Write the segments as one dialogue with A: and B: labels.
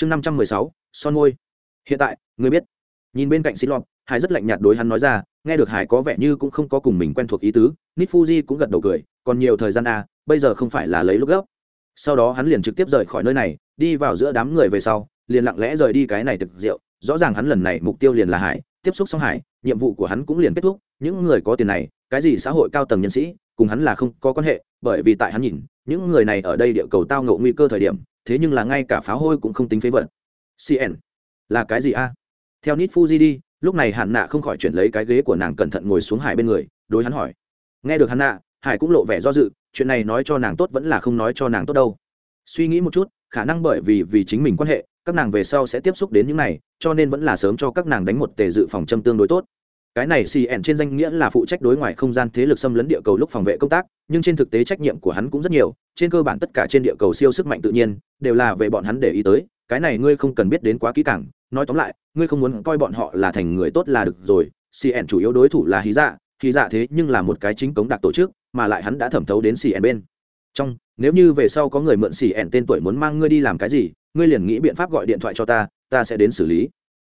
A: chương năm trăm mười sáu, son môi. Hiện tại, người biết. Nhìn bên cạnh xin lọt hải rất lạnh nhạt đối hắn nói ra, nghe được hải có vẻ như cũng không có cùng mình quen thuộc ý tứ nít fuji cũng gật đầu cười, còn nhiều thời gian à bây giờ không phải là lấy lúc gấp. Sau đó hắn liền trực tiếp rời khỏi nơi này, đi vào giữa đám người về sau, liền lặng lẽ rời đi cái này thực rượu. Rõ ràng hắn lần này mục tiêu liền là hải, tiếp xúc xong hải, nhiệm vụ của hắn cũng liền kết thúc. Những người có tiền này, cái gì xã hội cao tầng nhân sĩ, cùng hắn là không có quan hệ, bởi vì tại hắn nhìn, những người này ở đây địa cầu tao ngộ nguy cơ thời điểm thế nhưng là ngay cả pháo hôi cũng không tính phế vật. Cn là cái gì a? Theo nít fuji đi, lúc này hạn nạ không khỏi chuyển lấy cái ghế của nàng cẩn thận ngồi xuống hải bên người, đối hắn hỏi. Nghe được hắn nạ, hải cũng lộ vẻ do dự, chuyện này nói cho nàng tốt vẫn là không nói cho nàng tốt đâu. Suy nghĩ một chút, khả năng bởi vì vì chính mình quan hệ, các nàng về sau sẽ tiếp xúc đến những này, cho nên vẫn là sớm cho các nàng đánh một tề dự phòng châm tương đối tốt cái này cn trên danh nghĩa là phụ trách đối ngoại không gian thế lực xâm lấn địa cầu lúc phòng vệ công tác, nhưng trên thực tế trách nhiệm của hắn cũng rất nhiều, trên cơ bản tất cả trên địa cầu siêu sức mạnh tự nhiên, đều là về bọn hắn để ý tới, cái này ngươi không cần biết đến quá kỹ càng, nói tóm lại, ngươi không muốn coi bọn họ là thành người tốt là được rồi cn chủ yếu đối thủ là hí dạ hí dạ thế nhưng là một cái chính cống đặc tổ chức, mà lại hắn đã thẩm thấu đến cn bên. Trong, nếu như về sau có người mượn cn tên tuổi muốn mang ngươi đi làm cái gì, ngươi liền nghĩ biện pháp gọi điện thoại cho ta ta sẽ đến xử lý.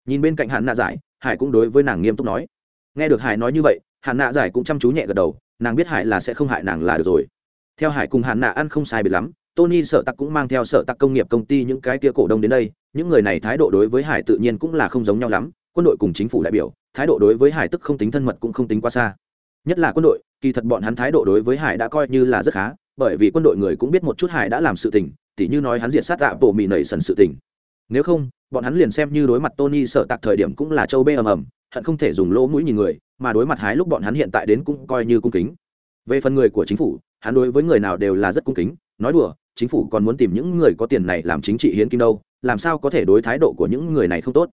A: Nhìn bên cạnh hắn nạ giải, hải cũng đối với nàng nghiêm túc nói nghe được hải nói như vậy hạn nạ giải cũng chăm chú nhẹ gật đầu, nàng biết hải là sẽ không hại nàng là được rồi. Theo hải cùng hạn nạ ăn không sai biệt lắm, tony sợ tặc cũng mang theo sợ tặc công nghiệp công ty những cái tia cổ đông đến đây, những người này thái độ đối với hải tự nhiên cũng là không giống nhau lắm, quân đội cùng chính phủ đại biểu, thái độ đối với hải tức không tính thân mật cũng không tính quá xa. Nhất là quân đội, kỳ thật bọn hắn thái độ đối với hải đã coi như là rất khá, bởi vì quân đội người cũng biết một chút hải đã làm sự tình, tỉ như nói hắn diệt sát tạ bộ mì nảy sần sự tình. Nếu không, bọn hắn liền xem như đối mặt tony sợ tặc thời điểm cũng là châu bê ầm ầm hận không thể dùng lỗ mũi nhìn người, mà đối mặt hái lúc bọn hắn hiện tại đến cũng coi như cung kính. Về phần người của chính phủ, hắn đối với người nào đều là rất cung kính, nói đùa, chính phủ còn muốn tìm những người có tiền này làm chính trị hiến kim đâu, làm sao có thể đối thái độ của những người này không tốt?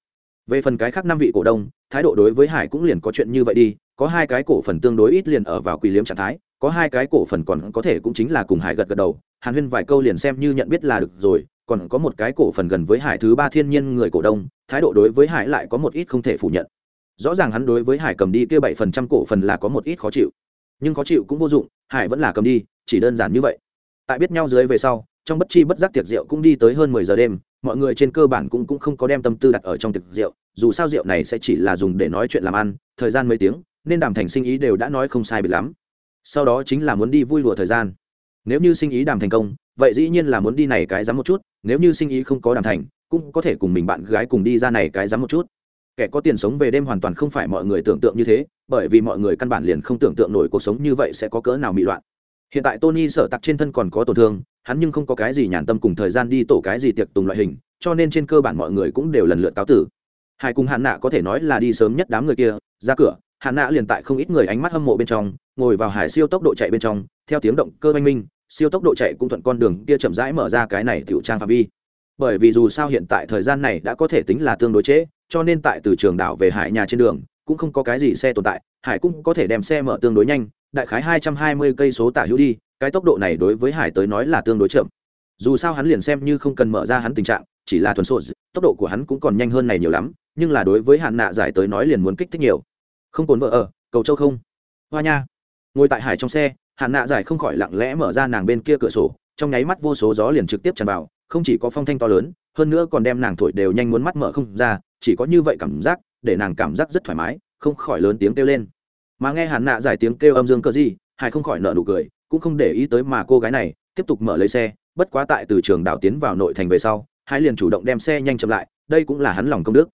A: Về phần cái khác năm vị cổ đông, thái độ đối với hải cũng liền có chuyện như vậy đi, có hai cái cổ phần tương đối ít liền ở vào quỳ liếm trạng thái, có hai cái cổ phần còn có thể cũng chính là cùng hải gật gật đầu, hàn huyên vài câu liền xem như nhận biết là được rồi, còn có một cái cổ phần gần với hải thứ ba thiên nhiên người cổ đông, thái độ đối với hải lại có một ít không thể phủ nhận rõ ràng hắn đối với hải cầm đi kia bảy phần trăm cổ phần là có một ít khó chịu. Nhưng khó chịu cũng vô dụng, hải vẫn là cầm đi, chỉ đơn giản như vậy. Tại biết nhau dưới về sau, trong bất chi bất giác tiệc rượu cũng đi tới hơn mười giờ đêm, mọi người trên cơ bản cũng cũng không có đem tâm tư đặt ở trong tiệc rượu, dù sao rượu này sẽ chỉ là dùng để nói chuyện làm ăn, thời gian mấy tiếng, nên đàm thành sinh ý đều đã nói không sai bị lắm. Sau đó chính là muốn đi vui lùa thời gian. Nếu như sinh ý đàm thành công, vậy dĩ nhiên là muốn đi này cái dám một chút, nếu như sinh ý không có đàm thành, cũng có thể cùng mình bạn gái cùng đi ra này cái dám một chút kẻ có tiền sống về đêm hoàn toàn không phải mọi người tưởng tượng như thế, bởi vì mọi người căn bản liền không tưởng tượng nổi cuộc sống như vậy sẽ có cỡ nào bị loạn. Hiện tại tony sợ tặc trên thân còn có tổn thương, hắn nhưng không có cái gì nhàn tâm cùng thời gian đi tổ cái gì tiệc tùng loại hình, cho nên trên cơ bản mọi người cũng đều lần lượt cáo tử. Hai cùng hạn nạ có thể nói là đi sớm nhất đám người kia, ra cửa hạn nạ liền tại không ít người ánh mắt hâm mộ bên trong, ngồi vào hải siêu tốc độ chạy bên trong, theo tiếng động cơ oanh minh, siêu tốc độ chạy cũng thuận con đường kia chậm rãi mở ra cái này tiểu trang phạm vi. Bởi vì dù sao hiện tại thời gian này đã có thể tính là tương đối trễ cho nên tại từ trường đảo về hải nhà trên đường, cũng không có cái gì xe tồn tại, hải cũng có thể đem xe mở tương đối nhanh, đại khái hai trăm hai mươi cây số tả hữu đi, cái tốc độ này đối với hải tới nói là tương đối chậm. Dù sao hắn liền xem như không cần mở ra hắn tình trạng, chỉ là thuần sổ tốc độ của hắn cũng còn nhanh hơn này nhiều lắm, nhưng là đối với hạn nạ giải tới nói liền muốn kích thích nhiều. Không cồn vợ ở, cầu châu không. Hoa nha. Ngồi tại hải trong xe, hạn nạ giải không khỏi lặng lẽ mở ra nàng bên kia cửa sổ, trong nháy mắt vô số gió liền trực tiếp tràn vào, không chỉ có phong thanh to lớn hơn nữa còn đem nàng thổi đều nhanh muốn mắt mở không ra, chỉ có như vậy cảm giác, để nàng cảm giác rất thoải mái, không khỏi lớn tiếng kêu lên. Mà nghe hàn nạ giải tiếng kêu âm dương cơ gì hải không khỏi nợ nụ cười, cũng không để ý tới mà cô gái này, tiếp tục mở lấy xe, bất quá tại từ trường đảo tiến vào nội thành về sau hải liền chủ động đem xe nhanh chậm lại, đây cũng là hắn lòng công đức.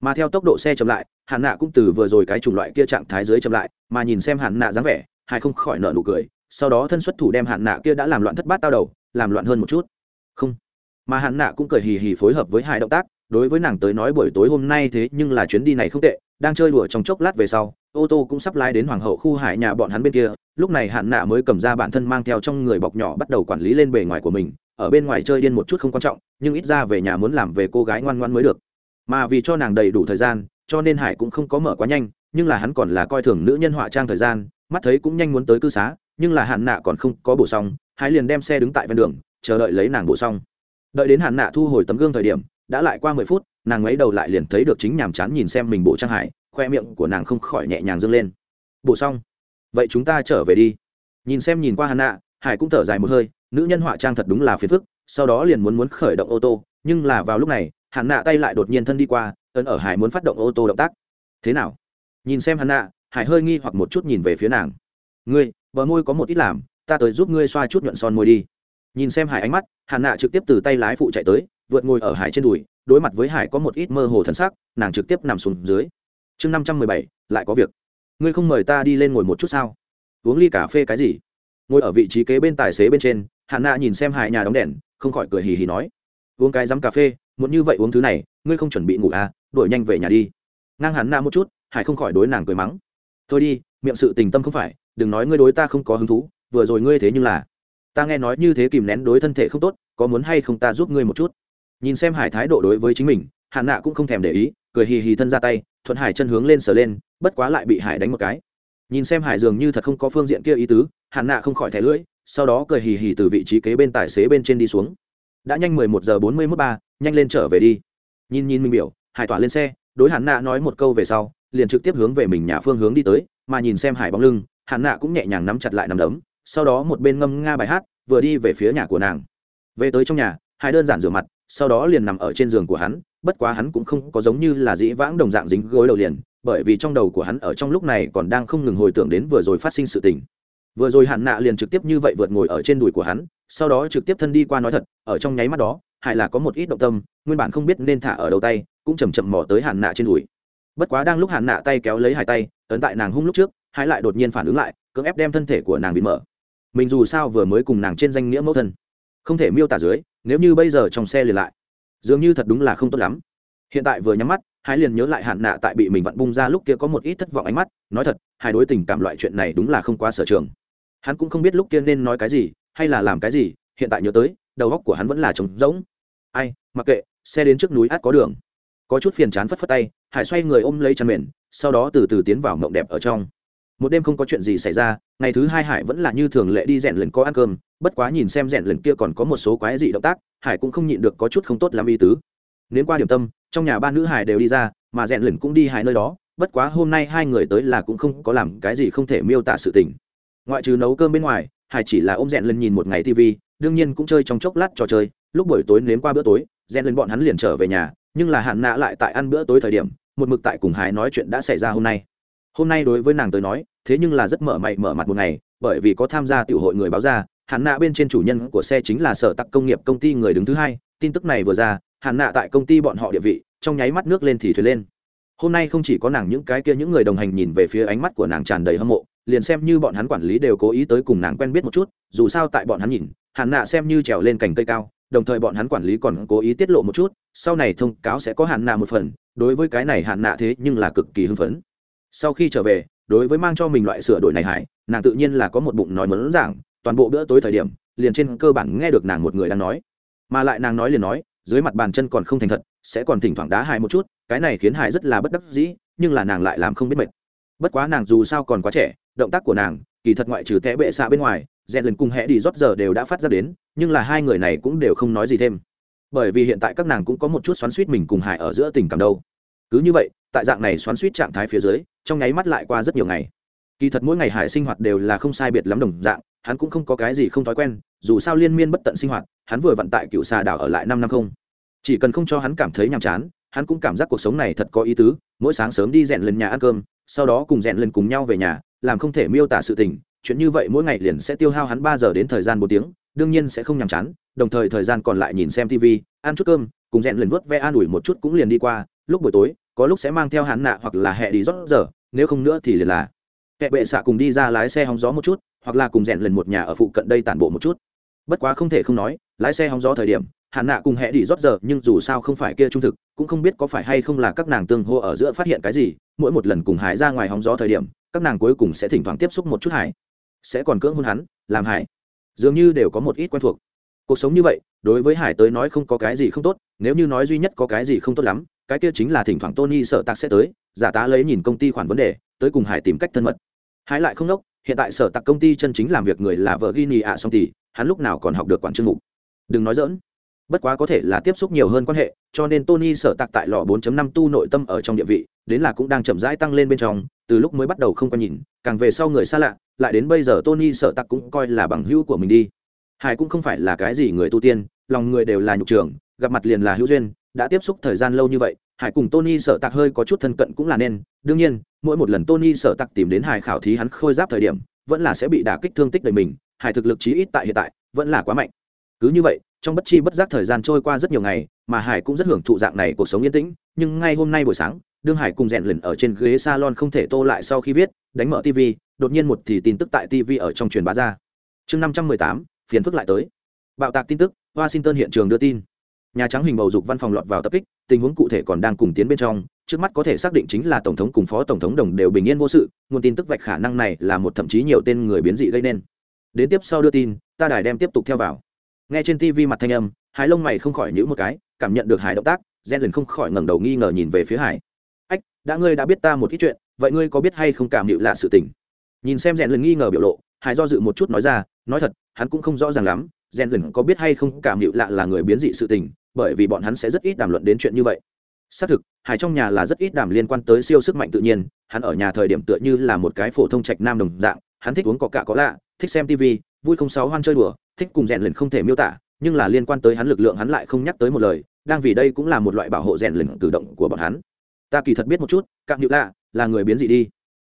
A: Mà theo tốc độ xe chậm lại, hàn nạ cũng từ vừa rồi cái chủng loại kia trạng thái dưới chậm lại, mà nhìn xem hàn nạ dáng vẻ hải không khỏi nợ nụ cười, sau đó thân xuất thủ đem hàn nạ kia đã làm loạn thất bát tao đầu, làm loạn hơn một chút. Không mà hắn nạ cũng cười hì hì phối hợp với hai động tác, đối với nàng tới nói buổi tối hôm nay thế nhưng là chuyến đi này không tệ, đang chơi đùa trong chốc lát về sau, ô tô cũng sắp lái đến hoàng hậu khu hải nhà bọn hắn bên kia, lúc này hạn nạ mới cầm ra bản thân mang theo trong người bọc nhỏ bắt đầu quản lý lên bề ngoài của mình, ở bên ngoài chơi điên một chút không quan trọng, nhưng ít ra về nhà muốn làm về cô gái ngoan ngoan mới được. Mà vì cho nàng đầy đủ thời gian, cho nên hải cũng không có mở quá nhanh, nhưng là hắn còn là coi thường nữ nhân họa trang thời gian, mắt thấy cũng nhanh muốn tới cư xá, nhưng là hạn nạ còn không có bổ xong, hải liền đem xe đứng tại ven đường, chờ đợi lấy nàng bổ xong đợi đến hạn nạ thu hồi tấm gương thời điểm, đã lại qua mười phút, nàng ấy đầu lại liền thấy được chính nhàm chán nhìn xem mình bộ trang hải, khoe miệng của nàng không khỏi nhẹ nhàng dâng lên. Bộ xong, vậy chúng ta trở về đi. Nhìn xem nhìn qua hạn nạ, hải cũng thở dài một hơi, nữ nhân họa trang thật đúng là phiền phức, sau đó liền muốn muốn khởi động ô tô, nhưng là vào lúc này hạn nạ tay lại đột nhiên thân đi qua, ấn ở hải muốn phát động ô tô động tác. Thế nào? Nhìn xem hạn nạ, hải hơi nghi hoặc một chút nhìn về phía nàng. Ngươi, bờ môi có một ít làm, ta tới giúp ngươi xoa chút nhuận son môi đi nhìn xem hải ánh mắt hạn nạ trực tiếp từ tay lái phụ chạy tới, vượt ngồi ở hải trên đùi, đối mặt với hải có một ít mơ hồ thần sắc, nàng trực tiếp nằm xuống dưới. Chương năm trăm mười bảy, lại có việc. Ngươi không mời ta đi lên ngồi một chút sao? Uống ly cà phê cái gì? Ngồi ở vị trí kế bên tài xế bên trên hạn nạ nhìn xem hải nhà đóng đèn, không khỏi cười hì hì nói. Uống cái rắm cà phê, muốn như vậy uống thứ này, ngươi không chuẩn bị ngủ à đuổi nhanh về nhà đi. Ngang hắn nạ một chút, hải không khỏi đối nàng cười mắng. Thôi đi, miệng sự tình tâm không phải, đừng nói ngươi đối ta không có hứng thú, vừa rồi ngươi thế nhưng là ta nghe nói như thế kìm nén đối thân thể không tốt, có muốn hay không ta giúp ngươi một chút? Nhìn xem hải thái độ đối với chính mình, hạ nạ cũng không thèm để ý, cười hì hì thân ra tay, thuận hải chân hướng lên sờ lên, bất quá lại bị hải đánh một cái. Nhìn xem hải dường như thật không có phương diện kia ý tứ, hạ nạ không khỏi thẻ lưỡi, sau đó cười hì hì từ vị trí kế bên tài xế bên trên đi xuống. Đã nhanh mười một giờ bốn mươi mốt ba, nhanh lên trở về đi. Nhìn nhìn minh biểu, hải tỏa lên xe, đối hạn nạ nói một câu về sau, liền trực tiếp hướng về mình nhà phương hướng đi tới, mà nhìn xem hải bóng lưng hạn nạ cũng nhẹ nhàng nắm chặt lại nằm đấm sau đó một bên ngâm nga bài hát, vừa đi về phía nhà của nàng. Về tới trong nhà, hai đơn giản rửa mặt, sau đó liền nằm ở trên giường của hắn, bất quá hắn cũng không có giống như là dĩ vãng đồng dạng dính gối đầu liền, bởi vì trong đầu của hắn ở trong lúc này còn đang không ngừng hồi tưởng đến vừa rồi phát sinh sự tình. Vừa rồi hạn nạ liền trực tiếp như vậy vượt ngồi ở trên đùi của hắn, sau đó trực tiếp thân đi qua nói thật, ở trong nháy mắt đó, hải là có một ít động tâm, nguyên bản không biết nên thả ở đầu tay, cũng chầm chậm mò tới hạn nạ trên đùi. Bất quá đang lúc hạn nạ tay kéo lấy hải tay, ấn tại nàng hung lúc trước, hải lại đột nhiên phản ứng lại, cưỡng ép đem thân thể của nàng bị mở mình dù sao vừa mới cùng nàng trên danh nghĩa mẫu thân, không thể miêu tả dưới, nếu như bây giờ trong xe liền lại, dường như thật đúng là không tốt lắm. Hiện tại vừa nhắm mắt hai liền nhớ lại hạn nạ tại bị mình vặn bung ra lúc kia có một ít thất vọng ánh mắt, nói thật hai đối tình cảm loại chuyện này đúng là không quá sở trường. Hắn cũng không biết lúc kia nên nói cái gì, hay là làm cái gì, hiện tại nhớ tới, đầu óc của hắn vẫn là trống rỗng. Ai, mặc kệ, xe đến trước núi át có đường. Có chút phiền chán phất phất tay, hải xoay người ôm lấy chăn mền, sau đó từ từ tiến vào mộng đẹp ở trong một đêm không có chuyện gì xảy ra, ngày thứ hai hải vẫn là như thường lệ đi rèn lần có ăn cơm, bất quá nhìn xem rèn lần kia còn có một số quái dị động tác, hải cũng không nhịn được có chút không tốt làm y tứ. Nếu qua điểm tâm, trong nhà ba nữ hải đều đi ra, mà rèn lần cũng đi hải nơi đó, bất quá hôm nay hai người tới là cũng không có làm cái gì không thể miêu tả sự tình. Ngoại trừ nấu cơm bên ngoài, hải chỉ là ôm rèn lần nhìn một ngày tv đương nhiên cũng chơi trong chốc lát trò chơi. Lúc buổi tối nếm qua bữa tối, rèn lần bọn hắn liền trở về nhà, nhưng là hạn nạ lại tại ăn bữa tối thời điểm, một mực tại cùng hải nói chuyện đã xảy ra hôm nay hôm nay đối với nàng tới nói, thế nhưng là rất mở mày mở mặt một ngày, bởi vì có tham gia tiểu hội người báo ra hạn nạ bên trên chủ nhân của xe chính là sở tặc công nghiệp công ty người đứng thứ hai, tin tức này vừa ra hạn nạ tại công ty bọn họ địa vị, trong nháy mắt nước lên thì thuyền lên. Hôm nay không chỉ có nàng những cái kia những người đồng hành nhìn về phía ánh mắt của nàng tràn đầy hâm mộ, liền xem như bọn hắn quản lý đều cố ý tới cùng nàng quen biết một chút, dù sao tại bọn hắn nhìn hạn nạ xem như trèo lên cành cây cao, đồng thời bọn hắn quản lý còn cố ý tiết lộ một chút, sau này thông cáo sẽ có hạn nạ một phần, đối với cái này hạn nạ thế nhưng là cực kỳ hưng phấn sau khi trở về, đối với mang cho mình loại sửa đổi này hải, nàng tự nhiên là có một bụng nói mẫn giảng, toàn bộ bữa tối thời điểm, liền trên cơ bản nghe được nàng một người đang nói. Mà lại nàng nói liền nói, dưới mặt bàn chân còn không thành thật, sẽ còn thỉnh thoảng đá hải một chút, cái này khiến hải rất là bất đắc dĩ, nhưng là nàng lại làm không biết mệt. Bất quá nàng dù sao còn quá trẻ, động tác của nàng, kỳ thật ngoại trừ té bệ xạ bên ngoài, rèn lần cùng hẹ đi rót giờ đều đã phát ra đến, nhưng là hai người này cũng đều không nói gì thêm. Bởi vì hiện tại các nàng cũng có một chút xoắn suýt mình cùng hải ở giữa tình cảm đâu cứ như vậy, tại dạng này xoắn suýt trạng thái phía dưới, trong nháy mắt lại qua rất nhiều ngày. Kỳ thật mỗi ngày hải sinh hoạt đều là không sai biệt lắm đồng dạng, hắn cũng không có cái gì không thói quen, dù sao liên miên bất tận sinh hoạt, hắn vừa vận tại cựu xà đảo ở lại năm năm không. Chỉ cần không cho hắn cảm thấy nhàm chán, hắn cũng cảm giác cuộc sống này thật có ý tứ, mỗi sáng sớm đi rèn lên nhà ăn cơm, sau đó cùng rèn lên cùng nhau về nhà, làm không thể miêu tả sự tình, chuyện như vậy mỗi ngày liền sẽ tiêu hao hắn ba giờ đến thời gian một tiếng, đương nhiên sẽ không nhàm chán, đồng thời thời gian còn lại nhìn xem tv ăn chút cơm, cùng rèn lên vớt ve an ủi một chút cũng liền đi qua, lúc buổi tối có lúc sẽ mang theo hắn nạ hoặc là hẹ đi rót giờ, nếu không nữa thì liền là. Kệ bệ xạ cùng đi ra lái xe hóng gió một chút, hoặc là cùng rèn lần một nhà ở phụ cận đây tản bộ một chút. Bất quá không thể không nói, lái xe hóng gió thời điểm hạn nạ cùng hẹ đi rót giờ nhưng dù sao không phải kia trung thực, cũng không biết có phải hay không là các nàng tương hô ở giữa phát hiện cái gì, mỗi một lần cùng hải ra ngoài hóng gió thời điểm, các nàng cuối cùng sẽ thỉnh thoảng tiếp xúc một chút hải. Sẽ còn cưỡng hôn hắn, làm hải. Dường như đều có một ít quen thuộc. Cuộc sống như vậy, đối với hải tới nói không có cái gì không tốt, nếu như nói duy nhất có cái gì không tốt lắm cái kia chính là thỉnh thoảng tony sợ tạc sẽ tới, giả tá lấy nhìn công ty khoản vấn đề, tới cùng hải tìm cách thân mật. Hải lại không đốc hiện tại sở tạc công ty chân chính làm việc người là vợ ghi nhì ạ xong thì hắn lúc nào còn học được quản chương mục. Đừng nói dỡn bất quá có thể là tiếp xúc nhiều hơn quan hệ, cho nên tony sở tạc tại lò 4.5 tu nội tâm ở trong địa vị, đến là cũng đang chậm rãi tăng lên bên trong, từ lúc mới bắt đầu không có nhìn, càng về sau người xa lạ, lại đến bây giờ tony sở tạc cũng coi là bằng hữu của mình đi. Hải cũng không phải là cái gì người tu tiên, lòng người đều là nhục trường gặp mặt liền là hữu duyên đã tiếp xúc thời gian lâu như vậy, hải cùng tony sợ tặc hơi có chút thân cận cũng là nên. Đương nhiên, mỗi một lần tony sợ tặc tìm đến hải khảo thí hắn khôi giáp thời điểm, vẫn là sẽ bị đả kích thương tích đầy mình. Hải thực lực chí ít tại hiện tại, vẫn là quá mạnh. Cứ như vậy, trong bất chi bất giác thời gian trôi qua rất nhiều ngày, mà hải cũng rất hưởng thụ dạng này cuộc sống yên tĩnh. Nhưng ngay hôm nay buổi sáng, đương hải cùng rèn lần ở trên ghế salon không thể tô lại sau khi viết, đánh mở tv đột nhiên một thì tin tức tại tv ở trong truyền bá ra. Chương năm trăm mười tám, phiền phức lại tới. Bạo tạc tin tức, washington hiện trường đưa tin nhà trắng hình bầu dục văn phòng lọt vào tập kích, tình huống cụ thể còn đang cùng tiến bên trong, trước mắt có thể xác định chính là tổng thống cùng phó tổng thống đồng đều bình yên vô sự, nguồn tin tức vạch khả năng này là một thậm chí nhiều tên người biến dị gây nên. Đến tiếp sau đưa tin, ta đài đem tiếp tục theo vào. Nghe trên tv mặt thanh âm, hải lông mày không khỏi nhữ một cái, cảm nhận được hải động tác, gen liền không khỏi ngẩng đầu nghi ngờ nhìn về phía hải. Ách, đã ngươi đã biết ta một ít chuyện, vậy ngươi có biết hay không cảm nhịu là sự tình? Nhìn xem rèn lần nghi ngờ biểu lộ, hải do dự một chút nói ra, nói thật, hắn cũng không rõ ràng lắm rèn lần có biết hay không cảm nhịu lạ là người biến dị sự tình bởi vì bọn hắn sẽ rất ít đàm luận đến chuyện như vậy. Xác thực hải trong nhà là rất ít đàm liên quan tới siêu sức mạnh tự nhiên, hắn ở nhà thời điểm tựa như là một cái phổ thông trạch nam đồng dạng, hắn thích uống có cả có lạ, thích xem tv vui không sáu hoan chơi đùa, thích cùng rèn lần không thể miêu tả, nhưng là liên quan tới hắn lực lượng hắn lại không nhắc tới một lời, đang vì đây cũng là một loại bảo hộ rèn lần cử động của bọn hắn. Ta kỳ thật biết một chút cạm nhự lạ, là người biến dị đi.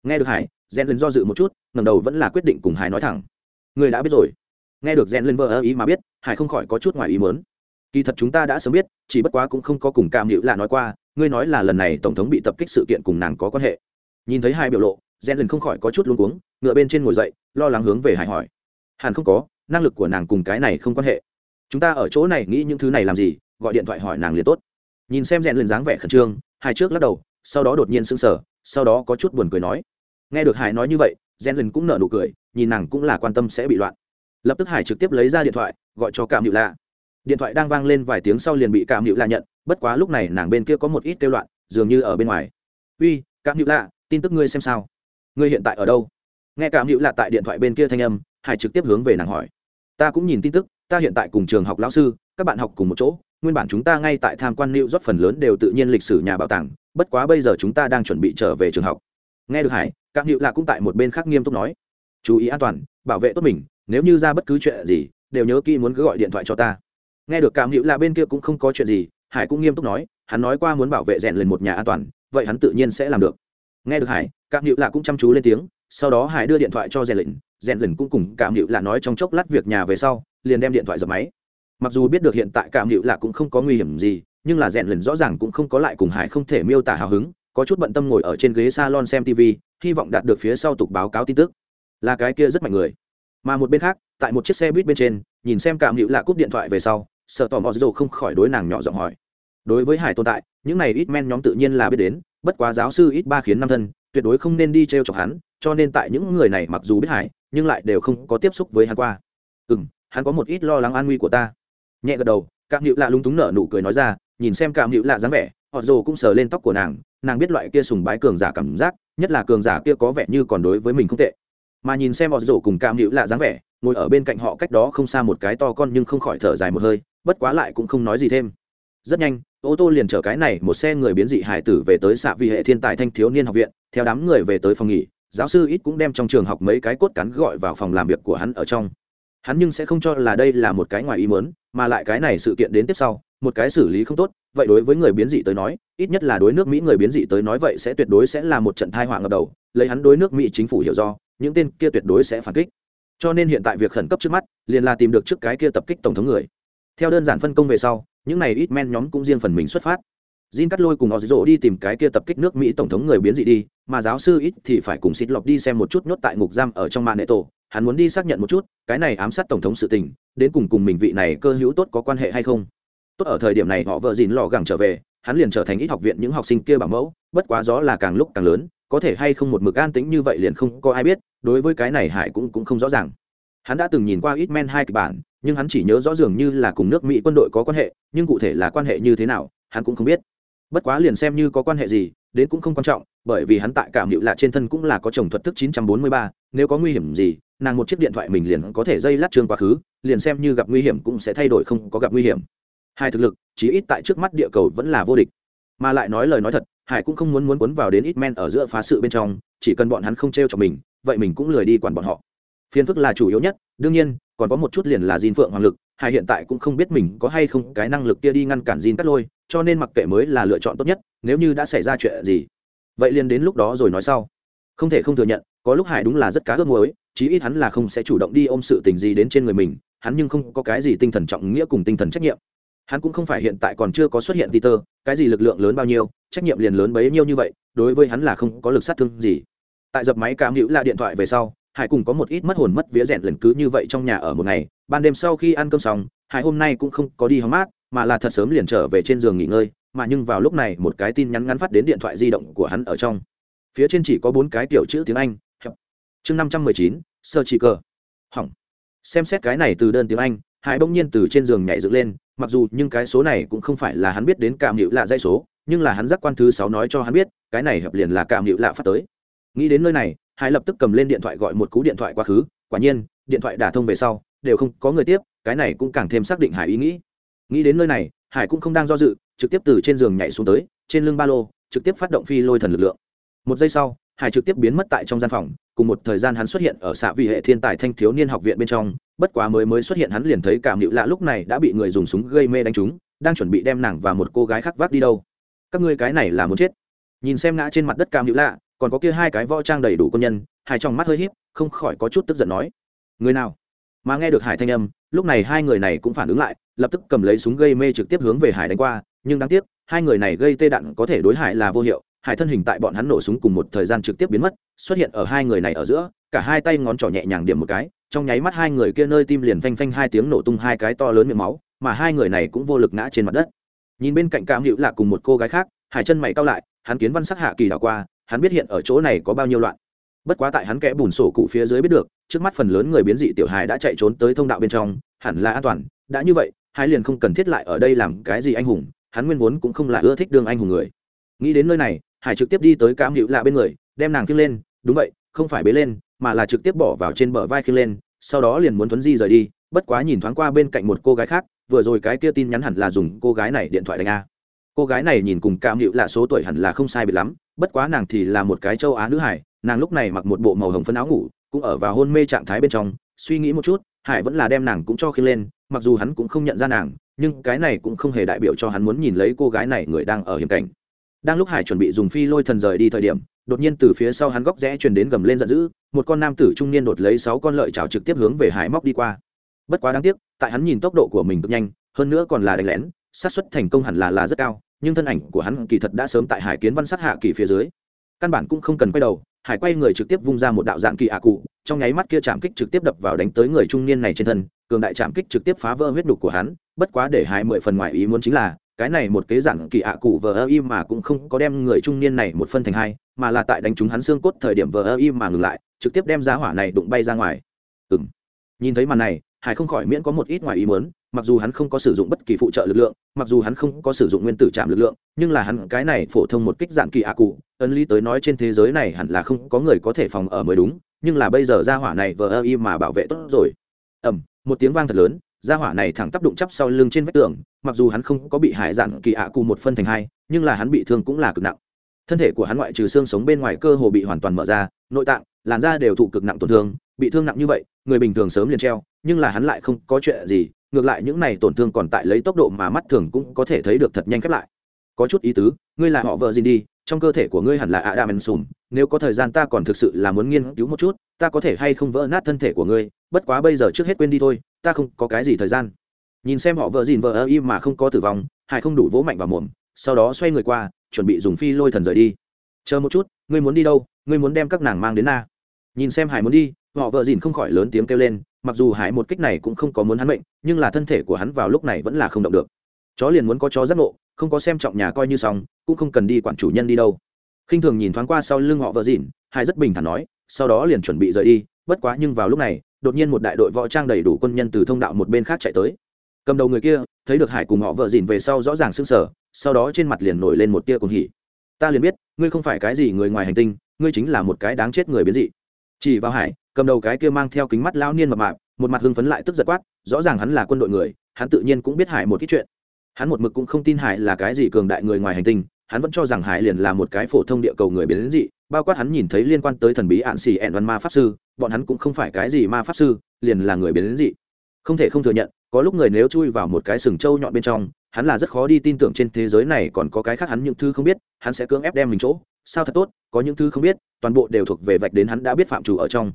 A: Nghe được hải, rèn lần do dự một chút ngầm đầu vẫn là quyết định cùng hải nói thẳng. Người đã biết rồi. Nghe được rèn lần vợ ơ ý mà biết, hải không khỏi có chút ngoài ý mớn kỳ thật chúng ta đã sớm biết, chỉ bất quá cũng không có cùng cam hữu lạ nói qua, ngươi nói là lần này tổng thống bị tập kích sự kiện cùng nàng có quan hệ. Nhìn thấy hai biểu lộ gen lần không khỏi có chút luống cuống, ngựa bên trên ngồi dậy, lo lắng hướng về hải hỏi. Hẳn không có, năng lực của nàng cùng cái này không quan hệ. Chúng ta ở chỗ này nghĩ những thứ này làm gì, gọi điện thoại hỏi nàng liền tốt. Nhìn xem rèn lên dáng vẻ khẩn trương hai trước lắc đầu, sau đó đột nhiên sững sờ, sau đó có chút buồn cười nói. Nghe được hải nói như vậy rèn lên cũng nở nụ cười, nhìn nàng cũng là quan tâm sẽ bị loạn. Lập tức hải trực tiếp lấy ra điện thoại, gọi cho cảm nhự lạ điện thoại đang vang lên vài tiếng sau liền bị cảm hữu lạ nhận, bất quá lúc này nàng bên kia có một ít kêu loạn, dường như ở bên ngoài. Uy cảm hữu lạ, tin tức ngươi xem sao. Ngươi hiện tại ở đâu? Nghe cảm hữu lạ tại điện thoại bên kia thanh âm, hải trực tiếp hướng về nàng hỏi. Ta cũng nhìn tin tức, ta hiện tại cùng trường học lão sư, các bạn học cùng một chỗ, nguyên bản chúng ta ngay tại tham quan lưu rót phần lớn đều tự nhiên lịch sử nhà bảo tàng, bất quá bây giờ chúng ta đang chuẩn bị trở về trường học. Nghe được hải cảm hữu lạ cũng tại một bên khác nghiêm túc nói. Chú ý an toàn, bảo vệ tốt mình, nếu như ra bất cứ chuyện gì, đều nhớ kỹ muốn cứ gọi điện thoại cho ta nghe được cảm hữu là bên kia cũng không có chuyện gì, hải cũng nghiêm túc nói, hắn nói qua muốn bảo vệ rèn lên một nhà an toàn, vậy hắn tự nhiên sẽ làm được. Nghe được hải cảm hữu là cũng chăm chú lên tiếng, sau đó hải đưa điện thoại cho rèn lệnh rèn lệnh cũng cùng cảm hữu là nói trong chốc lát việc nhà về sau, liền đem điện thoại dập máy. Mặc dù biết được hiện tại cảm hữu là cũng không có nguy hiểm gì, nhưng là rèn lệnh rõ ràng cũng không có lại cùng hải không thể miêu tả hào hứng, có chút bận tâm ngồi ở trên ghế salon xem tv hy vọng đạt được phía sau tục báo cáo tin tức. Là cái kia rất mạnh người. Mà một bên khác, tại một chiếc xe buýt bên trên, nhìn xem cảm hữu lạ cúp điện thoại về sau sợ tò mò dầu không khỏi đối nàng nhỏ giọng hỏi. Đối với hải tồn tại, những này ít men nhóm tự nhiên là biết đến, bất quá giáo sư ít ba khiến năm thân, tuyệt đối không nên đi t r e o chọc hắn, cho nên tại những người này mặc dù biết hải, nhưng lại đều không có tiếp xúc với hắn qua. Ừ m hắn có một ít lo lắng an nguy của ta. Nhẹ gật đầu cảm hữu lạ lúng túng nở nụ cười nói ra, nhìn xem cảm hữu lạ dáng vẻ, họ dồ cũng sờ lên tóc của nàng nàng biết loại kia sùng bái cường giả cảm giác, nhất là cường giả kia có vẻ như còn đối với mình không tệ. Mà nhìn xem họ dồ cùng cảm hữu lạ dáng vẻ, ngồi ở bên cạnh họ cách đó không xa một cái to con nhưng không khỏi thở dài một hơi bất quá lại cũng không nói gì thêm. Rất nhanh, ô tô liền chở cái này một xe người biến dị hải tử về tới xạ vị hệ thiên tài thanh thiếu niên học viện, theo đám người về tới phòng nghỉ, giáo sư ít cũng đem trong trường học mấy cái cốt cắn gọi vào phòng làm việc của hắn ở trong. Hắn nhưng sẽ không cho là đây là một cái ngoài ý mớn mà lại cái này sự kiện đến tiếp sau, một cái xử lý không tốt, vậy đối với người biến dị tới nói, ít nhất là đối nước mỹ người biến dị tới nói vậy sẽ tuyệt đối sẽ là một trận thai họa ngập đầu, lấy hắn đối nước mỹ chính phủ hiểu do, những tên kia tuyệt đối sẽ phản kích. Cho nên hiện tại việc khẩn cấp trước mắt, liền là tìm được trước cái kia tập kích tổng thống người theo đơn giản phân công về sau những này ít men nhóm cũng riêng phần mình xuất phát Jin cắt lôi cùng họ rộ đi tìm cái kia tập kích nước Mỹ tổng thống người biến dị đi, mà giáo sư ít thì phải cùng xịt lọc đi xem một chút nhốt tại ngục giam ở trong mạng nệ tổ. Hắn muốn đi xác nhận một chút, cái này ám sát tổng thống sự tình, đến cùng cùng mình vị này cơ hữu tốt có quan hệ hay không. Tốt ở thời điểm này họ vợ Jin lò gẳng trở về, hắn liền trở thành ít học viện những học sinh kia bảo mẫu, bất quá gió là càng lúc càng lớn, có thể hay không một mực an tĩnh như vậy liền không có ai biết, đối với cái này hải cũng cũng không rõ ràng hắn đã từng nhìn qua ít men hai kịch bản nhưng hắn chỉ nhớ rõ dường như là cùng nước mỹ quân đội có quan hệ nhưng cụ thể là quan hệ như thế nào hắn cũng không biết. Bất quá liền xem như có quan hệ gì đến cũng không quan trọng bởi vì hắn tại cảm hiệu lạ trên thân cũng là có chồng thuật thức 943, nếu có nguy hiểm gì nàng một chiếc điện thoại mình liền có thể dây lát trường quá khứ liền xem như gặp nguy hiểm cũng sẽ thay đổi không có gặp nguy hiểm. Hai thực lực chí ít tại trước mắt địa cầu vẫn là vô địch. Mà lại nói lời nói thật hải cũng không muốn muốn cuốn vào đến ít men ở giữa phá sự bên trong chỉ cần bọn hắn không t r e o cho mình vậy mình cũng lười đi quản bọn họ. Phiền phức là chủ yếu nhất đương nhiên còn có một chút liền là Jin Phượng Hoàng lực, Hải hiện tại cũng không biết mình có hay không cái năng lực kia đi ngăn cản Jin cắt lôi, cho nên mặc kệ mới là lựa chọn tốt nhất nếu như đã xảy ra chuyện gì vậy liền đến lúc đó rồi nói sau. Không thể không thừa nhận có lúc hải đúng là rất cá ước muối chí ít hắn là không sẽ chủ động đi ôm sự tình gì đến trên người mình hắn nhưng không có cái gì tinh thần trọng nghĩa cùng tinh thần trách nhiệm. Hắn cũng không phải hiện tại còn chưa có xuất hiện peter cái gì lực lượng lớn bao nhiêu trách nhiệm liền lớn bấy nhiêu như vậy đối với hắn là không có lực sát thương gì. Tại dập máy cảm hữu là điện thoại về sau hải cùng có một ít mất hồn mất vía rèn lần cứ như vậy trong nhà ở một ngày, ban đêm sau khi ăn cơm xong, hải hôm nay cũng không có đi hóng mát, mà là thật sớm liền trở về trên giường nghỉ ngơi, mà nhưng vào lúc này một cái tin nhắn ngắn phát đến điện thoại di động của hắn ở trong. Phía trên chỉ có bốn cái tiểu chữ tiếng anh chương năm trăm mười chín, sơ chỉ cờ. Hỏng. Xem xét cái này từ đơn tiếng anh, hải bỗng nhiên từ trên giường nhảy dựng lên, mặc dù nhưng cái số này cũng không phải là hắn biết đến cảm hữu lạ dây số, nhưng là hắn giác quan thứ sáu nói cho hắn biết, cái này hợp liền là cảm hữu lạ phát tới. Nghĩ đến nơi này hải lập tức cầm lên điện thoại gọi một cú điện thoại quá khứ, quả nhiên, điện thoại đả thông về sau, đều không có người tiếp, cái này cũng càng thêm xác định hải ý nghĩ. Nghĩ đến nơi này, hải cũng không đang do dự, trực tiếp từ trên giường nhảy xuống tới, trên lưng ba lô, trực tiếp phát động phi lôi thần lực lượng. Một giây sau, hải trực tiếp biến mất tại trong gian phòng, cùng một thời gian hắn xuất hiện ở xã vị hệ thiên tài thanh thiếu niên học viện bên trong, bất quá mới mới xuất hiện hắn liền thấy cảm hữu lạ lúc này đã bị người dùng súng gây mê đánh trúng, đang chuẩn bị đem nàng và một cô gái khác vác đi đâu. Các ngươi cái này là muốn chết. Nhìn xem ngã trên mặt đất cảm hữu lạ còn có kia hai cái võ trang đầy đủ quân nhân hải trong mắt hơi híp, không khỏi có chút tức giận nói, người nào? Mà nghe được hải thanh âm, lúc này hai người này cũng phản ứng lại, lập tức cầm lấy súng gây mê trực tiếp hướng về hải đánh qua, nhưng đáng tiếc, hai người này gây tê đạn có thể đối hải là vô hiệu, hải thân hình tại bọn hắn nổ súng cùng một thời gian trực tiếp biến mất, xuất hiện ở hai người này ở giữa, cả hai tay ngón trỏ nhẹ nhàng điểm một cái, trong nháy mắt hai người kia nơi tim liền phanh phanh hai tiếng nổ tung hai cái to lớn miệng máu, mà hai người này cũng vô lực ngã trên mặt đất. Nhìn bên cạnh cảm hữu là cùng một cô gái khác, hải chân mày cao lại, hắn kiến văn sắc hạ kỳ đảo qua hắn biết hiện ở chỗ này có bao nhiêu loạn. Bất quá tại hắn kẽ bùn sổ cụ phía dưới biết được, trước mắt phần lớn người biến dị tiểu hài đã chạy trốn tới thông đạo bên trong, hẳn là an toàn. Đã như vậy, hai liền không cần thiết lại ở đây làm cái gì anh hùng, hắn nguyên vốn cũng không là ưa thích đương anh hùng người. Nghĩ đến nơi này, hải trực tiếp đi tới cam hữu lạ bên người, đem nàng khiêng lên. Đúng vậy, không phải bế lên, mà là trực tiếp bỏ vào trên bờ vai khiêng lên, sau đó liền muốn thuấn di rời đi. Bất quá nhìn thoáng qua bên cạnh một cô gái khác, vừa rồi cái kia tin nhắn hẳn là dùng cô gái này điện thoại đánh a cô gái này nhìn cùng cam hữu là số tuổi hẳn là không sai biệt lắm, bất quá nàng thì là một cái châu á nữ hải, nàng lúc này mặc một bộ màu hồng phân áo ngủ, cũng ở vào hôn mê trạng thái bên trong, suy nghĩ một chút, hải vẫn là đem nàng cũng cho khi lên, mặc dù hắn cũng không nhận ra nàng, nhưng cái này cũng không hề đại biểu cho hắn muốn nhìn lấy cô gái này người đang ở hiểm cảnh. Đang lúc hải chuẩn bị dùng phi lôi thần rời đi thời điểm, đột nhiên từ phía sau hắn góc rẽ truyền đến gầm lên giận dữ, một con nam tử trung niên đột lấy sáu con lợi chảo trực tiếp hướng về hải móc đi qua. Bất quá đáng tiếc, tại hắn nhìn tốc độ của mình cực nhanh, hơn nữa còn là đánh lén, xác suất thành công hẳn là là rất cao nhưng thân ảnh của hắn kỳ thật đã sớm tại hải kiến văn sát hạ kỳ phía dưới. Căn bản cũng không cần quay đầu, hải quay người trực tiếp vung ra một đạo dạng kỳ ạ cụ, trong nháy mắt kia chạm kích trực tiếp đập vào đánh tới người trung niên này trên thân, cường đại chạm kích trực tiếp phá vỡ huyết đục của hắn, bất quá để hải mười phần ngoài ý muốn chính là, cái này một kế dạng kỳ ạ cụ vờ ơ im mà cũng không có đem người trung niên này một phân thành hai, mà là tại đánh trúng hắn xương cốt thời điểm vờ ơ im mà ngừng lại, trực tiếp đem giá hỏa này đụng bay ra ngoài. Ừng nhìn thấy màn này, hải không khỏi miễn có một ít ngoài ý muốn mặc dù hắn không có sử dụng bất kỳ phụ trợ lực lượng, mặc dù hắn không có sử dụng nguyên tử chạm lực lượng, nhưng là hắn cái này phổ thông một kích dạng kỳ ạ cụ ân lý tới nói trên thế giới này hẳn là không có người có thể phòng ở mới đúng, nhưng là bây giờ ra hỏa này vờ ơ y mà bảo vệ tốt rồi. Ẩm một tiếng vang thật lớn ra hỏa này thẳng tắp đụng chắp sau lưng trên vách tường, mặc dù hắn không có bị hại dạng kỳ ạ cụ một phân thành hai, nhưng là hắn bị thương cũng là cực nặng. Thân thể của hắn ngoại trừ xương sống bên ngoài cơ hồ bị hoàn toàn mở ra, nội tạng, làn da đều thụ cực nặng tổn thương, bị thương nặng như vậy, người bình thường sớm liền treo nhưng là hắn lại không có chuyện gì, ngược lại những này tổn thương còn tại lấy tốc độ mà mắt thường cũng có thể thấy được thật nhanh khép lại. Có chút ý tứ, ngươi là họ vợ gì đi, trong cơ thể của ngươi hẳn là adam and sùm nếu có thời gian ta còn thực sự là muốn nghiên cứu một chút, ta có thể hay không vỡ nát thân thể của ngươi, bất quá bây giờ trước hết quên đi thôi, ta không có cái gì thời gian. Nhìn xem họ vợ dìn vợ ơ im mà không có tử vong, hải không đủ vỗ mạnh vào mồm, sau đó xoay người qua, chuẩn bị dùng phi lôi thần rời đi. Chờ một chút, ngươi muốn đi đâu, ngươi muốn đem các nàng mang đến na. Nhìn xem hải muốn đi, họ vợ dìn không khỏi lớn tiếng kêu lên mặc dù hải một kích này cũng không có muốn hắn mệnh, nhưng là thân thể của hắn vào lúc này vẫn là không động được. Chó liền muốn có chó giác ngộ, không có xem trọng nhà coi như xong, cũng không cần đi quản chủ nhân đi đâu. Khinh thường nhìn thoáng qua sau lưng họ vợ dìn hải rất bình thản nói, sau đó liền chuẩn bị rời đi, bất quá nhưng vào lúc này, đột nhiên một đại đội võ trang đầy đủ quân nhân từ thông đạo một bên khác chạy tới. Cầm đầu người kia, thấy được hải cùng họ vợ dìn về sau rõ ràng sưng sở sau đó trên mặt liền nổi lên một tia cùng hỉ. Ta liền biết, ngươi không phải cái gì người ngoài hành tinh, ngươi chính là một cái đáng chết người biến dị. Chỉ vào hải cầm đầu cái kia mang theo kính mắt lão niên mập mạp, một mặt hưng phấn lại tức giật quát, rõ ràng hắn là quân đội người, hắn tự nhiên cũng biết hải một ít chuyện. Hắn một mực cũng không tin hải là cái gì cường đại người ngoài hành tinh, hắn vẫn cho rằng hải liền là một cái phổ thông địa cầu người biến dị, bao quát hắn nhìn thấy liên quan tới thần bí ạn xì ẹn văn ma pháp sư, bọn hắn cũng không phải cái gì ma pháp sư, liền là người biến dị. Không thể không thừa nhận, có lúc người nếu chui vào một cái sừng trâu nhọn bên trong, hắn là rất khó đi tin tưởng trên thế giới này còn có cái khác hắn những thứ không biết, hắn sẽ cưỡng ép đem mình chỗ. Sao thật tốt, có những thứ không biết, toàn bộ đều thuộc về vạch đến hắn đã biết phạm chủ ở trong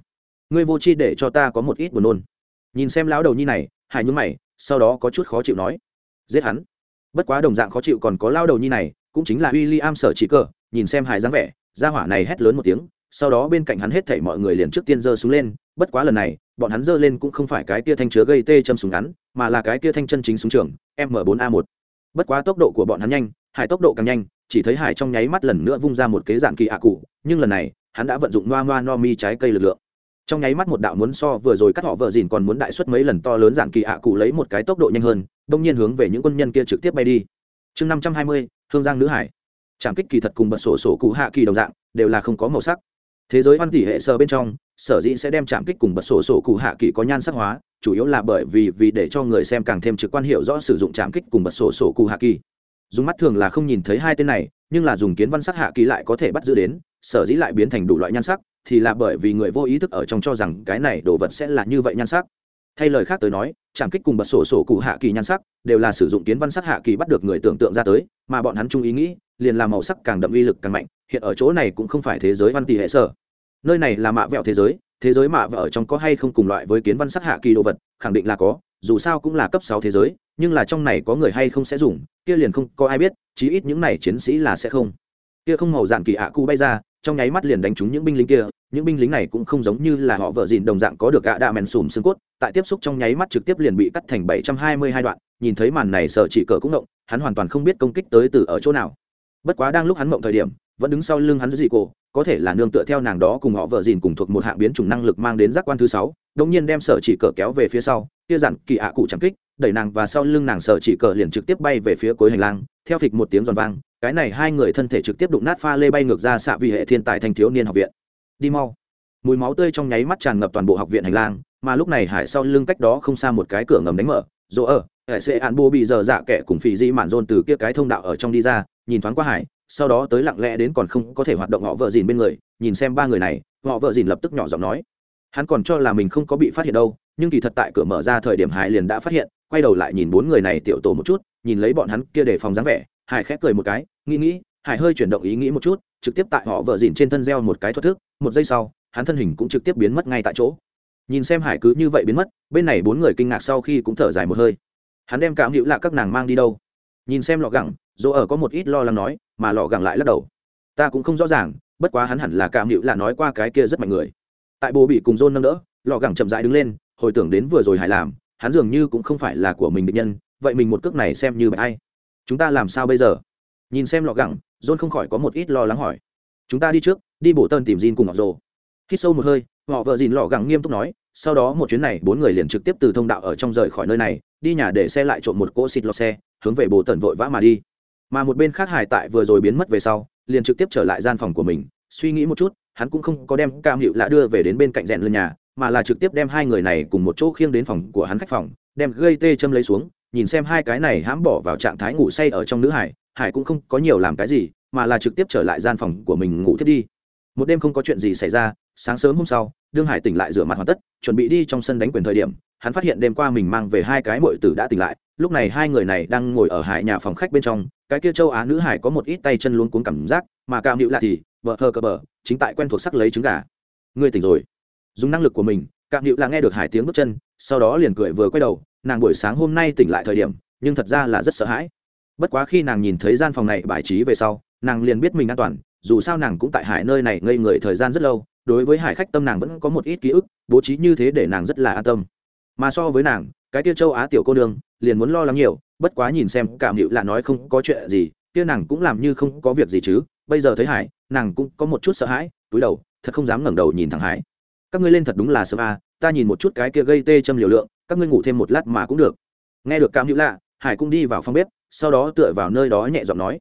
A: ngươi vô chi để cho ta có một ít buồn nôn. Nhìn xem lão đầu nhi này, hải nhúng mày, sau đó có chút khó chịu nói, giết hắn. Bất quá đồng dạng khó chịu còn có lao đầu nhi này, cũng chính là w i l l i am sở chỉ cờ, nhìn xem hải dáng vẻ ra hỏa này hét lớn một tiếng, sau đó bên cạnh hắn hết thảy mọi người liền trước tiên giơ súng lên, bất quá lần này, bọn hắn giơ lên cũng không phải cái kia thanh chứa gây tê châm súng ngắn, mà là cái kia thanh chân chính súng trường, m 4 a 1 bất quá tốc độ của bọn hắn nhanh, hải tốc độ càng nhanh, chỉ thấy hải trong nháy mắt lần nữa vung ra một kế dạng kỳ ạ cụ, nhưng lần này, hắn đã vận dụng noa noa no mi trái cây lực lượng trong nháy mắt một đạo muốn so vừa rồi cắt họ vợ dìn còn muốn đại suất mấy lần to lớn dạng kỳ ạ cụ lấy một cái tốc độ nhanh hơn, đông nhiên hướng về những quân nhân kia trực tiếp bay đi. Chương năm trăm hai mươi, hương giang nữ hải. Trảm kích kỳ thật cùng bật sổ sổ cụ hạ kỳ đồng dạng, đều là không có màu sắc. Thế giới văn tỷ hệ sơ bên trong, sở dĩ sẽ đem chạm kích cùng bật sổ sổ cụ hạ kỳ có nhan sắc hóa, chủ yếu là bởi vì vì để cho người xem càng thêm trực quan hiệu rõ sử dụng chạm kích cùng bật sổ sổ cụ hạ kỳ. Dùng mắt thường là không nhìn thấy hai tên này, nhưng là dùng kiến văn sắc hạ kỳ lại có thể bắt giữ đến, sở dĩ lại biến thành đủ loại nhan sắc thì là bởi vì người vô ý thức ở trong cho rằng cái này đồ vật sẽ là như vậy nhan sắc. Thay lời khác tới nói chạm kích cùng bật sổ sổ cụ hạ kỳ nhan sắc đều là sử dụng kiến văn sắc hạ kỳ bắt được người tưởng tượng ra tới, mà bọn hắn chung ý nghĩ, liền là màu sắc càng đậm uy lực càng mạnh, hiện ở chỗ này cũng không phải thế giới văn tỷ hệ sở. Nơi này là mạ vẹo thế giới thế giới mạ vẹo ở trong có hay không cùng loại với kiến văn sắc hạ kỳ đồ vật, khẳng định là có, dù sao cũng là cấp sáu thế giới, nhưng là trong này có người hay không sẽ dùng, kia liền không có ai biết, chí ít những này chiến sĩ là sẽ không. Kia không màu dạng kỳ ạ cụ bay ra trong nháy mắt liền đánh trúng những binh lính kia, những binh lính này cũng không giống như là họ vợ dìn đồng dạng có được gạ đạ mèn sùm xương cốt, tại tiếp xúc trong nháy mắt trực tiếp liền bị cắt thành bảy trăm hai mươi hai đoạn, nhìn thấy màn này sợ chỉ cờ cũng động, hắn hoàn toàn không biết công kích tới từ ở chỗ nào. Bất quá đang lúc hắn mộng thời điểm, vẫn đứng sau lưng hắn dị cổ có thể là nương tựa theo nàng đó cùng họ vợ dìn cùng thuộc một hạng biến chủng năng lực mang đến giác quan thứ sáu đông nhiên đem sở chỉ cờ kéo về phía sau, kia dặn kỳ ạ cụ chẳng kích, đẩy nàng và sau lưng nàng sở chỉ cờ liền trực tiếp bay về phía cuối hành lang, theo phịch một tiếng giòn vang, cái này hai người thân thể trực tiếp đụng nát pha lê bay ngược ra xạ vì hệ thiên tài thanh thiếu niên học viện. Đi mau. Mùi máu tươi trong nháy mắt tràn ngập toàn bộ học viện hành lang, mà lúc này hải sau lưng cách đó không xa một cái cửa ngầm đánh mở, dỗ ở hệ sẽ an bô bị giờ dạ kẻ cùng phì di mạn rôn từ kia cái thông đạo ở trong đi ra, nhìn thoáng qua hải, sau đó tới lặng lẽ đến còn không có thể hoạt động họ vợ dìn bên người, nhìn xem ba người này, họ vợ dìn lập tức nhỏ giọng nói hắn còn cho là mình không có bị phát hiện đâu, nhưng kỳ thật tại cửa mở ra thời điểm hải liền đã phát hiện, quay đầu lại nhìn bốn người này tiểu tổ một chút, nhìn lấy bọn hắn kia để phòng dáng vẻ, hải khép cười một cái, nghĩ nghĩ, hải hơi chuyển động ý nghĩ một chút, trực tiếp tại họ vợ dìn trên thân gieo một cái thoát thức, một giây sau, hắn thân hình cũng trực tiếp biến mất ngay tại chỗ. Nhìn xem hải cứ như vậy biến mất, bên này bốn người kinh ngạc sau khi cũng thở dài một hơi. Hắn đem cảm hữu lạ các nàng mang đi đâu? Nhìn xem lọ gẳng, dỗ ở có một ít lo lắng nói, mà lọ gẳng lại lắc đầu. Ta cũng không rõ ràng, bất quá hắn hẳn là cảm hữu lạ nói qua cái kia rất mạnh người tại bố bị cùng John nâng đỡ, lọ gẳng chậm rãi đứng lên, hồi tưởng đến vừa rồi hải làm, hắn dường như cũng không phải là của mình định nhân, vậy mình một cước này xem như bạch ai? Chúng ta làm sao bây giờ? Nhìn xem lọ gẳng, john không khỏi có một ít lo lắng hỏi. Chúng ta đi trước, đi bổ tân tìm Jin cùng ngọc rồ. Hít sâu một hơi, họ vợ dìn lọ gẳng nghiêm túc nói, sau đó một chuyến này bốn người liền trực tiếp từ thông đạo ở trong rời khỏi nơi này, đi nhà để xe lại trộm một cỗ xịt lọt xe, hướng về bồ tần vội vã mà đi. Mà một bên khác hải tại vừa rồi biến mất về sau, liền trực tiếp trở lại gian phòng của mình, suy nghĩ một chút hắn cũng không có đem cam hiệu lạ đưa về đến bên cạnh rèn lên nhà, mà là trực tiếp đem hai người này cùng một chỗ khiêng đến phòng của hắn khách phòng, đem gây tê châm lấy xuống, nhìn xem hai cái này hãm bỏ vào trạng thái ngủ say ở trong nữ hải hải cũng không có nhiều làm cái gì, mà là trực tiếp trở lại gian phòng của mình ngủ thiết đi. Một đêm không có chuyện gì xảy ra, sáng sớm hôm sau, đương hải tỉnh lại rửa mặt hoàn tất, chuẩn bị đi trong sân đánh quyền thời điểm, hắn phát hiện đêm qua mình mang về hai cái mội tử đã tỉnh lại, lúc này hai người này đang ngồi ở hải nhà phòng khách bên trong, cái kia châu á nữ hải có một ít tay chân luôn cuốn cảm giác, mà cao hữu lạ thì vợ hờ cờ bờ chính tại quen thuộc sắc lấy trứng gà. Ngươi tỉnh rồi. Dùng năng lực của mình cạm hữu là nghe được hải tiếng bước chân sau đó liền cười vừa quay đầu nàng buổi sáng hôm nay tỉnh lại thời điểm nhưng thật ra là rất sợ hãi. Bất quá khi nàng nhìn thấy gian phòng này bài trí về sau nàng liền biết mình an toàn dù sao nàng cũng tại hải nơi này ngây người thời gian rất lâu đối với hải khách tâm nàng vẫn có một ít ký ức bố trí như thế để nàng rất là an tâm. Mà so với nàng cái kia châu á tiểu cô đường, liền muốn lo lắng nhiều bất quá nhìn xem cảm hiệu là nói không có chuyện gì kia nàng cũng làm như không có việc gì chứ bây giờ thấy hải nàng cũng có một chút sợ hãi, túi đầu, thật không dám ngẩng đầu nhìn thẳng hải. Các ngươi lên thật đúng là sớm à ta nhìn một chút cái kia gây tê châm liều lượng, các ngươi ngủ thêm một lát mà cũng được. Nghe được cảm hữu lạ, hải cũng đi vào phòng bếp, sau đó tựa vào nơi đó nhẹ giọng nói,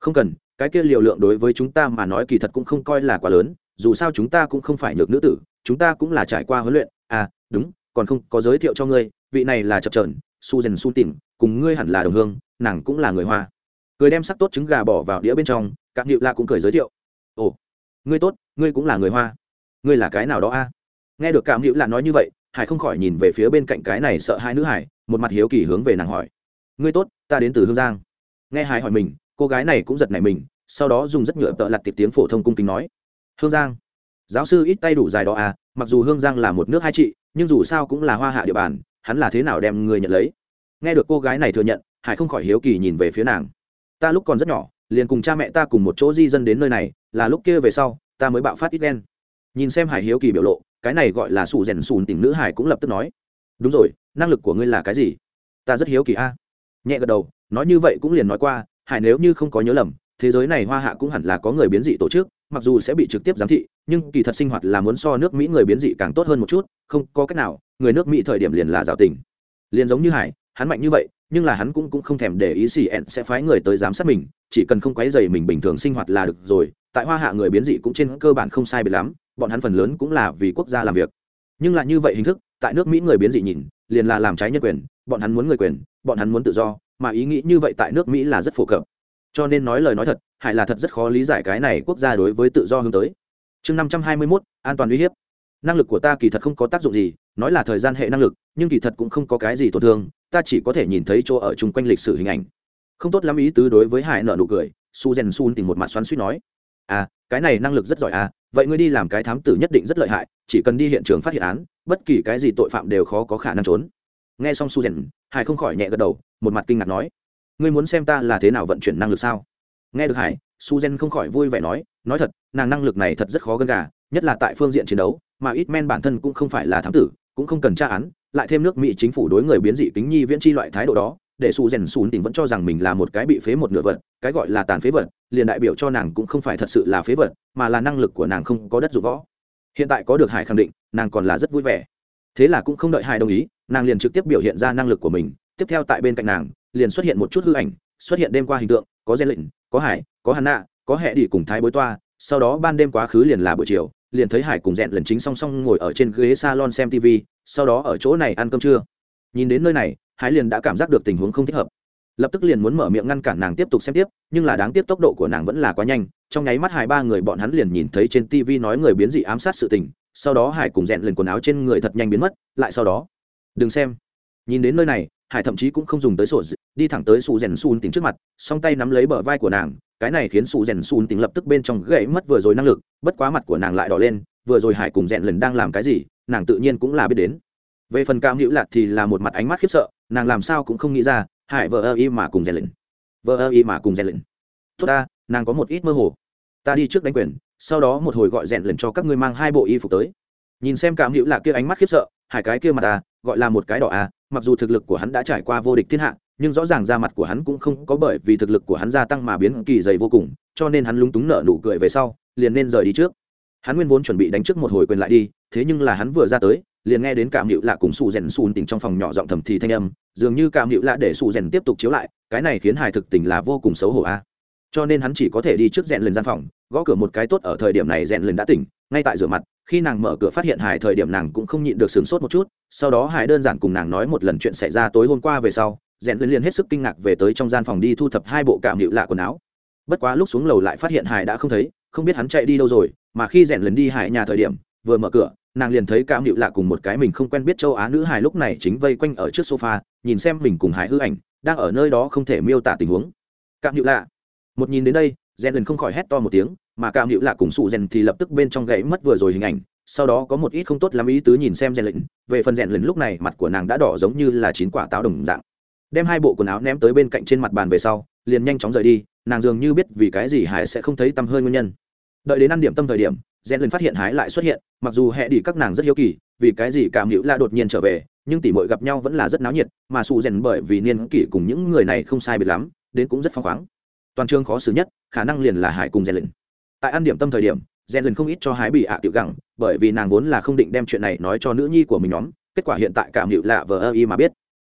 A: không cần, cái kia liều lượng đối với chúng ta mà nói kỳ thật cũng không coi là quá lớn, dù sao chúng ta cũng không phải nhược nữ tử, chúng ta cũng là trải qua huấn luyện. À đúng, còn không, có giới thiệu cho ngươi, vị này là chập trờn su dần su tìm cùng ngươi hẳn là đồng hương, nàng cũng là người hoa. Cười đem sắc tốt trứng gà bỏ vào đĩa bên trong các hiệu la cũng cười giới thiệu ồ, ngươi tốt, ngươi cũng là người hoa. Ngươi là cái nào đó a? Nghe được cảm hữu là nói như vậy, hải không khỏi nhìn về phía bên cạnh cái này sợ hai nữ hải, một mặt hiếu kỳ hướng về nàng hỏi. Ngươi tốt, ta đến từ hương giang. Nghe hải hỏi mình, cô gái này cũng giật nảy mình, sau đó dùng rất nhựa tợ lặt tiệp tiếng phổ thông cung kính nói. Hương giang. Giáo sư ít tay đủ dài đó à mặc dù hương giang là một nước hai trị, nhưng dù sao cũng là hoa hạ địa bàn, hắn là thế nào đem người nhận lấy? Nghe được cô gái này thừa nhận, hải không khỏi hiếu kỳ nhìn về phía nàng. Ta lúc còn rất nhỏ liền cùng cha mẹ ta cùng một chỗ di dân đến nơi này, là lúc kia về sau, ta mới bạo phát ít đen nhìn xem hải hiếu kỳ biểu lộ, cái này gọi là sủ rèn sùn tỉnh nữ hải cũng lập tức nói. Đúng rồi, năng lực của ngươi là cái gì? Ta rất hiếu kỳ a. Nhẹ gật đầu, nói như vậy cũng liền nói qua, hải nếu như không có nhớ lầm, thế giới này hoa hạ cũng hẳn là có người biến dị tổ chức, mặc dù sẽ bị trực tiếp giám thị, nhưng kỳ thật sinh hoạt là muốn so nước mỹ người biến dị càng tốt hơn một chút, không có cách nào, người nước mỹ thời điểm liền là rào tình. Liền giống như hải, hắn mạnh như vậy nhưng là hắn cũng cũng không thèm để ý xì ẹn sẽ phái người tới giám sát mình, chỉ cần không quấy dày mình bình thường sinh hoạt là được rồi, tại hoa hạ người biến dị cũng trên cơ bản không sai biệt lắm, bọn hắn phần lớn cũng là vì quốc gia làm việc. Nhưng lại như vậy hình thức, tại nước mỹ người biến dị nhìn, liền là làm trái nhân quyền, bọn hắn muốn người quyền, bọn hắn muốn tự do, mà ý nghĩ như vậy tại nước mỹ là rất phổ cập. Cho nên nói lời nói thật, hại là thật rất khó lý giải cái này quốc gia đối với tự do hướng tới. Chương năm trăm hai mươi mốt, an toàn uy hiếp. Năng lực của ta kỳ thật không có tác dụng gì, nói là thời gian hệ năng lực, nhưng kỳ thật cũng không có cái gì tổn thương ta chỉ có thể nhìn thấy chỗ ở chung quanh lịch sử hình ảnh. Không tốt lắm ý tứ đối với hải nợ nụ cười, su gen sun tìm một mặt xoắn suýt nói. À cái này năng lực rất giỏi à vậy ngươi đi làm cái thám tử nhất định rất lợi hại, chỉ cần đi hiện trường phát hiện án, bất kỳ cái gì tội phạm đều khó có khả năng trốn. Nghe xong su gen, hải không khỏi nhẹ gật đầu, một mặt kinh ngạc nói. Ngươi muốn xem ta là thế nào vận chuyển năng lực sao? Nghe được hải, su gen không khỏi vui vẻ nói nói thật, nàng năng lực này thật rất khó gân gà, nhất là tại phương diện chiến đấu, mà ít men bản thân cũng không phải là thám tử, cũng không cần tra án lại thêm nước mỹ chính phủ đối người biến dị kính nhi viễn chi loại thái độ đó, để su rèn sùn tỉnh vẫn cho rằng mình là một cái bị phế một nửa vật, cái gọi là tàn phế vật, liền đại biểu cho nàng cũng không phải thật sự là phế vật, mà là năng lực của nàng không có đất dụng võ. Hiện tại có được hải khẳng định, nàng còn là rất vui vẻ. Thế là cũng không đợi hải đồng ý, nàng liền trực tiếp biểu hiện ra năng lực của mình, tiếp theo tại bên cạnh nàng, liền xuất hiện một chút hư ảnh, xuất hiện đêm qua hình tượng, có gen lệnh có hải, có hàn nạ có hệ đi cùng thái bối toa, sau đó ban đêm quá khứ liền là buổi chiều liền thấy hải cùng rèn lần chính song song ngồi ở trên ghế salon xem tv sau đó ở chỗ này ăn cơm trưa. Nhìn đến nơi này, hải liền đã cảm giác được tình huống không thích hợp. Lập tức liền muốn mở miệng ngăn cản nàng tiếp tục xem tiếp, nhưng là đáng tiếc tốc độ của nàng vẫn là quá nhanh, trong nháy mắt hai ba người bọn hắn liền nhìn thấy trên tv nói người biến dị ám sát sự tình, sau đó hải cùng rèn lần quần áo trên người thật nhanh biến mất, lại sau đó. Đừng xem. Nhìn đến nơi này hải thậm chí cũng không dùng tới sổ đi thẳng tới su rèn sun tính trước mặt, song tay nắm lấy bờ vai của nàng, cái này khiến su rèn sun tính lập tức bên trong gãy mất vừa rồi năng lực, bất quá mặt của nàng lại đỏ lên, vừa rồi hải cùng rèn lần đang làm cái gì, nàng tự nhiên cũng là biết đến. Về phần cam hữu lạc thì là một mặt ánh mắt khiếp sợ, nàng làm sao cũng không nghĩ ra, hải vợ ơ y mà cùng rèn lần. Vợ ơ y mà cùng rèn lần. Tốt ta, nàng có một ít mơ hồ. Ta đi trước đánh quyền, sau đó một hồi gọi rèn lần cho các ngươi mang hai bộ y phục tới. Nhìn xem cảm hữu lạc kia ánh mắt khiếp sợ, hải cái kia mà ta, gọi là một cái đỏ à mặc dù thực lực của hắn đã trải qua vô địch thiên hạ, nhưng rõ ràng da mặt của hắn cũng không có bởi vì thực lực của hắn gia tăng mà biến kỳ dày vô cùng, cho nên hắn lúng túng nở nụ cười về sau, liền nên rời đi trước. Hắn nguyên vốn chuẩn bị đánh trước một hồi quyền lại đi, thế nhưng là hắn vừa ra tới, liền nghe đến cảm hiệu lạ cùng sụ rèn sùn tỉnh trong phòng nhỏ giọng thầm thì thanh âm, dường như cảm hiệu lạ để sụ rèn tiếp tục chiếu lại, cái này khiến hài thực tình là vô cùng xấu hổ a. Cho nên hắn chỉ có thể đi trước rèn lên gian phòng, gõ cửa một cái tốt ở thời điểm này rèn lên đã tỉnh, ngay tại rửa mặt khi nàng mở cửa phát hiện hải thời điểm nàng cũng không nhịn được sửng sốt một chút, sau đó hải đơn giản cùng nàng nói một lần chuyện xảy ra tối hôm qua về sau, rèn lên liền hết sức kinh ngạc về tới trong gian phòng đi thu thập hai bộ cảm hiệu lạ quần áo. Bất quá lúc xuống lầu lại phát hiện hải đã không thấy, không biết hắn chạy đi đâu rồi, mà khi rèn lần đi hải nhà thời điểm, vừa mở cửa, nàng liền thấy cảm hiệu lạ cùng một cái mình không quen biết châu á nữ hải lúc này chính vây quanh ở trước sofa, nhìn xem mình cùng hải hư ảnh, đang ở nơi đó không thể miêu tả tình huống. Cảm hiệu lạ. Một nhìn đến đây, rèn lần không khỏi hét to một tiếng mà cảm hữu lạ cùng sụ rèn thì lập tức bên trong gãy mất vừa rồi hình ảnh, sau đó có một ít không tốt lắm ý tứ nhìn xem rèn lệnh. Về phần rèn lần lúc này, mặt của nàng đã đỏ giống như là chín quả táo đồng dạng. Đem hai bộ quần áo ném tới bên cạnh trên mặt bàn về sau, liền nhanh chóng rời đi, nàng dường như biết vì cái gì hải sẽ không thấy tâm hơi nguyên nhân. Đợi đến ăn điểm tâm thời điểm, rèn lĩnh phát hiện hải lại xuất hiện, mặc dù hẹ đi các nàng rất hiếu kỳ, vì cái gì cảm hữu là đột nhiên trở về, nhưng tỉ mội gặp nhau vẫn là rất náo nhiệt, mà sụ rèn bởi vì niên kỷ cùng những người này không sai biệt lắm, đến cũng rất phăng khoáng. Toàn trường khó xử nhất, khả năng liền là hải cùng rèn lĩnh tại ăn điểm tâm thời điểm rèn lần không ít cho hái bị ạ tiểu gẳng, bởi vì nàng vốn là không định đem chuyện này nói cho nữ nhi của mình nhóm, kết quả hiện tại cảm hiệu lạ vờ ơ y mà biết.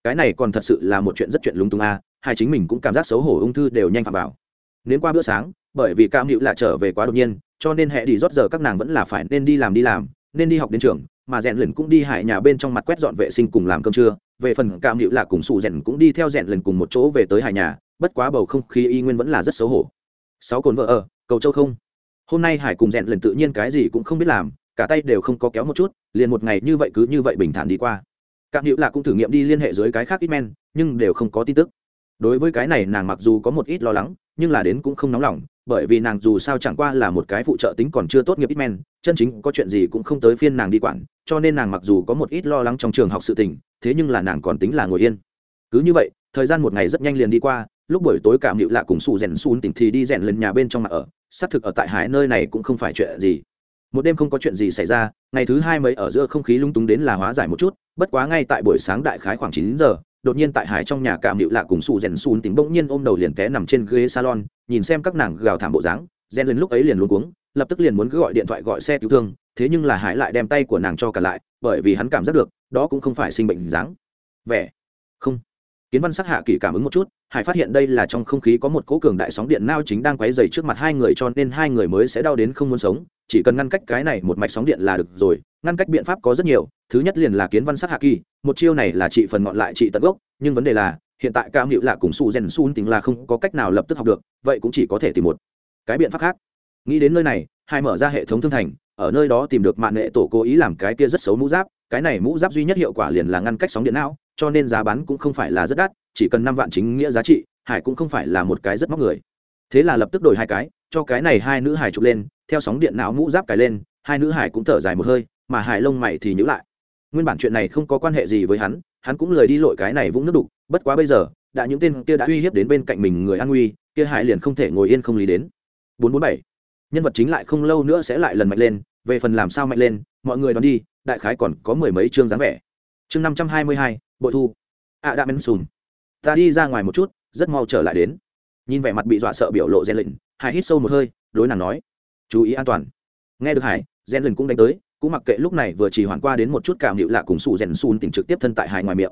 A: Cái này còn thật sự là một chuyện rất chuyện lung tung a, hai chính mình cũng cảm giác xấu hổ ung thư đều nhanh phạm vào. Đến qua bữa sáng, bởi vì cảm hiệu lạ trở về quá đột nhiên, cho nên hệ đi rót giờ các nàng vẫn là phải nên đi làm đi làm, nên đi học đến trường, mà rèn lần cũng đi hải nhà bên trong mặt quét dọn vệ sinh cùng làm cơm trưa. Về phần cảm hiệu lạ cùng sụ rèn cũng đi theo rèn lần cùng một chỗ về tới hải nhà, bất quá bầu không khí y nguyên vẫn là rất xấu hổ. Sáu cồn vợ ở, cầu châu không hôm nay hải cùng rèn lần tự nhiên cái gì cũng không biết làm, cả tay đều không có kéo một chút, liền một ngày như vậy cứ như vậy bình thản đi qua. Cảm hữu lạ cũng thử nghiệm đi liên hệ dưới cái khác ít men, nhưng đều không có tin tức. Đối với cái này, nàng mặc dù có một ít lo lắng, nhưng là đến cũng không nóng lòng, bởi vì nàng dù sao chẳng qua là một cái phụ trợ tính còn chưa tốt nghiệp ít men, chân chính có chuyện gì cũng không tới phiên nàng đi quản, cho nên nàng mặc dù có một ít lo lắng trong trường học sự tình, thế nhưng là nàng còn tính là ngồi yên. Cứ như vậy, thời gian một ngày rất nhanh liền đi qua, lúc buổi tối cảm hữu lạ cùng sụ rèn xun tỉnh thì đi rèn lên nhà bên trong mặt ở xác thực ở tại hải nơi này cũng không phải chuyện gì. Một đêm không có chuyện gì xảy ra, ngày thứ hai mấy ở giữa không khí lung túng đến là hóa giải một chút, bất quá ngay tại buổi sáng đại khái khoảng chín giờ, đột nhiên tại hải trong nhà cảm hiệu lạ cùng sụ rèn xùn tính bỗng nhiên ôm đầu liền té nằm trên ghế salon, nhìn xem các nàng gào thảm bộ dáng. Rèn lên lúc ấy liền luôn cuống, lập tức liền muốn cứ gọi điện thoại gọi xe cứu thương, thế nhưng là hải lại đem tay của nàng cho cả lại, bởi vì hắn cảm giác được, đó cũng không phải sinh bệnh dáng. Vẻ. Không kiến văn sắc hạ kỳ cảm ứng một chút, hải phát hiện đây là trong không khí có một cỗ cường đại sóng điện nao chính đang quấy dày trước mặt hai người cho nên hai người mới sẽ đau đến không muốn sống. Chỉ cần ngăn cách cái này một mạch sóng điện là được rồi, ngăn cách biện pháp có rất nhiều. Thứ nhất liền là kiến văn sắc hạ kỳ một chiêu này là trị phần ngọn lại trị tận gốc, nhưng vấn đề là, hiện tại Cao hiệu lạ cùng su gen sun tính là không có cách nào lập tức học được, vậy cũng chỉ có thể tìm một cái biện pháp khác. Nghĩ đến nơi này, hai mở ra hệ thống thương thành, ở nơi đó tìm được mạng nghệ tổ cố ý làm cái kia rất xấu mũ giáp cái này mũ giáp duy nhất hiệu quả liền là ngăn cách sóng điện não, cho nên giá bán cũng không phải là rất đắt, chỉ cần năm vạn chính nghĩa giá trị, hải cũng không phải là một cái rất móc người. Thế là lập tức đổi hai cái, cho cái này hai nữ hải chụp lên, theo sóng điện não mũ giáp cài lên, hai nữ hải cũng thở dài một hơi, mà hải lông mày thì nhữ lại. Nguyên bản chuyện này không có quan hệ gì với hắn hắn cũng lười đi lội cái này vũng nước đục, bất quá bây giờ, đã những tên kia đã uy hiếp đến bên cạnh mình người an nguy, kia hải liền không thể ngồi yên không lý đến. Bốn bốn bảy, nhân vật chính lại không lâu nữa sẽ lại lần mạnh lên, về phần làm sao mạnh lên, mọi người đoán đi đại khái còn có mười mấy chương dáng vẻ. Chương năm trăm hai mươi hai bội thu. Ạ đã mến sùn. Ta đi ra ngoài một chút rất mau trở lại đến. Nhìn vẻ mặt bị dọa sợ biểu lộ gen lịnh, hải hít sâu một hơi đối nàng nói chú ý an toàn. Nghe được hải gen lịnh cũng đánh tới cũng mặc kệ lúc này vừa chỉ hoàn qua đến một chút cảm hiệu lạ cùng sủ rèn xùn tỉnh trực tiếp thân tại hải ngoài miệng.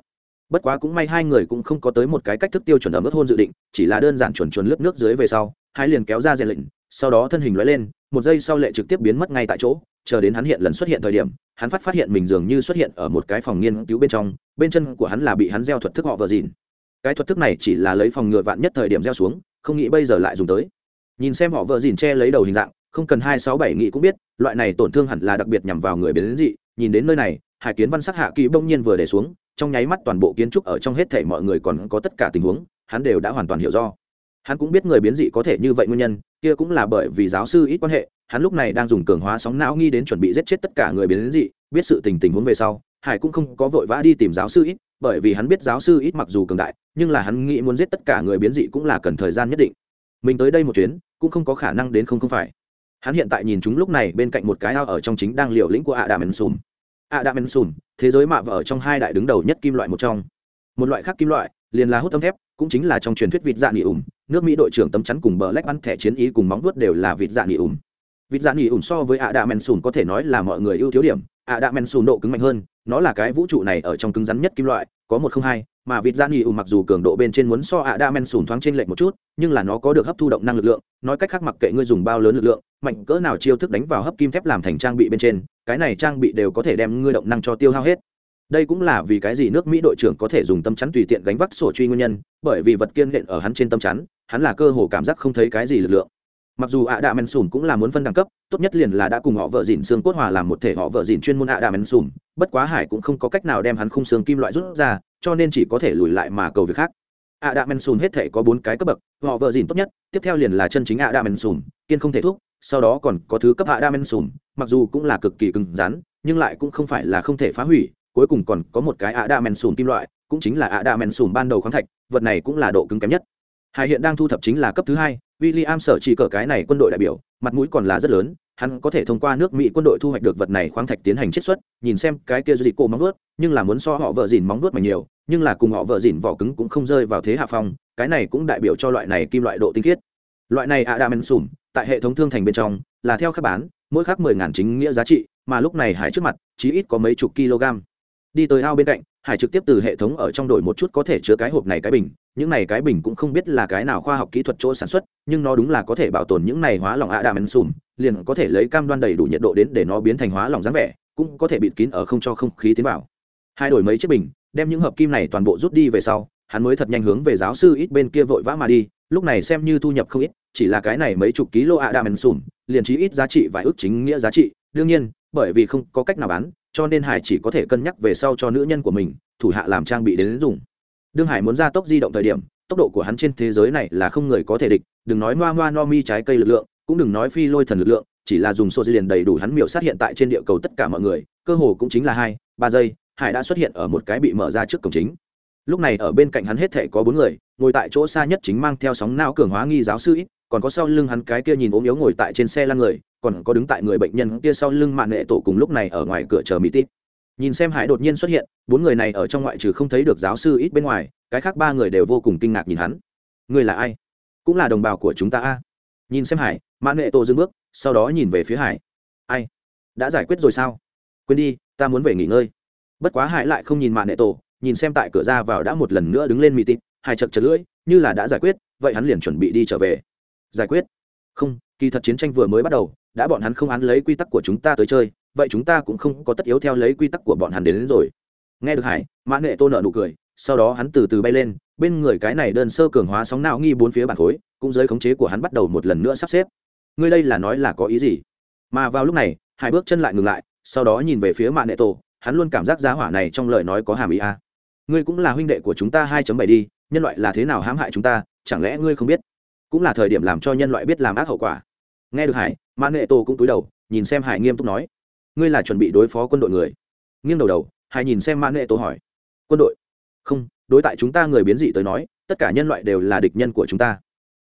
A: Bất quá cũng may hai người cũng không có tới một cái cách thức tiêu chuẩn ở mức hôn dự định chỉ là đơn giản chuẩn chuẩn lướt nước dưới về sau hai liền kéo ra rèn lịnh, sau đó thân hình lóe lên một giây sau lệ trực tiếp biến mất ngay tại chỗ chờ đến hắn hiện lần xuất hiện thời điểm, hắn phát phát hiện mình dường như xuất hiện ở một cái phòng nghiên cứu bên trong, bên chân của hắn là bị hắn gieo thuật thức họ vợ dìn cái thuật thức này chỉ là lấy phòng ngừa vạn nhất thời điểm gieo xuống, không nghĩ bây giờ lại dùng tới. Nhìn xem họ vợ dìn che lấy đầu hình dạng, không cần hai sáu bảy nghĩ cũng biết, loại này tổn thương hẳn là đặc biệt nhằm vào người biến dị. Nhìn đến nơi này, hải kiến văn sắc hạ kỹ bỗng nhiên vừa để xuống, trong nháy mắt toàn bộ kiến trúc ở trong hết thể mọi người còn có tất cả tình huống, hắn đều đã hoàn toàn hiểu do. Hắn cũng biết người biến dị có thể như vậy nguyên nhân, kia cũng là bởi vì giáo sư ít quan hệ hắn lúc này đang dùng cường hóa sóng não nghi đến chuẩn bị giết chết tất cả người biến dị, biết sự tình tình huống về sau, hải cũng không có vội vã đi tìm giáo sư ít, bởi vì hắn biết giáo sư ít mặc dù cường đại, nhưng là hắn nghĩ muốn giết tất cả người biến dị cũng là cần thời gian nhất định. Mình tới đây một chuyến, cũng không có khả năng đến không không phải. Hắn hiện tại nhìn chúng lúc này bên cạnh một cái ao ở trong chính đang liều lĩnh của adam ensum adam ensum thế giới mạ vợ ở trong hai đại đứng đầu nhất kim loại một trong. Một loại khác kim loại, liền là hút tấm thép, cũng chính là trong truyền thuyết vịt dạ nghỉ ủng nước mỹ đội trưởng tấm chắn cùng bờ lách ăn thẻ chiến ý cùng móng vuốt đều là vịt dạ nghỉ ủng vịt dạ nghỉ ủng so với ạ đạ men sùn có thể nói là mọi người ưu thiếu điểm. Ạ đạ men sùn độ cứng mạnh hơn, nó là cái vũ trụ này ở trong cứng rắn nhất kim loại, có một không hai, mà vịt dạ nghỉ ủng mặc dù cường độ bên trên muốn so ạ đạ men sùn thoáng trên lệch một chút, nhưng là nó có được hấp thu động năng lực lượng, nói cách khác mặc kệ ngươi dùng bao lớn lực lượng, mạnh cỡ nào chiêu thức đánh vào hấp kim thép làm thành trang bị bên trên, cái này trang bị đều có thể đem ngươi động năng cho tiêu hao hết. Đây cũng là vì cái gì nước mỹ đội trưởng có thể dùng tâm chắn tùy tiện gánh vác sổ truy nguyên nhân, bởi vì vật kiên nện ở hắn trên tâm chắn, hắn là cơ hồ cảm giác không thấy cái gì lực lượng mặc dù ạ đạ men sùm cũng là muốn phân đẳng cấp, tốt nhất liền là đã cùng họ vợ dìn xương cốt hòa làm một thể họ vợ dìn chuyên môn ạ đạ men sùm bất quá hải cũng không có cách nào đem hắn khung xương kim loại rút ra, cho nên chỉ có thể lùi lại mà cầu việc khác. Ạ đạ men sùm hết thể có bốn cái cấp bậc, họ vợ dìn tốt nhất, tiếp theo liền là chân chính ạ đạ men sùm kiên không thể thuốc sau đó còn có thứ cấp ạ đạ men sùm mặc dù cũng là cực kỳ cứng rắn, nhưng lại cũng không phải là không thể phá hủy, cuối cùng còn có một cái ạ đa men sùn kim loại, cũng chính là ạ đa men sùn ban đầu khoáng thạch, vật này cũng là độ cứng kém nhất hải hiện đang thu thập chính là cấp thứ hai, William sở chỉ cờ cái này quân đội đại biểu, mặt mũi còn là rất lớn, hắn có thể thông qua nước mỹ quân đội thu hoạch được vật này khoáng thạch tiến hành chiết xuất, nhìn xem cái kia dị cổ móng vuốt, nhưng là muốn so họ vợ dìn móng vuốt mà nhiều, nhưng là cùng họ vợ dìn vỏ cứng cũng không rơi vào thế hạ phong, cái này cũng đại biểu cho loại này kim loại độ tinh khiết. Loại này ạ đa men sùn tại hệ thống thương thành bên trong, là theo các bán, mỗi khắc mười ngàn chính nghĩa giá trị, mà lúc này hải trước mặt, chí ít có mấy chục kg. Đi tới ao bên cạnh, hải trực tiếp từ hệ thống ở trong đổi một chút có thể chứa cái hộp này cái bình những này cái bình cũng không biết là cái nào khoa học kỹ thuật chỗ sản xuất, nhưng nó đúng là có thể bảo tồn những này hóa lỏng ạ đàm ăn sùm liền có thể lấy cam đoan đầy đủ nhiệt độ đến để nó biến thành hóa lỏng dáng vẻ, cũng có thể bịt kín ở không cho không khí tiến vào. Hai đổi mấy chiếc bình, đem những hợp kim này toàn bộ rút đi về sau, hắn mới thật nhanh hướng về giáo sư ít bên kia vội vã mà đi, lúc này xem như thu nhập không ít, chỉ là cái này mấy chục ký lô ạ đàm ăn sùm liền chí ít giá trị vài ước chính nghĩa giá trị. Đương nhiên, bởi vì không có cách nào bán, cho nên hải chỉ có thể cân nhắc về sau cho nữ nhân của mình, thủ hạ làm trang bị đến dùng đương hải muốn ra tốc di động thời điểm, tốc độ của hắn trên thế giới này là không người có thể địch, đừng nói noa noa no mi trái cây lực lượng, cũng đừng nói phi lôi thần lực lượng, chỉ là dùng số liền đầy đủ hắn miểu sát hiện tại trên địa cầu tất cả mọi người, cơ hồ cũng chính là hai, ba giây, hải đã xuất hiện ở một cái bị mở ra trước cổng chính. Lúc này ở bên cạnh hắn hết thể có bốn người, ngồi tại chỗ xa nhất chính mang theo sóng não cường hóa nghi giáo sư ít, còn có sau lưng hắn cái kia nhìn ốm yếu ngồi tại trên xe lăn người, còn có đứng tại người bệnh nhân kia sau lưng mạng nghệ tổ cùng lúc này ở ngoài cửa chờ mỹ tít nhìn xem hải đột nhiên xuất hiện, bốn người này ở trong ngoại trừ không thấy được giáo sư ít bên ngoài, cái khác ba người đều vô cùng kinh ngạc nhìn hắn. Người là ai? Cũng là đồng bào của chúng ta a. Nhìn xem hải mã nghệ tổ dừng bước, sau đó nhìn về phía hải. Ai? Đã giải quyết rồi sao? Quên đi, ta muốn về nghỉ ngơi. Bất quá hải lại không nhìn mạng nghệ tổ nhìn xem tại cửa ra vào đã một lần nữa đứng lên mì tịt, hải chật chật lưỡi, như là đã giải quyết, vậy hắn liền chuẩn bị đi trở về. Giải quyết? Không, kỳ thật chiến tranh vừa mới bắt đầu, đã bọn hắn không án lấy quy tắc của chúng ta tới chơi vậy chúng ta cũng không có tất yếu theo lấy quy tắc của bọn hắn đến, đến rồi. Nghe được hải mã nghệ tô nợ nụ cười sau đó hắn từ từ bay lên bên người cái này đơn sơ cường hóa sóng não nghi bốn phía bản khối cũng dưới khống chế của hắn bắt đầu một lần nữa sắp xếp. Ngươi đây là nói là có ý gì? Mà vào lúc này hải bước chân lại ngừng lại sau đó nhìn về phía mạ nệ tổ hắn luôn cảm giác giá hỏa này trong lời nói có hàm ý a. À. ngươi cũng là huynh đệ của chúng ta hai bảy đi nhân loại là thế nào hãm hại chúng ta chẳng lẽ ngươi không biết? Cũng là thời điểm làm cho nhân loại biết làm ác hậu quả. Nghe được hải mã nệ tổ cũng túi đầu nhìn xem hải nghiêm túc nói ngươi là chuẩn bị đối phó quân đội người. Nghiêng đầu đầu hải nhìn xem mãn nệ tổ hỏi. Quân đội? Không, đối tại chúng ta người biến dị tới nói, tất cả nhân loại đều là địch nhân của chúng ta.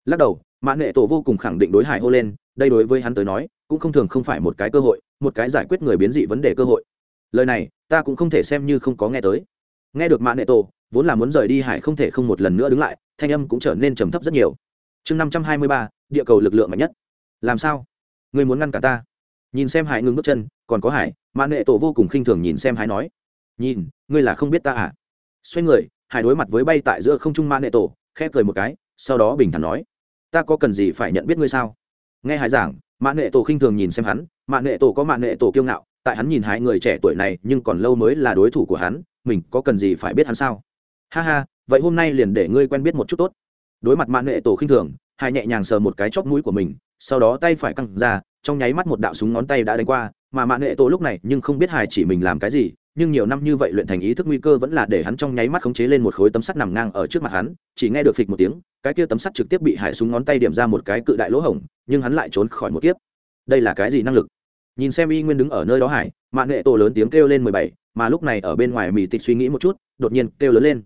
A: Lắc đầu mãn nệ tổ vô cùng khẳng định đối hải hô lên, đây đối với hắn tới nói, cũng không thường không phải một cái cơ hội, một cái giải quyết người biến dị vấn đề cơ hội. Lời này, ta cũng không thể xem như không có nghe tới. Nghe được mãn nệ tổ vốn là muốn rời đi hải không thể không một lần nữa đứng lại, thanh âm cũng trở nên trầm thấp rất nhiều. Chương năm trăm hai mươi ba, địa cầu lực lượng mạnh nhất. Làm sao? Người muốn ngăn cả ta? Nhìn xem hải ngưng bước chân, còn có hải, mã nệ tổ vô cùng khinh thường nhìn xem hải nói, nhìn, ngươi là không biết ta à? Xoay người, hải đối mặt với bay tại giữa không trung mã nệ tổ, khẽ cười một cái, sau đó bình thản nói, ta có cần gì phải nhận biết ngươi sao? Nghe hải giảng, mã nệ tổ khinh thường nhìn xem hắn, mã nệ tổ có mã nệ tổ kiêu ngạo, tại hắn nhìn hai người trẻ tuổi này nhưng còn lâu mới là đối thủ của hắn, mình có cần gì phải biết hắn sao? Ha ha, vậy hôm nay liền để ngươi quen biết một chút tốt. Đối mặt mã nệ tổ khinh thường, hải nhẹ nhàng sờ một cái chóp mũi của mình sau đó tay phải căng ra trong nháy mắt một đạo súng ngón tay đã đánh qua mà mạng nghệ tổ lúc này nhưng không biết hài chỉ mình làm cái gì nhưng nhiều năm như vậy luyện thành ý thức nguy cơ vẫn là để hắn trong nháy mắt khống chế lên một khối tấm sắt nằm ngang ở trước mặt hắn chỉ nghe được phịch một tiếng cái kia tấm sắt trực tiếp bị hải súng ngón tay điểm ra một cái cự đại lỗ hổng nhưng hắn lại trốn khỏi một kiếp. Đây là cái gì năng lực? Nhìn xem y nguyên đứng ở nơi đó hải mạng nghệ tổ lớn tiếng kêu lên mười bảy mà lúc này ở bên ngoài mỹ tịch suy nghĩ một chút đột nhiên kêu lớn lên.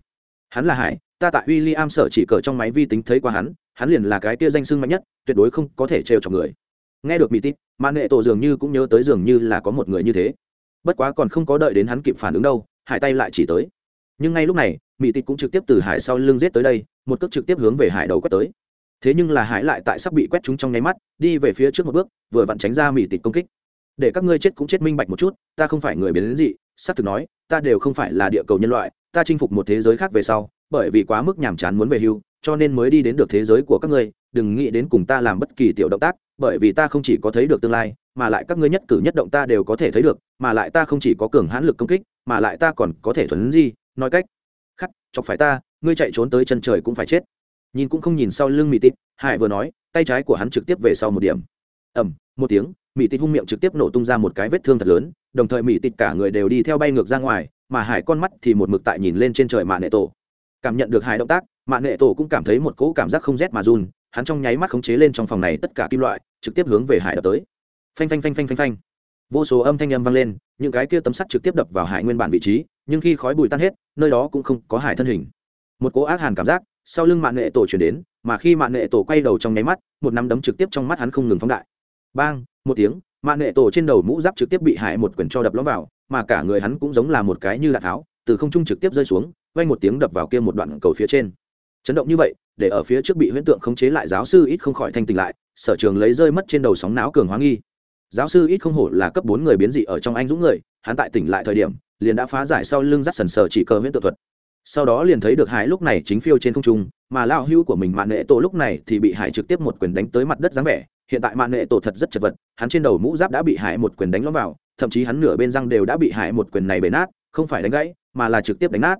A: Hắn là hải ta tại William sở chỉ cờ trong máy vi tính thấy qua hắn, hắn liền là cái kia danh sưng mạnh nhất, tuyệt đối không có thể trêu chọc người. Nghe được mỹ tít, mà Nghệ Tổ dường như cũng nhớ tới dường như là có một người như thế. Bất quá còn không có đợi đến hắn kịp phản ứng đâu, Hải tay lại chỉ tới. Nhưng ngay lúc này, mỹ tít cũng trực tiếp từ Hải sau lưng giết tới đây, một cước trực tiếp hướng về Hải đầu quét tới. Thế nhưng là Hải lại tại sắp bị quét trúng trong nháy mắt, đi về phía trước một bước, vừa vặn tránh ra mỹ tít công kích. Để các ngươi chết cũng chết minh bạch một chút, ta không phải người biến đến gì, sắp thực nói, ta đều không phải là địa cầu nhân loại, ta chinh phục một thế giới khác về sau, bởi vì quá mức nhàm chán muốn về hưu cho nên mới đi đến được thế giới của các ngươi, đừng nghĩ đến cùng ta làm bất kỳ tiểu động tác, bởi vì ta không chỉ có thấy được tương lai, mà lại các ngươi nhất cử nhất động ta đều có thể thấy được, mà lại ta không chỉ có cường hãn lực công kích, mà lại ta còn có thể thuần gì nói cách khắc chọc phải ta, ngươi chạy trốn tới chân trời cũng phải chết. Nhìn cũng không nhìn sau lưng mỹ tít hải vừa nói, tay trái của hắn trực tiếp về sau một điểm. Ẩm một tiếng mỹ tít hung miệng trực tiếp nổ tung ra một cái vết thương thật lớn, đồng thời mỹ tít cả người đều đi theo bay ngược ra ngoài, mà hải con mắt thì một mực tại nhìn lên trên trời mạ nệ tổ. Cảm nhận được Hải động tác mạng nghệ tổ cũng cảm thấy một cỗ cảm giác không rét mà run, hắn trong nháy mắt khống chế lên trong phòng này tất cả kim loại, trực tiếp hướng về hải đập tới. Phanh phanh phanh phanh phanh phanh. Vô số âm thanh âm vang lên, những cái kia tấm sắt trực tiếp đập vào hải nguyên bản vị trí, nhưng khi khói bụi tan hết, nơi đó cũng không có hải thân hình. Một cỗ ác hàn cảm giác sau lưng mạng nghệ tổ chuyển đến, mà khi mạng nghệ tổ quay đầu trong nháy mắt, một nắm đấm trực tiếp trong mắt hắn không ngừng phóng đại. Bang, một tiếng mạng nghệ tổ trên đầu mũ giáp trực tiếp bị hải một quyển cho đập lõm vào, mà cả người hắn cũng giống là một cái như đạn tháo, từ không trung trực tiếp rơi xuống, vang một tiếng đập vào kia một đoạn cầu phía trên chấn động như vậy, để ở phía trước bị huyễn tượng khống chế lại giáo sư ít không khỏi thanh tỉnh lại, sở trường lấy rơi mất trên đầu sóng não cường hóa nghi. Giáo sư ít không hổ là cấp bốn người biến dị ở trong anh dũng người, hắn tại tỉnh lại thời điểm, liền đã phá giải sau lưng dắt sần sờ chỉ cờ huyễn tượng thuật. Sau đó liền thấy được hải lúc này chính phiêu trên không trung, mà lao hưu của mình mạng nệ tổ lúc này thì bị hải trực tiếp một quyền đánh tới mặt đất dáng vẻ. Hiện tại mạng nệ tổ thật rất chật vật, hắn trên đầu mũ giáp đã bị hải một quyền đánh lõm vào, thậm chí hắn nửa bên răng đều đã bị hải một quyền này bể nát, không phải đánh gãy, mà là trực tiếp đánh nát.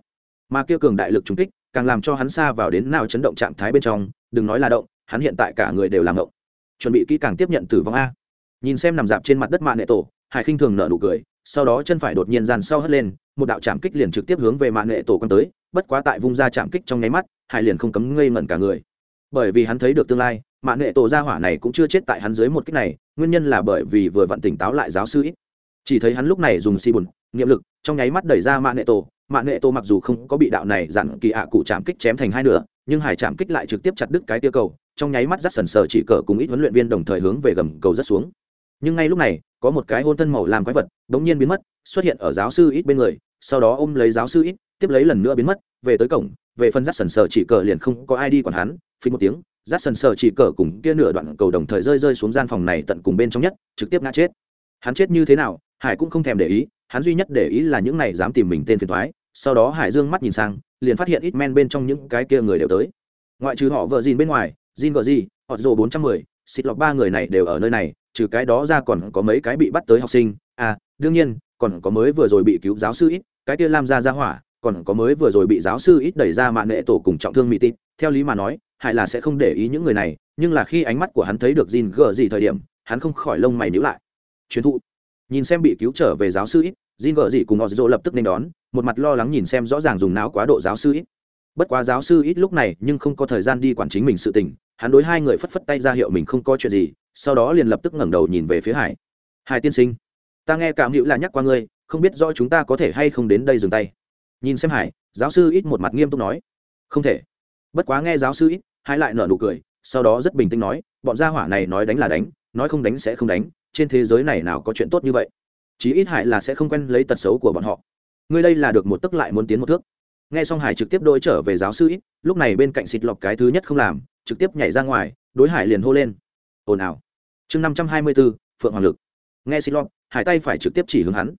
A: Mà kia cường đại lực trùng kích càng làm cho hắn xa vào đến nào chấn động trạng thái bên trong, đừng nói là động, hắn hiện tại cả người đều làm động. Chuẩn bị kỹ càng tiếp nhận tử vong a. Nhìn xem nằm dạp trên mặt đất mạng nệ tổ, hải khinh thường nở nụ cười, sau đó chân phải đột nhiên dàn sau hất lên, một đạo chạm kích liền trực tiếp hướng về mạng nệ tổ quan tới, bất quá tại vung ra chạm kích trong nháy mắt, hải liền không cấm ngây ngẩn cả người. Bởi vì hắn thấy được tương lai mạng nghệ tổ gia hỏa này cũng chưa chết tại hắn dưới một kích này, nguyên nhân là bởi vì vừa vặn tỉnh táo lại giáo sư ít. Chỉ thấy hắn lúc này dùng si bùn nghiệm lực, trong nháy mắt đẩy ra mạng nghệ tổ mạng nghệ tô mặc dù không có bị đạo này dặn kỳ ạ cụ chạm kích chém thành hai nửa, nhưng hải chạm kích lại trực tiếp chặt đứt cái tia cầu, trong nháy mắt rắt sần sờ chỉ cờ cùng ít huấn luyện viên đồng thời hướng về gầm cầu rất xuống. Nhưng ngay lúc này, có một cái hôn thân màu làm quái vật đống nhiên biến mất, xuất hiện ở giáo sư ít bên người, sau đó ôm lấy giáo sư ít, tiếp lấy lần nữa biến mất, về tới cổng, về phần rắt sần sờ chỉ cờ liền không có ai đi còn hắn, phí một tiếng rát sần sờ chỉ cờ cùng kia nửa đoạn cầu đồng thời rơi rơi xuống gian phòng này tận cùng bên trong nhất, trực tiếp ngã chết. Hắn chết như thế nào, hải cũng không thèm để ý hắn duy nhất để ý là những này dám tìm mình tên phiền thoái, sau đó hải dương mắt nhìn sang, liền phát hiện ít men bên trong những cái kia người đều tới. Ngoại trừ họ vợ dìn bên ngoài dìn vợ gì? Họ rồ bốn trăm mười, xịt lọc ba người này đều ở nơi này, trừ cái đó ra còn có mấy cái bị bắt tới học sinh. À đương nhiên, còn có mới vừa rồi bị cứu giáo sư ít, cái kia lam ra ra hỏa, còn có mới vừa rồi bị giáo sư ít đẩy ra mạng nệ tổ cùng trọng thương mỹ tít theo lý mà nói, hải là sẽ không để ý những người này, nhưng là khi ánh mắt của hắn thấy được Jin gờ gì thời điểm, hắn không khỏi lông mày nhíu lại. Truyền thụ nhìn xem bị cứu trở về giáo sư ít Jin vợ dị cùng Ozzo lập tức nên đón, một mặt lo lắng nhìn xem rõ ràng dùng não quá độ giáo sư ít bất quá giáo sư ít lúc này nhưng không có thời gian đi quản chính mình sự tình, hắn đối hai người phất phất tay ra hiệu mình không có chuyện gì, sau đó liền lập tức ngẩng đầu nhìn về phía hải. Hải tiên sinh, ta nghe cảm hữu là nhắc qua ngươi, không biết rõ chúng ta có thể hay không đến đây dừng tay. Nhìn xem hải, giáo sư ít một mặt nghiêm túc nói. Không thể. Bất quá nghe giáo sư ít hải lại nở nụ cười, sau đó rất bình tĩnh nói, bọn gia hỏa này nói đánh là đánh, nói không đánh sẽ không đánh trên thế giới này nào có chuyện tốt như vậy? Chí ít hải là sẽ không quen lấy tật xấu của bọn họ. Ngươi đây là được một tức lại muốn tiến một thước. Nghe xong hải trực tiếp đôi trở về giáo sư ít, lúc này bên cạnh xịt lọc cái thứ nhất không làm, trực tiếp nhảy ra ngoài, đối hải liền hô lên. Ồn ào. Chương năm trăm hai mươi bốn phượng hoàng lực. Nghe xịt lọc, hải tay phải trực tiếp chỉ hướng hắn.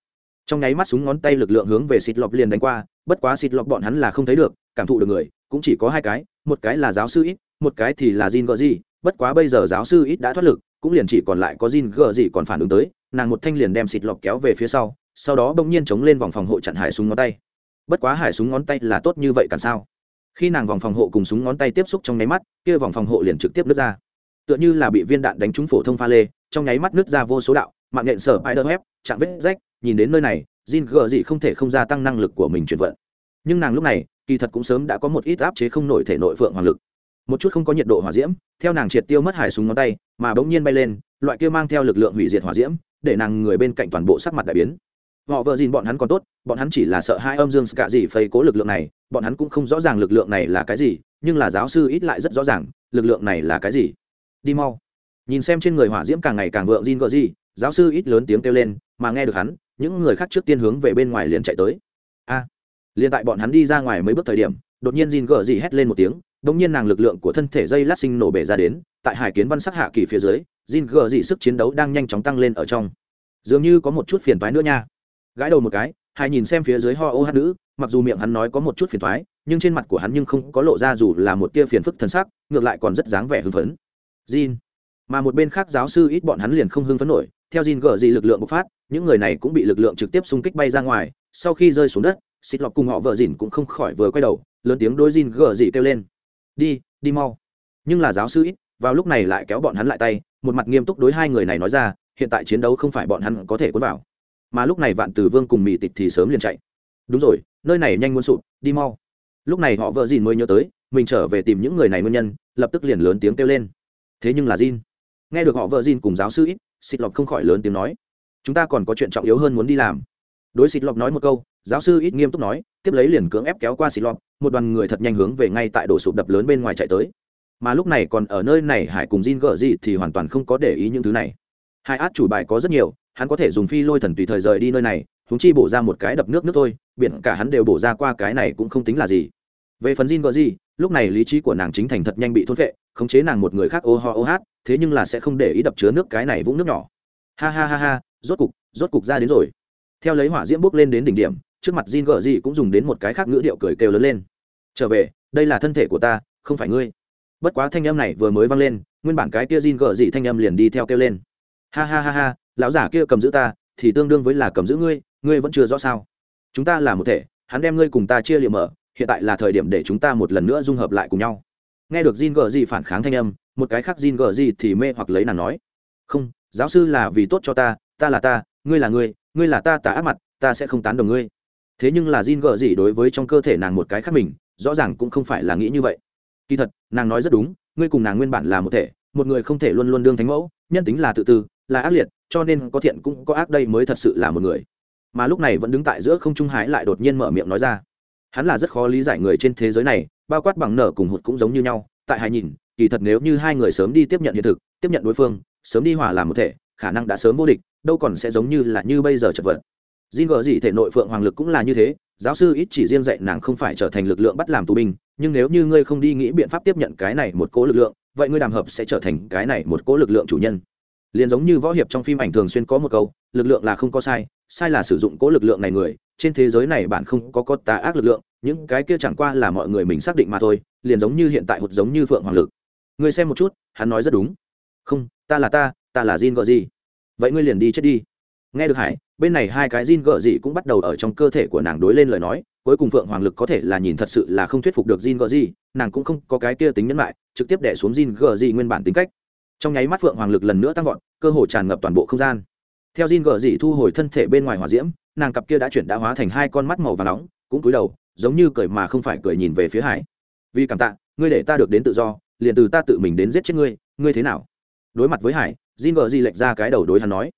A: Trong nháy mắt súng ngón tay lực lượng hướng về xịt lọc liền đánh qua, bất quá xịt lọc bọn hắn là không thấy được, cảm thụ được người, cũng chỉ có hai cái, một cái là giáo sư ít, một cái thì là Jin gọi gì bất quá bây giờ giáo sư ít đã thoát lực, cũng liền chỉ còn lại có Jin gờ gì còn phản ứng tới, nàng một thanh liền đem xịt lọc kéo về phía sau sau đó bỗng nhiên chống lên vòng phòng hộ chặn hải súng ngón tay. Bất quá hải súng ngón tay là tốt như vậy cản sao? Khi nàng vòng phòng hộ cùng súng ngón tay tiếp xúc trong nháy mắt, kia vòng phòng hộ liền trực tiếp nứt ra. Tựa như là bị viên đạn đánh trúng phổ thông pha lê, trong nháy mắt nứt ra vô số đạo, mạng nhện sở spider web chạm vết rách, nhìn đến nơi này, Jin gờ gì không thể không gia tăng năng lực của mình chuyển vận. Nhưng nàng lúc này, kỳ thật cũng sớm đã có một ít áp chế không nổi thể nội phượng hoàng lực một chút không có nhiệt độ hỏa diễm, theo nàng triệt tiêu mất hải súng ngón tay, mà bỗng nhiên bay lên, loại kia mang theo lực lượng hủy diệt hỏa diễm, để nàng người bên cạnh toàn bộ sắc mặt đại biến. Họ vợ dìn bọn hắn còn tốt, bọn hắn chỉ là sợ hai âm dương cả gì phây cố lực lượng này, bọn hắn cũng không rõ ràng lực lượng này là cái gì, nhưng là giáo sư ít lại rất rõ ràng, lực lượng này là cái gì. Đi mau. Nhìn xem trên người hỏa diễm càng ngày càng vượng dìn gọi gì, giáo sư ít lớn tiếng kêu lên, mà nghe được hắn, những người khác trước tiên hướng về bên ngoài liền chạy tới. A. Liền tại bọn hắn đi ra ngoài mấy bước thời điểm, đột nhiên dìn gở gì hét lên một tiếng đống nhiên nàng lực lượng của thân thể dây lát sinh nổ bể ra đến, tại hải kiến văn sắc hạ kỳ phía dưới, Jin Gờ Dị sức chiến đấu đang nhanh chóng tăng lên ở trong. Dường như có một chút phiền toái nữa nha. Gãi đầu một cái hải nhìn xem phía dưới ho ô hát nữ, mặc dù miệng hắn nói có một chút phiền toái, nhưng trên mặt của hắn nhưng không có lộ ra dù là một tia phiền phức thân sắc ngược lại còn rất dáng vẻ hưng phấn. Jin. Mà một bên khác giáo sư ít bọn hắn liền không hưng phấn nổi, theo Jin Gờ Dị lực lượng bộc phát, những người này cũng bị lực lượng trực tiếp xung kích bay ra ngoài, sau khi rơi xuống đất xịt lọc cùng họ vợ dìn cũng không khỏi vừa quay đầu, lớn tiếng đôi Jin gờ dị kêu lên đi đi mau. Nhưng là giáo sư ít, vào lúc này lại kéo bọn hắn lại tay, một mặt nghiêm túc đối hai người này nói ra, hiện tại chiến đấu không phải bọn hắn có thể cuốn vào. Mà lúc này vạn tử vương cùng mỹ tịch thì sớm liền chạy. Đúng rồi, nơi này nhanh muốn sụp, đi mau. Lúc này họ vợ dìn mới nhớ tới, mình trở về tìm những người này nguyên nhân, lập tức liền lớn tiếng kêu lên. Thế nhưng là Jin nghe được họ vợ Jin cùng giáo sư ít, xịt lọc không khỏi lớn tiếng nói, chúng ta còn có chuyện trọng yếu hơn muốn đi làm. Đối xịt lọc nói một câu, giáo sư ít nghiêm túc nói, tiếp lấy liền cưỡng ép kéo qua xịt lọt một đoàn người thật nhanh hướng về ngay tại đổ sụp đập lớn bên ngoài chạy tới. Mà lúc này còn ở nơi này hải cùng Jin gỡ gì thì hoàn toàn không có để ý những thứ này. Hai át chủ bài có rất nhiều, hắn có thể dùng phi lôi thần tùy thời rời đi nơi này chúng chi bổ ra một cái đập nước nước thôi, biển cả hắn đều bổ ra qua cái này cũng không tính là gì. Về phần Jin gỡ gì lúc này lý trí của nàng chính thành thật nhanh bị thốt vệ khống chế nàng một người khác ô ho ô hát, thế nhưng là sẽ không để ý đập chứa nước cái này vũng nước nhỏ. Ha ha ha ha, rốt cục rốt cục ra đến rồi. Theo lấy hỏa diễm bốc lên đến đỉnh điểm trước mặt Jin gở gì cũng dùng đến một cái khác ngữ điệu cười kêu lớn lên. Trở về, đây là thân thể của ta, không phải ngươi. Bất quá thanh âm này vừa mới vang lên, nguyên bản cái kia Jin gở gì thanh âm liền đi theo kêu lên. Ha ha ha ha, lão giả kia cầm giữ ta, thì tương đương với là cầm giữ ngươi ngươi vẫn chưa rõ sao. Chúng ta là một thể, hắn đem ngươi cùng ta chia liệm mở, hiện tại là thời điểm để chúng ta một lần nữa dung hợp lại cùng nhau. Nghe được Jin gở gì phản kháng thanh âm, một cái khác Jin gở gì thì mê hoặc lấy nàng nói, không, giáo sư là vì tốt cho ta ta là ta, ngươi là ngươi ngươi là ta tà ác mặt, ta sẽ không tán đồng ngươi thế nhưng là Jin gờ gì đối với trong cơ thể nàng một cái khác mình, rõ ràng cũng không phải là nghĩ như vậy. Kỳ thật, nàng nói rất đúng, ngươi cùng nàng nguyên bản là một thể, một người không thể luôn luôn đương thánh mẫu, nhân tính là tự tư, là ác liệt, cho nên có thiện cũng có ác đây mới thật sự là một người. Mà lúc này vẫn đứng tại giữa không trung hái lại đột nhiên mở miệng nói ra. Hắn là rất khó lý giải người trên thế giới này, bao quát bằng nở cùng hụt cũng giống như nhau, tại hai nhìn, kỳ thật nếu như hai người sớm đi tiếp nhận hiện thực, tiếp nhận đối phương, sớm đi hòa làm một thể, khả năng đã sớm vô địch, đâu còn sẽ giống như là như bây giờ chật vật. Jin gở gì thể nội phượng hoàng lực cũng là như thế, giáo sư ít chỉ riêng dạy nàng không phải trở thành lực lượng bắt làm tù binh, nhưng nếu như ngươi không đi nghĩ biện pháp tiếp nhận cái này một cỗ lực lượng, vậy ngươi đàm hợp sẽ trở thành cái này một cỗ lực lượng chủ nhân. Liên giống như võ hiệp trong phim ảnh thường xuyên có một câu, lực lượng là không có sai sai là sử dụng cỗ lực lượng này người, trên thế giới này bạn không có có tà ác lực lượng, những cái kia chẳng qua là mọi người mình xác định mà thôi, liền giống như hiện tại hụt giống như phượng hoàng lực. Ngươi xem một chút, hắn nói rất đúng. Không, ta là ta ta là Jin gọi gì vậy ngươi liền đi chết đi. Nghe được hải bên này hai cái Jin gở dị cũng bắt đầu ở trong cơ thể của nàng đối lên lời nói cuối cùng phượng hoàng lực có thể là nhìn thật sự là không thuyết phục được Jin gở dị, nàng cũng không có cái kia tính nhẫn lại trực tiếp đè xuống Jin gở dị nguyên bản tính cách. Trong nháy mắt phượng hoàng lực lần nữa tăng vọt cơ hồ tràn ngập toàn bộ không gian. Theo Jin gở dị thu hồi thân thể bên ngoài hỏa diễm nàng cặp kia đã chuyển đã hóa thành hai con mắt màu vàng nóng cũng cúi đầu giống như cười mà không phải cười nhìn về phía hải. Vì cảm tạ ngươi để ta được đến tự do liền từ ta tự mình đến giết chết ngươi ngươi thế nào? Đối mặt với hải jin gở dị lệch ra cái đầu đối hắn nói.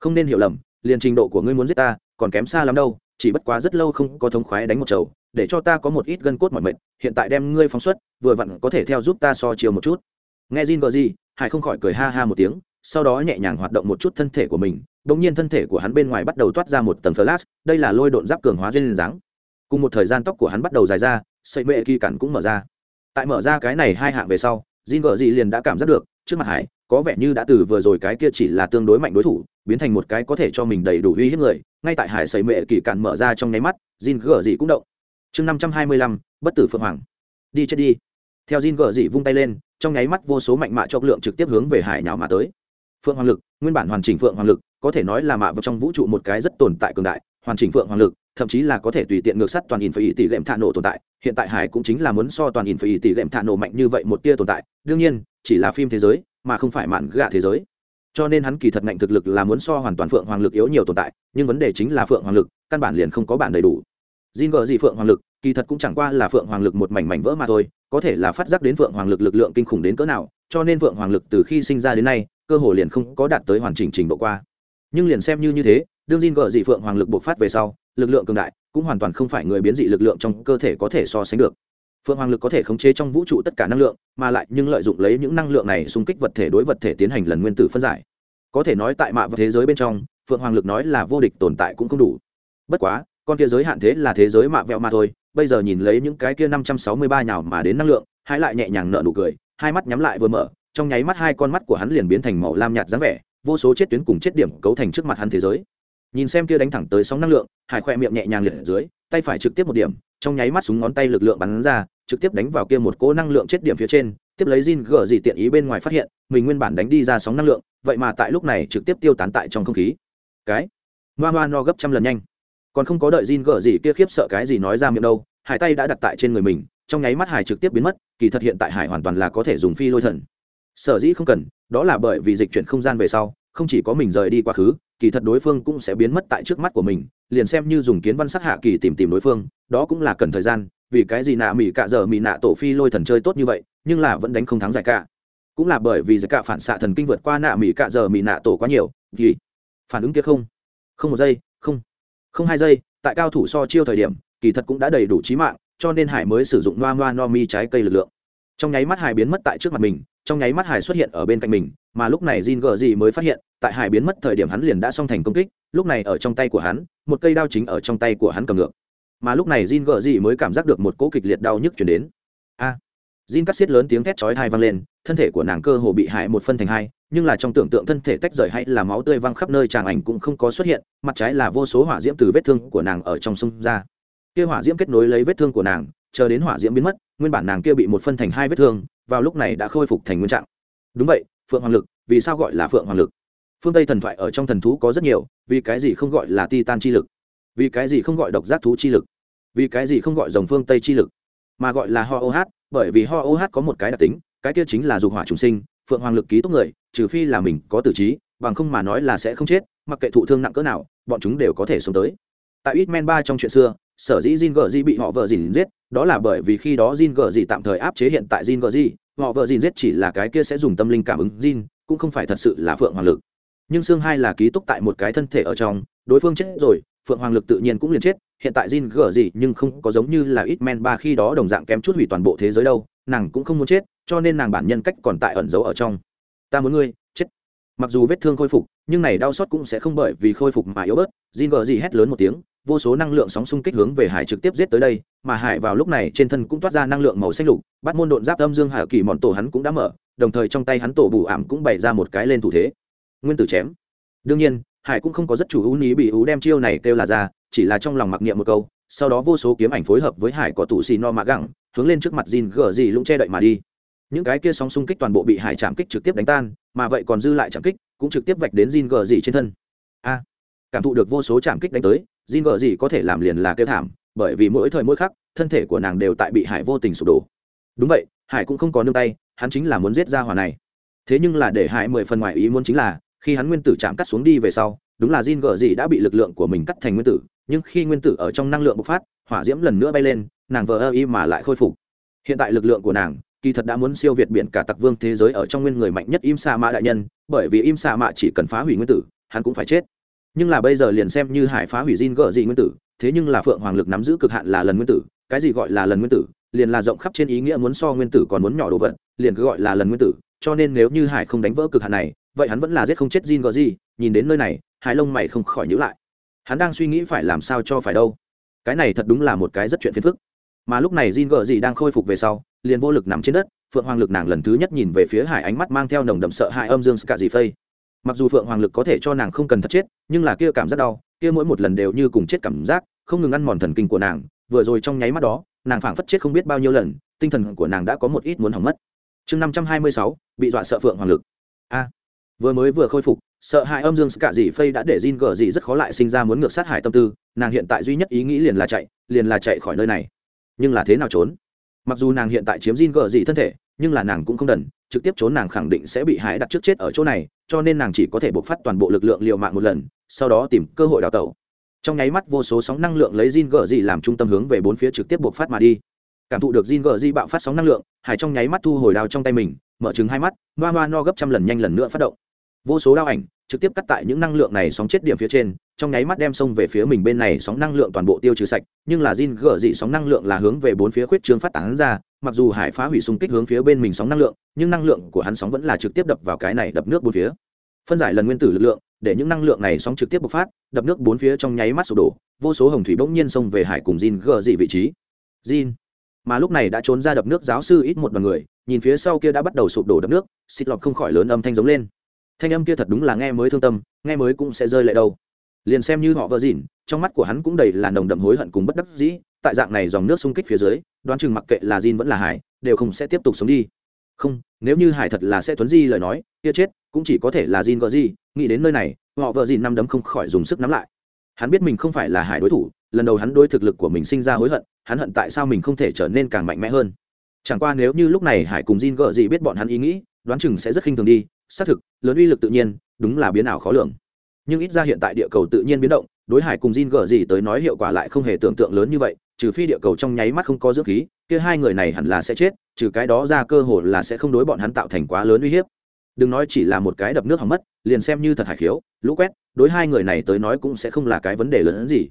A: Không nên hiểu lầm liền trình độ của ngươi muốn giết ta, còn kém xa lắm đâu, chỉ bất quá rất lâu không có thống khoái đánh một chầu, để cho ta có một ít gân cốt mọi mệnh hiện tại đem ngươi phóng xuất, vừa vặn có thể theo giúp ta so chiều một chút. Nghe jin gờ gì, hải không khỏi cười ha ha một tiếng, sau đó nhẹ nhàng hoạt động một chút thân thể của mình đ ỗ n g nhiên thân thể của hắn bên ngoài bắt đầu toát ra một tầng flash, đây là lôi độn giáp cường hóa duyên dáng. Cùng một thời gian tóc của hắn bắt đầu dài ra, sợi mệ kỳ cản cũng mở ra. Tại mở ra cái này hai hạng về sau, jin gờ gì liền đã cảm giác được, trước mặt hải, có vẻ như đã từ vừa rồi cái kia chỉ là tương đối mạnh đối thủ biến thành một cái có thể cho mình đầy đủ uy hiếp người, ngay tại hải sầy mệ kỳ cạn mở ra trong nháy mắt, jin gờ dị cũng động. Chương năm trăm hai mươi lăm, bất tử phượng hoàng. Đi chết đi. Theo jin gờ dị vung tay lên, trong nháy mắt vô số mạnh mạ cho lượng trực tiếp hướng về hải nhào mà tới. Phượng hoàng lực, nguyên bản hoàn chỉnh phượng hoàng lực, có thể nói là mạ vào trong vũ trụ một cái rất tồn tại cường đại, hoàn chỉnh phượng hoàng lực, thậm chí là có thể tùy tiện ngược sắt toàn in phải ý tỷ lệm thạ nổ tồn tại, hiện tại hải cũng chính là muốn so toàn in phải ý tỷ lệm thạ nổ mạnh như vậy một tia tồn tại, đương nhiên, chỉ là phim thế giới, mà không phải mạn gạ thế giới cho nên hắn kỳ thật ngạnh thực lực là muốn so hoàn toàn phượng hoàng lực yếu nhiều tồn tại, nhưng vấn đề chính là phượng hoàng lực, căn bản liền không có bản đầy đủ. Jin gờ gì phượng hoàng lực, kỳ thật cũng chẳng qua là phượng hoàng lực một mảnh mảnh vỡ mà thôi, có thể là phát giác đến phượng hoàng lực lực lượng kinh khủng đến cỡ nào, cho nên phượng hoàng lực từ khi sinh ra đến nay, cơ hồ liền không có đạt tới hoàn chỉnh trình độ qua. Nhưng liền xem như như thế, đương Jin gờ dị phượng hoàng lực bộc phát về sau, lực lượng cường đại cũng hoàn toàn không phải người biến dị lực lượng trong cơ thể có thể so sánh được phượng hoàng lực có thể khống chế trong vũ trụ tất cả năng lượng, mà lại nhưng lợi dụng lấy những năng lượng này xung kích vật thể đối vật thể tiến hành lần nguyên tử phân giải. Có thể nói tại mạ và thế giới bên trong, phượng hoàng lực nói là vô địch tồn tại cũng không đủ. Bất quá, con kia giới hạn thế là thế giới mạ vẹo mà thôi, bây giờ nhìn lấy những cái kia năm trăm sáu mươi ba nhào mà đến năng lượng hãy lại nhẹ nhàng nở nụ cười, hai mắt nhắm lại vừa mở, trong nháy mắt hai con mắt của hắn liền biến thành màu lam nhạt dáng vẻ, vô số chết tuyến cùng chết điểm cấu thành trước mặt hắn thế giới. Nhìn xem kia đánh thẳng tới sóng năng lượng, hải khoe miệng nhẹ nhàng liệt ở dưới tay phải trực tiếp một điểm, trong nháy mắt súng ngón tay lực lượng bắn ra, trực tiếp đánh vào kia một cỗ năng lượng chết điểm phía trên, tiếp lấy Jin gở gì tiện ý bên ngoài phát hiện, mình nguyên bản đánh đi ra sóng năng lượng, vậy mà tại lúc này trực tiếp tiêu tán tại trong không khí. Cái ngoa ngoa no gấp trăm lần nhanh. Còn không có đợi Jin gở gì kia khiếp sợ cái gì nói ra miệng đâu, hải tay đã đặt tại trên người mình, trong nháy mắt hải trực tiếp biến mất, kỳ thật hiện tại hải hoàn toàn là có thể dùng phi lôi thần. Sở dĩ không cần, đó là bởi vì dịch chuyển không gian về sau, không chỉ có mình rời đi quá khứ kỳ thật đối phương cũng sẽ biến mất tại trước mắt của mình, liền xem như dùng kiến văn sắc hạ kỳ tìm tìm đối phương, đó cũng là cần thời gian, vì cái gì nạ mỹ cạ giờ mỹ nạ tổ phi lôi thần chơi tốt như vậy, nhưng là vẫn đánh không thắng giải cả cũng là bởi vì giải cả phản xạ thần kinh vượt qua nạ mỹ cạ giờ mỹ nạ tổ quá nhiều, thì phản ứng kia không không một giây, không không hai giây, tại cao thủ so chiêu thời điểm, kỳ thật cũng đã đầy đủ trí mạng, cho nên hải mới sử dụng noa noa no mi trái cây lực lượng. Trong nháy mắt hải biến mất tại trước mặt mình, trong nháy mắt hải xuất hiện ở bên cạnh mình, mà lúc này Jin gờ gì mới phát hiện tại hải biến mất thời điểm hắn liền đã xong thành công kích lúc này ở trong tay của hắn một cây đao chính ở trong tay của hắn cầm ngược. Mà lúc này Jin gờ gì mới cảm giác được một cỗ kịch liệt đau nhức chuyển đến. A! À, Jin cắt xiết lớn tiếng thét chói thai vang lên thân thể của nàng cơ hồ bị hại một phân thành hai nhưng là trong tưởng tượng thân thể tách rời hay là máu tươi văng khắp nơi tràng ảnh cũng không có xuất hiện mặt trái là vô số hỏa diễm từ vết thương của nàng ở trong sông ra. Kia hỏa diễm kết nối lấy vết thương của nàng chờ đến hỏa diễm biến mất nguyên bản nàng kia bị một phân thành hai vết thương vào lúc này đã khôi phục thành nguyên trạng. Đúng vậy phượng hoàng lực vì sao gọi là phượng hoàng lực? Phương tây thần thoại ở trong thần thú có rất nhiều vì cái gì không gọi là titan chi lực? Vì cái gì không gọi độc giác thú chi lực? Vì cái gì không gọi dòng phương tây chi lực? Mà gọi là ho oh bởi vì ho oh có một cái đặc tính cái kia chính là dục hỏa trùng sinh phượng hoàng lực ký tốt người trừ phi là mình có tử trí bằng không mà nói là sẽ không chết mặc kệ thụ thương nặng cỡ nào bọn chúng đều có thể sống tới. Tại ít men ba trong chuyện xưa sở dĩ Jin di bị họ vợ dìn giết, đó là bởi vì khi đó Jin di tạm thời áp chế hiện tại Jin di họ vợ dìn giết chỉ là cái kia sẽ dùng tâm linh cảm ứng Jin, cũng không phải thật sự là phượng hoàng lực. Nhưng xương hai là ký túc tại một cái thân thể ở trong, đối phương chết rồi, phượng hoàng lực tự nhiên cũng liền chết, hiện tại Jin Gở nhưng không có giống như là ít men ba khi đó đồng dạng kém chút hủy toàn bộ thế giới đâu, nàng cũng không muốn chết, cho nên nàng bản nhân cách còn tại ẩn giấu ở trong. Ta muốn ngươi, chết. Mặc dù vết thương khôi phục, nhưng này đau xót cũng sẽ không bởi vì khôi phục mà yếu bớt, Jin Gở hét lớn một tiếng, vô số năng lượng sóng xung kích hướng về hải trực tiếp giết tới đây mà hải vào lúc này trên thân cũng toát ra năng lượng màu xanh lục bắt môn độn giáp âm dương hải kỳ mòn tổ hắn cũng đã mở đồng thời trong tay hắn tổ bù ảm cũng bày ra một cái lên thủ thế nguyên tử chém đương nhiên hải cũng không có rất chủ ưu ní bị ú đem chiêu này kêu là ra chỉ là trong lòng mặc niệm một câu sau đó vô số kiếm ảnh phối hợp với hải có tủ xì no mạ gẳng hướng lên trước mặt dìn gờ gì lũng che đậy mà đi những cái kia sóng xung kích toàn bộ bị hải chạm kích trực tiếp đánh tan mà vậy còn dư lại chạm kích cũng trực tiếp vạch đến dìn gờ gì trên thân a cảm thụ được vô số chạm kích đánh tới dìn vợ gì có thể làm liền là kêu thảm, bởi vì mỗi thời mỗi khắc, thân thể của nàng đều tại bị Hải vô tình sụp đổ. Đúng vậy, Hải cũng không có nương tay, hắn chính là muốn giết ra hỏa này. Thế nhưng là để Hải mười phần ngoài ý muốn chính là, khi hắn nguyên tử chạm cắt xuống đi về sau, đúng là Jin gở gì đã bị lực lượng của mình cắt thành nguyên tử, nhưng khi nguyên tử ở trong năng lượng bộc phát, hỏa diễm lần nữa bay lên, nàng vờ ơ y mà lại khôi phục. Hiện tại lực lượng của nàng, kỳ thật đã muốn siêu việt biển cả tặc vương thế giới ở trong nguyên người mạnh nhất Im Sa Mã đại nhân, bởi vì Im Sa Mã chỉ cần phá hủy nguyên tử, hắn cũng phải chết nhưng là bây giờ liền xem như hải phá hủy Jin Gờ gì nguyên tử thế nhưng là phượng hoàng lực nắm giữ cực hạn là lần nguyên tử cái gì gọi là lần nguyên tử liền là rộng khắp trên ý nghĩa muốn so nguyên tử còn muốn nhỏ đồ vật liền cứ gọi là lần nguyên tử cho nên nếu như hải không đánh vỡ cực hạn này vậy hắn vẫn là giết không chết Jin gỡ gì nhìn đến nơi này hải lông mày không khỏi nhíu lại. Hắn đang suy nghĩ phải làm sao cho phải đâu. Cái này thật đúng là một cái rất chuyện phiền phức. Mà lúc này Jin gỡ gì đang khôi phục về sau, liền vô lực nằm trên đất, phượng hoàng lực nàng lần thứ nhất nhìn về phía hải ánh mắt mang theo nồng đậm sợ hãi âm dương cả gì phây mặc dù phượng hoàng lực có thể cho nàng không cần thật chết, nhưng là kia cảm giác đau, kia mỗi một lần đều như cùng chết cảm giác, không ngừng ăn mòn thần kinh của nàng. Vừa rồi trong nháy mắt đó, nàng phảng phất chết không biết bao nhiêu lần, tinh thần của nàng đã có một ít muốn hỏng mất. Chương năm trăm hai mươi sáu, bị dọa sợ phượng hoàng lực. A vừa mới vừa khôi phục, sợ hãi âm dương cả dì phây đã để Jin gở dì rất khó lại sinh ra muốn ngược sát hải tâm tư, nàng hiện tại duy nhất ý nghĩ liền là chạy, liền là chạy khỏi nơi này. Nhưng là thế nào trốn? Mặc dù nàng hiện tại chiếm Jin gở dì thân thể, nhưng là nàng cũng không đần, trực tiếp trốn nàng khẳng định sẽ bị hải đặt trước chết ở chỗ này, cho nên nàng chỉ có thể bộc phát toàn bộ lực lượng liều mạng một lần, sau đó tìm cơ hội đào tẩu. Trong nháy mắt vô số sóng năng lượng lấy Jin gờ dì làm trung tâm hướng về bốn phía trực tiếp bộc phát mà đi. Cảm thụ được Jin gờ dì bạo phát sóng năng lượng, hải trong nháy mắt thu hồi đao trong tay mình, mở trừng hai mắt noa noa no gấp trăm lần nhanh lần nữa phát động vô số đao ảnh trực tiếp cắt tại những năng lượng này sóng chết điểm phía trên, trong nháy mắt đem xông về phía mình bên này sóng năng lượng toàn bộ tiêu trừ sạch, nhưng là Jin gỡ dị sóng năng lượng là hướng về bốn phía khuyết trương phát tán ra, mặc dù hải phá hủy xung kích hướng phía bên mình sóng năng lượng, nhưng năng lượng của hắn sóng vẫn là trực tiếp đập vào cái này đập nước bốn phía. Phân giải lần nguyên tử lực lượng, để những năng lượng này sóng trực tiếp bộc phát, đập nước bốn phía trong nháy mắt sụp đổ, vô số hồng thủy bỗng nhiên xông về hải cùng Jin gỡ dị vị trí. Jin. Mà lúc này đã trốn ra đập nước giáo sư ít một đoàn người, nhìn phía sau kia đã bắt đầu sụp đổ đập nước, xịt lọc không khỏi lớn âm thanh giống lên thanh âm kia thật đúng là nghe mới thương tâm nghe mới cũng sẽ rơi lại đâu liền xem như họ vợ dỉn, trong mắt của hắn cũng đầy là nồng đậm hối hận cùng bất đắc dĩ tại dạng này dòng nước xung kích phía dưới đoán chừng mặc kệ là Jin vẫn là Hải, đều không sẽ tiếp tục sống đi. Không, nếu như Hải thật là sẽ tuấn di lời nói, kia chết, cũng chỉ có thể là Jin gọi gì, nghĩ đến nơi này, họ vợ Jin năm đấm không khỏi dùng sức nắm lại. Hắn biết mình không phải là Hải đối thủ, lần đầu hắn đối thực lực của mình sinh ra hối hận, hắn hận tại sao mình không thể trở nên càng mạnh mẽ hơn. Chẳng qua nếu như lúc này Hải cùng Jin gợ gì biết bọn hắn ý nghĩ, đoán chừng sẽ rất khinh thường đi, xác thực, lớn uy lực tự nhiên, đúng là biến ảo khó lường. Nhưng ít ra hiện tại địa cầu tự nhiên biến động, đối Hải cùng Jin gở gì tới nói hiệu quả lại không hề tưởng tượng lớn như vậy, trừ phi địa cầu trong nháy mắt không có dưỡng khí kia hai người này hẳn là sẽ chết trừ cái đó ra cơ hội là sẽ không đối bọn hắn tạo thành quá lớn uy hiếp đừng nói chỉ là một cái đập nước hỏng mất liền xem như thật hải khiếu lũ quét đối hai người này tới nói cũng sẽ không là cái vấn đề lớn hơn gì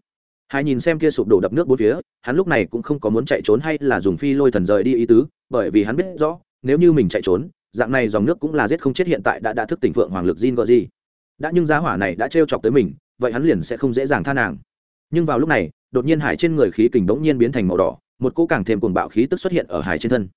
A: hai nhìn xem kia sụp đổ đập nước bốn phía hắn lúc này cũng không có muốn chạy trốn hay là dùng phi lôi thần rời đi ý tứ bởi vì hắn biết rõ nếu như mình chạy trốn dạng này dòng nước cũng là giết không chết hiện tại đã đã thức tỉnh phượng hoàng lực Jin gọi gì đã nhưng giá hỏa này đã trêu chọc tới mình, vậy hắn liền sẽ không dễ dàng tha nàng. Nhưng vào lúc này, đột nhiên hải trên người khí kình bỗng nhiên biến thành màu đỏ, một cỗ càng thêm cuồng bạo khí tức xuất hiện ở hải trên thân.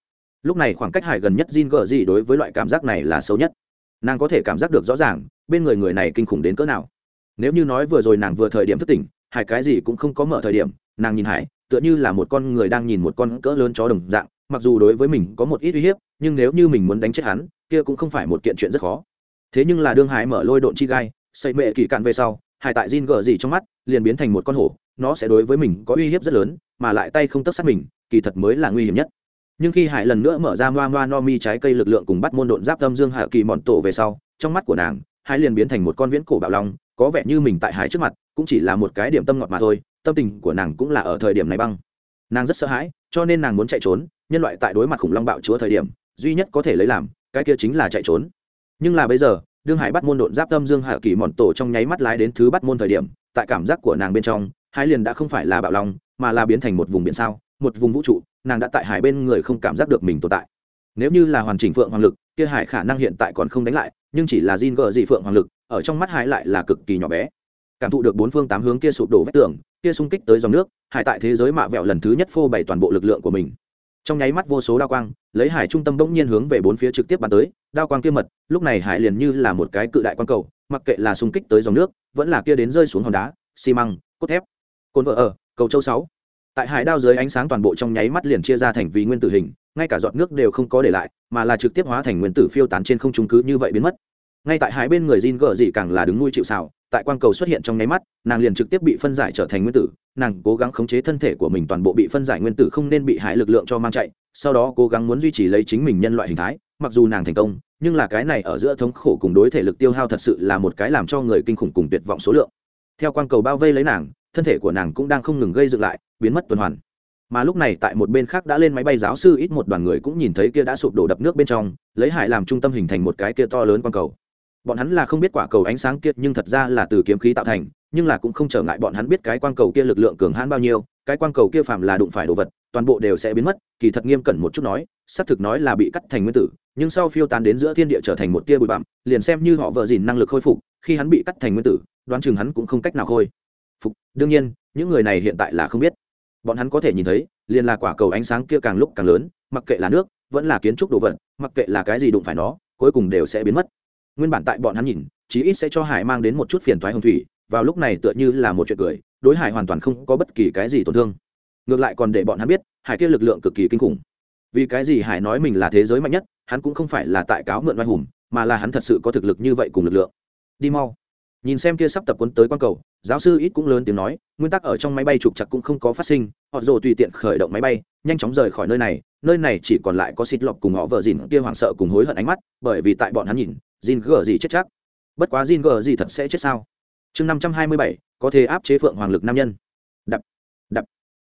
A: Lúc này khoảng cách hải gần nhất Jin gờ gì đối với loại cảm giác này là xấu nhất. Nàng có thể cảm giác được rõ ràng, bên người người này kinh khủng đến cỡ nào. Nếu như nói vừa rồi nàng vừa thời điểm thức tỉnh, hải cái gì cũng không có mở thời điểm, nàng nhìn hải, tựa như là một con người đang nhìn một con cỡ lớn chó đồng dạng mặc dù đối với mình có một ít uy hiếp, nhưng nếu như mình muốn đánh chết hắn, kia cũng không phải một kiện chuyện rất khó. Thế nhưng là đương hải mở lôi độn chi gai xây mệ kỳ cạn về sau, hải tại Jin gờ gì trong mắt, liền biến thành một con hổ, nó sẽ đối với mình có uy hiếp rất lớn, mà lại tay không tất sát mình, kỳ thật mới là nguy hiểm nhất. Nhưng khi hải lần nữa mở ra moa moa no mi trái cây lực lượng cùng bắt môn độn giáp tâm dương hạ kỳ mọn tổ về sau, trong mắt của nàng, hải liền biến thành một con viễn cổ bạo long, có vẻ như mình tại hải trước mặt, cũng chỉ là một cái điểm tâm ngọt mà thôi, tâm tình của nàng cũng là ở thời điểm này băng. Nàng rất sợ hãi, cho nên nàng muốn chạy trốn nhân loại tại đối mặt khủng long bạo chúa thời điểm, duy nhất có thể lấy làm, cái kia chính là chạy trốn. Nhưng là bây giờ, đương hải bắt môn độn giáp tâm dương hạ kỳ mòn tổ trong nháy mắt lái đến thứ bắt môn thời điểm, tại cảm giác của nàng bên trong, hải liền đã không phải là bạo long, mà là biến thành một vùng biển sao, một vùng vũ trụ, nàng đã tại hải bên người không cảm giác được mình tồn tại. Nếu như là hoàn chỉnh phượng hoàng lực, kia hải khả năng hiện tại còn không đánh lại, nhưng chỉ là Jin gờ dị phượng hoàng lực, ở trong mắt hải lại là cực kỳ nhỏ bé. Cảm thụ được bốn phương tám hướng kia sụp đổ vách tường, kia xung kích tới dòng nước, hải tại thế giới mạ vẹo lần thứ nhất phô bày toàn bộ lực lượng của mình trong nháy mắt vô số đao quang, lấy hải trung tâm bỗng nhiên hướng về bốn phía trực tiếp bắn tới, đao quang kia mật, lúc này hải liền như là một cái cự đại quang cầu, mặc kệ là xung kích tới dòng nước, vẫn là kia đến rơi xuống hòn đá, xi măng, cốt thép. Cồn vợ ở, cầu châu sáu. Tại hải đao dưới ánh sáng toàn bộ trong nháy mắt liền chia ra thành vì nguyên tử hình, ngay cả giọt nước đều không có để lại, mà là trực tiếp hóa thành nguyên tử phiêu tán trên không trung cứ như vậy biến mất. Ngay tại hải bên người Jin gở dị càng là đứng nuôi chịu sào tại quang cầu xuất hiện trong nháy mắt, nàng liền trực tiếp bị phân giải trở thành nguyên tử. Nàng cố gắng khống chế thân thể của mình toàn bộ bị phân giải nguyên tử không nên bị hại lực lượng cho mang chạy, sau đó cố gắng muốn duy trì lấy chính mình nhân loại hình thái, mặc dù nàng thành công, nhưng là cái này ở giữa thống khổ cùng đối thể lực tiêu hao thật sự là một cái làm cho người kinh khủng cùng tuyệt vọng số lượng. Theo quang cầu bao vây lấy nàng, thân thể của nàng cũng đang không ngừng gây dựng lại, biến mất tuần hoàn. Mà lúc này tại một bên khác đã lên máy bay giáo sư ít một đoàn người cũng nhìn thấy kia đã sụp đổ đập nước bên trong, lấy hải làm trung tâm hình thành một cái kia to lớn quang cầu bọn hắn là không biết quả cầu ánh sáng kia, nhưng thật ra là từ kiếm khí tạo thành, nhưng là cũng không trở ngại bọn hắn biết cái quang cầu kia lực lượng cường hãn bao nhiêu, cái quang cầu kia phạm là đụng phải đồ vật, toàn bộ đều sẽ biến mất, kỳ thật nghiêm cẩn một chút nói, xác thực nói là bị cắt thành nguyên tử, nhưng sau phiêu tán đến giữa thiên địa trở thành một tia bụi bặm, liền xem như họ vợ dìn năng lực khôi phục, khi hắn bị cắt thành nguyên tử, đoán chừng hắn cũng không cách nào khôi. Phục, đương nhiên, những người này hiện tại là không biết. Bọn hắn có thể nhìn thấy, liền là quả cầu ánh sáng kia càng lúc càng lớn, mặc kệ là nước, vẫn là kiến trúc đồ vật, mặc kệ là cái gì đụng phải nó, cuối cùng đều sẽ biến mất nguyên bản tại bọn hắn nhìn, chí ít sẽ cho hải mang đến một chút phiền thoái hồng thủy, vào lúc này tựa như là một chuyện cười, đối hải hoàn toàn không có bất kỳ cái gì tổn thương. Ngược lại còn để bọn hắn biết, hải kia lực lượng cực kỳ kinh khủng. Vì cái gì hải nói mình là thế giới mạnh nhất, hắn cũng không phải là tại cáo mượn oai hùng, mà là hắn thật sự có thực lực như vậy cùng lực lượng. Đi mau. Nhìn xem kia sắp tập quấn tới quan cầu, giáo sư ít cũng lớn tiếng nói, nguyên tắc ở trong máy bay trục chặt cũng không có phát sinh, họ rồ tùy tiện khởi động máy bay, nhanh chóng rời khỏi nơi này nơi này chỉ còn lại có xịt lọc cùng họ vợ dìn kia hoảng sợ cùng hối hận ánh mắt, bởi vì tại bọn hắn nhìn Jin gở gì chết chắc. Bất quá Jin gở gì thật sẽ chết sao? Chương năm trăm hai mươi bảy có thể áp chế phượng hoàng lực nam nhân. Đập, đập.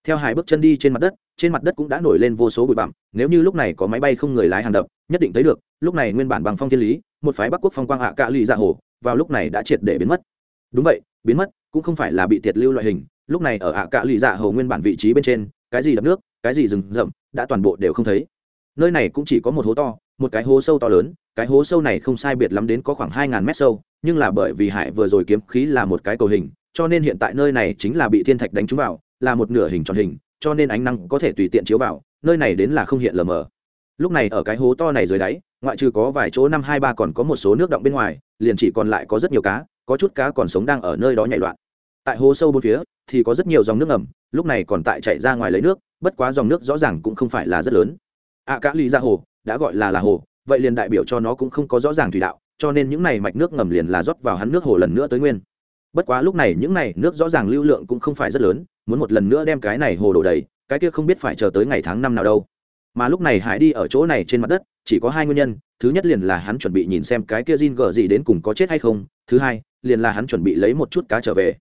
A: Theo hai bước chân đi trên mặt đất, trên mặt đất cũng đã nổi lên vô số bụi bặm, nếu như lúc này có máy bay không người lái hàng đập, nhất định thấy được, lúc này nguyên bản bằng phong thiên lý, một phái Bắc quốc phong quang hạ cạ lì dạ hồ, vào lúc này đã triệt để biến mất. Đúng vậy, biến mất, cũng không phải là bị tiệt lưu loại hình, lúc này ở hạ cạ lì dạ hồ nguyên bản vị trí bên trên, cái gì đập nước, cái gì rừng rậm, đã toàn bộ đều không thấy. Nơi này cũng chỉ có một hố to, một cái hố sâu to lớn, cái hố sâu này không sai biệt lắm đến có khoảng hai ngàn mét sâu nhưng là bởi vì hải vừa rồi kiếm khí là một cái cầu hình cho nên hiện tại nơi này chính là bị thiên thạch đánh trúng vào là một nửa hình tròn hình cho nên ánh năng có thể tùy tiện chiếu vào nơi này đến là không hiện lờ mờ. Lúc này ở cái hố to này dưới đáy ngoại trừ có vài chỗ năm hai ba còn có một số nước động bên ngoài liền chỉ còn lại có rất nhiều cá có chút cá còn sống đang ở nơi đó nhảy loạn. Tại hố sâu bốn phía thì có rất nhiều dòng nước ngầm lúc này còn tại chạy ra ngoài lấy nước bất quá dòng nước rõ ràng cũng không phải là rất lớn. Ạ à, cá ly ra hồ đã gọi là là hồ vậy liền đại biểu cho nó cũng không có rõ ràng thủy đạo, cho nên những này mạch nước ngầm liền là rót vào hắn nước hồ lần nữa tới nguyên. Bất quá lúc này những này nước rõ ràng lưu lượng cũng không phải rất lớn, muốn một lần nữa đem cái này hồ đổ đầy, cái kia không biết phải chờ tới ngày tháng năm nào đâu. Mà lúc này hải đi ở chỗ này trên mặt đất, chỉ có hai nguyên nhân, thứ nhất liền là hắn chuẩn bị nhìn xem cái kia Jin gờ gì đến cùng có chết hay không, thứ hai, liền là hắn chuẩn bị lấy một chút cá trở về.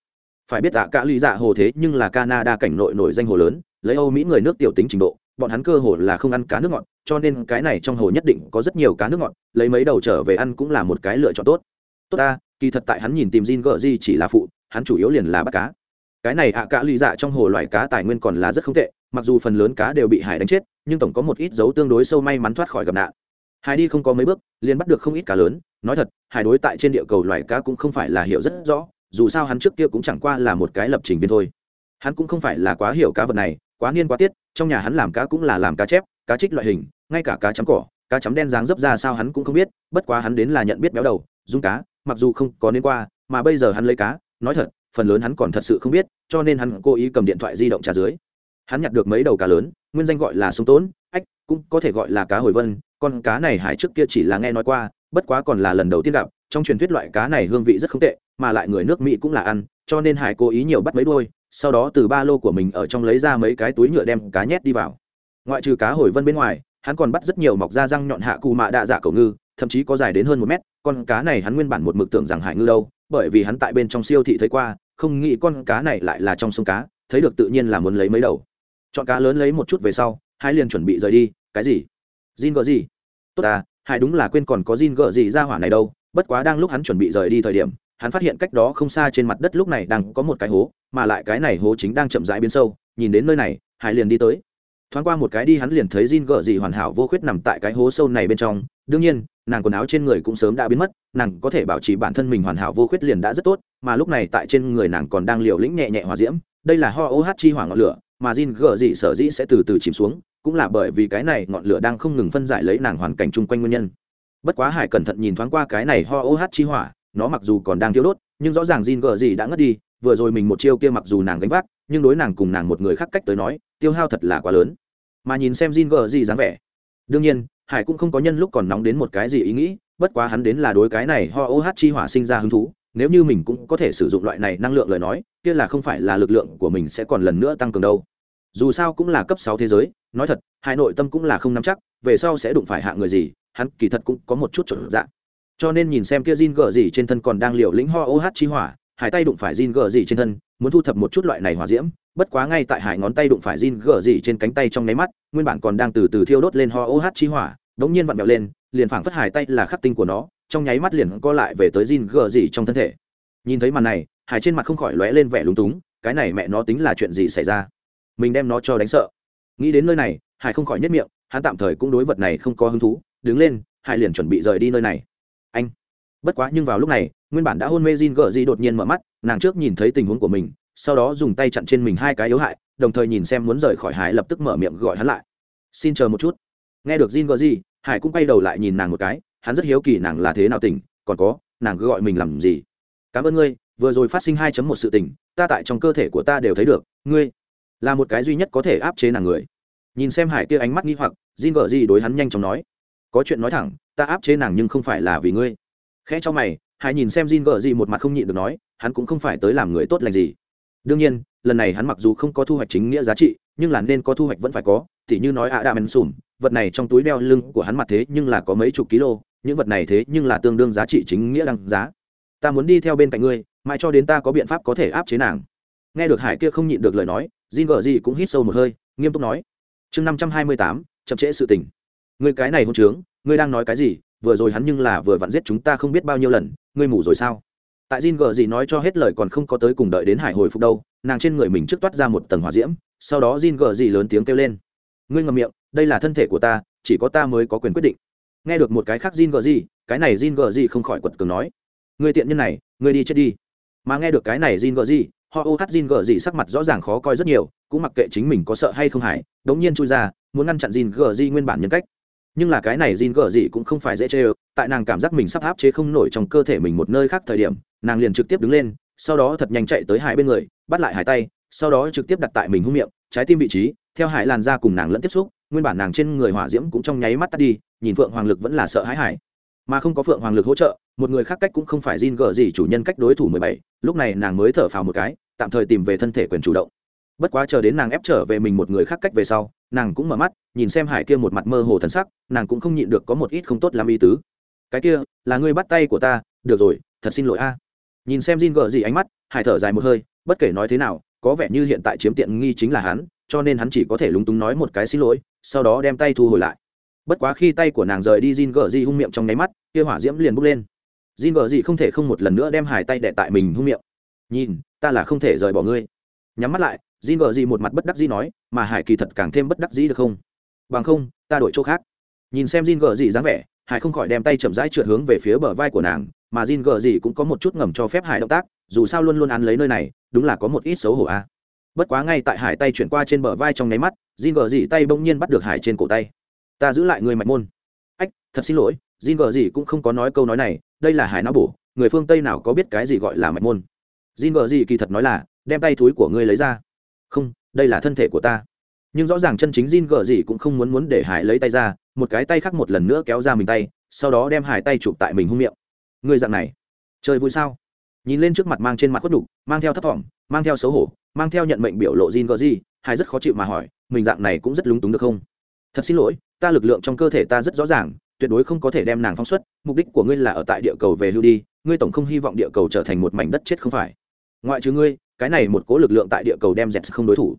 A: Phải biết tạ cả lý dạ hồ thế nhưng là canada cảnh nội nổi danh hồ lớn, lấy âu mỹ người nước tiểu tính trình độ, bọn hắn cơ hồ là không ăn cá nước ngọt cho nên cái này trong hồ nhất định có rất nhiều cá nước ngọt, lấy mấy đầu trở về ăn cũng là một cái lựa chọn tốt. Tốt ta, kỳ thật tại hắn nhìn tìm Jin gợ gì chỉ là phụ, hắn chủ yếu liền là bắt cá. Cái này ạ à cả lý dạ trong hồ loài cá tài nguyên còn là rất không tệ, mặc dù phần lớn cá đều bị hải đánh chết, nhưng tổng có một ít dấu tương đối sâu may mắn thoát khỏi gặp nạn. Hải đi không có mấy bước, liền bắt được không ít cá lớn. Nói thật, hải đối tại trên địa cầu loài cá cũng không phải là hiểu rất rõ, dù sao hắn trước kia cũng chẳng qua là một cái lập trình viên thôi. Hắn cũng không phải là quá hiểu cá vật này, quá niên quá tiết, trong nhà hắn làm cá cũng là làm cá chép, cá trích loại hình ngay cả cá chấm cỏ, cá chấm đen dáng dấp ra sao hắn cũng không biết, bất quá hắn đến là nhận biết béo đầu dung cá, mặc dù không có nên qua, mà bây giờ hắn lấy cá, nói thật, phần lớn hắn còn thật sự không biết, cho nên hắn cố ý cầm điện thoại di động trả dưới. Hắn nhặt được mấy đầu cá lớn, nguyên danh gọi là sông tốn, ách, cũng có thể gọi là cá hồi vân, con cá này hải trước kia chỉ là nghe nói qua, bất quá còn là lần đầu tiên gặp, trong truyền thuyết loại cá này hương vị rất không tệ, mà lại người nước mỹ cũng là ăn, cho nên hải cố ý nhiều bắt mấy đôi sau đó từ ba lô của mình ở trong lấy ra mấy cái túi nhựa đem cá nhét đi vào. Ngoại trừ cá hồi vân bên ngoài hắn còn bắt rất nhiều mọc ra răng nhọn hạ cù mạ đạ dạ cầu ngư, thậm chí có dài đến hơn một mét, con cá này hắn nguyên bản một mực tưởng rằng hải ngư đâu, bởi vì hắn tại bên trong siêu thị thấy qua, không nghĩ con cá này lại là trong sông cá, thấy được tự nhiên là muốn lấy mấy đầu. Chọn cá lớn lấy một chút về sau, hai liền chuẩn bị rời đi, cái gì? Jin gợ gì? Tốt à hải đúng là quên còn có Jin gợ gì ra hỏa này đâu, bất quá đang lúc hắn chuẩn bị rời đi thời điểm, hắn phát hiện cách đó không xa trên mặt đất lúc này đang có một cái hố, mà lại cái này hố chính đang chậm rãi biến sâu, nhìn đến nơi này hải liền đi tới thoáng qua một cái đi hắn liền thấy Jin gở gì hoàn hảo vô khuyết nằm tại cái hố sâu này bên trong. Đương nhiên, nàng quần áo trên người cũng sớm đã biến mất, nàng có thể bảo trì bản thân mình hoàn hảo vô khuyết liền đã rất tốt, mà lúc này tại trên người nàng còn đang liều lĩnh nhẹ nhẹ hòa diễm. Đây là ho oh chi hỏa ngọn lửa, mà Jin gở gì sở dĩ sẽ từ từ chìm xuống, cũng là bởi vì cái này ngọn lửa đang không ngừng phân giải lấy nàng hoàn cảnh chung quanh nguyên nhân. Bất quá hải cẩn thận nhìn thoáng qua cái này ho oh chi hỏa, nó mặc dù còn đang thiêu đốt, nhưng rõ ràng Jin gở gì đã ngất đi, vừa rồi mình một chiêu kia mặc dù nàng gánh vác nhưng đối nàng cùng nàng một người khác cách tới nói tiêu hao thật là quá lớn. Mà nhìn xem Jin Gờ gì dáng vẻ đương nhiên hải cũng không có nhân lúc còn nóng đến một cái gì ý nghĩ bất quá hắn đến là đối cái này ho ô hát chi hỏa sinh ra hứng thú nếu như mình cũng có thể sử dụng loại này năng lượng lời nói kia là không phải là lực lượng của mình sẽ còn lần nữa tăng cường đâu. Dù sao cũng là cấp sáu thế giới nói thật Hải nội tâm cũng là không nắm chắc về sau sẽ đụng phải hạ người gì hắn kỳ thật cũng có một chút chuẩn dạng cho nên nhìn xem kia Jin gở gì trên thân còn đang liều lĩnh ho OH chi hỏa, hải tay đụng phải Jin Gờ gì trên thân, muốn thu thập một chút loại này hỏa diễm, bất quá ngay tại hải ngón tay đụng phải Jin Gờ gì trên cánh tay trong nháy mắt, nguyên bản còn đang từ từ thiêu đốt lên ho OH chi hỏa, đống nhiên vặn vẹo lên, liền phảng phất hải tay là khắc tinh của nó, trong nháy mắt liền co lại về tới Jin Gờ gì trong thân thể. Nhìn thấy màn này, hải trên mặt không khỏi lóe lên vẻ lúng túng, cái này mẹ nó tính là chuyện gì xảy ra? Mình đem nó cho đánh sợ. Nghĩ đến nơi này, hải không khỏi nhếch miệng, hắn tạm thời cũng đối vật này không có hứng thú, đứng lên, hải liền chuẩn bị rời đi nơi này. Anh bất quá nhưng vào lúc này nguyên bản đã hôn mê Jin gở gì đột nhiên mở mắt, nàng trước nhìn thấy tình huống của mình, sau đó dùng tay chặn trên mình hai cái yếu hại, đồng thời nhìn xem muốn rời khỏi hải lập tức mở miệng gọi hắn lại. Xin chờ một chút. Nghe được Jin gở gì hải cũng quay đầu lại nhìn nàng một cái, hắn rất hiếu kỳ nàng là thế nào tỉnh, còn có, nàng cứ gọi mình làm gì. Cảm ơn ngươi, vừa rồi phát sinh hai một sự tình, ta tại trong cơ thể của ta đều thấy được, ngươi là một cái duy nhất có thể áp chế nàng người. Nhìn xem hải kia ánh mắt nghi hoặc, Jin gở gì đối hắn nhanh chóng nói, có chuyện nói thẳng, ta áp chế nàng nhưng không phải là vì ngươi khẽ cho mày hải nhìn xem Jin Gờ gì một mặt không nhịn được nói, hắn cũng không phải tới làm người tốt lành gì. Đương nhiên, lần này hắn mặc dù không có thu hoạch chính nghĩa giá trị, nhưng là nên có thu hoạch vẫn phải có thì như nói ạ đa men sùm, vật này trong túi đeo lưng của hắn mặt thế nhưng là có mấy chục kg những vật này thế nhưng là tương đương giá trị chính nghĩa đăng giá. Ta muốn đi theo bên cạnh ngươi, mãi cho đến ta có biện pháp có thể áp chế nàng. Nghe được hải kia không nhịn được lời nói, Jin Gờ gì cũng hít sâu một hơi, nghiêm túc nói. Chương năm trăm hai mươi tám, chậm trễ sự tình. Người cái này hôn trướng, ngươi đang nói cái gì? Vừa rồi hắn nhưng là vừa vặn giết chúng ta không biết bao nhiêu lần, ngươi ngủ rồi sao? Tại Jin gờ gì nói cho hết lời còn không có tới cùng đợi đến hải hồi phục đâu, nàng trên người mình trước toát ra một tầng hỏa diễm, sau đó Jin gờ gì lớn tiếng kêu lên. Ngươi ngậm miệng, đây là thân thể của ta, chỉ có ta mới có quyền quyết định. Nghe được một cái khác Jin gờ gì cái này Jin gờ gì không khỏi quật cường nói. Ngươi tiện nhân này, ngươi đi chết đi. Mà nghe được cái này Jin gờ gì họ ô hát Jin gờ gì sắc mặt rõ ràng khó coi rất nhiều, cũng mặc kệ chính mình có sợ hay không hải đống nhiên chui ra, muốn ngăn chặn Jin gờ gì nguyên bản nhân cách nhưng là cái này Jin gở gì cũng không phải dễ chơi tại nàng cảm giác mình sắp áp chế không nổi trong cơ thể mình một nơi khác thời điểm, nàng liền trực tiếp đứng lên, sau đó thật nhanh chạy tới hải bên người, bắt lại hải tay, sau đó trực tiếp đặt tại mình hung miệng, trái tim vị trí, theo hải làn ra cùng nàng lẫn tiếp xúc, nguyên bản nàng trên người hỏa diễm cũng trong nháy mắt tắt đi, nhìn phượng hoàng lực vẫn là sợ hãi hải. Mà không có phượng hoàng lực hỗ trợ, một người khác cách cũng không phải Jin gở gì chủ nhân cách đối thủ mười bảy, lúc này nàng mới thở phào một cái, tạm thời tìm về thân thể quyền chủ động bất quá chờ đến nàng ép trở về mình một người khác cách về sau, nàng cũng mở mắt, nhìn xem hải kia một mặt mơ hồ thần sắc, nàng cũng không nhịn được có một ít không tốt làm ý tứ. Cái kia, là ngươi bắt tay của ta, được rồi, thật xin lỗi a. Nhìn xem Jin gờ gì ánh mắt, hải thở dài một hơi, bất kể nói thế nào, có vẻ như hiện tại chiếm tiện nghi chính là hắn, cho nên hắn chỉ có thể lúng túng nói một cái xin lỗi, sau đó đem tay thu hồi lại. Bất quá khi tay của nàng rời đi, Jin gờ gì hung miệng trong nháy mắt, kia hỏa diễm liền bốc lên. Jin gờ gì không thể không một lần nữa đem hải tay đẻ tại mình hung miệng. Nhìn, ta là không thể rời bỏ ngươi. Nhắm mắt lại Jin gở gì một mặt bất đắc dĩ nói, mà Hải kỳ thật càng thêm bất đắc dĩ được không? Bằng không, ta đổi chỗ khác. Nhìn xem Jin gở gì dáng vẻ, Hải không khỏi đem tay chậm rãi trượt hướng về phía bờ vai của nàng, mà Jin gở gì cũng có một chút ngầm cho phép Hải động tác, dù sao luôn luôn ăn lấy nơi này, đúng là có một ít xấu hổ a. Bất quá ngay tại Hải tay chuyển qua trên bờ vai trong nháy mắt, Jin gở gì tay bỗng nhiên bắt được Hải trên cổ tay. Ta giữ lại người mạch môn. Ách, thật xin lỗi, Jin gở gì cũng không có nói câu nói này, đây là Hải não bổ, người phương Tây nào có biết cái gì gọi là mạch môn. Jin gở gì kỳ thật nói là, đem tay túi của ngươi lấy ra không đây là thân thể của ta. Nhưng rõ ràng chân chính Jin gở gì cũng không muốn muốn để hải lấy tay ra một cái tay khác một lần nữa kéo ra mình tay sau đó đem hải tay chụp tại mình hung miệng. Người dạng này chơi vui sao? Nhìn lên trước mặt mang trên mặt khuất đủ, mang theo thấp thỏm mang theo xấu hổ mang theo nhận mệnh biểu lộ Jin gở gì hải rất khó chịu mà hỏi mình dạng này cũng rất lúng túng được không? Thật xin lỗi ta lực lượng trong cơ thể ta rất rõ ràng tuyệt đối không có thể đem nàng phóng xuất mục đích của ngươi là ở tại địa cầu về hưu đi ngươi tổng không hy vọng địa cầu trở thành một mảnh đất chết không phải. Ngoại trừ ngươi cái này một cố lực lượng tại địa cầu đem dẹt không đối thủ.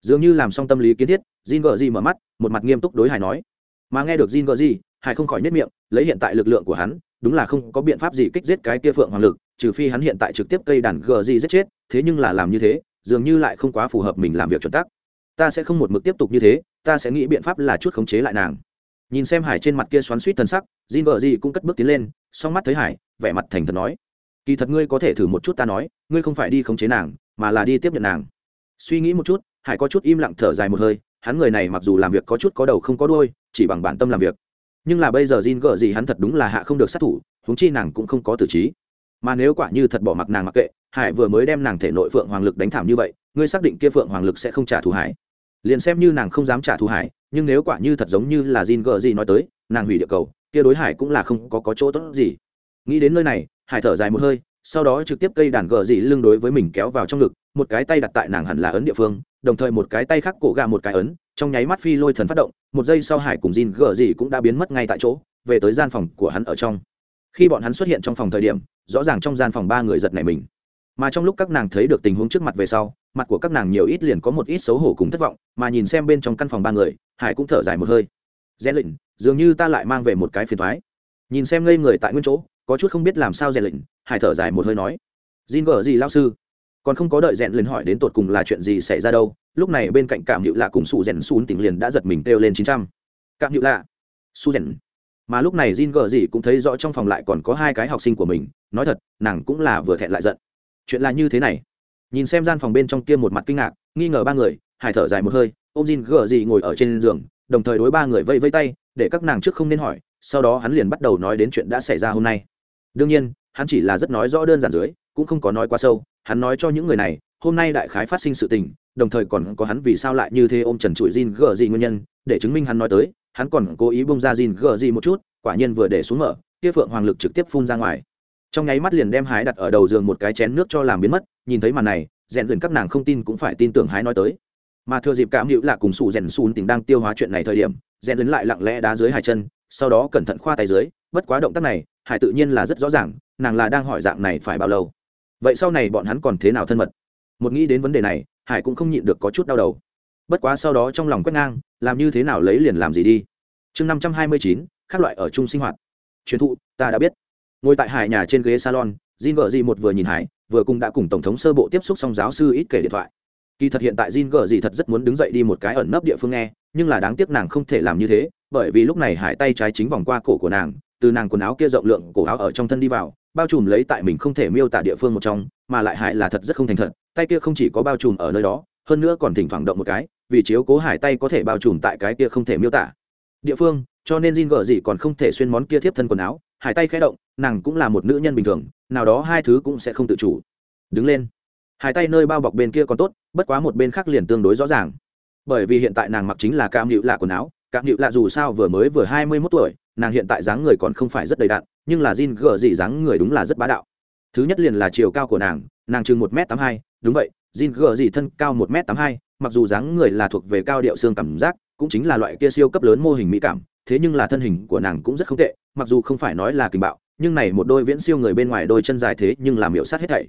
A: Dường như làm xong tâm lý kiến thiết, jin gờ di mở mắt, một mặt nghiêm túc đối hải nói. Mà nghe được jin gờ di, hải không khỏi nhất miệng, lấy hiện tại lực lượng của hắn, đúng là không có biện pháp gì kích giết cái kia phượng hoàng lực, trừ phi hắn hiện tại trực tiếp cây đàn gờ di giết chết, thế nhưng là làm như thế, dường như lại không quá phù hợp mình làm việc chuẩn tắc. Ta sẽ không một mực tiếp tục như thế, ta sẽ nghĩ biện pháp là chút khống chế lại nàng. Nhìn xem hải trên mặt kia xoắn suýt thần sắc, jin vợ gì cũng cất bước tiến lên, song mắt thấy hải, vẻ mặt thành thật nói. Kỳ thật ngươi có thể thử một chút ta nói, ngươi không phải đi khống chế nàng mà là đi tiếp nhận nàng. Suy nghĩ một chút hải có chút im lặng thở dài một hơi hắn người này mặc dù làm việc có chút có đầu không có đuôi chỉ bằng bản tâm làm việc. Nhưng là bây giờ Jin gợ gì hắn thật đúng là hạ không được sát thủ huống chi nàng cũng không có tử trí. Mà nếu quả như thật bỏ mặc nàng mặc kệ hải vừa mới đem nàng thể nội phượng hoàng lực đánh thảm như vậy ngươi xác định kia phượng hoàng lực sẽ không trả thù hải. Liền xem như nàng không dám trả thù hải nhưng nếu quả như thật giống như là Jin gợ gì nói tới nàng hủy địa cầu kia đối hải cũng là không có, có chỗ tốt gì. Nghĩ đến nơi này hải thở dài một hơi sau đó trực tiếp cây đàn gờ dị lưng đối với mình kéo vào trong ngực, một cái tay đặt tại nàng hẳn là ấn địa phương, đồng thời một cái tay khác cổ gà một cái ấn, trong nháy mắt phi lôi thần phát động, một giây sau hải cùng Jin gờ dị cũng đã biến mất ngay tại chỗ, về tới gian phòng của hắn ở trong. Khi bọn hắn xuất hiện trong phòng thời điểm, rõ ràng trong gian phòng ba người giật nảy mình. Mà trong lúc các nàng thấy được tình huống trước mặt về sau, mặt của các nàng nhiều ít liền có một ít xấu hổ cùng thất vọng, mà nhìn xem bên trong căn phòng ba người, hải cũng thở dài một hơi. Rẽ lịnh dường như ta lại mang về một cái phiền thoái. Nhìn xem ngây người tại nguyên chỗ, có chút không biết làm sao rẽ lịnh hải thở dài một hơi nói, Jin gở gì lao sư, còn không có đợi rèn lên hỏi đến tột cùng là chuyện gì xảy ra đâu, lúc này bên cạnh cảm hữu lạ cùng su rèn xuống tỉnh liền đã giật mình kêu lên chín trăm. Cảm hữu lạ, su rèn mà lúc này Jin gở gì cũng thấy rõ trong phòng lại còn có hai cái học sinh của mình, nói thật, nàng cũng là vừa thẹn lại giận. Chuyện là như thế này, nhìn xem gian phòng bên trong kia một mặt kinh ngạc, nghi ngờ ba người, hải thở dài một hơi ô m Jin gở gì ngồi ở trên giường, đồng thời đối ba người vây vây tay, để các nàng trước không nên hỏi, sau đó hắn liền bắt đầu nói đến chuyện đã xảy ra hôm nay. Đương nhiên hắn chỉ là rất nói rõ đơn giản dưới, cũng không có nói quá sâu, hắn nói cho những người này, hôm nay đại khái phát sinh sự tình, đồng thời còn có hắn vì sao lại như thế ôm trần trụi Jin Gờ gì nguyên nhân, để chứng minh hắn nói tới, hắn còn cố ý bông ra Jin Gờ gì một chút, quả nhiên vừa để xuống mở, kia phượng hoàng lực trực tiếp phun ra ngoài. Trong nháy mắt liền đem hái đặt ở đầu giường một cái chén nước cho làm biến mất, nhìn thấy màn này, rèn luyện các nàng không tin cũng phải tin tưởng hái nói tới. Mà thừa dịp cảm hữu là cùng sụ rèn xùn tình đang tiêu hóa chuyện này thời điểm, rèn luyện lại lặng lẽ đá dưới hai chân, sau đó cẩn thận khoa tay dưới, bất quá động tác này, hải tự nhiên là rất rõ ràng nàng là đang hỏi dạng này phải bao lâu? Vậy sau này bọn hắn còn thế nào thân mật? Một nghĩ đến vấn đề này, hải cũng không nhịn được có chút đau đầu. Bất quá sau đó trong lòng quét ngang, làm như thế nào lấy liền làm gì đi. Chương năm trăm hai mươi chín các loại ở chung sinh hoạt. Truyền thụ, ta đã biết. Ngồi tại hải nhà trên ghế salon, jin gờ gì một vừa nhìn hải, vừa cùng đã cùng tổng thống sơ bộ tiếp xúc xong giáo sư ít kể điện thoại. Kỳ thật hiện tại jin gờ gì thật rất muốn đứng dậy đi một cái ẩn nấp địa phương nghe, nhưng là đáng tiếc nàng không thể làm như thế, bởi vì lúc này hải tay trái chính vòng qua cổ của nàng, từ nàng quần áo kia rộng lượng cổ áo ở trong thân đi vào bao trùm lấy tại mình không thể miêu tả địa phương một trong, mà lại hải là thật rất không thành thật, tay kia không chỉ có bao trùm ở nơi đó, hơn nữa còn thỉnh thoảng động một cái, vì chiếu cố hải tay có thể bao trùm tại cái kia không thể miêu tả. Địa phương, cho nên Jin gở gì còn không thể xuyên món kia tiếp thân quần áo, hải tay khẽ động, nàng cũng là một nữ nhân bình thường, nào đó hai thứ cũng sẽ không tự chủ. Đứng lên. Hải tay nơi bao bọc bên kia còn tốt, bất quá một bên khác liền tương đối rõ ràng. Bởi vì hiện tại nàng mặc chính là cam hữu lạ quần áo, cam hữu lạ dù sao vừa mới vừa hai mươi mốt tuổi, nàng hiện tại dáng người còn không phải rất đầy đặn nhưng là Jin gở dị dáng người đúng là rất bá đạo. Thứ nhất liền là chiều cao của nàng nàng chừng một m tám hai, đúng vậy, Jin gở dị thân cao một m tám hai, mặc dù dáng người là thuộc về cao điệu xương cảm giác, cũng chính là loại kia siêu cấp lớn mô hình mỹ cảm, thế nhưng là thân hình của nàng cũng rất không tệ, mặc dù không phải nói là kình bạo, nhưng này một đôi viễn siêu người bên ngoài đôi chân dài thế nhưng làm miểu sát hết thảy.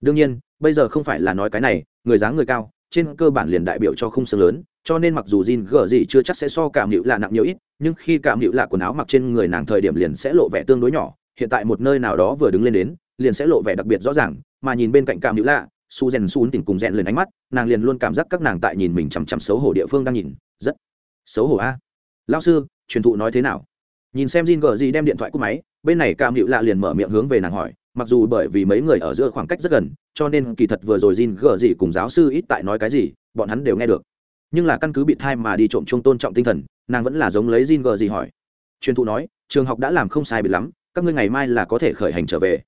A: Đương nhiên, bây giờ không phải là nói cái này, người dáng người cao, trên cơ bản liền đại biểu cho khung xương lớn cho nên mặc dù Jin gở gì chưa chắc sẽ so cảm hữu lạ nặng nhiều ít, nhưng khi cảm hữu lạ quần áo mặc trên người nàng thời điểm liền sẽ lộ vẻ tương đối nhỏ, hiện tại một nơi nào đó vừa đứng lên đến, liền sẽ lộ vẻ đặc biệt rõ ràng, mà nhìn bên cạnh cảm hữu lạ, su rèn Sun tỉnh cùng rèn lên ánh mắt, nàng liền luôn cảm giác các nàng tại nhìn mình chằm chằm xấu hổ địa phương đang nhìn, rất xấu hổ a. Lão sư, truyền thụ nói thế nào? Nhìn xem Jin gờ gì đem điện thoại của máy, bên này cảm hữu lạ liền mở miệng hướng về nàng hỏi, mặc dù bởi vì mấy người ở giữa khoảng cách rất gần, cho nên kỳ thật vừa rồi Jin gờ gì cùng giáo sư ít tại nói cái gì, bọn hắn đều nghe được nhưng là căn cứ bị thai mà đi trộm chung tôn trọng tinh thần nàng vẫn là giống lấy Jin gờ gì hỏi. Truyền thụ nói trường học đã làm không sai bị lắm các ngươi ngày mai là có thể khởi hành trở về.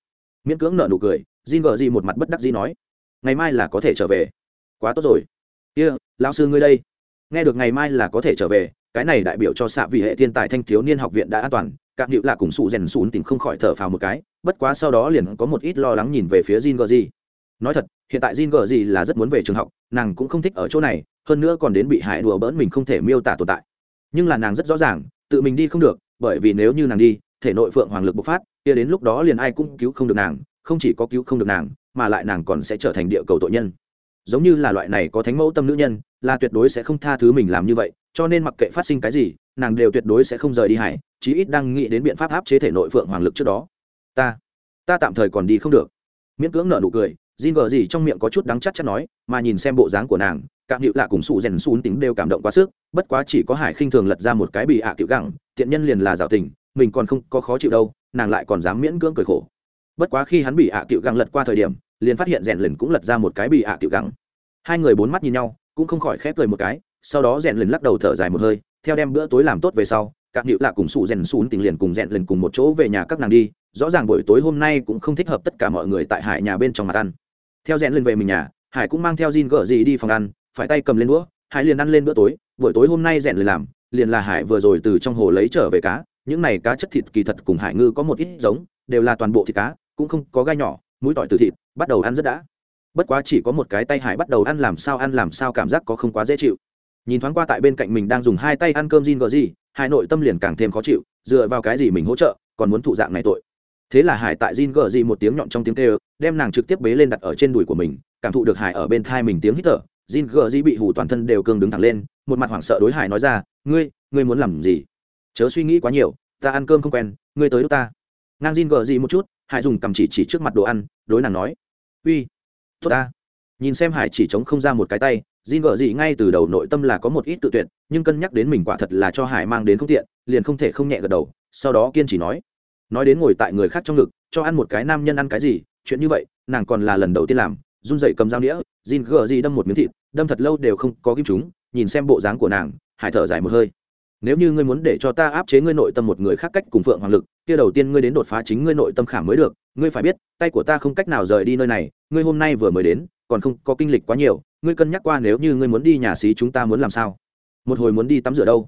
A: Miễn cưỡng nợ nụ cười Jin gờ gì một mặt bất đắc dĩ nói ngày mai là có thể trở về. Quá tốt rồi. Kia、yeah, lão sư ngươi đây. Nghe được ngày mai là có thể trở về cái này đại biểu cho xạ vị hệ thiên tài thanh thiếu niên học viện đã an toàn các hiệu là cùng sụ rèn sụn tìm không khỏi thở phào một cái bất quá sau đó liền có một ít lo lắng nhìn về phía Jin gì Nói thật, hiện tại Jin gì là rất muốn về trường học, nàng cũng không thích ở chỗ này, hơn nữa còn đến bị hại đùa bỡn mình không thể miêu tả tồn tại. Nhưng là nàng rất rõ ràng, tự mình đi không được, bởi vì nếu như nàng đi, thể nội phượng hoàng lực bộc phát, kia đến lúc đó liền ai cũng cứu không được nàng, không chỉ có cứu không được nàng, mà lại nàng còn sẽ trở thành địa cầu tội nhân. Giống như là loại này có thánh mẫu tâm nữ nhân là tuyệt đối sẽ không tha thứ mình làm như vậy cho nên mặc kệ phát sinh cái gì nàng đều tuyệt đối sẽ không rời đi hải chí ít đang nghĩ đến biện pháp áp chế thể nội phượng hoàng lực trước đó. Ta ta tạm thời còn đi không được. Miễn cưỡng nở nụ cười Jin gờ gì trong miệng có chút đắng chắc chắn nói mà nhìn xem bộ dáng của nàng cảm hiệu lạ cùng sụ rèn xún tính đều cảm động quá sức, bất quá chỉ có hải khinh thường lật ra một cái bị ạ à kiểu gẳng, tiện nhân liền là rào tình, mình còn không có khó chịu đâu, nàng lại còn dám miễn cưỡng cười khổ. Bất quá khi hắn bị ạ à kiểu gẳng lật qua thời điểm, liền phát hiện rèn lần cũng lật ra một cái bị ạ à kiểu gẳng. Hai người bốn mắt nhìn nhau, cũng không khỏi khép cười một cái, sau đó rèn lần lắc đầu thở dài một hơi, theo đem bữa tối làm tốt về sau các hiệu lạ cùng sụ rèn xún tình liền cùng rèn lần cùng một chỗ về nhà các nàng đi, rõ ràng buổi tối hôm nay cũng không thích hợp tất cả mọi người tại hải nhà bên trong mặt ăn. Theo rèn lần về mình nhà, hải cũng mang theo Jin gỡ gì đi phòng ăn phải tay cầm lên đũa, hải liền ăn lên bữa tối, buổi tối hôm nay rèn lời làm, liền là hải vừa rồi từ trong hồ lấy trở về cá, những này cá chất thịt kỳ thật cùng hải ngư có một ít giống, đều là toàn bộ thịt cá, cũng không có gai nhỏ, mũi tỏi từ thịt, bắt đầu ăn rất đã. Bất quá chỉ có một cái tay hải bắt đầu ăn làm sao ăn làm sao cảm giác có không quá dễ chịu. Nhìn thoáng qua tại bên cạnh mình đang dùng hai tay ăn cơm Jin gỡ gì hải nội tâm liền càng thêm khó chịu, dựa vào cái gì mình hỗ trợ, còn muốn thụ dạng này tội. Thế là hải tại Jin gỡ gì một tiếng nhọn trong tiếng kêu, đem nàng trực tiếp bế lên đặt ở trên đùi của mình, cảm thụ được hải ở bên thai mình tiếng hít thở Jin Gờ Di bị hù toàn thân đều cương đứng thẳng lên, một mặt hoảng sợ đối hải nói ra, ngươi ngươi muốn làm gì? Chớ suy nghĩ quá nhiều, ta ăn cơm không quen, ngươi tới đút ta. Ngang Jin Gờ Di một chút, hải dùng cầm chỉ chỉ trước mặt đồ ăn, đối nàng nói, uy, tốt ta. Nhìn xem hải chỉ chống không ra một cái tay, Jin Gờ Di ngay từ đầu nội tâm là có một ít tự tuyệt, nhưng cân nhắc đến mình quả thật là cho hải mang đến không tiện, liền không thể không nhẹ gật đầu, sau đó kiên trì nói nói đến ngồi tại người khác trong ngực, cho ăn một cái nam nhân ăn cái gì, chuyện như vậy, nàng còn là lần đầu tiên làm run dậy cầm dao đĩa Jin gờ gì đâm một miếng thịt, đâm thật lâu đều không có kim chúng, nhìn xem bộ dáng của nàng, hải thở dài một hơi. Nếu như ngươi muốn để cho ta áp chế ngươi nội tâm một người khác cách cùng phượng hoàng lực, kia đầu tiên ngươi đến đột phá chính ngươi nội tâm khảm mới được, ngươi phải biết, tay của ta không cách nào rời đi nơi này, ngươi hôm nay vừa mới đến, còn không có kinh lịch quá nhiều, ngươi cân nhắc qua nếu như ngươi muốn đi nhà xí chúng ta muốn làm sao? Một hồi muốn đi tắm rửa đâu?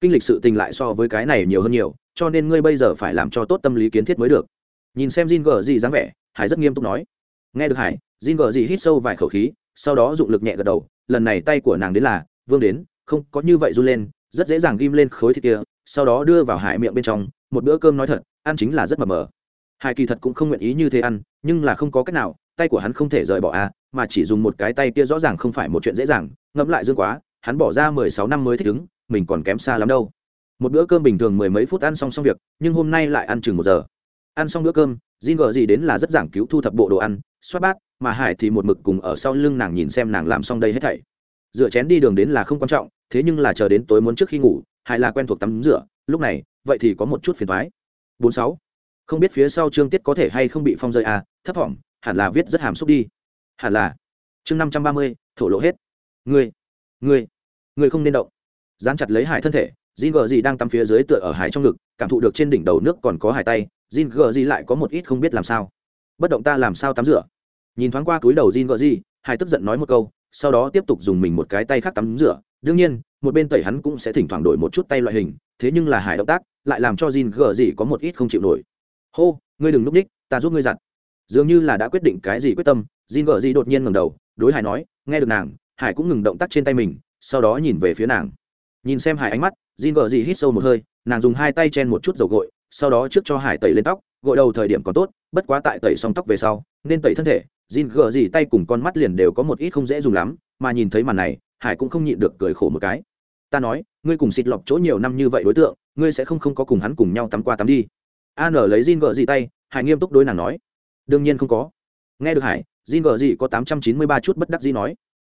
A: Kinh lịch sự tình lại so với cái này nhiều hơn nhiều, cho nên ngươi bây giờ phải làm cho tốt tâm lý kiến thiết mới được. Nhìn xem Jin gờ gì dáng vẻ, hải rất nghiêm túc nói. Nghe được hải Jin gở gì hít sâu vài khẩu khí sau đó dụng lực nhẹ gật đầu lần này tay của nàng đến là vương đến không có như vậy run lên rất dễ dàng ghim lên khối thịt kia sau đó đưa vào hải miệng bên trong một bữa cơm nói thật ăn chính là rất mờ mờ. Hải kỳ thật cũng không nguyện ý như thế ăn nhưng là không có cách nào tay của hắn không thể rời bỏ a à, mà chỉ dùng một cái tay kia rõ ràng không phải một chuyện dễ dàng ngẫm lại dương quá hắn bỏ ra mười sáu năm mới thích ứng mình còn kém xa lắm đâu. Một bữa cơm bình thường mười mấy phút ăn xong xong việc nhưng hôm nay lại ăn chừng một giờ. Ăn xong bữa cơm Jin gở gì đến là rất giảng cứu thu thập bộ đồ ăn xoát bát mà hải thì một mực cùng ở sau lưng nàng nhìn xem nàng làm xong đây hết thảy. Rửa chén đi đường đến là không quan trọng thế nhưng là chờ đến tối muốn trước khi ngủ hải là quen thuộc tắm rửa lúc này vậy thì có một chút phiền thoái bốn sáu. Không biết phía sau chương tiết có thể hay không bị phong rơi à thấp thỏm hẳn là viết rất hàm xúc đi. Hẳn là. Chương năm trăm ba mươi thổ lộ hết. Ngươi ngươi ngươi không nên động. Dán chặt lấy hải thân thể Jin gờ gì đang tắm phía dưới tựa ở hải trong ngực, cảm thụ được trên đỉnh đầu nước còn có hải tay, Jin gờ gì lại có một ít không biết làm sao. Bất động ta làm sao tắm rửa? Nhìn thoáng qua túi đầu Jin gọi gì, hải tức giận nói một câu, sau đó tiếp tục dùng mình một cái tay khác tắm rửa. Đương nhiên, một bên tẩy hắn cũng sẽ thỉnh thoảng đổi một chút tay loại hình, thế nhưng là hải động tác lại làm cho Jin gở gì có một ít không chịu nổi. Hô, ngươi đừng núp ních, ta giúp ngươi giặt. Dường như là đã quyết định cái gì quyết tâm, Jin gở gì đột nhiên ngẩng đầu, đối hải nói, nghe được nàng, hải cũng ngừng động tác trên tay mình, sau đó nhìn về phía nàng nhìn xem hải ánh mắt Jin gở gì hít sâu một hơi, nàng dùng hai tay chen một chút dầu gội, sau đó trước cho Hải tẩy lên tóc, gội đầu thời điểm còn tốt, bất quá tại tẩy xong tóc về sau, nên tẩy thân thể, Jin gờ gì tay cùng con mắt liền đều có một ít không dễ dùng lắm, mà nhìn thấy màn này, Hải cũng không nhịn được cười khổ một cái. Ta nói, ngươi cùng xịt lọc chỗ nhiều năm như vậy đối tượng, ngươi sẽ không không có cùng hắn cùng nhau tắm qua tắm đi. An lấy Jin gờ gì tay, Hải nghiêm túc đối nàng nói, đương nhiên không có. Nghe được Hải, Jin gờ gì có tám trăm chín mươi ba chút bất đắc dĩ nói,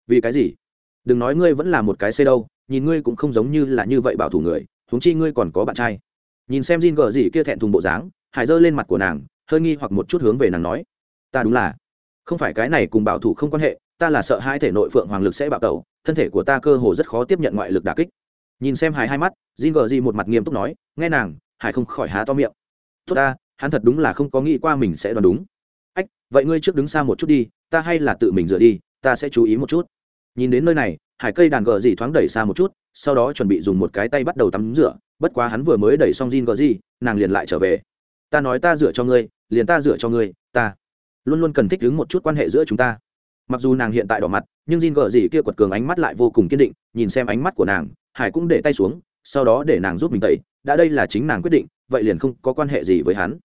A: vì cái gì? Đừng nói ngươi vẫn là một cái xe đâu, nhìn ngươi cũng không giống như là như vậy bảo thủ người huống chi ngươi còn có bạn trai nhìn xem Jin gờ gì kia thẹn thùng bộ dáng hải giơ lên mặt của nàng hơi nghi hoặc một chút hướng về nàng nói ta đúng là không phải cái này cùng bảo thủ không quan hệ, ta là sợ hai thể nội phượng hoàng lực sẽ bạo tẩu, thân thể của ta cơ hồ rất khó tiếp nhận ngoại lực đà kích. Nhìn xem hải hai mắt Jin gờ di một mặt nghiêm túc nói, nghe nàng, hải không khỏi há to miệng. Tốt ta, hắn thật đúng là không có nghĩ qua mình sẽ đoán đúng. Ách, vậy ngươi trước đứng xa một chút đi, ta hay là tự mình rửa đi, ta sẽ chú ý một chút. Nhìn đến nơi này, hải cây đàn gờ gì thoáng đẩy xa một chút, sau đó chuẩn bị dùng một cái tay bắt đầu tắm rửa, bất quá hắn vừa mới đẩy xong Jin gờ gì nàng liền lại trở về. Ta nói ta rửa cho ngươi, liền ta rửa cho ngươi, ta luôn luôn cần thích ứng một chút quan hệ giữa chúng ta. Mặc dù nàng hiện tại đỏ mặt, nhưng Jin gờ gì kia quật cường ánh mắt lại vô cùng kiên định, nhìn xem ánh mắt của nàng, hải cũng để tay xuống, sau đó để nàng giúp mình tẩy, đã đây là chính nàng quyết định, vậy liền không có quan hệ gì với hắn.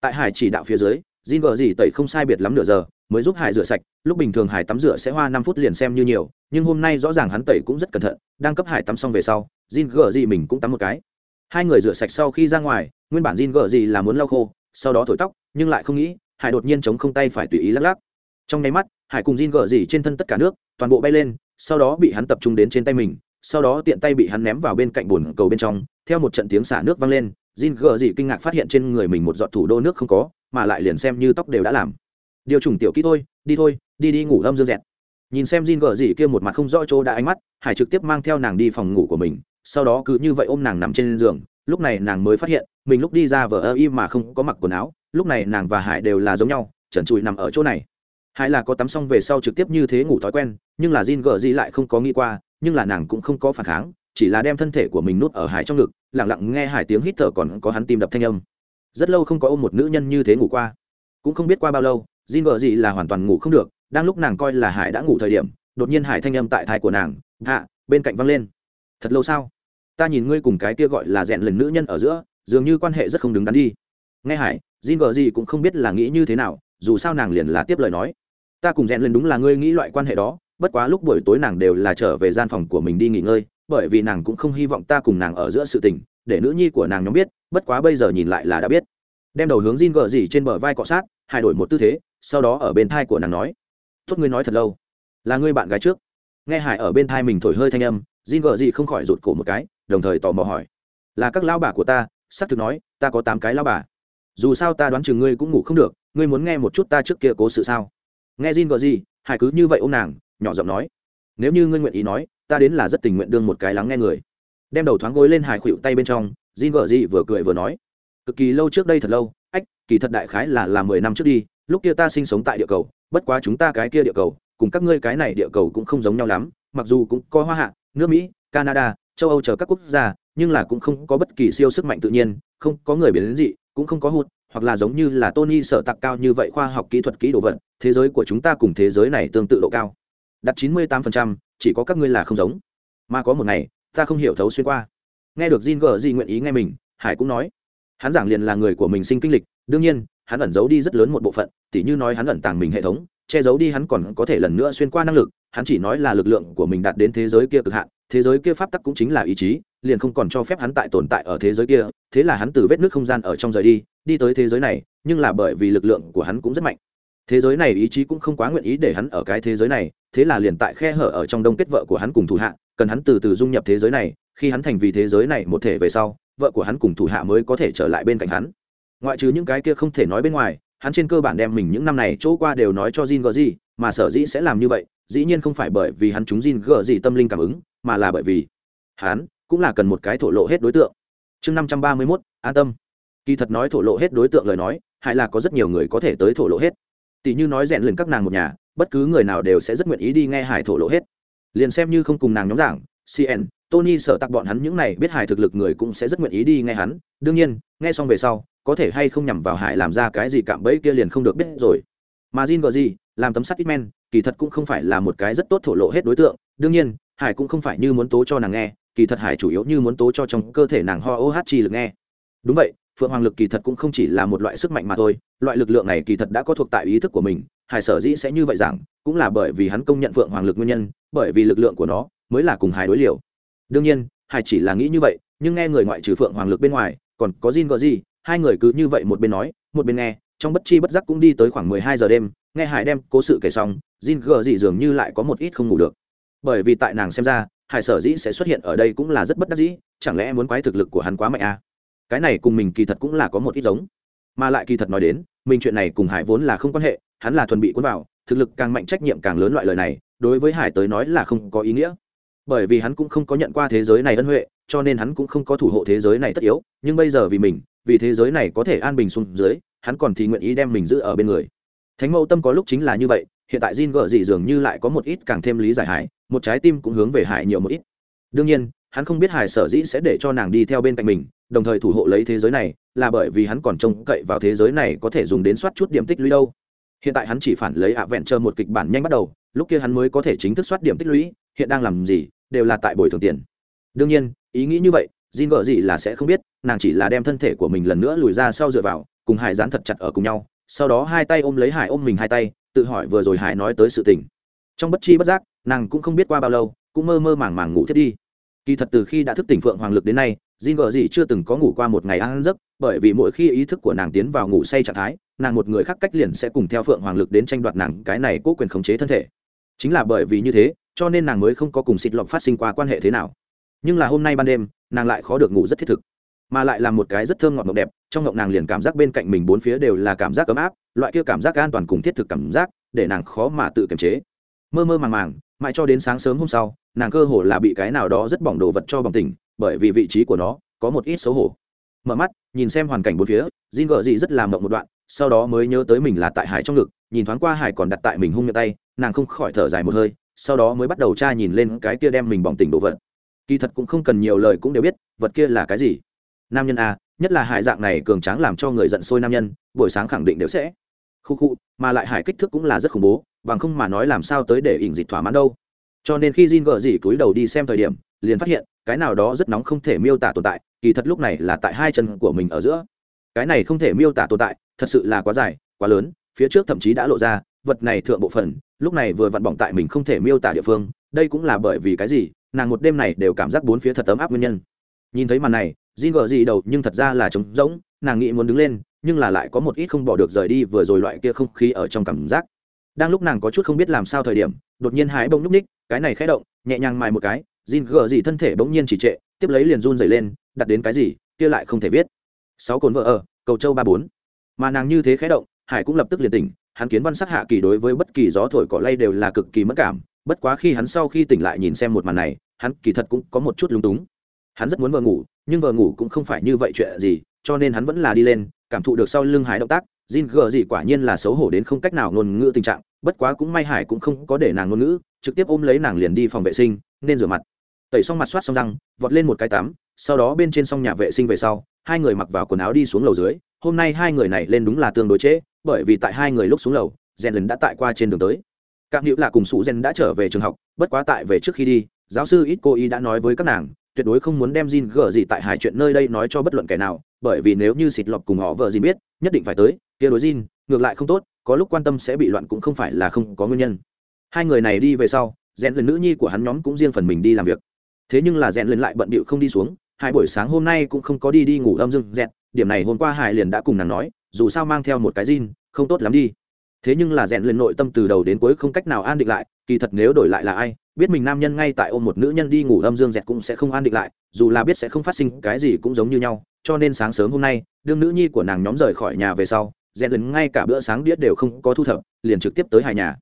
A: Tại hải chỉ đạo phía dưới, Jin gờ gì tẩy không sai biệt lắm nửa giờ, mới giúp hải rửa sạch, lúc bình thường hải tắm rửa sẽ hoa năm phút liền xem như nhiều, nhưng hôm nay rõ ràng hắn tẩy cũng rất cẩn thận, đang cấp hải tắm xong về sau, Jin gờ gì mình cũng tắm một cái. Hai người rửa sạch sau khi ra ngoài, nguyên bản Jin gờ gì là muốn lau khô, sau đó thổi tóc, nhưng lại không nghĩ hải đột nhiên chống không tay phải tùy ý lắc lắc. Trong nháy mắt, hải cùng Jin gờ gì trên thân tất cả nước, toàn bộ bay lên, sau đó bị hắn tập trung đến trên tay mình, sau đó tiện tay bị hắn ném vào bên cạnh bồn cầu bên trong, theo một trận tiếng xả nước vang lên, Jin gờ gì kinh ngạc phát hiện trên người mình một giọt thủ đô nước không có, mà lại liền xem như tóc đều đã làm. Điều trùng tiểu kỹ thôi, đi thôi, đi đi ngủ âm dương dẹt. Nhìn xem Jin gờ gì kia một mặt không rõ chỗ đã ánh mắt, hải trực tiếp mang theo nàng đi phòng ngủ của mình, sau đó cứ như vậy ôm nàng nằm trên giường, lúc này nàng mới phát hiện, mình lúc đi ra vờ ơ y mà không có mặc quần áo lúc này nàng và hải đều là giống nhau, trần trụi nằm ở chỗ này. Hải là có tắm xong về sau trực tiếp như thế ngủ thói quen, nhưng là Jin gờ gì lại không có nghĩ qua, nhưng là nàng cũng không có phản kháng, chỉ là đem thân thể của mình nuốt ở hải trong ngực, lặng lặng nghe hải tiếng hít thở còn có hắn tim đập thanh âm. Rất lâu không có ôm một nữ nhân như thế ngủ qua. Cũng không biết qua bao lâu, Jin gờ gì là hoàn toàn ngủ không được, đang lúc nàng coi là hải đã ngủ thời điểm, đột nhiên hải thanh âm tại thai của nàng, hạ, bên cạnh văng lên. Thật lâu sao? Ta nhìn ngươi cùng cái kia gọi là rèn lần nữ nhân ở giữa, dường như quan hệ rất không đứng đắn đi. Nghe hải Jin vợ gì cũng không biết là nghĩ như thế nào, dù sao nàng liền là tiếp lời nói. Ta cùng rèn lên đúng là ngươi nghĩ loại quan hệ đó, bất quá lúc buổi tối nàng đều là trở về gian phòng của mình đi nghỉ ngơi, bởi vì nàng cũng không hy vọng ta cùng nàng ở giữa sự tình, để nữ nhi của nàng nhóm biết, bất quá bây giờ nhìn lại là đã biết. Đem đầu hướng Jin gờ gì trên bờ vai cọ sát, hai đổi một tư thế, sau đó ở bên thai của nàng nói, tốt ngươi nói thật lâu, là ngươi bạn gái trước. Nghe hải ở bên thai mình thổi hơi thanh âm, Jin gờ gì không khỏi rụt cổ một cái, đồng thời tò mò hỏi, là các lao bà của ta? Xác thực nói, ta có tám cái lao bà dù sao ta đoán chừng ngươi cũng ngủ không được, ngươi muốn nghe một chút ta trước kia cố sự sao? Nghe Jin gọi gì, hải cứ như vậy ô nàng, nhỏ giọng nói. Nếu như ngươi nguyện ý nói, ta đến là rất tình nguyện đương một cái lắng nghe người. Đem đầu thoáng gối lên hải khuỵu tay bên trong, Jin gọi gì vừa cười vừa nói. Cực kỳ lâu trước đây thật lâu, ách, kỳ thật đại khái là là mười năm trước đi, lúc kia ta sinh sống tại địa cầu, bất quá chúng ta cái kia địa cầu, cùng các ngươi cái này địa cầu cũng không giống nhau lắm, mặc dù cũng có hoa hạ, nước mỹ, canada, châu âu chờ các quốc gia, nhưng là cũng không có bất kỳ siêu sức mạnh tự nhiên, không có người biến đến dị cũng không có hụt, hoặc là giống như là tony sở tặc cao như vậy khoa học kỹ thuật kỹ đồ vật, thế giới của chúng ta cùng thế giới này tương tự độ cao. Đặt chín mươi tám phần trăm, chỉ có các ngươi là không giống. Mà có một ngày, ta không hiểu thấu xuyên qua. Nghe được Jin gờ di nguyện ý nghe mình, hải cũng nói. Hắn giảng liền là người của mình sinh kinh lịch, đương nhiên, hắn ẩn giấu đi rất lớn một bộ phận, tỉ như nói hắn ẩn tàng mình hệ thống, che giấu đi hắn còn có thể lần nữa xuyên qua năng lực, hắn chỉ nói là lực lượng của mình đạt đến thế giới kia cực hạn, thế giới kia pháp tắc cũng chính là ý chí liền không còn cho phép hắn tại tồn tại ở thế giới kia thế là hắn từ vết nước không gian ở trong rời đi đi tới thế giới này nhưng là bởi vì lực lượng của hắn cũng rất mạnh. Thế giới này ý chí cũng không quá nguyện ý để hắn ở cái thế giới này thế là liền tại khe hở ở trong đông kết vợ của hắn cùng thủ hạ cần hắn từ từ dung nhập thế giới này khi hắn thành vì thế giới này một thể về sau vợ của hắn cùng thủ hạ mới có thể trở lại bên cạnh hắn. Ngoại trừ những cái kia không thể nói bên ngoài hắn trên cơ bản đem mình những năm này chỗ qua đều nói cho Jin Gờ mà sở dĩ sẽ làm như vậy, dĩ nhiên không phải bởi vì hắn chúng Jin Gờ tâm linh cảm ứng, mà là bởi vì hắn cũng là cần một cái thổ lộ hết đối tượng. Chương năm trăm ba mươi mốt an tâm. Kỳ thật nói thổ lộ hết đối tượng lời nói, hại là có rất nhiều người có thể tới thổ lộ hết. Tỷ như nói rèn lần các nàng một nhà, bất cứ người nào đều sẽ rất nguyện ý đi nghe hải thổ lộ hết. Liền xem như không cùng nàng nhóm giảng, CN, Tony sợ tặc bọn hắn những này biết hải thực lực người cũng sẽ rất nguyện ý đi nghe hắn. Đương nhiên, nghe xong về sau, có thể hay không nhằm vào hải làm ra cái gì cạm bẫy kia liền không được biết rồi mà jin gọi gì làm tấm sắt ít men kỳ thật cũng không phải là một cái rất tốt thổ lộ hết đối tượng đương nhiên hải cũng không phải như muốn tố cho nàng nghe kỳ thật hải chủ yếu như muốn tố cho trong cơ thể nàng ho ô hát chi lực nghe. Đúng vậy, phượng hoàng lực kỳ thật cũng không chỉ là một loại sức mạnh mà thôi, loại lực lượng này kỳ thật đã có thuộc tại ý thức của mình, hải sở dĩ sẽ như vậy rằng cũng là bởi vì hắn công nhận phượng hoàng lực nguyên nhân, bởi vì lực lượng của nó mới là cùng hải đối liều. Đương nhiên, hải chỉ là nghĩ như vậy, nhưng nghe người ngoại trừ phượng hoàng lực bên ngoài, còn có Jin gờ gì hai người cứ như vậy một bên nói, một bên nghe, trong bất chi bất giác cũng đi tới khoảng mười hai giờ đêm, nghe hải đem cố sự kể xong, jin gờ gì dường như lại có một ít không ngủ được. Bởi vì tại nàng xem ra hải sở dĩ sẽ xuất hiện ở đây cũng là rất bất đắc dĩ, chẳng lẽ muốn quái thực lực của hắn quá mạnh à? cái này cùng mình kỳ thật cũng là có một ít giống. Mà lại kỳ thật nói đến, mình chuyện này cùng hải vốn là không quan hệ, hắn là thuần bị cuốn vào, thực lực càng mạnh trách nhiệm càng lớn loại lời này, đối với hải tới nói là không có ý nghĩa. Bởi vì hắn cũng không có nhận qua thế giới này ân huệ, cho nên hắn cũng không có thủ hộ thế giới này tất yếu, nhưng bây giờ vì mình, vì thế giới này có thể an bình xuống dưới, hắn còn thì nguyện ý đem mình giữ ở bên người. Thánh mẫu tâm có lúc chính là như vậy, hiện tại Jin gợ dị dường như lại có một ít càng thêm lý giải hải một trái tim cũng hướng về hải nhiều một ít. Đương nhiên hắn không biết hải sở dĩ sẽ để cho nàng đi theo bên cạnh mình đồng thời thủ hộ lấy thế giới này là bởi vì hắn còn trông cậy vào thế giới này có thể dùng đến soát chút điểm tích lũy đâu. Hiện tại hắn chỉ phản lấy ạ vẹn chờ một kịch bản nhanh bắt đầu lúc kia hắn mới có thể chính thức soát điểm tích lũy hiện đang làm gì đều là tại bồi thường tiền. Đương nhiên ý nghĩ như vậy Jin gợ gì là sẽ không biết, nàng chỉ là đem thân thể của mình lần nữa lùi ra sau dựa vào, cùng Hải dán thật chặt ở cùng nhau, sau đó hai tay ôm lấy hải ôm mình hai tay tự hỏi vừa rồi hải nói tới sự tình. Trong bất chi bất giác nàng cũng không biết qua bao lâu cũng mơ mơ màng màng ngủ thiết đi kỳ thật từ khi đã thức tỉnh phượng hoàng lực đến nay Jin vợ gì chưa từng có ngủ qua một ngày ăn giấc, bởi vì mỗi khi ý thức của nàng tiến vào ngủ say trạng thái, nàng một người khác cách liền sẽ cùng theo Phượng Hoàng lực đến tranh đoạt nàng cái này cố quyền khống chế thân thể. Chính là bởi vì như thế, cho nên nàng mới không có cùng xịt lọc phát sinh qua quan hệ thế nào. Nhưng là hôm nay ban đêm, nàng lại khó được ngủ rất thiết thực, mà lại là một cái rất thơm ngọt ngọt đẹp, trong ngọt nàng liền cảm giác bên cạnh mình bốn phía đều là cảm giác ấm áp, loại kia cảm giác an toàn cùng thiết thực cảm giác, để nàng khó mà tự kiềm chế. Mơ mơ màng màng, mãi cho đến sáng sớm hôm sau, nàng cơ hồ là bị cái nào đó rất bỏng đồ vật cho bỏng tỉnh, bởi vì vị trí của nó có một ít xấu hổ. Mở mắt nhìn xem hoàn cảnh bốn phía Jin gợ gì rất làm mộng một đoạn sau đó mới nhớ tới mình là tại hải trong ngực nhìn thoáng qua hải còn đặt tại mình hung miệng tay nàng không khỏi thở dài một hơi sau đó mới bắt đầu tra nhìn lên cái kia đem mình bỏng tỉnh đồ vật. Kỳ thật cũng không cần nhiều lời cũng đều biết vật kia là cái gì. Nam nhân a nhất là hải dạng này cường tráng làm cho người giận sôi nam nhân buổi sáng khẳng định đều sẽ. Khu khu mà lại hải kích thước cũng là rất khủng bố bằng không mà nói làm sao tới để ỉn dịch thỏa mãn đâu. Cho nên khi Jin gờ dỉ cúi đầu đi xem thời điểm, liền phát hiện, cái nào đó rất nóng không thể miêu tả tồn tại, kỳ thật lúc này là tại hai chân của mình ở giữa. Cái này không thể miêu tả tồn tại, thật sự là quá dài, quá lớn, phía trước thậm chí đã lộ ra, vật này thượng bộ phận, lúc này vừa vặn bỏng tại mình không thể miêu tả địa phương, đây cũng là bởi vì cái gì, nàng một đêm này đều cảm giác bốn phía thật ấm áp nguyên nhân. Nhìn thấy màn này, Jin gờ dỉ đầu nhưng thật ra là trống rỗng, nàng nghĩ muốn đứng lên, nhưng là lại có một ít không bỏ được rời đi vừa rồi loại kia không khí ở trong cảm giác đang lúc nàng có chút không biết làm sao thời điểm đột nhiên hái bông núp ních cái này khẽ động nhẹ nhàng mài một cái Jin gờ gì thân thể bỗng nhiên chỉ trệ, tiếp lấy liền run dày lên, đặt đến cái gì, kia lại không thể viết. Sáu cồn vợ ở, cầu châu ba bốn. Mà nàng như thế khẽ động, Hải cũng lập tức liền tỉnh, hắn kiến văn sắc hạ kỳ đối với bất kỳ gió thổi cỏ lay đều là cực kỳ mất cảm, bất quá khi hắn sau khi tỉnh lại nhìn xem một màn này, hắn kỳ thật cũng có một chút lúng túng. Hắn rất muốn vợ ngủ, nhưng vợ ngủ cũng không phải như vậy chuyện gì, cho nên hắn vẫn là đi lên, cảm thụ được sau lưng Hải động tác, Jin gờ gì quả nhiên là xấu hổ đến không cách nào ngôn ngữ tình trạng, bất quá cũng may Hải cũng không có để nàng ngôn ngữ, trực tiếp ôm lấy nàng liền đi phòng vệ sinh, nên rửa mặt. Tẩy xong mặt soát xong răng vọt lên một cái tắm sau đó bên trên xong nhà vệ sinh về sau hai người mặc vào quần áo đi xuống lầu dưới hôm nay hai người này lên đúng là tương đối trễ bởi vì tại hai người lúc xuống lầu rèn lần đã tại qua trên đường tới. Các hữu là cùng sụ rèn đã trở về trường học bất quá tại về trước khi đi giáo sư ít cô ý đã nói với các nàng tuyệt đối không muốn đem Jin gở gì tại hải chuyện nơi đây nói cho bất luận kẻ nào bởi vì nếu như xịt lọc cùng họ vợ gì biết nhất định phải tới kia đối Jin ngược lại không tốt có lúc quan tâm sẽ bị loạn cũng không phải là không có nguyên nhân. Hai người này đi về sau, rèn lần nữ nhi của hắn nhóm cũng riêng phần mình đi làm việc. Thế nhưng là rèn lần lại bận bịu không đi xuống, hai buổi sáng hôm nay cũng không có đi đi ngủ âm dưng dẹt, điểm này hôm qua hải liền đã cùng nàng nói, dù sao mang theo một cái jean không tốt lắm đi. Thế nhưng là rèn lần nội tâm từ đầu đến cuối không cách nào an định lại, kỳ thật nếu đổi lại là ai, biết mình nam nhân ngay tại ôm một nữ nhân đi ngủ âm dương dẹt cũng sẽ không an định lại, dù là biết sẽ không phát sinh cái gì cũng giống như nhau, cho nên sáng sớm hôm nay, đương nữ nhi của nàng nhóm rời khỏi nhà về sau rèn lần ngay cả bữa sáng đĩa đều không có thu thập, liền trực tiếp tới hải nhà.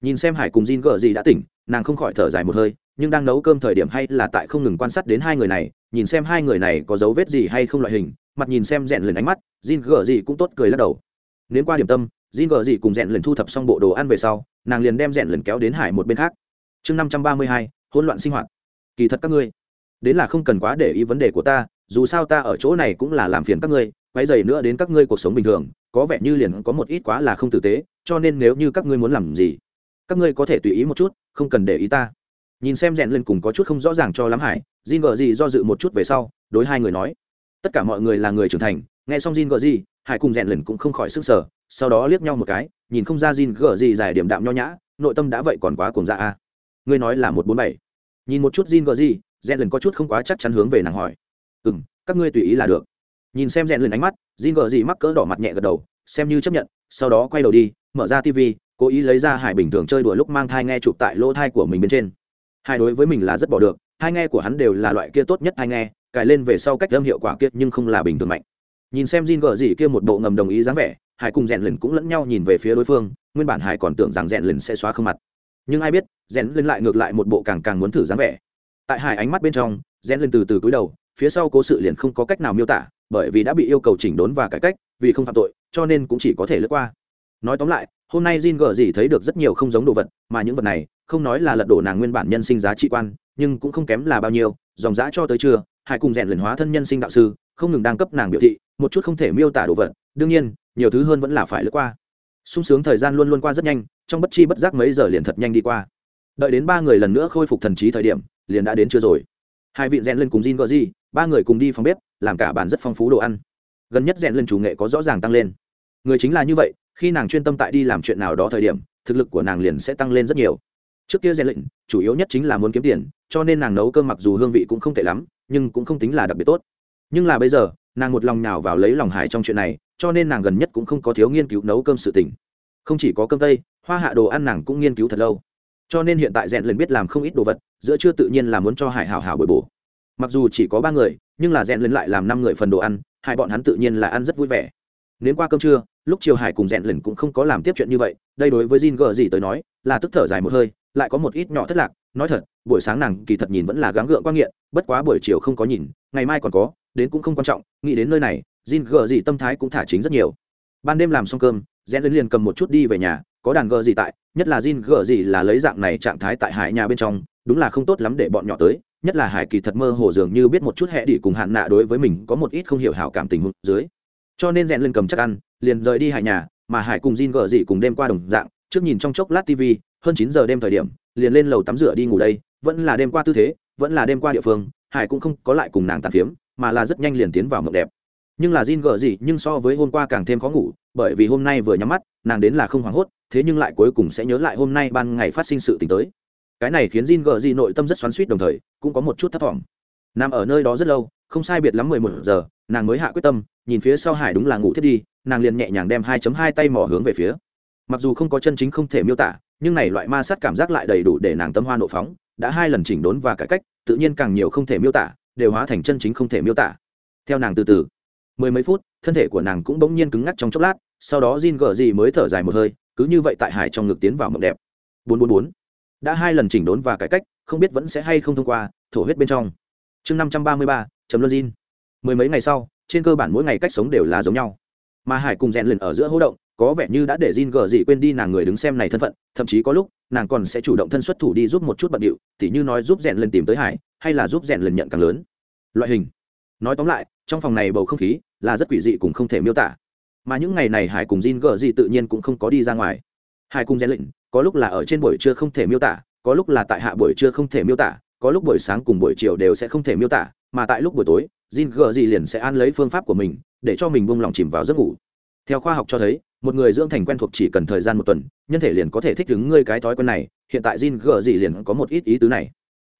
A: Nhìn xem hải cùng Jin gờ gì đã tỉnh, nàng không khỏi thở dài một hơi, nhưng đang nấu cơm thời điểm hay là tại không ngừng quan sát đến hai người này, nhìn xem hai người này có dấu vết gì hay không loại hình, mặt nhìn xem rèn lần ánh mắt, Jin gờ gì cũng tốt cười lắc đầu. Nếu qua điểm tâm, Jin gờ gì cùng rèn lần thu thập xong bộ đồ ăn về sau, nàng liền đem rèn lần kéo đến hải một bên khác. Chương năm trăm ba mươi hai, hỗn loạn sinh hoạt. Kỳ thật các ngươi, đến là không cần quá để ý vấn đề của ta, dù sao ta ở chỗ này cũng là làm phiền các ngươi quay dày nữa đến các ngươi cuộc sống bình thường, có vẻ như liền có một ít quá là không tử tế, cho nên nếu như các ngươi muốn làm gì, các ngươi có thể tùy ý một chút, không cần để ý ta. Nhìn xem rèn lên cùng có chút không rõ ràng cho lắm hải, jin gờ gì do dự một chút về sau, đối hai người nói. Tất cả mọi người là người trưởng thành, nghe xong jin gờ gì hải cùng rèn lên cũng không khỏi sức sở sau đó liếc nhau một cái, nhìn không ra jin gờ gì dài điểm đạm nho nhã, nội tâm đã vậy còn quá cuồng dạ a. Ngươi nói là một bốn bảy. Nhìn một chút jin gờ gì rèn lên có chút không quá chắc chắn hướng về nàng hỏi. Ừ các ngươi tùy ý là được nhìn xem rèn lên ánh mắt jin gờ gì mắc cỡ đỏ mặt nhẹ gật đầu, xem như chấp nhận, sau đó quay đầu đi, mở ra tv cố ý lấy ra hải bình thường chơi đùa lúc mang thai nghe chụp tại lỗ thai của mình bên trên. Hai đối với mình là rất bỏ được hai nghe của hắn đều là loại kia tốt nhất hai nghe, cài lên về sau cách âm hiệu quả kia nhưng không là bình thường mạnh. Nhìn xem Jin gờ gì kia một bộ ngầm đồng ý dáng vẻ, hải cùng rèn lần cũng lẫn nhau nhìn về phía đối phương, nguyên bản hải còn tưởng rằng rèn lần sẽ xóa không mặt. Nhưng ai biết, rèn lên lại ngược lại một bộ càng càng muốn thử dáng vẻ. Tại hải ánh mắt bên trong, rèn lên từ từ cúi đầu, phía sau cố sự liền không có cách nào miêu tả bởi vì đã bị yêu cầu chỉnh đốn và cải cách, vì không phạm tội, cho nên cũng chỉ có thể lướt qua. Nói tóm lại, hôm nay Jin gờ gì thấy được rất nhiều không giống đồ vật, mà những vật này, không nói là lật đổ nàng nguyên bản nhân sinh giá trị quan, nhưng cũng không kém là bao nhiêu, dòng giã cho tới trưa hải cùng rèn luyện hóa thân nhân sinh đạo sư, không ngừng đang cấp nàng biểu thị, một chút không thể miêu tả đồ vật, đương nhiên, nhiều thứ hơn vẫn là phải lướt qua. Sung sướng thời gian luôn luôn qua rất nhanh, trong bất chi bất giác mấy giờ liền thật nhanh đi qua. Đợi đến ba người lần nữa khôi phục thần trí thời điểm, liền đã đến chưa rồi hai vị rèn lên cùng Jin gọi gì ba người cùng đi phòng bếp, làm cả bàn rất phong phú đồ ăn. Gần nhất rèn lên chủ nghệ có rõ ràng tăng lên. Người chính là như vậy, khi nàng chuyên tâm tại đi làm chuyện nào đó thời điểm, thực lực của nàng liền sẽ tăng lên rất nhiều. Trước kia rèn lệnh chủ yếu nhất chính là muốn kiếm tiền, cho nên nàng nấu cơm mặc dù hương vị cũng không tệ lắm, nhưng cũng không tính là đặc biệt tốt. Nhưng là bây giờ, nàng một lòng nào vào lấy lòng hải trong chuyện này, cho nên nàng gần nhất cũng không có thiếu nghiên cứu nấu cơm sự tình. Không chỉ có cơm tây, hoa hạ đồ ăn nàng cũng nghiên cứu thật lâu cho nên hiện tại rèn lần biết làm không ít đồ vật, giữa chưa tự nhiên là muốn cho hải hảo hảo bồi bổ. Mặc dù chỉ có ba người, nhưng là rèn lần lại làm năm người phần đồ ăn, hai bọn hắn tự nhiên là ăn rất vui vẻ. Nếu qua cơm trưa, lúc chiều hải cùng rèn lần cũng không có làm tiếp chuyện như vậy, đây đối với jin gờ gì tới nói, là tức thở dài một hơi, lại có một ít nhỏ thất lạc. Nói thật, buổi sáng nàng kỳ thật nhìn vẫn là gắng gượng quan nghiện, bất quá buổi chiều không có nhìn, ngày mai còn có, đến cũng không quan trọng, nghĩ đến nơi này, jin gờ gì tâm thái cũng thả chính rất nhiều. Ban đêm làm xong cơm, rèn lên liền cầm một chút đi về nhà có đàn gờ gì tại, nhất là jin gờ gì là lấy dạng này trạng thái tại hải nhà bên trong, đúng là không tốt lắm để bọn nhỏ tới, nhất là hải kỳ thật mơ hồ dường như biết một chút hệ đi cùng hạn nạ đối với mình có một ít không hiểu hảo cảm tình huống dưới. Cho nên rèn lên cầm chắc ăn, liền rời đi hải nhà, mà hải cùng jin gờ gì cùng đêm qua đồng dạng, trước nhìn trong chốc lát tv hơn chín giờ đêm thời điểm, liền lên lầu tắm rửa đi ngủ đây, vẫn là đêm qua tư thế, vẫn là đêm qua địa phương, hải cũng không có lại cùng nàng tàn phiếm, mà là rất nhanh liền tiến vào mộng đẹp. Nhưng là Jin gở gì nhưng so với hôm qua càng thêm khó ngủ, bởi vì hôm nay vừa nhắm mắt, nàng đến là không hoảng hốt thế nhưng lại cuối cùng sẽ nhớ lại hôm nay ban ngày phát sinh sự t tới. Cái này khiến Jin gờ di nội tâm rất xoắn suýt đồng thời, cũng có một chút thất vọng. Nằm ở nơi đó rất lâu, không sai biệt lắm mười một giờ, nàng mới hạ quyết tâm, nhìn phía sau hải đúng là ngủ thiết đi, nàng liền nhẹ nhàng đem 2 hai tay mỏ hướng về phía. Mặc dù không có chân chính không thể miêu tả, nhưng này loại ma sát cảm giác lại đầy đủ để nàng tâm hoa nộ phóng, đã hai lần chỉnh đốn và cải cách, tự nhiên càng nhiều không thể miêu tả, đều hóa thành chân chính không thể miêu tả. Theo nàng từ từ, mười mấy phút, thân thể của nàng cũng bỗng nhiên cứng ngắc trong chốc lát, sau đó Jin gờ gì mới thở dài một hơi cứ như vậy tại hải trong ngực tiến vào mộng đẹp bốn bốn bốn đã hai lần chỉnh đốn và cải cách không biết vẫn sẽ hay không thông qua thổ huyết bên trong chương năm trăm ba mươi ba chấm luân mười mấy ngày sau trên cơ bản mỗi ngày cách sống đều là giống nhau mà hải cùng rèn lần ở giữa hỗ động có vẻ như đã để Jin gờ gì quên đi nàng người đứng xem này thân phận, thậm chí có lúc, nàng còn sẽ chủ động thân xuất thủ đi giúp một chút bận điệu, tỉ như nói giúp rèn lần tìm tới Hải, hay là giúp rèn lần nhận càng lớn. Loại hình. Nói tóm lại, trong phòng này bầu không khí là rất quỷ dị cũng không thể miêu tả. Mà những ngày này Hải cùng Jin gờ gì tự nhiên cũng không có đi ra ngoài. Hải cùng rèn lệnh, có lúc là ở trên buổi trưa không thể miêu tả, có lúc là tại hạ buổi trưa không thể miêu tả, có lúc buổi sáng cùng buổi chiều đều sẽ không thể miêu tả, mà tại lúc buổi tối, Jin gờ gì liền sẽ ăn lấy phương pháp của mình, để cho mình buông lòng chìm vào giấc ngủ. Theo khoa học cho thấy, một người dưỡng thành quen thuộc chỉ cần thời gian một tuần nhân thể liền có thể thích ứng ngươi cái thói quen này hiện tại jin gờ gì liền có một ít ý tứ này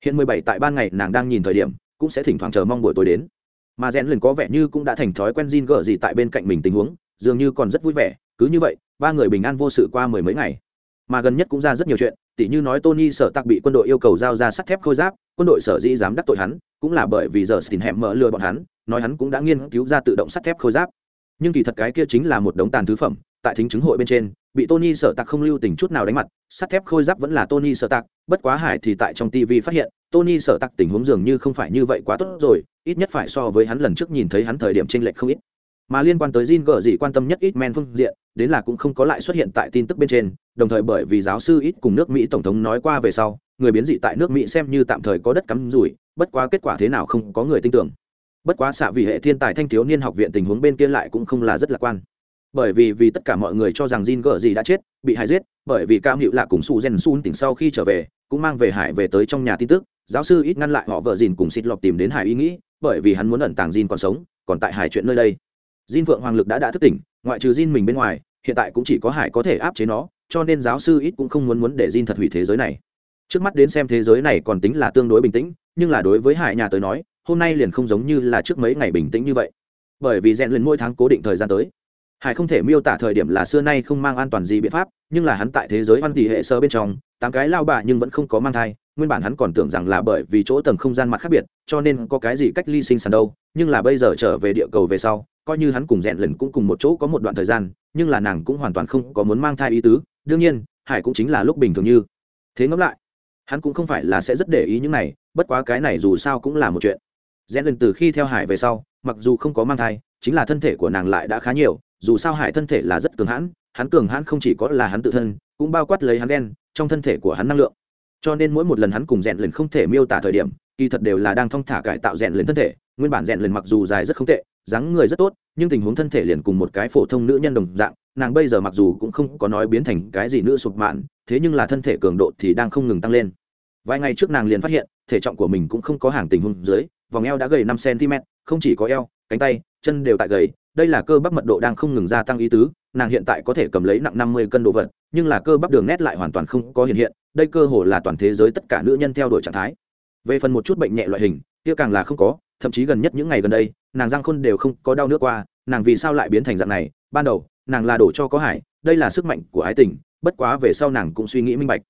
A: hiện mười bảy tại ban ngày nàng đang nhìn thời điểm cũng sẽ thỉnh thoảng chờ mong buổi tối đến mà rèn liền có vẻ như cũng đã thành thói quen jin gờ gì tại bên cạnh mình tình huống dường như còn rất vui vẻ, cứ như vậy, ba người bình an vô sự qua mười mấy ngày. Mà gần nhất cũng ra rất nhiều chuyện, tỉ như nói tony sở tặc bị quân đội yêu cầu giao ra sắt thép khôi giáp, quân đội sở dĩ dám đắc tội hắn, cũng là bởi vì giờ xin hẻm mở lừa bọn hắn, nói hắn cũng đã nghiên cứu ra tự động sắt thép khôi giáp. Nhưng kỳ thật cái kia chính là một đống tàn thứ phẩm, tại thính chứng hội bên trên, bị tony sở tặc không lưu tình chút nào đánh mặt, sắt thép khôi giáp vẫn là tony sở tặc bất quá hải thì tại trong tv phát hiện, tony sở tặc tình huống dường như không phải như vậy quá tốt rồi, ít nhất phải so với hắn lần trước nhìn thấy hắn thời điểm tranh lệch không ít mà liên quan tới Jin gở gì quan tâm nhất ít men phương diện, đến là cũng không có lại xuất hiện tại tin tức bên trên, đồng thời bởi vì giáo sư ít cùng nước Mỹ tổng thống nói qua về sau, người biến dị tại nước Mỹ xem như tạm thời có đất cắm rủi, bất quá kết quả thế nào không có người tin tưởng. Bất quá xạ vì hệ thiên tài thanh thiếu niên học viện tình huống bên kia lại cũng không là rất lạc quan bởi vì vì tất cả mọi người cho rằng Jin gở gì đã chết, bị hại giết, bởi vì Cam hiệu Lạ cùng Su Gen Sun tỉnh sau khi trở về, cũng mang về Hải về tới trong nhà tin tức, giáo sư ít ngăn lại họ vợ Jin cùng xịt lọc tìm đến Hải ý nghĩ, bởi vì hắn muốn ẩn tàng Jin còn sống, còn tại Hải chuyện nơi đây. Jin Phượng Hoàng lực đã đã thức tỉnh, ngoại trừ Jin mình bên ngoài, hiện tại cũng chỉ có Hải có thể áp chế nó, cho nên giáo sư ít cũng không muốn muốn để Jin thật hủy thế giới này. Trước mắt đến xem thế giới này còn tính là tương đối bình tĩnh, nhưng là đối với Hải nhà tới nói, hôm nay liền không giống như là trước mấy ngày bình tĩnh như vậy. Bởi vì rèn lên mỗi tháng cố định thời gian tới hải không thể miêu tả thời điểm là xưa nay không mang an toàn gì biện pháp nhưng là hắn tại thế giới văn tỷ hệ sơ bên trong tám cái lao bạ nhưng vẫn không có mang thai nguyên bản hắn còn tưởng rằng là bởi vì chỗ tầng không gian mặt khác biệt, cho nên có cái gì cách ly sinh sản đâu, nhưng là bây giờ trở về địa cầu về sau, coi như hắn cùng rèn lần cũng cùng một chỗ có một đoạn thời gian, nhưng là nàng cũng hoàn toàn không có muốn mang thai ý tứ. Đương nhiên, hải cũng chính là lúc bình thường như. Thế ngẫm lại, hắn cũng không phải là sẽ rất để ý những này, bất quá cái này dù sao cũng là một chuyện. Rèn lần từ khi theo hải về sau, mặc dù không có mang thai, chính là thân thể của nàng lại đã khá nhiều, dù sao hải thân thể là rất cường hãn, hắn cường hãn không chỉ có là hắn tự thân, cũng bao quát lấy hắn đen trong thân thể của hắn năng lượng cho nên mỗi một lần hắn cùng rèn lần không thể miêu tả thời điểm, kỳ thật đều là đang thong thả cải tạo rèn lần thân thể. Nguyên bản rèn lần mặc dù dài rất không tệ, dáng người rất tốt, nhưng tình huống thân thể liền cùng một cái phổ thông nữ nhân đồng dạng, nàng bây giờ mặc dù cũng không có nói biến thành cái gì nữa sụp mạn, thế nhưng là thân thể cường độ thì đang không ngừng tăng lên. Vài ngày trước nàng liền phát hiện, thể trọng của mình cũng không có hàng tình huống dưới, vòng eo đã gầy năm cm không chỉ có eo, cánh tay, chân đều tại gầy, đây là cơ bắp mật độ đang không ngừng gia tăng ý tứ, nàng hiện tại có thể cầm lấy nặng năm mươi cân đồ vật, nhưng là cơ bắp đường nét lại hoàn toàn không có hiện hiện đây cơ hồ là toàn thế giới tất cả nữ nhân theo đuổi trạng thái. Về phần một chút bệnh nhẹ loại hình, kia càng là không có, thậm chí gần nhất những ngày gần đây, nàng răng khôn đều không có đau nước qua, nàng vì sao lại biến thành dạng này? Ban đầu, nàng là đổ cho có hải đây là sức mạnh của ái tình, bất quá về sau nàng cũng suy nghĩ minh bạch.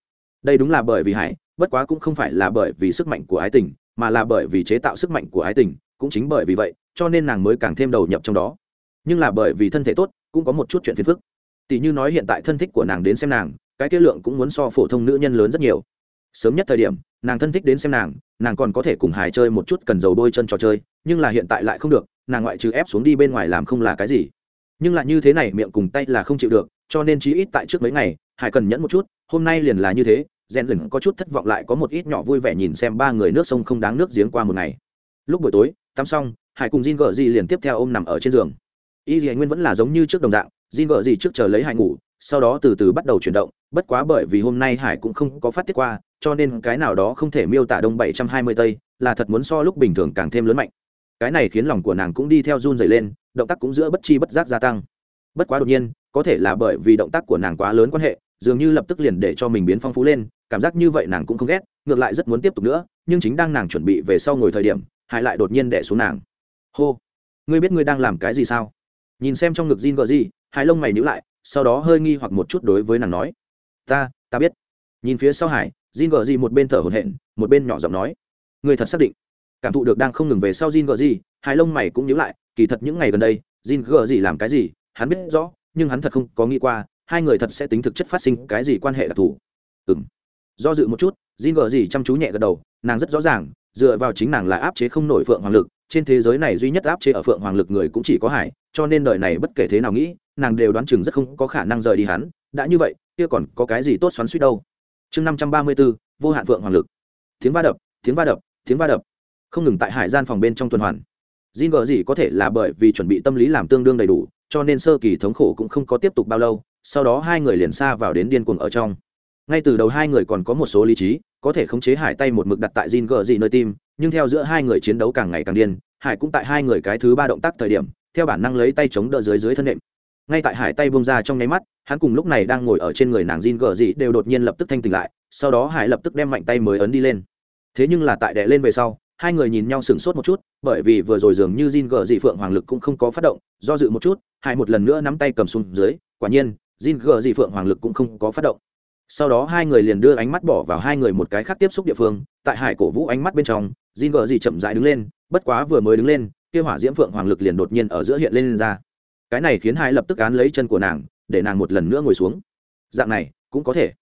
A: Đây đúng là bởi vì hải bất quá cũng không phải là bởi vì sức mạnh của ái tình, mà là bởi vì chế tạo sức mạnh của ái tình, cũng chính bởi vì vậy, cho nên nàng mới càng thêm đầu nhập trong đó. Nhưng là bởi vì thân thể tốt, cũng có một chút chuyện phiền phức. Tỷ như nói hiện tại thân thích của nàng đến xem nàng cái tiết lượng cũng muốn so phổ thông nữ nhân lớn rất nhiều. Sớm nhất thời điểm, nàng thân thích đến xem nàng nàng còn có thể cùng hải chơi một chút cần dầu đôi chân trò chơi, nhưng là hiện tại lại không được, nàng ngoại trừ ép xuống đi bên ngoài làm không là cái gì. Nhưng lại như thế này miệng cùng tay là không chịu được, cho nên chí ít tại trước mấy ngày, hải cần nhẫn một chút, hôm nay liền là như thế, rèn lửng có chút thất vọng lại có một ít nhỏ vui vẻ nhìn xem ba người nước sông không đáng nước giếng qua một ngày. Lúc buổi tối, tắm xong, hải cùng jin gờ gì liền tiếp theo ôm nằm ở trên giường. Y dì nguyên vẫn là giống như trước đồng dạng, jin gờ gì trước chờ lấy hải ngủ sau đó từ từ bắt đầu chuyển động, bất quá bởi vì hôm nay hải cũng không có phát tiết qua, cho nên cái nào đó không thể miêu tả đông bảy trăm hai mươi tây, là thật muốn so lúc bình thường càng thêm lớn mạnh. Cái này khiến lòng của nàng cũng đi theo run dày lên, động tác cũng giữa bất chi bất giác gia tăng. Bất quá đột nhiên, có thể là bởi vì động tác của nàng quá lớn quan hệ, dường như lập tức liền để cho mình biến phong phú lên, cảm giác như vậy nàng cũng không ghét, ngược lại rất muốn tiếp tục nữa, nhưng chính đang nàng chuẩn bị về sau ngồi thời điểm, hải lại đột nhiên đẻ xuống nàng. Hô, ngươi biết ngươi đang làm cái gì sao? Nhìn xem trong ngực Jin gọi gì hải lông mày nhíu lại sau đó hơi nghi hoặc một chút đối với nàng nói, ta ta biết. Nhìn phía sau hải, Jin gờ gì một bên thở hổn hển, một bên nhỏ giọng nói, người thật xác định, cảm thụ được đang không ngừng về sau Jin gờ gì hải lông mày cũng nhíu lại, kỳ thật những ngày gần đây, Jin gờ gì làm cái gì, hắn biết rõ, nhưng hắn thật không có nghĩ qua, hai người thật sẽ tính thực chất phát sinh cái gì quan hệ đặc thù. Ừng do dự một chút, Jin gờ gì chăm chú nhẹ gật đầu, nàng rất rõ ràng, dựa vào chính nàng là áp chế không nổi phượng hoàng lực, trên thế giới này duy nhất áp chế ở phượng hoàng lực người cũng chỉ có hải, cho nên đời này bất kể thế nào nghĩ nàng đều đoán chừng rất không có khả năng rời đi hắn, đã như vậy, kia còn có cái gì tốt xoắn suýt đâu. Chương năm trăm ba mươi b ố vô hạn phượng hoàng lực. Tiếng va đập, tiếng va đập, tiếng va đập. Không ngừng tại hải gian phòng bên trong tuần hoàn. Jin gờ gì có thể là bởi vì chuẩn bị tâm lý làm tương đương đầy đủ, cho nên sơ kỳ thống khổ cũng không có tiếp tục bao lâu, sau đó hai người liền xa vào đến điên cuồng ở trong. Ngay từ đầu hai người còn có một số lý trí, có thể khống chế hải tay một mực đặt tại Jin gờ gì nơi tim, nhưng theo giữa hai người chiến đấu càng ngày càng điên, hải cũng tại hai người cái thứ ba động tác thời điểm, theo bản năng lấy tay chống đỡ dưới dưới thân nệm ngay tại hải tay bông ra trong nháy mắt hắn cùng lúc này đang ngồi ở trên người nàng Jin gờ gì đều đột nhiên lập tức thanh tỉnh lại sau đó hải lập tức đem mạnh tay mới ấn đi lên. Thế nhưng là tại đè lên về sau hai người nhìn nhau sửng sốt một chút bởi vì vừa rồi dường như Jin gờ dị phượng hoàng lực cũng không có phát động do dự một chút hải một lần nữa nắm tay cầm xuống dưới quả nhiên Jin gờ dị phượng hoàng lực cũng không có phát động. Sau đó hai người liền đưa ánh mắt bỏ vào hai người một cái khác tiếp xúc địa phương tại hải cổ vũ ánh mắt bên trong Jin gờ dị chậm rãi đứng lên bất quá vừa mới đứng lên kia hỏa diễm phượng hoàng lực liền đột nhiên ở giữa hiện lên, lên ra cái này khiến Hải lập tức án lấy chân của nàng, để nàng một lần nữa ngồi xuống. Dạng này, cũng có thể.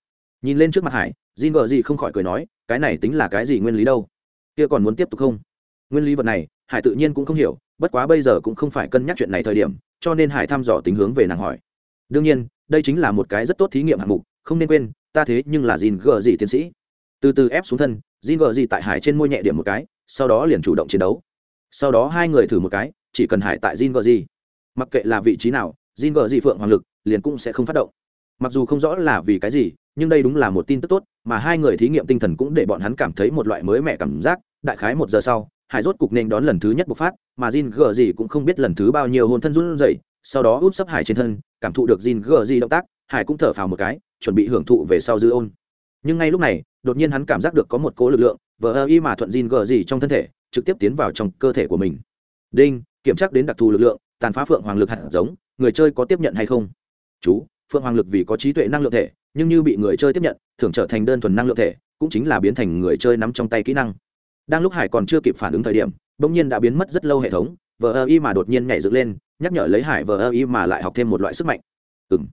A: Nhìn lên trước mặt hải, Jin vợ gì không khỏi cười nói, cái này tính là cái gì nguyên lý đâu? Kia còn muốn tiếp tục không? Nguyên lý vật này, hải tự nhiên cũng không hiểu, bất quá bây giờ cũng không phải cân nhắc chuyện này thời điểm, cho nên hải thăm dò tính hướng về nàng hỏi. Đương nhiên, đây chính là một cái rất tốt thí nghiệm hạng mục, không nên quên, ta thế nhưng là jin gờ gì tiến sĩ. Từ từ ép xuống thân, Jin gờ gì tại hải trên môi nhẹ điểm một cái, sau đó liền chủ động chiến đấu. Sau đó hai người thử một cái, chỉ cần hải tại Jin gờ gì mặc kệ là vị trí nào, Jin gờ Dị phượng hoàng lực liền cũng sẽ không phát động. Mặc dù không rõ là vì cái gì, nhưng đây đúng là một tin tức tốt, mà hai người thí nghiệm tinh thần cũng để bọn hắn cảm thấy một loại mới mẻ cảm giác, đại khái một giờ sau, hải rốt cục nên đón lần thứ nhất bộc phát, mà jin gờ Dị cũng không biết lần thứ bao nhiêu hôn thân run rẩy, sau đó úp sấp hải trên thân, cảm thụ được jin gờ Dị động tác, hải cũng thở phào một cái, chuẩn bị hưởng thụ về sau dư ôn. Nhưng ngay lúc này, đột nhiên hắn cảm giác được có một cố lực lượng, vờ ơ y mà thuận jin gờ Dị trong thân thể, trực tiếp tiến vào trong cơ thể của mình. Đinh, kiểm tra đến đặc thù lực lượng tàn phá phượng hoàng lực hạt giống, người chơi có tiếp nhận hay không? Chú, phượng hoàng lực vì có trí tuệ năng lượng thể, nhưng như bị người chơi tiếp nhận, thường trở thành đơn thuần năng lượng thể, cũng chính là biến thành người chơi nắm trong tay kỹ năng. Đang lúc hải còn chưa kịp phản ứng thời điểm, bỗng nhiên đã biến mất rất lâu hệ thống, vờ ơ y mà đột nhiên nhảy dựng lên, nhắc nhở lấy hải vờ ơ y mà lại học thêm một loại sức mạnh. Ừng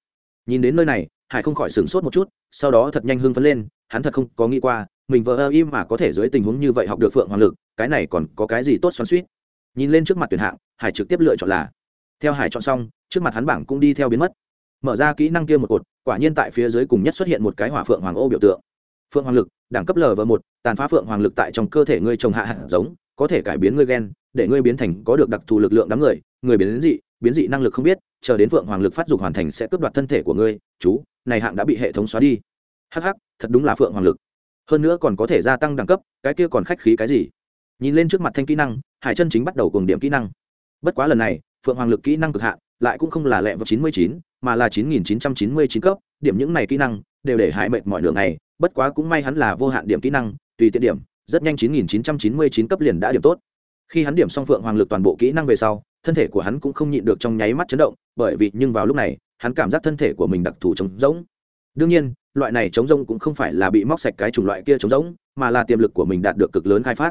A: nhìn đến nơi này, hải không khỏi sửng sốt một chút, sau đó thật nhanh hưng phấn lên, hắn thật không có nghĩ qua, mình vờ ơ y mà có thể dưới tình huống như vậy học được phượng hoàng lực, cái này còn có cái gì tốt xoắn suýt nhìn lên trước mặt tuyển hạng, hải trực tiếp lựa chọn là. Theo hải chọn xong, trước mặt hắn bảng cũng đi theo biến mất. Mở ra kỹ năng kia một cột, quả nhiên tại phía dưới cùng nhất xuất hiện một cái hỏa phượng hoàng ô biểu tượng. Phượng hoàng lực, đẳng cấp lv một, tàn phá phượng hoàng lực tại trong cơ thể ngươi trồng hạ hạt giống, có thể cải biến ngươi gen, để ngươi biến thành có được đặc thù lực lượng đám người người biến dị biến dị năng lực không biết, chờ đến phượng hoàng lực phát dục hoàn thành sẽ cướp đoạt thân thể của ngươi, chú, này hạng đã bị hệ thống xóa đi. Hh thật đúng là phượng hoàng lực. Hơn nữa còn có thể gia tăng đẳng cấp, cái kia còn khách khí cái gì? Nhìn lên trước mặt thanh kỹ năng hải chân chính bắt đầu cùng điểm kỹ năng. Bất quá lần này, phượng hoàng lực kỹ năng cực hạn, lại cũng không là lẹ vào chín mươi chín, mà là 9999 cấp. Điểm những này kỹ năng đều để hải mệt mọi đường này bất quá cũng may hắn là vô hạn điểm kỹ năng, tùy tiện điểm, rất nhanh 9999 cấp liền đã điểm tốt. Khi hắn điểm xong phượng hoàng lực toàn bộ kỹ năng về sau, thân thể của hắn cũng không nhịn được trong nháy mắt chấn động, bởi vì nhưng vào lúc này, hắn cảm giác thân thể của mình đặc thù trống rỗng. Đương nhiên, loại này trống rỗng cũng không phải là bị móc sạch cái chủng loại kia trống rỗng, mà là tiềm lực của mình đạt được cực lớn khai phát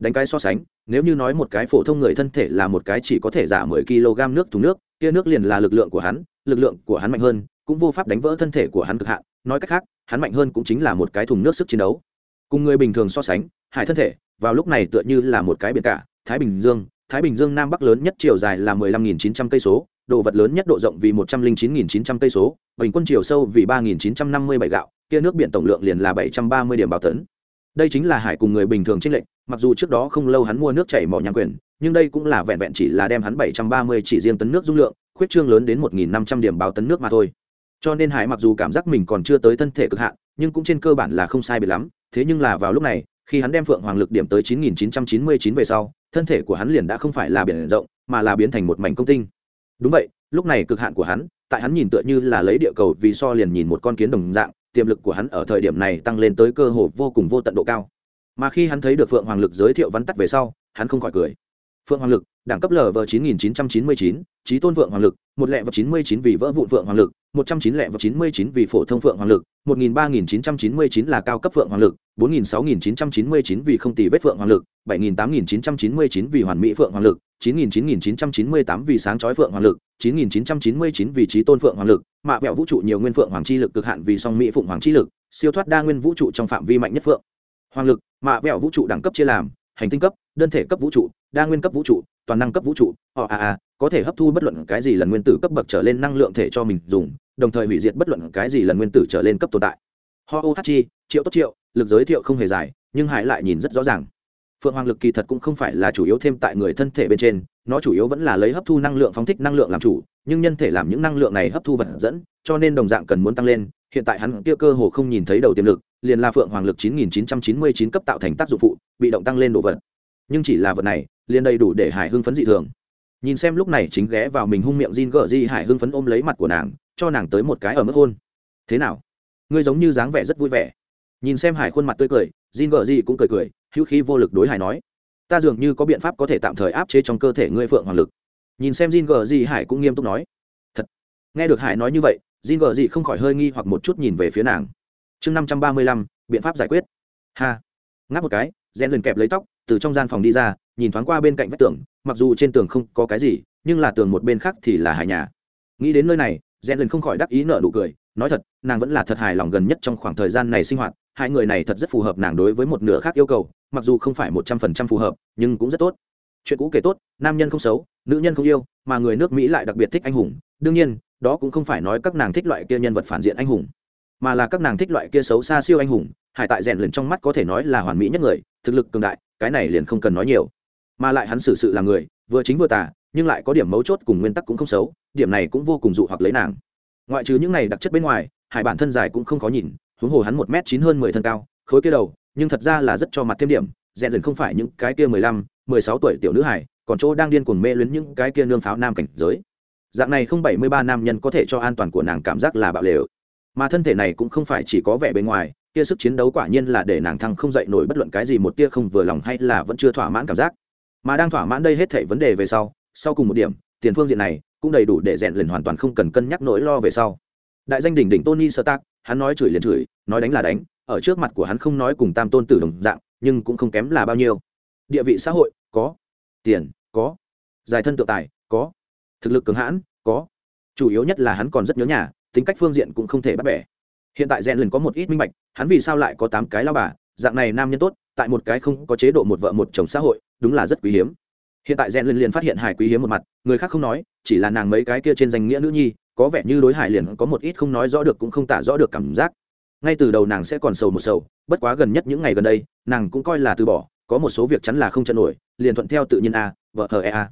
A: đánh cái so sánh, nếu như nói một cái phổ thông người thân thể là một cái chỉ có thể giả mười kg nước thùng nước, kia nước liền là lực lượng của hắn, lực lượng của hắn mạnh hơn, cũng vô pháp đánh vỡ thân thể của hắn cực hạn. Nói cách khác, hắn mạnh hơn cũng chính là một cái thùng nước sức chiến đấu. Cùng người bình thường so sánh, hải thân thể, vào lúc này tựa như là một cái biển cả. Thái bình dương, thái bình dương nam bắc lớn nhất chiều dài là mười lăm nghìn chín trăm cây số độ vật lớn nhất độ rộng vì một trăm linh chín nghìn chín trăm cây số, bình quân chiều sâu vì ba nghìn chín trăm năm mươi bảy gạo, kia nước biển tổng lượng liền là bảy trăm ba mươi điểm bảo tấn đây chính là hải cùng người bình thường trên lệnh mặc dù trước đó không lâu hắn mua nước chảy mỏ nhang quyền, nhưng đây cũng là vẹn vẹn chỉ là đem hắn bảy trăm ba mươi chỉ riêng tấn nước dung lượng, khuyết trương lớn đến một nghìn năm trăm điểm báo tấn nước mà thôi. Cho nên hải mặc dù cảm giác mình còn chưa tới thân thể cực hạn, nhưng cũng trên cơ bản là không sai biệt lắm, thế nhưng là vào lúc này, khi hắn đem phượng hoàng lực điểm tới chín nghìn chín trăm chín mươi chín về sau, thân thể của hắn liền đã không phải là biển rộng, mà là biến thành một mảnh công tinh. Đúng vậy, lúc này cực hạn của hắn, tại hắn nhìn tựa như là lấy địa cầu vì so liền nhìn một con kiến đồng dạng tiềm lực của hắn ở thời điểm này tăng lên tới cơ hồ vô cùng vô tận độ cao. Mà khi hắn thấy được phượng hoàng lực giới thiệu vắn tắt về sau, hắn không khỏi cười. Phượng hoàng lực, đẳng cấp lv chín nghìn chín trăm chín mươi chín trí tôn vượng hoàng lực một lẹ và chín mươi chín vì vỡ vụn vượng hoàng lực một trăm chín lẹ và chín mươi chín vì phổ thông vượng hoàng lực một nghìn ba nghìn chín trăm chín mươi chín là cao cấp vượng hoàng lực bốn nghìn sáu nghìn chín trăm chín mươi chín vì không tỷ vết vượng hoàng lực bảy nghìn tám nghìn chín trăm chín mươi chín vì hoàn mỹ vượng hoàng lực chín nghìn chín nghìn chín trăm chín mươi tám vì sáng chói vượng hoàng lực chín nghìn chín trăm chín mươi chín vì trí tôn vượng hoàng lực mạ vẹo vũ trụ nhiều nguyên vượng hoàng chi lực cực hạn vì song mỹ phượng hoàng chi lực siêu thoát đa nguyên vũ trụ trong phạm vi mạnh nhất vượng hoàng lực mạ vẹo vũ trụ đẳng cấp chia làm hành tinh cấp đơn thể cấp vũ trụ đa nguyên cấp vũ trụ toàn năng cấp vũ trụ họ a a có thể hấp thu bất luận cái gì lần nguyên tử cấp bậc trở lên năng lượng thể cho mình dùng, đồng thời hủy diệt bất luận cái gì lần nguyên tử trở lên cấp tồn tại. Ho H chi, triệu tốt triệu, lực giới thiệu không hề dài, nhưng hải lại nhìn rất rõ ràng. Phượng hoàng lực kỳ thật cũng không phải là chủ yếu thêm tại người thân thể bên trên, nó chủ yếu vẫn là lấy hấp thu năng lượng phóng thích năng lượng làm chủ, nhưng nhân thể làm những năng lượng này hấp thu vật dẫn, cho nên đồng dạng cần muốn tăng lên, hiện tại hắn kia cơ hồ không nhìn thấy đầu tiềm lực, liền là phượng hoàng lực 9999 cấp tạo thành tác dụng phụ, bị động tăng lên đồ vật. Nhưng chỉ là vật này, liền đầy đủ để hải hưng phấn dị thường nhìn xem lúc này chính ghé vào mình hung miệng Jin gở di hải hưng phấn ôm lấy mặt của nàng, cho nàng tới một cái ở mức hôn. Thế nào? Ngươi giống như dáng vẻ rất vui vẻ. Nhìn xem hải khuôn mặt tươi cười, Jin gở di cũng cười cười, hữu khí vô lực đối hải nói, ta dường như có biện pháp có thể tạm thời áp chế trong cơ thể ngươi phượng hoàng lực. Nhìn xem Jin gở di hải cũng nghiêm túc nói, thật. Nghe được hải nói như vậy, Jin gở di không khỏi hơi nghi hoặc một chút nhìn về phía nàng. Chương năm trăm ba mươi lăm, biện pháp giải quyết. Ha. Ngáp một cái, rèn lần kẹp lấy tóc, từ trong gian phòng đi ra nhìn thoáng qua bên cạnh vách tường, mặc dù trên tường không có cái gì, nhưng là tường một bên khác thì là hải nhà. Nghĩ đến nơi này, rẽ lần không khỏi đắc ý nợ nụ cười, nói thật, nàng vẫn là thật hài lòng gần nhất trong khoảng thời gian này sinh hoạt, hai người này thật rất phù hợp nàng đối với một nửa khác yêu cầu, mặc dù không phải một trăm phần trăm phù hợp, nhưng cũng rất tốt. Chuyện cũ kể tốt, nam nhân không xấu, nữ nhân không yêu, mà người nước mỹ lại đặc biệt thích anh hùng. Đương nhiên, đó cũng không phải nói các nàng thích loại kia nhân vật phản diện anh hùng, mà là các nàng thích loại kia xấu xa siêu anh hùng. Hải tại rèn lần trong mắt có thể nói là hoàn mỹ nhất người, thực lực cường đại, cái này liền không cần nói nhiều mà lại hắn xử sự là người, vừa chính vừa tà, nhưng lại có điểm mấu chốt cùng nguyên tắc cũng không xấu, điểm này cũng vô cùng dụ hoặc lấy nàng. Ngoại trừ những này đặc chất bên ngoài, hải bản thân dài cũng không khó nhìn, huống hồ hắn một m chín hơn mười thân cao, khối kia đầu, nhưng thật ra là rất cho mặt thêm điểm, rèn lần không phải những cái kia mười lăm, mười sáu tuổi tiểu nữ hải còn chỗ đang điên cuồng mê luyến những cái kia nương pháo nam cảnh giới. Dạng này không bảy mươi ba nam nhân có thể cho an toàn của nàng cảm giác là bạo lều. Mà thân thể này cũng không phải chỉ có vẻ bề ngoài, kia sức chiến đấu quả nhiên là để nàng thăng không dậy nổi bất luận cái gì một tia không vừa lòng hay là vẫn chưa thỏa mãn cảm giác mà đang thỏa mãn đây hết thảy vấn đề về sau sau cùng một điểm, tiền phương diện này cũng đầy đủ để rèn lần hoàn toàn không cần cân nhắc nỗi lo về sau. Đại danh đỉnh đỉnh tony stark, hắn nói chửi liền chửi, nói đánh là đánh, ở trước mặt của hắn không nói cùng tam tôn tử đồng dạng, nhưng cũng không kém là bao nhiêu. Địa vị xã hội, có. Tiền, có. Dài thân tự tài, có. Thực lực cường hãn, có. Chủ yếu nhất là hắn còn rất nhớ nhà, tính cách phương diện cũng không thể bắt bẻ. Hiện tại rèn lần có một ít minh bạch, hắn vì sao lại có tám cái lao bà, dạng này nam nhân tốt, tại một cái không có chế độ một vợ một chồng xã hội đúng là rất quý hiếm. Hiện tại rèn lần liền phát hiện hải quý hiếm một mặt, người khác không nói, chỉ là nàng mấy cái kia trên danh nghĩa nữ nhi, có vẻ như đối hải liền có một ít không nói rõ được cũng không tả rõ được cảm giác. Ngay từ đầu nàng sẽ còn sầu một sầu, bất quá gần nhất những ngày gần đây, nàng cũng coi là từ bỏ, có một số việc chắn là không chân nổi, liền thuận theo tự nhiên a, vợ hờ e a.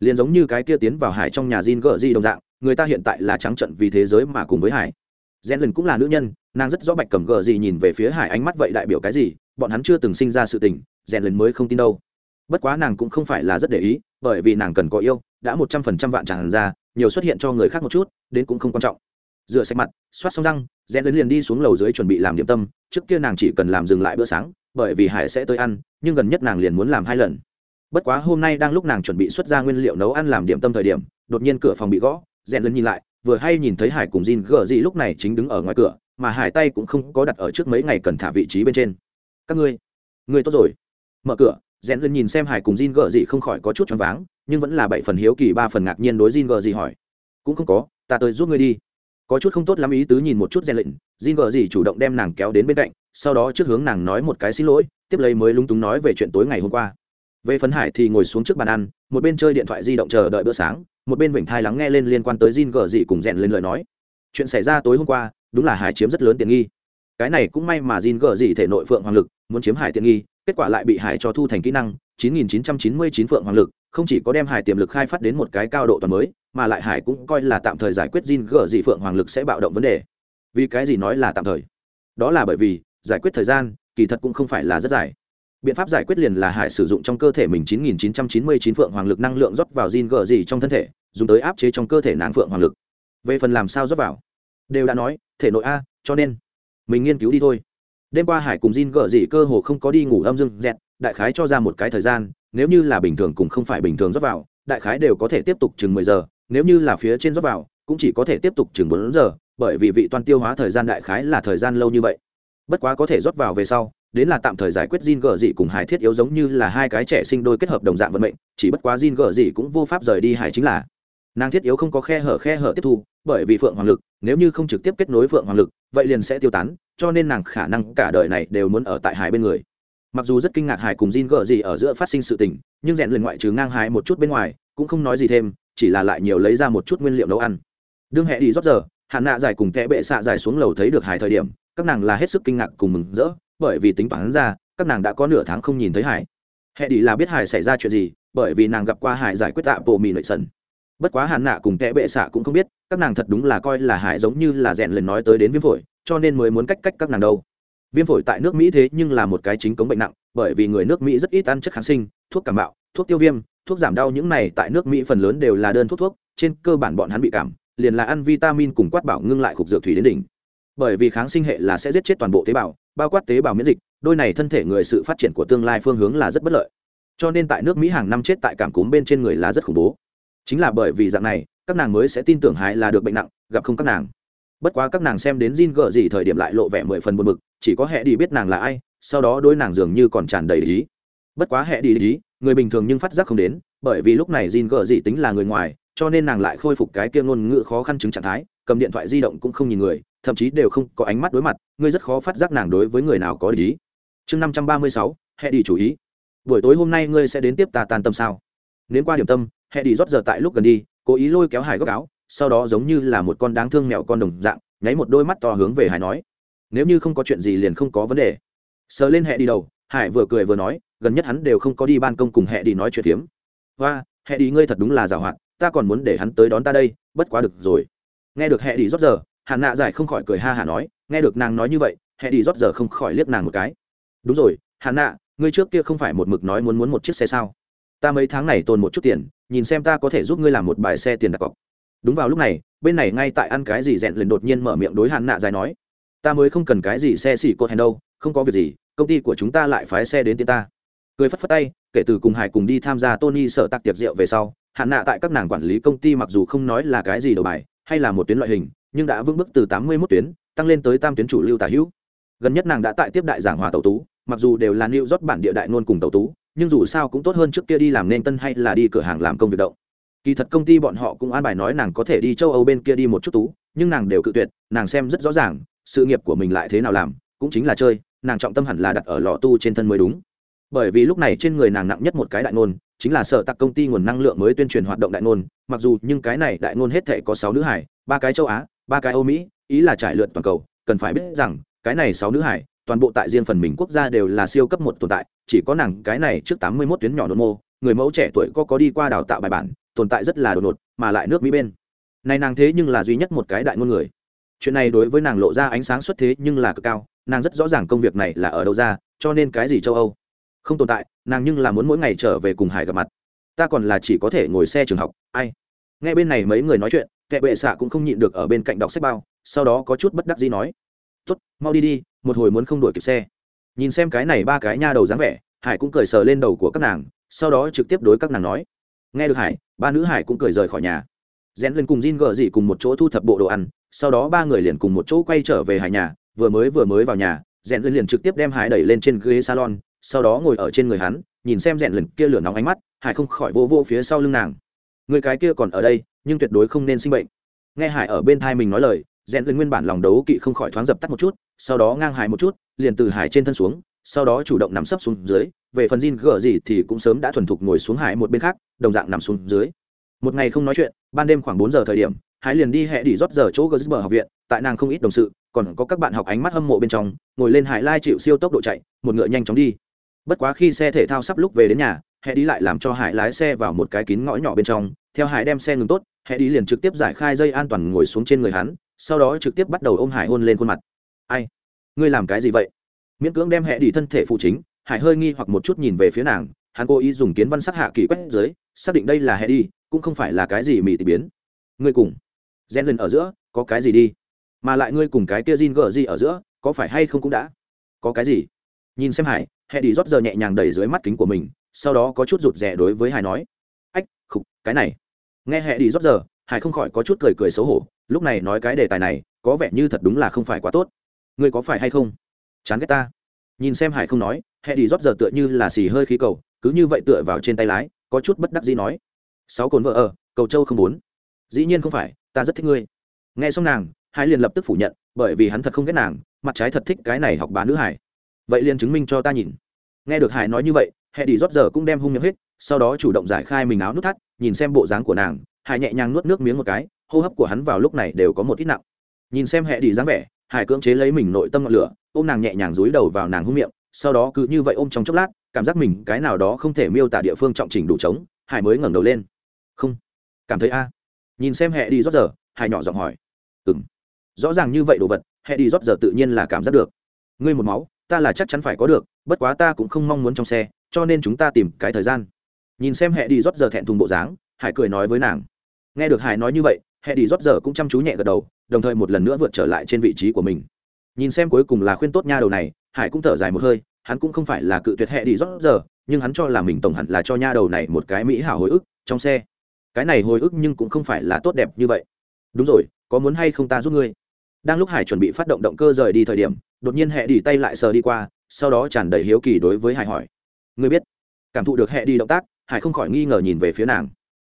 A: Liền giống như cái kia tiến vào hải trong nhà Jin gỡ di đồng dạng, người ta hiện tại là trắng trận vì thế giới mà cùng với hải. Rèn lần cũng là nữ nhân, nàng rất rõ bạch cầm gờ gì nhìn về phía hải ánh mắt vậy đại biểu cái gì, bọn hắn chưa từng sinh ra sự tình rèn lần mới không tin đâu bất quá nàng cũng không phải là rất để ý, bởi vì nàng cần có yêu, đã một trăm phần trăm vạn tràn ra, nhiều xuất hiện cho người khác một chút, đến cũng không quan trọng. Rửa sạch mặt, xoát xong răng, rẽ lên liền đi xuống lầu dưới chuẩn bị làm điểm tâm. Trước kia nàng chỉ cần làm dừng lại bữa sáng, bởi vì hải sẽ tới ăn, nhưng gần nhất nàng liền muốn làm hai lần. Bất quá hôm nay đang lúc nàng chuẩn bị xuất ra nguyên liệu nấu ăn làm điểm tâm thời điểm, đột nhiên cửa phòng bị gõ, rẽ lên nhìn lại, vừa hay nhìn thấy hải cùng Jin gờ gì lúc này chính đứng ở ngoài cửa, mà hải tay cũng không có đặt ở trước mấy ngày cần thả vị trí bên trên. Các ngươi ngươi tốt rồi. Mở cửa. Rèn lên nhìn xem hải cùng Jin gờ dị không khỏi có chút choáng váng, nhưng vẫn là bảy phần hiếu kỳ, ba phần ngạc nhiên đối Jin gờ dị hỏi. Cũng không có, ta tới giúp ngươi đi. Có chút không tốt lắm ý tứ nhìn một chút rèn lệnh Jin gờ dị chủ động đem nàng kéo đến bên cạnh, sau đó trước hướng nàng nói một cái xin lỗi, tiếp lấy mới lung túng nói về chuyện tối ngày hôm qua. Về phấn hải thì ngồi xuống trước bàn ăn, một bên chơi điện thoại di động chờ đợi bữa sáng, một bên vịnh thai lắng nghe lên liên quan tới Jin gờ dị cùng rèn lên lời nói. Chuyện xảy ra tối hôm qua, đúng là hải chiếm rất lớn tiện nghi. Cái này cũng may mà Jin gờ dị thể nội phượng hoàng lực, muốn chiếm hải tiện nghi kết quả lại bị hải cho thu thành kỹ năng 9999 phượng hoàng lực, không chỉ có đem hải tiềm lực khai phát đến một cái cao độ toàn mới, mà lại hải cũng coi là tạm thời giải quyết Jin gờ dị phượng hoàng lực sẽ bạo động vấn đề. Vì cái gì nói là tạm thời? Đó là bởi vì, giải quyết thời gian, kỳ thật cũng không phải là rất dài. Biện pháp giải quyết liền là hải sử dụng trong cơ thể mình 9999 phượng hoàng lực năng lượng rót vào Jin gờ dị trong thân thể, dùng tới áp chế trong cơ thể nàng phượng hoàng lực. Về phần làm sao rót vào? Đều đã nói, thể nội a, cho nên, mình nghiên cứu đi thôi đêm qua hải cùng Jin gợ dị cơ hồ không có đi ngủ âm dưng dẹt đại khái cho ra một cái thời gian nếu như là bình thường cũng không phải bình thường rót vào đại khái đều có thể tiếp tục chừng mười giờ nếu như là phía trên rót vào cũng chỉ có thể tiếp tục chừng bốn giờ bởi vì vị toan tiêu hóa thời gian đại khái là thời gian lâu như vậy. Bất quá có thể rót vào về sau đến là tạm thời giải quyết Jin gở dị cùng Hải thiết yếu giống như là hai cái trẻ sinh đôi kết hợp đồng dạng vận mệnh, chỉ bất quá Jin gở dị cũng vô pháp rời đi Hải chính là. Nàng thiết yếu không có khe hở khe hở tiếp thu bởi vì phượng hoàng lực nếu như không trực tiếp kết nối phượng hoàng lực vậy liền sẽ tiêu tán cho nên nàng khả năng cả đời này đều muốn ở tại hải bên người. Mặc dù rất kinh ngạc hải cùng Jin gợ gì ở giữa phát sinh sự tình, nhưng rèn lần ngoại trừ ngang hải một chút bên ngoài, cũng không nói gì thêm, chỉ là lại nhiều lấy ra một chút nguyên liệu nấu ăn. Đương hẹ đi rót giờ hạn nạ dài cùng kẽ bệ xạ dài xuống lầu thấy được hải thời điểm, các nàng là hết sức kinh ngạc cùng mừng rỡ, bởi vì tính bản ra, các nàng đã có nửa tháng không nhìn thấy hải. Hẹ đi là biết hải xảy ra chuyện gì, bởi vì nàng gặp qua hải giải quyết tạ bộ mì nội sần. Bất quá hàn nạ cùng kẽ bệ xạ cũng không biết, các nàng thật đúng là coi là hải giống như là rèn lần nói tới đến viêm phổi cho nên mới muốn cách cách các nàng đâu. Viêm phổi tại nước mỹ thế nhưng là một cái chính cống bệnh nặng, bởi vì người nước mỹ rất ít ăn chất kháng sinh, thuốc cảm bạo thuốc tiêu viêm, thuốc giảm đau những này tại nước mỹ phần lớn đều là đơn thuốc thuốc, trên cơ bản bọn hắn bị cảm, liền là ăn vitamin cùng quát bảo ngưng lại khục dược thủy đến đỉnh. Bởi vì kháng sinh hệ là sẽ giết chết toàn bộ tế bào, bao quát tế bào miễn dịch, đôi này thân thể người sự phát triển của tương lai phương hướng là rất bất lợi. Cho nên tại nước mỹ hàng năm chết tại cảm cúm bên trên người là rất khủng bố. Chính là bởi vì dạng này, các nàng mới sẽ tin tưởng hái là được bệnh nặng, gặp không các nàng bất quá các nàng xem đến Jin gở gì thời điểm lại lộ vẻ mười phần buồn bực, chỉ có hệ đi biết nàng là ai, sau đó đôi nàng dường như còn tràn đầy ý. Bất quá hệ đi ý, người bình thường nhưng phát giác không đến, bởi vì lúc này Jin gở gì tính là người ngoài, cho nên nàng lại khôi phục cái kia ngôn ngữ khó khăn chứng trạng thái, cầm điện thoại di động cũng không nhìn người, thậm chí đều không có ánh mắt đối mặt, ngươi rất khó phát giác nàng đối với người nào có ý. Chương năm trăm ba mươi sáu hệ đi chủ ý. Buổi tối hôm nay ngươi sẽ đến tiếp ta tan tâm sao? Nếu qua điểm tâm hệ đi rót giờ tại lúc gần đi, cố ý lôi kéo hải góc áo sau đó giống như là một con đáng thương mẹo con đồng dạng, nháy một đôi mắt to hướng về hải nói, nếu như không có chuyện gì liền không có vấn đề. Sờ lên hệ đi đầu, hải vừa cười vừa nói, gần nhất hắn đều không có đi ban công cùng hệ đi nói chuyện phiếm. Và hệ đi ngươi thật đúng là giàu hạn ta còn muốn để hắn tới đón ta đây, bất quá được rồi. Nghe được hệ đi rót giờ hạn nạ giải không khỏi cười ha hả nói, nghe được nàng nói như vậy hệ đi rót giờ không khỏi liếc nàng một cái. Đúng rồi hạn nạ, ngươi trước kia không phải một mực nói muốn muốn một chiếc xe sao? Ta mấy tháng này tồn một chút tiền, nhìn xem ta có thể giúp ngươi làm một bài xe tiền đặt cọc đúng vào lúc này, bên này ngay tại ăn cái gì rèn liền đột nhiên mở miệng đối Hàn nạ dài nói, ta mới không cần cái gì xe xỉ cột hèn đâu, không có việc gì, công ty của chúng ta lại phái xe đến tiên ta. Cười phất phất tay, kể từ cùng hải cùng đi tham gia tony sở tạc tiệc rượu về sau hạn nạ tại các nàng quản lý công ty mặc dù không nói là cái gì đầu bài, hay là một tuyến loại hình, nhưng đã vững bước từ tám mươi 81 tuyến, tăng lên tới tam tuyến chủ lưu tả hữu. Gần nhất nàng đã tại tiếp đại giảng hòa tàu tú, mặc dù đều là new rót bản địa đại ngôn cùng tàu tú, nhưng dù sao cũng tốt hơn trước kia đi làm nên tân hay là đi cửa hàng làm công việc động kỳ thật công ty bọn họ cũng an bài nói nàng có thể đi châu âu bên kia đi một chút tú, nhưng nàng đều cự tuyệt, nàng xem rất rõ ràng, sự nghiệp của mình lại thế nào làm, cũng chính là chơi, nàng trọng tâm hẳn là đặt ở lò tu trên thân mới đúng. Bởi vì lúc này trên người nàng nặng nhất một cái đại ngôn, chính là sở tặc công ty nguồn năng lượng mới tuyên truyền hoạt động đại ngôn, mặc dù nhưng cái này đại ngôn hết thể có sáu nữ hải, ba cái châu á, ba cái âu mỹ, ý là trải lượt toàn cầu, cần phải biết rằng, cái này sáu nữ hải, toàn bộ tại riêng phần mình quốc gia đều là siêu cấp một tồn tại, chỉ có nàng cái này trước tám mươi 81 tuyến nhỏ nội mô, người mẫu trẻ tuổi có có đi qua đào tạo bài bản tồn tại rất là đột ngột, mà lại nước mỹ bên. Này nàng thế nhưng là duy nhất một cái đại ngôn người. Chuyện này đối với nàng lộ ra ánh sáng xuất thế nhưng là cực cao, nàng rất rõ ràng công việc này là ở đâu ra, cho nên cái gì châu âu? Không tồn tại, nàng nhưng là muốn mỗi ngày trở về cùng hải gặp mặt. Ta còn là chỉ có thể ngồi xe trường học, ai? Nghe bên này mấy người nói chuyện kệ bệ xạ cũng không nhịn được ở bên cạnh đọc sách bao, sau đó có chút bất đắc dĩ nói. Tốt, mau đi đi, một hồi muốn không đuổi kịp xe. Nhìn xem cái này ba cái nha đầu dáng vẻ, hải cũng cười sờ lên đầu của các nàng, sau đó trực tiếp đối các nàng nói nghe được hải, ba nữ hải cũng cười rời khỏi nhà. Rèn lên cùng Jin gờ dị cùng một chỗ thu thập bộ đồ ăn, sau đó ba người liền cùng một chỗ quay trở về hải nhà, vừa mới vừa mới vào nhà, rèn lên liền trực tiếp đem hải đẩy lên trên ghế salon, sau đó ngồi ở trên người hắn, nhìn xem rèn lần kia lửa nóng ánh mắt, hải không khỏi vô vô phía sau lưng nàng. Người cái kia còn ở đây, nhưng tuyệt đối không nên sinh bệnh. Nghe hải ở bên thai mình nói lời, rèn lên nguyên bản lòng đấu kỵ không khỏi thoáng dập tắt một chút, sau đó ngang hải một chút, liền từ hải trên thân xuống sau đó chủ động nằm sấp xuống dưới, về phần Jin gở gì thì cũng sớm đã thuần thục ngồi xuống hải một bên khác, đồng dạng nằm xuống dưới. Một ngày không nói chuyện, ban đêm khoảng bốn giờ thời điểm, hải liền đi hẹ đi rót giờ chỗ gờ học viện, tại nàng không ít đồng sự, còn có các bạn học ánh mắt hâm mộ bên trong, ngồi lên hải lai chịu siêu tốc độ chạy, một ngựa nhanh chóng đi. Bất quá khi xe thể thao sắp lúc về đến nhà, hẹ đi lại làm cho hải lái xe vào một cái kín ngõ nhỏ bên trong, theo hải đem xe ngừng tốt, hẹ đi liền trực tiếp giải khai dây an toàn ngồi xuống trên người hắn, sau đó trực tiếp bắt đầu ôm hải hôn lên khuôn mặt. Ai? Ngươi làm cái gì vậy? Miễn cưỡng đem hẹ đi thân thể phụ chính, hải hơi nghi hoặc một chút nhìn về phía nàng, hắn cố ý dùng kiến văn sắc hạ kỳ quét dưới, xác định đây là hẹ đi, cũng không phải là cái gì mị tị biến. Ngươi cùng gen lần ở giữa, có cái gì đi? Mà lại ngươi cùng cái kia Jin gờ gì ở giữa, có phải hay không cũng đã có cái gì? Nhìn xem hải hệ đi rót giờ nhẹ nhàng đẩy dưới mắt kính của mình, sau đó có chút rụt rè đối với hải nói, ách, khục, cái này. Nghe hệ đi rót giờ, hải không khỏi có chút cười cười xấu hổ, lúc này nói cái đề tài này, có vẻ như thật đúng là không phải quá tốt. Ngươi có phải hay không? Chán ghét ta. Nhìn xem hải không nói hệ đi rót giờ tựa như là xì hơi khí cầu, cứ như vậy tựa vào trên tay lái, có chút bất đắc dĩ nói. Sáu cồn vợ ở, cầu châu không bốn. Dĩ nhiên không phải, ta rất thích ngươi. Nghe xong nàng, hải liền lập tức phủ nhận, bởi vì hắn thật không ghét nàng, mặt trái thật thích cái này học bá nữ hải. Vậy liền chứng minh cho ta nhìn. Nghe được hải nói như vậy hệ đi rót giờ cũng đem hung miệng hết, sau đó chủ động giải khai mình áo nút thắt, nhìn xem bộ dáng của nàng, hải nhẹ nhàng nuốt nước miếng một cái, hô hấp của hắn vào lúc này đều có một ít nặng. Nhìn xem hệ đi dáng vẻ hải cưỡng chế lấy mình nội tâm ngọn lửa, ôm nàng nhẹ nhàng dúi đầu vào nàng hung miệng, sau đó cứ như vậy ôm trong chốc lát, cảm giác mình cái nào đó không thể miêu tả địa phương trọng trình đủ trống, hải mới ngẩng đầu lên. Không, cảm thấy a. Nhìn xem hệ đi rót giờ, hải nhỏ giọng hỏi. Ừ m rõ ràng như vậy đồ vật hệ đi rót giờ tự nhiên là cảm giác được. Ngươi một máu, ta là chắc chắn phải có được, bất quá ta cũng không mong muốn trong xe, cho nên chúng ta tìm cái thời gian. Nhìn xem hệ đi rót giờ thẹn thùng bộ dáng, hải cười nói với nàng. Nghe được hải nói như vậy hệ đi rót giờ cũng chăm chú nhẹ gật đầu, đồng thời một lần nữa vượt trở lại trên vị trí của mình. Nhìn xem cuối cùng là khuyên tốt nha đầu này, hải cũng thở dài một hơi, hắn cũng không phải là cự tuyệt hệ đi rót giờ, nhưng hắn cho là mình tổng hẳn là cho nha đầu này một cái mỹ hảo hồi ức trong xe. Cái này hồi ức nhưng cũng không phải là tốt đẹp như vậy. Đúng rồi, có muốn hay không ta giúp ngươi? Đang lúc hải chuẩn bị phát động động cơ rời đi thời điểm, đột nhiên hệ đi tay lại sờ đi qua, sau đó tràn đầy hiếu kỳ đối với hải hỏi. Ngươi biết, cảm thụ được hệ đi động tác, hải không khỏi nghi ngờ nhìn về phía nàng.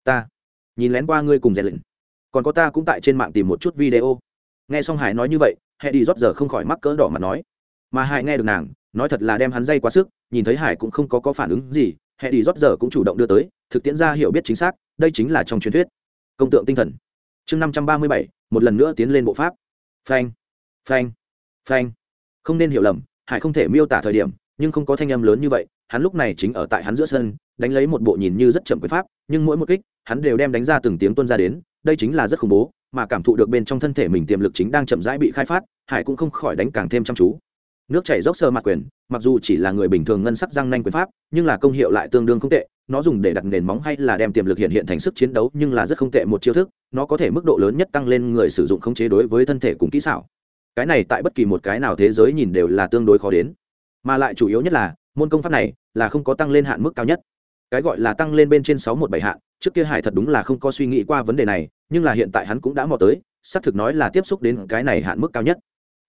A: Ta, nhìn lén qua ngươi cùng rèn luyện còn có ta cũng tại trên mạng tìm một chút video. Nghe xong hải nói như vậy hệ đi rót giờ không khỏi mắc cỡ đỏ mặt nói. Mà hải nghe được nàng nói thật là đem hắn dây quá sức nhìn thấy hải cũng không có, có phản ứng gì hệ đi rót giờ cũng chủ động đưa tới thực tiễn ra hiểu biết chính xác đây chính là trong truyền thuyết. Công tượng tinh thần. Chương năm trăm ba mươi bảy một lần nữa tiến lên bộ pháp. Phanh phanh phanh. Không nên hiểu lầm hải không thể miêu tả thời điểm nhưng không có thanh âm lớn như vậy hắn lúc này chính ở tại hắn giữa sân đánh lấy một bộ nhìn như rất chậm quyền pháp nhưng mỗi một kích hắn đều đem đánh ra từng tiếng tuân ra đến đây chính là rất khủng bố, mà cảm thụ được bên trong thân thể mình tiềm lực chính đang chậm rãi bị khai phát, hải cũng không khỏi đánh càng thêm chăm chú. Nước chảy dốc sơ mặt quyền, mặc dù chỉ là người bình thường ngân sắc răng nanh quyền pháp, nhưng là công hiệu lại tương đương không tệ, nó dùng để đặt nền móng hay là đem tiềm lực hiện hiện thành sức chiến đấu nhưng là rất không tệ một chiêu thức, nó có thể mức độ lớn nhất tăng lên người sử dụng khống chế đối với thân thể cùng kỹ xảo. Cái này tại bất kỳ một cái nào thế giới nhìn đều là tương đối khó đến. Mà lại chủ yếu nhất là, môn công pháp này là không có tăng lên hạn mức cao nhất. Cái gọi là tăng lên bên trên sáu một bảy hạn trước kia hải thật đúng là không có suy nghĩ qua vấn đề này nhưng là hiện tại hắn cũng đã mò tới xác thực nói là tiếp xúc đến cái này hạn mức cao nhất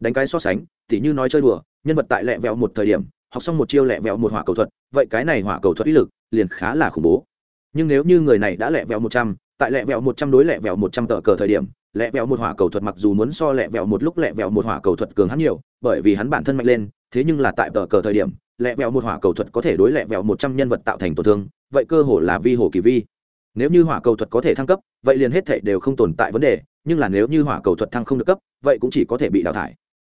A: đánh cái so sánh thì như nói chơi đùa nhân vật tại lẹ vẹo một thời điểm học xong một chiêu lẹ vẹo một hỏa cầu thuật vậy cái này hỏa cầu thuật ý lực liền khá là khủng bố nhưng nếu như người này đã lẹ vẹo một trăm tại lẹ vẹo một trăm đối lẹ vẹo một trăm tờ cờ thời điểm lẹ vẹo một hỏa cầu thuật mặc dù muốn so lẹ vẹo một lúc lẹ vẹo một hỏa cầu thuật cường hắn nhiều bởi vì hắn bản thân mạnh lên thế nhưng là tại tờ cờ thời điểm lẹ vẹo một hỏa cầu thuật có thể đối lẹ vẹo một trăm nhân vật tạo thành tổn thương vậy cơ hồ là vi hồ kỳ vi nếu như hỏa cầu thuật có thể thăng cấp, vậy liền hết thể đều không tồn tại vấn đề, nhưng là nếu như hỏa cầu thuật thăng không được cấp, vậy cũng chỉ có thể bị đào thải.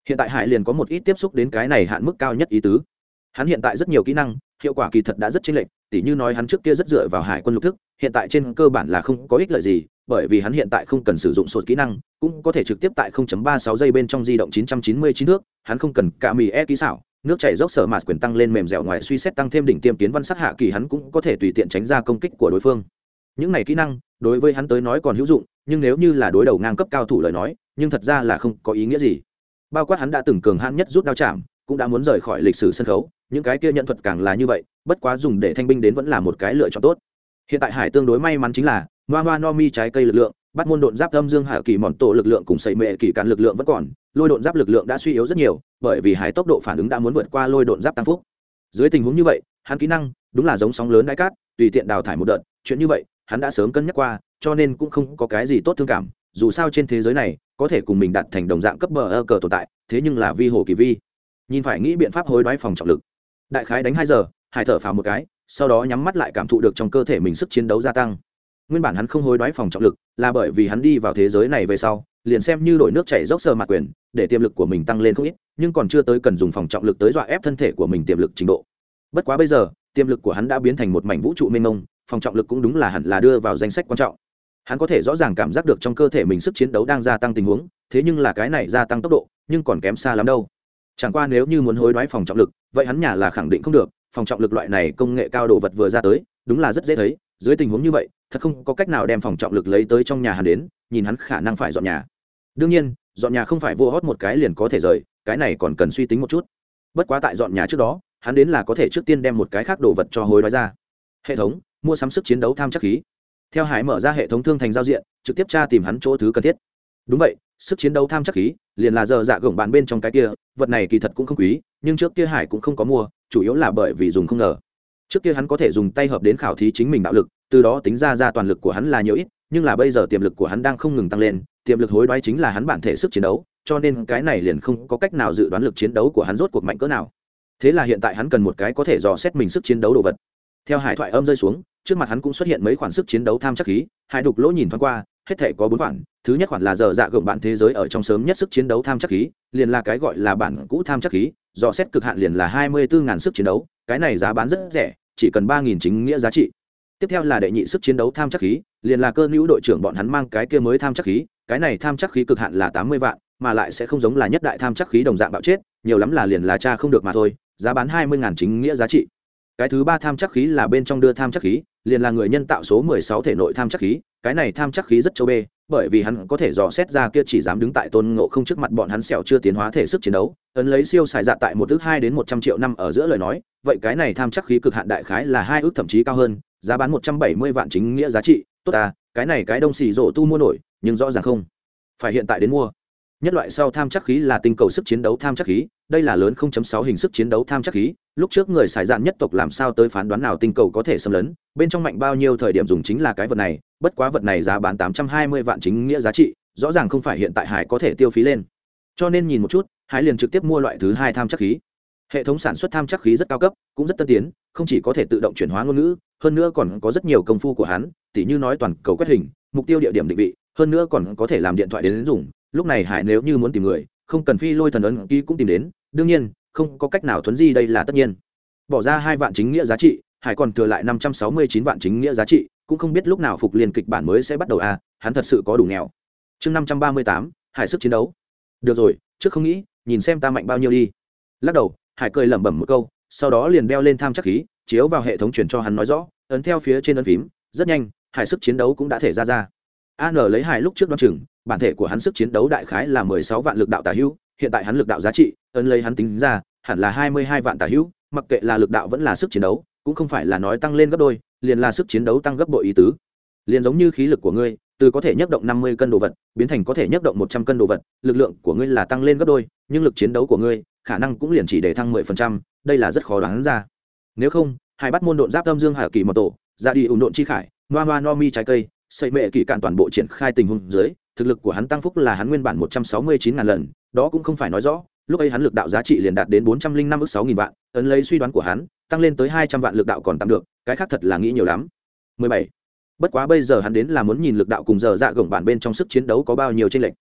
A: Hiện tại hải liền có một ít tiếp xúc đến cái này hạn mức cao nhất ý tứ. Hắn hiện tại rất nhiều kỹ năng, hiệu quả kỳ thật đã rất chênh lệch, tỉ như nói hắn trước kia rất dựa vào hải quân lục thức, hiện tại trên cơ bản là không có ích lợi gì, bởi vì hắn hiện tại không cần sử dụng sột kỹ năng, cũng có thể trực tiếp tại 0.36 giây bên trong di động 999 nước, hắn không cần cả mì e kỹ xảo, nước chảy dốc sở mạt quyền tăng lên mềm dẻo ngoài suy xét tăng thêm đỉnh tiêm kiến văn sát hạ kỳ, hắn cũng có thể tùy tiện tránh ra công kích của đối phương những này kỹ năng, đối với hắn tới nói còn hữu dụng, nhưng nếu như là đối đầu ngang cấp cao thủ lời nói, nhưng thật ra là không có ý nghĩa gì. Bao quát hắn đã từng cường hãn nhất rút đao chạm, cũng đã muốn rời khỏi lịch sử sân khấu, những cái kia nhận thuật càng là như vậy, bất quá dùng để thanh binh đến vẫn là một cái lựa chọn tốt. Hiện tại hải tương đối may mắn chính là noa noa no mi trái cây lực lượng, bắt môn độn giáp âm dương hạ kỳ mòn tổ lực lượng cùng xây mệ kỳ càn lực lượng vẫn còn, lôi độn giáp lực lượng đã suy yếu rất nhiều, bởi vì hải tốc độ phản ứng đã muốn vượt qua lôi độn giáp tăng phúc. Dưới tình huống như vậy, hắn kỹ năng đúng là giống sóng lớn đáy cát, tùy tiện đào thải một đợt, chuyện như vậy hắn đã sớm cân nhắc qua, cho nên cũng không có cái gì tốt thương cảm, dù sao trên thế giới này, có thể cùng mình đạt thành đồng dạng cấp bờ ơ cờ tồn tại, thế nhưng là vi hồ kỳ vi. Nhìn phải nghĩ biện pháp hối đoái phòng trọng lực. Đại khái đánh hai giờ, hải thở phào một cái, sau đó nhắm mắt lại cảm thụ được trong cơ thể mình sức chiến đấu gia tăng. Nguyên bản hắn không hối đoái phòng trọng lực, là bởi vì hắn đi vào thế giới này về sau, liền xem như đổi nước chảy dốc sờ mặt quyền, để tiềm lực của mình tăng lên không ít, nhưng còn chưa tới cần dùng phòng trọng lực tới dọa ép thân thể của mình tiềm lực trình độ. Bất quá bây giờ, tiềm lực của hắn đã biến thành một mảnh vũ trụ mênh mông phòng trọng lực cũng đúng là hẳn là đưa vào danh sách quan trọng. Hắn có thể rõ ràng cảm giác được trong cơ thể mình sức chiến đấu đang gia tăng tình huống, thế nhưng là cái này gia tăng tốc độ, nhưng còn kém xa lắm đâu. Chẳng qua nếu như muốn hối đoái phòng trọng lực, vậy hắn nhà là khẳng định không được, phòng trọng lực loại này công nghệ cao đồ vật vừa ra tới, đúng là rất dễ thấy, dưới tình huống như vậy, thật không có cách nào đem phòng trọng lực lấy tới trong nhà hắn đến, nhìn hắn khả năng phải dọn nhà. Đương nhiên, dọn nhà không phải vô hót một cái liền có thể rời, cái này còn cần suy tính một chút. Bất quá tại dọn nhà trước đó, hắn đến là có thể trước tiên đem một cái khác đồ vật cho hối đoái ra. Hệ thống mua sắm sức chiến đấu tham chắc khí. Theo hải mở ra hệ thống thương thành giao diện, trực tiếp tra tìm hắn chỗ thứ cần thiết. Đúng vậy, sức chiến đấu tham chắc khí, liền là giờ dạ gồng bàn bên trong cái kia, vật này kỳ thật cũng không quý, nhưng trước kia hải cũng không có mua, chủ yếu là bởi vì dùng không ngờ. Trước kia hắn có thể dùng tay hợp đến khảo thí chính mình đạo lực, từ đó tính ra ra toàn lực của hắn là nhiều ít, nhưng là bây giờ tiềm lực của hắn đang không ngừng tăng lên, tiềm lực hối đoái chính là hắn bản thể sức chiến đấu, cho nên cái này liền không có cách nào dự đoán lực chiến đấu của hắn rốt cuộc mạnh cỡ nào. Thế là hiện tại hắn cần một cái có thể dò xét mình sức chiến đấu đồ vật theo hải thoại âm rơi xuống, trước mặt hắn cũng xuất hiện mấy khoản sức chiến đấu tham chắc khí, hải đục lỗ nhìn thoáng qua, hết thể có bốn khoản, thứ nhất khoản là giờ dạ gồng bạn thế giới ở trong sớm nhất sức chiến đấu tham chắc khí, liền là cái gọi là bản cũ tham chắc khí, dò xét cực hạn liền là hai mươi bốn ngàn sức chiến đấu, cái này giá bán rất rẻ, chỉ cần ba nghìn chính nghĩa giá trị. Tiếp theo là đệ nhị sức chiến đấu tham chắc khí, liền là cơ hữu đội trưởng bọn hắn mang cái kia mới tham chắc khí, cái này tham chắc khí cực hạn là tám mươi vạn, mà lại sẽ không giống là nhất đại tham chắc khí đồng dạng bạo chết, nhiều lắm là liền là cha không được mà thôi, giá bán hai mươi ngàn chính nghĩa giá trị cái thứ ba tham chắc khí là bên trong đưa tham chắc khí, liền là người nhân tạo số mười sáu thể nội tham chắc khí, cái này tham chắc khí rất châu bê, bởi vì hắn có thể dò xét ra kia chỉ dám đứng tại tôn ngộ không trước mặt bọn hắn sẹo chưa tiến hóa thể sức chiến đấu, ấn lấy siêu xài dạ tại một ước hai đến một trăm triệu năm ở giữa lời nói, vậy cái này tham chắc khí cực hạn đại khái là hai ước thậm chí cao hơn, giá bán một trăm bảy mươi vạn chính nghĩa giá trị, tốt à cái này cái đông xì rổ tu mua nổi, nhưng rõ ràng không phải hiện tại đến mua nhất loại sau tham chắc khí là tinh cầu sức chiến đấu tham chắc khí đây là lớn 0.6 hình sức chiến đấu tham chắc khí lúc trước người xài dạn nhất tộc làm sao tới phán đoán nào tinh cầu có thể xâm lấn bên trong mạnh bao nhiêu thời điểm dùng chính là cái vật này bất quá vật này giá bán 820 vạn chính nghĩa giá trị rõ ràng không phải hiện tại hải có thể tiêu phí lên. Cho nên nhìn một chút hải liền trực tiếp mua loại thứ hai tham chắc khí. Hệ thống sản xuất tham chắc khí rất cao cấp cũng rất tân tiến không chỉ có thể tự động chuyển hóa ngôn ngữ hơn nữa còn có rất nhiều công phu của hắn tỉ như nói toàn cầu quét hình mục tiêu địa điểm định vị hơn nữa còn có thể làm điện thoại đến, đến dùng lúc này hải nếu như muốn tìm người, không cần phi lôi thần ấn ký cũng tìm đến, đương nhiên, không có cách nào thuấn di đây là tất nhiên. Bỏ ra hai vạn chính nghĩa giá trị, hải còn thừa lại năm trăm sáu mươi chín vạn chính nghĩa giá trị, cũng không biết lúc nào phục liên kịch bản mới sẽ bắt đầu à hắn thật sự có đủ nghèo. Chương năm trăm ba mươi tám, hải sức chiến đấu. Được rồi, trước không nghĩ, nhìn xem ta mạnh bao nhiêu đi. Lắc đầu, hải cười lẩm bẩm một câu, sau đó liền đeo lên tham chắc khí, chiếu vào hệ thống truyền cho hắn nói rõ, ấn theo phía trên ấn phím, rất nhanh, hải sức chiến đấu cũng đã thể ra ra. An lấy hải lúc trước đ o á n chừng bản thể của hắn sức chiến đấu đại khái là mười sáu vạn lực đạo tả hữu, hiện tại hắn lực đạo giá trị, ấn lấy hắn tính ra, hẳn là hai mươi hai vạn tả hữu, mặc kệ là lực đạo vẫn là sức chiến đấu, cũng không phải là nói tăng lên gấp đôi, liền là sức chiến đấu tăng gấp bội ý tứ. Liền giống như khí lực của ngươi, từ có thể nhấc động năm mươi cân đồ vật, biến thành có thể nhấc động một trăm cân đồ vật, lực lượng của ngươi là tăng lên gấp đôi, nhưng lực chiến đấu của ngươi, khả năng cũng liền chỉ để thăng mười phần trăm, đây là rất khó đoán ra. Nếu không, hai bắt môn độn giáp âm dương hà kỳ mật tổ, ra đi ủng độn chi khải, noa noa no mi trái cây xây mệ kỳ cạn toàn bộ triển khai tình huống dưới thực lực của hắn tăng phúc là hắn nguyên bản một trăm sáu mươi chín ngàn lần, đó cũng không phải nói rõ, lúc ấy hắn lực đạo giá trị liền đạt đến bốn trăm linh năm ước sáu nghìn vạn, ấn lấy suy đoán của hắn, tăng lên tới hai trăm vạn lực đạo còn tạm được, cái khác thật là nghĩ nhiều lắm. mười bảy. Bất quá bây giờ hắn đến là muốn nhìn lực đạo cùng giờ dạ gồng bản bên trong sức chiến đấu có bao nhiêu tranh lệch.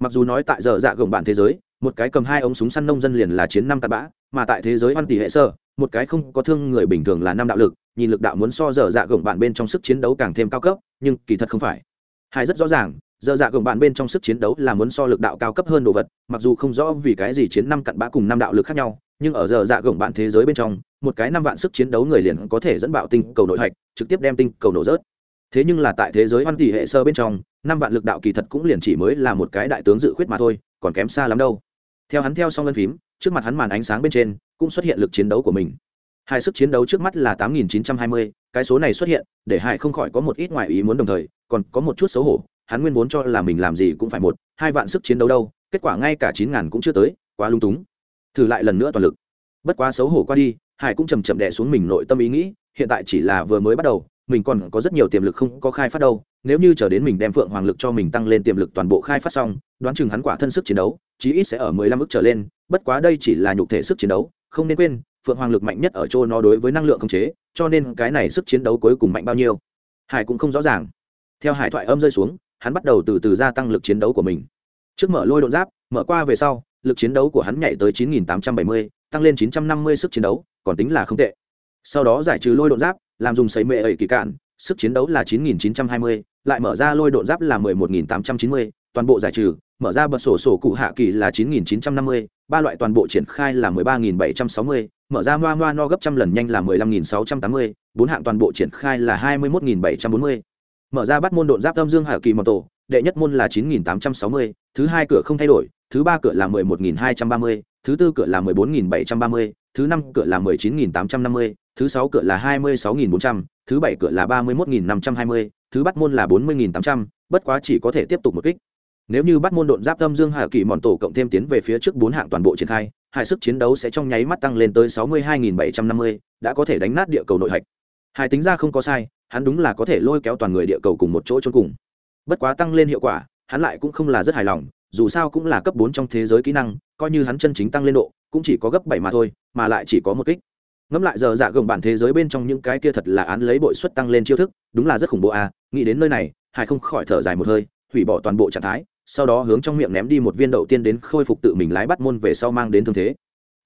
A: Mặc dù nói tại giờ dạ gồng bản thế giới, một cái cầm hai ống súng săn nông dân liền là chiến năm tạt bã, mà tại thế giới văn tỷ hệ sơ, một cái không có thương người bình thường là năm đạo lực, nhìn lực đạo muốn so giờ dạ gồng bản bên trong sức chiến đấu càng thêm cao cấp, nhưng kỳ thật không phải. Hai rất rõ ràng giờ dạ gồng bạn bên trong sức chiến đấu là muốn so lực đạo cao cấp hơn đồ vật, mặc dù không rõ vì cái gì chiến năm cặn bã cùng năm đạo lực khác nhau, nhưng ở giờ dạ gồng bạn thế giới bên trong, một cái năm vạn sức chiến đấu người liền có thể dẫn bạo tinh cầu nội hạch, trực tiếp đem tinh cầu nổ rớt. Thế nhưng là tại thế giới hoan tỷ hệ sơ bên trong, năm vạn lực đạo kỳ thật cũng liền chỉ mới là một cái đại tướng dự khuyết mà thôi, còn kém xa lắm đâu. Theo hắn theo xong ngân phím, trước mặt hắn màn ánh sáng bên trên, cũng xuất hiện lực chiến đấu của mình. Hai sức chiến đấu trước mắt là tám nghìn chín trăm hai mươi, cái số này xuất hiện, để hải không khỏi có một ít ngoại ý muốn đồng thời, còn có một chút xấu hổ hắn nguyên vốn cho là mình làm gì cũng phải một, hai vạn sức chiến đấu đâu, kết quả ngay cả chín ngàn cũng chưa tới, quá lung túng. Thử lại lần nữa toàn lực. Bất quá xấu hổ qua đi, hải cũng chầm chậm đẻ xuống mình nội tâm ý nghĩ, hiện tại chỉ là vừa mới bắt đầu, mình còn có rất nhiều tiềm lực không có khai phát đâu, nếu như chờ đến mình đem phượng hoàng lực cho mình tăng lên tiềm lực toàn bộ khai phát xong, đoán chừng hắn quả thân sức chiến đấu, chí ít sẽ ở mười lăm ức trở lên, bất quá đây chỉ là nhục thể sức chiến đấu, không nên quên, phượng hoàng lực mạnh nhất ở chỗ nó đối với năng lượng khống chế, cho nên cái này sức chiến đấu cuối cùng mạnh bao nhiêu, hải cũng không rõ ràng. Theo hải thoại âm rơi xuống hắn bắt đầu từ từ gia tăng lực chiến đấu của mình trước mở lôi đột giáp mở qua về sau lực chiến đấu của hắn nhảy tới 9.870, tăng lên 950 sức chiến đấu còn tính là không tệ sau đó giải trừ lôi đột giáp làm dùng sấy mệ ẩy kỳ cạn sức chiến đấu là 9.920, lại mở ra lôi đột giáp là 11.890, toàn bộ giải trừ mở ra bật sổ sổ cụ hạ kỳ là 9.950, ba loại toàn bộ triển khai là 13.760, mở ra moa moa no gấp trăm lần nhanh là 15.680, bốn hạng toàn bộ triển khai là 21.740 mở ra bắt môn độn giáp âm dương hạ kỳ mật tổ đệ nhất môn là 9.860, thứ hai cửa không thay đổi thứ ba cửa là 11.230, thứ tư cửa là 14.730, thứ năm cửa là 19.850, thứ sáu cửa là 26.400, thứ bảy cửa là 31.520, thứ bắt môn là 40.800, bất quá chỉ có thể tiếp tục một kích. Nếu như bắt môn độn giáp tâm dương hạ kỳ mòn tổ cộng thêm tiến về phía trước bốn hạng toàn bộ triển khai hải sức chiến đấu sẽ trong nháy mắt tăng lên tới sáu mươi hai nghìn bảy trăm năm mươi đã có thể đánh nát địa cầu nội hạch. Hải tính ra không có sai hắn đúng là có thể lôi kéo toàn người địa cầu cùng một chỗ chôn cùng. Bất quá tăng lên hiệu quả, hắn lại cũng không là rất hài lòng, dù sao cũng là cấp bốn trong thế giới kỹ năng, coi như hắn chân chính tăng lên độ, cũng chỉ có gấp bảy mà thôi, mà lại chỉ có một kích. Ngẫm lại giờ dạ gồng bản thế giới bên trong những cái kia thật là án lấy bội suất tăng lên chiêu thức, đúng là rất khủng bố à nghĩ đến nơi này, hải không khỏi thở dài một hơi, hủy bỏ toàn bộ trạng thái, sau đó hướng trong miệng ném đi một viên đậu tiên đến khôi phục tự mình lái bắt môn về sau mang đến thương thế.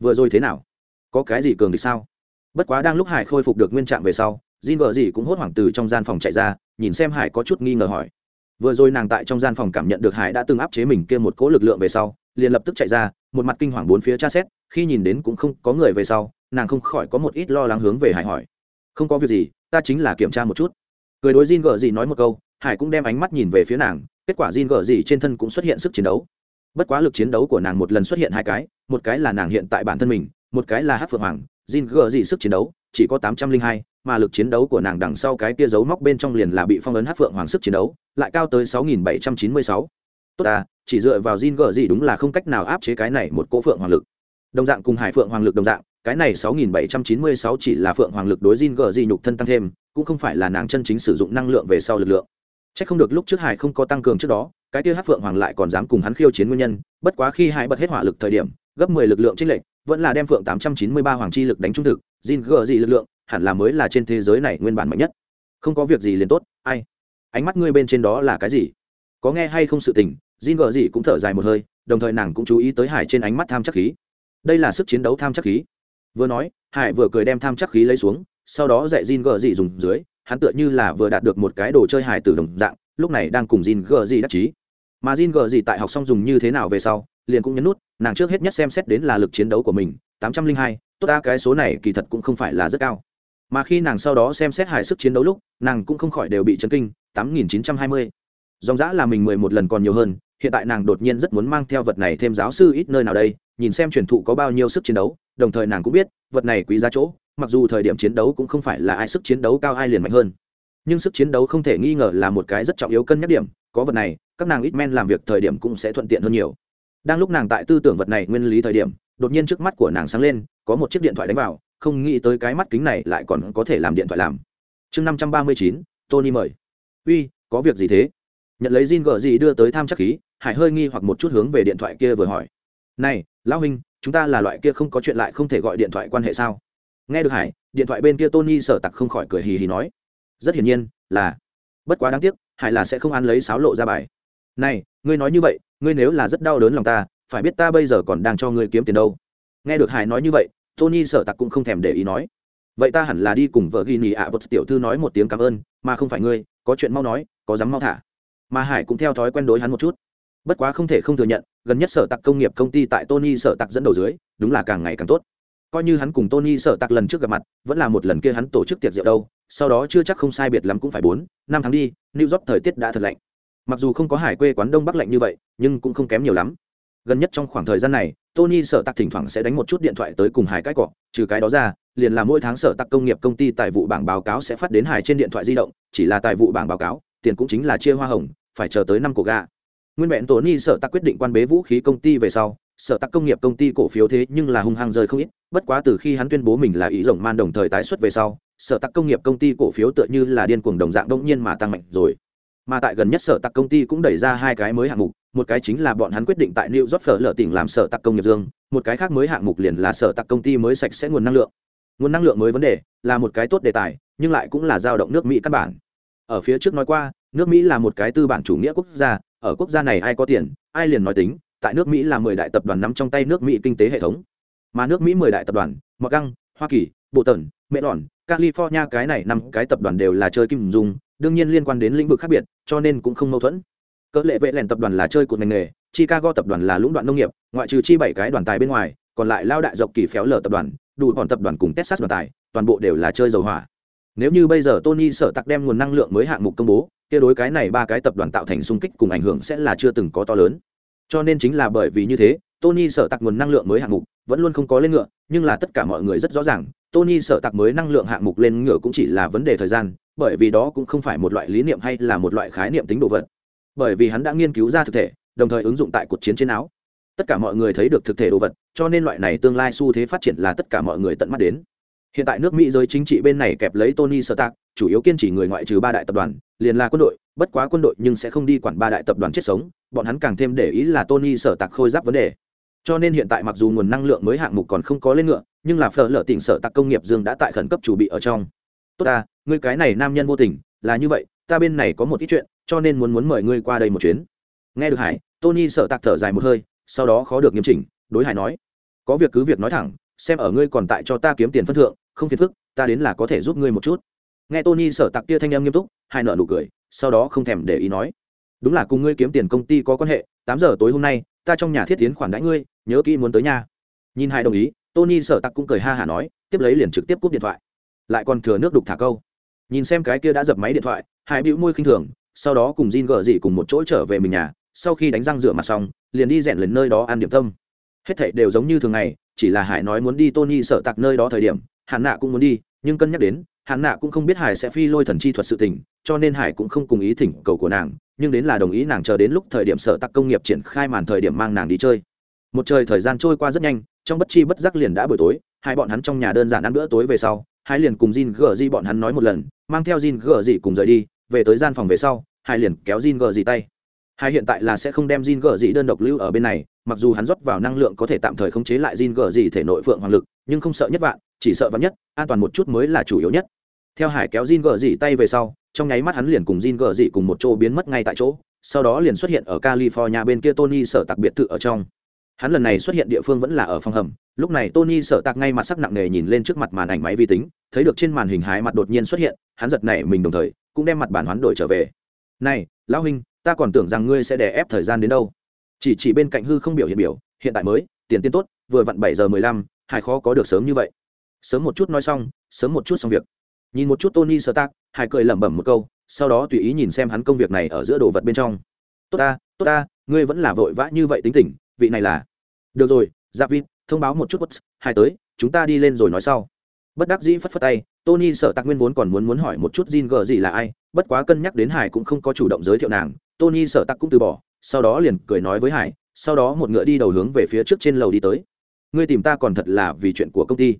A: Vừa rồi thế nào? Có cái gì cường địch sao? Bất quá đang lúc hải khôi phục được nguyên trạng về sau Jin vợ gì cũng hốt hoảng từ trong gian phòng chạy ra, nhìn xem hải có chút nghi ngờ hỏi. Vừa rồi nàng tại trong gian phòng cảm nhận được hải đã từng áp chế mình kia một cỗ lực lượng về sau, liền lập tức chạy ra, một mặt kinh hoàng bốn phía tra xét, khi nhìn đến cũng không có người về sau, nàng không khỏi có một ít lo lắng hướng về hải hỏi. Không có việc gì, ta chính là kiểm tra một chút. Cười đối Jin gờ gì nói một câu, hải cũng đem ánh mắt nhìn về phía nàng, kết quả Jin gở gì trên thân cũng xuất hiện sức chiến đấu. Bất quá lực chiến đấu của nàng một lần xuất hiện hai cái, một cái là nàng hiện tại bản thân mình, một cái là hắc phượng hoàng, Jin gở gì sức chiến đấu, chỉ có tám trăm linh hai mà lực chiến đấu của nàng đằng sau cái kia dấu móc bên trong liền là bị phong ấn hát phượng hoàng sức chiến đấu lại cao tới sáu nghìn bảy trăm chín mươi sáu. Tốt à chỉ dựa vào Jin gở gì đúng là không cách nào áp chế cái này một cỗ phượng hoàng lực. Đồng dạng cùng hải phượng hoàng lực đồng dạng cái này sáu nghìn bảy trăm chín mươi sáu chỉ là phượng hoàng lực đối Jin gở gì nhục thân tăng thêm cũng không phải là nàng chân chính sử dụng năng lượng về sau lực lượng. Chắc không được lúc trước Hải không có tăng cường trước đó, cái kia Hắc Phượng Hoàng lại còn dám cùng hắn khiêu chiến nguyên nhân, bất quá khi Hải bật hết hỏa lực thời điểm, gấp mười lực lượng chênh lệch, vẫn là đem Phượng tám trăm chín mươi ba hoàng chi lực đánh trung thực, Jin gở gì lực lượng, hẳn là mới là trên thế giới này nguyên bản mạnh nhất. Không có việc gì liền tốt, ai? Ánh mắt ngươi bên trên đó là cái gì? Có nghe hay không sự tình, Jin gở gì cũng thở dài một hơi, đồng thời nàng cũng chú ý tới Hải trên ánh mắt tham chắc khí. Đây là sức chiến đấu tham chắc khí. Vừa nói, Hải vừa cười đem tham chắc khí lấy xuống, sau đó dạy Jin gở gì dùng dưới, hắn tựa như là vừa đạt được một cái đồ chơi Hải tử đồng dạng lúc này đang cùng jin gờ gì đắc chí mà jin gờ gì tại học xong dùng như thế nào về sau liền cũng nhấn nút nàng trước hết nhất xem xét đến là lực chiến đấu của mình tám trăm linh hai tốt ta cái số này kỳ thật cũng không phải là rất cao mà khi nàng sau đó xem xét hài sức chiến đấu lúc, nàng cũng không khỏi đều bị chấn kinh, tám nghìn chín trăm hai mươi. Dòng giã là mình mười một lần còn nhiều hơn, hiện tại nàng đột nhiên rất muốn mang theo vật này thêm giáo sư ít nơi nào đây, nhìn xem truyền thụ có bao nhiêu sức chiến đấu, đồng thời nàng cũng biết, vật này quý giá chỗ, mặc dù thời điểm chiến đấu cũng không phải là ai sức chiến đấu cao ai liền mạnh hơn. Nhưng sức chiến đấu không thể nghi ngờ là một cái rất trọng yếu cân nhắc điểm, có vật này, các nàng ít men làm việc thời điểm cũng sẽ thuận tiện hơn nhiều. Đang lúc nàng tại tư tưởng vật này nguyên lý thời điểm, đột nhiên trước mắt của nàng sáng lên, có một chiếc điện thoại đánh vào không nghĩ tới cái mắt kính này lại còn có thể làm điện thoại làm. Chương năm trăm ba mươi chín, tony mời. Uy, có việc gì thế? Nhận lấy Jin gờ gì đưa tới tham chắc khí, hải hơi nghi hoặc một chút hướng về điện thoại kia vừa hỏi. Này, lão huynh, chúng ta là loại kia không có chuyện lại không thể gọi điện thoại quan hệ sao? Nghe được hải, điện thoại bên kia tony sở tặc không khỏi cười hì hì nói. Rất hiển nhiên, là. Bất quá đáng tiếc, hải là sẽ không ăn lấy sáo lộ ra bài. Này, ngươi nói như vậy, ngươi nếu là rất đau đớn lòng ta, phải biết ta bây giờ còn đang cho ngươi kiếm tiền đâu. Nghe được hải nói như vậy tony sở tặc cũng không thèm để ý nói. Vậy ta hẳn là đi cùng vợ ghi nhì ạ bật tiểu thư nói một tiếng cảm ơn, mà không phải ngươi, có chuyện mau nói, có dám mau thả. Mà hải cũng theo thói quen đối hắn một chút. Bất quá không thể không thừa nhận, gần nhất sở tặc công nghiệp công ty tại tony sở tặc dẫn đầu dưới, đúng là càng ngày càng tốt. Coi như hắn cùng tony sở tặc lần trước gặp mặt, vẫn là một lần kia hắn tổ chức tiệc rượu đâu, sau đó chưa chắc không sai biệt lắm cũng phải bốn, năm tháng đi, new york thời tiết đã thật lạnh. Mặc dù không có hải quê quán đông bắc lạnh như vậy, nhưng cũng không kém nhiều lắm gần nhất trong khoảng thời gian này, tony sở tặc thỉnh thoảng sẽ đánh một chút điện thoại tới cùng hải cái cọ, trừ cái đó ra, liền là mỗi tháng sở tặc công nghiệp công ty tài vụ bảng báo cáo sẽ phát đến hải trên điện thoại di động, chỉ là tài vụ bảng báo cáo, tiền cũng chính là chia hoa hồng, phải chờ tới năm cổ gà. nguyên vẹn tony sở tặc quyết định quan bế vũ khí công ty về sau, sở tặc công nghiệp công ty cổ phiếu thế nhưng là hung hăng rơi không ít, bất quá từ khi hắn tuyên bố mình là ý rộng man đồng thời tái xuất về sau, sở tặc công nghiệp công ty cổ phiếu tựa như là điên cuồng đồng dạng đông nhiên mà tăng mạnh rồi mà tại gần nhất sở tặc công ty cũng đẩy ra hai cái mới hạng mục một cái chính là bọn hắn quyết định tại new york phở lở tỉnh làm sở tạc công nghiệp dương một cái khác mới hạng mục liền là sở tạc công ty mới sạch sẽ nguồn năng lượng. Nguồn năng lượng mới vấn đề là một cái tốt đề tài nhưng lại cũng là dao động nước mỹ căn bản. Ở phía trước nói qua nước mỹ là một cái tư bản chủ nghĩa quốc gia ở quốc gia này ai có tiền ai liền nói tính tại nước mỹ là mười đại tập đoàn nắm trong tay nước mỹ kinh tế hệ thống. Mà nước mỹ mười đại tập đoàn mặc găng hoa kỳ bộ tần mẹ Đòn, california cái này năm cái tập đoàn đều là chơi kim dùng đương nhiên liên quan đến lĩnh vực khác biệt cho nên cũng không mâu thuẫn cỡ lệ vệ lẻn tập đoàn là chơi cột ngành nghề, chicago tập đoàn là lũng đoạn nông nghiệp, ngoại trừ chi bảy cái đoàn tài bên ngoài, còn lại lao đại dọc kỳ phéo lở tập đoàn, đủ bọn tập đoàn cùng texas đoàn tài, toàn bộ đều là chơi dầu hỏa. Nếu như bây giờ tony sở tặc đem nguồn năng lượng mới hạng mục công bố, kia đối cái này ba cái tập đoàn tạo thành xung kích cùng ảnh hưởng sẽ là chưa từng có to lớn. Cho nên chính là bởi vì như thế, tony sở tặc nguồn năng lượng mới hạng mục vẫn luôn không có lên ngựa, nhưng là tất cả mọi người rất rõ ràng, tony sở tặc mới năng lượng hạng mục lên ngựa cũng chỉ là vấn đề thời gian, bởi vì đó cũng không phải một loại lý niệm hay là một loại khái niệm tính đồ vật bởi vì hắn đã nghiên cứu ra thực thể, đồng thời ứng dụng tại cuộc chiến trên áo. Tất cả mọi người thấy được thực thể đồ vật, cho nên loại này tương lai xu thế phát triển là tất cả mọi người tận mắt đến. Hiện tại nước mỹ giới chính trị bên này kẹp lấy tony sơ tạc chủ yếu kiên trì người ngoại trừ ba đại tập đoàn, liền là quân đội, bất quá quân đội nhưng sẽ không đi quản ba đại tập đoàn chết sống, bọn hắn càng thêm để ý là tony sở tạc khôi giáp vấn đề. Cho nên hiện tại mặc dù nguồn năng lượng mới hạng mục còn không có lên ngựa, nhưng là phở lở tỉnh sở tạc công nghiệp dương đã tại khẩn cấp chủ bị ở trong. Tốt ta, ngươi cái này nam nhân vô tình, là như vậy, ta bên này có một ít chuyện cho nên muốn muốn mời ngươi qua đây một chuyến. Nghe được hải, tony sợ tạc thở dài một hơi, sau đó khó được nghiêm chỉnh, đối hải nói, có việc cứ việc nói thẳng, xem ở ngươi còn tại cho ta kiếm tiền phân thượng, không phiền phức, ta đến là có thể giúp ngươi một chút. Nghe tony sợ tạc kia thanh em nghiêm túc, hải nợ nụ cười, sau đó không thèm để ý nói, đúng là cùng ngươi kiếm tiền công ty có quan hệ, tám giờ tối hôm nay, ta trong nhà thiết tiến khoản đãi ngươi, nhớ kỹ muốn tới nhà nhìn hai đồng ý, tony sợ tặc cũng cười ha hả nói, tiếp lấy liền trực tiếp cúp điện thoại. Lại còn thừa nước đục thả câu. Nhìn xem cái kia đã dập máy điện thoại, hải bĩu môi khinh thường sau đó cùng Jin gờ dị cùng một chỗ trở về mình nhà, sau khi đánh răng rửa mặt xong, liền đi rèn lên nơi đó ăn điểm tâm. Hết thảy đều giống như thường ngày, chỉ là hải nói muốn đi tony sợ tặc nơi đó thời điểm, Hàn nạ cũng muốn đi, nhưng cân nhắc đến, Hàn nạ cũng không biết hải sẽ phi lôi thần chi thuật sự tình, cho nên hải cũng không cùng ý thỉnh cầu của nàng, nhưng đến là đồng ý nàng chờ đến lúc thời điểm sợ tặc công nghiệp triển khai màn thời điểm mang nàng đi chơi. Một trời thời gian trôi qua rất nhanh, trong bất chi bất giác liền đã buổi tối, hai bọn hắn trong nhà đơn giản ăn bữa tối về sau, hai liền cùng Jin gờ Dị bọn hắn nói một lần, mang theo Jin gờ dị cùng rời đi về tới gian phòng về sau hai liền kéo Jin gờ gì tay. Hai hiện tại là sẽ không đem Jin gờ gì đơn độc lưu ở bên này, mặc dù hắn rót vào năng lượng có thể tạm thời khống chế lại Jin gờ gì thể nội phượng hoàng lực, nhưng không sợ nhất vạn, chỉ sợ vạn nhất, an toàn một chút mới là chủ yếu nhất. Theo hải kéo Jin gờ gì tay về sau, trong nháy mắt hắn liền cùng Jin gờ gì cùng một chỗ biến mất ngay tại chỗ, sau đó liền xuất hiện ở california bên kia tony sở tặc biệt thự ở trong. Hắn lần này xuất hiện địa phương vẫn là ở phòng hầm, lúc này tony sợ tạc ngay mặt sắc nặng nề nhìn lên trước mặt màn ảnh máy vi tính, thấy được trên màn hình hái mặt đột nhiên xuất hiện, hắn giật nảy mình đồng thời cũng đem mặt bản hoán đổi trở về. Này, lão huynh, ta còn tưởng rằng ngươi sẽ đè ép thời gian đến đâu. Chỉ chỉ bên cạnh hư không biểu hiện biểu, hiện tại mới, tiền tiên tốt, vừa vặn bảy giờ mười lăm, hải khó có được sớm như vậy. Sớm một chút nói xong, sớm một chút xong việc. Nhìn một chút tony sơ tác hải cười lẩm bẩm một câu, sau đó tùy ý nhìn xem hắn công việc này ở giữa đồ vật bên trong. Tốt ta tốt ta, ngươi vẫn là vội vã như vậy tính tình, vị này là. Được rồi giáp vin thông báo một chút quất hai tới, chúng ta đi lên rồi nói sau bất đắc dĩ phất phất tay tony sợ tạc nguyên vốn còn muốn muốn hỏi một chút Jin gờ gì là ai bất quá cân nhắc đến hải cũng không có chủ động giới thiệu nàng tony sợ tạc cũng từ bỏ sau đó liền cười nói với hải sau đó một ngựa đi đầu hướng về phía trước trên lầu đi tới. Ngươi tìm ta còn thật là vì chuyện của công ty.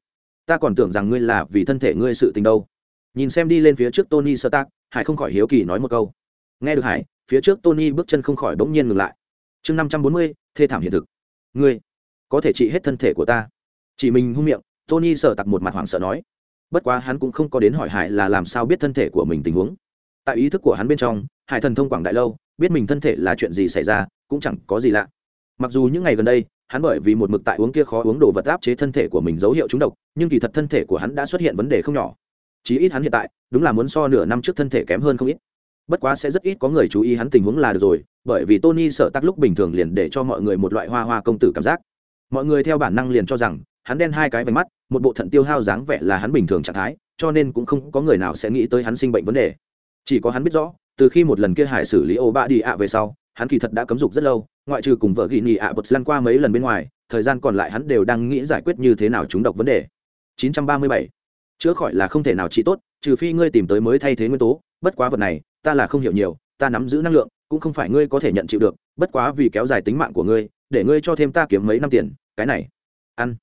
A: Ta còn tưởng rằng ngươi là vì thân thể ngươi sự tình đâu. Nhìn xem đi lên phía trước tony sợ tạc, hải không khỏi hiếu kỳ nói một câu. Nghe được hải phía trước tony bước chân không khỏi bỗng nhiên ngừng lại. Chương năm trăm bốn mươi thê thảm hiện thực. Ngươi có thể trị hết thân thể của ta. Chỉ mình hung miệng tony sợ tặc một mặt hoảng sợ nói, bất quá hắn cũng không có đến hỏi hải là làm sao biết thân thể của mình tình huống. Tại ý thức của hắn bên trong, hải thần thông quảng đại lâu, biết mình thân thể là chuyện gì xảy ra, cũng chẳng có gì lạ. Mặc dù những ngày gần đây, hắn bởi vì một mực tại uống kia khó uống đồ vật áp chế thân thể của mình dấu hiệu trúng độc, nhưng kỳ thật thân thể của hắn đã xuất hiện vấn đề không nhỏ. Chí ít hắn hiện tại, đúng là muốn so nửa năm trước thân thể kém hơn không ít. Bất quá sẽ rất ít có người chú ý hắn tình huống là được rồi, bởi vì tony sợ tắc lúc bình thường liền để cho mọi người một loại hoa hoa công tử cảm giác. Mọi người theo bản năng liền cho rằng hắn đen hai cái vành mắt, một bộ thận tiêu hao dáng vẻ là hắn bình thường trạng thái, cho nên cũng không có người nào sẽ nghĩ tới hắn sinh bệnh vấn đề. Chỉ có hắn biết rõ, từ khi một lần kia hải xử lý ô ba đi ạ về sau, hắn kỳ thật đã cấm dục rất lâu, ngoại trừ cùng vợ ghi nhị ạ bật lăn qua mấy lần bên ngoài, thời gian còn lại hắn đều đang nghĩ giải quyết như thế nào chúng độc vấn đề. 937. chữa khỏi là không thể nào trị tốt, trừ phi ngươi tìm tới mới thay thế nguyên tố, bất quá vật này, ta là không hiểu nhiều, ta nắm giữ năng lượng, cũng không phải ngươi có thể nhận chịu được, bất quá vì kéo dài tính mạng của ngươi, để ngươi cho thêm ta kiếm mấy năm tiền, cái này. Ăn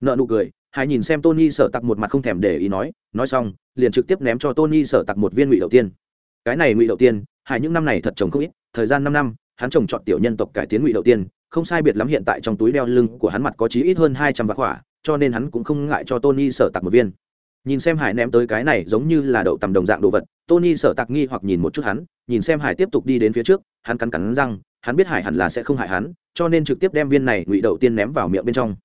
A: nợ nụ cười Hải nhìn xem tony sợ tặc một mặt không thèm để ý nói nói xong, liền trực tiếp ném cho tony sợ tặc một viên ngụy đầu tiên. Cái này ngụy đầu tiên Hải những năm này thật trồng không ít, thời gian năm năm, hắn trồng chọn tiểu nhân tộc cải tiến ngụy đầu tiên, không sai biệt lắm hiện tại trong túi đeo lưng của hắn mặt có chí ít hơn hai trăm vạn quả cho nên hắn cũng không ngại cho tony sợ tặc một viên. Nhìn xem hải ném tới cái này giống như là đậu tầm đồng dạng đồ vật, tony sợ tặc nghi hoặc nhìn một chút hắn, nhìn xem hải tiếp tục đi đến phía trước, hắn cắn cắn răng, hắn biết hải hẳn là sẽ không hại hắn, cho nên trực tiếp đem viên này ngụy đậu tiên ném vào miệng bên trong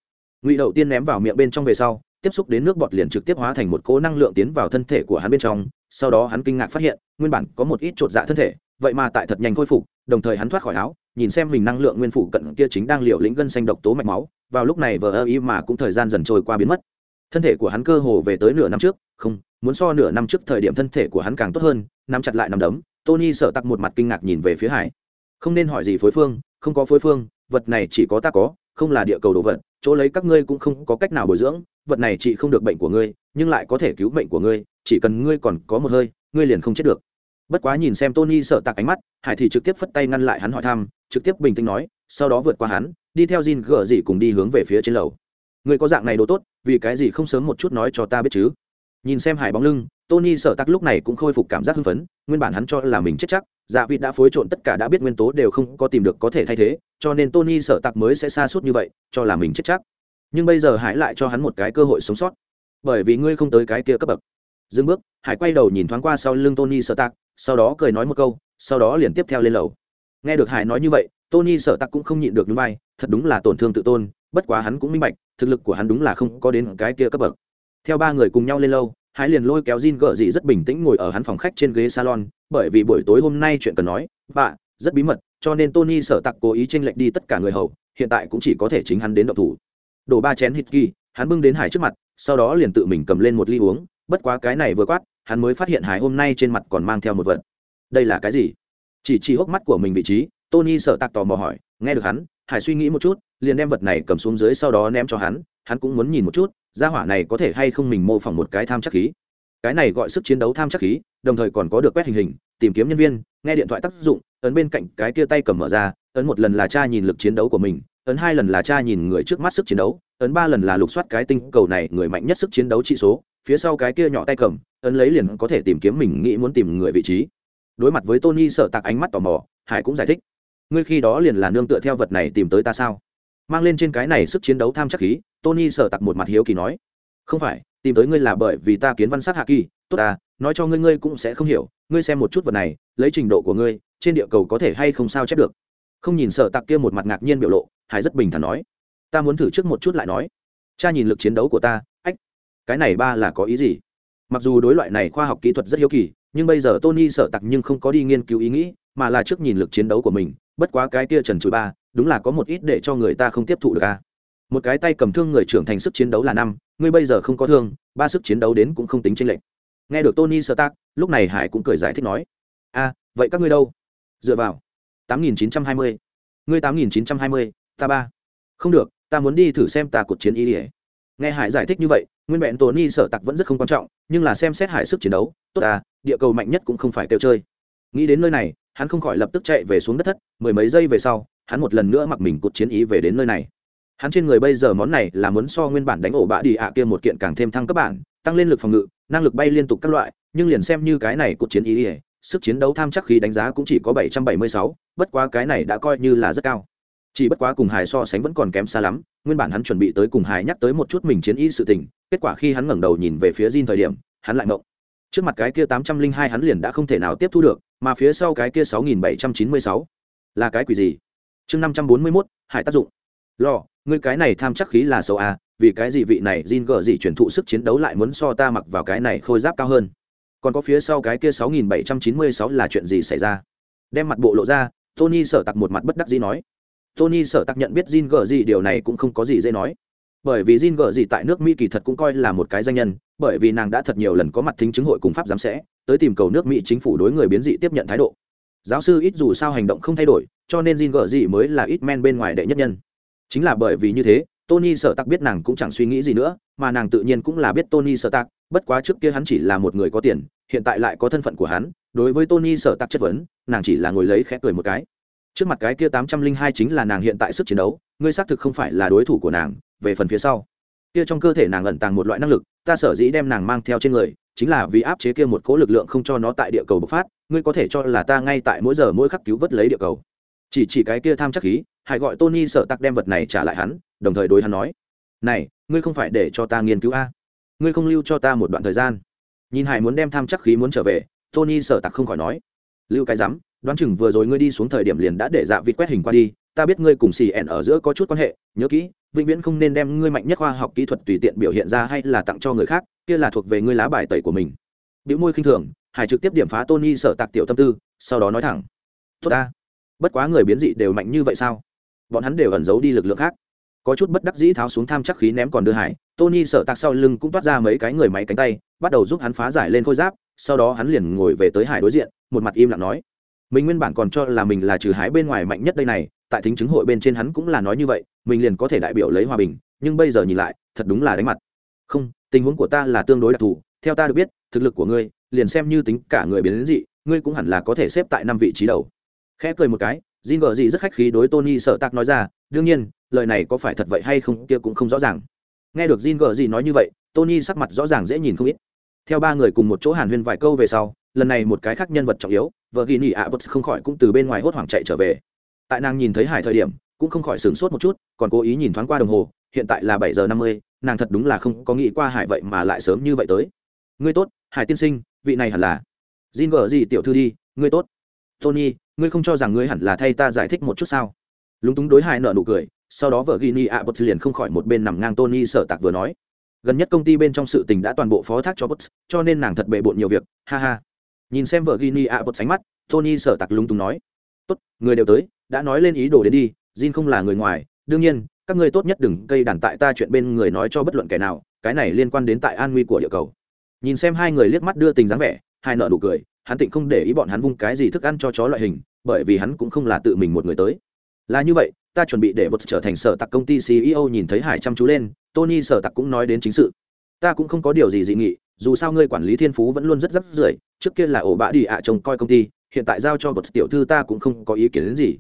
A: ngụy đậu tiên ném vào miệng bên trong về sau, tiếp xúc đến nước bọt liền trực tiếp hóa thành một cỗ năng lượng tiến vào thân thể của hắn bên trong, sau đó hắn kinh ngạc phát hiện, nguyên bản có một ít chột dạ thân thể, vậy mà tại thật nhanh khôi phục, đồng thời hắn thoát khỏi áo, nhìn xem mình năng lượng nguyên phủ cận kia chính đang liều lĩnh gân xanh độc tố mạch máu, vào lúc này vờ ơ ý mà cũng thời gian dần trôi qua biến mất. Thân thể của hắn cơ hồ về tới nửa năm trước, không, muốn so nửa năm trước thời điểm thân thể của hắn càng tốt hơn, nắm chặt lại nằm đấm, tony sợ tặc một mặt kinh ngạc nhìn về phía hải. Không nên hỏi gì phối phương, không có phối phương, vật này chỉ có ta có, không là địa cầu đồ vật chỗ lấy các ngươi cũng không có cách nào bồi dưỡng, vật này chỉ không được bệnh của ngươi, nhưng lại có thể cứu bệnh của ngươi, chỉ cần ngươi còn có một hơi, ngươi liền không chết được. Bất quá nhìn xem tony sợ tạc ánh mắt, hải thì trực tiếp phất tay ngăn lại hắn hỏi thăm, trực tiếp bình tĩnh nói, sau đó vượt qua hắn, đi theo Jin gở gì cùng đi hướng về phía trên lầu. Người có dạng này đồ tốt, vì cái gì không sớm một chút nói cho ta biết chứ? Nhìn xem hải bóng lưng tony sợ tắc lúc này cũng khôi phục cảm giác hưng phấn, nguyên bản hắn cho là mình chết chắc dạ vịt đã phối trộn tất cả đã biết nguyên tố đều không có tìm được có thể thay thế, cho nên tony sợ tặc mới sẽ xa suốt như vậy, cho là mình chết chắc. Nhưng bây giờ hải lại cho hắn một cái cơ hội sống sót. Bởi vì ngươi không tới cái kia cấp bậc. Dừng bước hải quay đầu nhìn thoáng qua sau lưng tony sợ tặc sau đó cười nói một câu, sau đó liền tiếp theo lên lầu. Nghe được hải nói như vậy, tony sợ tặc cũng không nhịn được núi vai, thật đúng là tổn thương tự tôn, bất quá hắn cũng minh bạch, thực lực của hắn đúng là không có đến cái kia cấp bậc. Theo ba người cùng nhau lên lâu hải liền lôi kéo Jin gở dị rất bình tĩnh ngồi ở hắn phòng khách trên ghế salon, bởi vì buổi tối hôm nay chuyện cần nói, bà, rất bí mật, cho nên Tony sợ tặc cố ý chênh lệch đi tất cả người hầu, hiện tại cũng chỉ có thể chính hắn đến động thủ. Đổ ba chén whisky, hắn bưng đến Hải trước mặt, sau đó liền tự mình cầm lên một ly uống, bất quá cái này vừa quát, hắn mới phát hiện Hải hôm nay trên mặt còn mang theo một vật. Đây là cái gì? Chỉ chỉ hốc mắt của mình vị trí, Tony sợ tặc tò mò hỏi, nghe được hắn, Hải suy nghĩ một chút, liền đem vật này cầm xuống dưới sau đó ném cho hắn, hắn cũng muốn nhìn một chút, gia hỏa này có thể hay không mình mô phỏng một cái tham chắc khí. Cái này gọi sức chiến đấu tham chắc khí đồng thời còn có được quét hình hình tìm kiếm nhân viên nghe điện thoại tác dụng ấn bên cạnh cái kia tay cầm mở ra ấn một lần là cha nhìn lực chiến đấu của mình ấn hai lần là cha nhìn người trước mắt sức chiến đấu ấn ba lần là lục soát cái tinh cầu này người mạnh nhất sức chiến đấu trị số phía sau cái kia nhỏ tay cầm ấn lấy liền có thể tìm kiếm mình nghĩ muốn tìm người vị trí. Đối mặt với tony sợ tạc ánh mắt tò mò hải cũng giải thích ngươi khi đó liền là nương tựa theo vật này tìm tới ta sao? Mang lên trên cái này sức chiến đấu tham chắc khí, tony sợ tặc một mặt hiếu kỳ nói. Không phải, tìm tới ngươi là bởi vì ta kiến văn sắc hạ kỳ, tốt à nói cho ngươi ngươi cũng sẽ không hiểu, ngươi xem một chút vật này, lấy trình độ của ngươi, trên địa cầu có thể hay không sao chép được. Không nhìn sợ tặc kia một mặt ngạc nhiên biểu lộ, hải rất bình thản nói. Ta muốn thử trước một chút lại nói. Cha nhìn lực chiến đấu của ta, ách, cái này ba là có ý gì? Mặc dù đối loại này khoa học kỹ thuật rất hiếu kỳ, nhưng bây giờ tony sợ tặc nhưng không có đi nghiên cứu ý nghĩ, mà là trước nhìn lực chiến đấu của mình bất quá cái kia trần chùi ba, đúng là có một ít để cho người ta không tiếp thụ được a. Một cái tay cầm thương người trưởng thành sức chiến đấu là năm, ngươi bây giờ không có thương, ba sức chiến đấu đến cũng không tính tranh lệch. Nghe được tony sơ tác lúc này hải cũng cười giải thích nói, a, vậy các ngươi đâu? Dựa vào. Tám nghìn chín trăm hai mươi. Ngươi tám nghìn chín trăm hai mươi, ta ba. Không được, ta muốn đi thử xem ta cuộc chiến ý ỉa nghe hải giải thích như vậy, nguyên vẹn tony sở tặc vẫn rất không quan trọng, nhưng là xem xét hải sức chiến đấu, tốt à địa cầu mạnh nhất cũng không phải kêu chơi. Nghĩ đến nơi này hắn không khỏi lập tức chạy về xuống đất thất, mười mấy giây về sau, hắn một lần nữa mặc mình cột chiến ý về đến nơi này. Hắn trên người bây giờ món này là muốn so nguyên bản đánh ổ bạ đi ạ kia một kiện càng thêm thăng cấp bản, tăng lên lực phòng ngự, năng lực bay liên tục các loại, nhưng liền xem như cái này cột chiến ý ỉa sức chiến đấu tham chắc khí đánh giá cũng chỉ có bảy trăm bảy mươi sáu, bất quá cái này đã coi như là rất cao. Chỉ bất quá cùng hải so sánh vẫn còn kém xa lắm, nguyên bản hắn chuẩn bị tới cùng hải nhắc tới một chút mình chiến ý sự tình, kết quả khi hắn ngẩng đầu nhìn về phía Jin thời điểm, hắn lại ngộng. Trước mặt cái kia tám trăm linh hai hắn liền đã không thể nào tiếp thu được mà phía sau cái kia sáu nghìn bảy trăm chín mươi sáu là cái quỷ gì? Chương năm trăm bốn mươi mốt, hải tác dụng. Lo ngươi cái này tham chắc khí là xấu à vì cái gì vị này Jin gờ gì chuyển thụ sức chiến đấu lại muốn so ta mặc vào cái này khôi giáp cao hơn? Còn có phía sau cái kia sáu nghìn bảy trăm chín mươi sáu là chuyện gì xảy ra? Đem mặt bộ lộ ra, tony sở tặc một mặt bất đắc dĩ nói. Tony sở tặc nhận biết Jin gờ gì điều này cũng không có gì dễ nói. Bởi vì Jin gờ gì tại nước mỹ kỳ thật cũng coi là một cái danh nhân, bởi vì nàng đã thật nhiều lần có mặt thính chứng hội cùng pháp giám sẽ tới tìm cầu nước mỹ chính phủ đối người biến dị tiếp nhận thái độ. Giáo sư ít dù sao hành động không thay đổi, cho nên Jin gở gì mới là ít men bên ngoài đệ nhất nhân. Chính là bởi vì như thế, tony sợ tặc biết nàng cũng chẳng suy nghĩ gì nữa, mà nàng tự nhiên cũng là biết tony sợ tặc, bất quá trước kia hắn chỉ là một người có tiền, hiện tại lại có thân phận của hắn, đối với tony sợ tặc chất vấn, nàng chỉ là ngồi lấy khẽ cười một cái. Trước mặt cái kia tám trăm linh hai chính là nàng hiện tại sức chiến đấu, ngươi xác thực không phải là đối thủ của nàng, về phần phía sau. Kia trong cơ thể nàng ẩn tàng một loại năng lực ta sở dĩ đem nàng mang theo trên người, chính là vì áp chế kia một cố lực lượng không cho nó tại địa cầu bộc phát, ngươi có thể cho là ta ngay tại mỗi giờ mỗi khắc cứu vớt lấy địa cầu. Chỉ chỉ cái kia tham chắc khí hải gọi tony sợ tặc đem vật này trả lại hắn, đồng thời đối hắn nói, này, ngươi không phải để cho ta nghiên cứu a? Ngươi không lưu cho ta một đoạn thời gian. Nhìn hải muốn đem tham chắc khí muốn trở về, tony sợ tặc không khỏi nói, lưu cái rắm, đoán chừng vừa rồi ngươi đi xuống thời điểm liền đã để dạ vịt quét hình qua đi ta biết ngươi cùng xì ẻn ở giữa có chút quan hệ, nhớ kỹ, vĩnh viễn không nên đem ngươi mạnh nhất khoa học kỹ thuật tùy tiện biểu hiện ra hay là tặng cho người khác, kia là thuộc về ngươi lá bài tẩy của mình. Biểu môi khinh thường, hải trực tiếp điểm phá tony sở tạc tiểu tâm tư, sau đó nói thẳng. Tốt ta. Bất quá người biến dị đều mạnh như vậy sao? Bọn hắn đều ẩn giấu đi lực lượng khác. Có chút bất đắc dĩ tháo xuống tham chắc khí ném còn đưa hải, tony sợ tạc sau lưng cũng toát ra mấy cái người máy cánh tay, bắt đầu giúp hắn phá giải lên khôi giáp, sau đó hắn liền ngồi về tới hải đối diện, một mặt im lặng nói. Mình nguyên bản còn cho là mình là trừ hái bên ngoài mạnh nhất đây này tại thính chứng hội bên trên hắn cũng là nói như vậy mình liền có thể đại biểu lấy hòa bình nhưng bây giờ nhìn lại thật đúng là đánh mặt không tình huống của ta là tương đối đặc thù theo ta được biết thực lực của ngươi liền xem như tính cả người biến đến dị ngươi cũng hẳn là có thể xếp tại năm vị trí đầu khẽ cười một cái Jin vợ gì rất khách khí đối Tony sợ tạc nói ra, đương nhiên, lời này có phải thật vậy hay không kia cũng không rõ ràng. Nghe được Jin vợ gì nói như vậy, Tony sắc mặt rõ ràng dễ nhìn không ít. Theo ba người cùng một chỗ hàn huyên vài câu về sau, lần này một cái khác nhân vật trọng yếu, vợ ghi nỉ ạ bật không khỏi cũng từ bên ngoài hốt hoảng chạy trở về. Tại nàng nhìn thấy Hải thời điểm, cũng không khỏi sửng sốt một chút, còn cố ý nhìn thoáng qua đồng hồ, hiện tại là bảy giờ năm mươi, nàng thật đúng là không có nghĩ qua Hải vậy mà lại sớm như vậy tới. Ngươi tốt, Hải tiên sinh, vị này hẳn là. Jin vợ gì tiểu thư đi, ngươi tốt. Tony, ngươi không cho rằng ngươi hẳn là thay ta giải thích một chút sao? Lúng túng đối Hải nợ nụ cười sau đó vợ ghi ni ạ bật liền không khỏi một bên nằm ngang tony sở tạc vừa nói. Gần nhất công ty bên trong sự tình đã toàn bộ phó thác cho Butz, cho nên nàng thật bệ bộn nhiều việc ha ha. Nhìn xem vợ ghi ni ạ bật sánh mắt tony sở tạc lúng túng nói tốt, người đều tới, đã nói lên ý đồ đến đi, jin không là người ngoài. Đương nhiên, các ngươi tốt nhất đừng gây đàn tại ta chuyện bên người nói cho bất luận kẻ nào, cái này liên quan đến tại an nguy của địa cầu. Nhìn xem hai người liếc mắt đưa tình dáng vẻ, hai nợ nụ cười, hắn tịnh không để ý bọn hắn vung cái gì thức ăn cho chó loại hình, bởi vì hắn cũng không là tự mình một người tới. Là như vậy, ta chuẩn bị để vật trở thành sở tặc công ty ceo nhìn thấy hải chăm chú lên, tony sở tặc cũng nói đến chính sự. Ta cũng không có điều gì dị nghị, dù sao ngươi quản lý thiên phú vẫn luôn rất rắc rưởi, trước kia là ổ bã đi ạ trông coi công ty hiện tại giao cho vật tiểu thư ta cũng không có ý kiến đến gì.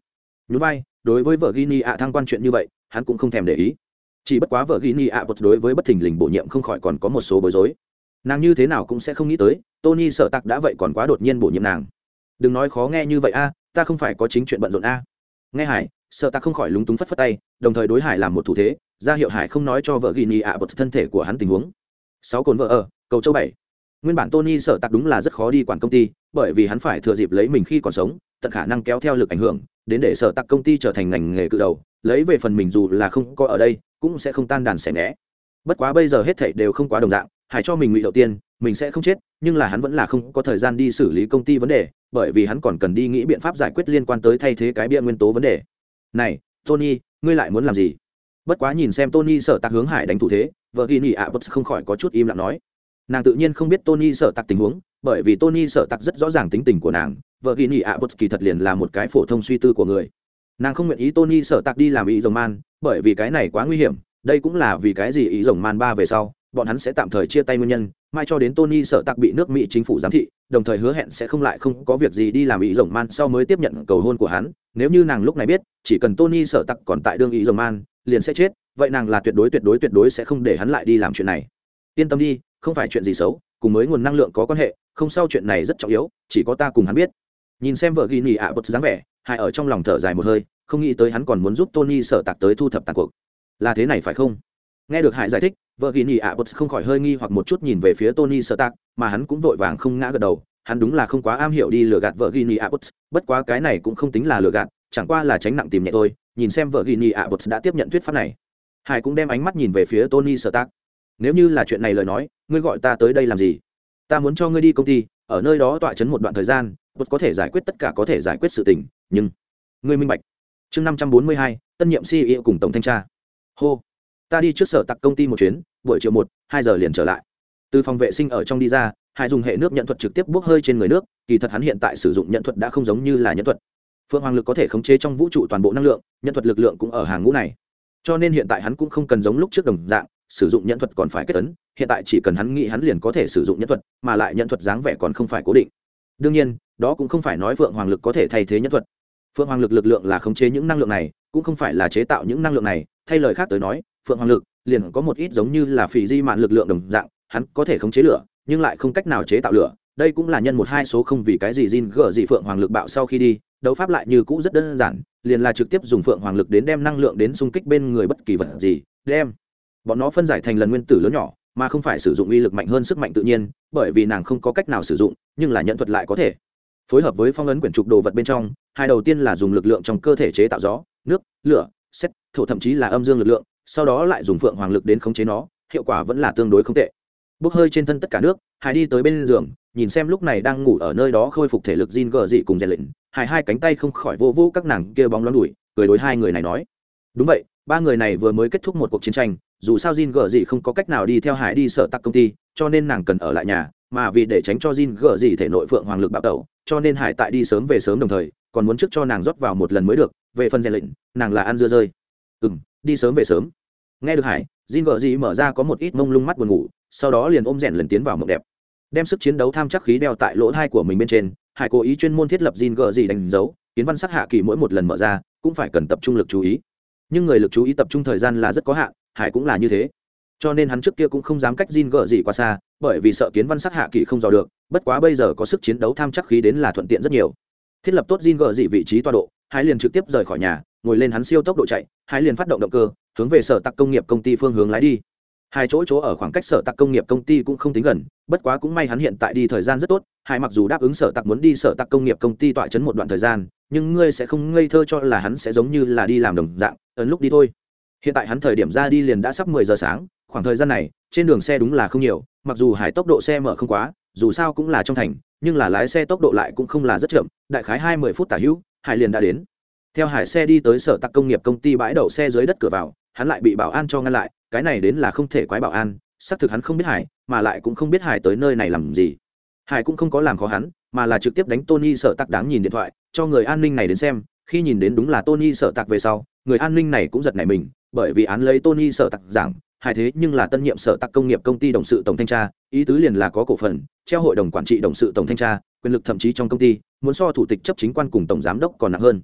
A: Nhún vai, đối với vợ gini ạ thăng quan chuyện như vậy, hắn cũng không thèm để ý. Chỉ bất quá vợ gini ạ vật đối với bất thình lình bổ nhiệm không khỏi còn có một số bối rối. Nàng như thế nào cũng sẽ không nghĩ tới, tony sợ tặc đã vậy còn quá đột nhiên bổ nhiệm nàng. Đừng nói khó nghe như vậy a, ta không phải có chính chuyện bận rộn a. Nghe hải, sợ tặc không khỏi lúng túng phất phất tay, đồng thời đối hải làm một thủ thế, ra hiệu hải không nói cho vợ ghi ni ạ bật thân thể của hắn tình huống. Sáu cồn vợ ở, cầu châu bảy nguyên bản tony sợ tặc đúng là rất khó đi quản công ty, bởi vì hắn phải thừa dịp lấy mình khi còn sống, tận khả năng kéo theo lực ảnh hưởng, đến để sợ tặc công ty trở thành ngành nghề cự đầu, lấy về phần mình dù là không có ở đây, cũng sẽ không tan đàn xẻ né bất quá bây giờ hết thảy đều không quá đồng dạng hải cho mình ngụy đầu tiên, mình sẽ không chết, nhưng là hắn vẫn là không có thời gian đi xử lý công ty vấn đề, bởi vì hắn còn cần đi nghĩ biện pháp giải quyết liên quan tới thay thế cái bia nguyên tố vấn đề. Này, tony, ngươi lại muốn làm gì? Bất quá nhìn xem tony sợ tạc hướng hải đánh thủ thế, vợ ghi nhị ạ bất không khỏi có chút im lặng nói nàng tự nhiên không biết tony sợ tạc tình huống, bởi vì tony sợ tạc rất rõ ràng tính tình của nàng, vợ ghi nhị ạ, bất kỳ thật liền là một cái phổ thông suy tư của người. Nàng không nguyện ý tony sợ tạc đi làm ý rồng man, bởi vì cái này quá nguy hiểm, đây cũng là vì cái gì ý rồng man ba về sau, bọn hắn sẽ tạm thời chia tay nguyên nhân, mai cho đến tony sợ tặc bị nước mỹ chính phủ giám thị, đồng thời hứa hẹn sẽ không lại không có việc gì đi làm ý rồng man sau mới tiếp nhận cầu hôn của hắn. Nếu như nàng lúc này biết, chỉ cần tony sợ tặc còn tại đương ý rồng man, liền sẽ chết, vậy nàng là tuyệt đối tuyệt đối tuyệt đối sẽ không để hắn lại đi làm chuyện này yên tâm đi, không phải chuyện gì xấu, cùng mới nguồn năng lượng có quan hệ, không sao chuyện này rất trọng yếu, chỉ có ta cùng hắn biết. Nhìn xem vợ ghi nhì ạ bật dáng vẻ Hải ở trong lòng thở dài một hơi, không nghĩ tới hắn còn muốn giúp tony sở tạc tới thu thập tàn cuộc. Là thế này phải không? Nghe được hải giải thích, vợ ghi nhì ạ bật không khỏi hơi nghi hoặc một chút nhìn về phía tony sở tạc, mà hắn cũng vội vàng không ngã gật đầu, hắn đúng là không quá am hiểu đi lừa gạt vợ ghi nhì ạ bật, bất quá cái này cũng không tính là lừa gạt, chẳng qua là tránh nặng tìm nhẹ thôi, nhìn xem vợ ghi nhì ạ bật đã tiếp nhận thuyết pháp này. Hải cũng đem ánh mắt nhìn về phía tony sở tạc nếu như là chuyện này lời nói, ngươi gọi ta tới đây làm gì? Ta muốn cho ngươi đi công ty, ở nơi đó tọa chấn một đoạn thời gian bật có thể giải quyết tất cả có thể giải quyết sự tình, nhưng ngươi minh bạch. Chương năm trăm bốn mươi hai, tân nhiệm ceo cùng tổng thanh tra. Hô. Ta đi trước sở tặc công ty một chuyến, buổi chiều một, hai giờ liền trở lại. Từ phòng vệ sinh ở trong đi ra, hải dùng hệ nước nhận thuật trực tiếp bốc hơi trên người nước, kỳ thật hắn hiện tại sử dụng nhận thuật đã không giống như là nhận thuật. Phượng hoàng lực có thể khống chế trong vũ trụ toàn bộ năng lượng, nhận thuật lực lượng cũng ở hàng ngũ này. Cho nên hiện tại hắn cũng không cần giống lúc trước đồng dạng sử dụng nhẫn thuật còn phải kết tấn hiện tại chỉ cần hắn nghĩ hắn liền có thể sử dụng nhẫn thuật, mà lại nhẫn thuật dáng vẻ còn không phải cố định. Đương nhiên, đó cũng không phải nói phượng hoàng lực có thể thay thế nhẫn thuật. Phượng hoàng lực lực lượng là khống chế những năng lượng này, cũng không phải là chế tạo những năng lượng này. Thay lời khác tới nói, phượng hoàng lực liền có một ít giống như là phì di mạn lực lượng đồng dạng, hắn có thể khống chế lửa, nhưng lại không cách nào chế tạo lửa. Đây cũng là nhân một hai số không vì cái gì Jin gở gì phượng hoàng lực bạo sau khi đi, đấu pháp lại như cũ rất đơn giản, liền là trực tiếp dùng phượng hoàng lực đến đem năng lượng đến xung kích bên người bất kỳ vật gì, đem bọn nó phân giải thành lần nguyên tử lớn nhỏ, mà không phải sử dụng uy lực mạnh hơn sức mạnh tự nhiên, bởi vì nàng không có cách nào sử dụng, nhưng là nhận thuật lại có thể. Phối hợp với phong ấn quyển trục đồ vật bên trong, hai đầu tiên là dùng lực lượng trong cơ thể chế tạo gió, nước, lửa xét thổ thậm chí là âm dương lực lượng, sau đó lại dùng phượng hoàng lực đến khống chế nó, hiệu quả vẫn là tương đối không tệ. Bốc hơi trên thân tất cả nước hải đi tới bên giường, nhìn xem lúc này đang ngủ ở nơi đó khôi phục thể lực Jin gờ dị cùng rèn lệnh hải hai cánh tay không khỏi vô vô các nàng kia bóng loáng đùi cười đối hai người này nói. Đúng vậy, ba người này vừa mới kết thúc một cuộc chiến tranh dù sao Jin gờ dị không có cách nào đi theo hải đi sở tắc công ty cho nên nàng cần ở lại nhà mà vì để tránh cho Jin gờ dị thể nội phượng hoàng lực bạo tẩu cho nên hải tại đi sớm về sớm đồng thời còn muốn trước cho nàng rót vào một lần mới được về phần rèn lệnh nàng là ăn dưa rơi. Ừm, đi sớm về sớm. Nghe được hải Jin gờ dị mở ra có một ít mông lung mắt buồn ngủ sau đó liền ôm rèn lần tiến vào mộng đẹp. Đem sức chiến đấu tham chắc khí đeo tại lỗ tai của mình bên trên hải cố ý chuyên môn thiết lập Jin gờ dị đánh dấu kiến văn sắc hạ kỳ mỗi một lần mở ra cũng phải cần tập trung lực chú ý. Nhưng người lực chú ý tập trung thời gian là rất có hạn hải cũng là như thế. Cho nên hắn trước kia cũng không dám cách Jin gờ gì quá xa, bởi vì sợ kiến văn sắc hạ kỳ không dò được, bất quá bây giờ có sức chiến đấu tham chắc khí đến là thuận tiện rất nhiều. Thiết lập tốt Jin gờ gì vị trí toa độ, hải liền trực tiếp rời khỏi nhà, ngồi lên hắn siêu tốc độ chạy, hải liền phát động động cơ, hướng về sở tạc công nghiệp công ty phương hướng lái đi. Hai chỗ chỗ ở khoảng cách sở tạc công nghiệp công ty cũng không tính gần, bất quá cũng may hắn hiện tại đi thời gian rất tốt, hải mặc dù đáp ứng sở tạc muốn đi sở tạc công nghiệp công ty tọa chấn một đoạn thời gian, nhưng ngươi sẽ không ngây thơ cho là hắn sẽ giống như là đi làm đồng dạng, ấn lúc đi thôi hiện tại hắn thời điểm ra đi liền đã sắp mười giờ sáng, khoảng thời gian này, trên đường xe đúng là không nhiều, mặc dù hải tốc độ xe mở không quá, dù sao cũng là trong thành, nhưng là lái xe tốc độ lại cũng không là rất chậm, đại khái hai mươi phút tả hữu, hải liền đã đến. Theo hải xe đi tới sở tạc công nghiệp công ty bãi đậu xe dưới đất cửa vào, hắn lại bị bảo an cho ngăn lại, cái này đến là không thể quái bảo an, xác thực hắn không biết hải, mà lại cũng không biết hải tới nơi này làm gì. Hải cũng không có làm khó hắn, mà là trực tiếp đánh tony sở tặc đáng nhìn điện thoại, cho người an ninh này đến xem, khi nhìn đến đúng là tony sở tặc về sau, người an ninh này cũng giật nảy mình bởi vì án lấy tony sợ tặc giảng hải thế nhưng là tân nhiệm sở tặc công nghiệp công ty đồng sự tổng thanh tra, ý tứ liền là có cổ phần, treo hội đồng quản trị đồng sự tổng thanh tra, quyền lực thậm chí trong công ty, muốn so thủ tịch chấp chính quan cùng tổng giám đốc còn nặng hơn.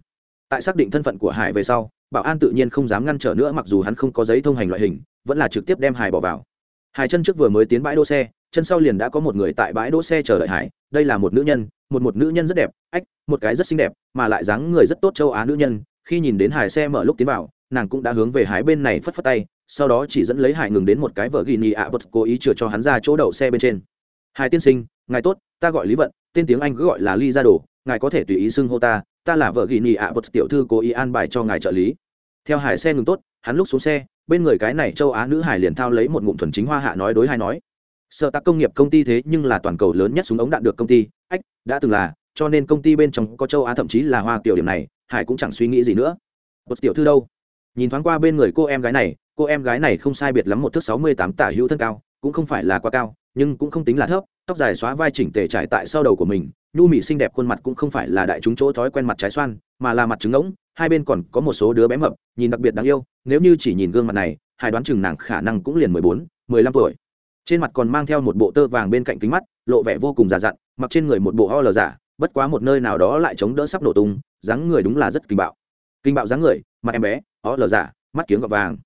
A: Tại xác định thân phận của hải về sau, bảo an tự nhiên không dám ngăn trở nữa mặc dù hắn không có giấy thông hành loại hình, vẫn là trực tiếp đem hải bỏ vào. Hải chân trước vừa mới tiến bãi đỗ xe, chân sau liền đã có một người tại bãi đỗ xe chờ đợi hải, đây là một nữ nhân, một một nữ nhân rất đẹp, ách, một cái rất xinh đẹp, mà lại dáng người rất tốt châu á nữ nhân, khi nhìn đến hải xe mở lúc tiến vào nàng cũng đã hướng về hải bên này phất phất tay, sau đó chỉ dẫn lấy hải ngừng đến một cái vợ ghi nhì ạ, bật cố ý chừa cho hắn ra chỗ đậu xe bên trên. Hải tiên sinh, ngài tốt, ta gọi lý vận, tên tiếng anh cứ gọi là ly ra đồ, ngài có thể tùy ý xưng hô ta ta là vợ ghi nhì ạ, bật tiểu thư cố ý an bài cho ngài trợ lý. Theo hải xe ngừng tốt, hắn lúc xuống xe, bên người cái này châu á nữ hải liền thao lấy một ngụm thuần chính hoa hạ nói đối hai nói. Sợ tác công nghiệp công ty thế nhưng là toàn cầu lớn nhất súng ống đạn được công ty, ách, đã từng là, cho nên công ty bên trong có châu á thậm chí là hoa kiểu điểm này, hải cũng chẳng suy nghĩ gì nữa. Bật tiểu thư đâu? Nhìn thoáng qua bên người cô em gái này, cô em gái này không sai biệt lắm một thước sáu mươi tám tả hữu thân cao, cũng không phải là quá cao, nhưng cũng không tính là thấp, tóc dài xóa vai chỉnh tề trải tại sau đầu của mình, nhu mỹ xinh đẹp khuôn mặt cũng không phải là đại chúng chỗ thói quen mặt trái xoan, mà là mặt trứng ngỗng, hai bên còn có một số đứa bé mập, nhìn đặc biệt đáng yêu, nếu như chỉ nhìn gương mặt này hải đoán chừng nàng khả năng cũng liền mười bốn, mười lăm tuổi. Trên mặt còn mang theo một bộ tơ vàng bên cạnh kính mắt, lộ vẻ vô cùng già dặn, mặc trên người một bộ ho lờ giả, bất quá một nơi nào đó lại chống đỡ sắp nổ tung, dáng người đúng là rất kinh bạo. Kinh bạo dáng người, mặt em bé ó lờ giả mắt kiếng gọt vàng.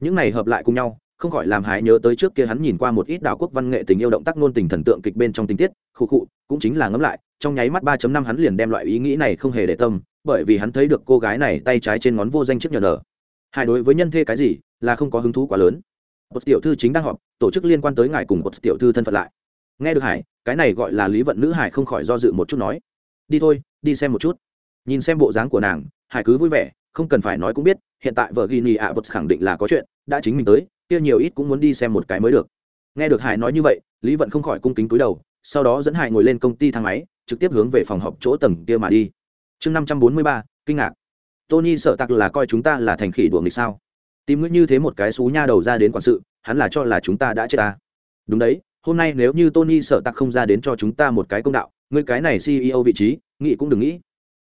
A: Những này hợp lại cùng nhau, không khỏi làm hái nhớ tới trước kia hắn nhìn qua một ít đảo quốc văn nghệ tình yêu động tác ngôn tình thần tượng kịch bên trong tình tiết khu khụ, cũng chính là ngẫm lại, trong nháy mắt ba năm hắn liền đem loại ý nghĩ này không hề để tâm, bởi vì hắn thấy được cô gái này tay trái trên ngón vô danh chiếc nhờ nở. Hai đối với nhân thê cái gì, là không có hứng thú quá lớn. Một tiểu thư chính đang họp, tổ chức liên quan tới ngài cùng một tiểu thư thân phận lại. Nghe được hải, cái này gọi là lý vận nữ hải không khỏi do dự một chút nói. Đi thôi, đi xem một chút. Nhìn xem bộ dáng của nàng, hải cứ vui vẻ, không cần phải nói cũng biết hiện tại vợ ghi nhì ạ bật khẳng định là có chuyện, đã chính mình tới, kia nhiều ít cũng muốn đi xem một cái mới được. Nghe được hải nói như vậy, lý vận không khỏi cung kính túi đầu, sau đó dẫn hải ngồi lên công ty thang máy, trực tiếp hướng về phòng họp chỗ tầng kia mà đi. Chương năm trăm bốn mươi ba, kinh ngạc. Tony sợ tặc là coi chúng ta là thành khỉ đuồng nghịch sao? Tìm ngươi như thế một cái xú nha đầu ra đến quản sự, hắn là cho là chúng ta đã chết ta. Đúng đấy, hôm nay nếu như tony sợ tặc không ra đến cho chúng ta một cái công đạo, ngươi cái này ceo vị trí nghị cũng đừng nghĩ.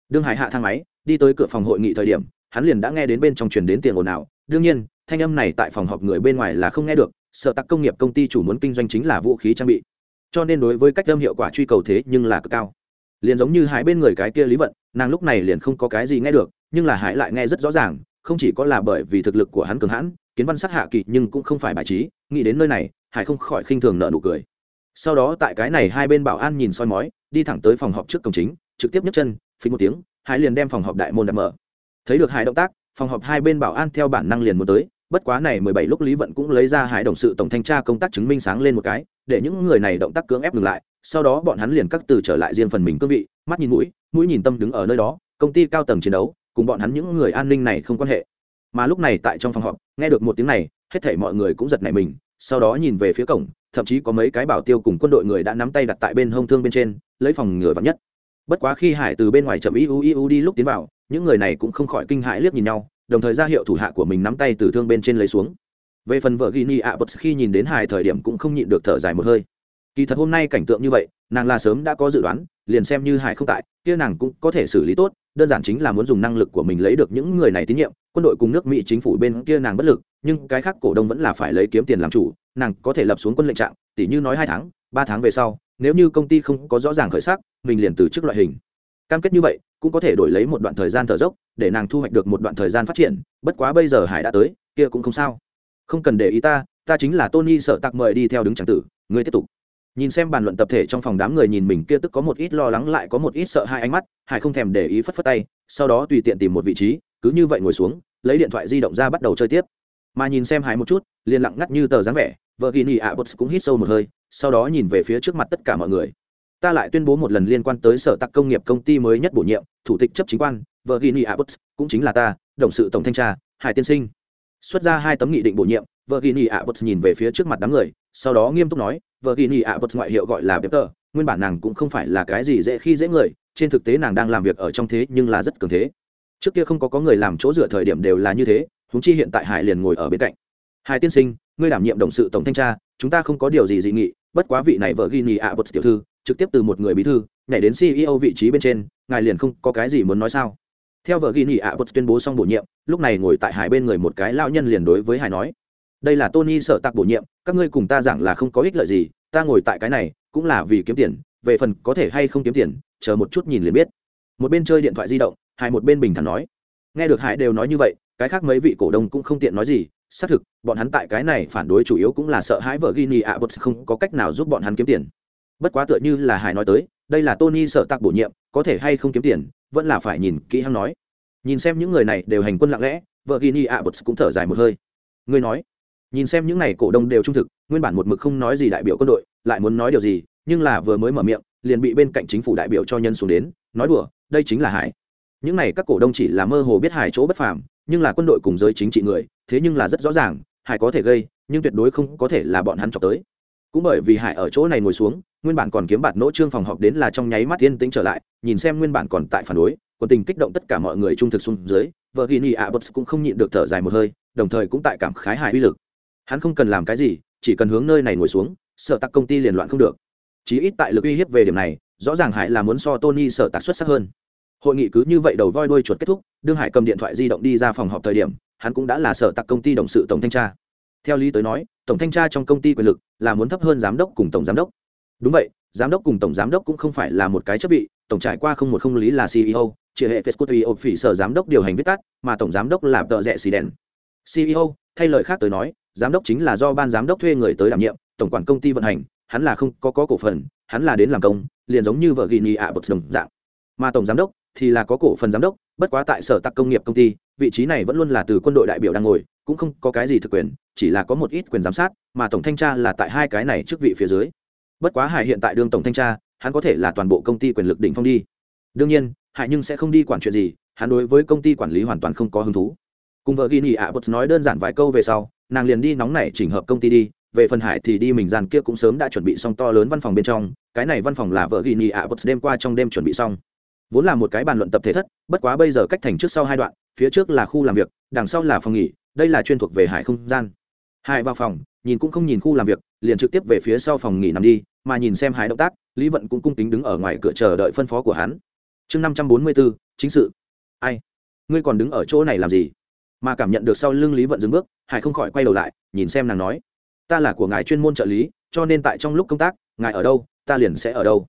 A: Đương hải hạ thang máy, đi tới cửa phòng hội nghị thời điểm hắn liền đã nghe đến bên trong truyền đến tiền ồn ào. Đương nhiên, thanh âm này tại phòng họp người bên ngoài là không nghe được sợ tặc công nghiệp công ty chủ muốn kinh doanh chính là vũ khí trang bị. Cho nên đối với cách âm hiệu quả truy cầu thế nhưng là cực cao. Liền giống như hải bên người cái kia lý vận, nàng lúc này liền không có cái gì nghe được, nhưng là hải lại nghe rất rõ ràng, không chỉ có là bởi vì thực lực của hắn cường hãn, kiến văn sát hạ kỳ nhưng cũng không phải bài trí, nghĩ đến nơi này, hải không khỏi khinh thường nợ nụ cười. Sau đó tại cái này hai bên bảo an nhìn soi mói, đi thẳng tới phòng họp trước cổng chính, trực tiếp nhấc chân phí một tiếng, hải liền đem phòng họp đại môn đập mở thấy được hải động tác, phòng họp hai bên bảo an theo bản năng liền muốn tới, bất quá này mười bảy lúc lý vận cũng lấy ra hải đồng sự tổng thanh tra công tác chứng minh sáng lên một cái, để những người này động tác cưỡng ép ngừng lại, sau đó bọn hắn liền cắt từ trở lại riêng phần mình cương vị, mắt nhìn mũi mũi nhìn tâm đứng ở nơi đó, công ty cao tầng chiến đấu, cùng bọn hắn những người an ninh này không quan hệ. Mà lúc này tại trong phòng họp, nghe được một tiếng này, hết thảy mọi người cũng giật nảy mình, sau đó nhìn về phía cổng, thậm chí có mấy cái bảo tiêu cùng quân đội người đã nắm tay đặt tại bên hông thương bên trên, lấy phòng ngừa vắng nhất. Bất quá khi hải từ bên ngoài chậm iu iu đi lúc tiến vào những người này cũng không khỏi kinh hãi liếc nhìn nhau, đồng thời ra hiệu thủ hạ của mình nắm tay từ thương bên trên lấy xuống. Về phần vợ ghi ni ạ bật khi nhìn đến hài thời điểm cũng không nhịn được thở dài một hơi. Kỳ thật hôm nay cảnh tượng như vậy, nàng là sớm đã có dự đoán, liền xem như hải không tại, kia nàng cũng có thể xử lý tốt, đơn giản chính là muốn dùng năng lực của mình lấy được những người này tín nhiệm, quân đội cùng nước mỹ chính phủ bên kia nàng bất lực, nhưng cái khác cổ đông vẫn là phải lấy kiếm tiền làm chủ, nàng có thể lập xuống quân lệnh trạng tỷ như nói hai tháng, ba tháng về sau, nếu như công ty không có rõ ràng khởi sắc, mình liền từ chức loại hình cam kết như vậy, cũng có thể đổi lấy một đoạn thời gian thở dốc, để nàng thu hoạch được một đoạn thời gian phát triển, bất quá bây giờ hải đã tới, kia cũng không sao. Không cần để ý ta ta chính là tony sợ tặc mời đi theo đứng tràng tử, ngươi tiếp tục. Nhìn xem bàn luận tập thể trong phòng đám người nhìn mình kia tức có một ít lo lắng lại có một ít sợ hai ánh mắt, hải không thèm để ý phất phất tay, sau đó tùy tiện tìm một vị trí, cứ như vậy ngồi xuống, lấy điện thoại di động ra bắt đầu chơi tiếp. Mà nhìn xem hải một chút, liền lặng ngắt như tờ dáng vẻ, vợ ghi nhị ạ bột cũng hít sâu một hơi, sau đó nhìn về phía trước mặt tất cả mọi người ta lại tuyên bố một lần liên quan tới sở tạc công nghiệp công ty mới nhất bổ nhiệm, thủ tịch chấp chính quan, vợ ghi nghị Abbott cũng chính là ta, đồng sự tổng thanh tra, hải tiên sinh. Xuất ra hai tấm nghị định bổ nhiệm, vợ ghi nghị Abbott nhìn về phía trước mặt đám người, sau đó nghiêm túc nói, vợ ghi nghị Abbott ngoại hiệu gọi là bếp tờ, nguyên bản nàng cũng không phải là cái gì dễ khi dễ người, trên thực tế nàng đang làm việc ở trong thế nhưng là rất cường thế. Trước kia không có có người làm chỗ dựa thời điểm đều là như thế húng chi hiện tại hải liền ngồi ở bên cạnh. Hải tiên sinh, ngươi đảm nhiệm đồng sự tổng thanh tra, chúng ta không có điều gì dị nghị, bất quá vị này vợ ghi nhị ạ tiểu thư trực tiếp từ một người bí thư, nhảy đến ceo vị trí bên trên, ngài liền không có cái gì muốn nói sao? Theo vợ ghi nhị ạ, bột tuyên bố xong bổ nhiệm, lúc này ngồi tại hải bên người một cái lao nhân liền đối với hải nói, đây là tony sợ tặc bổ nhiệm, các ngươi cùng ta giảng là không có ích lợi gì, ta ngồi tại cái này, cũng là vì kiếm tiền, về phần có thể hay không kiếm tiền, chờ một chút nhìn liền biết. Một bên chơi điện thoại di động, hải một bên bình thản nói, nghe được hải đều nói như vậy, cái khác mấy vị cổ đông cũng không tiện nói gì, xác thực, bọn hắn tại cái này phản đối chủ yếu cũng là sợ hãi vợ gini ạ bật không có cách nào giúp bọn hắn kiếm tiền bất quá tựa như là hải nói tới, đây là tony sợ tặc bổ nhiệm, có thể hay không kiếm tiền, vẫn là phải nhìn kỹ hắn nói. Nhìn xem những người này đều hành quân lặng lẽ, vợ gini ạ bật cũng thở dài một hơi. Ngươi nói, nhìn xem những n à y cổ đông đều trung thực, nguyên bản một mực không nói gì đại biểu quân đội, lại muốn nói điều gì, nhưng là vừa mới mở miệng, liền bị bên cạnh chính phủ đại biểu cho nhân xuống đến, nói đùa, đây chính là hải. Những n à y các cổ đông chỉ là mơ hồ biết hải chỗ bất phàm, nhưng là quân đội cùng giới chính trị người, thế nhưng là rất rõ ràng, hải có thể gây, nhưng tuyệt đối không có thể là bọn hắn chọc tới cũng bởi vì hải ở chỗ này ngồi xuống, nguyên bản còn kiếm bạt nỗ trương phòng họp đến là trong nháy mắt yên tĩnh trở lại, nhìn xem nguyên bản còn tại phản đối còn tình kích động tất cả mọi người trung thực xuống dưới, vợ ghi nhị ạ bật cũng không nhịn được thở dài một hơi, đồng thời cũng tại cảm khái hải uy lực. Hắn không cần làm cái gì, chỉ cần hướng nơi này ngồi xuống sợ tặc công ty liền loạn không được. Chí ít tại lực uy hiếp về điểm này, rõ ràng hải là muốn so tony sợ tặc xuất sắc hơn. Hội nghị cứ như vậy đầu voi đuôi chuột kết thúc, đương hải cầm điện thoại di động đi ra phòng họp thời điểm, hắn cũng đã là sở tặc công ty đồng sự tổng thanh tra theo lý tới nói tổng thanh tra trong công ty quyền lực là muốn thấp hơn giám đốc cùng tổng giám đốc. Đúng vậy giám đốc cùng tổng giám đốc cũng không phải là một cái chức vị tổng trải qua không một không lý là ceo chỉ hệ facebook phỉ sở giám đốc điều hành viết tắt mà tổng giám đốc là tợ rẽ xì đèn. Ceo thay lời khác tới nói giám đốc chính là do ban giám đốc thuê người tới đảm nhiệm tổng quản công ty vận hành hắn là không có, có cổ phần hắn là đến làm công liền giống như vợ ghi nhị ạ bậc đồng dạng. Mà tổng giám đốc thì là có cổ phần giám đốc bất quá tại sở tặc công nghiệp công ty vị trí này vẫn luôn là từ quân đội đại biểu đang ngồi cũng không có cái gì thực quyền, chỉ là có một ít quyền giám sát, mà tổng thanh tra là tại hai cái này trước vị phía dưới. Bất quá hải hiện tại đương tổng thanh tra, hắn có thể là toàn bộ công ty quyền lực đỉnh phong đi. Đương nhiên, hải nhưng sẽ không đi quản chuyện gì, hắn đối với công ty quản lý hoàn toàn không có hứng thú. Cùng vợ ghi nhị ạ bật nói đơn giản vài câu về sau, nàng liền đi nóng nảy chỉnh hợp công ty đi, về phần hải thì đi mình dàn kia cũng sớm đã chuẩn bị xong to lớn văn phòng bên trong, cái này văn phòng là vợ ghi nhị ạ bật đêm qua trong đêm chuẩn bị xong. Vốn là một cái bàn luận tập thể thất, bất quá bây giờ cách thành trước sau hai đoạn, phía trước là khu làm việc, đằng sau là phòng nghỉ đây là chuyên thuộc về hải không gian. Hải vào phòng, nhìn cũng không nhìn khu làm việc, liền trực tiếp về phía sau phòng nghỉ nằm đi, mà nhìn xem hải động tác, lý vận cũng cung kính đứng ở ngoài cửa chờ đợi phân phó của hắn. Chương năm trăm bốn mươi bốn, chính sự. Ai? Ngươi còn đứng ở chỗ này làm gì? Mà cảm nhận được sau lưng lý vận dừng bước, hải không khỏi quay đầu lại, nhìn xem nàng nói. Ta là của ngài chuyên môn trợ lý, cho nên tại trong lúc công tác, ngài ở đâu, ta liền sẽ ở đâu.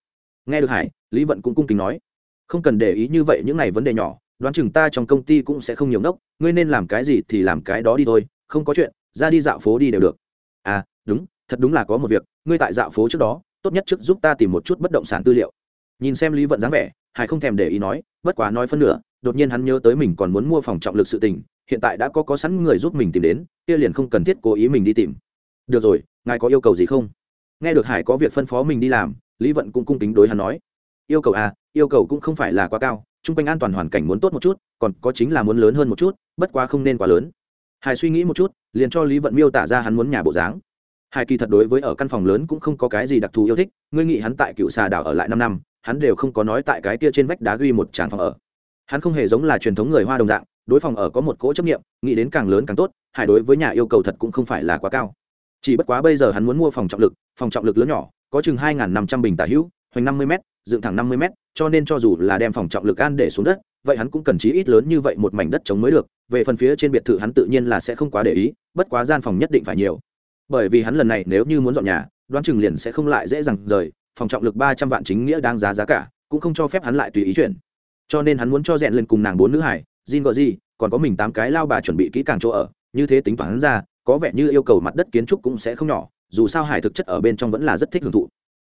A: Nghe được hải, lý vận cũng cung kính nói. Không cần để ý như vậy những này vấn đề nhỏ đoán chừng ta trong công ty cũng sẽ không nhiều ngốc, ngươi nên làm cái gì thì làm cái đó đi thôi, không có chuyện, ra đi dạo phố đi đều được. À đúng, thật đúng là có một việc, ngươi tại dạo phố trước đó, tốt nhất trước giúp ta tìm một chút bất động sản tư liệu. Nhìn xem lý vận dáng vẻ, hải không thèm để ý nói, bất quá nói phân nửa, đột nhiên hắn nhớ tới mình còn muốn mua phòng trọng lực sự tình, hiện tại đã có có sẵn người giúp mình tìm đến, kia liền không cần thiết cố ý mình đi tìm. Được rồi, ngài có yêu cầu gì không? Nghe được hải có việc phân phó mình đi làm, lý vận cũng cung kính đối hắn nói. Yêu cầu à yêu cầu cũng không phải là quá cao chung quanh an toàn hoàn cảnh muốn tốt một chút, còn có chính là muốn lớn hơn một chút, bất quá không nên quá lớn. Hải suy nghĩ một chút, liền cho lý vận miêu tả ra hắn muốn nhà bộ dáng. Hải kỳ thật đối với ở căn phòng lớn cũng không có cái gì đặc thù yêu thích, ngươi nghĩ hắn tại cựu xà đảo ở lại năm năm, hắn đều không có nói tại cái kia trên vách đá ghi một tràng phòng ở. Hắn không hề giống là truyền thống người hoa đồng dạng, đối phòng ở có một cỗ chấp nghiệm nghĩ đến càng lớn càng tốt, hải đối với nhà yêu cầu thật cũng không phải là quá cao. Chỉ bất quá bây giờ hắn muốn mua phòng trọng lực, phòng trọng lực lớn nhỏ, có chừng hai năm trăm bình tả hữu, hoành năm mươi m dựng thẳng năm mươi m cho nên cho dù là đem phòng trọng lực an để xuống đất, vậy hắn cũng cần chí ít lớn như vậy một mảnh đất trống mới được, về phần phía trên biệt thự hắn tự nhiên là sẽ không quá để ý, bất quá gian phòng nhất định phải nhiều. Bởi vì hắn lần này nếu như muốn dọn nhà, đoán chừng liền sẽ không lại dễ dàng rời, phòng trọng lực ba trăm vạn chính nghĩa đang giá giá cả, cũng không cho phép hắn lại tùy ý chuyển. Cho nên hắn muốn cho rèn lên cùng nàng bốn nữ hải, jin gọi gì còn có mình tám cái lao bà chuẩn bị kỹ càng chỗ ở, như thế tính toán ra, có vẻ như yêu cầu mặt đất kiến trúc cũng sẽ không nhỏ, dù sao hải thực chất ở bên trong vẫn là rất thích hưởng thụ.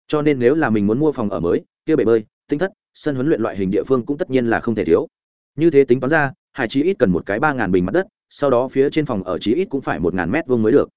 A: Cho nên nếu là mình muốn mua phòng ở mới, kia bể bơi tinh thất, sân huấn luyện loại hình địa phương cũng tất nhiên là không thể thiếu. Như thế tính toán ra, hải chí ít cần một cái ba ngàn bình mặt đất, sau đó phía trên phòng ở chí ít cũng phải một ngàn mét vuông mới được.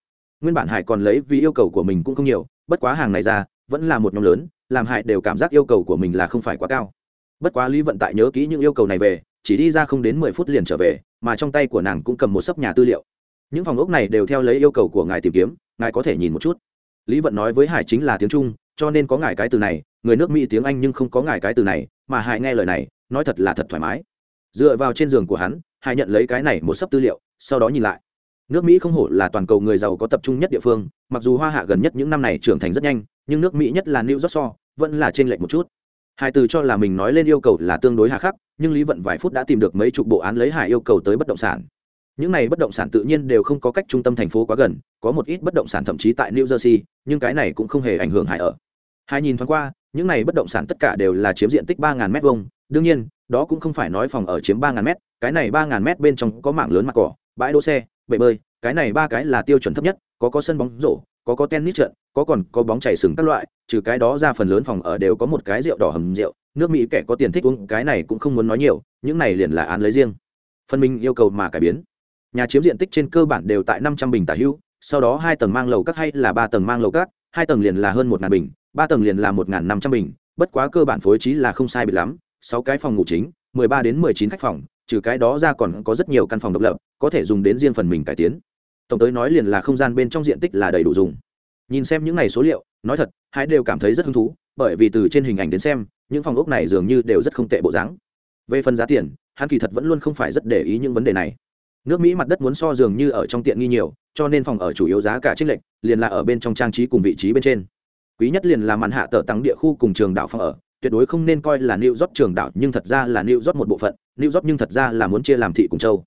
A: Nguyên bản hải còn lấy vì yêu cầu của mình cũng không nhiều, bất quá hàng này ra, vẫn là một nhóm lớn, làm hải đều cảm giác yêu cầu của mình là không phải quá cao. Bất quá lý vận tại nhớ kỹ những yêu cầu này về, chỉ đi ra không đến mười phút liền trở về, mà trong tay của nàng cũng cầm một sấp nhà tư liệu. Những phòng ốc này đều theo lấy yêu cầu của ngài tìm kiếm, ngài có thể nhìn một chút. Lý vận nói với hải chính là tiếng trung, cho nên có ngài cái từ này người nước mỹ tiếng anh nhưng không có ngài cái từ này, mà hải nghe lời này, nói thật là thật thoải mái. Dựa vào trên giường của hắn hải nhận lấy cái này một sấp tư liệu, sau đó nhìn lại. Nước mỹ không hổ là toàn cầu người giàu có tập trung nhất địa phương, mặc dù hoa hạ gần nhất những năm này trưởng thành rất nhanh, nhưng nước mỹ nhất là new york so, vẫn là trên lệch một chút. Hải từ cho là mình nói lên yêu cầu là tương đối hà khắc, nhưng lý vận vài phút đã tìm được mấy chục bộ án lấy hải yêu cầu tới bất động sản. Những này bất động sản tự nhiên đều không có cách trung tâm thành phố quá gần, có một ít bất động sản thậm chí tại new jersey, nhưng cái này cũng không hề ảnh hưởng hải ở. Hải nhìn thoáng qua những này bất động sản tất cả đều là chiếm diện tích ba m hai đương nhiên, đó cũng không phải nói phòng ở chiếm ba m cái này ba m bên trong có mảng lớn mặt cỏ, bãi đỗ xe, bể bơi. Cái này ba cái là tiêu chuẩn thấp nhất, có có sân bóng rổ, có có tennis trận, có còn có bóng chảy sừng các loại, trừ cái đó ra phần lớn phòng ở đều có một cái rượu đỏ hầm rượu. Nước mỹ kẻ có tiền thích uống, cái này cũng không muốn nói nhiều, những này liền là án lấy riêng. Phân minh yêu cầu mà cải biến. Nhà chiếm diện tích trên cơ bản đều tại năm trăm bình tả hữu sau đó hai tầng mang lầu các hay là ba tầng mang lầu các, hai tầng liền là hơn một ngàn bình ba tầng liền là một ngàn năm trăm bình, bất quá cơ bản phối trí là không sai biệt lắm, sáu cái phòng ngủ chính, mười ba đến mười chín khách phòng, trừ cái đó ra còn có rất nhiều căn phòng độc lập, có thể dùng đến riêng phần mình cải tiến. Tổng tới nói liền là không gian bên trong diện tích là đầy đủ dùng. Nhìn xem những n à y số liệu, nói thật hai đều cảm thấy rất hứng thú, bởi vì từ trên hình ảnh đến xem, những phòng ốc này dường như đều rất không tệ bộ dáng. Về phần giá tiền, hắn kỳ thật vẫn luôn không phải rất để ý những vấn đề này. Nước mỹ mặt đất muốn so dường như ở trong tiện nghi nhiều, cho nên phòng ở chủ yếu giá cả trích lệnh liền là ở bên trong trang trí cùng vị trí bên trên quý nhất liền là màn hạ tờ tăng địa khu cùng trường đảo phòng ở tuyệt đối không nên coi là New York trường đảo nhưng thật ra là New York một bộ phận, New York nhưng thật ra là muốn chia làm thị cùng châu.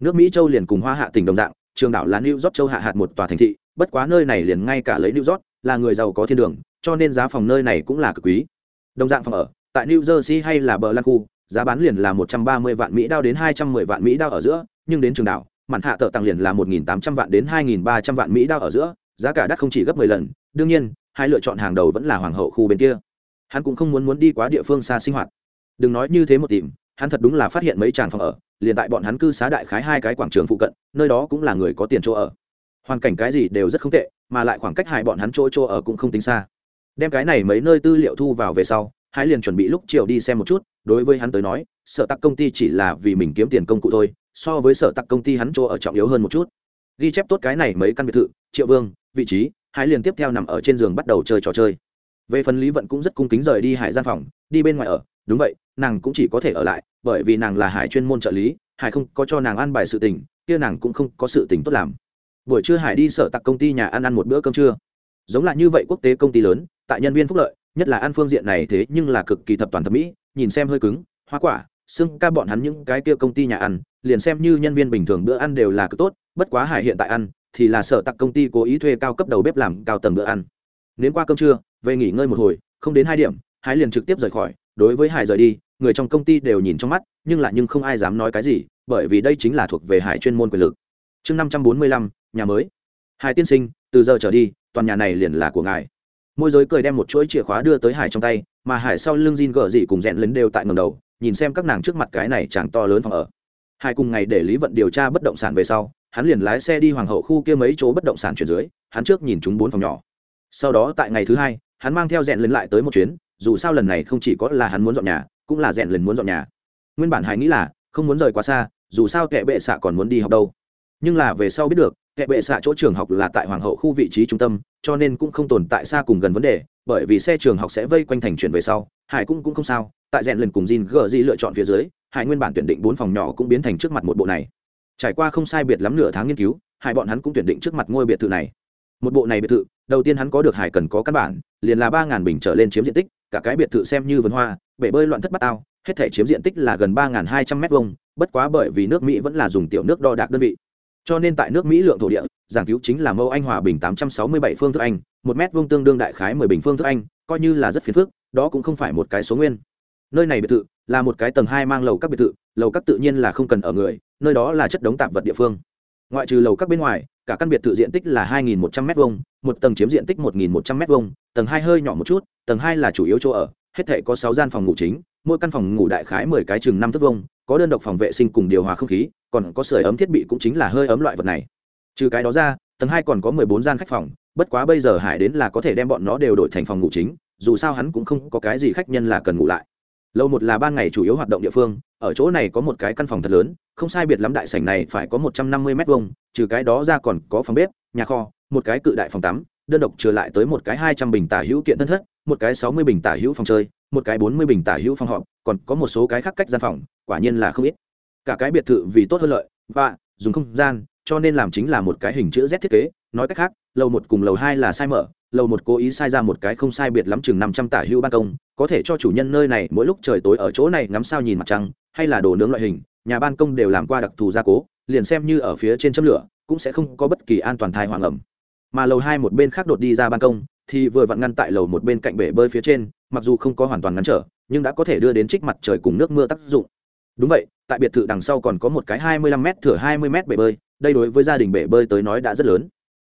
A: Nước Mỹ châu liền cùng Hoa Hạ tỉnh đồng dạng, trường đảo là New York châu hạ hạt một tòa thành thị, bất quá nơi này liền ngay cả lấy New York, là người giàu có thiên đường, cho nên giá phòng nơi này cũng là cực quý. Đồng dạng phòng ở, tại New Jersey hay là bờ Lan khu, giá bán liền là 130 vạn Mỹ đao đến 210 vạn Mỹ đao ở giữa, nhưng đến trường đảo, mặn hạ tợ tăng liền là 1.800 vạn đến 2.300 vạn Mỹ đao ở giữa, giá cả đắt không chỉ gấp 10 lần, đương nhiên, hai lựa chọn hàng đầu vẫn là hoàng hậu khu bên kia. Hắn cũng không muốn muốn đi quá địa phương xa sinh hoạt. Đừng nói như thế một tìm, hắn thật đúng là phát hiện mấy tràng phòng ở, liền tại bọn hắn cư xá đại khái hai cái quảng trường phụ cận, nơi đó cũng là người có tiền chỗ ở. Hoàn cảnh cái gì đều rất không tệ, mà lại khoảng cách hai bọn hắn chỗ chỗ ở cũng không tính xa. Đem cái này mấy nơi tư liệu thu vào về sau, hai liền chuẩn bị lúc chiều đi xem một chút, đối với hắn tới nói, sở tắc công ty chỉ là vì mình kiếm tiền công cụ thôi, so với sở tắc công ty hắn chỗ ở trọng yếu hơn một chút ghi chép tốt cái này mấy căn biệt thự triệu vương vị trí hải liền tiếp theo nằm ở trên giường bắt đầu chơi trò chơi. Về phần lý vận cũng rất cung kính rời đi hải gian phòng, đi bên ngoài ở. Đúng vậy, nàng cũng chỉ có thể ở lại, bởi vì nàng là hải chuyên môn trợ lý, hải không có cho nàng ăn bài sự tình, kia nàng cũng không có sự tình tốt làm. Buổi trưa hải đi sở tặc công ty nhà ăn ăn một bữa cơm trưa. Giống là như vậy quốc tế công ty lớn, tại nhân viên phúc lợi, nhất là ăn phương diện này thế nhưng là cực kỳ thập toàn thẩm mỹ, nhìn xem hơi cứng, hoa quả, xương ca bọn hắn những cái kia công ty nhà ăn, liền xem như nhân viên bình thường bữa ăn đều là cực tốt, bất quá hải hiện tại ăn thì là sở tặc công ty cố ý thuê cao cấp đầu bếp làm cao tầng bữa ăn. Nếu qua cơm trưa, về nghỉ ngơi một hồi, không đến hai điểm, hải liền trực tiếp rời khỏi. Đối với hải rời đi, người trong công ty đều nhìn trong mắt, nhưng lại nhưng không ai dám nói cái gì, bởi vì đây chính là thuộc về hải chuyên môn quyền lực. Chương năm trăm bốn mươi lăm, nhà mới. Hải tiên sinh, từ giờ trở đi, toàn nhà này liền là của ngài. Môi giới cười đem một chuỗi chìa khóa đưa tới hải trong tay, mà hải sau lưng Jin gở dị cùng rèn lấn đều tại ngầm đầu, nhìn xem các nàng trước mặt cái này chẳng to lớn phòng ở. Hải cùng ngày để lý vận điều tra bất động sản về sau hắn liền lái xe đi hoàng hậu khu kia mấy chỗ bất động sản chuyển dưới, hắn trước nhìn chúng bốn phòng nhỏ. Sau đó tại ngày thứ hai, hắn mang theo rèn lần lại tới một chuyến, dù sao lần này không chỉ có là hắn muốn dọn nhà, cũng là rèn lần muốn dọn nhà. Nguyên bản hải nghĩ là, không muốn rời quá xa, dù sao kệ bệ xạ còn muốn đi học đâu. Nhưng là về sau biết được kệ bệ xạ chỗ trường học là tại hoàng hậu khu vị trí trung tâm, cho nên cũng không tồn tại xa cùng gần vấn đề, bởi vì xe trường học sẽ vây quanh thành chuyển về sau, hải cũng cũng không sao. Tại rèn lần cùng Jin gờ di lựa chọn phía dưới, hải nguyên bản tuyển định bốn phòng nhỏ cũng biến thành trước mặt một bộ này trải qua không sai biệt lắm nửa tháng nghiên cứu hải bọn hắn cũng tuyển định trước mặt ngôi biệt thự này. Một bộ này biệt thự, đầu tiên hắn có được hải cần có căn bản, liền là ba ngàn bình trở lên chiếm diện tích, cả cái biệt thự xem như vườn hoa, bể bơi loạn thất bát ao, hết thể chiếm diện tích là gần ba ngàn hai trăm m hai bất quá bởi vì nước mỹ vẫn là dùng tiểu nước đo đạc đơn vị. Cho nên tại nước mỹ lượng thổ địa, giảng cứu chính là mẫu anh hòa bình tám trăm sáu mươi bảy phương thức anh, một mét vuông tương đương đại khái mười bình phương thức anh, coi như là rất phiền phức, đó cũng không phải một cái số nguyên. Nơi này biệt thự là một cái tầng hai mang lầu các biệt thự, lầu các tự nhiên là không cần ở người nơi đó là chất đống tạp vật địa phương. Ngoại trừ lầu các bên ngoài, cả căn biệt thự diện tích là hai nghìn một trăm m một tầng chiếm diện tích một nghìn một trăm m tầng hai hơi nhỏ một chút, tầng hai là chủ yếu chỗ ở, hết thể có sáu gian phòng ngủ chính, mỗi căn phòng ngủ đại khái mười cái chừng năm thước vông có đơn độc phòng vệ sinh cùng điều hòa không khí, còn có sưởi ấm thiết bị cũng chính là hơi ấm loại vật này. Trừ cái đó ra, tầng hai còn có mười bốn gian khách phòng, bất quá bây giờ hải đến là có thể đem bọn nó đều đổi thành phòng ngủ chính, dù sao hắn cũng không có cái gì khách nhân là cần ngủ lại lâu một là ban ngày chủ yếu hoạt động địa phương, ở chỗ này có một cái căn phòng thật lớn, không sai biệt lắm đại sảnh này phải có một trăm năm mươi m hai trừ cái đó ra còn có phòng bếp, nhà kho, một cái cự đại phòng tắm, đơn độc trừ lại tới một cái hai trăm bình tả hữu kiện thân thất, một cái sáu mươi bình tả hữu phòng chơi, một cái bốn mươi bình tả hữu phòng họp, còn có một số cái khác cách gian phòng, quả nhiên là không ít. Cả cái biệt thự vì tốt hơn lợi, và dùng không gian, cho nên làm chính là một cái hình chữ z thiết kế nói cách khác, lầu một cùng lầu hai là sai mở, lầu một cố ý sai ra một cái không sai biệt lắm chừng năm trăm tả hưu ban công, có thể cho chủ nhân nơi này mỗi lúc trời tối ở chỗ này ngắm sao nhìn mặt trăng, hay là đồ nướng loại hình, nhà ban công đều làm qua đặc thù gia cố, liền xem như ở phía trên châm lửa, cũng sẽ không có bất kỳ an toàn thai hoàng ẩm. Mà lầu hai một bên khác đột đi ra ban công, thì vừa vặn ngăn tại lầu một bên cạnh bể bơi phía trên, mặc dù không có hoàn toàn ngăn trở, nhưng đã có thể đưa đến trích mặt trời cùng nước mưa tác dụng. Đúng vậy, tại biệt thự đằng sau còn có một cái hai mươi lăm m thửa hai mươi m bể bơi, đây đối với gia đình bể bơi tới nói đã rất lớn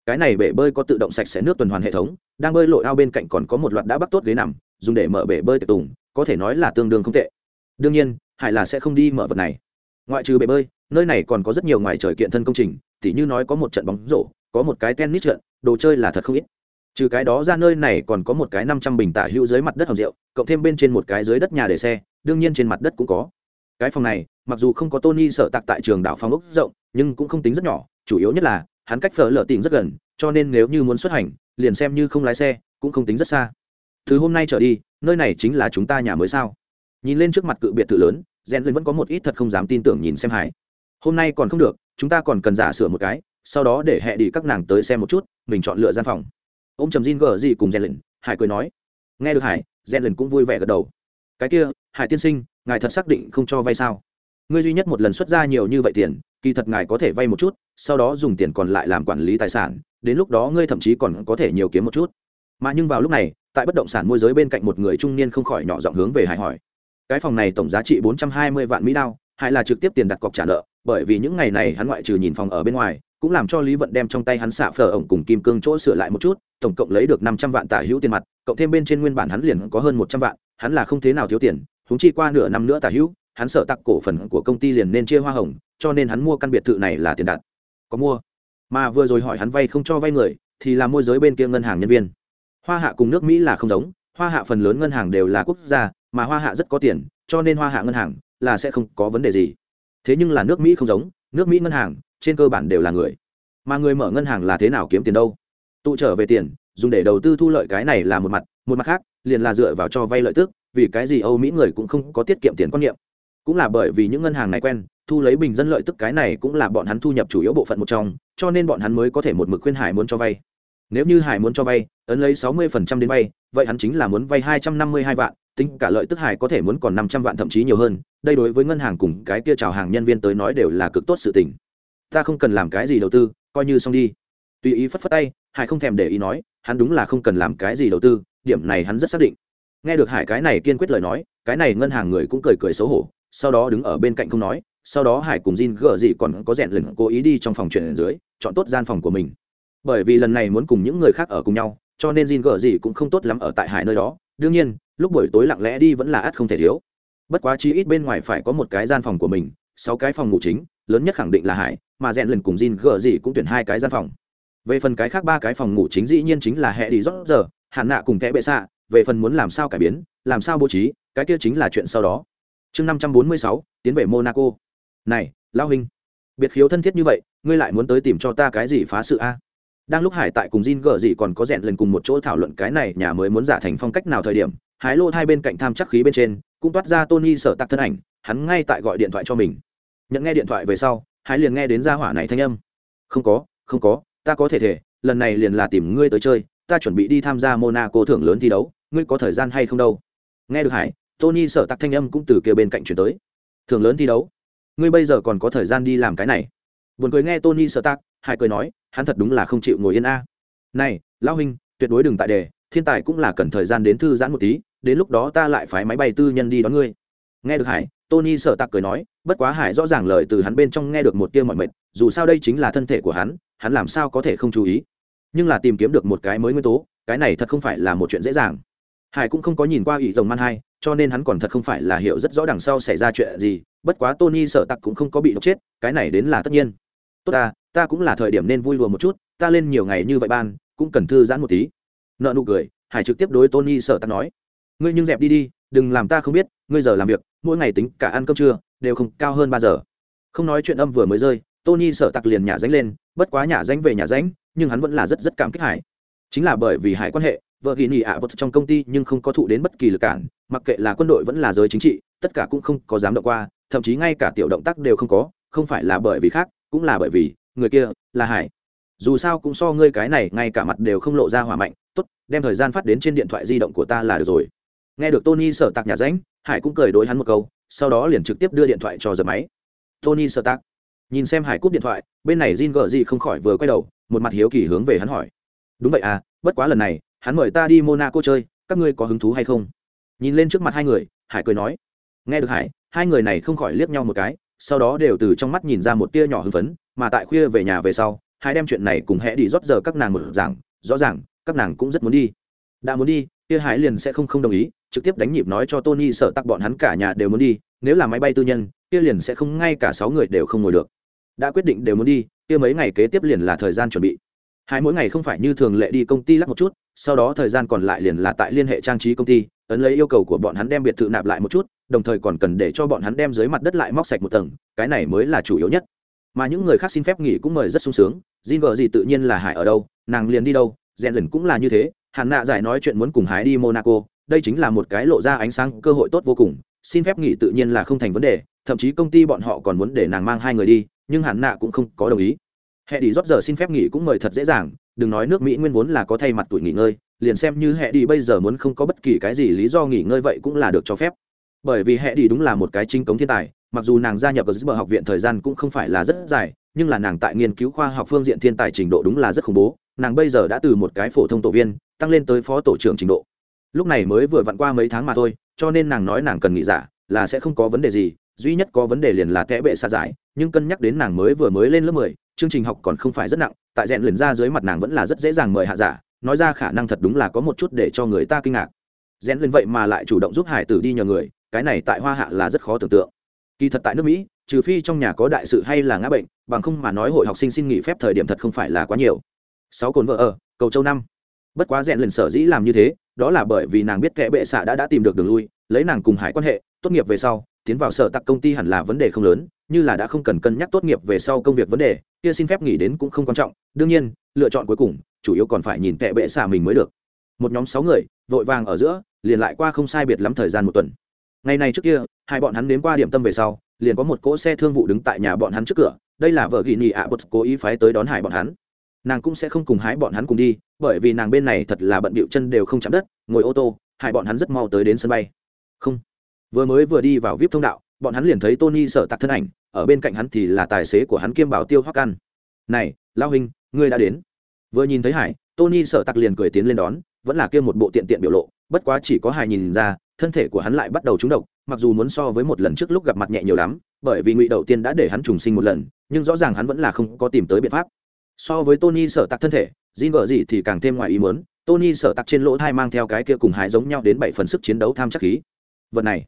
A: cái này bể bơi có tự động sạch sẽ nước tuần hoàn hệ thống, đang bơi lội ao bên cạnh còn có một loạt đã bắt tốt ghế nằm, dùng để mở bể bơi tiệc tùng, có thể nói là tương đương không tệ. Đương nhiên, hải là sẽ không đi mở vật này. Ngoại trừ bể bơi, nơi này còn có rất nhiều ngoài trời kiện thân công trình, tỉ như nói có một trận bóng rổ, có một cái tennis trận, đồ chơi là thật không ít. Trừ cái đó ra nơi này còn có một cái năm trăm bình tả hữu dưới mặt đất hầm rượu, cộng thêm bên trên một cái dưới đất nhà để xe, đương nhiên trên mặt đất cũng có. Cái phòng này, mặc dù không có tony sợ tạc tại trường đảo phong ốc rộng, nhưng cũng không tính rất nhỏ, chủ yếu nhất là hắn cách phở lở tỉnh rất gần, cho nên nếu như muốn xuất hành, liền xem như không lái xe, cũng không tính rất xa. Từ hôm nay trở đi, nơi này chính là chúng ta nhà mới sao? Nhìn lên trước mặt cự biệt thự lớn rèn lên vẫn có một ít thật không dám tin tưởng nhìn xem hải hôm nay còn không được, chúng ta còn cần giả sửa một cái, sau đó để hẹ đi các nàng tới xem một chút, mình chọn lựa gian phòng. Ô m trầm Jin gờ gì cùng rèn lên hải cười nói. Nghe được hải rèn lên cũng vui vẻ gật đầu. Cái kia hải tiên sinh, ngài thật xác định không cho vay sao? Ngươi duy nhất một lần xuất ra nhiều như vậy tiền kỳ thật ngài có thể vay một chút, sau đó dùng tiền còn lại làm quản lý tài sản, đến lúc đó ngươi thậm chí còn có thể nhiều kiếm một chút. Mà nhưng vào lúc này, tại bất động sản môi giới bên cạnh một người trung niên không khỏi nhỏ giọng hướng về hải hỏi. Cái phòng này tổng giá trị bốn trăm hai mươi vạn mỹ đao hay là trực tiếp tiền đặt cọc trả nợ, bởi vì những ngày này hắn ngoại trừ nhìn phòng ở bên ngoài, cũng làm cho lý vận đem trong tay hắn xạ phở ổng cùng kim cương chỗ sửa lại một chút, tổng cộng lấy được năm trăm vạn tả hữu tiền mặt, cộng thêm bên trên nguyên bản hắn liền có hơn một trăm vạn, hắn là không thế nào thiếu tiền húng chi qua nửa năm nữa tả hữu, hắn sợ tặc cổ phần của công ty liền nên chia hoa hồng cho nên hắn mua căn biệt thự này là tiền đặt. Có mua. Mà vừa rồi hỏi hắn vay không cho vay người, thì là môi giới bên kia ngân hàng nhân viên. Hoa hạ cùng nước mỹ là không giống, hoa hạ phần lớn ngân hàng đều là quốc gia, mà hoa hạ rất có tiền, cho nên hoa hạ ngân hàng là sẽ không có vấn đề gì. Thế nhưng là nước mỹ không giống, nước mỹ ngân hàng trên cơ bản đều là người. Mà người mở ngân hàng là thế nào kiếm tiền đâu? Tụ trở về tiền, dùng để đầu tư thu lợi cái này là một mặt một mặt khác, liền là dựa vào cho vay lợi tức, vì cái gì âu mỹ người cũng không có tiết kiệm tiền quan niệm. Cũng là bởi vì những ngân hàng này quen thu lấy bình dân lợi tức cái này cũng là bọn hắn thu nhập chủ yếu bộ phận một trong, cho nên bọn hắn mới có thể một mực khuyên hải muốn cho vay. Nếu như hải muốn cho vay, ấn lấy sáu mươi phần trăm đến vay, vậy hắn chính là muốn vay hai trăm năm mươi hai vạn, tính cả lợi tức hải có thể muốn còn năm trăm vạn thậm chí nhiều hơn. Đây đối với ngân hàng cùng cái kia chào hàng nhân viên tới nói đều là cực tốt sự tình. Ta không cần làm cái gì đầu tư, coi như xong đi. Tùy ý phất phất tay, hải không thèm để ý nói, hắn đúng là không cần làm cái gì đầu tư, điểm này hắn rất xác định. Nghe được hải cái này kiên quyết lời nói, cái này ngân hàng người cũng cười cười xấu hổ, sau đó đứng ở bên cạnh không nói sau đó hải cùng Jin gờ gì còn có rèn lần cố ý đi trong phòng chuyển dưới, chọn tốt gian phòng của mình. Bởi vì lần này muốn cùng những người khác ở cùng nhau, cho nên Jin gờ gì cũng không tốt lắm ở tại hải nơi đó. Đương nhiên, lúc buổi tối lặng lẽ đi vẫn là ắt không thể thiếu. Bất quá chi ít bên ngoài phải có một cái gian phòng của mình, sáu cái phòng ngủ chính, lớn nhất khẳng định là hải, mà rèn lần cùng Jin gờ gì cũng tuyển hai cái gian phòng. Về phần cái khác ba cái phòng ngủ chính dĩ nhiên chính là hệ đi rót giờ hạn nạ cùng kẽ bệ xạ, về phần muốn làm sao cải biến, làm sao bố trí, cái kia chính là chuyện sau đó. Chương năm trăm bốn mươi sáu, tiến về monaco này lao hình biệt khiếu thân thiết như vậy, ngươi lại muốn tới tìm cho ta cái gì phá sự a? Đang lúc hải tại cùng Jin gở gì còn có rèn lần cùng một chỗ thảo luận cái này nhà mới muốn giả thành phong cách nào thời điểm, hái lô hai bên cạnh tham chắc khí bên trên, cũng toát ra tony sở tạc thân ảnh, hắn ngay tại gọi điện thoại cho mình. Nhận nghe điện thoại về sau hải liền nghe đến gia hỏa này thanh âm. Không có không có, ta có thể thể, lần này liền là tìm ngươi tới chơi, ta chuẩn bị đi tham gia monaco thưởng lớn thi đấu, ngươi có thời gian hay không đâu? Nghe được hải, tony sở tạc thanh âm cũng từ kia bên cạnh chuyển tới. Thưởng lớn thi đấu ngươi bây giờ còn có thời gian đi làm cái này. Buồn cười nghe tony sợ tác hai cười nói, hắn thật đúng là không chịu ngồi yên a. Này, lão huynh, tuyệt đối đừng tại đề, thiên tài cũng là cần thời gian đến thư giãn một tí, đến lúc đó ta lại phái máy bay tư nhân đi đón ngươi. Nghe được hải, tony sợ tạc cười nói, bất quá hải rõ ràng lời từ hắn bên trong nghe được một tia mọi mệt, dù sao đây chính là thân thể của hắn hắn làm sao có thể không chú ý. Nhưng là tìm kiếm được một cái mới nguyên tố, cái này thật không phải là một chuyện dễ dàng. Hải cũng không có nhìn qua ủy rồng man hai, cho nên hắn còn thật không phải là hiểu rất rõ đằng sau xảy ra chuyện gì bất quá tony sợ tặc cũng không có bị độc chết, cái này đến là tất nhiên. Tốt ta ta cũng là thời điểm nên vui lùa một chút, ta lên nhiều ngày như vậy ban, cũng cần thư giãn một tí. Nợ nụ cười, hải trực tiếp đối tony sợ tặc nói. Ngươi nhưng dẹp đi đi, đừng làm ta không biết, ngươi giờ làm việc, mỗi ngày tính cả ăn cơm trưa, đều không cao hơn ba giờ. Không nói chuyện âm vừa mới rơi, tony sợ tặc liền nhả danh lên, bất quá nhả danh về nhả danh nhưng hắn vẫn là rất rất cảm kích hải. Chính là bởi vì hải quan hệ, vợ ghi nhị ạ vật trong công ty nhưng không có thụ đến bất kỳ lực cản, mặc kệ là quân đội vẫn là giới chính trị, tất cả cũng không có dám động qua thậm chí ngay cả tiểu động tác đều không có, không phải là bởi vì khác, cũng là bởi vì, người kia là hải. Dù sao cũng so ngươi cái này ngay cả mặt đều không lộ ra hỏa mạnh, tốt, đem thời gian phát đến trên điện thoại di động của ta là được rồi. Nghe được tony sợ tạc nhà ránh, hải cũng cười đối hắn một câu, sau đó liền trực tiếp đưa điện thoại cho giật máy. Tony sợ tạc. Nhìn xem hải cúp điện thoại, bên này jin gờ gì không khỏi vừa quay đầu, một mặt hiếu kỳ hướng về hắn hỏi. Đúng vậy à bất quá lần này, hắn mời ta đi monaco chơi, các ngươi có hứng thú hay không? Nhìn lên trước mặt hai người, hải cười nói nghe được hải, hai người này không khỏi liếc nhau một cái, sau đó đều từ trong mắt nhìn ra một tia nhỏ hưng phấn, mà tại khuya về nhà về sau, hai đem chuyện này cùng hẽ đi rót giờ các nàng một giảng, rõ ràng, các nàng cũng rất muốn đi. Đã muốn đi tia hải liền sẽ không không đồng ý, trực tiếp đánh nhịp nói cho tony sợ tắc bọn hắn cả nhà đều muốn đi, nếu là máy bay tư nhân tia liền sẽ không ngay cả sáu người đều không ngồi được. Đã quyết định đều muốn đi tia mấy ngày kế tiếp liền là thời gian chuẩn bị. Hai mỗi ngày không phải như thường lệ đi công ty lắc một chút, sau đó thời gian còn lại liền là tại liên hệ trang trí công ty ấn lấy yêu cầu của bọn hắn đem biệt thự nạp lại một chút, đồng thời còn cần để cho bọn hắn đem dưới mặt đất lại móc sạch một tầng, cái này mới là chủ yếu nhất. Mà những người khác xin phép nghỉ cũng mời rất sung sướng, Jin vợ gì tự nhiên là hải ở đâu, nàng liền đi đâu rèn lần cũng là như thế, hàn nạ giải nói chuyện muốn cùng hải đi monaco, đây chính là một cái lộ ra ánh sáng cơ hội tốt vô cùng, xin phép nghỉ tự nhiên là không thành vấn đề, thậm chí công ty bọn họ còn muốn để nàng mang hai người đi, nhưng hàn nạ cũng không có đồng ý. Hệ đi rót giờ xin phép nghỉ cũng mời thật dễ dàng đừng nói nước mỹ nguyên vốn là có thay mặt tuổi nghỉ ngơi, liền xem như hệ đi bây giờ muốn không có bất kỳ cái gì lý do nghỉ ngơi vậy cũng là được cho phép. Bởi vì hệ đi đúng là một cái chính cống thiên tài, mặc dù nàng gia nhập ở bờ học viện thời gian cũng không phải là rất dài, nhưng là nàng tại nghiên cứu khoa học phương diện thiên tài trình độ đúng là rất khủng bố, nàng bây giờ đã từ một cái phổ thông tổ viên, tăng lên tới phó tổ trưởng trình độ. Lúc này mới vừa vặn qua mấy tháng mà thôi, cho nên nàng nói nàng cần nghỉ giả là sẽ không có vấn đề gì, duy nhất có vấn đề liền là kẽ bệ xa giải, nhưng cân nhắc đến nàng mới vừa mới lên lớp mười chương trình học còn không phải rất nặng, tại rèn liền ra dưới mặt nàng vẫn là rất dễ dàng mời hạ giả, nói ra khả năng thật đúng là có một chút để cho người ta kinh ngạc. Rèn lên vậy mà lại chủ động giúp hải tử đi nhờ người, cái này tại hoa hạ là rất khó tưởng tượng. Kỳ thật tại nước mỹ, trừ phi trong nhà có đại sự hay là ngã bệnh, bằng không mà nói hội học sinh xin nghỉ phép thời điểm thật không phải là quá nhiều. Sáu cồn vợ ở, cầu châu năm. Bất quá rèn lần sở dĩ làm như thế, đó là bởi vì nàng biết kẻ bệ xạ đã đã tìm được đường lui, lấy nàng cùng hải quan hệ, tốt nghiệp về sau, tiến vào sở tặc công ty hẳn là vấn đề không lớn như là đã không cần cân nhắc tốt nghiệp về sau công việc vấn đề, kia xin phép nghỉ đến cũng không quan trọng. Đương nhiên, lựa chọn cuối cùng, chủ yếu còn phải nhìn tệ bệ xả mình mới được. Một nhóm sáu người, vội vàng ở giữa, liền lại qua không sai biệt lắm thời gian một tuần. Ngày này trước kia, hai bọn hắn đến qua điểm tâm về sau, liền có một cỗ xe thương vụ đứng tại nhà bọn hắn trước cửa, đây là vợ ghi nhị ạ bật cố ý phái tới đón hải bọn hắn. Nàng cũng sẽ không cùng hái bọn hắn cùng đi, bởi vì nàng bên này thật là bận bịu chân đều không chạm đất, ngồi ô tô hải bọn hắn rất mau tới đến sân bay. Không, vừa mới vừa đi vào vip thông đạo bọn hắn liền thấy tony sợ tặc thân ảnh, ở bên cạnh hắn thì là tài xế của hắn kiêm bảo tiêu hoắc Căn. này lao huynh, ngươi đã đến. Vừa nhìn thấy hải, tony sợ tặc liền cười tiến lên đón, vẫn là kia một bộ tiện tiện biểu lộ, bất quá chỉ có hải nhìn ra, thân thể của hắn lại bắt đầu trúng độc, mặc dù muốn so với một lần trước lúc gặp mặt nhẹ nhiều lắm, bởi vì ngụy đầu tiên đã để hắn trùng sinh một lần, nhưng rõ ràng hắn vẫn là không có tìm tới biện pháp. So với tony sợ tặc thân thể, Jin vợ gì thì càng thêm ngoài ý muốn, tony sợ tặc trên lỗ thai mang theo cái kia cùng hải giống nhau đến bảy phần sức chiến đấu tham chắc khí. Vật này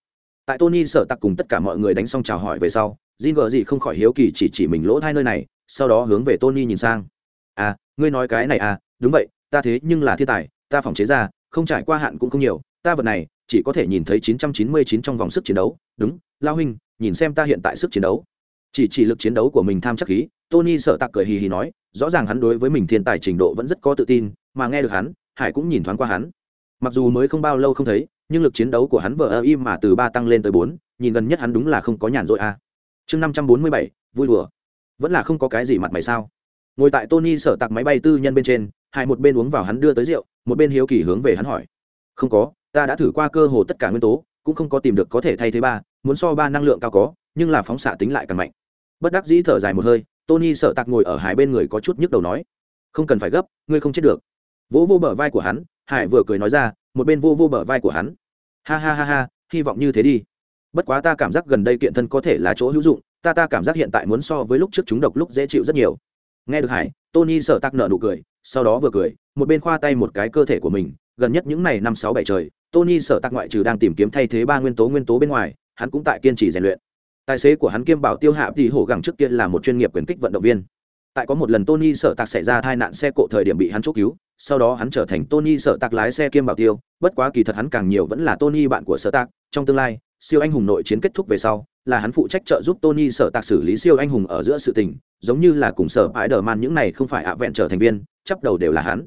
A: tại tony sợ tặc cùng tất cả mọi người đánh xong chào hỏi về sau Jin vợ gì không khỏi hiếu kỳ chỉ chỉ mình lỗ thai nơi này, sau đó hướng về tony nhìn sang. À ngươi nói cái này à đúng vậy, ta thế nhưng là thiên tài, ta phòng chế ra, không trải qua hạn cũng không nhiều, ta vật này chỉ có thể nhìn thấy 999 trong vòng sức chiến đấu. Đúng, lao huynh, nhìn xem ta hiện tại sức chiến đấu. Chỉ chỉ lực chiến đấu của mình tham chắc khí, tony sợ tặc cười hì hì nói, rõ ràng hắn đối với mình thiên tài trình độ vẫn rất có tự tin, mà nghe được hắn, hải cũng nhìn thoáng qua hắn. Mặc dù mới không bao lâu không thấy nhưng lực chiến đấu của hắn vợ ơ im mà từ ba tăng lên tới bốn, nhìn gần nhất hắn đúng là không có nhàn rỗi a. Chương năm trăm bốn mươi bảy, vui đùa. Vẫn là không có cái gì mặt mày sao? Ngồi tại tony sở tặc máy bay tư nhân bên trên, hai một bên uống vào hắn đưa tới rượu, một bên hiếu kỳ hướng về hắn hỏi. Không có, ta đã thử qua cơ hồ tất cả nguyên tố, cũng không có tìm được có thể thay thế ba, muốn so ba năng lượng cao có, nhưng là phóng xạ tính lại càng mạnh. Bất đắc dĩ thở dài một hơi, tony sợ tặc ngồi ở hai bên người có chút nhức đầu nói. Không cần phải gấp, ngươi không chết được. Vỗ vô bờ vai của hắn, hải vừa cười nói ra một bên vô vô bờ vai của hắn. Ha ha ha ha, hy vọng như thế đi. Bất quá ta cảm giác gần đây kiện thân có thể là chỗ hữu dụng, ta ta cảm giác hiện tại muốn so với lúc trước chúng độc lúc dễ chịu rất nhiều. Nghe được hải, tony sợ tắc nợ nụ cười, sau đó vừa cười, một bên khoa tay một cái cơ thể của mình, gần nhất những ngày năm sáu bảy trời, tony sợ tắc ngoại trừ đang tìm kiếm thay thế ba nguyên tố nguyên tố bên ngoài, hắn cũng tại kiên trì rèn luyện. Tài xế của hắn kiêm bảo tiêu hạ thì hổ gẳng trước kia là một chuyên nghiệp quyền kích vận động viên tại có một lần tony sợ tặc xảy ra tai nạn xe cộ thời điểm bị hắn chốt cứu, sau đó hắn trở thành tony sợ tặc lái xe kiêm bảo tiêu, bất quá kỳ thật hắn càng nhiều vẫn là tony bạn của sợ tặc trong tương lai, siêu anh hùng nội chiến kết thúc về sau, là hắn phụ trách trợ giúp tony sợ tặc xử lý siêu anh hùng ở giữa sự tình, giống như là cùng sở ái đờ man những này không phải ạ vẹn trở thành viên chấp đầu đều là hắn.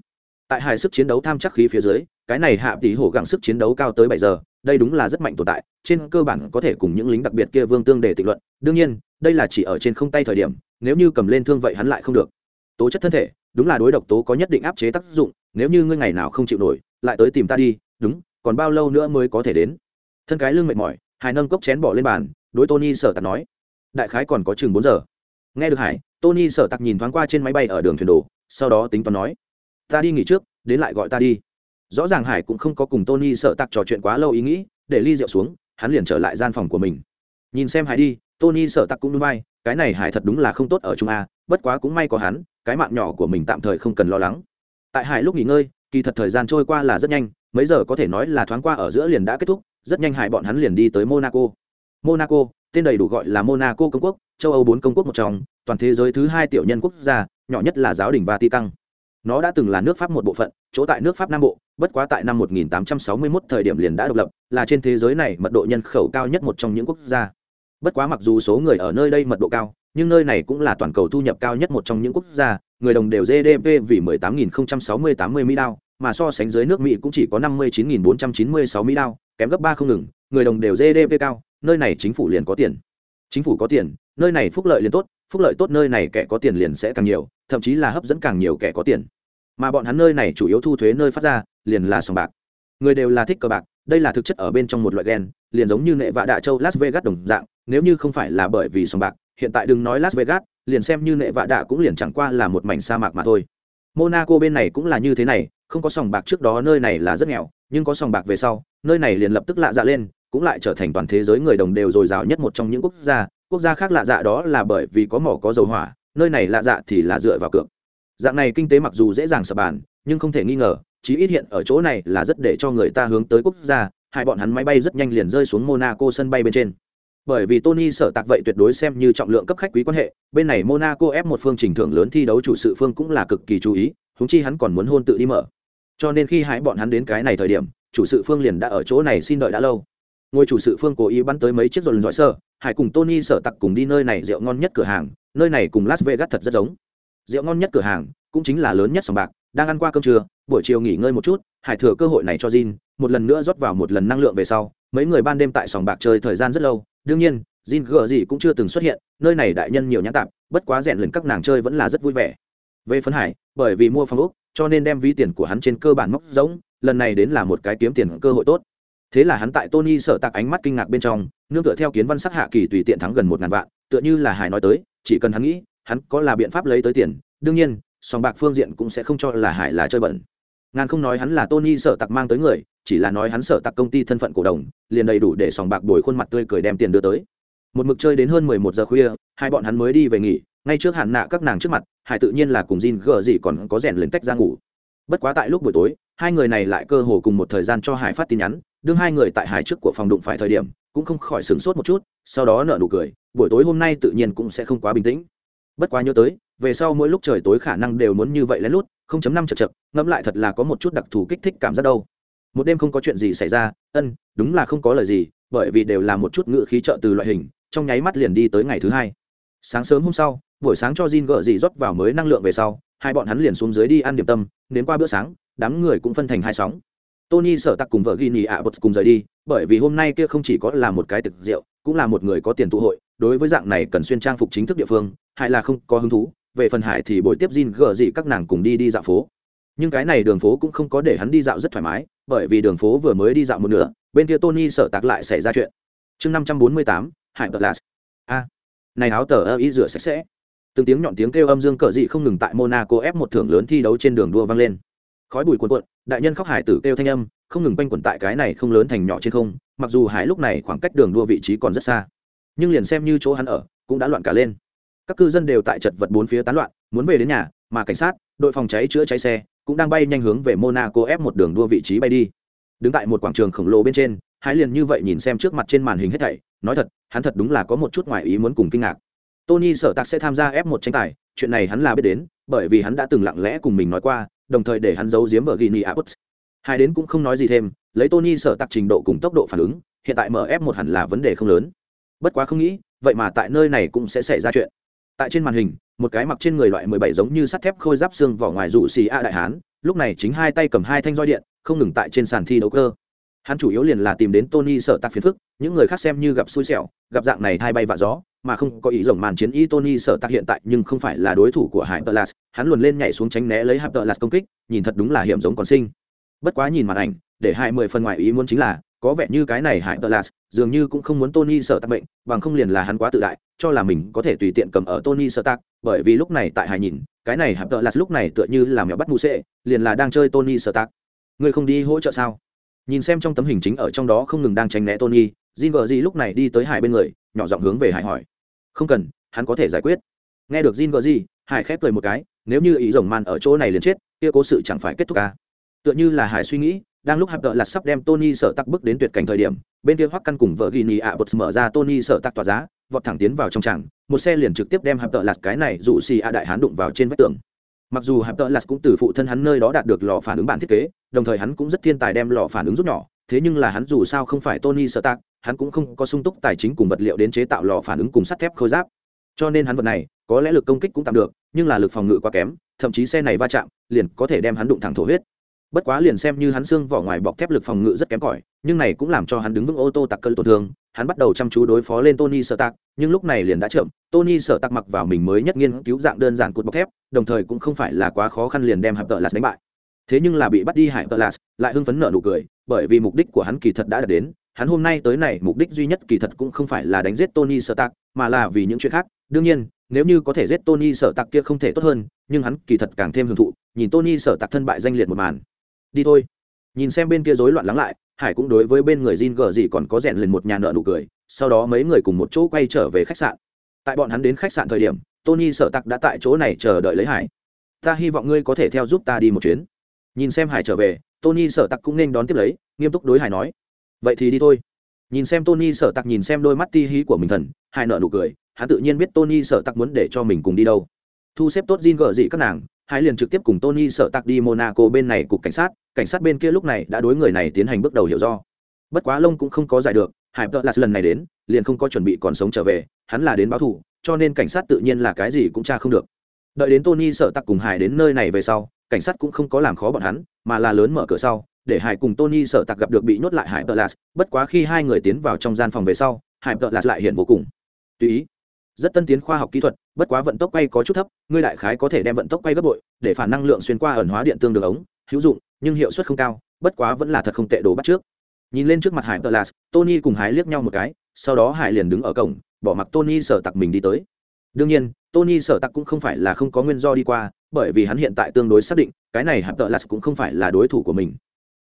A: Tại hai sức chiến đấu tham chắc khí phía dưới, cái này hạ tỷ hổ gặng sức chiến đấu cao tới bảy giờ, đây đúng là rất mạnh tồn tại, trên cơ bản có thể cùng những lính đặc biệt kia vương tương để tịch luận, đương nhiên, đây là chỉ ở trên không tay thời điểm nếu như cầm lên thương vậy hắn lại không được. Tố chất thân thể, đúng là đối độc tố có nhất định áp chế tác dụng, nếu như ngươi ngày nào không chịu nổi, lại tới tìm ta đi, đúng, còn bao lâu nữa mới có thể đến? Thân cái lưng mệt mỏi, hải nâng cốc chén bỏ lên bàn, đối tony sở tặc nói. Đại khái còn có chừng bốn giờ. Nghe được hải, tony sở tặc nhìn thoáng qua trên máy bay ở đường thuyền đồ, sau đó tính toán nói. Ta đi nghỉ trước, đến lại gọi ta đi. Rõ ràng hải cũng không có cùng tony sợ tặc trò chuyện quá lâu ý nghĩ, để ly rượu xuống, hắn liền trở lại gian phòng của mình. Nhìn xem hải đi, tony sợ tặc cũng núi vai cái này hải thật đúng là không tốt ở trung a, bất quá cũng may có hắn, cái mạng nhỏ của mình tạm thời không cần lo lắng. Tại hải lúc nghỉ ngơi, kỳ thật thời gian trôi qua là rất nhanh, mấy giờ có thể nói là thoáng qua ở giữa liền đã kết thúc, rất nhanh hải bọn hắn liền đi tới monaco. Monaco, tên đầy đủ gọi là monaco công quốc, châu âu bốn công quốc một trong, toàn thế giới thứ hai tiểu nhân quốc gia, nhỏ nhất là giáo đình vatican. Nó đã từng là nước pháp một bộ phận, chỗ tại nước pháp nam bộ, bất quá tại năm 1861 thời điểm liền đã độc lập, là trên thế giới này mật độ nhân khẩu cao nhất một trong những quốc gia bất quá mặc dù số người ở nơi đây mật độ cao, nhưng nơi này cũng là toàn cầu thu nhập cao nhất một trong những quốc gia, người đồng đều gdp vì 18.060-80 mỹ đao, mà so sánh dưới nước mỹ cũng chỉ có 59.496 mỹ đao, kém gấp ba không ngừng, người đồng đều gdp cao, nơi này chính phủ liền có tiền. Chính phủ có tiền, nơi này phúc lợi liền tốt, phúc lợi tốt nơi này kẻ có tiền liền sẽ càng nhiều, thậm chí là hấp dẫn càng nhiều kẻ có tiền. Mà bọn hắn nơi này chủ yếu thu thuế nơi phát ra, liền là sòng bạc. Người đều là thích cờ bạc, đây là thực chất ở bên trong một loại gen, liền giống như nệ vạ đạ châu las vegas đồng dạng nếu như không phải là bởi vì sòng bạc, hiện tại đừng nói las vegas, liền xem như nệ vạ đạ cũng liền chẳng qua là một mảnh sa mạc mà thôi. Monaco bên này cũng là như thế này, không có sòng bạc trước đó nơi này là rất nghèo, nhưng có sòng bạc về sau, nơi này liền lập tức lạ dạ lên, cũng lại trở thành toàn thế giới người đồng đều dồi dào nhất một trong những quốc gia. Quốc gia khác lạ dạ đó là bởi vì có mỏ có dầu hỏa, nơi này lạ dạ thì là dựa vào cược. Dạng này kinh tế mặc dù dễ dàng sập bàn, nhưng không thể nghi ngờ, chí ít hiện ở chỗ này là rất để cho người ta hướng tới quốc gia, hai bọn hắn máy bay rất nhanh liền rơi xuống monaco sân bay bên trên bởi vì tony sở tạc vậy tuyệt đối xem như trọng lượng cấp khách quý quan hệ bên này monaco ép một phương trình thưởng lớn thi đấu chủ sự phương cũng là cực kỳ chú ý húng chi hắn còn muốn hôn tự đi mở. Cho nên khi hai bọn hắn đến cái này thời điểm chủ sự phương liền đã ở chỗ này xin đợi đã lâu. Ngôi chủ sự phương cố ý bắn tới mấy chiếc dồn dọi sơ hải cùng tony sở tặc cùng đi nơi này rượu ngon nhất cửa hàng nơi này cùng las vegas thật rất giống. Rượu ngon nhất cửa hàng cũng chính là lớn nhất sòng bạc đang ăn qua cơm trưa buổi chiều nghỉ ngơi một chút hải thừa cơ hội này cho Jin, một lần nữa rót vào một lần năng lượng về sau mấy người ban đêm tại sòng bạc chơi thời gian rất lâu đương nhiên, Jin gờ gì cũng chưa từng xuất hiện, nơi này đại nhân nhiều nhãn tạp, bất quá rèn lần các nàng chơi vẫn là rất vui vẻ. Về phấn hải, bởi vì mua phòng úc cho nên đem ví tiền của hắn trên cơ bản móc giống lần này đến là một cái kiếm tiền cơ hội tốt. Thế là hắn tại tony sợ tạc ánh mắt kinh ngạc bên trong, nương tựa theo kiến văn sắc hạ kỳ tùy tiện thắng gần một ngàn vạn, tựa như là hải nói tới, chỉ cần hắn nghĩ, hắn có là biện pháp lấy tới tiền. Đương nhiên sòng bạc phương diện cũng sẽ không cho là hải là chơi bẩn ngàn không nói hắn là tony sợ tặc mang tới người, chỉ là nói hắn sợ tặc công ty thân phận cổ đồng, liền đầy đủ để sòng bạc đổi khuôn mặt tươi cười đem tiền đưa tới. Một mực chơi đến hơn mười một giờ khuya, hai bọn hắn mới đi về nghỉ, ngay trước hạn nạ các nàng trước mặt, hải tự nhiên là cùng Jin gờ gì còn có rèn lên tách ra ngủ. Bất quá tại lúc buổi tối, hai người này lại cơ hồ cùng một thời gian cho hải phát tin nhắn, đương hai người tại hải trước của phòng đụng phải thời điểm, cũng không khỏi sửng sốt một chút, sau đó nợ nụ cười, buổi tối hôm nay tự nhiên cũng sẽ không quá bình tĩnh. Bất quá nhớ tới, về sau mỗi lúc trời tối khả năng đều muốn như vậy lén lút không chấm năm chật chật, ngẫm lại thật là có một chút đặc thù kích thích cảm giác đâu. Một đêm không có chuyện gì xảy ra, ân, đúng là không có lời gì, bởi vì đều là một chút ngựa khí trợ từ loại hình, trong nháy mắt liền đi tới ngày thứ hai. Sáng sớm hôm sau, buổi sáng cho Jin gỡ gì rót vào mới năng lượng về sau, hai bọn hắn liền xuống dưới đi ăn điểm tâm, đến qua bữa sáng, đám người cũng phân thành hai sóng. Tony sở tặc cùng vợ ghi nhì ạ bật cùng rời đi, bởi vì hôm nay kia không chỉ có là một cái thực rượu, cũng là một người có tiền tụ hội, đối với dạng này cần xuyên trang phục chính thức địa phương, hay là không có hứng thú về phần hải thì buổi tiếp Jin gờ gì các nàng cùng đi đi dạo phố. Nhưng cái này đường phố cũng không có để hắn đi dạo rất thoải mái, bởi vì đường phố vừa mới đi dạo một nửa, bên kia tony sở tạc lại xảy ra chuyện. Chương năm trăm bốn mươi tám, hải bờ las a. Này áo tờ ơ ý rửa sạch sẽ. Từng tiếng nhọn tiếng kêu âm dương cờ dị không ngừng tại monaco ép một thưởng lớn thi đấu trên đường đua vang lên. Khói bụi cuồn cuộn, đại nhân khóc hải tử kêu thanh âm, không ngừng quanh quẩn tại cái này không lớn thành nhỏ trên không, mặc dù hải lúc này khoảng cách đường đua vị trí còn rất xa, nhưng liền xem như chỗ hắn ở, cũng đã loạn cả lên các cư dân đều tại chật vật bốn phía tán loạn, muốn về đến nhà, mà cảnh sát, đội phòng cháy chữa cháy xe, cũng đang bay nhanh hướng về monaco ép một đường đua vị trí bay đi. Đứng tại một quảng trường khổng lồ bên trên, hải liền như vậy nhìn xem trước mặt trên màn hình hết thảy, nói thật, hắn thật đúng là có một chút ngoài ý muốn cùng kinh ngạc. Tony sở tạc sẽ tham gia ép một tranh tài, chuyện này hắn là biết đến, bởi vì hắn đã từng lặng lẽ cùng mình nói qua, đồng thời để hắn giấu giếm vợ gini apple hai đến cũng không nói gì thêm, lấy tony sở tạc trình độ cùng tốc độ phản ứng, hiện tại mf một hẳn là vấn đề không lớn. Bất quá không nghĩ, vậy mà tại nơi này cũng sẽ xảy ra chuyện tại trên màn hình, một cái mặc trên người loại mười bảy giống như sắt thép khôi giáp xương vỏ ngoài rụ xì a đại hán, lúc này chính hai tay cầm hai thanh roi điện, không ngừng tại trên sàn thi đấu cơ. Hắn chủ yếu liền là tìm đến tony sợ tạc phiền phức, những người khác xem như gặp xui xẻo, gặp dạng này thay bay vạ gió, mà không có ý rồng màn chiến y tony sợ tạc hiện tại nhưng không phải là đối thủ của hải tờ hắn luồn lên nhảy xuống tránh né lấy hải tờ công kích, nhìn thật đúng là hiểm giống còn sinh. Bất quá nhìn màn ảnh, để hai mười phần ngoài ý muốn chính là có vẻ như cái này hải tờ dường như cũng không muốn tony sợ tắc bệnh bằng không liền là hắn quá tự đại, cho là mình có thể tùy tiện cầm ở tony sợ tắc bởi vì lúc này tại hải nhìn, cái này hải tờ lúc này tựa như là mèo bắt mù sệ, liền là đang chơi tony sợ tắc người không đi hỗ trợ sao? Nhìn xem trong tấm hình chính ở trong đó không ngừng đang tránh né tony jin vợ gì lúc này đi tới hải bên người, nhỏ giọng hướng về hải hỏi. Không cần, hắn có thể giải quyết. Nghe được jin vợ gì hải khép cười một cái, nếu như ý rồng man ở chỗ này liền chết, kia cố sự chẳng phải kết thúc ca tựa như là hải suy nghĩ đang lúc hạp đợi lạt sắp đem tony sở tắc bước đến tuyệt cảnh thời điểm, bên kia hoắc căn cùng vợ ghi nhì ạ bật mở ra tony sở tắc tỏa giá, vọt thẳng tiến vào trong tràng, một xe liền trực tiếp đem hạp đợi lạt cái này dụ xì ạ đại hán đụng vào trên vách tường. Mặc dù hạp tợ lạt cũng từ phụ thân hắn nơi đó đạt được lò phản ứng bản thiết kế, đồng thời hắn cũng rất thiên tài đem lò phản ứng rút nhỏ, thế nhưng là hắn dù sao không phải tony sở tắc, hắn cũng không có sung túc tài chính cùng vật liệu đến chế tạo lò phản ứng cùng sắt thép khôi giáp. Cho nên hắn vật này, có lẽ lực công kích cũng tạm được, nhưng là lực phòng ngự quá kém, thậm chí xe này va chạm, liền có thể đem hắn đụng thẳng thổ huyết bất quá liền xem như hắn xương vỏ ngoài bọc thép lực phòng ngự rất kém cỏi, nhưng này cũng làm cho hắn đứng vững ô tô tặc cơ tổn thương, hắn bắt đầu chăm chú đối phó lên tony sợ tặc nhưng lúc này liền đã chậm, tony sợ tặc mặc vào mình mới nhất nghiên cứu dạng đơn giản cột bọc thép, đồng thời cũng không phải là quá khó khăn liền đem hạp tợ lạt đánh bại. Thế nhưng là bị bắt đi hải tợ lạt lại hưng phấn nợ nụ cười, bởi vì mục đích của hắn kỳ thật đã đạt đến, hắn hôm nay tới này mục đích duy nhất kỳ thật cũng không phải là đánh giết tony sợ tặc mà là vì những chuyện khác. Đương nhiên, nếu như có thể giết tony sợ tặc kia không thể tốt hơn, nhưng hắn kỳ thật càng thêm hưởng thụ, nhìn tony sợ tặc thân bại danh liệt một màn đi thôi. Nhìn xem bên kia rối loạn lắng lại, hải cũng đối với bên người Jin gờ gì còn có rèn lên một nhà nợ nụ cười, sau đó mấy người cùng một chỗ quay trở về khách sạn. Tại bọn hắn đến khách sạn thời điểm, tony sợ tặc đã tại chỗ này chờ đợi lấy hải. Ta hy vọng ngươi có thể theo giúp ta đi một chuyến. Nhìn xem hải trở về, tony sợ tặc cũng nên đón tiếp lấy, nghiêm túc đối hải nói. Vậy thì đi thôi. Nhìn xem tony sợ tặc nhìn xem đôi mắt ti hí của mình thần, hải nợ nụ cười, hắn tự nhiên biết tony sợ tặc muốn để cho mình cùng đi đâu. Thu xếp tốt Jin gờ gì các nàng hải liền trực tiếp cùng tony sợ tặc đi monaco bên này cục cảnh sát cảnh sát bên kia lúc này đã đối người này tiến hành bước đầu hiểu do. Bất quá lông cũng không có giải được, hải tợ là lần này đến, liền không có chuẩn bị còn sống trở về, hắn là đến báo thù, cho nên cảnh sát tự nhiên là cái gì cũng tra không được. Đợi đến tony sợ tặc cùng hải đến nơi này về sau, cảnh sát cũng không có làm khó bọn hắn, mà là lớn mở cửa sau, để hải cùng tony sợ tặc gặp được bị nhốt lại hải tợ lạt. Bất quá khi hai người tiến vào trong gian phòng về sau, hải tợ lạt lại hiện vô cùng. Tùy ý rất tân tiến khoa học kỹ thuật, bất quá vận tốc quay có chút thấp, ngươi đại khái có thể đem vận tốc quay gấp bội, để phản năng lượng xuyên qua ẩn hóa điện tương đường ống, hữu dụng, nhưng hiệu suất không cao, bất quá vẫn là thật không tệ đồ bắt trước. Nhìn lên trước mặt hải tờ las tony cùng hải liếc nhau một cái, sau đó hải liền đứng ở cổng, bỏ mặc tony sở tặc mình đi tới. Đương nhiên, tony sở tặc cũng không phải là không có nguyên do đi qua, bởi vì hắn hiện tại tương đối xác định, cái này hải tờ las cũng không phải là đối thủ của mình.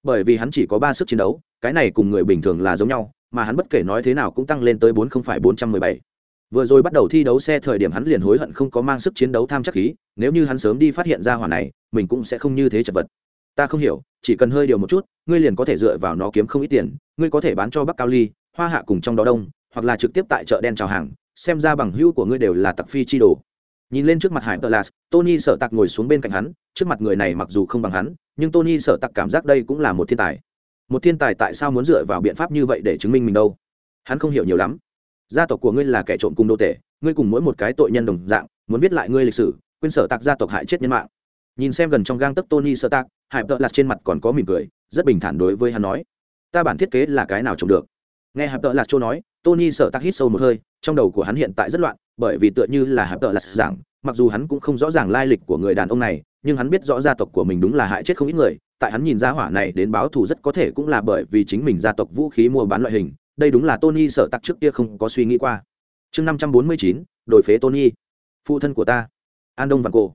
A: Bởi vì hắn chỉ có ba sức chiến đấu, cái này cùng người bình thường là giống nhau, mà hắn bất kể nói thế nào cũng tăng lên tới bốn không phải bốn trăm mười bảy vừa rồi bắt đầu thi đấu xe thời điểm hắn liền hối hận không có mang sức chiến đấu tham chắc khí, nếu như hắn sớm đi phát hiện ra hỏa này, mình cũng sẽ không như thế chật vật. Ta không hiểu, chỉ cần hơi điều một chút, ngươi liền có thể dựa vào nó kiếm không ít tiền, ngươi có thể bán cho bắc cao ly, hoa hạ cùng trong đó đông, hoặc là trực tiếp tại chợ đen trào hàng, xem ra bằng hữu của ngươi đều là tặc phi chi đồ. Nhìn lên trước mặt hải tờ las tony sợ tặc ngồi xuống bên cạnh hắn, trước mặt người này mặc dù không bằng hắn, nhưng tony sợ tặc cảm giác đây cũng là một thiên tài. Một thiên tài tại sao muốn dựa vào biện pháp như vậy để chứng minh mình đâu? Hắn không hiểu nhiều lắm gia tộc của ngươi là kẻ trộm cung đô tể, ngươi cùng mỗi một cái tội nhân đồng dạng, muốn viết lại ngươi lịch sử, quên sở tạc gia tộc hại chết nhân mạng. Nhìn xem gần trong gang tấc tony sơ tạc, hải tợ lạt trên mặt còn có mỉm cười, rất bình thản đối với hắn nói, ta bản thiết kế là cái nào trộm được? Nghe hải tợ lạt châu nói, tony sợ tạc hít sâu một hơi, trong đầu của hắn hiện tại rất loạn, bởi vì tựa như là hải tợ lạt giảng mặc dù hắn cũng không rõ ràng lai lịch của người đàn ông này, nhưng hắn biết rõ gia tộc của mình đúng là hại chết không ít người, tại hắn nhìn ra hỏa này đến báo thù rất có thể cũng là bởi vì chính mình gia tộc vũ khí mua bán loại hình đây đúng là tony sợ tặc trước kia không có suy nghĩ qua. Chương năm trăm bốn mươi chín, đổi phế tony. Phụ thân của ta. An đông vạn cổ.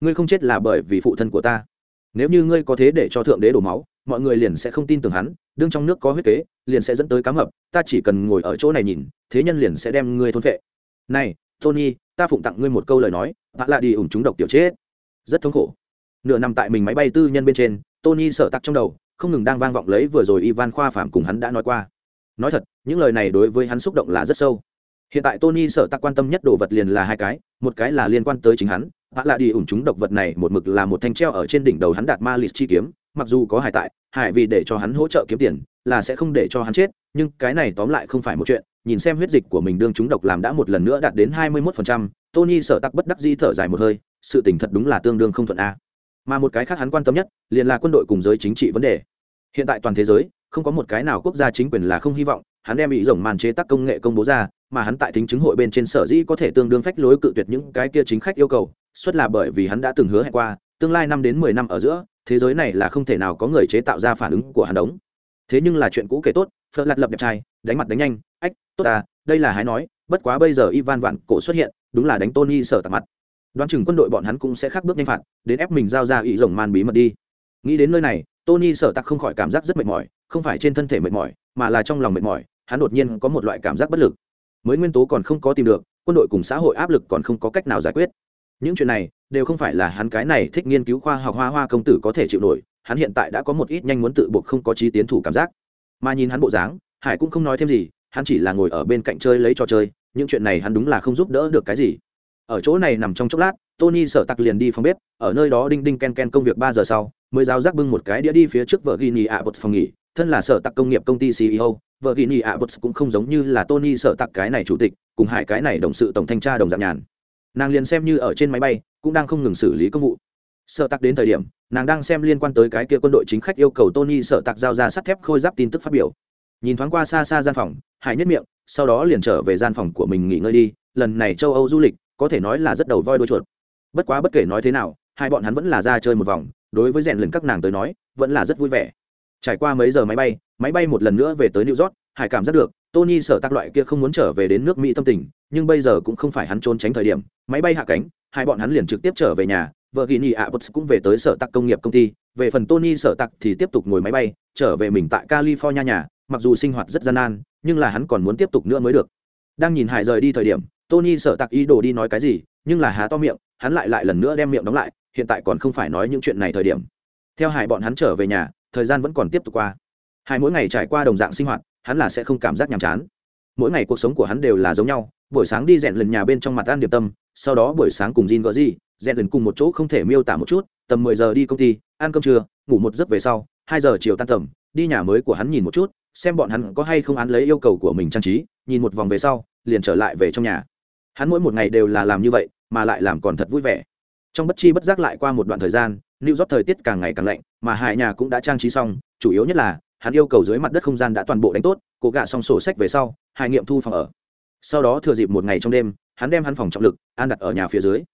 A: Ngươi không chết là bởi vì phụ thân của ta. Nếu như ngươi có thế để cho thượng đế đổ máu, mọi người liền sẽ không tin tưởng hắn, đương trong nước có huyết kế, liền sẽ dẫn tới cá mập, ta chỉ cần ngồi ở chỗ này nhìn, thế nhân liền sẽ đem ngươi thôn vệ này, tony, ta phụng tặng ngươi một câu lời nói bạn lạ đi ủng chúng độc tiểu chết. Rất thống khổ. Nửa nằm tại mình máy bay tư nhân bên trên, tony sợ tặc trong đầu, không ngừng đang vang vọng lấy vừa rồi ivan khoa phạm cùng hắn đã nói qua nói thật những lời này đối với hắn xúc động là rất sâu hiện tại tony sở tắc quan tâm nhất đồ vật liền là hai cái một cái là liên quan tới chính hắn hạ lạ đi ủng chúng độc vật này một mực là một thanh treo ở trên đỉnh đầu hắn đạt ma lịch chi kiếm mặc dù có hải tại hải vì để cho hắn hỗ trợ kiếm tiền là sẽ không để cho hắn chết nhưng cái này tóm lại không phải một chuyện nhìn xem huyết dịch của mình đương chúng độc làm đã một lần nữa đạt đến hai mươi 21%, Tony sở tắc bất đắc di thở dài một hơi, sự tình thật đúng là tương đương không thuận a. Mà một cái khác hắn quan tâm nhất, liền là quân đội cùng giới chính trị vấn đề. Hiện tại toàn thế giới, không có một cái nào quốc gia chính quyền là không hy vọng, hắn đem ý rồng màn chế tác công nghệ công bố ra, mà hắn tại thính chứng hội bên trên sở dĩ có thể tương đương phách lối cự tuyệt những cái kia chính khách yêu cầu, xuất là bởi vì hắn đã từng hứa hẹn qua, tương lai năm đến mười năm ở giữa, thế giới này là không thể nào có người chế tạo ra phản ứng của hắn đống. Thế nhưng là chuyện cũ kể tốt, Phật lặt lập đẹp trai, đánh mặt đánh nhanh, ách, tốt à, đây là hái nói, bất quá bây giờ Ivan vạn cổ xuất hiện, đúng là đánh Tony sở tạc mặt. Đoán chừng quân đội bọn hắn cũng sẽ khác bước nhanh phạt, đến ép mình giao ra ý rồng man bí mật đi. Nghĩ đến nơi này, Tony sở tạc không khỏi cảm giác rất mệt mỏi, không phải trên thân thể mệt mỏi, mà là trong lòng mệt mỏi, hắn đột nhiên có một loại cảm giác bất lực. Mới nguyên tố còn không có tìm được, quân đội cùng xã hội áp lực còn không có cách nào giải quyết. Những chuyện này đều không phải là hắn cái này thích nghiên cứu khoa học hoa hoa công tử có thể chịu nổi, hắn hiện tại đã có một ít nhanh muốn tự buộc không có trí tiến thủ cảm giác. Mà nhìn hắn bộ dáng, Hải cũng không nói thêm gì, hắn chỉ là ngồi ở bên cạnh chơi lấy trò chơi những chuyện này hắn đúng là không giúp đỡ được cái gì ở chỗ này nằm trong chốc lát tony sợ tặc liền đi phòng bếp ở nơi đó đinh đinh ken ken công việc ba giờ sau mới giao giác bưng một cái đĩa đi phía trước vợ ghi nhì ạ bột phòng nghỉ thân là sở tặc công nghiệp công ty ceo vợ ghi nhì ạ bật cũng không giống như là tony sở tặc cái này chủ tịch, cùng hải cái này đồng sự tổng thanh tra đồng dạng nhàn. Nàng liền xem như ở trên máy bay, cũng đang không ngừng xử lý công vụ. Sở tặc đến thời điểm, nàng đang xem liên quan tới cái kia quân đội chính khách yêu cầu tony sở tặc giao ra sắt thép khôi giáp tin tức phát biểu. Nhìn thoáng qua xa xa gian phòng, hải nhất miệng, sau đó liền trở về gian phòng của mình nghỉ ngơi đi, lần này châu âu du lịch, có thể nói là rất đầu voi đôi chuột. Bất quá bất kể nói thế nào, hai bọn hắn vẫn là ra chơi một vòng, đối với rèn lần các nàng tới nói, vẫn là rất vui vẻ trải qua mấy giờ máy bay máy bay một lần nữa về tới new york, hải cảm giác được, tony sở tác loại kia không muốn trở về đến nước mỹ tâm tình, nhưng bây giờ cũng không phải hắn trốn tránh thời điểm. Máy bay hạ cánh, hai bọn hắn liền trực tiếp trở về nhà. Vợ ghi nhị ạ bật cũng về tới sở tắc công nghiệp công ty. Về phần tony sở tắc thì tiếp tục ngồi máy bay, trở về mình tại california nhà, mặc dù sinh hoạt rất gian nan, nhưng là hắn còn muốn tiếp tục nữa mới được. Đang nhìn hải rời đi thời điểm, tony sở tặc ý đồ đi nói cái gì, nhưng là há to miệng, hắn lại lại lần nữa đem miệng đóng lại, hiện tại còn không phải nói những chuyện này thời điểm. Theo hải bọn hắn trở về nhà thời gian vẫn còn tiếp tục qua. Hai mỗi ngày trải qua đồng dạng sinh hoạt, hắn là sẽ không cảm giác nhàm chán. Mỗi ngày cuộc sống của hắn đều là giống nhau, buổi sáng đi rèn lần nhà bên trong mặt ăn điểm tâm, sau đó buổi sáng cùng Jin gọi gì, rèn lần cùng một chỗ không thể miêu tả một chút, tầm mười giờ đi công ty, ăn cơm trưa, ngủ một giấc về sau, hai giờ chiều tan tầm, đi nhà mới của hắn nhìn một chút, xem bọn hắn có hay không án lấy yêu cầu của mình trang trí, nhìn một vòng về sau, liền trở lại về trong nhà. Hắn mỗi một ngày đều là làm như vậy, mà lại làm còn thật vui vẻ. Trong bất chi bất giác lại qua một đoạn thời gian New York thời tiết càng ngày càng lạnh, mà hải nhà cũng đã trang trí xong, chủ yếu nhất là hắn yêu cầu dưới mặt đất không gian đã toàn bộ đánh tốt, cố gạ xong sổ sách về sau, hải nghiệm thu phòng ở. Sau đó thừa dịp một ngày trong đêm, hắn đem hắn phòng trọng lực an đặt ở nhà phía dưới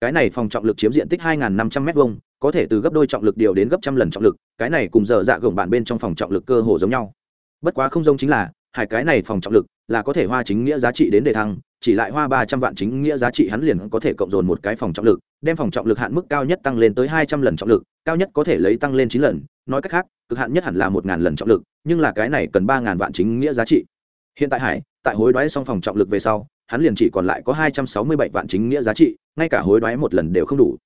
A: cái này phòng trọng lực chiếm diện tích 2.500 vuông, có thể từ gấp đôi trọng lực điều đến gấp trăm lần trọng lực cái này cùng giờ dạ gồng bạn bên trong phòng trọng lực cơ hồ giống nhau bất quá không giống chính là hai cái này phòng trọng lực là có thể hoa chính nghĩa giá trị đến đề thăng, chỉ lại hoa ba trăm vạn chính nghĩa giá trị hắn liền có thể cộng dồn một cái phòng trọng lực, đem phòng trọng lực hạn mức cao nhất tăng lên tới hai trăm lần trọng lực, cao nhất có thể lấy tăng lên chín lần, nói cách khác, cực hạn nhất hẳn là một ngàn lần trọng lực, nhưng là cái này cần ba ngàn vạn chính nghĩa giá trị. Hiện tại hải, tại hối đoái xong phòng trọng lực về sau, hắn liền chỉ còn lại có hai trăm sáu mươi bảy vạn chính nghĩa giá trị, ngay cả hối đoái một lần đều không đủ.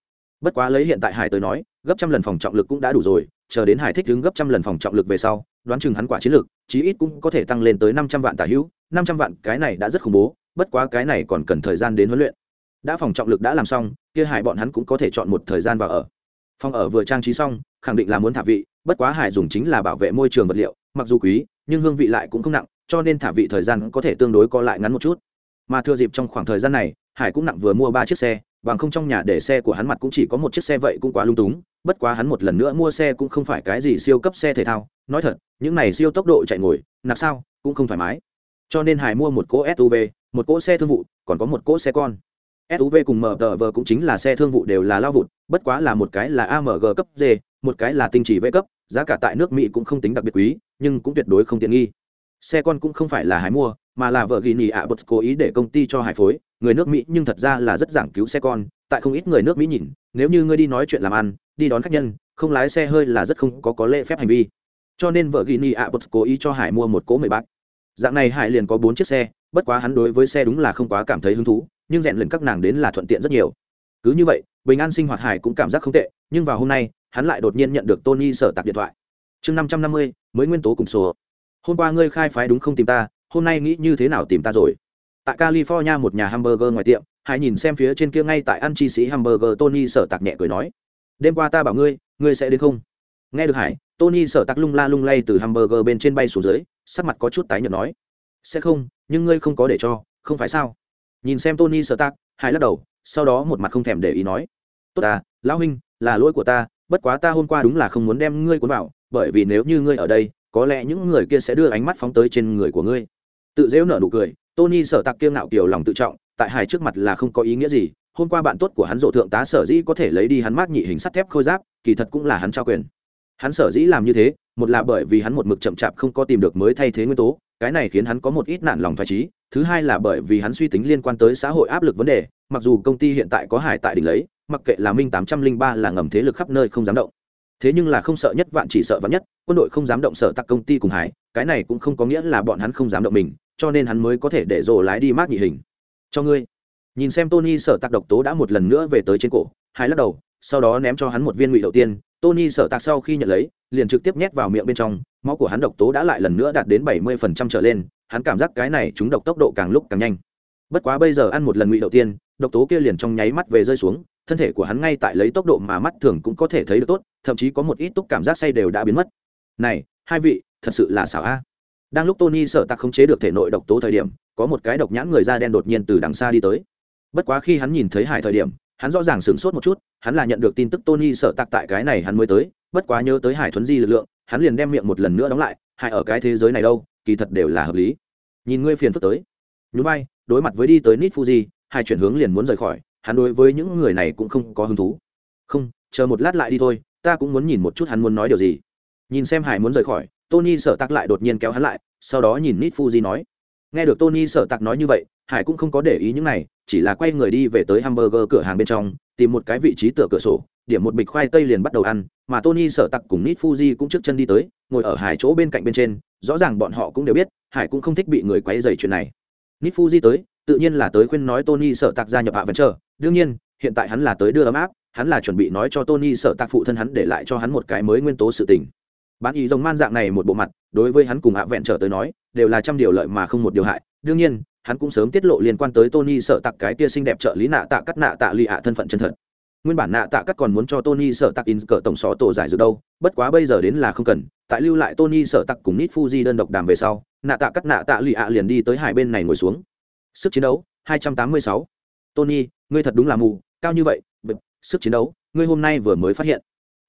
A: Bất quá lấy hiện tại hải tới nói, gấp trăm lần phòng trọng lực cũng đã đủ rồi, chờ đến hải thích đứng gấp trăm lần phòng trọng lực về sau đoán chừng hắn quả chiến lược, chí ít cũng có thể tăng lên tới năm trăm vạn tả hữu, năm trăm vạn, cái này đã rất khủng bố, bất quá cái này còn cần thời gian đến huấn luyện. Đã phòng trọng lực đã làm xong, kia hải bọn hắn cũng có thể chọn một thời gian vào ở. Phòng ở vừa trang trí xong, khẳng định là muốn thả vị, bất quá hải dùng chính là bảo vệ môi trường vật liệu, mặc dù quý, nhưng hương vị lại cũng không nặng, cho nên thả vị thời gian có thể tương đối co lại ngắn một chút. Mà thừa dịp trong khoảng thời gian này, hải cũng nặng vừa mua ba chiếc xe, bằng không trong nhà để xe của hắn mặt cũng chỉ có một chiếc xe vậy cũng quá lung túng, bất quá hắn một lần nữa mua xe cũng không phải cái gì siêu cấp xe thể thao nói thật, những này siêu tốc độ chạy ngồi, nạp sao, cũng không thoải mái. Cho nên hải mua một cỗ suv một cỗ xe thương vụ, còn có một cỗ xe con. Suv cùng mtv cũng chính là xe thương vụ đều là lao vụt, bất quá là một cái là amg cấp d, một cái là tinh chỉ v cấp, giá cả tại nước mỹ cũng không tính đặc biệt quý, nhưng cũng tuyệt đối không tiện nghi. Xe con cũng không phải là hải mua, mà là vợ ghi nhì ạ bật cố ý để công ty cho hải phối. Người nước mỹ nhưng thật ra là rất giảng cứu xe con, tại không ít người nước mỹ nhìn, nếu như ngươi đi nói chuyện làm ăn, đi đón khách nhân, không lái xe hơi là rất không có có lễ phép hành vi cho nên vợ ghi ni ạ bật cố ý cho hải mua một cố mười bát. Dạng này hải liền có bốn chiếc xe, bất quá hắn đối với xe đúng là không quá cảm thấy hứng thú, nhưng rèn lần các nàng đến là thuận tiện rất nhiều. Cứ như vậy, bình an sinh hoạt hải cũng cảm giác không tệ, nhưng vào hôm nay, hắn lại đột nhiên nhận được tony sở tạc điện thoại. Chương năm trăm năm mươi, mới nguyên tố cùng số. Hôm qua ngươi khai phái đúng không tìm ta, hôm nay nghĩ như thế nào tìm ta rồi? Tại california một nhà hamburger ngoài tiệm, Hải nhìn xem phía trên kia ngay tại ăn chi sĩ hamburger tony sở tạc nhẹ cười nói. Đêm qua ta bảo ngươi ngươi sẽ đến không? Nghe được hải tony sở Tắc lung la lung lay từ hamburger bên trên bay xuống dưới sắc mặt có chút tái nhợt nói sẽ không nhưng ngươi không có để cho không phải sao? Nhìn xem tony sở Tắc, hải lắc đầu sau đó một mặt không thèm để ý nói tốt ta lão huynh là lỗi của ta bất quá ta hôm qua đúng là không muốn đem ngươi cuốn vào bởi vì nếu như ngươi ở đây có lẽ những người kia sẽ đưa ánh mắt phóng tới trên người của ngươi. Tự dễu nở nụ cười tony sở tặc kiêng ngạo kiều lòng tự trọng tại hải trước mặt là không có ý nghĩa gì hôm qua bạn tốt của hắn rộ thượng tá sở dĩ có thể lấy đi hắn mát nhị hình sắt thép khôi giáp kỳ thật cũng là hắn trao quyền hắn sở dĩ làm như thế, một là bởi vì hắn một mực chậm chạp không có tìm được mới thay thế nguyên tố, cái này khiến hắn có một ít nạn lòng phải trí thứ hai là bởi vì hắn suy tính liên quan tới xã hội áp lực vấn đề, mặc dù công ty hiện tại có hải tại đỉnh lấy, mặc kệ là minh tám trăm linh ba là ngầm thế lực khắp nơi không dám động. Thế nhưng là không sợ nhất vạn chỉ sợ vạn nhất, quân đội không dám động sợ tặc công ty cùng hải, cái này cũng không có nghĩa là bọn hắn không dám động mình, cho nên hắn mới có thể để rồ lái đi mát nhị hình. Cho ngươi. Nhìn xem tony sợ tặc độc tố đã một lần nữa về tới trên cổ, hải lắc đầu, sau đó ném cho hắn một viên ngụy đầu tiên tony sở tạc sau khi nhận lấy, liền trực tiếp nhét vào miệng bên trong, máu của hắn độc tố đã lại lần nữa đạt đến bảy mươi phần trăm trở lên, hắn cảm giác cái này chúng độc tốc độ càng lúc càng nhanh. Bất quá bây giờ ăn một lần ngụy đầu tiên, độc tố kia liền trong nháy mắt về rơi xuống, thân thể của hắn ngay tại lấy tốc độ mà mắt thường cũng có thể thấy được tốt, thậm chí có một ít túc cảm giác say đều đã biến mất. Này, hai vị, thật sự là xảo a. Đang lúc tony sợ tặc không chế được thể nội độc tố thời điểm, có một cái độc nhãn người da đen đột nhiên từ đằng xa đi tới. Bất quá khi hắn nhìn thấy hải thời điểm hắn rõ ràng sửng sốt một chút, hắn là nhận được tin tức tony sợ tặc tại cái này hắn mới tới, bất quá nhớ tới hải thuấn di lực lượng, hắn liền đem miệng một lần nữa đóng lại, hải, ở cái thế giới này đâu, kỳ thật đều là hợp lý. Nhìn ngươi phiền phức tới. Nhún vai, đối mặt với đi tới nít fuji hải chuyển hướng liền muốn rời khỏi, hắn đối với những người này cũng không có hứng thú. Không, chờ một lát lại đi thôi, ta cũng muốn nhìn một chút hắn muốn nói điều gì. Nhìn xem hải muốn rời khỏi, tony sợ tặc lại đột nhiên kéo hắn lại, sau đó nhìn nít fuji nói nghe được tony sợ tặc nói như vậy, hải cũng không có để ý những này, chỉ là quay người đi về tới hamburger cửa hàng bên trong, tìm một cái vị trí tựa cửa sổ, điểm một bịch khoai tây liền bắt đầu ăn, mà tony sợ tặc cùng nít fuji cũng trước chân đi tới, ngồi ở hải chỗ bên cạnh bên trên, rõ ràng bọn họ cũng đều biết, hải cũng không thích bị người quấy dày chuyện này. Nít fuji tới, tự nhiên là tới khuyên nói tony sợ tặc gia nhập hạ vẫn chờ đương nhiên, hiện tại hắn là tới đưa ấm áp, hắn là chuẩn bị nói cho tony sợ tặc phụ thân hắn để lại cho hắn một cái mới nguyên tố sự tình bán ý rồng man dạng này một bộ mặt, đối với hắn cùng hạ vẹn trở tới nói, đều là trăm điều lợi mà không một điều hại. Đương nhiên, hắn cũng sớm tiết lộ liên quan tới tony sợ tặc cái tia xinh đẹp trợ lý nạ tạ cắt nạ tạ lì ạ thân phận chân thật. Nguyên bản nạ tạ cắt còn muốn cho tony sợ tặc in cờ tổng xó tổ giải dược đâu, bất quá bây giờ đến là không cần, tại lưu lại tony sợ tặc cùng nít fuji đơn độc đàm về sau, nạ tạ cắt nạ tạ lì ạ liền đi tới hai bên này ngồi xuống. Sức chiến đấu 286. tony, ngươi thật đúng là mù, cao như vậy sức chiến đấu, ngươi hôm nay vừa mới phát hiện.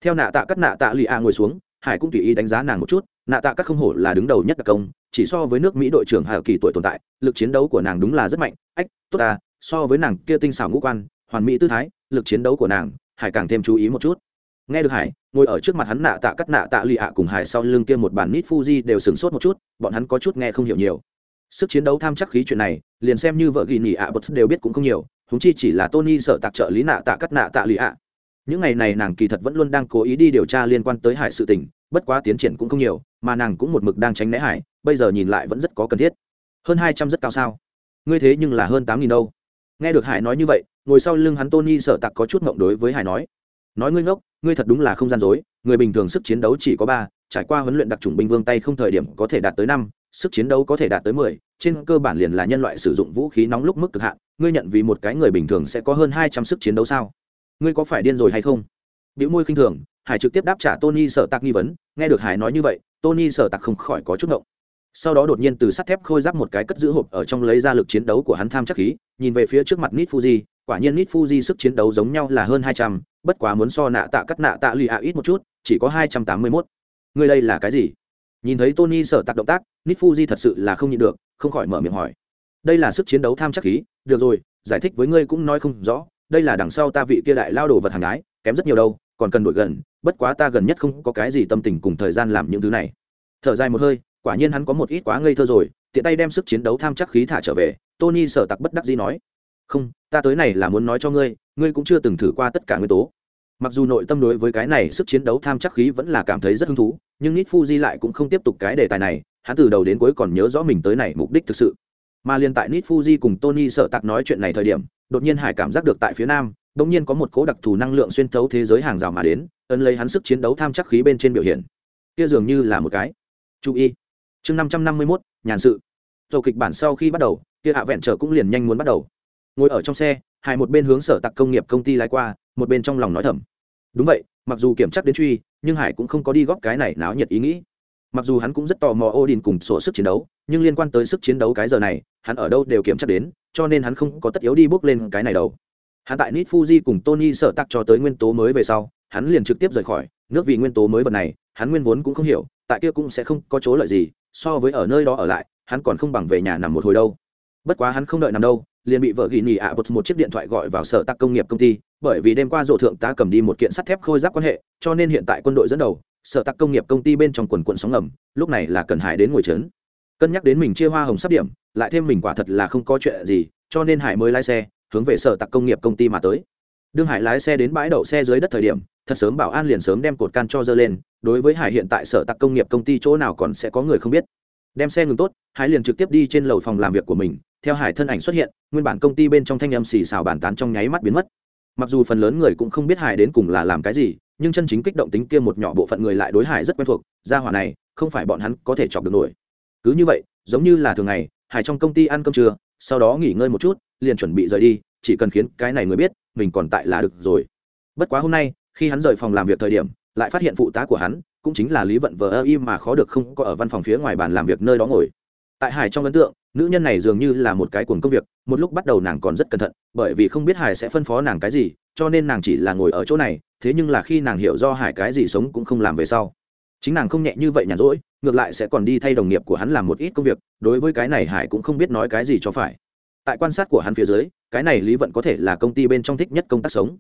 A: Theo nạ tạ cắt nạ tạ lì a ngồi xuống hải cũng tùy ý đánh giá nàng một chút, nạ tạ các không hổ là đứng đầu nhất đặc công, chỉ so với nước mỹ đội trưởng hà kỳ tuổi tồn tại, lực chiến đấu của nàng đúng là rất mạnh. Ách, tốt ta, so với nàng kia tinh xảo ngũ quan, hoàn mỹ tư thái, lực chiến đấu của nàng, hải càng thêm chú ý một chút. Nghe được hải, ngồi ở trước mặt hắn nạ tạ cắt nạ tạ lì ạ cùng hải sau lưng kia một bàn nít fuji đều sửng sốt một chút, bọn hắn có chút nghe không hiểu nhiều. Sức chiến đấu tham chắc khí chuyện này, liền xem như vợ ghi nỉ ạ bật đều biết cũng không nhiều húng chi chỉ là tony sợ tạc trợ lý nạ tạ cắt nạ tạ lì ạ những ngày này nàng kỳ thật vẫn luôn đang cố ý đi điều tra liên quan tới hải sự tình, bất quá tiến triển cũng không nhiều, mà nàng cũng một mực đang tránh né hải, bây giờ nhìn lại vẫn rất có cần thiết. Hơn hai trăm rất cao sao? Ngươi thế nhưng là hơn tám nghìn đâu. Nghe được hải nói như vậy, ngồi sau lưng hắn tony sợ tặc có chút ngộng đối với hải nói. Nói ngươi ngốc, ngươi thật đúng là không gian dối, người bình thường sức chiến đấu chỉ có ba, trải qua huấn luyện đặc trùng binh vương tay không thời điểm có thể đạt tới năm, sức chiến đấu có thể đạt tới mười, trên cơ bản liền là nhân loại sử dụng vũ khí nóng lúc mức cực hạn, ngươi nhận vì một cái người bình thường sẽ có hơn hai trăm sức chiến đấu sao? Ngươi có phải điên rồi hay không? Biểu môi khinh thường, hải trực tiếp đáp trả tony sợ tặc nghi vấn, nghe được hải nói như vậy, tony sợ tặc không khỏi có chút ngộng. Sau đó đột nhiên từ sắt thép khôi giáp một cái cất giữ hộp ở trong lấy ra lực chiến đấu của hắn tham chắc khí, nhìn về phía trước mặt nít fuji, quả nhiên nít fuji sức chiến đấu giống nhau là hơn hai trăm, bất quá muốn so nạ tạ cắt nạ tạ lì ạ ít một chút, chỉ có hai trăm tám mươi mốt. Ngươi đây là cái gì? Nhìn thấy tony sở tạc động tác nít fuji thật sự là không nhịn được, không khỏi mở miệng hỏi. Đây là sức chiến đấu tham chắc khí, được rồi, giải thích với ngươi cũng nói không rõ đây là đằng sau ta vị kia đại lao đồ vật hàng ái, kém rất nhiều đâu, còn cần đổi gần, bất quá ta gần nhất không có cái gì tâm tình cùng thời gian làm những thứ này. Thở dài một hơi, quả nhiên hắn có một ít quá ngây thơ rồi, tiện tay đem sức chiến đấu tham chắc khí thả trở về, tony sở tặc bất đắc dĩ nói, không, ta tới này là muốn nói cho ngươi ngươi cũng chưa từng thử qua tất cả nguyên tố. Mặc dù nội tâm đối với cái này sức chiến đấu tham chắc khí vẫn là cảm thấy rất hứng thú, nhưng nít fuji lại cũng không tiếp tục cái đề tài này, hắn từ đầu đến cuối còn nhớ rõ mình tới này mục đích thực sự. Mà liên tại nít fuji cùng tony sợ tặc nói chuyện này thời điểm đột nhiên hải cảm giác được tại phía nam đ ỗ n g nhiên có một cố đặc thù năng lượng xuyên thấu thế giới hàng rào mà đến, ấn lấy hắn sức chiến đấu tham chắc khí bên trên biểu hiện. Kia dường như là một cái. Chú ý chương năm trăm năm mươi mốt, nhàn sự. Dầu kịch bản sau khi bắt đầu, kia hạ vẹn trở cũng liền nhanh muốn bắt đầu. Ngồi ở trong xe hải một bên hướng sở tặc công nghiệp công ty lái qua, một bên trong lòng nói thầm. Đúng vậy, mặc dù kiểm chắc đến truy nhưng hải cũng không có đi góp cái này náo nhiệt ý nghĩ mặc dù hắn cũng rất tò mò ô đình cùng sổ sức chiến đấu, nhưng liên quan tới sức chiến đấu cái giờ này, hắn ở đâu đều kiểm chắc đến, cho nên hắn không có tất yếu đi bước lên cái này đâu hắn tại nit fuji cùng tony sợ tặc cho tới nguyên tố mới về sau, hắn liền trực tiếp rời khỏi, nước vì nguyên tố mới vật này, hắn nguyên vốn cũng không hiểu, tại kia cũng sẽ không có chỗ lợi gì, so với ở nơi đó ở lại, hắn còn không bằng về nhà nằm một hồi đâu. Bất quá hắn không đợi nằm đâu, liền bị vợ ghi nhì ạ bật một chiếc điện thoại gọi vào sở tắc công nghiệp công ty, bởi vì đêm qua rộ thượng tá cầm đi một kiện sắt thép khôi giáp quan hệ, cho nên hiện tại quân đội dẫn đầu sở tắc công nghiệp công ty bên trong quần quận sóng ngầm, lúc này là cần hải đến ngồi trấn cân nhắc đến mình chia hoa hồng sắp điểm, lại thêm mình quả thật là không có chuyện gì, cho nên hải mới lái xe, hướng về sở tặc công nghiệp công ty mà tới. Đương hải lái xe đến bãi đậu xe dưới đất thời điểm, thật sớm bảo an liền sớm đem cột can cho dơ lên, đối với hải hiện tại sở tặc công nghiệp công ty chỗ nào còn sẽ có người không biết. Đem xe ngừng tốt, hải liền trực tiếp đi trên lầu phòng làm việc của mình, theo hải thân ảnh xuất hiện, nguyên bản công ty bên trong thanh âm xì xào bàn tán trong nháy mắt biến mất. Mặc dù phần lớn người cũng không biết hải đến cùng là làm cái gì nhưng chân chính kích động tính kia một nhỏ bộ phận người lại đối hải rất quen thuộc, gia hỏa này, không phải bọn hắn có thể chọc được nổi. Cứ như vậy, giống như là thường ngày, hải trong công ty ăn cơm trưa, sau đó nghỉ ngơi một chút, liền chuẩn bị rời đi, chỉ cần khiến cái này người biết, mình còn tại là được rồi. Bất quá hôm nay, khi hắn rời phòng làm việc thời điểm, lại phát hiện phụ tá của hắn, cũng chính là lý vận vờ ơ im mà khó được không có ở văn phòng phía ngoài bàn làm việc nơi đó ngồi tại hải trong ấn tượng, nữ nhân này dường như là một cái cuồng công việc, một lúc bắt đầu nàng còn rất cẩn thận, bởi vì không biết hải sẽ phân phó nàng cái gì, cho nên nàng chỉ là ngồi ở chỗ này, thế nhưng là khi nàng hiểu do hải cái gì sống cũng không làm về sau. Chính nàng không nhẹ như vậy nhàn rỗi, ngược lại sẽ còn đi thay đồng nghiệp của hắn làm một ít công việc, đối với cái này hải cũng không biết nói cái gì cho phải. Tại quan sát của hắn phía dưới, cái này lý vận có thể là công ty bên trong thích nhất công tác sống.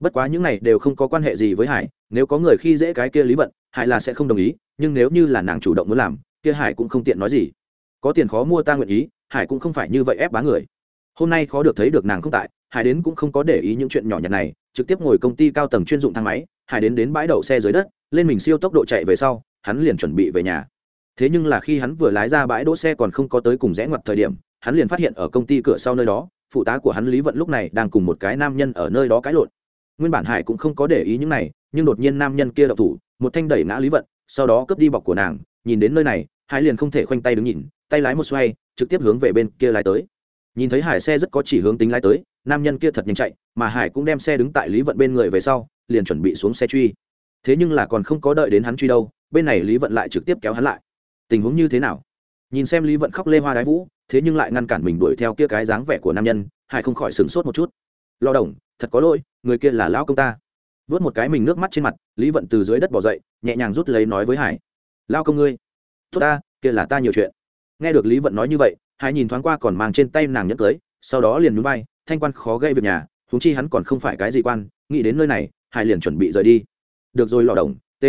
A: Bất quá những này đều không có quan hệ gì với hải, nếu có người khi dễ cái kia lý vận, hải là sẽ không đồng ý, nhưng nếu như là nàng chủ động muốn làm, kia hải cũng không tiện nói gì có tiền khó mua ta nguyện ý, hải cũng không phải như vậy ép bá người. Hôm nay khó được thấy được nàng không tại, hải đến cũng không có để ý những chuyện nhỏ nhặt này, trực tiếp ngồi công ty cao tầng chuyên dụng thang máy, hải đến đến bãi đậu xe dưới đất, lên mình siêu tốc độ chạy về sau, hắn liền chuẩn bị về nhà. Thế nhưng là khi hắn vừa lái ra bãi đỗ xe còn không có tới cùng rẽ ngoặt thời điểm, hắn liền phát hiện ở công ty cửa sau nơi đó, phụ tá của hắn lý vận lúc này đang cùng một cái nam nhân ở nơi đó cãi lộn. Nguyên bản hải cũng không có để ý những này, nhưng đột nhiên nam nhân kia đậu thủ, một thanh đẩy ngã lý vận, sau đó cướp đi bọc của nàng, nhìn đến nơi này, hải liền không thể khoanh tay đứng nhìn tay lái một xoay, trực tiếp hướng về bên kia lái tới. Nhìn thấy hải xe rất có chỉ hướng tính lái tới, nam nhân kia thật nhanh chạy, mà hải cũng đem xe đứng tại lý vận bên người về sau, liền chuẩn bị xuống xe truy. Thế nhưng là còn không có đợi đến hắn truy đâu, bên này lý vận lại trực tiếp kéo hắn lại. Tình huống như thế nào? Nhìn xem lý vận khóc lê hoa đái vũ, thế nhưng lại ngăn cản mình đuổi theo kia cái dáng vẻ của nam nhân, hải không khỏi sửng sốt một chút. Lo đồng, thật có lỗi, người kia là lão công ta. Vớt một cái mình nước mắt trên mặt, lý vận từ dưới đất bỏ dậy, nhẹ nhàng rút lấy nói với hải. Lao công ngươi, tốt ta, kia là ta nhiều chuyện nghe được lý vận nói như vậy hải nhìn thoáng qua còn mang trên tay nàng nhẫn cưới, sau đó liền núi vai, thanh quan khó gây việc nhà, huống chi hắn còn không phải cái gì quan, nghĩ đến nơi này, hải liền chuẩn bị rời đi. Được rồi lò đồng t.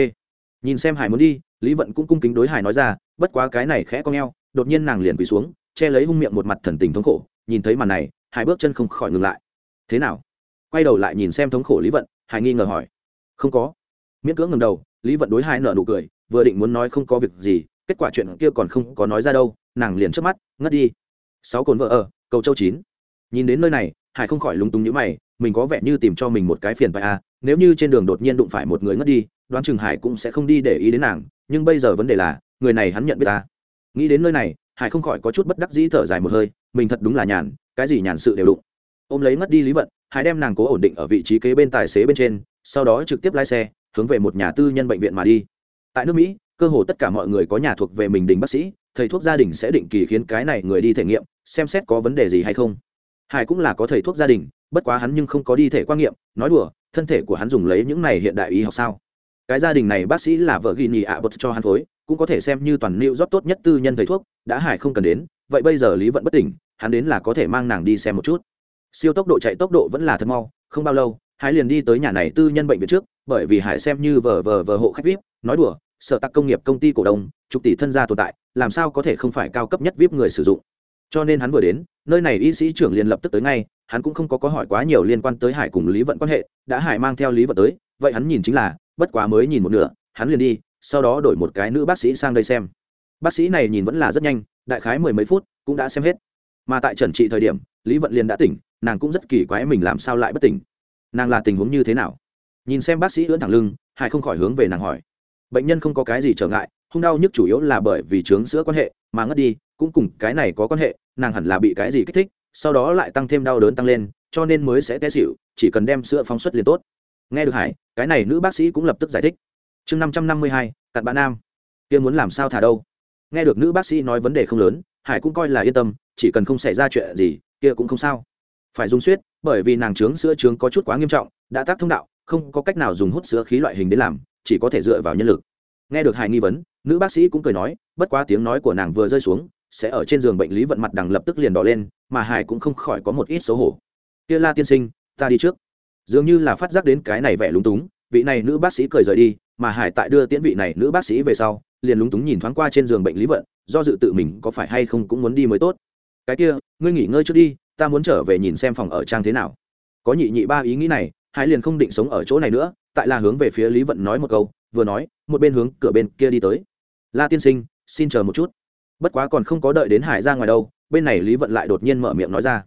A: Nhìn xem hải muốn đi, lý vận cũng cung kính đối hải nói ra, bất quá cái này khẽ con g đột nhiên nàng liền quỳ xuống, che lấy hung miệng một mặt thần tình thống khổ, nhìn thấy màn này, hải bước chân không khỏi ngừng lại. Thế nào? Quay đầu lại nhìn xem thống khổ lý vận, hải nghi ngờ hỏi. Không có. Miễn cưỡng ngầm đầu, lý vận đối hải nở nụ cười, vừa định muốn nói không có việc gì kết quả chuyện kia còn không có nói ra đâu, nàng liền trước mắt, ngất đi. Sáu cồn vợ ở, cầu châu chín. Nhìn đến nơi này, hải không khỏi lúng túng nhữ mày, mình có vẻ như tìm cho mình một cái phiền phải à nếu như trên đường đột nhiên đụng phải một người ngất đi, đoán chừng hải cũng sẽ không đi để ý đến nàng, nhưng bây giờ vấn đề là, người này hắn nhận biết ta. Nghĩ đến nơi này, hải không khỏi có chút bất đắc dĩ thở dài một hơi, mình thật đúng là nhàn, cái gì nhàn sự đều đụng. Ôm lấy ngất đi lý vận, hải đem nàng cố ổn định ở vị trí kế bên tài xế bên trên, sau đó trực tiếp lái xe, hướng về một nhà tư nhân bệnh viện mà đi. Tại nước mỹ cơ hồ tất cả mọi người có nhà thuộc về mình đình bác sĩ, thầy thuốc gia đình sẽ định kỳ khiến cái này người đi thể nghiệm, xem xét có vấn đề gì hay không. Hải cũng là có thầy thuốc gia đình, bất quá hắn nhưng không có đi thể quan nghiệm, nói đùa, thân thể của hắn dùng lấy những này hiện đại y học sao? Cái gia đình này bác sĩ là vợ ghi nhì ạ bật cho hắn phối, cũng có thể xem như toàn lưu rót tốt nhất tư nhân thầy thuốc, đã hải không cần đến, vậy bây giờ lý vận bất tỉnh, hắn đến là có thể mang nàng đi xem một chút. Siêu tốc độ chạy tốc độ vẫn là thật mau, không bao lâu, hải liền đi tới nhà này tư nhân bệnh viện trước, bởi vì hải xem như vờ vờ vờ hộ khách vip nói đùa sở tắc công nghiệp công ty cổ đông, chục tỷ thân gia tồn tại, làm sao có thể không phải cao cấp nhất vip người sử dụng? Cho nên hắn vừa đến, nơi này y sĩ trưởng liền lập tức tới ngay, hắn cũng không có có hỏi quá nhiều liên quan tới hải cùng lý vận quan hệ, đã hải mang theo lý vận tới, vậy hắn nhìn chính là, bất quá mới nhìn một nửa, hắn liền đi, sau đó đổi một cái nữ bác sĩ sang đây xem. Bác sĩ này nhìn vẫn là rất nhanh, đại khái mười mấy phút, cũng đã xem hết. Mà tại trần trị thời điểm, lý vận liền đã tỉnh, nàng cũng rất kỳ quái mình làm sao lại bất tỉnh. Nàng là tình huống như thế nào? Nhìn xem bác sĩ ưỡn thẳng lưng, hải không khỏi hướng về nàng hỏi bệnh nhân không có cái gì trở ngại, hung đau nhức chủ yếu là bởi vì trướng sữa quan hệ, mà ngất đi cũng cùng cái này có quan hệ, nàng hẳn là bị cái gì kích thích, sau đó lại tăng thêm đau đớn tăng lên, cho nên mới sẽ té xịu chỉ cần đem sữa phóng xuất liền tốt. Nghe được hải, cái này nữ bác sĩ cũng lập tức giải thích. Chương năm trăm năm mươi hai, cặn bạn nam. Kia muốn làm sao thả đâu? Nghe được nữ bác sĩ nói vấn đề không lớn, hải cũng coi là yên tâm, chỉ cần không xảy ra chuyện gì, kia cũng không sao. Phải dùng suýt bởi vì nàng trướng sữa trướng có chút quá nghiêm trọng, đã tác thông đạo, không có cách nào dùng hút sữa khí loại hình để làm chỉ có thể dựa vào nhân lực. Nghe được hải nghi vấn, nữ bác sĩ cũng cười nói, bất quá tiếng nói của nàng vừa rơi xuống, sẽ ở trên giường bệnh lý vận mặt đằng lập tức liền đỏ lên, mà hải cũng không khỏi có một ít xấu hổ. Kia la tiên sinh, ta đi trước. Dường như là phát giác đến cái này vẻ lúng túng, vị này nữ bác sĩ cười rời đi, mà hải tại đưa tiễn vị này nữ bác sĩ về sau, liền lúng túng nhìn thoáng qua trên giường bệnh lý vận, do dự tự mình có phải hay không cũng muốn đi mới tốt. Cái kia, ngươi nghỉ ngơi trước đi, ta muốn trở về nhìn xem phòng ở trang thế nào. Có nhị nhị ba ý nghĩ này, hải liền không định sống ở chỗ này nữa tại là hướng về phía lý vận nói một câu, vừa nói, một bên hướng cửa bên kia đi tới. La tiên sinh, xin chờ một chút. Bất quá còn không có đợi đến hải ra ngoài đâu, bên này lý vận lại đột nhiên mở miệng nói ra.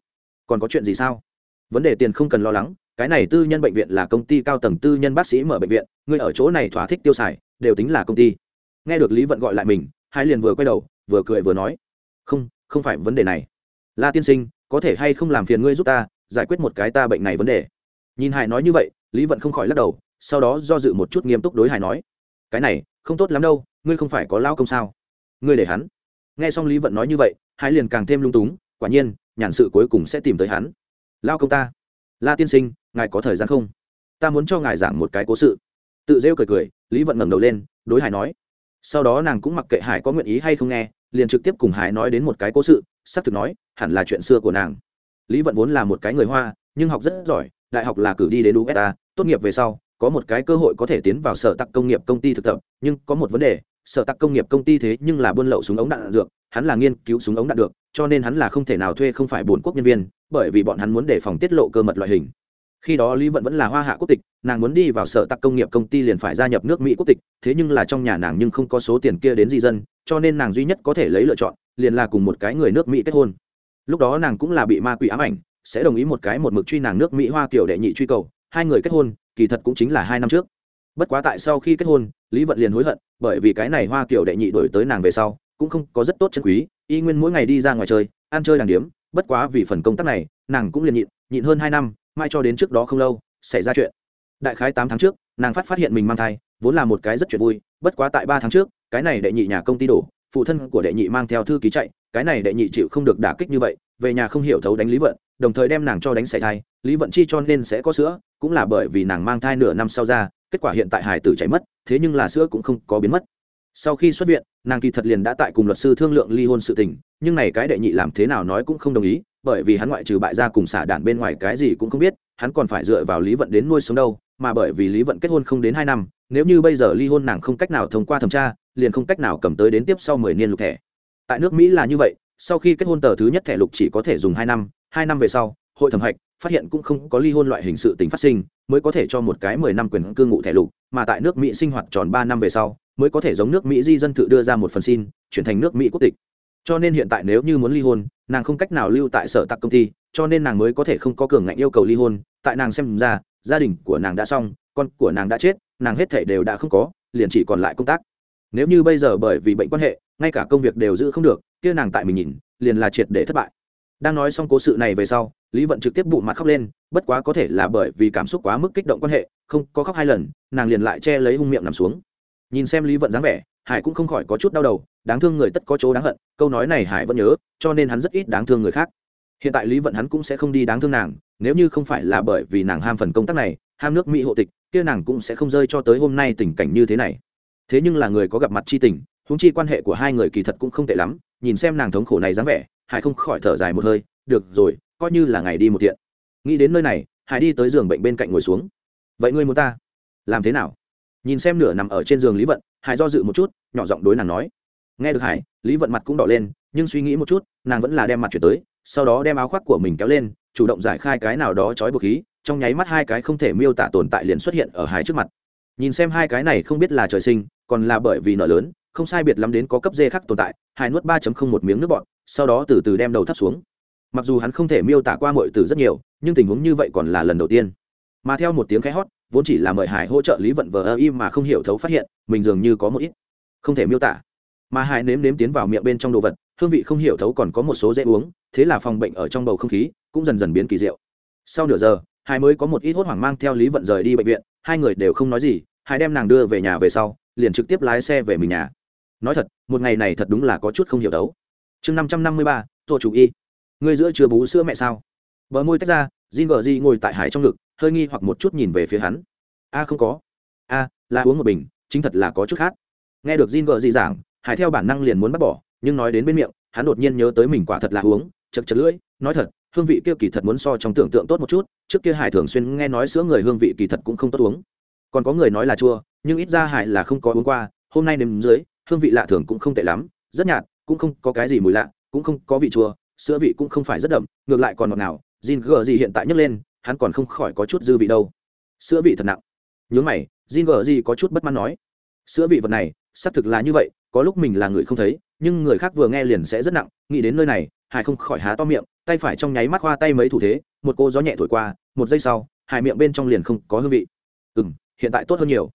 A: Còn có chuyện gì sao? Vấn đề tiền không cần lo lắng, cái này tư nhân bệnh viện là công ty cao tầng tư nhân bác sĩ mở bệnh viện người ở chỗ này thỏa thích tiêu xài, đều tính là công ty. Nghe được lý vận gọi lại mình, hai liền vừa quay đầu, vừa cười vừa nói. Không không phải vấn đề này. La tiên sinh, có thể hay không làm phiền ngươi giúp ta, giải quyết một cái ta bệnh này vấn đề. Nhìn hải nói như vậy, lý vận không khỏi lắc đầu sau đó do dự một chút nghiêm túc đối hải nói, cái này, không tốt lắm đâu, ngươi không phải có lao công sao? Ngươi để hắn. Nghe xong lý vận nói như vậy, hải liền càng thêm lung túng, quả nhiên, nhàn sự cuối cùng sẽ tìm tới hắn. Lao công ta, la tiên sinh, ngài có thời gian không? Ta muốn cho ngài giảng một cái cố sự. Tự rêu cười cười, lý vận ngẩng đầu lên, đối hải nói, sau đó nàng cũng mặc kệ hải có nguyện ý hay không nghe, liền trực tiếp cùng hải nói đến một cái cố sự sắp thực nói, hẳn là chuyện xưa của nàng. Lý vận vốn là một cái người hoa, nhưng học rất giỏi, đại học là cử đi đến usa tốt nghiệp về sau có một cái cơ hội có thể tiến vào sở tặc công nghiệp công ty thực tập nhưng có một vấn đề sở tặc công nghiệp công ty thế nhưng là buôn lậu súng ống đạn, đạn dược hắn là nghiên cứu súng ống đạn được cho nên hắn là không thể nào thuê không phải bốn quốc nhân viên bởi vì bọn hắn muốn đề phòng tiết lộ cơ mật loại hình. Khi đó lý vận vẫn là hoa hạ quốc tịch nàng muốn đi vào sở tặc công nghiệp công ty liền phải gia nhập nước mỹ quốc tịch thế nhưng là trong nhà nàng nhưng không có số tiền kia đến di dân cho nên nàng duy nhất có thể lấy lựa chọn liền là cùng một cái người nước mỹ kết hôn. Lúc đó nàng cũng là bị ma quỷ ám ảnh sẽ đồng ý một cái một mực truy nàng nước mỹ hoa kiểu đệ nhị truy cầu hai người kết hôn kỳ thật cũng chính là hai năm trước. Bất quá tại sau khi kết hôn, lý vận liền hối hận, bởi vì cái này hoa kiểu đệ nhị đổi tới nàng về sau, cũng không có rất tốt chân quý, y nguyên mỗi ngày đi ra ngoài chơi, ăn chơi đàng điếm, bất quá vì phần công tác này, nàng cũng liền nhịn nhịn hơn hai năm, mai cho đến trước đó không lâu, xảy ra chuyện. Đại khái tám tháng trước, nàng phát phát hiện mình mang thai, vốn là một cái rất chuyện vui, bất quá tại ba tháng trước, cái này đệ nhị nhà công ty đổ, phụ thân của đệ nhị mang theo thư ký chạy, cái này đệ nhị chịu không được đả kích như vậy, về nhà không hiểu thấu đánh lý vận đồng thời đem nàng cho đánh sảy thai, lý vận chi cho nên sẽ có sữa, cũng là bởi vì nàng mang thai nửa năm sau ra, kết quả hiện tại hải tử chảy mất, thế nhưng là sữa cũng không có biến mất. Sau khi xuất viện, nàng kỳ thật liền đã tại cùng luật sư thương lượng ly hôn sự tình, nhưng này cái đệ nhị làm thế nào nói cũng không đồng ý, bởi vì hắn ngoại trừ bại gia cùng xả đản bên ngoài cái gì cũng không biết, hắn còn phải dựa vào lý vận đến nuôi sống đâu, mà bởi vì lý vận kết hôn không đến hai năm, nếu như bây giờ ly hôn nàng không cách nào thông qua thẩm tra, liền không cách nào cầm tới đến tiếp sau mười niên lục thẻ. Tại nước mỹ là như vậy, sau khi kết hôn tờ thứ nhất thẻ lục chỉ có thể dùng hai năm hai năm về sau, hội thẩm hạch phát hiện cũng không có ly hôn loại hình sự tình phát sinh, mới có thể cho một cái mười năm quyền cư ngụ thẻ lục, mà tại nước mỹ sinh hoạt tròn ba năm về sau, mới có thể giống nước mỹ di dân tự đưa ra một phần xin, chuyển thành nước mỹ quốc tịch. Cho nên hiện tại nếu như muốn ly hôn, nàng không cách nào lưu tại sở tặc công ty, cho nên nàng mới có thể không có cường ngạnh yêu cầu ly hôn. Tại nàng xem ra, gia đình của nàng đã xong, con của nàng đã chết, nàng hết thể đều đã không có, liền chỉ còn lại công tác. Nếu như bây giờ bởi vì bệnh quan hệ, ngay cả công việc đều giữ không được, kia nàng tại mình nhìn, liền là triệt để thất bại đang nói xong cố sự này về sau, lý vận trực tiếp bụng mặt khóc lên, bất quá có thể là bởi vì cảm xúc quá mức kích động quan hệ, không có khóc hai lần, nàng liền lại che lấy hung miệng nằm xuống. Nhìn xem lý vận dáng vẻ, hải cũng không khỏi có chút đau đầu, đáng thương người tất có chỗ đáng hận, câu nói này hải vẫn nhớ, cho nên hắn rất ít đáng thương người khác. Hiện tại lý vận hắn cũng sẽ không đi đáng thương nàng, nếu như không phải là bởi vì nàng ham phần công tác này, ham nước mỹ hộ tịch, kia nàng cũng sẽ không rơi cho tới hôm nay tình cảnh như thế này. Thế nhưng là người có gặp mặt chi tình húng chi quan hệ của hai người kỳ thật cũng không tệ lắm, nhìn xem nàng thống khổ này dáng vẻ hải không khỏi thở dài một hơi, được rồi, coi như là ngày đi một thiện. Nghĩ đến nơi này, hải đi tới giường bệnh bên cạnh ngồi xuống. Vậy ngươi muốn ta làm thế nào? Nhìn xem nửa nằm ở trên giường lý vận, hải do dự một chút, nhỏ giọng đối nàng nói. Nghe được hải, lý vận mặt cũng đỏ lên, nhưng suy nghĩ một chút, nàng vẫn là đem mặt chuyển tới, sau đó đem áo khoác của mình kéo lên, chủ động giải khai cái nào đó trói buộc khí, trong nháy mắt hai cái không thể miêu tả tồn tại liền xuất hiện ở hải trước mặt. Nhìn xem hai cái này không biết là trời sinh, còn là bởi vì nợ lớn không sai biệt lắm đến có cấp dê khác tồn tại hải nuốt ba một miếng nước bọn sau đó từ từ đem đầu thắt xuống. Mặc dù hắn không thể miêu tả qua mọi từ rất nhiều, nhưng tình huống như vậy còn là lần đầu tiên. Mà theo một tiếng khẽ hót, vốn chỉ là mời hải hỗ trợ lý vận vờ ơ im mà không hiểu thấu phát hiện, mình dường như có một ít không thể miêu tả. Mà hải nếm nếm tiến vào miệng bên trong đồ vật, hương vị không hiểu thấu còn có một số dễ uống, thế là phòng bệnh ở trong bầu không khí cũng dần dần biến kỳ diệu. Sau nửa giờ, hải mới có một ít hốt hoảng mang theo lý vận rời đi bệnh viện, hai người đều không nói gì, hải đem nàng đưa về nhà về sau, liền trực tiếp lái xe về mình nhà nói thật, một ngày này thật đúng là có chút không hiểu đấu. Chương năm trăm năm mươi ba, tô chủ y. Người giữa chưa bú sữa mẹ sao? Bờ môi tách ra, jin vợ di ngồi tại hải trong ngực, hơi nghi hoặc một chút nhìn về phía hắn. A, không có. A, là uống một bình, chính thật là có chút khác nghe được jin vợ di giảng, hải theo bản năng liền muốn bắt bỏ, nhưng nói đến bên miệng, hắn đột nhiên nhớ tới mình quả thật là uống, chật chật lưỡi. Nói thật, hương vị kia kỳ thật muốn so trong tưởng tượng tốt một chút, trước kia hải thường xuyên nghe nói sữa người hương vị kỳ thật cũng không tốt uống. Còn có người nói là chua, nhưng ít ra hải là không có uống qua, hôm nay nếm dưới hương vị lạ thường cũng không tệ lắm, rất nhạt, cũng không có cái gì mùi lạ, cũng không có vị chua, sữa vị cũng không phải rất đậm, ngược lại còn ngọt nào Gin gờ gì hiện tại nhấc lên, hắn còn không khỏi có chút dư vị đâu. Sữa vị thật nặng. Nhớ mày Gin gờ gì có chút bất mãn nói. Sữa vị vật này, xác thực là như vậy, có lúc mình là người không thấy, nhưng người khác vừa nghe liền sẽ rất nặng, nghĩ đến nơi này, hải không khỏi há to miệng, tay phải trong nháy mắt khoa tay mấy thủ thế, một cô gió nhẹ thổi qua, một giây sau, hải miệng bên trong liền không có hương vị. Ừ m hiện tại tốt hơn nhiều.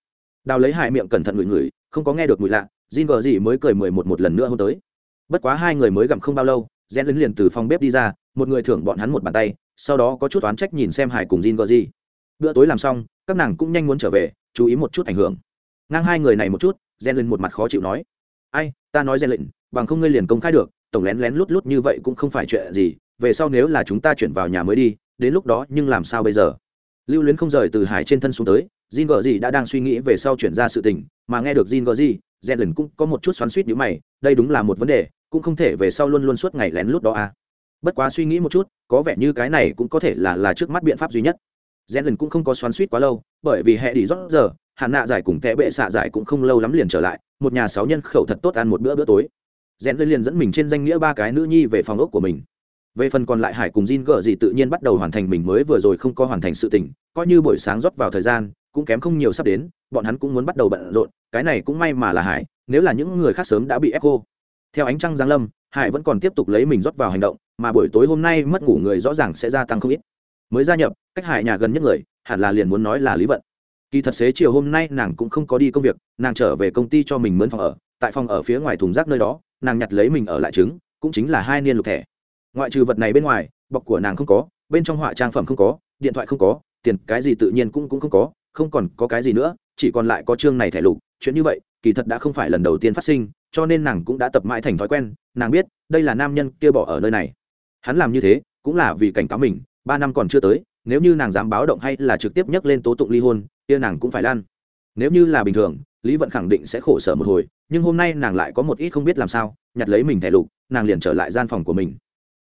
A: Đào lấy hải miệng cẩn thận ngửi ngửi, không có nghe được mùi lạ Jin vợ gì mới cười mười một một lần nữa hôm tới. Bất quá hai người mới gặm không bao lâu rẽ lính liền từ phòng bếp đi ra, một người thưởng bọn hắn một bàn tay, sau đó có chút oán trách nhìn xem hải cùng Jin vợ gì bữa tối làm xong, các nàng cũng nhanh muốn trở về, chú ý một chút ảnh hưởng. Ngang hai người này một chút rẽ lên một mặt khó chịu nói, ai, ta nói rẽ lệnh bằng không ngươi liền công khai được, tổng lén lén lút lút như vậy cũng không phải chuyện gì, về sau nếu là chúng ta chuyển vào nhà mới đi, đến lúc đó nhưng làm sao bây giờ? Lưu luyến không rời từ hải trên thân xuống tới, jin vợ gì đã đang suy nghĩ về sau chuyển ra sự tình, mà nghe được jin vợ gì rèn lần cũng có một chút xoắn suýt như mày, đây đúng là một vấn đề, cũng không thể về sau luôn luôn suốt ngày lén lút đó à. Bất quá suy nghĩ một chút, có vẻ như cái này cũng có thể là là trước mắt biện pháp duy nhất. Rèn lần cũng không có xoắn suýt quá lâu, bởi vì hệ đi rót giờ hạn nạ giải cùng tệ bệ xạ giải cũng không lâu lắm liền trở lại, một nhà sáu nhân khẩu thật tốt ăn một bữa bữa tối. Rèn lên liền dẫn mình trên danh nghĩa ba cái nữ nhi về phòng ốc của mình. Về phần còn lại hải cùng Jin gở gì tự nhiên bắt đầu hoàn thành mình mới vừa rồi không có hoàn thành sự tình, coi như buổi sáng rót vào thời gian cũng kém không nhiều sắp đến, bọn hắn cũng muốn bắt đầu bận rộn, cái này cũng may mà là hải, nếu là những người khác sớm đã bị ép cô theo ánh trăng giáng lâm, hải vẫn còn tiếp tục lấy mình rót vào hành động, mà buổi tối hôm nay mất ngủ người rõ ràng sẽ gia tăng không ít. Mới gia nhập, cách hải nhà gần nhất người, hẳn là liền muốn nói là lý vận. Kỳ thật xế chiều hôm nay nàng cũng không có đi công việc, nàng trở về công ty cho mình mướn phòng ở, tại phòng ở phía ngoài thùng rác nơi đó, nàng nhặt lấy mình ở lại trứng, cũng chính là hai niên lục thẻ. Ngoại trừ vật này bên ngoài, bọc của nàng không có, bên trong họa trang phẩm không có, điện thoại không có, tiền cái gì tự nhiên cũng cũng không có không còn có cái gì nữa, chỉ còn lại có chương này thẻ lục. Chuyện như vậy, kỳ thật đã không phải lần đầu tiên phát sinh, cho nên nàng cũng đã tập mãi thành thói quen. Nàng biết, đây là nam nhân kia bỏ ở nơi này. Hắn làm như thế, cũng là vì cảnh cáo mình, ba năm còn chưa tới, nếu như nàng dám báo động hay là trực tiếp nhắc lên tố tụng ly hôn, kia nàng cũng phải lan. Nếu như là bình thường, lý vận khẳng định sẽ khổ sở một hồi, nhưng hôm nay nàng lại có một ít không biết làm sao, nhặt lấy mình thẻ lục, nàng liền trở lại gian phòng của mình.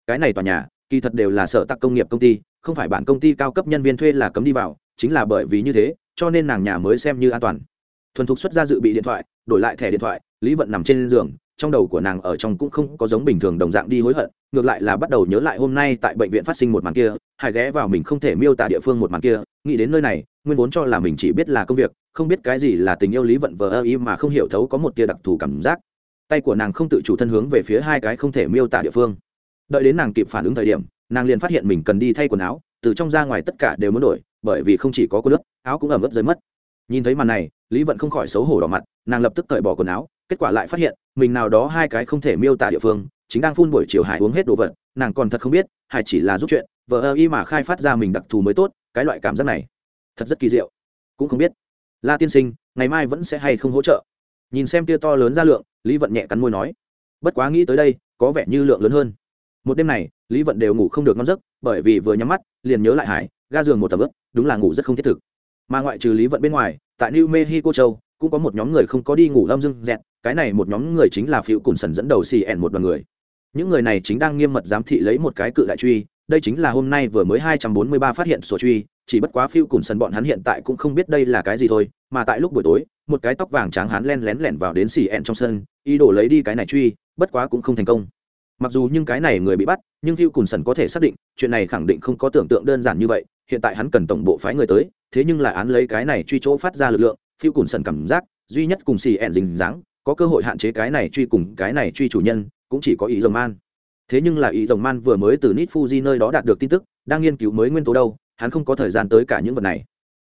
A: Cái này tòa nhà, kỳ thật đều là sở tắc công nghiệp công ty, không phải bản công ty cao cấp nhân viên thuê là cấm đi vào chính là bởi vì như thế, cho nên nàng nhà mới xem như an toàn. Thuần thục xuất ra dự bị điện thoại, đổi lại thẻ điện thoại, lý vận nằm trên giường, trong đầu của nàng ở trong cũng không có giống bình thường đồng dạng đi hối hận, ngược lại là bắt đầu nhớ lại hôm nay tại bệnh viện phát sinh một màn kia hải ghé vào mình không thể miêu tả địa phương một màn kia, nghĩ đến nơi này, nguyên vốn cho là mình chỉ biết là công việc, không biết cái gì là tình yêu lý vận vờ ơ y mà không hiểu thấu có một tia đặc thù cảm giác. Tay của nàng không tự chủ thân hướng về phía hai cái không thể miêu tả địa phương. Đợi đến nàng kịp phản ứng thời điểm, nàng liền phát hiện mình cần đi thay quần áo, từ trong ra ngoài tất cả đều muốn đổi bởi vì không chỉ có cô nước, áo cũng ẩm ướt rơi mất. Nhìn thấy màn này, lý vận không khỏi xấu hổ đỏ mặt, nàng lập tức cởi bỏ quần áo, kết quả lại phát hiện, mình nào đó hai cái không thể miêu tả địa phương, chính đang phun buổi chiều hải uống hết đồ vật, nàng còn thật không biết, hải chỉ là giúp chuyện vợ ơ y mà khai phát ra mình đặc thù mới tốt, cái loại cảm giác này, thật rất kỳ diệu. Cũng không biết, la tiên sinh, ngày mai vẫn sẽ hay không hỗ trợ? Nhìn xem tia to lớn ra lượng, lý vận nhẹ cắn môi nói, bất quá nghĩ tới đây, có vẻ như lượng lớn hơn. Một đêm này, lý vận đều ngủ không được ngon giấc, bởi vì vừa nhắm mắt, liền nhớ lại hải ga giường một tầm ướp đúng là ngủ rất không thiết thực. Mà ngoại trừ lý vận bên ngoài, tại new mexico châu, cũng có một nhóm người không có đi ngủ lâm dưng dẹt, cái này một nhóm người chính là phiêu cùng sần dẫn đầu xì ẻn một đoàn người. Những người này chính đang nghiêm mật giám thị lấy một cái cự đại truy, đây chính là hôm nay vừa mới hai trăm bốn mươi ba phát hiện sổ truy, chỉ bất quá phiêu cùng sần bọn hắn hiện tại cũng không biết đây là cái gì thôi, mà tại lúc buổi tối, một cái tóc vàng trắng hắn len lén lẻn vào đến xì ẹn trong sân, ý đồ lấy đi cái này truy, bất quá cũng không thành công mặc dù nhưng cái này người bị bắt, nhưng phiêu cùn sần có thể xác định, chuyện này khẳng định không có tưởng tượng đơn giản như vậy, hiện tại hắn cần tổng bộ phái người tới, thế nhưng lại án lấy cái này truy chỗ phát ra lực lượng phiêu cùn sần cảm giác, duy nhất cùng xì ẹn dình dáng, có cơ hội hạn chế cái này truy cùng cái này truy chủ nhân, cũng chỉ có ý rồng man. Thế nhưng là ý rồng man vừa mới từ nít fuji nơi đó đạt được tin tức, đang nghiên cứu mới nguyên tố đâu, hắn không có thời gian tới cả những vật này.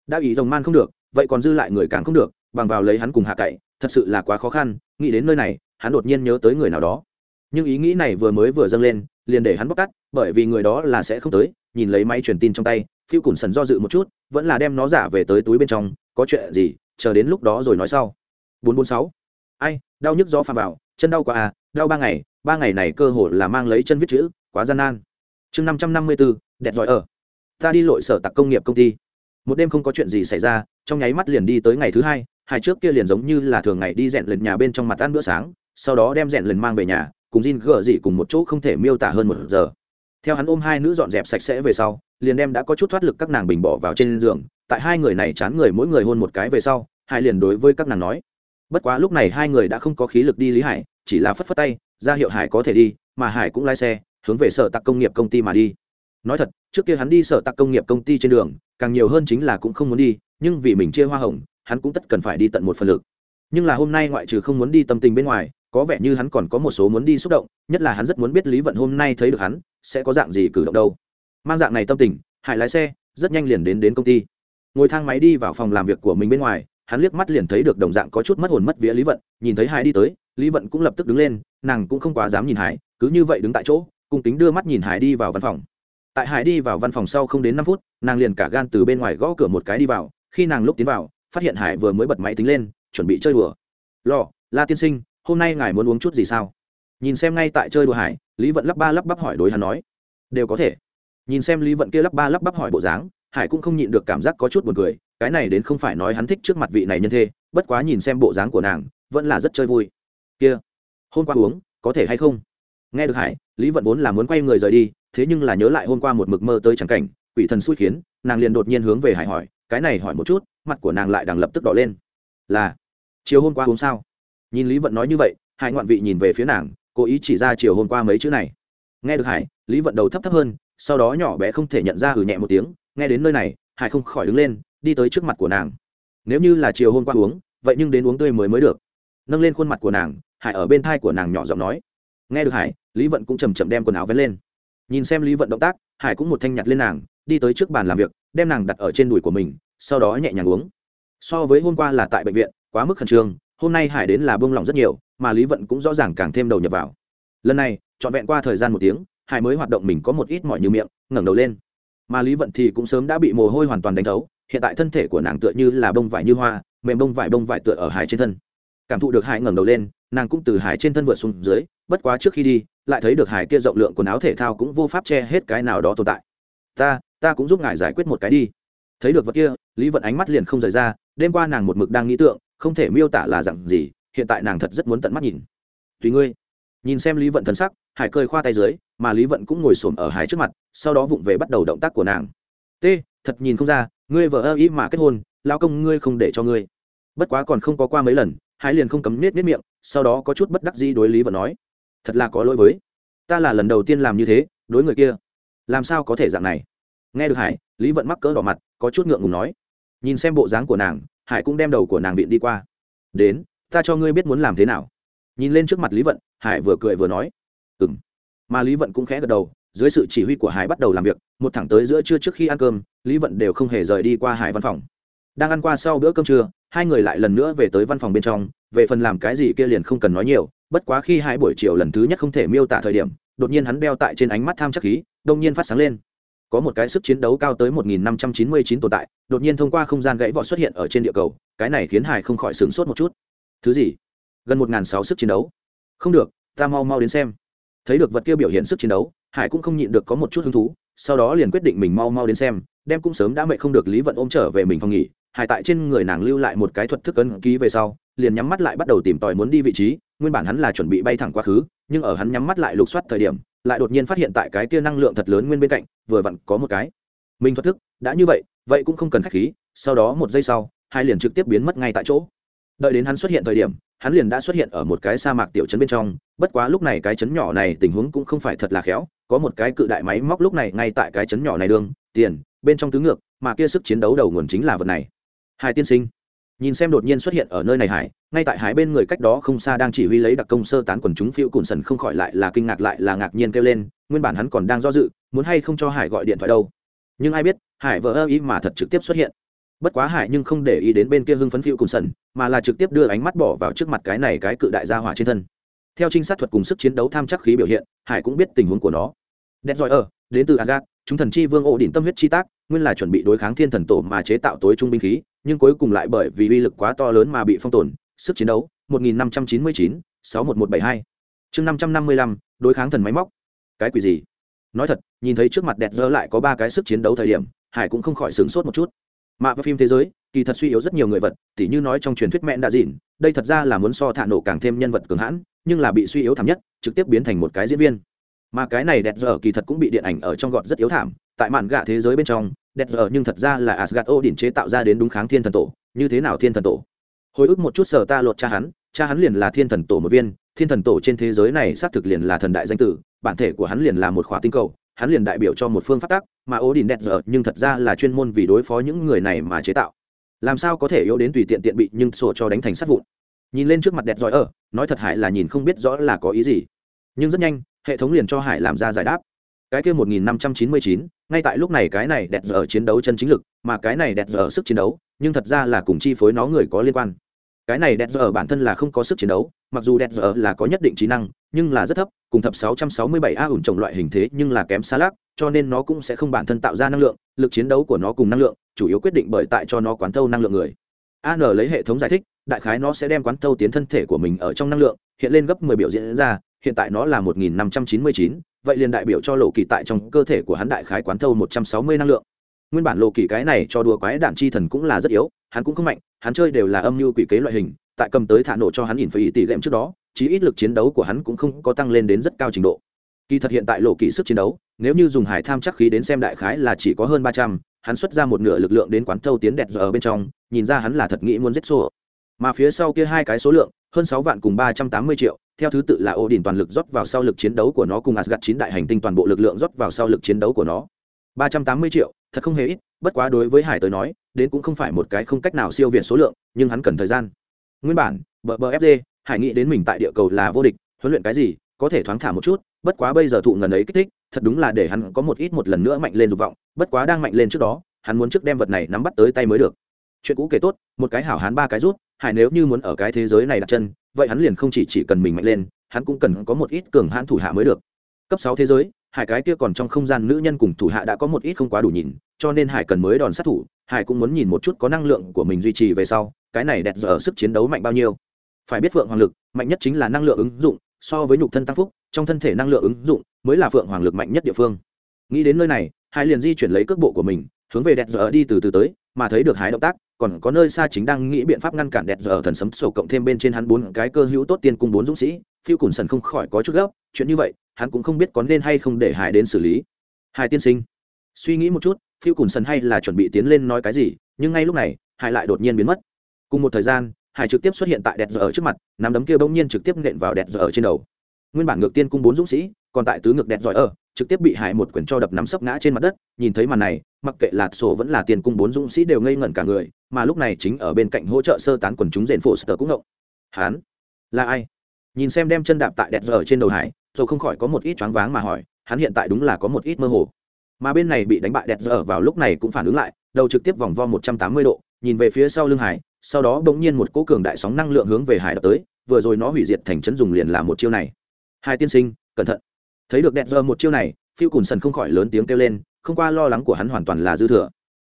A: Đã ý rồng man không được, vậy còn dư lại người càng không được, bằng vào lấy hắn cùng hạ cậy, thật sự là quá khó khăn, nghĩ đến nơi này, hắn đột nhiên nhớ tới người nào đó nhưng ý nghĩ này vừa mới vừa dâng lên, liền để hắn bóc tắt bởi vì người đó là sẽ không tới, nhìn lấy máy truyền tin trong tay, phiêu cùn sần do dự một chút, vẫn là đem nó giả về tới túi bên trong, có chuyện gì, chờ đến lúc đó rồi nói sau. bốn bốn sáu. Ai, đau nhức gió pha vào, chân đau quá à đau ba ngày ba ngày này cơ hồ là mang lấy chân viết chữ, quá gian nan. Chương năm trăm năm mươi bốn đẹp giỏi ở. Ta đi lội sở tặc công nghiệp công ty. Một đêm không có chuyện gì xảy ra, trong nháy mắt liền đi tới ngày thứ hai hai trước kia liền giống như là thường ngày đi rèn lần nhà bên trong mặt ăn bữa sáng, sau đó đem rèn lần mang về nhà cùng Jin gỡ dị cùng một chỗ không thể miêu tả hơn một giờ. Theo hắn ôm hai nữ dọn dẹp sạch sẽ về sau, liền đem đã có chút thoát lực các nàng bình bỏ vào trên giường. Tại hai người này chán người mỗi người hôn một cái về sau, hai liền đối với các nàng nói, bất quá lúc này hai người đã không có khí lực đi lý hải, chỉ là phất phất tay, ra hiệu hải có thể đi, mà hải cũng lái xe, hướng về sở tạc công nghiệp công ty mà đi. Nói thật, trước kia hắn đi sở tạc công nghiệp công ty trên đường, càng nhiều hơn chính là cũng không muốn đi, nhưng vì mình chia hoa hồng, hắn cũng tất cần phải đi tận một phần lực. Nhưng là hôm nay ngoại trừ không muốn đi tâm tình bên ngoài có vẻ như hắn còn có một số muốn đi xúc động, nhất là hắn rất muốn biết lý vận hôm nay thấy được hắn, sẽ có dạng gì cử động đâu. Mang dạng này tâm tình, hải lái xe, rất nhanh liền đến đến công ty. Ngồi thang máy đi vào phòng làm việc của mình bên ngoài, hắn liếc mắt liền thấy được đồng dạng có chút mất hồn mất vía lý vận, nhìn thấy hải đi tới, lý vận cũng lập tức đứng lên, nàng cũng không quá dám nhìn hải, cứ như vậy đứng tại chỗ, cung tính đưa mắt nhìn hải đi vào văn phòng. Tại hải đi vào văn phòng sau không đến năm phút, nàng liền cả gan từ bên ngoài gõ cửa một cái đi vào, khi nàng lúc tiến vào, phát hiện hải vừa mới bật máy tính lên, chuẩn bị chơi đùa. Lò, la tiên sinh hôm nay ngài muốn uống chút gì sao? Nhìn xem ngay tại chơi đùa hải, lý vận lắp ba lắp bắp hỏi đối hắn nói. Đều có thể. Nhìn xem lý vận kia lắp ba lắp bắp hỏi bộ dáng, hải cũng không nhịn được cảm giác có chút buồn cười, cái này đến không phải nói hắn thích trước mặt vị này nhân thê, bất quá nhìn xem bộ dáng của nàng, vẫn là rất chơi vui. Kia, hôm qua uống, có thể hay không? Nghe được hải, lý vận vốn là muốn quay người rời đi, thế nhưng là nhớ lại hôm qua một mực mơ tới trắng cảnh, quỷ thần xui khiến, nàng liền đột nhiên hướng về hải hỏi, cái này hỏi một chút, mặt của nàng lại đang lập tức đỏ lên. Là, chiều hôm qua uống sao? Nhìn lý vận nói như vậy, hải ngoạn vị nhìn về phía nàng, cố ý chỉ ra chiều hôm qua mấy chữ này. Nghe được hải, lý vận đầu thấp thấp hơn, sau đó nhỏ bé không thể nhận ra hử nhẹ một tiếng, nghe đến nơi này, hải không khỏi đứng lên, đi tới trước mặt của nàng. Nếu như là chiều hôm qua uống, vậy nhưng đến uống tươi mới mới được. Nâng lên khuôn mặt của nàng, hải ở bên thai của nàng nhỏ giọng nói. Nghe được hải, lý vận cũng chầm chậm đem quần áo vén lên. Nhìn xem lý vận động tác, hải cũng một thanh nhặt lên nàng, đi tới trước bàn làm việc, đem nàng đặt ở trên đùi của mình, sau đó nhẹ nhàng uống. So với hôm qua là tại bệnh viện, quá mức khẩn trương hôm nay hải đến là bông lòng rất nhiều, mà lý vận cũng rõ ràng càng thêm đầu nhập vào. Lần này, trọn vẹn qua thời gian một tiếng, hải mới hoạt động mình có một ít mỏi như miệng, ngẩng đầu lên. Mà lý vận thì cũng sớm đã bị mồ hôi hoàn toàn đánh thấu, hiện tại thân thể của nàng tựa như là bông vải như hoa, mềm bông vải bông vải tựa ở hải trên thân. Cảm thụ được hải ngẩng đầu lên, nàng cũng từ hải trên thân vượt xuống dưới, bất quá trước khi đi, lại thấy được hải kia rộng lượng quần áo thể thao cũng vô pháp che hết cái nào đó tồn tại. Ta ta cũng giúp ngài giải quyết một cái đi. Thấy được vật kia, lý vận ánh mắt liền không rời ra, đêm qua nàng một mực đang nghĩ tượng không thể miêu tả là dặn gì, hiện tại nàng thật rất muốn tận mắt nhìn. Tùy ngươi. Nhìn xem lý vận thần sắc, hải cười khoa tay dưới, mà lý vận cũng ngồi xổm ở hải trước mặt, sau đó vụng về bắt đầu động tác của nàng. T, thật nhìn không ra, ngươi vợ ơ ý mà kết hôn lao công ngươi không để cho ngươi. Bất quá còn không có qua mấy lần, hải liền không cấm nết nết miệng, sau đó có chút bất đắc dĩ đối lý vận nói. Thật là có lỗi với. Ta là lần đầu tiên làm như thế, đối người kia. Làm sao có thể dạng này? Nghe được hải, lý vận mắc cỡ đỏ mặt, có chút ngượng ngùng nói. Nhìn xem bộ dáng của nàng hải cũng đem đầu của nàng viện đi qua. Đến, ta cho ngươi biết muốn làm thế nào. Nhìn lên trước mặt lý vận, hải vừa cười vừa nói. Ừ m mà lý vận cũng khẽ gật đầu, dưới sự chỉ huy của hải bắt đầu làm việc, một thẳng tới giữa trưa trước khi ăn cơm, lý vận đều không hề rời đi qua hải văn phòng. Đang ăn qua sau bữa cơm trưa, hai người lại lần nữa về tới văn phòng bên trong, về phần làm cái gì kia liền không cần nói nhiều, bất quá khi hai buổi chiều lần thứ nhất không thể miêu tả thời điểm, đột nhiên hắn đeo tại trên ánh mắt tham chắc khí, đông nhiên phát sáng lên có một cái sức chiến đấu cao tới 1599 tồn tại, đột nhiên thông qua không gian gãy vỏ xuất hiện ở trên địa cầu, cái này khiến hải không khỏi sửng sốt một chút. Thứ gì? Gần 1.600 sức chiến đấu. Không được, ta mau mau đến xem. Thấy được vật kia biểu hiện sức chiến đấu, hải cũng không nhịn được có một chút hứng thú, sau đó liền quyết định mình mau mau đến xem, đem cũng sớm đã mệt không được lý vận ôm trở về mình phòng nghỉ. Hải tại trên người nàng lưu lại một cái thuật thức ấn ký về sau, liền nhắm mắt lại bắt đầu tìm tòi muốn đi vị trí, nguyên bản hắn là chuẩn bị bay thẳng quá khứ, nhưng ở hắn nhắm mắt lại lục soát thời điểm lại đột nhiên phát hiện tại cái kia năng lượng thật lớn nguyên bên cạnh, vừa vặn có một cái. Mình thoát thức, đã như vậy vậy cũng không cần khách khí, sau đó một giây sau, hai liền trực tiếp biến mất ngay tại chỗ. Đợi đến hắn xuất hiện thời điểm, hắn liền đã xuất hiện ở một cái sa mạc tiểu trấn bên trong, bất quá lúc này cái trấn nhỏ này tình huống cũng không phải thật là khéo, có một cái cự đại máy móc lúc này ngay tại cái trấn nhỏ này đương tiền, bên trong tứ ngược, mà kia sức chiến đấu đầu nguồn chính là vật này. Hai tiên sinh nhìn xem đột nhiên xuất hiện ở nơi này hải, ngay tại hải bên người cách đó không xa đang chỉ huy lấy đặc công sơ tán quần chúng phiêu cùn sần không khỏi lại là kinh ngạc lại là ngạc nhiên kêu lên, nguyên bản hắn còn đang do dự, muốn hay không cho hải gọi điện thoại đâu. Nhưng ai biết, hải vợ ơ ý mà thật trực tiếp xuất hiện. Bất quá hải nhưng không để ý đến bên kia hưng phấn phiêu cùn sần, mà là trực tiếp đưa ánh mắt bỏ vào trước mặt cái này cái cự đại gia hỏa trên thân. Theo trinh sát thuật cùng sức chiến đấu tham chắc khí biểu hiện, hải cũng biết tình huống của nó. Đẹp giỏi ở, đến từ agat chúng thần chi vương ổ đỉnh tâm huyết chi tác nguyên là chuẩn bị đối kháng thiên thần tổ mà chế tạo tối trung binh khí nhưng cuối cùng lại bởi vì uy lực quá to lớn mà bị phong tồn sức chiến đấu 1599, 61172. chương 555, đối kháng thần máy móc. Cái quỷ gì? Nói thật nhìn thấy trước mặt đẹp dơ lại có ba cái sức chiến đấu thời điểm hải cũng không khỏi sửng sốt một chút. Mạ và phim thế giới kỳ thật suy yếu rất nhiều người vật tỉ như nói trong truyền thuyết mẹn đã dịn đây thật ra là muốn so thả nổ càng thêm nhân vật cường hãn nhưng là bị suy yếu thảm nhất trực tiếp biến thành một cái diễn viên mà cái này đẹp giờ kỳ thật cũng bị điện ảnh ở trong gọt rất yếu thảm, tại mạn gạ thế giới bên trong, đẹp giờ nhưng thật ra là asgad đỉnh chế tạo ra đến đúng kháng thiên thần tổ, như thế nào thiên thần tổ? Hồi ức một chút sở ta lột cha hắn cha hắn liền là thiên thần tổ một viên, thiên thần tổ trên thế giới này xác thực liền là thần đại danh tử, bản thể của hắn liền là một khóa tinh cầu, hắn liền đại biểu cho một phương pháp tác mà odin đẹp giờ nhưng thật ra là chuyên môn vì đối phó những người này mà chế tạo. Làm sao có thể yếu đến tùy tiện tiện bị nhưng sổ cho đánh thành sát vụn? Nhìn lên trước mặt đẹp giỏi ở, nói thật hại là nhìn không biết rõ là có ý gì. Nhưng rất nhanh hệ thống liền cho hải làm ra giải đáp. Cái kia 1599, ngay tại lúc này cái này đẹp giờ chiến đấu chân chính lực mà cái này đẹp giờ sức chiến đấu nhưng thật ra là cùng chi phối nó người có liên quan. Cái này đẹp giờ bản thân là không có sức chiến đấu mặc dù đẹp giờ là có nhất định trí năng nhưng là rất thấp cùng thập 667 a ủn trồng loại hình thế nhưng là kém xa lắc cho nên nó cũng sẽ không bản thân tạo ra năng lượng lực chiến đấu của nó cùng năng lượng chủ yếu quyết định bởi tại cho nó quán thâu năng lượng người. An lấy hệ thống giải thích đại khái nó sẽ đem quán thâu tiến thân thể của mình ở trong năng lượng hiện lên gấp 10 biểu diễn ra hiện tại nó là 1599, vậy liền đại biểu cho lộ kỳ tại trong cơ thể của hắn đại khái quán thâu 160 năng lượng. Nguyên bản lộ kỳ cái này cho đùa quái đạn chi thần cũng là rất yếu, hắn cũng không mạnh, hắn chơi đều là âm mưu quỷ kế loại hình, tại cầm tới thả nổ cho hắn ỉn phải tỷ lệm trước đó, chí ít lực chiến đấu của hắn cũng không có tăng lên đến rất cao trình độ. Kỳ thật hiện tại lộ kỳ sức chiến đấu, nếu như dùng hải tham chắc khí đến xem đại khái là chỉ có hơn 300, hắn xuất ra một nửa lực lượng đến quán thâu tiến đẹp giờ ở bên trong, nhìn ra hắn là thật nghĩ muốn giết sổ, Mà phía sau kia hai cái số lượng, hơn 6 vạn cùng 380 triệu, theo thứ tự là Odin toàn lực rót vào sau lực chiến đấu của nó cùng Asgard chín đại hành tinh toàn bộ lực lượng rót vào sau lực chiến đấu của nó. 380 triệu, thật không hề ít, bất quá đối với Hải tới nói, đến cũng không phải một cái không cách nào siêu việt số lượng, nhưng hắn cần thời gian. Nguyên bản, bờ bờ FD, Hải nghĩ đến mình tại địa cầu là vô địch, huấn luyện cái gì, có thể thoáng thả một chút, bất quá bây giờ thụ ngần ấy kích thích, thật đúng là để hắn có một ít một lần nữa mạnh lên dục vọng, bất quá đang mạnh lên trước đó, hắn muốn trước đem vật này nắm bắt tới tay mới được. Chuyện cũ kể tốt, một cái hảo hán ba cái rút, Hải nếu như muốn ở cái thế giới này đặt chân, vậy hắn liền không chỉ chỉ cần mình mạnh lên hắn cũng cần có một ít cường hãn thủ hạ mới được. Cấp sáu thế giới hải cái kia còn trong không gian nữ nhân cùng thủ hạ đã có một ít không quá đủ nhìn cho nên hải cần mới đòn sát thủ hải cũng muốn nhìn một chút có năng lượng của mình duy trì về sau cái này đẹp giờ sức chiến đấu mạnh bao nhiêu. Phải biết phượng hoàng lực mạnh nhất chính là năng lượng ứng dụng so với nhục thân tăng phúc trong thân thể năng lượng ứng dụng mới là phượng hoàng lực mạnh nhất địa phương. Nghĩ đến nơi này hải liền di chuyển lấy cước bộ của mình hướng về đẹp giờ đi từ từ tới, mà thấy được hải động tác, còn có nơi xa chính đang nghĩ biện pháp ngăn cản đẹp giờ thần sấm sổ cộng thêm bên trên hắn bốn cái cơ hữu tốt tiên cung bốn dũng sĩ, phiêu cùn sần không khỏi có chút gấp, chuyện như vậy, hắn cũng không biết có nên hay không để hải đến xử lý. Hải tiên sinh, suy nghĩ một chút, phiêu cùn sần hay là chuẩn bị tiến lên nói cái gì, nhưng ngay lúc này, hải lại đột nhiên biến mất. Cùng một thời gian, hải trực tiếp xuất hiện tại đẹp giờ ở trước mặt, nắm đấm kia bỗng nhiên trực tiếp nện vào đẹp giờ ở trên đầu. Nguyên bản ngược tiên cung bốn dũng sĩ, còn tại tứ ngược đẹp giỏi ở, trực tiếp bị hải một quyển cho đập nắm sấp ngã trên mặt đất, nhìn thấy màn này mặc kệ lạt sổ vẫn là tiền cung bốn dũng sĩ đều ngây ngẩn cả người, mà lúc này chính ở bên cạnh hỗ trợ sơ tán quần chúng rền phổ sơ cũng ngộng. Hán, là ai? Nhìn xem đem chân đạp tại đẹp giờ trên đầu hải, rồi không khỏi có một ít choáng váng mà hỏi, hắn hiện tại đúng là có một ít mơ hồ. Mà bên này bị đánh bại đẹp giờ vào lúc này cũng phản ứng lại, đầu trực tiếp vòng vo một trăm tám mươi độ, nhìn về phía sau lưng hải, sau đó bỗng nhiên một cỗ cường đại sóng năng lượng hướng về hải đập tới, vừa rồi nó hủy diệt thành trấn dùng liền là một chiêu này. Hai tiên sinh, cẩn thận. Thấy được đẹp giờ một chiêu này, phiêu cùn sần không khỏi lớn tiếng kêu lên không qua lo lắng của hắn hoàn toàn là dư thừa.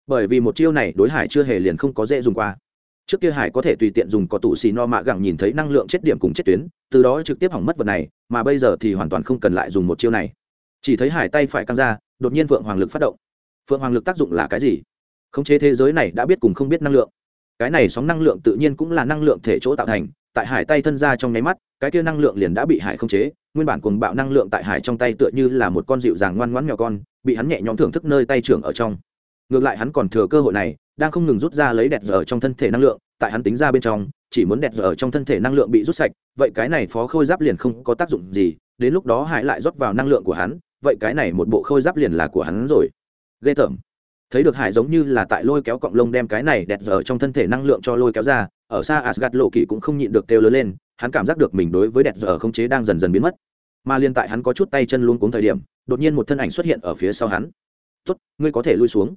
A: Bởi vì một chiêu này đối hải chưa hề liền không có dễ dùng qua. Trước kia hải có thể tùy tiện dùng có tủ xì no mạ gẳng nhìn thấy năng lượng chết điểm cùng chết tuyến, từ đó trực tiếp hỏng mất vật này, mà bây giờ thì hoàn toàn không cần lại dùng một chiêu này. Chỉ thấy hải tay phải căng ra, đột nhiên phượng hoàng lực phát động. Phượng hoàng lực tác dụng là cái gì? Khống chế thế giới này đã biết cùng không biết năng lượng. Cái này sóng năng lượng tự nhiên cũng là năng lượng thể chỗ tạo thành, tại hải tay thân ra trong nháy mắt, cái kia năng lượng liền đã bị hải khống chế nguyên bản cuồng bạo năng lượng tại hải trong tay tựa như là một con dịu dàng ngoan ngoãn mèo con, bị hắn nhẹ nhõm thưởng thức nơi tay trưởng ở trong. Ngược lại hắn còn thừa cơ hội này, đang không ngừng rút ra lấy đẹp giờ trong thân thể năng lượng, tại hắn tính ra bên trong, chỉ muốn đẹp giờ trong thân thể năng lượng bị rút sạch, vậy cái này phó khôi giáp liền không có tác dụng gì, đến lúc đó hải lại rót vào năng lượng của hắn, vậy cái này một bộ khôi giáp liền là của hắn rồi. Ghê tởm. Thấy được hải giống như là tại lôi kéo cọng lông đem cái này đẹp giờ trong thân thể năng lượng cho lôi kéo ra, ở xa asgad lộ kỳ cũng không nhịn được kêu lớn lên, hắn cảm giác được mình đối với đẹp giờ không chế đang dần dần biến mất mà liên tại hắn có chút tay chân luôn cuống thời điểm, đột nhiên một thân ảnh xuất hiện ở phía sau hắn. Tốt, ngươi có thể lui xuống.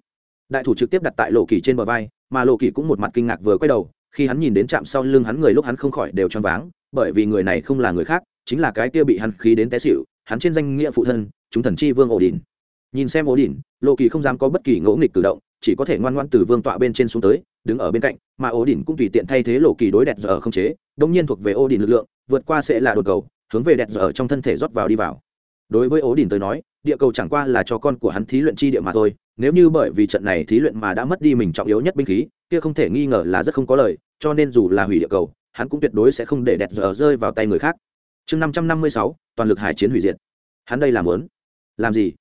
A: Đại thủ trực tiếp đặt tại lộ kỳ trên bờ vai, mà lộ kỳ cũng một mặt kinh ngạc vừa quay đầu, khi hắn nhìn đến chạm sau lưng hắn người lúc hắn không khỏi đều choáng váng, bởi vì người này không là người khác, chính là cái kia bị hắn khí đến té xỉu, hắn trên danh nghĩa phụ thân, chúng thần chi vương ổ đỉnh nhìn xem ổ đỉnh lộ kỳ không dám có bất kỳ ngỗ nghịch cử động, chỉ có thể ngoan ngoan từ vương tọa bên trên xuống tới, đứng ở bên cạnh, mà ổ đỉnh cũng tùy tiện thay thế lộ kỳ đối đẹp giờ không chế đông nhiên thuộc về ổ đỉnh lực lượng, vượt qua sẽ là đột cầu hướng về đẹp giờ trong thân thể rót vào đi vào. Đối với ố đình tới nói, địa cầu chẳng qua là cho con của hắn thí luyện chi địa mà thôi, nếu như bởi vì trận này thí luyện mà đã mất đi mình trọng yếu nhất binh khí, kia không thể nghi ngờ là rất không có lời, cho nên dù là hủy địa cầu, hắn cũng tuyệt đối sẽ không để đẹp giờ rơi vào tay người khác. Chương năm trăm năm mươi sáu, toàn lực hải chiến hủy diệt. Hắn đây làm lớn làm gì?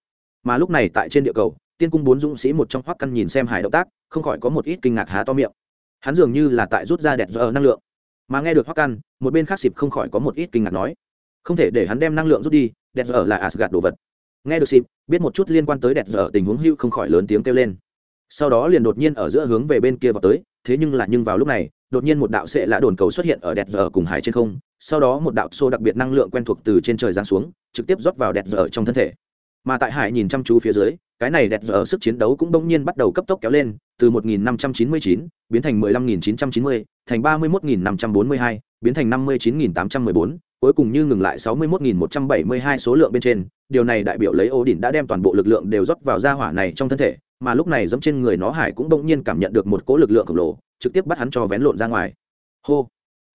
A: Mà lúc này tại trên địa cầu, tiên cung bốn dũng sĩ một trong hoắc căn nhìn xem hải động tác, không khỏi có một ít kinh ngạc há to miệng. Hắn dường như là tại rút ra đẹp giờ năng lượng. Mà nghe được hoắc căn, một bên khác xịp không khỏi có một ít kinh ngạc nói không thể để hắn đem năng lượng rút đi đẹp giờ là asgad đồ vật. Nghe được xịp biết một chút liên quan tới đẹp giờ tình huống hưu không khỏi lớn tiếng kêu lên. Sau đó liền đột nhiên ở giữa hướng về bên kia vào tới thế nhưng là nhưng vào lúc này đột nhiên một đạo sệ lạ đồn cầu xuất hiện ở đẹp giờ cùng hải trên không sau đó một đạo xô đặc biệt năng lượng quen thuộc từ trên trời giáng xuống trực tiếp rót vào đẹp giờ trong thân thể. Mà tại hải nhìn chăm chú phía dưới cái này đẹp giờ sức chiến đấu cũng bỗng nhiên bắt đầu cấp tốc kéo lên từ 1599 biến thành 15990, thành 31542, biến thành 59814, cuối cùng như ngừng lại 61.172 số lượng bên trên, điều này đại biểu lấy Ô Đỉnh đã đem toàn bộ lực lượng đều rót vào gia hỏa này trong thân thể, mà lúc này dẫm trên người nó Hải cũng bỗng nhiên cảm nhận được một cỗ lực lượng khổng lồ, trực tiếp bắt hắn cho vén lộn ra ngoài. Hô,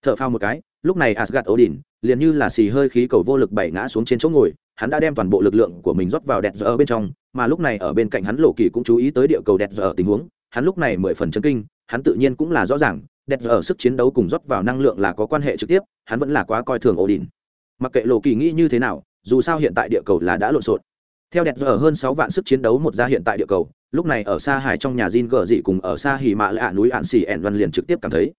A: thở phào một cái, lúc này Asgard Ô Đỉnh liền như là xì hơi khí cầu vô lực bảy ngã xuống trên chỗ ngồi, hắn đã đem toàn bộ lực lượng của mình rót vào đẹp giờ bên trong, mà lúc này ở bên cạnh hắn Lộ Kỳ cũng chú ý tới địa cầu đẹp giờ tình huống, hắn lúc này mười phần chấn kinh, hắn tự nhiên cũng là rõ ràng, đẹp giờ sức chiến đấu cùng rót vào năng lượng là có quan hệ trực tiếp, hắn vẫn là quá coi thường ổ đình mặc kệ lộ kỳ nghĩ như thế nào, dù sao hiện tại địa cầu là đã lộn xộn. Theo đẹp giờ hơn sáu vạn sức chiến đấu một ra hiện tại địa cầu, lúc này ở xa hải trong nhà Jin gờ dị cùng ở xa hì mạ lạ núi ạn xì ẻn văn liền trực tiếp cảm thấy.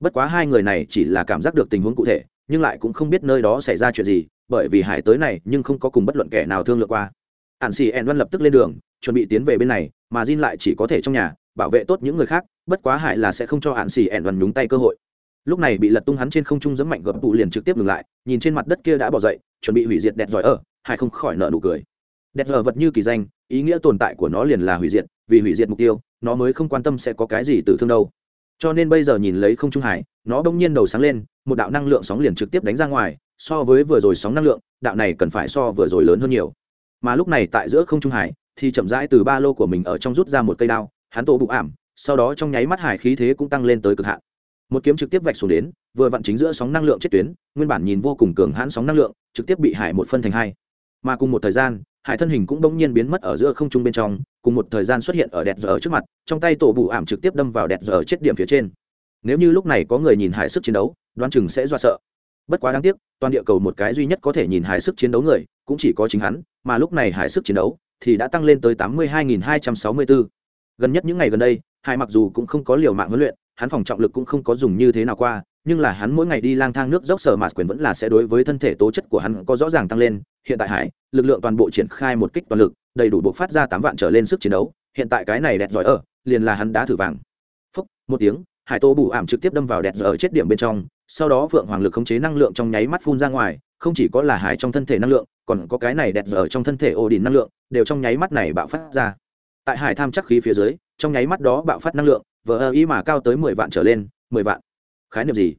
A: Bất quá hai người này chỉ là cảm giác được tình huống cụ thể, nhưng lại cũng không biết nơi đó xảy ra chuyện gì, bởi vì hải tới này nhưng không có cùng bất luận kẻ nào thương lượng qua. Ạn xì ẻn văn lập tức lên đường, chuẩn bị tiến về bên này, mà Jin lại chỉ có thể trong nhà, bảo vệ tốt những người khác bất quá hại là sẽ không cho hạn xì ẻn đoàn nhúng tay cơ hội. Lúc này bị lật tung hắn trên không trung giấm mạnh gập tụ liền trực tiếp ngừng lại, nhìn trên mặt đất kia đã bỏ dậy, chuẩn bị hủy diệt đẹp giỏi ở, hải không khỏi nợ nụ cười. Đẹp giỏi vật như kỳ danh, ý nghĩa tồn tại của nó liền là hủy diệt, vì hủy diệt mục tiêu, nó mới không quan tâm sẽ có cái gì tử thương đâu. Cho nên bây giờ nhìn lấy không trung hải, nó bỗng nhiên đầu sáng lên, một đạo năng lượng sóng liền trực tiếp đánh ra ngoài, so với vừa rồi sóng năng lượng, đạo này cần phải so vừa rồi lớn hơn nhiều. Mà lúc này tại giữa không trung hải, thì chậm rãi từ ba lô của mình ở trong rút ra một cây đao, hắn tổ bụ ảm sau đó trong nháy mắt hải khí thế cũng tăng lên tới cực hạn. Một kiếm trực tiếp vạch xuống đến, vừa vặn chính giữa sóng năng lượng chết tuyến, nguyên bản nhìn vô cùng cường hãn sóng năng lượng, trực tiếp bị hải một phân thành hai. Mà cùng một thời gian, hải thân hình cũng bỗng nhiên biến mất ở giữa không trung bên trong, cùng một thời gian xuất hiện ở đẹp giờ trước mặt, trong tay tổ bụ ảm trực tiếp đâm vào đẹp giờ chết điểm phía trên. Nếu như lúc này có người nhìn hải sức chiến đấu, đoán chừng sẽ do sợ. Bất quá đáng tiếc, toàn địa cầu một cái duy nhất có thể nhìn hải sức chiến đấu người, cũng chỉ có chính hắn, mà lúc này hải sức chiến đấu thì đã tăng lên tới tám mươi hai nghìn hai trăm sáu mươi bốn. Gần nhất những ngày gần đây hải mặc dù cũng không có liều mạng huấn luyện, hắn phòng trọng lực cũng không có dùng như thế nào qua, nhưng là hắn mỗi ngày đi lang thang nước dốc sở mạt quyền vẫn là sẽ đối với thân thể tố chất của hắn có rõ ràng tăng lên. Hiện tại hải, lực lượng toàn bộ triển khai một kích toàn lực, đầy đủ buộc phát ra tám vạn trở lên sức chiến đấu. Hiện tại cái này đẹp giỏi ở, liền là hắn đã thử vàng. Phúc, một tiếng, hải tô bù ảm trực tiếp đâm vào đẹp giỏi ở chết điểm bên trong. Sau đó vượng hoàng lực khống chế năng lượng trong nháy mắt phun ra ngoài, không chỉ có là hải trong thân thể năng lượng, còn có cái này đẹp giỏi trong thân thể ổ đỉnh năng lượng, đều trong nháy mắt này bạo phát ra. Tại hải tham chắc khí phía dưới trong nháy mắt đó bạo phát năng lượng, vờ ơ ý mà cao tới mười vạn trở lên, mười vạn. Khái niệm gì?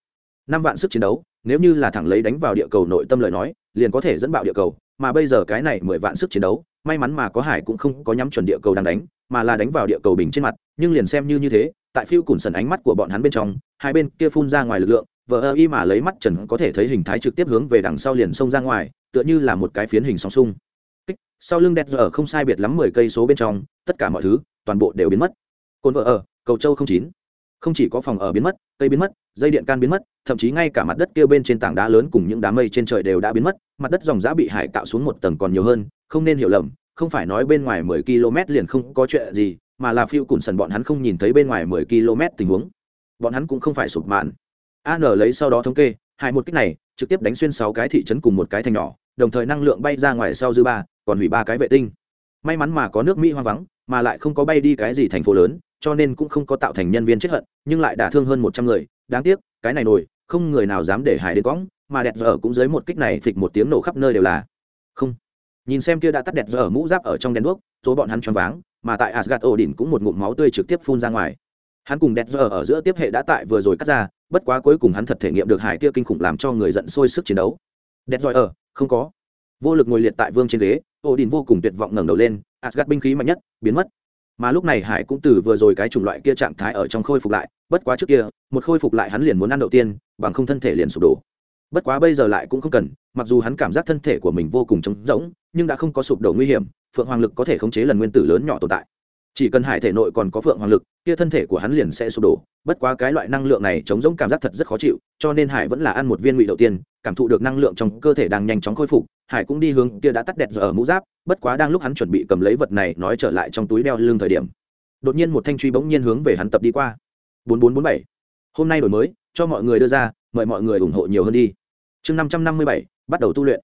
A: Năm vạn sức chiến đấu, nếu như là thẳng lấy đánh vào địa cầu nội tâm lời nói, liền có thể dẫn bạo địa cầu, mà bây giờ cái này mười vạn sức chiến đấu, may mắn mà có hải cũng không có nhắm chuẩn địa cầu đang đánh, mà là đánh vào địa cầu bình trên mặt, nhưng liền xem như như thế, tại phiêu cùn sần ánh mắt của bọn hắn bên trong, hai bên kia phun ra ngoài lực lượng, vờ ơ y mà lấy mắt trần có thể thấy hình thái trực tiếp hướng về đằng sau liền xông ra ngoài, tựa như là một cái phiến hình song sung sau lưng đẹp giờ không sai biệt lắm mười cây số bên trong, tất cả mọi thứ, toàn bộ đều biến mất. Cồn vợ ở, cầu châu không chín. Không chỉ có phòng ở biến mất, cây biến mất, dây điện can biến mất, thậm chí ngay cả mặt đất kia bên trên tảng đá lớn cùng những đám mây trên trời đều đã biến mất, mặt đất dòng giã bị hải cạo xuống một tầng còn nhiều hơn, không nên hiểu lầm, không phải nói bên ngoài mười km liền không có chuyện gì, mà là phiêu cùn sần bọn hắn không nhìn thấy bên ngoài mười km tình huống. Bọn hắn cũng không phải sụp mạn. An lấy sau đó thống kê, hai một cách này, trực tiếp đánh xuyên sáu cái thị trấn cùng một cái thành nhỏ, đồng thời năng lượng bay ra ngoài sau dư ba còn hủy ba cái vệ tinh. May mắn mà có nước mỹ hoang vắng, mà lại không có bay đi cái gì thành phố lớn, cho nên cũng không có tạo thành nhân viên chết hận, nhưng lại đả thương hơn một trăm người. Đáng tiếc, cái này nổi, không người nào dám để hải đến cõng, mà đẹp giờ cũng dưới một kích này phịch một tiếng nổ khắp nơi đều là. Không. Nhìn xem kia đã tắt đẹp giờ mũ giáp ở trong đèn đuốc số bọn hắn choáng váng, mà tại asgad ổ đỉnh cũng một ngụm máu tươi trực tiếp phun ra ngoài. Hắn cùng đẹp giờ ở giữa tiếp hệ đã tại vừa rồi cắt ra, bất quá cuối cùng hắn thật thể nghiệm được hải kia kinh khủng làm cho người giận sôi sức chiến đấu. Đẹp rồi ở, không có. Vô lực ngồi liệt tại vương trên ghế ổ đình vô cùng tuyệt vọng ngẩng đầu lên asgad binh khí mạnh nhất, biến mất. Mà lúc này hải cũng từ vừa rồi cái chủng loại kia trạng thái ở trong khôi phục lại, bất quá trước kia, một khôi phục lại hắn liền muốn ăn đầu tiên, bằng không thân thể liền sụp đổ. Bất quá bây giờ lại cũng không cần, mặc dù hắn cảm giác thân thể của mình vô cùng trống rỗng, nhưng đã không có sụp đổ nguy hiểm, phượng hoàng lực có thể khống chế lần nguyên tử lớn nhỏ tồn tại. Chỉ cần hải thể nội còn có phượng hoàng lực, kia thân thể của hắn liền sẽ sụp đổ. Bất quá cái loại năng lượng này chống giống cảm giác thật rất khó chịu, cho nên hải vẫn là ăn một viên ngụy đầu tiên cảm thụ được năng lượng trong cơ thể đang nhanh chóng khôi phục, hải cũng đi hướng kia đã tắt đẹp giờ ở mũ giáp, bất quá đang lúc hắn chuẩn bị cầm lấy vật này nói trở lại trong túi đeo lưng thời điểm. Đột nhiên một thanh truy bỗng nhiên hướng về hắn tập đi qua. Bốn bốn bốn bảy. Hôm nay đổi mới, cho mọi người đưa ra, mời mọi người ủng hộ nhiều hơn đi. Chương năm trăm năm mươi bảy, bắt đầu tu luyện.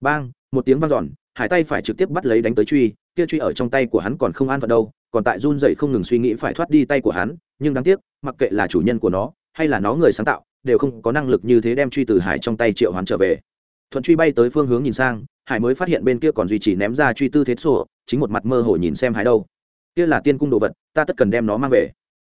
A: Bang, một tiếng vang dọn, hải tay phải trực tiếp bắt lấy đánh tới truy, kia truy ở trong tay của hắn còn không an phận đâu, còn tại run dậy không ngừng suy nghĩ phải thoát đi tay của hắn, nhưng đáng tiếc, mặc kệ là chủ nhân của nó, hay là nó người sáng tạo đều không có năng lực như thế đem truy từ hải trong tay triệu hoán trở về. Thuận truy bay tới phương hướng nhìn sang, hải mới phát hiện bên kia còn duy trì ném ra truy tư thế sổ, chính một mặt mơ hồ nhìn xem hải đâu. Kia là tiên cung đồ vật, ta tất cần đem nó mang về.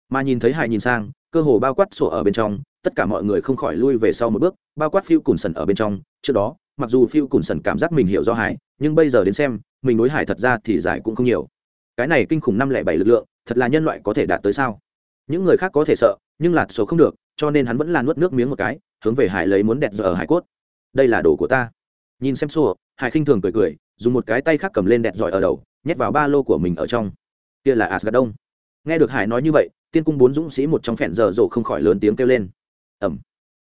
A: Mà nhìn thấy hải nhìn sang, cơ hồ bao quát sổ ở bên trong, tất cả mọi người không khỏi lui về sau một bước, bao quát phiêu cùn sần ở bên trong. Trước đó, mặc dù phiêu cùn sần cảm giác mình hiểu do hải, nhưng bây giờ đến xem, mình đối hải thật ra thì giải cũng không nhiều. Cái này kinh khủng năm lẻ bảy lực lượng, thật là nhân loại có thể đạt tới sao? Những người khác có thể sợ, nhưng lạt số không được cho nên hắn vẫn là nuốt nước miếng một cái, hướng về hải lấy muốn đẹp giờ ở hải cốt. Đây là đồ của ta. Nhìn xem xô hải khinh thường cười cười, dùng một cái tay khác cầm lên đẹp giỏi ở đầu, nhét vào ba lô của mình ở trong. Kia là asgad đông nghe được hải nói như vậy, tiên cung bốn dũng sĩ một trong phèn giờ rộ không khỏi lớn tiếng kêu lên. Ẩm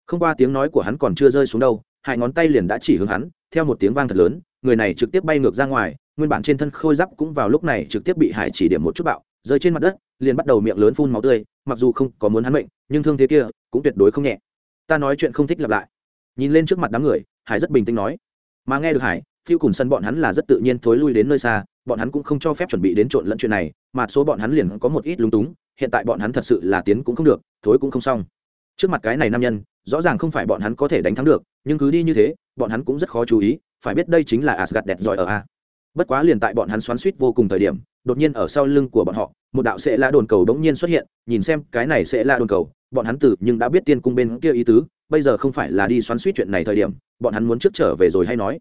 A: không qua tiếng nói của hắn còn chưa rơi xuống đâu, hai ngón tay liền đã chỉ hướng hắn, theo một tiếng vang thật lớn, người này trực tiếp bay ngược ra ngoài, nguyên bản trên thân khôi giáp cũng vào lúc này trực tiếp bị hải chỉ điểm một chút bạo, rơi trên mặt đất, liền bắt đầu miệng lớn phun máu tươi mặc dù không có muốn hắn mệnh, nhưng thương thế kia cũng tuyệt đối không nhẹ. Ta nói chuyện không thích lặp lại. Nhìn lên trước mặt đám người hải rất bình tĩnh nói. Mà nghe được hải phiêu cùng sân bọn hắn là rất tự nhiên thối lui đến nơi xa bọn hắn cũng không cho phép chuẩn bị đến trộn lẫn chuyện này mà số bọn hắn liền có một ít lúng túng hiện tại bọn hắn thật sự là tiến cũng không được thối cũng không xong. Trước mặt cái này nam nhân rõ ràng không phải bọn hắn có thể đánh thắng được nhưng cứ đi như thế bọn hắn cũng rất khó chú ý phải biết đây chính là asgad đẹp giỏi ở a. Bất quá liền tại bọn hắn xoắn suýt vô cùng thời điểm đột nhiên ở sau lưng của bọn họ một đạo sẽ la đồn cầu đống nhiên xuất hiện, nhìn xem cái này sẽ la đồn cầu, bọn hắn từ nhưng đã biết tiên cung bên kia ý tứ, bây giờ không phải là đi xoắn suýt chuyện này thời điểm, bọn hắn muốn trước trở về rồi hay nói.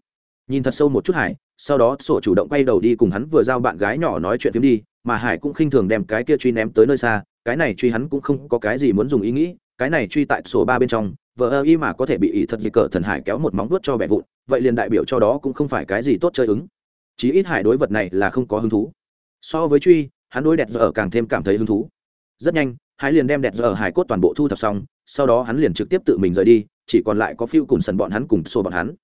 A: Nhìn thật sâu một chút hải, sau đó sổ chủ động quay đầu đi cùng hắn vừa giao bạn gái nhỏ nói chuyện phim đi, mà hải cũng khinh thường đem cái kia truy ném tới nơi xa, cái này truy hắn cũng không có cái gì muốn dùng ý nghĩ, cái này truy tại sổ ba bên trong vợ ơ y mà có thể bị ỷ thật gì cờ thần hải kéo một móng vuốt cho bẻ vụn, vậy liền đại biểu cho đó cũng không phải cái gì tốt chơi ứng. Chí ít hải đối vật này là không có hứng thú. So với truy hắn đối đẹp giờ càng thêm cảm thấy hứng thú. Rất nhanh, hải liền đem đẹp giờ hải cốt toàn bộ thu thập xong, sau đó hắn liền trực tiếp tự mình rời đi, chỉ còn lại có phiêu cùng sần bọn hắn cùng xô bọn hắn.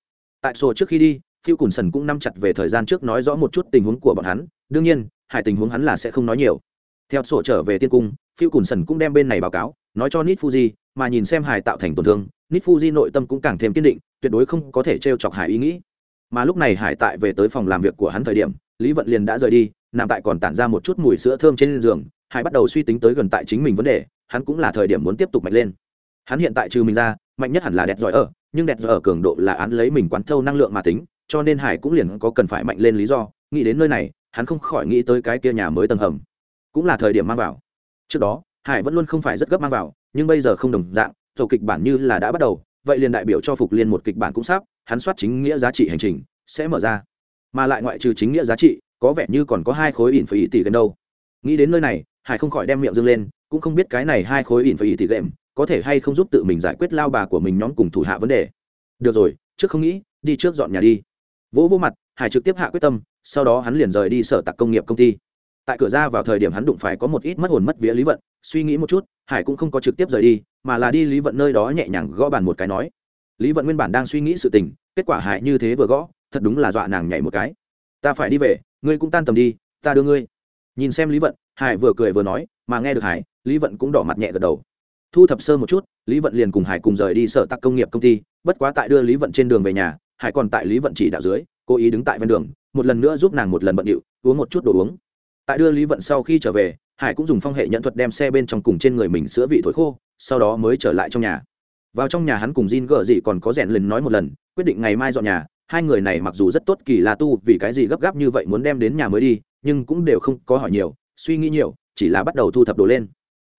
A: Tại xô trước khi đi phiêu cùn sần cũng nắm chặt về thời gian trước nói rõ một chút tình huống của bọn hắn, đương nhiên hải tình huống hắn là sẽ không nói nhiều. Theo sổ trở về tiên cung phiêu cùn sần cũng đem bên này báo cáo, nói cho nít fuji, mà nhìn xem hải tạo thành tổn thương nít fuji nội tâm cũng càng thêm kiên định, tuyệt đối không có thể t r e o chọc hải ý nghĩ. Mà lúc này hải tại về tới phòng làm việc của hắn thời điểm, lý vận liền đã rời đi nằm tại còn tản ra một chút mùi sữa thơm trên giường hải bắt đầu suy tính tới gần tại chính mình vấn đề, hắn cũng là thời điểm muốn tiếp tục mạnh lên. Hắn hiện tại trừ mình ra, mạnh nhất hẳn là đẹp giỏi ở, nhưng đẹp giỏi ở cường độ là án lấy mình quán thâu năng lượng mà tính, cho nên hải cũng liền có cần phải mạnh lên lý do, nghĩ đến nơi này, hắn không khỏi nghĩ tới cái kia nhà mới tầng hầm. Cũng là thời điểm mang vào. Trước đó, hải vẫn luôn không phải rất gấp mang vào, nhưng bây giờ không đồng dạng dầu kịch bản như là đã bắt đầu, vậy liền đại biểu cho phục liên một kịch bản cũng sắp, hắn soát chính nghĩa giá trị hành trình, sẽ mở ra. Mà lại ngoại trừ chính nghĩa giá trị có vẻ như còn có hai khối ỉn phải ỉ tỷ gần đâu. Nghĩ đến nơi này, hải không khỏi đem miệng dâng lên, cũng không biết cái này hai khối ỉn phải ỉ tỷ gệm có thể hay không giúp tự mình giải quyết lao bà của mình nhóm cùng thủ hạ vấn đề. Được rồi, trước không nghĩ, đi trước dọn nhà đi. Vỗ vỗ mặt, hải trực tiếp hạ quyết tâm, sau đó hắn liền rời đi sở tặc công nghiệp công ty. Tại cửa ra vào thời điểm hắn đụng phải có một ít mất hồn mất vía lý vận, suy nghĩ một chút, hải cũng không có trực tiếp rời đi, mà là đi lý vận nơi đó nhẹ nhàng gõ bàn một cái nói. Lý vận nguyên bản đang suy nghĩ sự tình, kết quả hải như thế vừa gõ, thật đúng là dọa nàng nhảy một cái. Ta phải đi về ngươi cũng tan tầm đi, ta đưa ngươi. Nhìn xem lý vận, hải vừa cười vừa nói, mà nghe được hải, lý vận cũng đỏ mặt nhẹ gật đầu. Thu thập sơ một chút, lý vận liền cùng hải cùng rời đi sở tặc công nghiệp công ty, bất quá tại đưa lý vận trên đường về nhà, hải còn tại lý vận chỉ đạo dưới, cố ý đứng tại ven đường, một lần nữa giúp nàng một lần bận điệu, uống một chút đồ uống. Tại đưa lý vận sau khi trở về, hải cũng dùng phong hệ nhận thuật đem xe bên trong cùng trên người mình sữa vị thổi khô, sau đó mới trở lại trong nhà. Vào trong nhà hắn cùng Jin gợ gì còn có rèn lần nói một lần, quyết định ngày mai dọn nhà hai người này mặc dù rất tốt kỳ là tu vì cái gì gấp gáp như vậy muốn đem đến nhà mới đi, nhưng cũng đều không có hỏi nhiều, suy nghĩ nhiều, chỉ là bắt đầu thu thập đồ lên.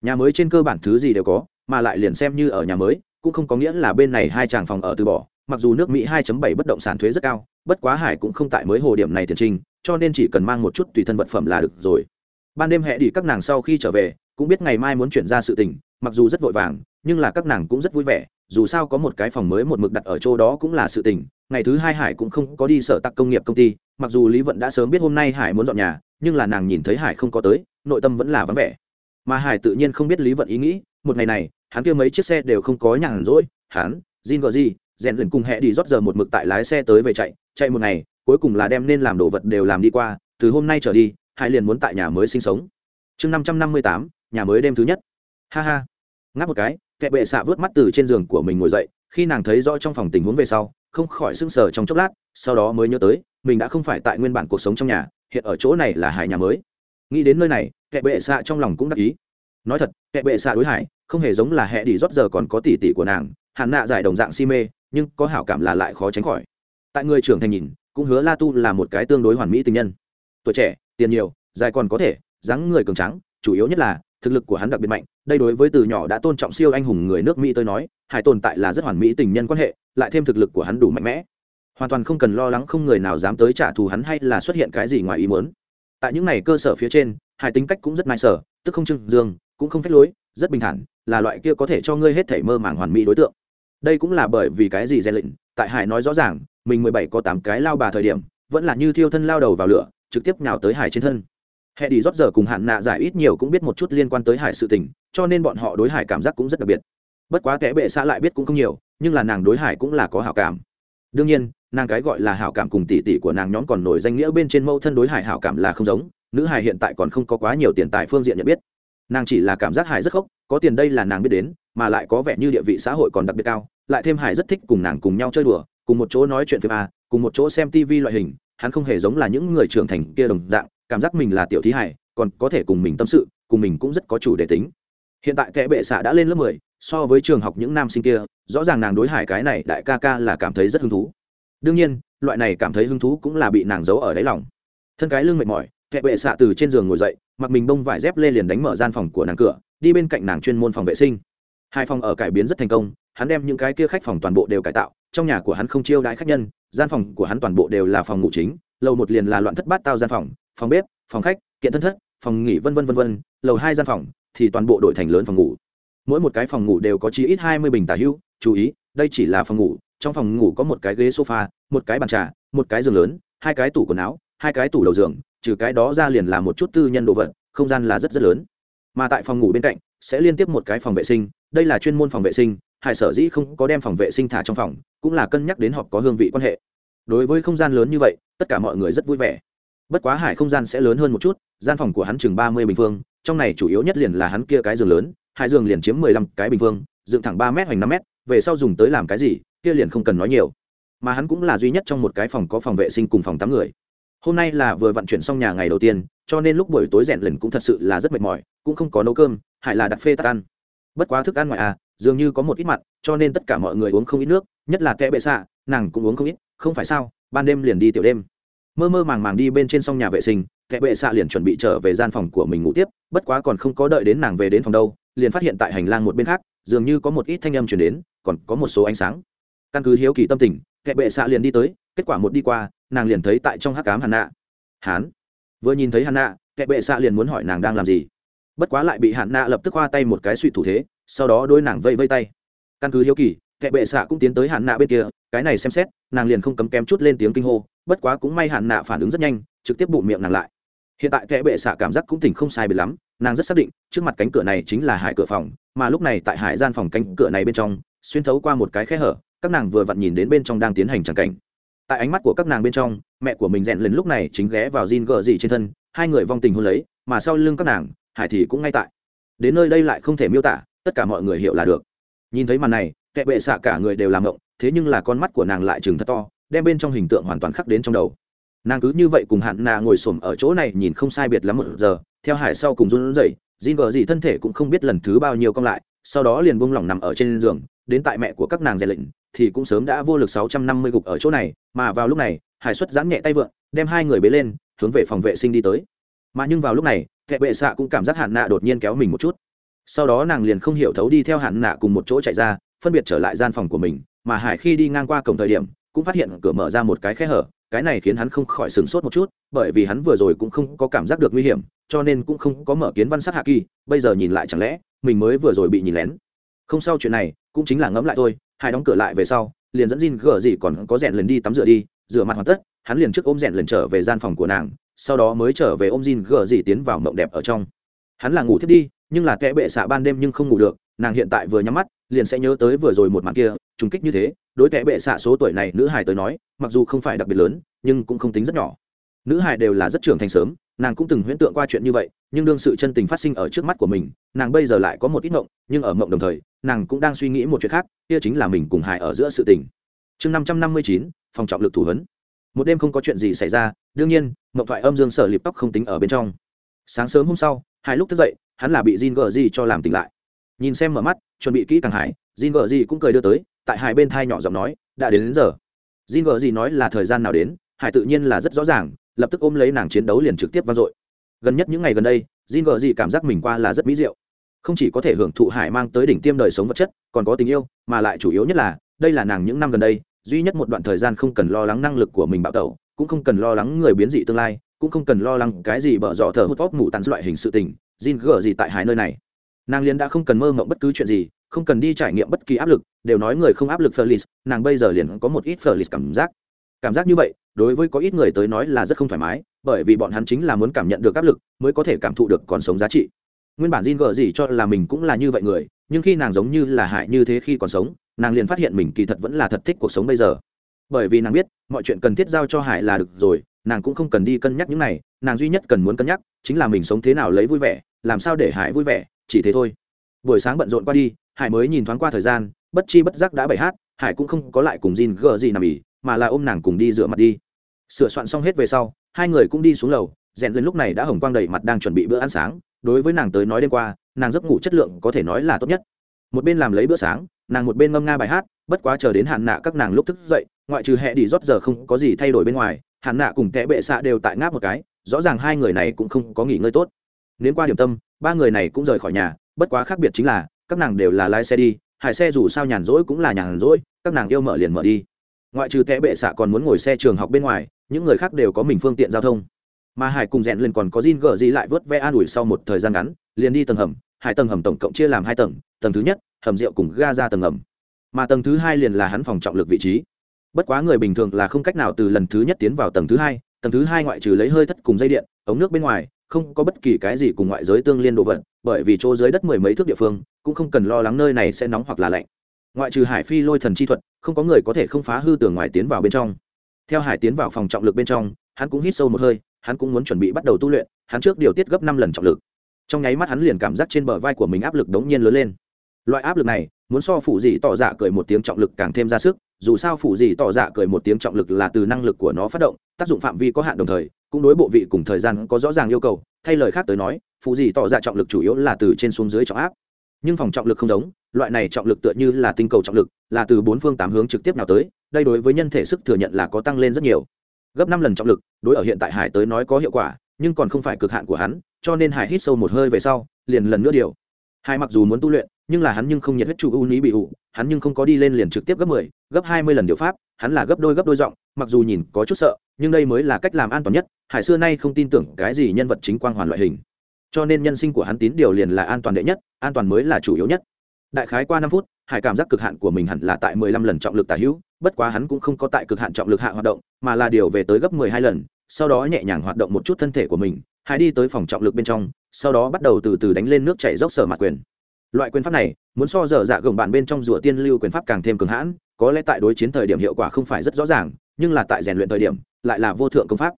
A: Nhà mới trên cơ bản thứ gì đều có, mà lại liền xem như ở nhà mới, cũng không có nghĩa là bên này hai chàng phòng ở từ bỏ, mặc dù nước mỹ 2.7 bất động sản thuế rất cao, bất quá hải cũng không tại mới hồ điểm này tiền trình, cho nên chỉ cần mang một chút tùy thân vật phẩm là được rồi. Ban đêm hẹ đi các nàng sau khi trở về, cũng biết ngày mai muốn chuyển ra sự tình, mặc dù rất vội vàng, nhưng là các nàng cũng rất vui vẻ, dù sao có một cái phòng mới một mực đặt ở chỗ đó cũng là sự tình ngày thứ hai hải cũng không có đi sở tắc công nghiệp công ty, mặc dù lý vận đã sớm biết hôm nay hải muốn dọn nhà, nhưng là nàng nhìn thấy hải không có tới, nội tâm vẫn là vắng vẻ. Mà hải tự nhiên không biết lý vận ý nghĩ, một ngày này, hắn kia mấy chiếc xe đều không có nhàn rỗi, hắn, jin gọi gì rèn luyện cùng hẹ đi rót giờ một mực tại lái xe tới về chạy chạy một ngày, cuối cùng là đem nên làm đồ vật đều làm đi qua, từ hôm nay trở đi, hải liền muốn tại nhà mới sinh sống. Chương năm trăm năm mươi tám, nhà mới đêm thứ nhất. Ha ha. Ngáp một cái kẹp bệ xạ vớt mắt từ trên giường của mình ngồi dậy, khi nàng thấy rõ trong phòng tình huống về sau không khỏi sưng sờ trong chốc lát, sau đó mới nhớ tới, mình đã không phải tại nguyên bản cuộc sống trong nhà, hiện ở chỗ này là hải nhà mới. Nghĩ đến nơi này kệ bệ xạ trong lòng cũng đắc ý. Nói thật kệ bệ xạ đối hải, không hề giống là hệ đi rót giờ còn có tỷ tỷ của nàng hạn nạ giải đồng dạng si mê, nhưng có hảo cảm là lại khó tránh khỏi. Tại người trưởng thành nhìn, cũng hứa la tu là một cái tương đối hoàn mỹ tình nhân. Tuổi trẻ, tiền nhiều, dài còn có thể, dáng người cường trắng chủ yếu nhất là thực lực của hắn đặc biệt mạnh, đây đối với từ nhỏ đã tôn trọng siêu anh hùng người nước mỹ tôi nói, hải tồn tại là rất hoàn mỹ tình nhân quan hệ, lại thêm thực lực của hắn đủ mạnh mẽ. Hoàn toàn không cần lo lắng không người nào dám tới trả thù hắn hay là xuất hiện cái gì ngoài ý muốn. Tại những này cơ sở phía trên, hải tính cách cũng rất nai sở tức không trưng dương, cũng không phép lối, rất bình thản, là loại kia có thể cho ngươi hết thể mơ màng hoàn mỹ đối tượng. Đây cũng là bởi vì cái gì rèn lệnh tại hải nói rõ ràng, mình mười bảy có tám cái lao bà thời điểm, vẫn là như thiêu thân lao đầu vào lửa, trực tiếp nhào tới hải trên thân hệ đi rót giờ cùng hạn nạ giải ít nhiều cũng biết một chút liên quan tới hải sự tình, cho nên bọn họ đối hải cảm giác cũng rất đặc biệt. Bất quá kẻ bệ xã lại biết cũng không nhiều, nhưng là nàng đối hải cũng là có hảo cảm. Đương nhiên, nàng cái gọi là hảo cảm cùng tỷ tỷ của nàng nhóm còn nổi danh nghĩa bên trên mẫu thân đối hải hảo cảm là không giống, nữ hải hiện tại còn không có quá nhiều tiền tài phương diện nhận biết. Nàng chỉ là cảm giác hải rất khóc có tiền đây là nàng biết đến, mà lại có vẻ như địa vị xã hội còn đặc biệt cao, lại thêm hải rất thích cùng nàng cùng nhau chơi đùa, cùng một chỗ nói chuyện phim a cùng một chỗ xem tv loại hình, hắn không hề giống là những người trưởng thành kia đồng dạng cảm giác mình là tiểu thí hải, còn có thể cùng mình tâm sự, cùng mình cũng rất có chủ đề tính. Hiện tại kẻ bệ xạ đã lên lớp mười, so với trường học những nam sinh kia, rõ ràng nàng đối hải cái này đại ca ca là cảm thấy rất hứng thú. Đương nhiên, loại này cảm thấy hứng thú cũng là bị nàng giấu ở đáy lòng. Thân cái lưng mệt mỏi, kẻ bệ xạ từ trên giường ngồi dậy, mặc mình bông vải dép lê liền đánh mở gian phòng của nàng cửa, đi bên cạnh nàng chuyên môn phòng vệ sinh. Hai phòng ở cải biến rất thành công, hắn đem những cái kia khách phòng toàn bộ đều cải tạo, trong nhà của hắn không chiêu đãi khách nhân, gian phòng của hắn toàn bộ đều là phòng ngủ chính, lầu một liền là loạn thất bát tao gian phòng phòng bếp, phòng khách, kiện thân thất, phòng nghỉ vân vân vân vân, lầu hai gian phòng, thì toàn bộ đổi thành lớn phòng ngủ. Mỗi một cái phòng ngủ đều có chí ít hai mươi bình tả hữu chú ý, đây chỉ là phòng ngủ, trong phòng ngủ có một cái ghế sofa, một cái bàn trà, một cái giường lớn, hai cái tủ quần áo, hai cái tủ đầu giường, trừ cái đó ra liền là một chút tư nhân đồ vật, không gian là rất rất lớn. Mà tại phòng ngủ bên cạnh, sẽ liên tiếp một cái phòng vệ sinh, đây là chuyên môn phòng vệ sinh, hải sở dĩ không có đem phòng vệ sinh thả trong phòng, cũng là cân nhắc đến họp có hương vị quan hệ. Đối với không gian lớn như vậy, tất cả mọi người rất vui vẻ bất quá hải không gian sẽ lớn hơn một chút, gian phòng của hắn chừng ba mươi bình phương, trong này chủ yếu nhất liền là hắn kia cái giường lớn, hai giường liền chiếm mười lăm cái bình phương, dựng thẳng ba m hoành năm m về sau dùng tới làm cái gì, kia liền không cần nói nhiều. Mà hắn cũng là duy nhất trong một cái phòng có phòng vệ sinh cùng phòng tắm người. Hôm nay là vừa vận chuyển xong nhà ngày đầu tiên, cho nên lúc buổi tối rèn lần cũng thật sự là rất mệt mỏi, cũng không có nấu cơm, hải là đặt phê tắt ăn. Bất quá thức ăn ngoài à dường như có một ít mặn, cho nên tất cả mọi người uống không ít nước, nhất là kẽ bệ xạ, nàng cũng uống không ít, không phải sao, ban đêm liền đi tiểu đêm mơ mơ màng màng đi bên trên sông nhà vệ sinh, kẻ bệ xạ liền chuẩn bị trở về gian phòng của mình ngủ tiếp, bất quá còn không có đợi đến nàng về đến phòng đâu, liền phát hiện tại hành lang một bên khác, dường như có một ít thanh âm chuyển đến, còn có một số ánh sáng. Căn cứ hiếu kỳ tâm tình, kẻ bệ xạ liền đi tới, kết quả một đi qua, nàng liền thấy tại trong hát cám hàn nạ. Hán. Vừa nhìn thấy hàn nạ, kẻ bệ xạ liền muốn hỏi nàng đang làm gì. Bất quá lại bị hàn nạ lập tức hoa tay một cái suy thủ thế, sau đó đôi nàng vây vây tay. Căn cứ hiếu kỳ kệ bệ xạ cũng tiến tới hàn nạ bên kia, cái này xem xét, nàng liền không cấm kém chút lên tiếng kinh hô bất quá cũng may hạn nạ phản ứng rất nhanh, trực tiếp bụng miệng nàng lại. Hiện tại kệ bệ xạ cảm giác cũng tỉnh không sai biệt lắm, nàng rất xác định, trước mặt cánh cửa này chính là hải cửa phòng, mà lúc này tại hải gian phòng cánh cửa này bên trong, xuyên thấu qua một cái khe hở, các nàng vừa vặn nhìn đến bên trong đang tiến hành tràng cảnh. Tại ánh mắt của các nàng bên trong, mẹ của mình rèn lần lúc này chính ghé vào jean gờ gì trên thân, hai người vong tình hôn lấy, mà sau lưng các nàng, hải thì cũng ngay tại. Đến nơi đây lại không thể miêu tả, tất cả mọi người hiểu là được. Nhìn thấy màn này kệ bệ xạ cả người đều làm ngộng, thế nhưng là con mắt của nàng lại chừng thật to đem bên trong hình tượng hoàn toàn khắc đến trong đầu. Nàng cứ như vậy cùng hạn nà ngồi xổm ở chỗ này nhìn không sai biệt lắm một giờ, theo hải sau cùng run rẩy, Jin vợ gì thân thể cũng không biết lần thứ bao nhiêu cong lại, sau đó liền buông lỏng nằm ở trên giường, đến tại mẹ của các nàng rèn lệnh thì cũng sớm đã vô lực sáu trăm năm mươi gục ở chỗ này, mà vào lúc này, hải xuất giãn nhẹ tay vượn đem hai người bế lên, hướng về phòng vệ sinh đi tới. Mà nhưng vào lúc này kệ bệ xạ cũng cảm giác hạn nạ đột nhiên kéo mình một chút. Sau đó nàng liền không hiểu thấu đi theo hạn nạ cùng một chỗ chạy ra, phân biệt trở lại gian phòng của mình, mà hải khi đi ngang qua cổng thời điểm cũng phát hiện cửa mở ra một cái khe hở, cái này khiến hắn không khỏi sửng sốt một chút, bởi vì hắn vừa rồi cũng không có cảm giác được nguy hiểm, cho nên cũng không có mở kiến văn sát hạ kỳ, bây giờ nhìn lại chẳng lẽ, mình mới vừa rồi bị nhìn lén. Không sau chuyện này, cũng chính là ngẫm lại thôi, hai đóng cửa lại về sau, liền dẫn Jin gở gì còn có rèn lần đi tắm rửa đi, rửa mặt hoàn tất, hắn liền trước ôm rèn lần trở về gian phòng của nàng, sau đó mới trở về ôm Jin gở gì tiến vào mộng đẹp ở trong. Hắn là ngủ thiết đi, nhưng là kẽ bệ xạ ban đêm nhưng không ngủ được, nàng hiện tại vừa nhắm mắt, liền sẽ nhớ tới vừa rồi một màn kia trùng kích như thế, đối tệ bệ xạ số tuổi này nữ hải tới nói, mặc dù không phải đặc biệt lớn, nhưng cũng không tính rất nhỏ. Nữ hải đều là rất trưởng thành sớm, nàng cũng từng huyễn tượng qua chuyện như vậy, nhưng đương sự chân tình phát sinh ở trước mắt của mình, nàng bây giờ lại có một ít mộng nhưng ở mộng đồng thời, nàng cũng đang suy nghĩ một chuyện khác, kia chính là mình cùng hải ở giữa sự tình. Chương năm trăm năm mươi chín, phòng trọng lực thủ huấn. Một đêm không có chuyện gì xảy ra, đương nhiên, mộng thoại âm dương sở liệp tóc không tính ở bên trong. Sáng sớm hôm sau hai lúc thức dậy, hắn là bị Jin gờ di cho làm tỉnh lại. Nhìn xem mở mắt, chuẩn bị kỹ càng hải Jin gờ di cũng cười đưa tới tại hai bên thai nhỏ giọng nói đã đến, đến giờ. Jin gờ gì nói là thời gian nào đến hải tự nhiên là rất rõ ràng lập tức ôm lấy nàng chiến đấu liền trực tiếp vang dội. Gần nhất những ngày gần đây Jin gờ gì cảm giác mình qua là rất mỹ diệu. Không chỉ có thể hưởng thụ hải mang tới đỉnh tiêm đời sống vật chất còn có tình yêu mà lại chủ yếu nhất là đây là nàng những năm gần đây duy nhất một đoạn thời gian không cần lo lắng năng lực của mình bạo tẩu cũng không cần lo lắng người biến dị tương lai cũng không cần lo lắng cái gì bở dọ thở hút vóc mù tàn loại hình sự tình Jin Gờ gì tại hải nơi này. Nàng liền đã không cần mơ mộng bất cứ chuyện gì không cần đi trải nghiệm bất kỳ áp lực đều nói người không áp lực Felix, nàng bây giờ liền có một ít Felix cảm giác. Cảm giác như vậy đối với có ít người tới nói là rất không thoải mái bởi vì bọn hắn chính là muốn cảm nhận được áp lực mới có thể cảm thụ được còn sống giá trị. Nguyên bản Jin gở gì cho là mình cũng là như vậy người nhưng khi nàng giống như là hại như thế khi còn sống nàng liền phát hiện mình kỳ thật vẫn là thật thích cuộc sống bây giờ. Bởi vì nàng biết mọi chuyện cần thiết giao cho hải là được rồi nàng cũng không cần đi cân nhắc những này nàng duy nhất cần muốn cân nhắc chính là mình sống thế nào lấy vui vẻ làm sao để hải vui vẻ chỉ thế thôi. Buổi sáng bận rộn qua đi hải mới nhìn thoáng qua thời gian, bất chi bất giác đã bảy hát, hải cũng không có lại cùng Jin gờ gì nằm ỉ mà là ôm nàng cùng đi rửa mặt đi. Sửa soạn xong hết về sau, hai người cũng đi xuống lầu, rèn lên lúc này đã hồng quang đầy mặt đang chuẩn bị bữa ăn sáng. Đối với nàng tới nói đêm qua, nàng giấc ngủ chất lượng có thể nói là tốt nhất. Một bên làm lấy bữa sáng, nàng một bên ngâm nga bài hát, bất quá chờ đến hạn nạ các nàng lúc thức dậy, ngoại trừ hẹ đi rót giờ không có gì thay đổi bên ngoài, hạn nạ cùng kẽ bệ xạ đều tại ngáp một cái, rõ ràng hai người này cũng không có nghỉ ngơi tốt. Nếu qua điểm tâm, ba người này cũng rời khỏi nhà, bất quá khác biệt chính là các nàng đều là lái xe đi, hải xe dù sao nhàn rỗi cũng là nhàn rỗi, các nàng yêu mở liền mở đi. Ngoại trừ kẽ bệ xạ còn muốn ngồi xe trường học bên ngoài, những người khác đều có mình phương tiện giao thông. Mà hải cùng rèn lên còn có Jin gờ gì lại vớt ve an ủi sau một thời gian ngắn, liền đi tầng hầm, hải tầng hầm tổng cộng chia làm hai tầng tầng thứ nhất, hầm rượu cùng ga ra tầng hầm mà tầng thứ hai liền là hắn phòng trọng lực vị trí. Bất quá người bình thường là không cách nào từ lần thứ nhất tiến vào tầng thứ hai, tầng thứ hai ngoại trừ lấy hơi thất cùng dây điện, ống nước bên ngoài không có bất kỳ cái gì cùng ngoại giới tương liên đồ vật, bởi vì chỗ dưới đất mười mấy thước địa phương, cũng không cần lo lắng nơi này sẽ nóng hoặc là lạnh. Ngoại trừ hải phi lôi thần chi thuật, không có người có thể không phá hư tường ngoài tiến vào bên trong. Theo hải tiến vào phòng trọng lực bên trong, hắn cũng hít sâu một hơi, hắn cũng muốn chuẩn bị bắt đầu tu luyện, hắn trước điều tiết gấp năm lần trọng lực. Trong nháy mắt hắn liền cảm giác trên bờ vai của mình áp lực đống nhiên lớn lên. Loại áp lực này, muốn so phụ dị tỏ dạ cười một tiếng trọng lực càng thêm ra sức dù sao phụ gì tỏ dạ cười một tiếng trọng lực là từ năng lực của nó phát động, tác dụng phạm vi có hạn đồng thời, cũng đối bộ vị cùng thời gian có rõ ràng yêu cầu, thay lời khác tới nói phụ gì tỏ dạ trọng lực chủ yếu là từ trên xuống dưới trọng áp. Nhưng phòng trọng lực không giống, loại này trọng lực tựa như là tinh cầu trọng lực, là từ bốn phương tám hướng trực tiếp nào tới, đây đối với nhân thể sức thừa nhận là có tăng lên rất nhiều. Gấp năm lần trọng lực, đối ở hiện tại hải tới nói có hiệu quả, nhưng còn không phải cực hạn của hắn, cho nên hải hít sâu một hơi về sau, liền lần nữa điều hải mặc dù muốn tu luyện, nhưng là hắn nhưng không nhiệt huyết chủ ưu ní bị ủ, hắn nhưng không có đi lên liền trực tiếp gấp mười, gấp hai mươi lần điều pháp, hắn là gấp đôi gấp đôi giọng, mặc dù nhìn có chút sợ, nhưng đây mới là cách làm an toàn nhất, hải xưa nay không tin tưởng cái gì nhân vật chính quang hoàn loại hình. Cho nên nhân sinh của hắn tín điều liền là an toàn đệ nhất, an toàn mới là chủ yếu nhất. Đại khái qua năm phút, hải cảm giác cực hạn của mình hẳn là tại mười lăm lần trọng lực tả hữu, bất quá hắn cũng không có tại cực hạn trọng lực hạ hoạt động, mà là điều về tới gấp mười hai lần, sau đó nhẹ nhàng hoạt động một chút thân thể của mình hải đi tới phòng trọng lực bên trong, sau đó bắt đầu từ từ đánh lên nước chảy dốc sở mặt quyền. Loại quyền pháp này, muốn so dở dạ gồng bản bên trong rùa tiên lưu quyền pháp càng thêm cường hãn, có lẽ tại đối chiến thời điểm hiệu quả không phải rất rõ ràng, nhưng là tại rèn luyện thời điểm, lại là vô thượng công pháp.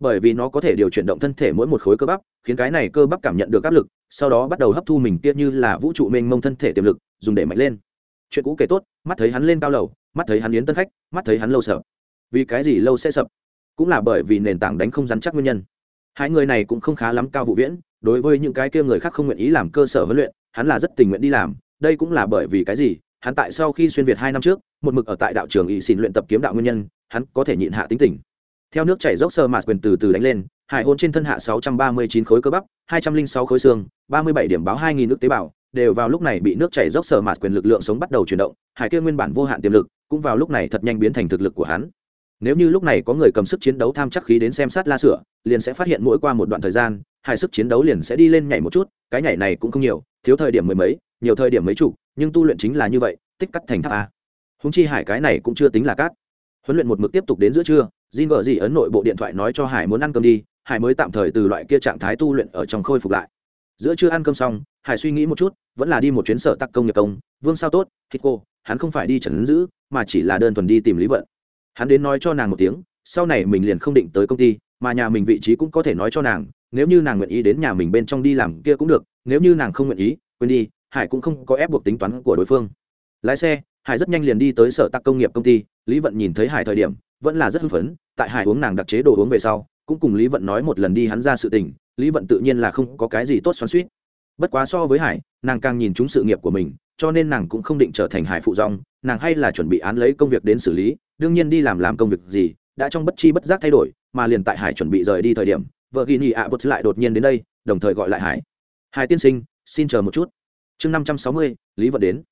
A: Bởi vì nó có thể điều chuyển động thân thể mỗi một khối cơ bắp, khiến cái này cơ bắp cảm nhận được áp lực, sau đó bắt đầu hấp thu mình kia như là vũ trụ mênh mông thân thể tiềm lực, dùng để mạnh lên. Chuyện cũ kể tốt, mắt thấy hắn lên cao lầu, mắt thấy hắn yến tân khách, mắt thấy hắn lâu sợ. Vì cái gì lâu sẽ sập cũng là bởi vì nền tảng đánh không rắn chắc nguyên nhân hai người này cũng không khá lắm cao vụ viễn, đối với những cái kia người khác không nguyện ý làm cơ sở huấn luyện, hắn là rất tình nguyện đi làm, đây cũng là bởi vì cái gì? Hắn tại sau khi xuyên việt hai năm trước, một mực ở tại đạo trường y xin luyện tập kiếm đạo nguyên nhân, hắn có thể nhịn hạ tính tình. Theo nước chảy dốc sơ mạt quyền từ từ đánh lên, hải hôn trên thân hạ 639 khối cơ bắp 206 khối xương 37 điểm báo 2.000 nước tế bào, đều vào lúc này bị nước chảy dốc sơ mạt quyền lực lượng sống bắt đầu chuyển động, hải kia nguyên bản vô hạn tiềm lực cũng vào lúc này thật nhanh biến thành thực lực của hắn nếu như lúc này có người cầm sức chiến đấu tham chắc khí đến xem sát la sửa liền sẽ phát hiện mỗi qua một đoạn thời gian hai sức chiến đấu liền sẽ đi lên nhảy một chút cái nhảy này cũng không nhiều thiếu thời điểm mười mấy nhiều thời điểm mấy chục nhưng tu luyện chính là như vậy tích cắt thành tháp a húng chi hải cái này cũng chưa tính là cát huấn luyện một mực tiếp tục đến giữa trưa Jin vợ gì ấn nội bộ điện thoại nói cho Hải muốn ăn cơm đi, Hải mới tạm thời từ loại kia trạng thái tu luyện ở trong khôi phục lại. Giữa trưa ăn cơm xong, Hải suy nghĩ một chút, vẫn là đi một chuyến sở tắc công nghiệp công, Vương sao tốt, Hiko, hắn không phải đi trần giữ, mà chỉ là đơn thuần đi tìm Lý Vận. Hắn đến nói cho nàng một tiếng, sau này mình liền không định tới công ty, mà nhà mình vị trí cũng có thể nói cho nàng, nếu như nàng nguyện ý đến nhà mình bên trong đi làm kia cũng được, nếu như nàng không nguyện ý, quên đi, Hải cũng không có ép buộc tính toán của đối phương. Lái xe, Hải rất nhanh liền đi tới sở tắc công nghiệp công ty, Lý Vận nhìn thấy Hải thời điểm, vẫn là rất hưng phấn tại hải uống nàng đặc chế đồ uống về sau cũng cùng lý vận nói một lần đi hắn ra sự tình lý vận tự nhiên là không có cái gì tốt xoắn suýt bất quá so với hải nàng càng nhìn chúng sự nghiệp của mình cho nên nàng cũng không định trở thành hải phụ dòng, nàng hay là chuẩn bị án lấy công việc đến xử lý, đương nhiên đi làm làm công việc gì, đã trong bất chi bất giác thay đổi, mà liền tại hải chuẩn bị rời đi thời điểm, vợ ghi nhị ạ bật lại đột nhiên đến đây, đồng thời gọi lại hải. Hải tiên sinh, xin chờ một chút. Chương năm trăm sáu mươi, lý vận đến.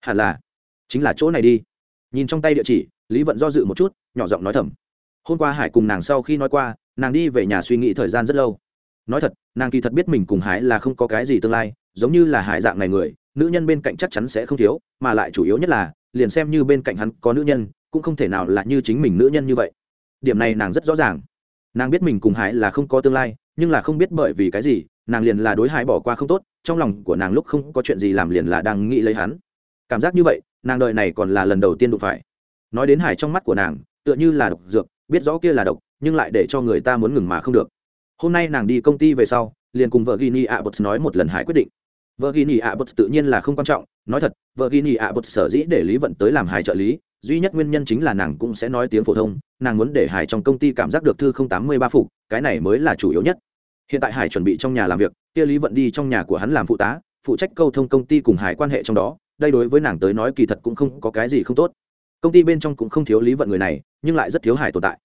A: Hẳn là, chính là chỗ này đi. Nhìn trong tay địa chỉ, lý vận do dự một chút, nhỏ giọng nói thầm. Hôm qua hải cùng nàng sau khi nói qua, nàng đi về nhà suy nghĩ thời gian rất lâu. Nói thật, nàng kỳ thật biết mình cùng hải là không có cái gì tương lai, giống như là hải dạng này người nữ nhân bên cạnh chắc chắn sẽ không thiếu, mà lại chủ yếu nhất là, liền xem như bên cạnh hắn có nữ nhân, cũng không thể nào là như chính mình nữ nhân như vậy. Điểm này nàng rất rõ ràng. Nàng biết mình cùng hải là không có tương lai, nhưng là không biết bởi vì cái gì, nàng liền là đối hải bỏ qua không tốt, trong lòng của nàng lúc không có chuyện gì làm liền là đang nghĩ lấy hắn. Cảm giác như vậy, nàng đợi này còn là lần đầu tiên đụng phải. Nói đến hải trong mắt của nàng, tựa như là độc dược, biết rõ kia là độc, nhưng lại để cho người ta muốn ngừng mà không được. Hôm nay nàng đi công ty về sau, liền cùng vợ gini a bật nói một lần hải quyết định vợ gini ạ bật tự nhiên là không quan trọng. Nói thật vợ gini ạ bật sở dĩ để lý vận tới làm hải trợ lý, duy nhất nguyên nhân chính là nàng cũng sẽ nói tiếng phổ thông, nàng muốn để hải trong công ty cảm giác được thư không tám mươi ba phục, cái này mới là chủ yếu nhất. Hiện tại hải chuẩn bị trong nhà làm việc, kia lý vận đi trong nhà của hắn làm phụ tá, phụ trách câu thông công ty cùng hải quan hệ trong đó, đây đối với nàng tới nói kỳ thật cũng không có cái gì không tốt. Công ty bên trong cũng không thiếu lý vận người này, nhưng lại rất thiếu hải tồn tại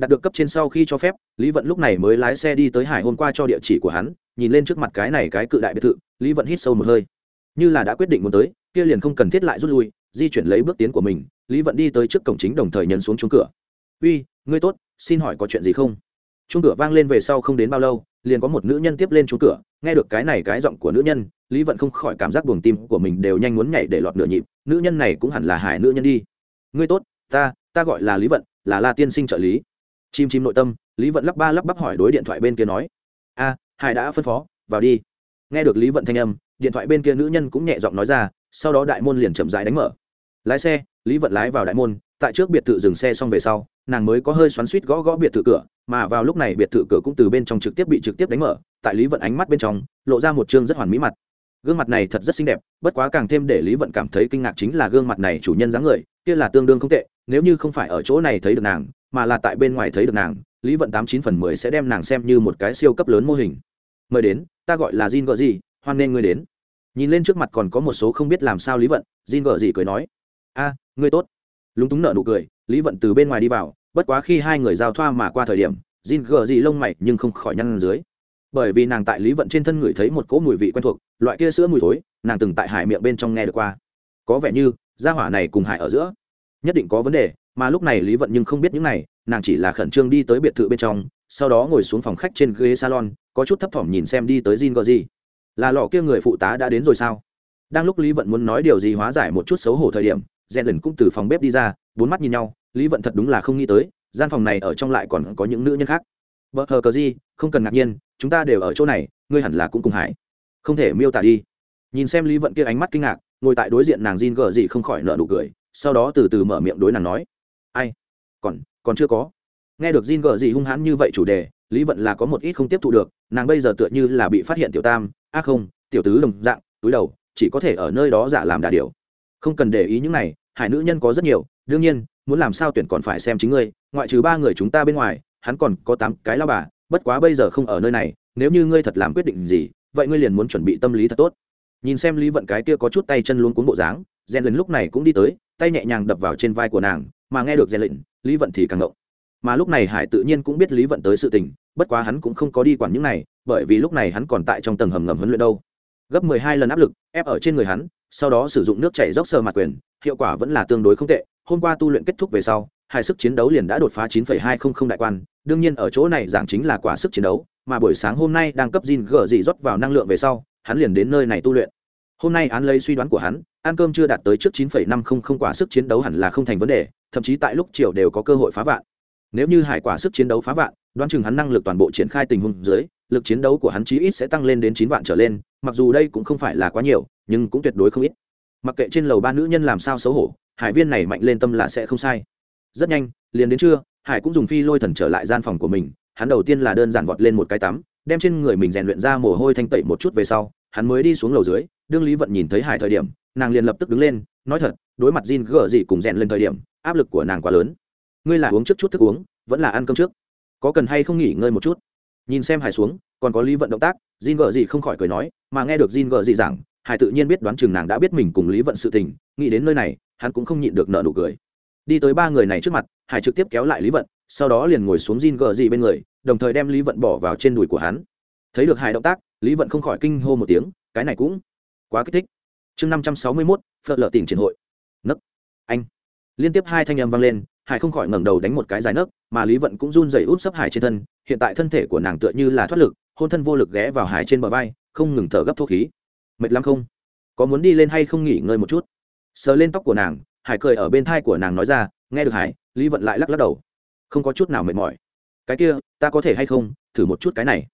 A: đạt được cấp trên sau khi cho phép, lý vận lúc này mới lái xe đi tới hải hôm qua cho địa chỉ của hắn, nhìn lên trước mặt cái này cái cự đại biệt thự, lý vận hít sâu một hơi. Như là đã quyết định muốn tới, kia liền không cần thiết lại rút lui, di chuyển lấy bước tiến của mình, lý vận đi tới trước cổng chính đồng thời nhấn xuống chuông cửa. Uy, ngươi tốt, xin hỏi có chuyện gì không? Chuông cửa vang lên về sau không đến bao lâu, liền có một nữ nhân tiếp lên chuông cửa, nghe được cái này cái giọng của nữ nhân, lý vận không khỏi cảm giác buồng tim của mình đều nhanh muốn nhảy để lọt nửa nhịp, nữ nhân này cũng hẳn là hải nữ nhân đi. Ngươi tốt, ta ta gọi là lý vận, là la tiên sinh trợ lý chim chim nội tâm, lý vận lắp ba lắp bắp hỏi đối điện thoại bên kia nói. A, hải đã phân phó, vào đi. Nghe được lý vận thanh âm, điện thoại bên kia nữ nhân cũng nhẹ giọng nói ra, sau đó đại môn liền chậm rãi đánh mở. Lái xe, lý vận lái vào đại môn, tại trước biệt thự dừng xe xong về sau, nàng mới có hơi xoắn suýt gõ gõ biệt thự cửa, mà vào lúc này biệt thự cửa cũng từ bên trong trực tiếp bị trực tiếp đánh mở, tại lý vận ánh mắt bên trong, lộ ra một chương rất hoàn mỹ mặt. Gương mặt này thật rất xinh đẹp, bất quá càng thêm để lý vận cảm thấy kinh ngạc chính là gương mặt này chủ nhân dáng người, kia là tương đương không tệ, nếu như không phải ở chỗ này thấy được nàng mà là tại bên ngoài thấy được nàng, lý vận tám chín phần mười sẽ đem nàng xem như một cái siêu cấp lớn mô hình. Mời đến, ta gọi là jin gợ gì, hoan nghênh ngươi đến. Nhìn lên trước mặt còn có một số không biết làm sao lý vận, jin gợ gì cười nói, a, ngươi tốt. Lúng túng nợ nụ cười, lý vận từ bên ngoài đi vào, bất quá khi hai người giao thoa mà qua thời điểm, jin gợ gì lông mày nhưng không khỏi nhăn dưới. Bởi vì nàng tại lý vận trên thân người thấy một cỗ mùi vị quen thuộc, loại kia sữa mùi thối, nàng từng tại hải miệng bên trong nghe được qua. Có vẻ như, gia hỏa này cùng hải ở giữa, nhất định có vấn đề mà lúc này lý vận nhưng không biết những này nàng chỉ là khẩn trương đi tới biệt thự bên trong sau đó ngồi xuống phòng khách trên ghế salon có chút thấp thỏm nhìn xem đi tới Jin gì là lọ kia người phụ tá đã đến rồi sao? đang lúc lý vận muốn nói điều gì hóa giải một chút xấu hổ thời điểm rèn lần cũng từ phòng bếp đi ra, bốn mắt nhìn nhau, lý vận thật đúng là không nghĩ tới, gian phòng này ở trong lại còn có những nữ nhân khác. Vợ hờ cờ gì, không cần ngạc nhiên, chúng ta đều ở chỗ này, ngươi hẳn là cũng cùng hải không thể miêu tả đi. Nhìn xem lý vận kia ánh mắt kinh ngạc, ngồi tại đối diện nàng Jin gờ gì không khỏi nở nụ cười, sau đó từ từ mở miệng đối nàng nói ai? Còn còn chưa có. Nghe được Jin gờ gì hung hãn như vậy chủ đề, lý vận là có một ít không tiếp thu được, nàng bây giờ tựa như là bị phát hiện tiểu tam, a à không, tiểu tứ đồng dạng, túi đầu, chỉ có thể ở nơi đó giả làm đà điều không cần để ý những này, hải nữ nhân có rất nhiều, đương nhiên, muốn làm sao tuyển còn phải xem chính ngươi, ngoại trừ ba người chúng ta bên ngoài, hắn còn có tám cái lao bà, bất quá bây giờ không ở nơi này, nếu như ngươi thật làm quyết định gì, vậy ngươi liền muốn chuẩn bị tâm lý thật tốt. Nhìn xem lý vận cái kia có chút tay chân luôn cuốn bộ dáng rèn lần lúc này cũng đi tới, tay nhẹ nhàng đập vào trên vai của nàng mà nghe được rèn lệnh lý vận thì càng ngộng. Mà lúc này hải tự nhiên cũng biết lý vận tới sự tình bất quá hắn cũng không có đi quản những này bởi vì lúc này hắn còn tại trong tầng hầm ngầm huấn luyện đâu. Gấp mười hai lần áp lực ép ở trên người hắn sau đó sử dụng nước chảy dốc sờ mặt quyền hiệu quả vẫn là tương đối không tệ. Hôm qua tu luyện kết thúc về sau Hải sức chiến đấu liền đã đột phá 9,200 đại quan đương nhiên ở chỗ này giảng chính là quả sức chiến đấu mà buổi sáng hôm nay đang cấp gin gỡ dị rót vào năng lượng về sau hắn liền đến nơi này tu luyện. Hôm nay án lấy suy đoán của hắn ăn cơm chưa đạt tới trước 9,500 quả sức chiến đấu hẳn là không thành vấn đề thậm chí tại lúc chiều đều có cơ hội phá vạn. Nếu như hải quả sức chiến đấu phá vạn, đoán chừng hắn năng lực toàn bộ triển khai tình huống dưới, lực chiến đấu của hắn chí ít sẽ tăng lên đến chín vạn trở lên, mặc dù đây cũng không phải là quá nhiều, nhưng cũng tuyệt đối không ít. Mặc kệ trên lầu ba nữ nhân làm sao xấu hổ, hải viên này mạnh lên tâm là sẽ không sai. Rất nhanh, liền đến trưa, hải cũng dùng phi lôi thần trở lại gian phòng của mình, hắn đầu tiên là đơn giản vọt lên một cái tắm, đem trên người mình rèn luyện ra mồ hôi thanh tẩy một chút về sau, hắn mới đi xuống lầu dưới, đương lý vận nhìn thấy hải thời điểm, nàng liền lập tức đứng lên nói thật, đối mặt Jin gở gì cùng rèn lên thời điểm, áp lực của nàng quá lớn. Ngươi là uống trước chút thức uống, vẫn là ăn cơm trước. Có cần hay không nghỉ ngơi một chút? Nhìn xem hải xuống, còn có lý vận động tác, Jin gở gì không khỏi cười nói, mà nghe được Jin gở gì rằng hải tự nhiên biết đoán chừng nàng đã biết mình cùng lý vận sự tình, nghĩ đến nơi này, hắn cũng không nhịn được nợ nụ cười. Đi tới ba người này trước mặt hải trực tiếp kéo lại lý vận, sau đó liền ngồi xuống Jin gờ gì bên người, đồng thời đem lý vận bỏ vào trên đùi của hắn. Thấy được hải động tác, lý vận không khỏi kinh hô một tiếng, cái này cũng quá kích thích chương năm trăm sáu mươi mốt phật lợ tỉnh triển hội. Nấc. Anh. Liên tiếp hai thanh âm vang lên, hải không khỏi ngẩng đầu đánh một cái dài nấc, mà lý vận cũng run rẩy út sấp hải trên thân, hiện tại thân thể của nàng tựa như là thoát lực, hôn thân vô lực ghé vào hải trên bờ vai, không ngừng thở gấp thuốc khí. Mệt lắm không? Có muốn đi lên hay không nghỉ ngơi một chút? Sờ lên tóc của nàng, hải cười ở bên thai của nàng nói ra, nghe được hải. Lý vận lại lắc lắc đầu. Không có chút nào mệt mỏi. Cái kia, ta có thể hay không? Thử một chút cái này.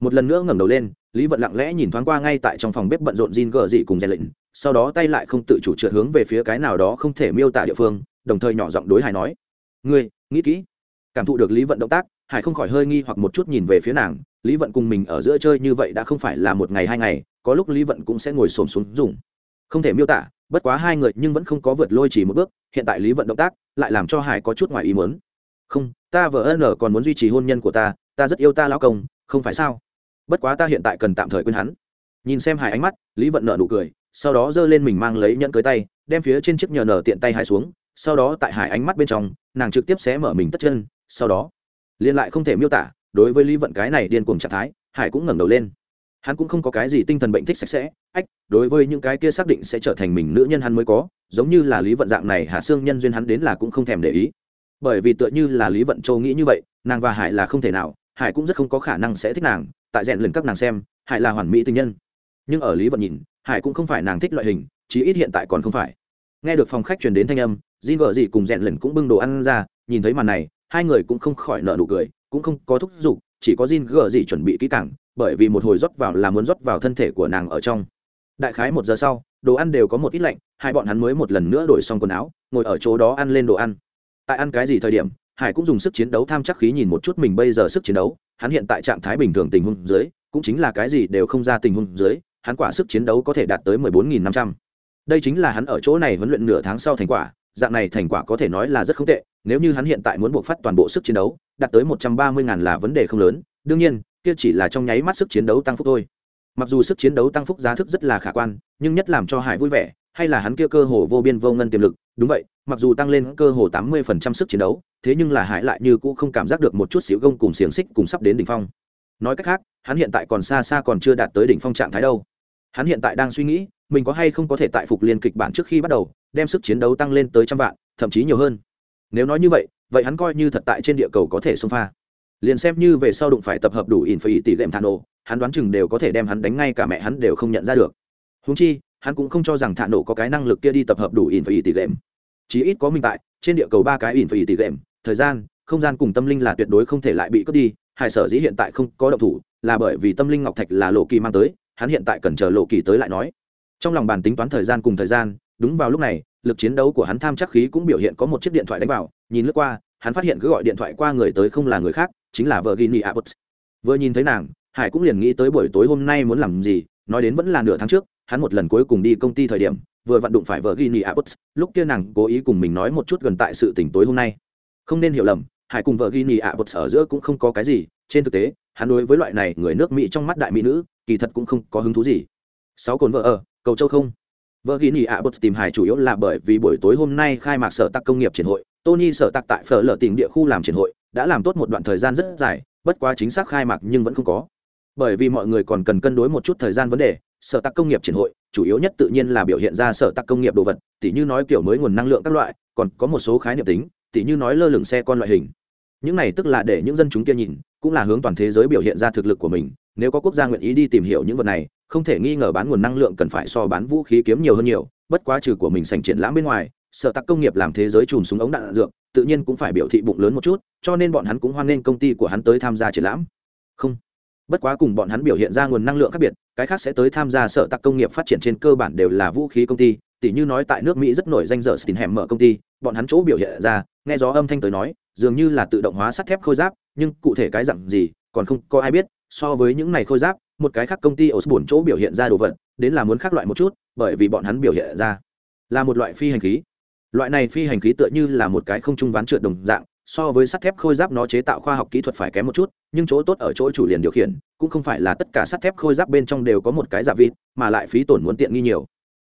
A: Một lần nữa ngẩng đầu lên, lý vận lặng lẽ nhìn thoáng qua ngay tại trong phòng bếp bận rộn Jin gờ dị cùng rèn lệnh sau đó tay lại không tự chủ trượt hướng về phía cái nào đó không thể miêu tả địa phương, đồng thời nhỏ giọng đối hải nói, ngươi, nghĩ kỹ. Cảm thụ được lý vận động tác, hải không khỏi hơi nghi hoặc một chút nhìn về phía nàng, lý vận cùng mình ở giữa chơi như vậy đã không phải là một ngày hai ngày, có lúc lý vận cũng sẽ ngồi xổm xuống dùng. Không thể miêu tả, bất quá hai người nhưng vẫn không có vượt lôi chỉ một bước, hiện tại lý vận động tác lại làm cho hải có chút ngoài ý muốn. Không, ta vợ ân còn muốn duy trì hôn nhân của ta ta rất yêu ta lão công, không phải sao? Bất quá ta hiện tại cần tạm thời quên hắn. Nhìn xem hải ánh mắt, lý vận nợ nụ cười sau đó giơ lên mình mang lấy nhẫn cưới tay, đem phía trên chiếc nhờ nở tiện tay hải xuống, sau đó tại hải ánh mắt bên trong, nàng trực tiếp xé mở mình tất chân, sau đó liên lại không thể miêu tả, đối với lý vận cái này điên cuồng trạng thái, hải cũng ngẩng đầu lên. Hắn cũng không có cái gì tinh thần bệnh thích sạch sẽ, ách, đối với những cái kia xác định sẽ trở thành mình nữ nhân hắn mới có, giống như là lý vận dạng này hạ xương nhân duyên hắn đến là cũng không thèm để ý. Bởi vì tựa như là lý vận châu nghĩ như vậy, nàng và hải là không thể nào, hải cũng rất không có khả năng sẽ thích nàng, tại rèn lần các nàng xem, hải là hoàn mỹ tình nhân. Nhưng ở lý vận nhìn hải cũng không phải nàng thích loại hình, chí ít hiện tại còn không phải. Nghe được phòng khách truyền đến thanh âm, Jin vợ gì cùng rèn lần cũng bưng đồ ăn ra, nhìn thấy màn này, hai người cũng không khỏi nợ nụ cười, cũng không có thúc giục, chỉ có Jin gờ gì chuẩn bị kỹ càng, bởi vì một hồi rót vào là muốn rót vào thân thể của nàng ở trong. Đại khái một giờ sau, đồ ăn đều có một ít lạnh, hai bọn hắn mới một lần nữa đổi xong quần áo, ngồi ở chỗ đó ăn lên đồ ăn. Tại ăn cái gì thời điểm, hải cũng dùng sức chiến đấu tham chắc khí nhìn một chút mình bây giờ sức chiến đấu, hắn hiện tại trạng thái bình thường tình huống dưới, cũng chính là cái gì đều không ra tình huống dưới hắn quả sức chiến đấu có thể đạt tới mười bốn nghìn năm trăm. Đây chính là hắn ở chỗ này huấn luyện nửa tháng sau thành quả, dạng này thành quả có thể nói là rất không tệ, nếu như hắn hiện tại muốn buộc phát toàn bộ sức chiến đấu, đạt tới một trăm ba mươi ngàn là vấn đề không lớn, đương nhiên, kia chỉ là trong nháy mắt sức chiến đấu tăng phúc thôi. Mặc dù sức chiến đấu tăng phúc giá thức rất là khả quan, nhưng nhất làm cho hải vui vẻ, hay là hắn kia cơ hồ vô biên vô ngân tiềm lực, đúng vậy, mặc dù tăng lên cơ hồ tám mươi phần trăm sức chiến đấu, thế nhưng là hải lại như cũ không cảm giác được một chút xíu gông cùng xiềng xích cùng sắp đến đỉnh phong. Nói cách khác, hắn hiện tại còn xa xa còn chưa đạt tới đỉnh phong trạng thái đâu hắn hiện tại đang suy nghĩ, mình có hay không có thể tại phục liên kịch bản trước khi bắt đầu, đem sức chiến đấu tăng lên tới trăm vạn, thậm chí nhiều hơn. Nếu nói như vậy vậy hắn coi như thật tại trên địa cầu có thể xông pha. Liền xem như về sau đụng phải tập hợp đủ in phải tỷ lệm thản nổ hắn đoán chừng đều có thể đem hắn đánh ngay cả mẹ hắn đều không nhận ra được. Húng chi, hắn cũng không cho rằng thả nổ có cái năng lực kia đi tập hợp đủ in phải tỷ lệm. Chí ít có minh tại, trên địa cầu ba cái in phải tỷ lệm, thời gian, không gian cùng tâm linh là tuyệt đối không thể lại bị cướp đi hải sở dĩ hiện tại không có động thủ, là bởi vì tâm linh ngọc thạch là lộ kỳ mang tới hắn hiện tại cần chờ lộ kỳ tới lại nói. Trong lòng bàn tính toán thời gian cùng thời gian, đúng vào lúc này, lực chiến đấu của hắn tham chắc khí cũng biểu hiện có một chiếc điện thoại đánh vào, nhìn lướt qua, hắn phát hiện cứ gọi điện thoại qua người tới không là người khác, chính là vợ ghi nị abbott. Vừa nhìn thấy nàng, hải cũng liền nghĩ tới buổi tối hôm nay muốn làm gì, nói đến vẫn là nửa tháng trước, hắn một lần cuối cùng đi công ty thời điểm, vừa vặn đụng phải vợ ghi nị abbott, lúc kia nàng cố ý cùng mình nói một chút gần tại sự tỉnh tối hôm nay. Không nên hiểu lầm, hải cùng vợ ghi nị abbott ở giữa cũng không có cái gì trên thực tế, hắn đối với loại này người nước mỹ trong mắt đại mỹ nữ, kỳ thật cũng không có hứng thú gì. Sáu cồn vợ ở, cầu châu không. Vợ ghi nị abbott tìm hải chủ yếu là bởi vì buổi tối hôm nay khai mạc sở tạc công nghiệp triển hội, tony sở tạc tại phở lở tỉnh địa khu làm triển hội, đã làm tốt một đoạn thời gian rất dài, bất quá chính xác khai mạc nhưng vẫn không có. Bởi vì mọi người còn cần cân đối một chút thời gian vấn đề, sở tạc công nghiệp triển hội, chủ yếu nhất tự nhiên là biểu hiện ra sở tạc công nghiệp đồ vật, tỉ như nói kiểu mới nguồn năng lượng các loại, còn có một số khái niệm tính, tỉ như nói lơ lửng xe con loại hình. Những này tức là để những dân chúng kia nhìn cũng là hướng toàn thế giới biểu hiện ra thực lực của mình, nếu có quốc gia nguyện ý đi tìm hiểu những vật này, không thể nghi ngờ bán nguồn năng lượng cần phải so bán vũ khí kiếm nhiều hơn nhiều, bất quá trừ của mình sành triển lãm bên ngoài, sở tạc công nghiệp làm thế giới chùm súng ống đạn dược, tự nhiên cũng phải biểu thị bụng lớn một chút, cho nên bọn hắn cũng hoan nghênh công ty của hắn tới tham gia triển lãm. Không. Bất quá cùng bọn hắn biểu hiện ra nguồn năng lượng khác biệt, cái khác sẽ tới tham gia sở tạc công nghiệp phát triển trên cơ bản đều là vũ khí công ty tỷ như nói tại nước mỹ rất nổi danh dở stin hẻm mở công ty, bọn hắn chỗ biểu hiện ra, nghe gió âm thanh tới nói dường như là tự động hóa sắt thép khôi giáp, nhưng cụ thể cái dặn gì, còn không có ai biết. So với những này khôi giáp, một cái khác công ty ở buồn chỗ biểu hiện ra đồ vật, đến là muốn khác loại một chút, bởi vì bọn hắn biểu hiện ra là một loại phi hành khí. Loại này phi hành khí tựa như là một cái không trung ván trượt đồng dạng, so với sắt thép khôi giáp nó chế tạo khoa học kỹ thuật phải kém một chút, nhưng chỗ tốt ở chỗ chủ liền điều khiển, cũng không phải là tất cả sắt thép khôi giáp bên trong đều có một cái giả vịt, mà lại phí tổn muốn tiện nghi nhiều.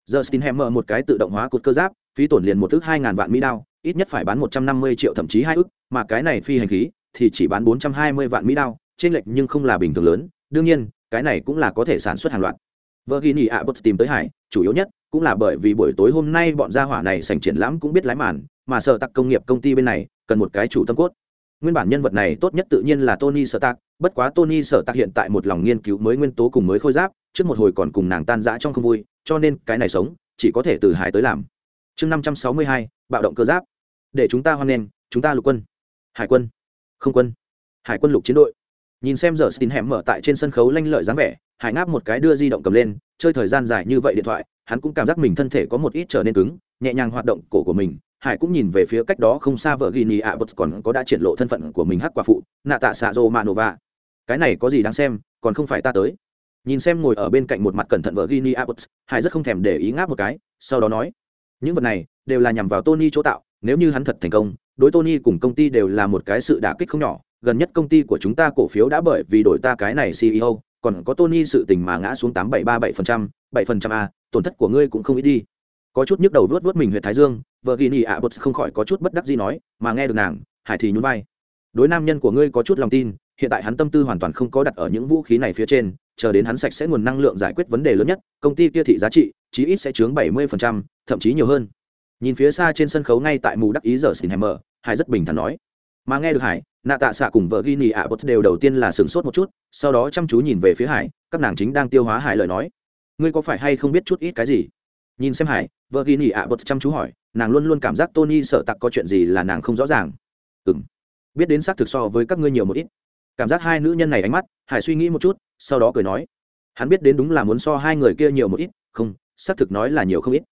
A: Giờ mở một cái tự động hóa cột cơ giáp, phí tổn liền một thước hai ngàn vạn mỹ đao ít nhất phải bán một trăm năm mươi triệu thậm chí hai ức, mà cái này phi hành khí thì chỉ bán bốn trăm hai mươi vạn mỹ đao, trên lệch nhưng không là bình thường lớn, đương nhiên, cái này cũng là có thể sản xuất hàng loạt. Vợ ghi nhị ạ bất tìm tới hải, chủ yếu nhất cũng là bởi vì buổi tối hôm nay bọn gia hỏa này sành triển lãm cũng biết lái màn, mà sợ tặc công nghiệp công ty bên này cần một cái chủ tâm cốt. Nguyên bản nhân vật này tốt nhất tự nhiên là tony sợ tặc bất quá tony sợ tặc hiện tại một lòng nghiên cứu mới nguyên tố cùng mới khôi giáp, trước một hồi còn cùng nàng tan rã trong không vui, cho nên cái này sống, chỉ có thể từ hải tới làm. Chương năm trăm sáu mươi hai, bạo động cơ giáp để chúng ta hoan nghênh, chúng ta lục quân. Hải quân. Không quân. Hải quân lục chiến đội. Nhìn xem giờ xin hẻm mở tại trên sân khấu lanh lợi dáng vẻ, hải ngáp một cái đưa di động cầm lên, chơi thời gian dài như vậy điện thoại, hắn cũng cảm giác mình thân thể có một ít trở nên cứng, nhẹ nhàng hoạt động cổ của mình. Hải cũng nhìn về phía cách đó không xa vợ ghi nhì ạ bật còn có đã triển lộ thân phận của mình hắc quả phụ nạ tạ xạ rô manova cái này có gì đáng xem, còn không phải ta tới. Nhìn xem ngồi ở bên cạnh một mặt cẩn thận vợ ghi nhì ạ bật hải rất không thèm để ý ngáp một cái, sau đó nói, những vật này đều là nhằm vào tony chỗ tạo nếu như hắn thật thành công đối tony cùng công ty đều là một cái sự đả kích không nhỏ gần nhất công ty của chúng ta cổ phiếu đã bởi vì đổi ta cái này ceo còn có tony sự tình mà ngã xuống tám bảy ba bảy phần trăm bảy phần trăm a tổn thất của ngươi cũng không ít đi. Có chút nhức đầu vớt vớt mình huyện thái dương vợ ghi nhị ạ bật không khỏi có chút bất đắc gì nói mà nghe được nàng hải thì nhún vai. Đối nam nhân của ngươi có chút lòng tin hiện tại hắn tâm tư hoàn toàn không có đặt ở những vũ khí này phía trên chờ đến hắn sạch sẽ nguồn năng lượng giải quyết vấn đề lớn nhất công ty kia thị giá trị chí ít sẽ chướng bảy mươi phần trăm, thậm chí nhiều hơn nhìn phía xa trên sân khấu ngay tại mù đắc ý giờ xin hammer, hải rất bình thản nói. Mà nghe được hải, nạ tạ xạ cùng vợ ghi nhì ạ bật đều đầu tiên là sửng sốt một chút, sau đó chăm chú nhìn về phía hải, các nàng chính đang tiêu hóa hải lời nói. Ngươi có phải hay không biết chút ít cái gì? Nhìn xem hải, vợ ghi nhì ạ bật chăm chú hỏi, nàng luôn luôn cảm giác tony sợ tặc có chuyện gì là nàng không rõ ràng. Ừ m biết đến xác thực so với các ngươi nhiều một ít. Cảm giác hai nữ nhân này ánh mắt, hải suy nghĩ một chút, sau đó cười nói. Hắn biết đến đúng là muốn so hai người kia nhiều một ít, không, xác thực nói là nhiều không ít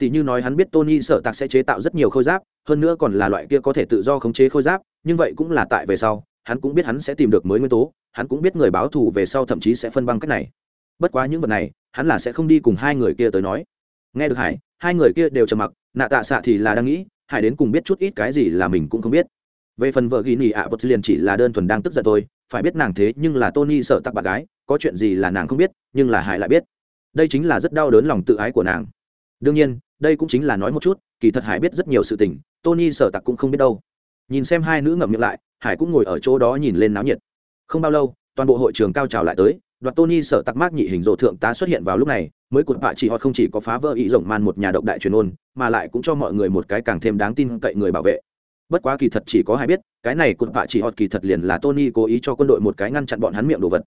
A: tỷ như nói hắn biết tony sợ tạc sẽ chế tạo rất nhiều khôi giáp, hơn nữa còn là loại kia có thể tự do khống chế khôi giáp, nhưng vậy cũng là tại về sau, hắn cũng biết hắn sẽ tìm được mới nguyên tố, hắn cũng biết người báo thù về sau thậm chí sẽ phân băng cách này. Bất quá những vật này, hắn là sẽ không đi cùng hai người kia tới nói. Nghe được hải, hai người kia đều trầm mặc, nạ tạ xạ thì là đang nghĩ, hải đến cùng biết chút ít cái gì là mình cũng không biết. Về phần vợ ghi nhỉ ạ vật liền chỉ là đơn thuần đang tức giận thôi, phải biết nàng thế nhưng là tony sợ tặc bạn gái, có chuyện gì là nàng không biết, nhưng là hải lại biết. Đây chính là rất đau đớn lòng tự ái của nàng. Đương nhiên đây cũng chính là nói một chút, kỳ thật hải biết rất nhiều sự tình, tony sở tặc cũng không biết đâu. Nhìn xem hai nữ ngậm miệng lại, hải cũng ngồi ở chỗ đó nhìn lên náo nhiệt. Không bao lâu, toàn bộ hội trường cao trào lại tới, đoạt tony sở tặc mác nhị hình rộ thượng tá xuất hiện vào lúc này, mới cột bạ chỉ họ không chỉ có phá vỡ ý rộng man một nhà độc đại truyền ôn, mà lại cũng cho mọi người một cái càng thêm đáng tin cậy người bảo vệ. Bất quá kỳ thật chỉ có hai biết, cái này cột bạ chỉ họ kỳ thật liền là tony cố ý cho quân đội một cái ngăn chặn bọn hắn miệng đồ vật.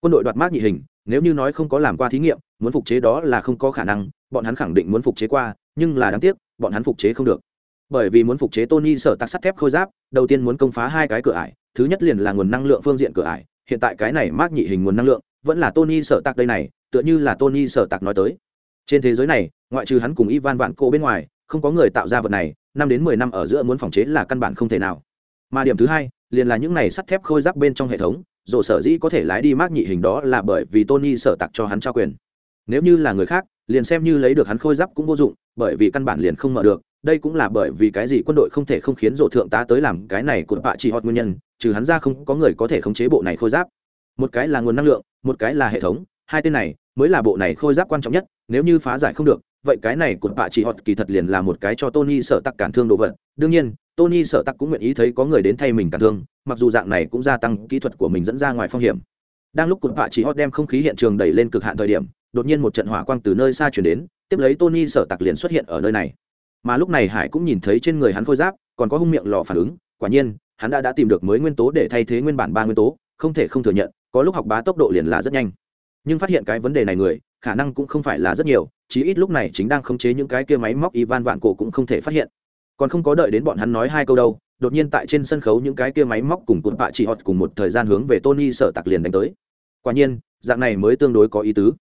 A: Quân đội đoạt mác nhị hình, nếu như nói không có làm qua thí nghiệm, muốn phục chế đó là không có khả năng bọn hắn khẳng định muốn phục chế qua, nhưng là đáng tiếc, bọn hắn phục chế không được. Bởi vì muốn phục chế tony sở Tạc sắt thép khôi giáp, đầu tiên muốn công phá hai cái cửa ải, thứ nhất liền là nguồn năng lượng phương diện cửa ải, hiện tại cái này mác nhị hình nguồn năng lượng, vẫn là tony sở tạc đây này, tựa như là tony sở tạc nói tới. Trên thế giới này, ngoại trừ hắn cùng ivan vạn cô bên ngoài, không có người tạo ra vật này, năm đến mười năm ở giữa muốn phòng chế là căn bản không thể nào. Mà điểm thứ hai, liền là những này sắt thép khôi giáp bên trong hệ thống dồ sở dĩ có thể lái đi mác nhị hình đó là bởi vì tony sở tặc cho hắn trao quyền. Nếu như là người khác liền xem như lấy được hắn khôi giáp cũng vô dụng, bởi vì căn bản liền không mở được, đây cũng là bởi vì cái gì quân đội không thể không khiến rộ thượng tá tới làm cái này của bạ chỉ hot nguyên nhân, trừ hắn ra không có người có thể khống chế bộ này khôi giáp. Một cái là nguồn năng lượng, một cái là hệ thống, hai tên này mới là bộ này khôi giáp quan trọng nhất, nếu như phá giải không được, vậy cái này của bạ chỉ hot kỳ thật liền là một cái cho tony sợ tắc cản thương đồ vật. Đương nhiên, tony sợ tắc cũng nguyện ý thấy có người đến thay mình cản thương, mặc dù dạng này cũng gia tăng kỹ thuật của mình dẫn ra ngoài phong hiểm. Đang lúc cụt bạ chỉ hot đem không khí hiện trường đẩy lên cực hạn thời điểm đột nhiên một trận hỏa quang từ nơi xa chuyển đến, tiếp lấy tony sở tặc liền xuất hiện ở nơi này. Mà lúc này hải cũng nhìn thấy trên người hắn khôi giáp, còn có hung miệng lò phản ứng, quả nhiên, hắn đã đã tìm được mới nguyên tố để thay thế nguyên bản ba nguyên tố, không thể không thừa nhận, có lúc học bá tốc độ liền là rất nhanh. Nhưng phát hiện cái vấn đề này người, khả năng cũng không phải là rất nhiều, chí ít lúc này chính đang khống chế những cái kia máy móc ivan vạn cổ cũng không thể phát hiện. Còn không có đợi đến bọn hắn nói hai câu đâu, đột nhiên tại trên sân khấu những cái kia máy móc cùng cuộn bạ chỉ họt cùng một thời gian hướng về tony sở tặc liền đánh tới. Quả nhiên, dạng này mới tương đối có ý tứ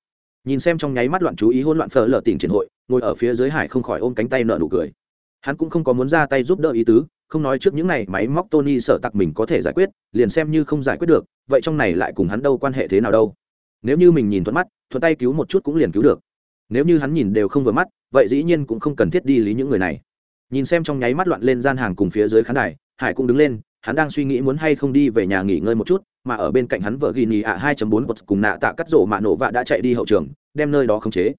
A: nhìn xem trong nháy mắt loạn chú ý hỗn loạn phở lở tỉnh triển hội, ngồi ở phía dưới hải không khỏi ôm cánh tay nợ nụ cười. Hắn cũng không có muốn ra tay giúp đỡ ý tứ, không nói trước những này máy móc tony sợ tặc mình có thể giải quyết, liền xem như không giải quyết được, vậy trong này lại cùng hắn đâu quan hệ thế nào đâu. Nếu như mình nhìn thuận mắt, thuận tay cứu một chút cũng liền cứu được. Nếu như hắn nhìn đều không vừa mắt, vậy dĩ nhiên cũng không cần thiết đi lý những người này. Nhìn xem trong nháy mắt loạn lên gian hàng cùng phía dưới khán đài, hải cũng đứng lên hắn đang suy nghĩ muốn hay không đi về nhà nghỉ ngơi một chút, mà ở bên cạnh hắn vợ ghi nhì ạ 2.4 bật cùng nạ tạ cắt rổ mạ nổ vạ đã chạy đi hậu trường, đem nơi đó khống chế.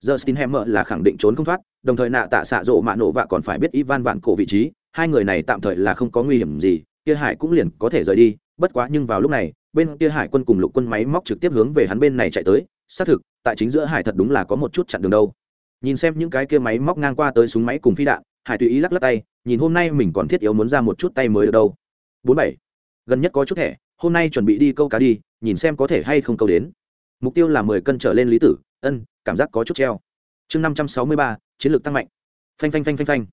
A: Giờ Stinhammer là khẳng định trốn không thoát, đồng thời nạ tạ xạ rộ mạ nổ vạ còn phải biết ivan vạn cổ vị trí, hai người này tạm thời là không có nguy hiểm gì, kia hải cũng liền có thể rời đi, bất quá nhưng vào lúc này, bên kia hải quân cùng lục quân máy móc trực tiếp hướng về hắn bên này chạy tới, xác thực, tại chính giữa hải thật đúng là có một chút chặn đường đâu. Nhìn xem những cái kia máy móc ngang qua tới súng máy cùng phi đạn, hải tùy ý lắc lắc tay, nhìn hôm nay mình còn thiết yếu muốn ra một chút tay mới được đâu bốn bảy. Gần nhất có chút thẻ hôm nay chuẩn bị đi câu cá đi, nhìn xem có thể hay không câu đến. Mục tiêu là mười cân trở lên lý tử, ân, cảm giác có chút treo. Chương năm trăm sáu mươi ba, chiến lược tăng mạnh. Phanh phanh phanh phanh phanh.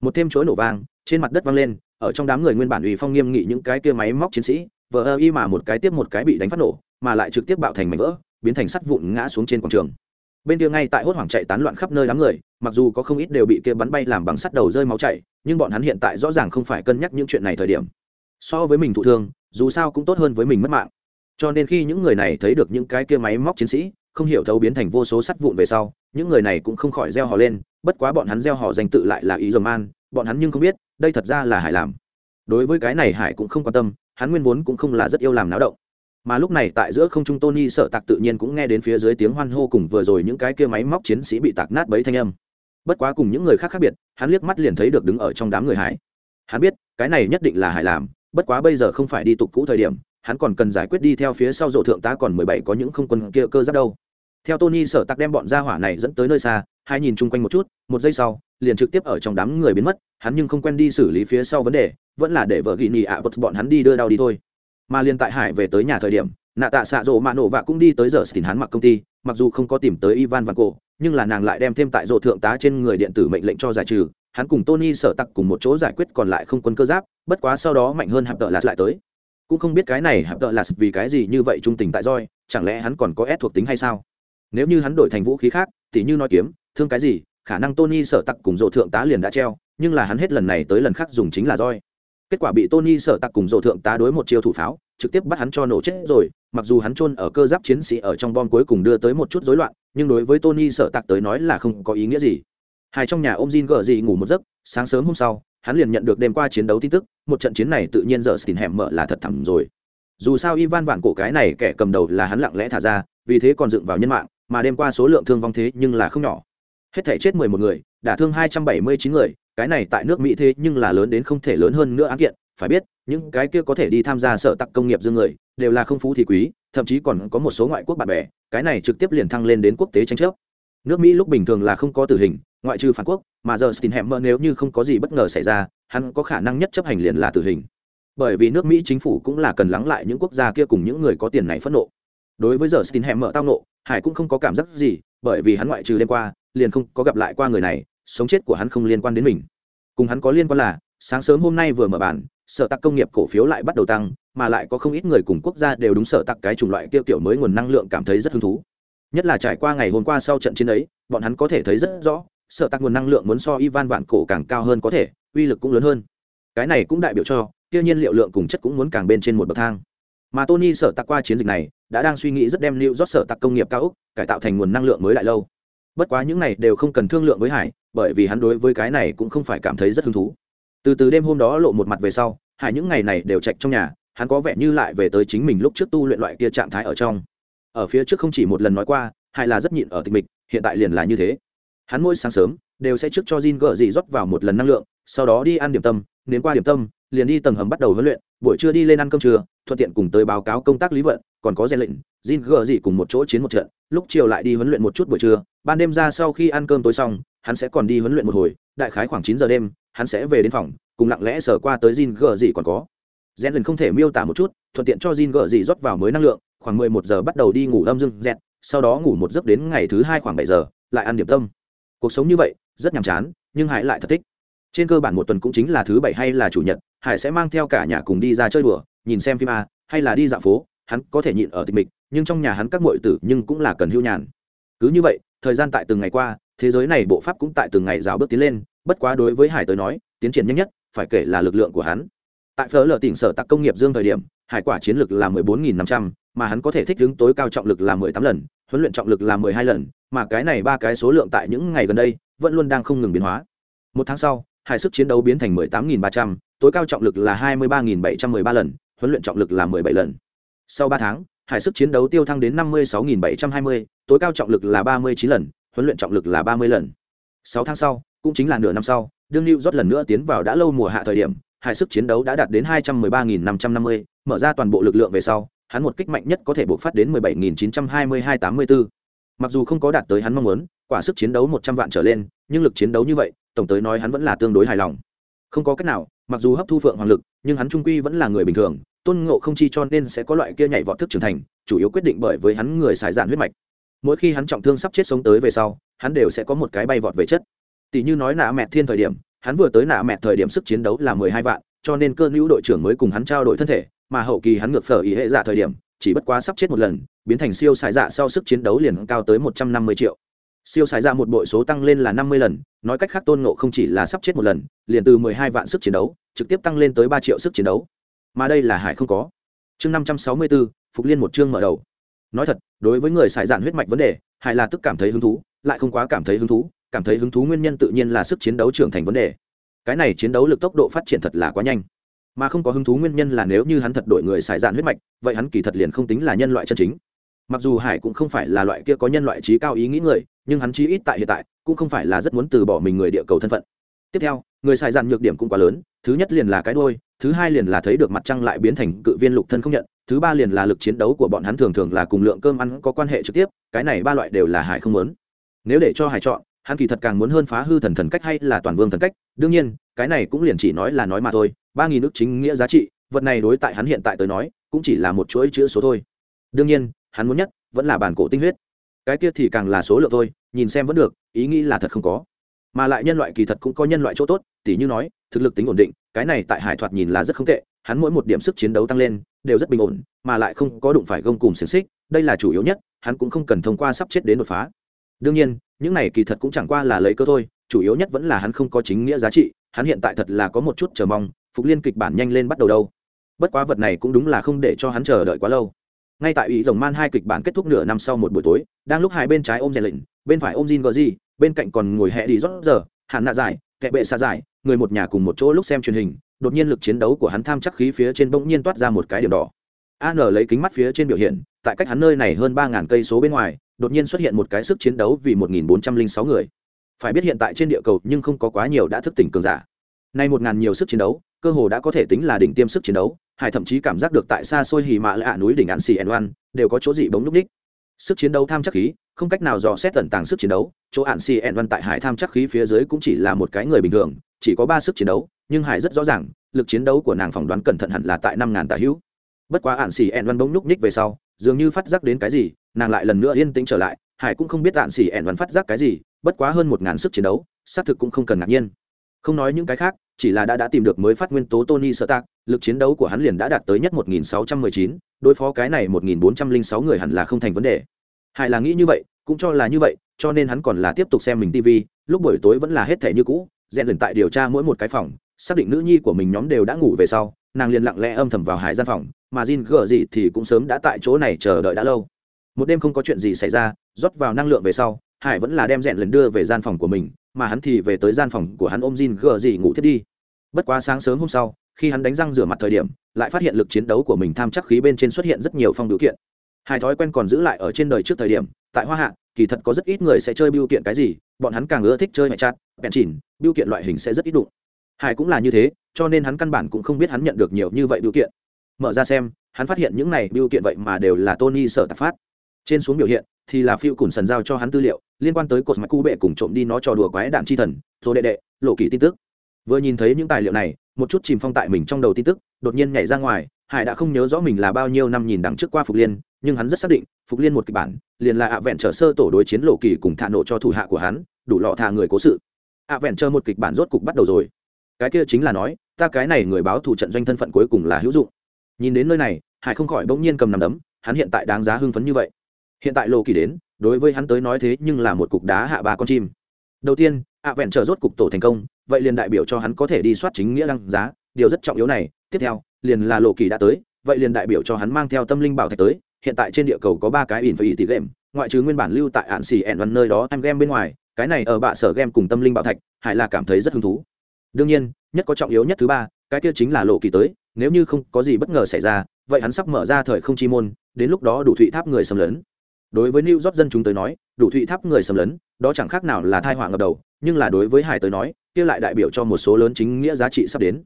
A: Một thêm chuỗi nổ vang, trên mặt đất vang lên, ở trong đám người nguyên bản ủy phong nghiêm nghị những cái kia máy móc chiến sĩ, vờ ơ y mà một cái tiếp một cái bị đánh phát nổ, mà lại trực tiếp bạo thành mảnh vỡ, biến thành sắt vụn ngã xuống trên quảng trường. Bên kia ngay tại hốt hoảng chạy tán loạn khắp nơi đám người, mặc dù có không ít đều bị kia bắn bay làm bằng sắt đầu rơi máu chảy, nhưng bọn hắn hiện tại rõ ràng không phải cân nhắc những chuyện này thời điểm so với mình thụ thương, dù sao cũng tốt hơn với mình mất mạng. Cho nên khi những người này thấy được những cái kia máy móc chiến sĩ, không hiểu thấu biến thành vô số sắt vụn về sau, những người này cũng không khỏi gieo họ lên, bất quá bọn hắn gieo họ danh tự lại là ý dầm an, bọn hắn nhưng không biết, đây thật ra là hải làm. Đối với cái này hải cũng không quan tâm, hắn nguyên vốn cũng không là rất yêu làm náo động. Mà lúc này tại giữa không trung tony sợ tạc tự nhiên cũng nghe đến phía dưới tiếng hoan hô cùng vừa rồi những cái kia máy móc chiến sĩ bị tạc nát bấy thanh âm. Bất quá cùng những người khác khác biệt, hắn liếc mắt liền thấy được đứng ở trong đám người hải. Hắn biết, cái này nhất định là hải làm bất quá bây giờ không phải đi tục cũ thời điểm, hắn còn cần giải quyết đi theo phía sau rộ thượng tá còn mười bảy có những không quân kia cơ giáp đâu. Theo tony sở tặc đem bọn gia hỏa này dẫn tới nơi xa, hai nhìn chung quanh một chút, một giây sau, liền trực tiếp ở trong đám người biến mất, hắn nhưng không quen đi xử lý phía sau vấn đề, vẫn là để vợ ghi nhị ạ bật bọn hắn đi đưa đau đi thôi. Mà liền tại hải về tới nhà thời điểm, nạ tạ xạ rộ mạ nổ vạ cũng đi tới giờ xin hắn mặc công ty mặc dù không có tìm tới ivan văn cổ nhưng là nàng lại đem thêm tại rộ thượng tá trên người điện tử mệnh lệnh cho giải trừ. Hắn cùng tony sở tặc cùng một chỗ giải quyết còn lại không quân cơ giáp, bất quá sau đó mạnh hơn hạp tợ lạt lại tới. Cũng không biết cái này hạp tợ lạt vì cái gì như vậy trung tình tại roi, chẳng lẽ hắn còn có ép thuộc tính hay sao? Nếu như hắn đổi thành vũ khí khác, tỉ như nói kiếm, thương cái gì, khả năng tony sở tặc cùng rộ thượng tá liền đã treo, nhưng là hắn hết lần này tới lần khác dùng chính là roi kết quả bị tony sợ tặc cùng rộ thượng tá đối một chiêu thủ pháo, trực tiếp bắt hắn cho nổ chết rồi. Mặc dù hắn chôn ở cơ giáp chiến sĩ ở trong bom cuối cùng đưa tới một chút rối loạn, nhưng đối với tony sợ tặc tới nói là không có ý nghĩa gì. Hai trong nhà ông Jin gờ gì ngủ một giấc, sáng sớm hôm sau, hắn liền nhận được đêm qua chiến đấu tin tức, một trận chiến này tự nhiên giờ xin hẻm mở là thật thẳm rồi. Dù sao ivan vạn cổ cái này kẻ cầm đầu là hắn lặng lẽ thả ra, vì thế còn dựng vào nhân mạng, mà đêm qua số lượng thương vong thế nhưng là không nhỏ. Hết thể chết mười một người, đả thương hai trăm bảy mươi chín người cái này tại nước mỹ thế nhưng là lớn đến không thể lớn hơn nữa án kiện, phải biết, những cái kia có thể đi tham gia sở tặc công nghiệp dương người, đều là không phú thì quý, thậm chí còn có một số ngoại quốc bạn bè, cái này trực tiếp liền thăng lên đến quốc tế tranh chấp. Nước mỹ lúc bình thường là không có tử hình, ngoại trừ phản quốc, mà giờ stin hẹn mơ nếu như không có gì bất ngờ xảy ra, hắn có khả năng nhất chấp hành liền là tử hình. Bởi vì nước mỹ chính phủ cũng là cần lắng lại những quốc gia kia cùng những người có tiền này phẫn nộ. Đối với giờ stin hẹn mơ tao nộ hải cũng không có cảm giác gì, bởi vì hắn ngoại trừ đêm qua, liền không có gặp lại qua người này sống chết của hắn không liên quan đến mình. Cùng hắn có liên quan là, sáng sớm hôm nay vừa mở bản, sở tắc công nghiệp cổ phiếu lại bắt đầu tăng, mà lại có không ít người cùng quốc gia đều đúng sở tắc cái chủng loại tiêu kiểu mới nguồn năng lượng cảm thấy rất hứng thú. Nhất là trải qua ngày hôm qua sau trận chiến ấy, bọn hắn có thể thấy rất rõ, sở tắc nguồn năng lượng muốn so ivan vạn cổ càng cao hơn có thể, uy lực cũng lớn hơn. Cái này cũng đại biểu cho tiêu nhiên liệu lượng cùng chất cũng muốn càng bên trên một bậc thang. Mà tony sở tắc qua chiến dịch này, đã đang suy nghĩ rất đem lưu rót sở tặc công nghiệp cao úc cải tạo thành nguồn năng lượng mới lại lâu. Bất quá những này đều không cần thương lượng với hải bởi vì hắn đối với cái này cũng không phải cảm thấy rất hứng thú. Từ từ đêm hôm đó lộ một mặt về sau, hải những ngày này đều chạch trong nhà, hắn có vẻ như lại về tới chính mình lúc trước tu luyện loại kia trạng thái ở trong. Ở phía trước không chỉ một lần nói qua, hải là rất nhịn ở tịch mịch, hiện tại liền là như thế. Hắn mỗi sáng sớm, đều sẽ trước cho Jin gỡ gì rót vào một lần năng lượng, sau đó đi ăn điểm tâm đến qua điểm tâm, liền đi tầng hầm bắt đầu huấn luyện, buổi trưa đi lên ăn cơm trưa, thuận tiện cùng tới báo cáo công tác lý vận, còn có rèn lệnh Jin gỡ gì cùng một chỗ chiến một trận, lúc chiều lại đi huấn luyện một chút buổi trưa, ban đêm ra sau khi ăn cơm tối xong hắn sẽ còn đi huấn luyện một hồi, đại khái khoảng chín giờ đêm, hắn sẽ về đến phòng, cùng lặng lẽ sờ qua tới Jin gờ gì còn có. Rèn lần không thể miêu tả một chút, thuận tiện cho Jin gờ gì rót vào mới năng lượng, khoảng mười một giờ bắt đầu đi ngủ âm dưng rèn sau đó ngủ một giấc đến ngày thứ hai khoảng bảy giờ, lại ăn điểm tâm. Cuộc sống như vậy, rất nhàm chán, nhưng hải lại thật thích. Trên cơ bản một tuần cũng chính là thứ bảy hay là chủ nhật, hải sẽ mang theo cả nhà cùng đi ra chơi đùa, nhìn xem phim a, hay là đi dạo phố, hắn có thể nhịn ở tịch mịch, nhưng trong nhà hắn các muội tử nhưng cũng là cần hưu nhàn. Cứ như vậy, thời gian tại từng ngày qua thế giới này bộ pháp cũng tại từng ngày rào bước tiến lên, bất quá đối với hải tới nói, tiến triển nhanh nhất, phải kể là lực lượng của hắn. Tại phở lờ tỉnh sở tạc công nghiệp dương thời điểm, hải quả chiến lực là mười bốn nghìn năm trăm, mà hắn có thể thích ứng tối cao trọng lực là mười tám lần, huấn luyện trọng lực là mười hai lần, mà cái này ba cái số lượng tại những ngày gần đây, vẫn luôn đang không ngừng biến hóa. Một tháng sau, hải sức chiến đấu biến thành mười tám nghìn ba trăm, tối cao trọng lực là hai mươi ba nghìn bảy trăm mười ba lần, huấn luyện trọng lực là mười bảy lần. Sau ba tháng, hải sức chiến đấu tiêu thăng đến năm mươi sáu nghìn bảy trăm hai mươi, tối cao trọng lực là ba mươi chín lần huấn luyện trọng lực là ba mươi lần. Sáu tháng sau, cũng chính là nửa năm sau, đương lưu rót lần nữa tiến vào đã lâu mùa hạ thời điểm hải sức chiến đấu đã đạt đến hai trăm mười ba nghìn năm trăm năm mươi, mở ra toàn bộ lực lượng về sau, hắn một kích mạnh nhất có thể buộc phát đến mười bảy nghìn chín trăm hai mươi hai tám mươi bốn mặc dù không có đạt tới hắn mong muốn, quả sức chiến đấu một trăm vạn trở lên, nhưng lực chiến đấu như vậy, tổng tới nói hắn vẫn là tương đối hài lòng. Không có cách nào, mặc dù hấp thu phượng hoàng lực, nhưng hắn trung quy vẫn là người bình thường, tôn ngộ không chi cho nên sẽ có loại kia nhảy vọt thức trưởng thành, chủ yếu quyết định bởi với hắn người xài dạn huyết mạch mỗi khi hắn trọng thương sắp chết sống tới về sau, hắn đều sẽ có một cái bay vọt về chất. Tỷ như nói nạ mẹ thiên thời điểm, hắn vừa tới nạ mẹ thời điểm sức chiến đấu là mười hai vạn, cho nên cơ hữu đội trưởng mới cùng hắn trao đổi thân thể, mà hậu kỳ hắn ngược phở ý hệ dạ thời điểm, chỉ bất quá sắp chết một lần, biến thành siêu xài dạ sau sức chiến đấu liền cao tới một trăm năm mươi triệu. Siêu xài dạ một bội số tăng lên là năm mươi lần, nói cách khác tôn ngộ không chỉ là sắp chết một lần, liền từ mười hai vạn sức chiến đấu, trực tiếp tăng lên tới ba triệu sức chiến đấu. Mà đây là hải không có. Chương năm trăm sáu mươi bốn phục liên một chương mở đầu nói thật, đối với người xài dạn huyết mạch vấn đề hải là tức cảm thấy hứng thú, lại không quá cảm thấy hứng thú, cảm thấy hứng thú nguyên nhân tự nhiên là sức chiến đấu trưởng thành vấn đề. Cái này chiến đấu lực tốc độ phát triển thật là quá nhanh. Mà không có hứng thú nguyên nhân là nếu như hắn thật đổi người xài dạn huyết mạch, vậy hắn kỳ thật liền không tính là nhân loại chân chính. Mặc dù hải cũng không phải là loại kia có nhân loại trí cao ý nghĩ người, nhưng hắn chí ít tại hiện tại, cũng không phải là rất muốn từ bỏ mình người địa cầu thân phận. Tiếp theo, người xài dạn nhược điểm cũng quá lớn, thứ nhất liền là cái đôi thứ hai liền là thấy được mặt trăng lại biến thành cự viên lục thân không nhận thứ ba liền là lực chiến đấu của bọn hắn thường thường là cùng lượng cơm ăn có quan hệ trực tiếp, cái này ba loại đều là hải không muốn. Nếu để cho hải chọn, hắn kỳ thật càng muốn hơn phá hư thần thần cách hay là toàn vương thần cách, đương nhiên, cái này cũng liền chỉ nói là nói mà thôi, ba nghìn nước chính nghĩa giá trị, vật này đối tại hắn hiện tại tới nói, cũng chỉ là một chuỗi chữ số thôi. Đương nhiên, hắn muốn nhất vẫn là bản cổ tinh huyết. Cái kia thì càng là số lượng thôi, nhìn xem vẫn được, ý nghĩ là thật không có. Mà lại nhân loại kỳ thật cũng có nhân loại chỗ tốt, tỉ như nói, thực lực tính ổn định, cái này tại hải thoạt nhìn là rất không tệ, hắn mỗi một điểm sức chiến đấu tăng lên đều rất bình ổn, mà lại không có đụng phải gông cùng xiềng xích, đây là chủ yếu nhất, hắn cũng không cần thông qua sắp chết đến đột phá. Đương nhiên, những này kỳ thật cũng chẳng qua là lấy cơ thôi, chủ yếu nhất vẫn là hắn không có chính nghĩa giá trị, hắn hiện tại thật là có một chút chờ mong, phục liên kịch bản nhanh lên bắt đầu đâu. Bất quá vật này cũng đúng là không để cho hắn chờ đợi quá lâu. Ngay tại ý rồng man hai kịch bản kết thúc nửa năm sau một buổi tối, đang lúc hai bên trái ôm rèn lịnh bên phải ôm Jin gờ gì bên cạnh còn ngồi hẹ đi rót giờ hạn nạ dài kẹ bệ xa dài người một nhà cùng một chỗ lúc xem truyền hình đột nhiên lực chiến đấu của hắn tham chắc khí phía trên bỗng nhiên toát ra một cái điểm đỏ. An lấy kính mắt phía trên biểu hiện, tại cách hắn nơi này hơn ba ngàn cây số bên ngoài, đột nhiên xuất hiện một cái sức chiến đấu vì một nghìn bốn trăm linh sáu người. Phải biết hiện tại trên địa cầu nhưng không có quá nhiều đã thức tỉnh cường giả. Nay một ngàn nhiều sức chiến đấu, cơ hồ đã có thể tính là đỉnh tiêm sức chiến đấu, hải thậm chí cảm giác được tại xa xôi hì mạ lạ núi đỉnh ạn xì ẩn oan, đều có chỗ dị bóng núp ních sức chiến đấu tham chắc khí không cách nào dò xét tận tàng sức chiến đấu chỗ hạn si ẹn văn tại hải tham chắc khí phía dưới cũng chỉ là một cái người bình thường chỉ có ba sức chiến đấu nhưng hải rất rõ ràng lực chiến đấu của nàng phỏng đoán cẩn thận hẳn là tại năm ngàn tà hữu bất quá hạn si ẹn văn bỗng nhúc ních về sau dường như phát giác đến cái gì nàng lại lần nữa yên tĩnh trở lại hải cũng không biết hạn si ẹn văn phát giác cái gì bất quá hơn một ngàn sức chiến đấu xác thực cũng không cần ngạc nhiên không nói những cái khác chỉ là đã đã tìm được mới phát nguyên tố Tony Stark, lực chiến đấu của hắn liền đã đạt tới nhất 1619, đối phó cái này 1406 người hẳn là không thành vấn đề. Hải là nghĩ như vậy, cũng cho là như vậy, cho nên hắn còn là tiếp tục xem mình TV, lúc buổi tối vẫn là hết thể như cũ, rèn lần tại điều tra mỗi một cái phòng, xác định nữ nhi của mình nhóm đều đã ngủ về sau, nàng liền lặng lẽ âm thầm vào hải gian phòng, mà Jin Gờ gì thì cũng sớm đã tại chỗ này chờ đợi đã lâu. Một đêm không có chuyện gì xảy ra, rót vào năng lượng về sau, Hải vẫn là đem rèn lần đưa về gian phòng của mình, mà hắn thì về tới gian phòng của hắn ôm Jin gờ gì ngủ thiết đi. Bất quá sáng sớm hôm sau, khi hắn đánh răng rửa mặt thời điểm, lại phát hiện lực chiến đấu của mình tham chắc khí bên trên xuất hiện rất nhiều phong biểu kiện. Hai thói quen còn giữ lại ở trên đời trước thời điểm, tại Hoa Hạ, kỳ thật có rất ít người sẽ chơi biểu kiện cái gì, bọn hắn càng ưa thích chơi mẹ chát, bèn chỉnh, biểu kiện loại hình sẽ rất ít đụng. Hải cũng là như thế, cho nên hắn căn bản cũng không biết hắn nhận được nhiều như vậy biểu kiện. Mở ra xem, hắn phát hiện những này biểu kiện vậy mà đều là Tony sở tạp phát. Trên xuống biểu hiện, thì là phiêu cùn sần giao cho hắn tư liệu liên quan tới cột mạch cu bệ cùng trộm đi nó trò đùa quái đạn chi thần rồi đệ đệ lộ kỳ tin tức vừa nhìn thấy những tài liệu này một chút chìm phong tại mình trong đầu tin tức đột nhiên nhảy ra ngoài hải đã không nhớ rõ mình là bao nhiêu năm nhìn đằng trước qua phục liên, nhưng hắn rất xác định, phục liên một kịch bản, liền là ạ vẹn trở sơ tổ đối chiến lộ kỳ cùng thả nộ cho thủ hạ của hắn, đủ lọ thả người cố sự. ạ vẹn chờ một kịch bản rốt cục bắt đầu rồi. Cái kia chính là nói, ta cái này người báo thủ trận doanh thân phận cuối cùng là hữu dụng. Nhìn đến nơi này, hải không khỏi bỗng nhiên cầm nằm đấm, hắn hiện tại đáng giá hưng phấn như vậy. Hiện tại lộ kỳ đến, đối với hắn tới nói thế nhưng là một cục đá hạ ba con chim. Đầu tiên, ạ vẹn chờ rốt cục tổ thành công, vậy liền đại biểu cho hắn có thể đi soát chính nghĩa đăng giá điều rất trọng yếu này, tiếp theo, liền là lộ kỳ đã tới, vậy liền đại biểu cho hắn mang theo tâm linh bảo thạch tới, hiện tại trên địa cầu có ba cái ỉn phải ỉ tỷ game, ngoại trừ nguyên bản lưu tại ạn xì ẹn văn nơi đó em game bên ngoài, cái này ở bạ sở game cùng tâm linh bảo thạch, hải là cảm thấy rất hứng thú. Đương nhiên, nhất có trọng yếu nhất thứ ba, cái kia chính là lộ kỳ tới, nếu như không có gì bất ngờ xảy ra, vậy hắn sắp mở ra thời không chi môn, đến lúc đó đủ thụy tháp người xâm lấn. Đối với new york dân chúng tới nói, đủ thụy tháp người xâm lấn, đó chẳng khác nào là thai họa ngập đầu, nhưng là đối với hải tới nói, kia lại đại biểu cho một số lớn chính nghĩa giá trị sắp đến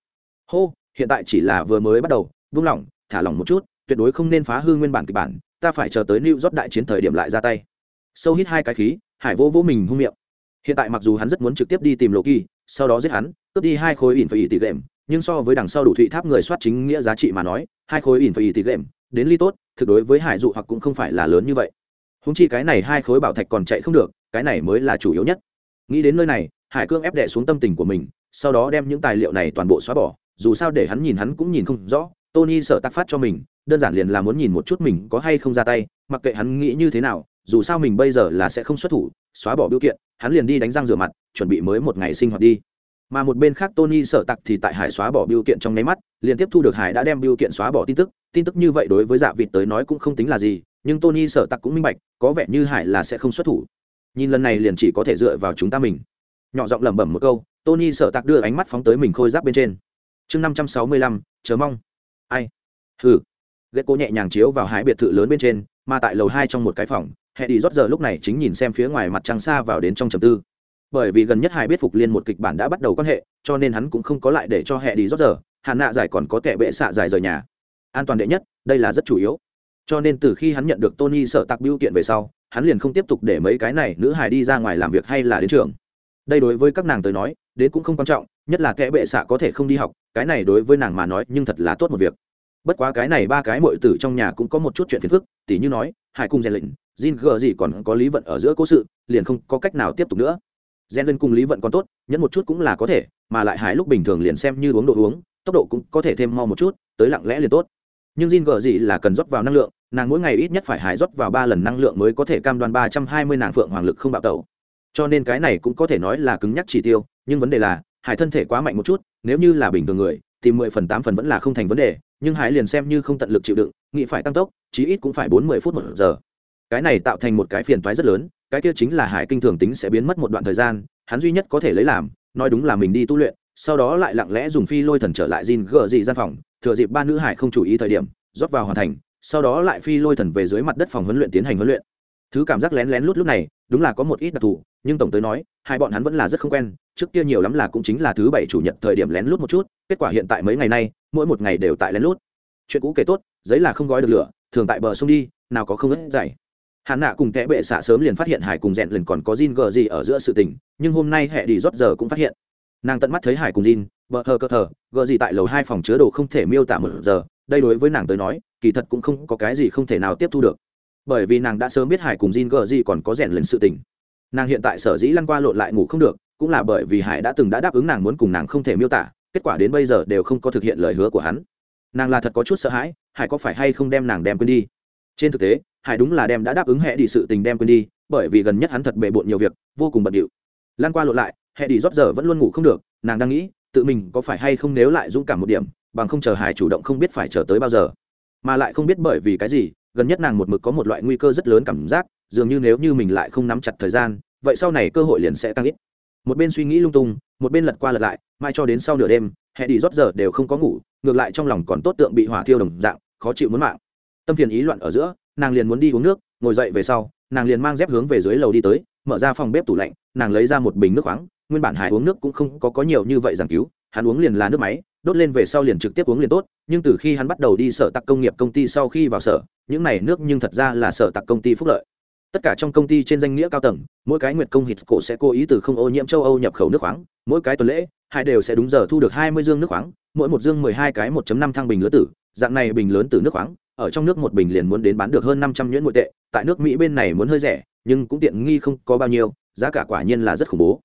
A: hô, hiện tại chỉ là vừa mới bắt đầu, vung lỏng, thả lỏng một chút, tuyệt đối không nên phá hư nguyên bản kịch bản, ta phải chờ tới new rót đại chiến thời điểm lại ra tay. Sâu hít hai cái khí, hải vô vô mình hung miệng. Hiện tại mặc dù hắn rất muốn trực tiếp đi tìm lộ kỳ sau đó giết hắn, cướp đi hai khối ỉn phải ỉ tỷ lệm nhưng so với đằng sau đủ thụy tháp người soát chính nghĩa giá trị mà nói, hai khối ỉn phải ỉ tỷ lệm đến ly tốt, thực đối với hải dụ hoặc cũng không phải là lớn như vậy. Húng chi cái này hai khối bảo thạch còn chạy không được, cái này mới là chủ yếu nhất. Nghĩ đến nơi này, hải cương ép đệ xuống tâm tình của mình, sau đó đem những tài liệu này toàn bộ xóa bỏ dù sao để hắn nhìn hắn cũng nhìn không rõ, tony sợ tắc phát cho mình, đơn giản liền là muốn nhìn một chút mình có hay không ra tay, mặc kệ hắn nghĩ như thế nào, dù sao mình bây giờ là sẽ không xuất thủ, xóa bỏ biểu kiện, hắn liền đi đánh răng rửa mặt, chuẩn bị mới một ngày sinh hoạt đi. Mà một bên khác tony sợ tặc thì tại hải xóa bỏ biểu kiện trong nháy mắt liền tiếp thu được hải đã đem biểu kiện xóa bỏ tin tức tin tức như vậy đối với dạ vịt tới nói cũng không tính là gì, nhưng tony sợ tặc cũng minh bạch, có vẻ như hải là sẽ không xuất thủ. Nhìn lần này liền chỉ có thể dựa vào chúng ta mình. Nhỏ giọng lẩm bẩm một câu, tony sợ tặc đưa ánh mắt phóng tới mình khôi giáp bên trên chương năm trăm sáu mươi lăm, chờ mong. Ai? Hừ. Ghế cố nhẹ nhàng chiếu vào hai biệt thự lớn bên trên, mà tại lầu hai trong một cái phòng, hệ đi rót giờ lúc này chính nhìn xem phía ngoài mặt trăng xa vào đến trong trầm tư. Bởi vì gần nhất hai biết phục liên một kịch bản đã bắt đầu quan hệ, cho nên hắn cũng không có lại để cho hệ đi rót giờ hạn nạ giải còn có kẻ bệ xạ giải rời nhà. An toàn đệ nhất, đây là rất chủ yếu. Cho nên từ khi hắn nhận được tony sợ tặc biêu kiện về sau, hắn liền không tiếp tục để mấy cái này nữ hải đi ra ngoài làm việc hay là đến trường. Đây đối với các nàng tới nói đến cũng không quan trọng, nhất là kẻ bệ xạ có thể không đi học, cái này đối với nàng mà nói nhưng thật là tốt một việc. Bất quá cái này ba cái mội tử trong nhà cũng có một chút chuyện phiền phức, tỉ như nói, hải cung rèn lệnh Jin gờ gì còn có lý vận ở giữa cố sự, liền không có cách nào tiếp tục nữa. Rèn lên cùng lý vận còn tốt, nhẫn một chút cũng là có thể, mà lại hải lúc bình thường liền xem như uống đồ uống, tốc độ cũng có thể thêm mau một chút, tới lặng lẽ liền tốt. Nhưng Jin gờ gì là cần rót vào năng lượng, nàng mỗi ngày ít nhất phải hải rót vào ba lần năng lượng mới có thể cam đoan ba trăm hai mươi nàng phượng hoàng lực không bạo tẩu. Cho nên cái này cũng có thể nói là cứng nhắc chỉ tiêu nhưng vấn đề là, hải thân thể quá mạnh một chút, nếu như là bình thường người, thì mười phần tám phần vẫn là không thành vấn đề, nhưng hải liền xem như không tận lực chịu đựng, nghĩ phải tăng tốc, chí ít cũng phải bốn mươi phút một giờ. Cái này tạo thành một cái phiền toái rất lớn, cái kia chính là hải kinh thường tính sẽ biến mất một đoạn thời gian, hắn duy nhất có thể lấy làm, nói đúng là mình đi tu luyện, sau đó lại lặng lẽ dùng phi lôi thần trở lại Jin gờ dị gian phòng, thừa dịp ba nữ hải không chú ý thời điểm, rót vào hoàn thành, sau đó lại phi lôi thần về dưới mặt đất phòng huấn luyện tiến hành huấn luyện. Thứ cảm giác lén lén lút lúc này, đúng là có một ít đặc thù nhưng tổng tới nói, hai bọn hắn vẫn là rất không quen, trước kia nhiều lắm là cũng chính là thứ bảy chủ nhật thời điểm lén lút một chút, kết quả hiện tại mấy ngày nay, mỗi một ngày đều tại lén lút. Chuyện cũ kể tốt, giấy là không gói được lửa, thường tại bờ sông đi, nào có không ớt dày hắn nạ cùng kẽ bệ xạ sớm liền phát hiện hải cùng rèn lần còn có Jin gờ gì ở giữa sự tình, nhưng hôm nay hệ đi rót giờ cũng phát hiện. Nàng tận mắt thấy hải cùng Jin, bờ hờ cơ thờ gờ gì tại lầu hai phòng chứa đồ không thể miêu tả một giờ, đây đối với nàng tới nói, kỳ thật cũng không có cái gì không thể nào tiếp thu được. Bởi vì nàng đã sớm biết hải cùng Jin gờ gì còn có rèn lần sự tình nàng hiện tại sở dĩ lăn qua lộn lại ngủ không được, cũng là bởi vì hải đã từng đã đáp ứng nàng muốn cùng nàng không thể miêu tả, kết quả đến bây giờ đều không có thực hiện lời hứa của hắn. Nàng là thật có chút sợ hãi, hải có phải hay không đem nàng đem quên đi? Trên thực tế, hải đúng là đem đã đáp ứng hệ đi sự tình đem quên đi, bởi vì gần nhất hắn thật bề bộn nhiều việc, vô cùng bận điệu. Lan qua lộn lại, hệ đi rót giờ vẫn luôn ngủ không được, nàng đang nghĩ, tự mình có phải hay không nếu lại dũng cảm một điểm, bằng không chờ hải chủ động không biết phải chờ tới bao giờ. Mà lại không biết bởi vì cái gì, gần nhất nàng một mực có một loại nguy cơ rất lớn cảm giác dường như nếu như mình lại không nắm chặt thời gian vậy sau này cơ hội liền sẽ tăng ít. Một bên suy nghĩ lung tung một bên lật qua lật lại mai cho đến sau nửa đêm hệ đi rót giờ đều không có ngủ ngược lại trong lòng còn tốt tượng bị hỏa thiêu đồng dạng khó chịu muốn mạng. Tâm phiền ý loạn ở giữa nàng liền muốn đi uống nước ngồi dậy về sau nàng liền mang dép hướng về dưới lầu đi tới mở ra phòng bếp tủ lạnh nàng lấy ra một bình nước khoáng nguyên bản hải uống nước cũng không có, có nhiều như vậy giảng cứu hắn uống liền là nước máy đốt lên về sau liền trực tiếp uống liền tốt nhưng từ khi hắn bắt đầu đi sở tặc công nghiệp công ty sau khi vào sở những này nước nhưng thật ra là sở tặc công ty phúc lợi tất cả trong công ty trên danh nghĩa cao tầng, mỗi cái nguyệt công hít cổ sẽ cố ý từ không ô nhiễm châu âu nhập khẩu nước khoáng, mỗi cái tuần lễ, hai đều sẽ đúng giờ thu được hai mươi dương nước khoáng, mỗi một dương mười hai cái một năm thang bình lứa tử, dạng này bình lớn từ nước khoáng, ở trong nước một bình liền muốn đến bán được hơn năm trăm nhuyễn nội tệ, tại nước mỹ bên này muốn hơi rẻ, nhưng cũng tiện nghi không có bao nhiêu, giá cả quả nhiên là rất khủng bố.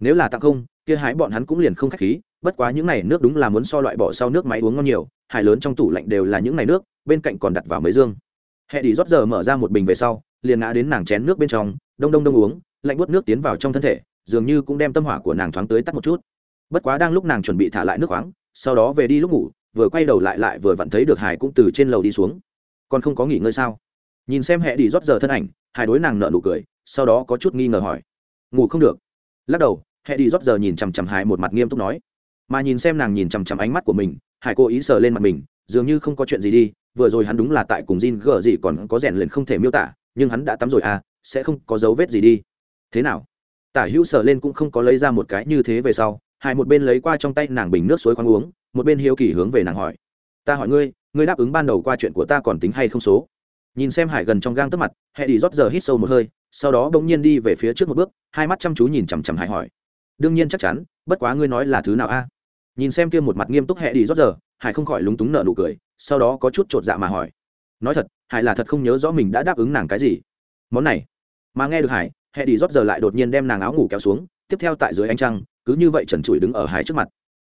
A: Nếu là tặng không, kia hái bọn hắn cũng liền không khách khí, bất quá những này nước đúng là muốn so loại bỏ sau nước máy uống ngon nhiều, hải lớn trong tủ lạnh đều là những này nước, bên cạnh còn đặt vào mấy dương. Hệ đi rót giờ mở ra một bình về sau liền ngã đến nàng chén nước bên trong, đông đông đông uống, lạnh bút nước tiến vào trong thân thể, dường như cũng đem tâm hỏa của nàng thoáng tới tắt một chút. Bất quá đang lúc nàng chuẩn bị thả lại nước khoáng, sau đó về đi lúc ngủ, vừa quay đầu lại lại vừa vặn thấy được hải cũng từ trên lầu đi xuống. Còn không có nghỉ ngơi sao? Nhìn xem hẹ đi rót giờ thân ảnh, hải đối nàng nợ nụ cười, sau đó có chút nghi ngờ hỏi. Ngủ không được. Lắc đầu, hẹ đi rót giờ nhìn chằm chằm hải một mặt nghiêm túc nói. Mà nhìn xem nàng nhìn chằm chằm ánh mắt của mình, hải cố ý sờ lên mặt mình, dường như không có chuyện gì đi, vừa rồi hắn đúng là tại cùng Jin gở gì còn có rèn liền không thể miêu tả nhưng hắn đã tắm rồi à sẽ không có dấu vết gì đi. Thế nào? Tả hữu sờ lên cũng không có lấy ra một cái như thế về sau hải một bên lấy qua trong tay nàng bình nước suối khoáng uống, một bên hiếu kỳ hướng về nàng hỏi. Ta hỏi ngươi ngươi đáp ứng ban đầu qua chuyện của ta còn tính hay không số? Nhìn xem hải gần trong gang tấp mặt, hẹ đi rót giờ hít sâu một hơi, sau đó bỗng nhiên đi về phía trước một bước, hai mắt chăm chú nhìn chằm chằm hải hỏi. Đương nhiên chắc chắn, bất quá ngươi nói là thứ nào a? Nhìn xem kia một mặt nghiêm túc hẹ đi rót giờ, hải không khỏi lúng túng nợ nụ cười, sau đó có chút chột dạ mà hỏi nói thật, hải là thật không nhớ rõ mình đã đáp ứng nàng cái gì. Món này, mà nghe được hải, hẹ đi rót giờ lại đột nhiên đem nàng áo ngủ kéo xuống, tiếp theo tại dưới ánh trăng, cứ như vậy trần trụi đứng ở hải trước mặt.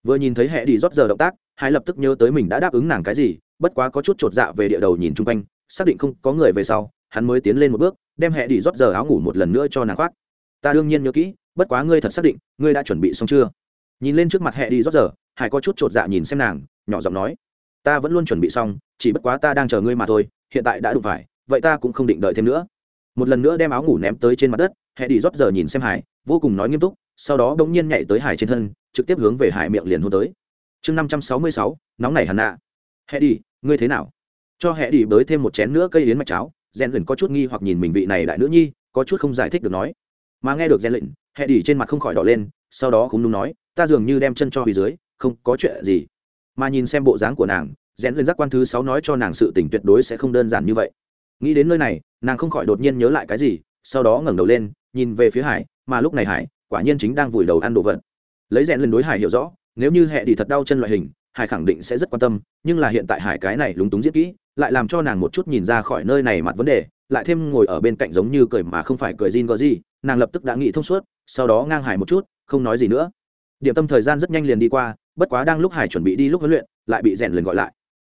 A: Vừa nhìn thấy hẹ đi rót giờ động tác, hải lập tức nhớ tới mình đã đáp ứng nàng cái gì, bất quá có chút chột dạ về địa đầu nhìn chung quanh, xác định không có người về sau, hắn mới tiến lên một bước, đem hẹ đi rót giờ áo ngủ một lần nữa cho nàng khoác. Ta đương nhiên nhớ kỹ, bất quá ngươi thật xác định, ngươi đã chuẩn bị xong chưa? Nhìn lên trước mặt hẹ đi rót giờ, hải có chút chột dạ nhìn xem nàng, nhỏ giọng nói, ta vẫn luôn chuẩn bị xong chỉ bất quá ta đang chờ ngươi mà thôi, hiện tại đã đụng phải, vậy ta cũng không định đợi thêm nữa. Một lần nữa đem áo ngủ ném tới trên mặt đất, hẹ đi rót giờ nhìn xem hải, vô cùng nói nghiêm túc, sau đó bỗng nhiên nhảy tới hải trên thân, trực tiếp hướng về hải miệng liền hôn tới. Chương năm trăm sáu mươi sáu, nóng này hẳn nạ hẹ đi ngươi thế nào? Cho hẹ đi bới thêm một chén nữa cây yến mạch cháo rèn luyện có chút nghi hoặc nhìn mình vị này đại nữ nhi, có chút không giải thích được nói. Mà nghe được rèn luyện, hẹ đi trên mặt không khỏi đỏ lên, sau đó cũng đúng nói, ta dường như đem chân cho hủy dưới, không có chuyện gì. Mà nhìn xem bộ dáng của nàng rèn lên giác quan thứ sáu nói cho nàng sự tình tuyệt đối sẽ không đơn giản như vậy. Nghĩ đến nơi này, nàng không khỏi đột nhiên nhớ lại cái gì, sau đó ngẩng đầu lên, nhìn về phía hải, mà lúc này hải, quả nhiên chính đang vùi đầu ăn đồ vật. Lấy rèn lên đối hải hiểu rõ, nếu như hệ đi thật đau chân loại hình, hải khẳng định sẽ rất quan tâm, nhưng là hiện tại hải cái này lúng túng giết kỹ, lại làm cho nàng một chút nhìn ra khỏi nơi này mặt vấn đề, lại thêm ngồi ở bên cạnh giống như cười mà không phải cười gin có gì nàng lập tức đã nghĩ thông suốt, sau đó ngang hải một chút, không nói gì nữa. Điểm tâm thời gian rất nhanh liền đi qua, bất quá đang lúc hải chuẩn bị đi lúc huấn luyện, lại bị rèn lần gọi lại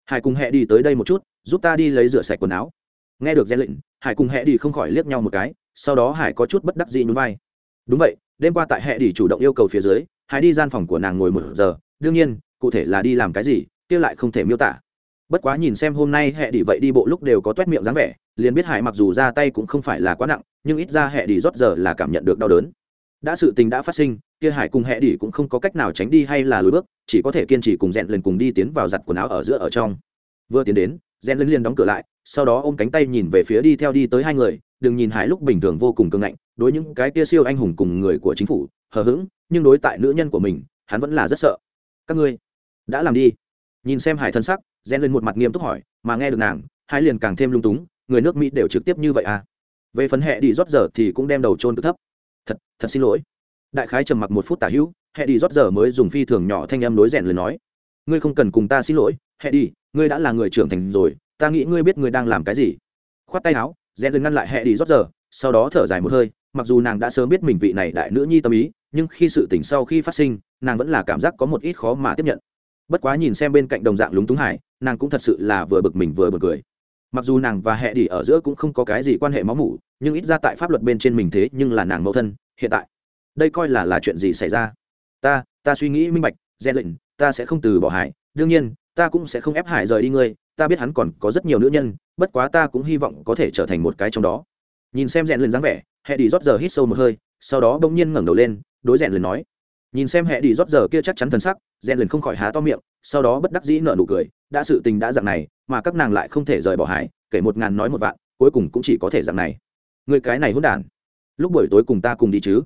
A: hải cùng hệ đi tới đây một chút, giúp ta đi lấy rửa sạch quần áo. Nghe được gen lệnh hải cùng hệ đi không khỏi liếc nhau một cái, sau đó hải có chút bất đắc dĩ nhún vai. Đúng vậy, đêm qua tại hệ đi chủ động yêu cầu phía dưới, Hải đi gian phòng của nàng ngồi một giờ, đương nhiên, cụ thể là đi làm cái gì, kia lại không thể miêu tả. Bất quá nhìn xem hôm nay hệ đi vậy đi bộ lúc đều có toét miệng dáng vẻ, liền biết hải mặc dù ra tay cũng không phải là quá nặng, nhưng ít ra hệ đi rót giờ là cảm nhận được đau đớn. Đã sự tình đã phát sinh kia hải cùng hệ đỉ cũng không có cách nào tránh đi hay là lùi bước, chỉ có thể kiên trì cùng rèn lần cùng đi tiến vào giặt quần áo ở giữa ở trong. Vừa tiến đến, rèn lần liền đóng cửa lại, sau đó ôm cánh tay nhìn về phía đi theo đi tới hai người, đừng nhìn hải lúc bình thường vô cùng cưng ngạnh, đối những cái kia siêu anh hùng cùng người của chính phủ, hờ hững, nhưng đối tại nữ nhân của mình, hắn vẫn là rất sợ. Các ngươi, đã làm đi. Nhìn xem hải thân sắc, rèn lên một mặt nghiêm túc hỏi, mà nghe được nàng, hai liền càng thêm lung túng, người nước mỹ đều trực tiếp như vậy à? Về phần hệ đi rót giờ thì cũng đem đầu trôn cực thấp. Thật thật xin lỗi đại khái trầm mặc một phút tả hữu hệ đi rót giờ mới dùng phi thường nhỏ thanh em đối rèn lời nói. Ngươi không cần cùng ta xin lỗi hệ đi, ngươi đã là người trưởng thành rồi, ta nghĩ ngươi biết ngươi đang làm cái gì. Khoát tay áo rèn lời ngăn lại hệ đi rót giờ, sau đó thở dài một hơi, mặc dù nàng đã sớm biết mình vị này đại nữ nhi tâm ý, nhưng khi sự tỉnh sau khi phát sinh, nàng vẫn là cảm giác có một ít khó mà tiếp nhận. Bất quá nhìn xem bên cạnh đồng dạng lúng túng hải, nàng cũng thật sự là vừa bực mình vừa bực cười. Mặc dù nàng và hệ đi ở giữa cũng không có cái gì quan hệ máu mủ, nhưng ít ra tại pháp luật bên trên mình thế nhưng là nàng mẫu thân, hiện tại đây coi là là chuyện gì xảy ra? Ta ta suy nghĩ minh bạch, gen lệnh, ta sẽ không từ bỏ hải. Đương nhiên, ta cũng sẽ không ép hải rời đi ngươi. Ta biết hắn còn có rất nhiều nữ nhân, bất quá ta cũng hy vọng có thể trở thành một cái trong đó. Nhìn xem rèn lên dáng vẻ hệ đi rót giờ hít sâu một hơi, sau đó bỗng nhiên ngẩng đầu lên, đối rèn lên nói. Nhìn xem hệ đi rót giờ kia chắc chắn thần sắc rèn lên không khỏi há to miệng, sau đó bất đắc dĩ nở nụ cười. Đã sự tình đã dạng này, mà các nàng lại không thể rời bỏ hải, kể một ngàn nói một vạn, cuối cùng cũng chỉ có thể dạng này. Người cái này hỗn đản. Lúc buổi tối cùng ta cùng đi chứ?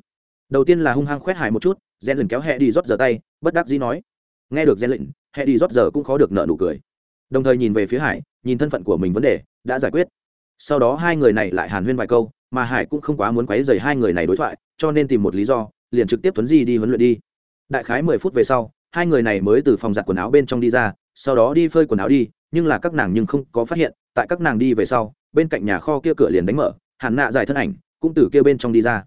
A: Đầu tiên là hung hăng khoét hải một chút rèn lần kéo hệ đi rót giờ tay, bất đắc dĩ nói. Nghe được rèn lệnh hệ đi rót giờ cũng khó được nợ nụ cười. Đồng thời nhìn về phía hải, nhìn thân phận của mình vấn đề, đã giải quyết. Sau đó hai người này lại hàn huyên vài câu, mà hải cũng không quá muốn quấy dày hai người này đối thoại, cho nên tìm một lý do, liền trực tiếp tuấn di đi huấn luyện đi. Đại khái mười phút về sau, hai người này mới từ phòng giặt quần áo bên trong đi ra, sau đó đi phơi quần áo đi, nhưng là các nàng nhưng không có phát hiện, tại các nàng đi về sau, bên cạnh nhà kho kia cửa liền đánh mở, hàn nạ dài thân ảnh, cũng từ kia bên trong đi ra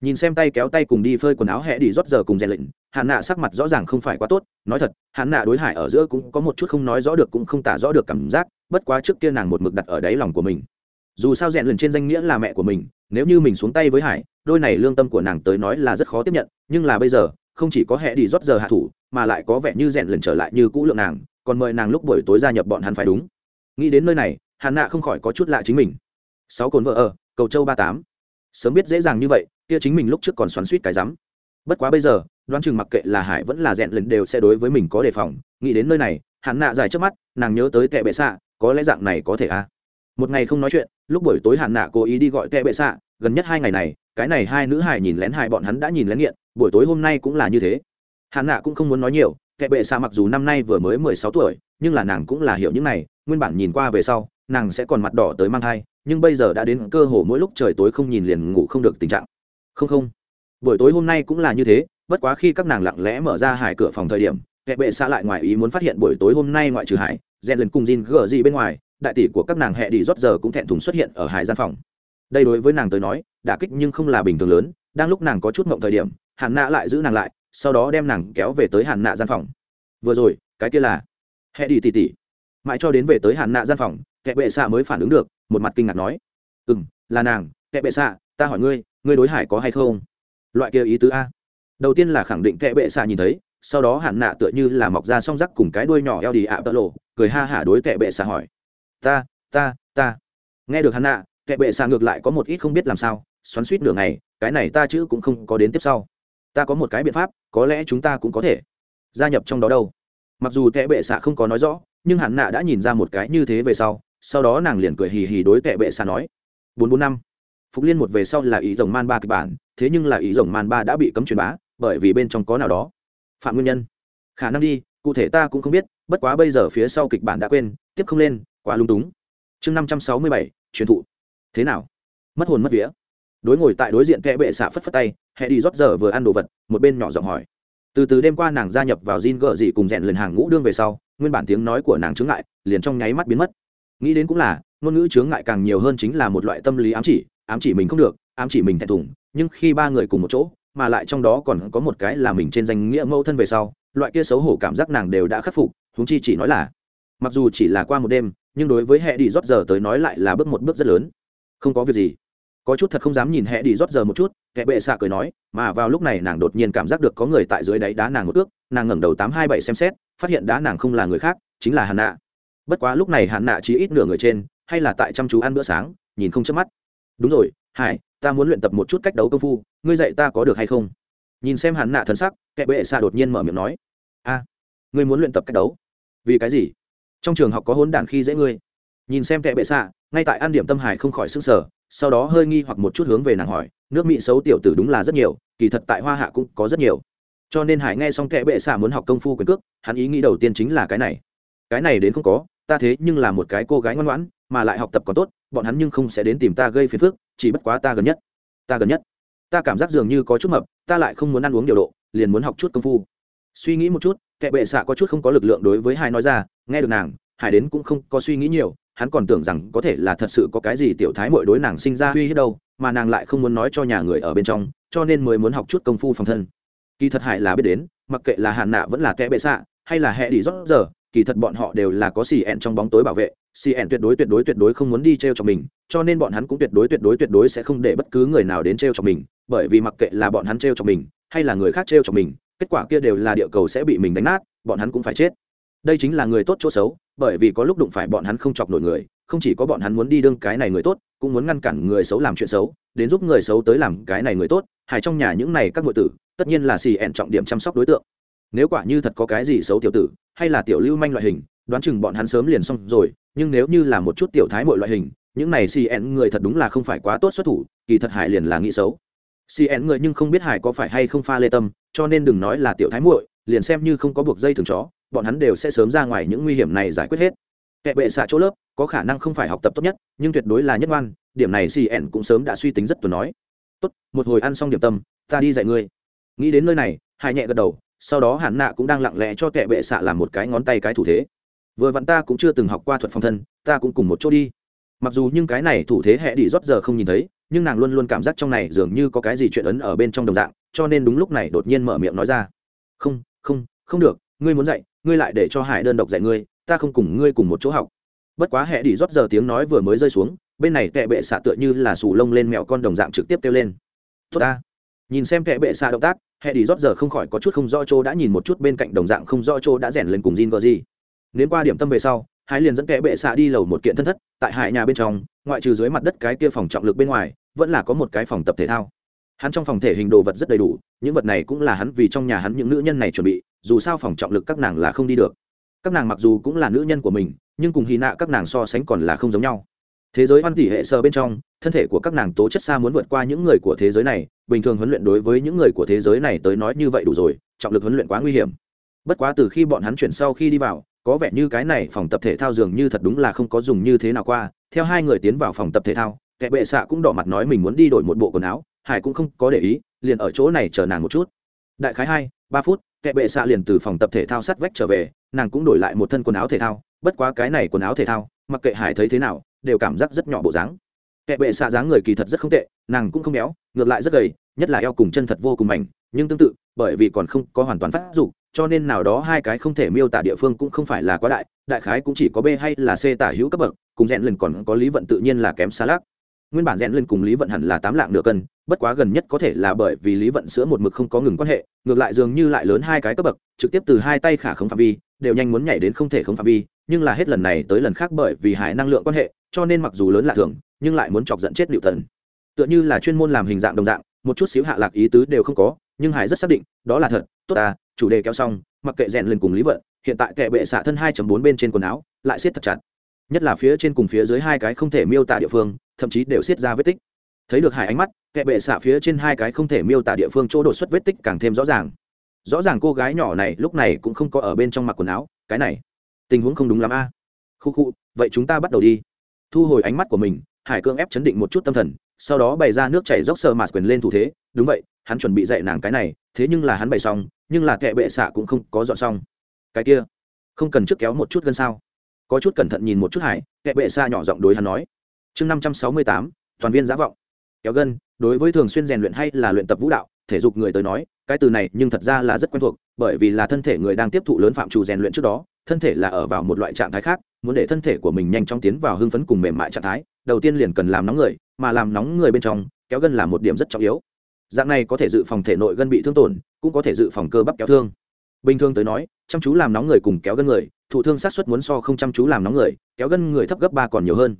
A: nhìn xem tay kéo tay cùng đi phơi quần áo hẹ đi rót giờ cùng rèn lịnh hạn nạ sắc mặt rõ ràng không phải quá tốt. Nói thật hạn nạ đối hải ở giữa cũng có một chút không nói rõ được cũng không tả rõ được cảm giác, bất quá trước kia nàng một mực đặt ở đáy lòng của mình. Dù sao rèn lần trên danh nghĩa là mẹ của mình, nếu như mình xuống tay với hải, đôi này lương tâm của nàng tới nói là rất khó tiếp nhận, nhưng là bây giờ, không chỉ có hẹ đi rót giờ hạ thủ, mà lại có vẻ như rèn lần trở lại như cũ lượng nàng, còn mời nàng lúc buổi tối gia nhập bọn hắn phải đúng. Nghĩ đến nơi này hạn nạ không khỏi có chút lạ chính mình. Sáu cồn vợ ở, cầu châu ba tám. Sớm biết dễ dàng như vậy kia chính mình lúc trước còn xoắn suýt cái rắm. Bất quá bây giờ, đoán chừng mặc kệ là hải vẫn là rèn lần đều sẽ đối với mình có đề phòng. Nghĩ đến nơi này hàn nạ dài trước mắt, nàng nhớ tới tệ bệ xạ có lẽ dạng này có thể à? Một ngày không nói chuyện, lúc buổi tối hạn nạ cố ý đi gọi tệ bệ xạ gần nhất hai ngày này, cái này hai nữ hải nhìn lén hai bọn hắn đã nhìn lén nghiện, buổi tối hôm nay cũng là như thế. Hạn nạ cũng không muốn nói nhiều kệ bệ xạ mặc dù năm nay vừa mới mười sáu tuổi, nhưng là nàng cũng là hiểu những này, nguyên bản nhìn qua về sau, nàng sẽ còn mặt đỏ tới mang thai, nhưng bây giờ đã đến cơ hồ mỗi lúc trời tối không nhìn liền ngủ không được tình trạng không không. Buổi tối hôm nay cũng là như thế, bất quá khi các nàng lặng lẽ mở ra hải cửa phòng thời điểm, kẻ bệ xạ lại ngoài ý muốn phát hiện buổi tối hôm nay ngoại trừ hải, rèn lần cùng Jin gờ gì bên ngoài, đại tỷ của các nàng hẹ đi rót giờ cũng thẹn thùng xuất hiện ở hải gian phòng. Đây đối với nàng tới nói, đả kích nhưng không là bình thường lớn, đang lúc nàng có chút mộng thời điểm, hàn nạ lại giữ nàng lại, sau đó đem nàng kéo về tới hàn nạ gian phòng. Vừa rồi, cái kia là hẹ đi tỉ tỉ. Mãi cho đến về tới hàn nạ gian phòng, kẻ bệ xạ mới phản ứng được, một mặt kinh ngạc nói ừ m là nàng, kẻ bệ xạ, ta hỏi ngươi ngươi đối hải có hay không? Loại kia ý tứ a. Đầu tiên là khẳng định kệ bệ xạ nhìn thấy, sau đó hạn nạ tựa như là mọc ra song rắc cùng cái đuôi nhỏ eo đi ạ bỡ lộ, cười ha hả đối kệ bệ xạ hỏi. Ta ta ta. Nghe được hàn nạ kệ bệ xạ ngược lại có một ít không biết làm sao, xoắn suýt nửa ngày, cái này ta chữ cũng không có đến tiếp sau. Ta có một cái biện pháp, có lẽ chúng ta cũng có thể gia nhập trong đó đâu. Mặc dù tệ bệ xạ không có nói rõ, nhưng hẳn nạ đã nhìn ra một cái như thế về sau sau đó nàng liền cười hì hì đối tệ bệ xạ nói. Bốn bốn năm phục liên một về sau là ý rồng man ba kịch bản, thế nhưng là ý rồng man ba đã bị cấm truyền bá, bởi vì bên trong có nào đó. Phạm nguyên nhân. Khả năng đi, cụ thể ta cũng không biết, bất quá bây giờ phía sau kịch bản đã quên, tiếp không lên, quá lung túng. Chương năm trăm sáu mươi bảy, truyền thụ. Thế nào? Mất hồn mất vía. Đối ngồi tại đối diện kẽ bệ xạ phất phất tay, hẹ đi rót giờ vừa ăn đồ vật, một bên nhỏ giọng hỏi. Từ từ đêm qua nàng gia nhập vào Jin gợ dị cùng rèn lần hàng ngũ đương về sau, nguyên bản tiếng nói của nàng chướng ngại, liền trong nháy mắt biến mất. Nghĩ đến cũng là, ngôn ngữ chướng ngại càng nhiều hơn chính là một loại tâm lý ám chỉ ám chỉ mình không được, ám chỉ mình thẹn thùng, nhưng khi ba người cùng một chỗ, mà lại trong đó còn có một cái là mình trên danh nghĩa mẫu thân về sau, loại kia xấu hổ cảm giác nàng đều đã khắc phục húng chi chỉ nói là, mặc dù chỉ là qua một đêm, nhưng đối với hệ đi rót giờ tới nói lại là bước một bước rất lớn. Không có việc gì. Có chút thật không dám nhìn hệ đi rót giờ một chút, kẻ bệ xạ cười nói, mà vào lúc này nàng đột nhiên cảm giác được có người tại dưới đáy đá nàng một ước, nàng ngẩng đầu tám hai bảy xem xét, phát hiện đá nàng không là người khác, chính là hàn nạ. Bất quá lúc này hàn nạ chỉ ít nửa người trên, hay là tại chăm chú ăn bữa sáng, nhìn không chớp mắt đúng rồi, hải, ta muốn luyện tập một chút cách đấu công phu, ngươi dạy ta có được hay không? Nhìn xem hắn nạ thân sắc kẻ bệ xạ đột nhiên mở miệng nói. A, ngươi muốn luyện tập cách đấu? Vì cái gì? Trong trường học có hỗn đản khi dễ ngươi. Nhìn xem kẻ bệ xạ, ngay tại an điểm tâm hải không khỏi s ư n g sở sau đó hơi nghi hoặc một chút hướng về nàng hỏi, nước mỹ xấu tiểu tử đúng là rất nhiều, kỳ thật tại hoa hạ cũng có rất nhiều. Cho nên hải nghe xong kẻ bệ xạ muốn học công phu quyền cước, hắn ý nghĩ đầu tiên chính là cái này. Cái này đến không có, ta thế nhưng là một cái cô gái ngoan ngoãn mà lại học tập còn tốt, bọn hắn nhưng không sẽ đến tìm ta gây phiền phức, chỉ bất quá ta gần nhất, ta gần nhất. Ta cảm giác dường như có chút mập, ta lại không muốn ăn uống điều độ, liền muốn học chút công phu. Suy nghĩ một chút kệ bệ xạ có chút không có lực lượng đối với hai nói ra, nghe được nàng, hải đến cũng không có suy nghĩ nhiều, hắn còn tưởng rằng có thể là thật sự có cái gì tiểu thái mội đối nàng sinh ra uy hiếp đâu, mà nàng lại không muốn nói cho nhà người ở bên trong, cho nên mới muốn học chút công phu phòng thân. Kỳ thật hải là biết đến, mặc kệ là hàn nạ vẫn là kẽ bệ xạ, hay là hệ đi rót giờ kỳ thật bọn họ đều là có xì ẹn trong bóng tối bảo vệ, xì ẹn tuyệt đối tuyệt đối tuyệt đối không muốn đi t r e o cho mình, cho nên bọn hắn cũng tuyệt đối tuyệt đối tuyệt đối sẽ không để bất cứ người nào đến t r e o cho mình, bởi vì mặc kệ là bọn hắn t r e o cho mình, hay là người khác t r e o cho mình, kết quả kia đều là địa cầu sẽ bị mình đánh nát, bọn hắn cũng phải chết. Đây chính là người tốt chỗ xấu, bởi vì có lúc đụng phải bọn hắn không chọc nổi người, không chỉ có bọn hắn muốn đi đương cái này người tốt, cũng muốn ngăn cản người xấu làm chuyện xấu, đến giúp người xấu tới làm cái này người tốt hay trong nhà những này các ngụy tử, tất nhiên là xì ẹn trọng điểm chăm sóc đối tượng nếu quả như thật có cái gì xấu tiểu tử, hay là tiểu lưu manh loại hình, đoán chừng bọn hắn sớm liền xong rồi, nhưng nếu như là một chút tiểu thái mọi loại hình, những này cn người thật đúng là không phải quá tốt xuất thủ, kỳ thật hải liền là nghĩ xấu. Cn người nhưng không biết hải có phải hay không pha lê tâm, cho nên đừng nói là tiểu thái muội, liền xem như không có buộc dây thường chó, bọn hắn đều sẽ sớm ra ngoài những nguy hiểm này giải quyết hết. Kệ bệ xạ chỗ lớp, có khả năng không phải học tập tốt nhất, nhưng tuyệt đối là nhất ngoan, điểm này cn cũng sớm đã suy tính rất tuần nói. Tốt, một hồi ăn xong điểm tâm, ta đi dạy ngươi. Nghĩ đến nơi này, hải nhẹ gật đầu sau đó hạn nạ cũng đang lặng lẽ cho kẻ bệ xạ làm một cái ngón tay cái thủ thế. Vừa vặn ta cũng chưa từng học qua thuật phòng thân, ta cũng cùng một chỗ đi. Mặc dù nhưng cái này thủ thế hệ đi rót giờ không nhìn thấy, nhưng nàng luôn luôn cảm giác trong này dường như có cái gì chuyện ấn ở bên trong đồng dạng, cho nên đúng lúc này đột nhiên mở miệng nói ra. Không không không được, ngươi muốn dạy, ngươi lại để cho hải đơn độc dạy ngươi, ta không cùng ngươi cùng một chỗ học. Bất quá hệ đi rót giờ tiếng nói vừa mới rơi xuống, bên này kệ bệ xạ tựa như là sù lông lên mẹo con đồng dạng trực tiếp kêu lên. Tốt ta. Nhìn xem kệ bệ xạ động tác hệ đi rót giờ không khỏi có chút không rõ chỗ đã nhìn một chút bên cạnh đồng dạng không rõ chỗ đã rèn lên cùng Jin gờ gì nếu qua điểm tâm về sau hai liền dẫn kẻ bệ xạ đi lầu một kiện thân thất, tại hải nhà bên trong, ngoại trừ dưới mặt đất cái kia phòng trọng lực bên ngoài, vẫn là có một cái phòng tập thể thao. Hắn trong phòng thể hình đồ vật rất đầy đủ, những vật này cũng là hắn vì trong nhà hắn những nữ nhân này chuẩn bị, dù sao phòng trọng lực các nàng là không đi được. Các nàng mặc dù cũng là nữ nhân của mình, nhưng cùng hy nạ các nàng so sánh còn là không giống nhau thế giới văn tỷ hệ sơ bên trong, thân thể của các nàng tố chất xa muốn vượt qua những người của thế giới này, bình thường huấn luyện đối với những người của thế giới này tới nói như vậy đủ rồi, trọng lực huấn luyện quá nguy hiểm. Bất quá từ khi bọn hắn chuyển sau khi đi vào, có vẻ như cái này phòng tập thể thao dường như thật đúng là không có dùng như thế nào qua. Theo hai người tiến vào phòng tập thể thao, kẻ bệ xạ cũng đỏ mặt nói mình muốn đi đổi một bộ quần áo, hải cũng không có để ý, liền ở chỗ này chờ nàng một chút. Đại khái hai, ba phút, kẻ bệ xạ liền từ phòng tập thể thao sắt vách trở về, nàng cũng đổi lại một thân quần áo thể thao. Bất quá cái này quần áo thể thao, mặc kệ hải thấy thế nào đều cảm giác rất nhỏ bộ dáng kệ bệ xạ dáng người kỳ thật rất không tệ, nàng cũng không béo, ngược lại rất gầy, nhất là eo cùng chân thật vô cùng mảnh, nhưng tương tự, bởi vì còn không có hoàn toàn phát dục, cho nên nào đó hai cái không thể miêu tả địa phương cũng không phải là quá đại đại khái cũng chỉ có b hay là c tả hữu cấp bậc, cùng rèn lần còn có lý vận tự nhiên là kém xa lác. nguyên bản rèn lên cùng lý vận hẳn là tám lạng nửa cân, bất quá gần nhất có thể là bởi vì lý vận sữa một mực không có ngừng quan hệ, ngược lại dường như lại lớn hai cái cấp bậc, trực tiếp từ hai tay khả không phạm vi, đều nhanh muốn nhảy đến không thể không phạm vi nhưng là hết lần này tới lần khác bởi vì hải năng lượng quan hệ, cho nên mặc dù lớn lạ thường, nhưng lại muốn chọc giận chết liệu thần. Tựa như là chuyên môn làm hình dạng đồng dạng, một chút xíu hạ lạc ý tứ đều không có, nhưng hải rất xác định, đó là thật, tốt ta, chủ đề kéo xong, mặc kệ rèn lên cùng lý vận, hiện tại kệ bệ xạ thân 2.4 bên trên quần áo, lại siết thật chặt. Nhất là phía trên cùng phía dưới hai cái không thể miêu tả địa phương, thậm chí đều siết ra vết tích. Thấy được hải ánh mắt kệ bệ xạ phía trên hai cái không thể miêu tả địa phương chỗ đột xuất vết tích càng thêm rõ ràng. Rõ ràng cô gái nhỏ này lúc này cũng không có ở bên trong mặc quần áo, cái này tình huống không đúng lắm a. À? khu khu, vậy chúng ta bắt đầu đi. Thu hồi ánh mắt của mình, hải cương ép chấn định một chút tâm thần, sau đó bày ra nước chảy dốc sơ mạt quyền lên thủ thế. Đúng vậy, hắn chuẩn bị dạy nàng cái này, thế nhưng là hắn bày xong, nhưng là kệ bệ xạ cũng không có dọn xong. Cái kia, không cần trước kéo một chút gân sao. Có chút cẩn thận nhìn một chút hải kệ bệ xạ nhỏ giọng đối hắn nói. Chương năm trăm sáu mươi tám, toàn viên giả vọng. Kéo gân, đối với thường xuyên rèn luyện hay là luyện tập vũ đạo thể dục người tới nói, cái từ này nhưng thật ra là rất quen thuộc, bởi vì là thân thể người đang tiếp thụ lớn phạm trù rèn luyện trước đó, thân thể là ở vào một loại trạng thái khác, muốn để thân thể của mình nhanh chóng tiến vào hưng phấn cùng mềm mại trạng thái, đầu tiên liền cần làm nóng người, mà làm nóng người bên trong, kéo gân là một điểm rất trọng yếu. Dạng này có thể dự phòng thể nội gân bị thương tổn, cũng có thể dự phòng cơ bắp kéo thương. Bình thường tới nói, chăm chú làm nóng người cùng kéo gân người, thụ thương sát xuất muốn so không chăm chú làm nóng người, kéo gân người thấp gấp ba còn nhiều hơn.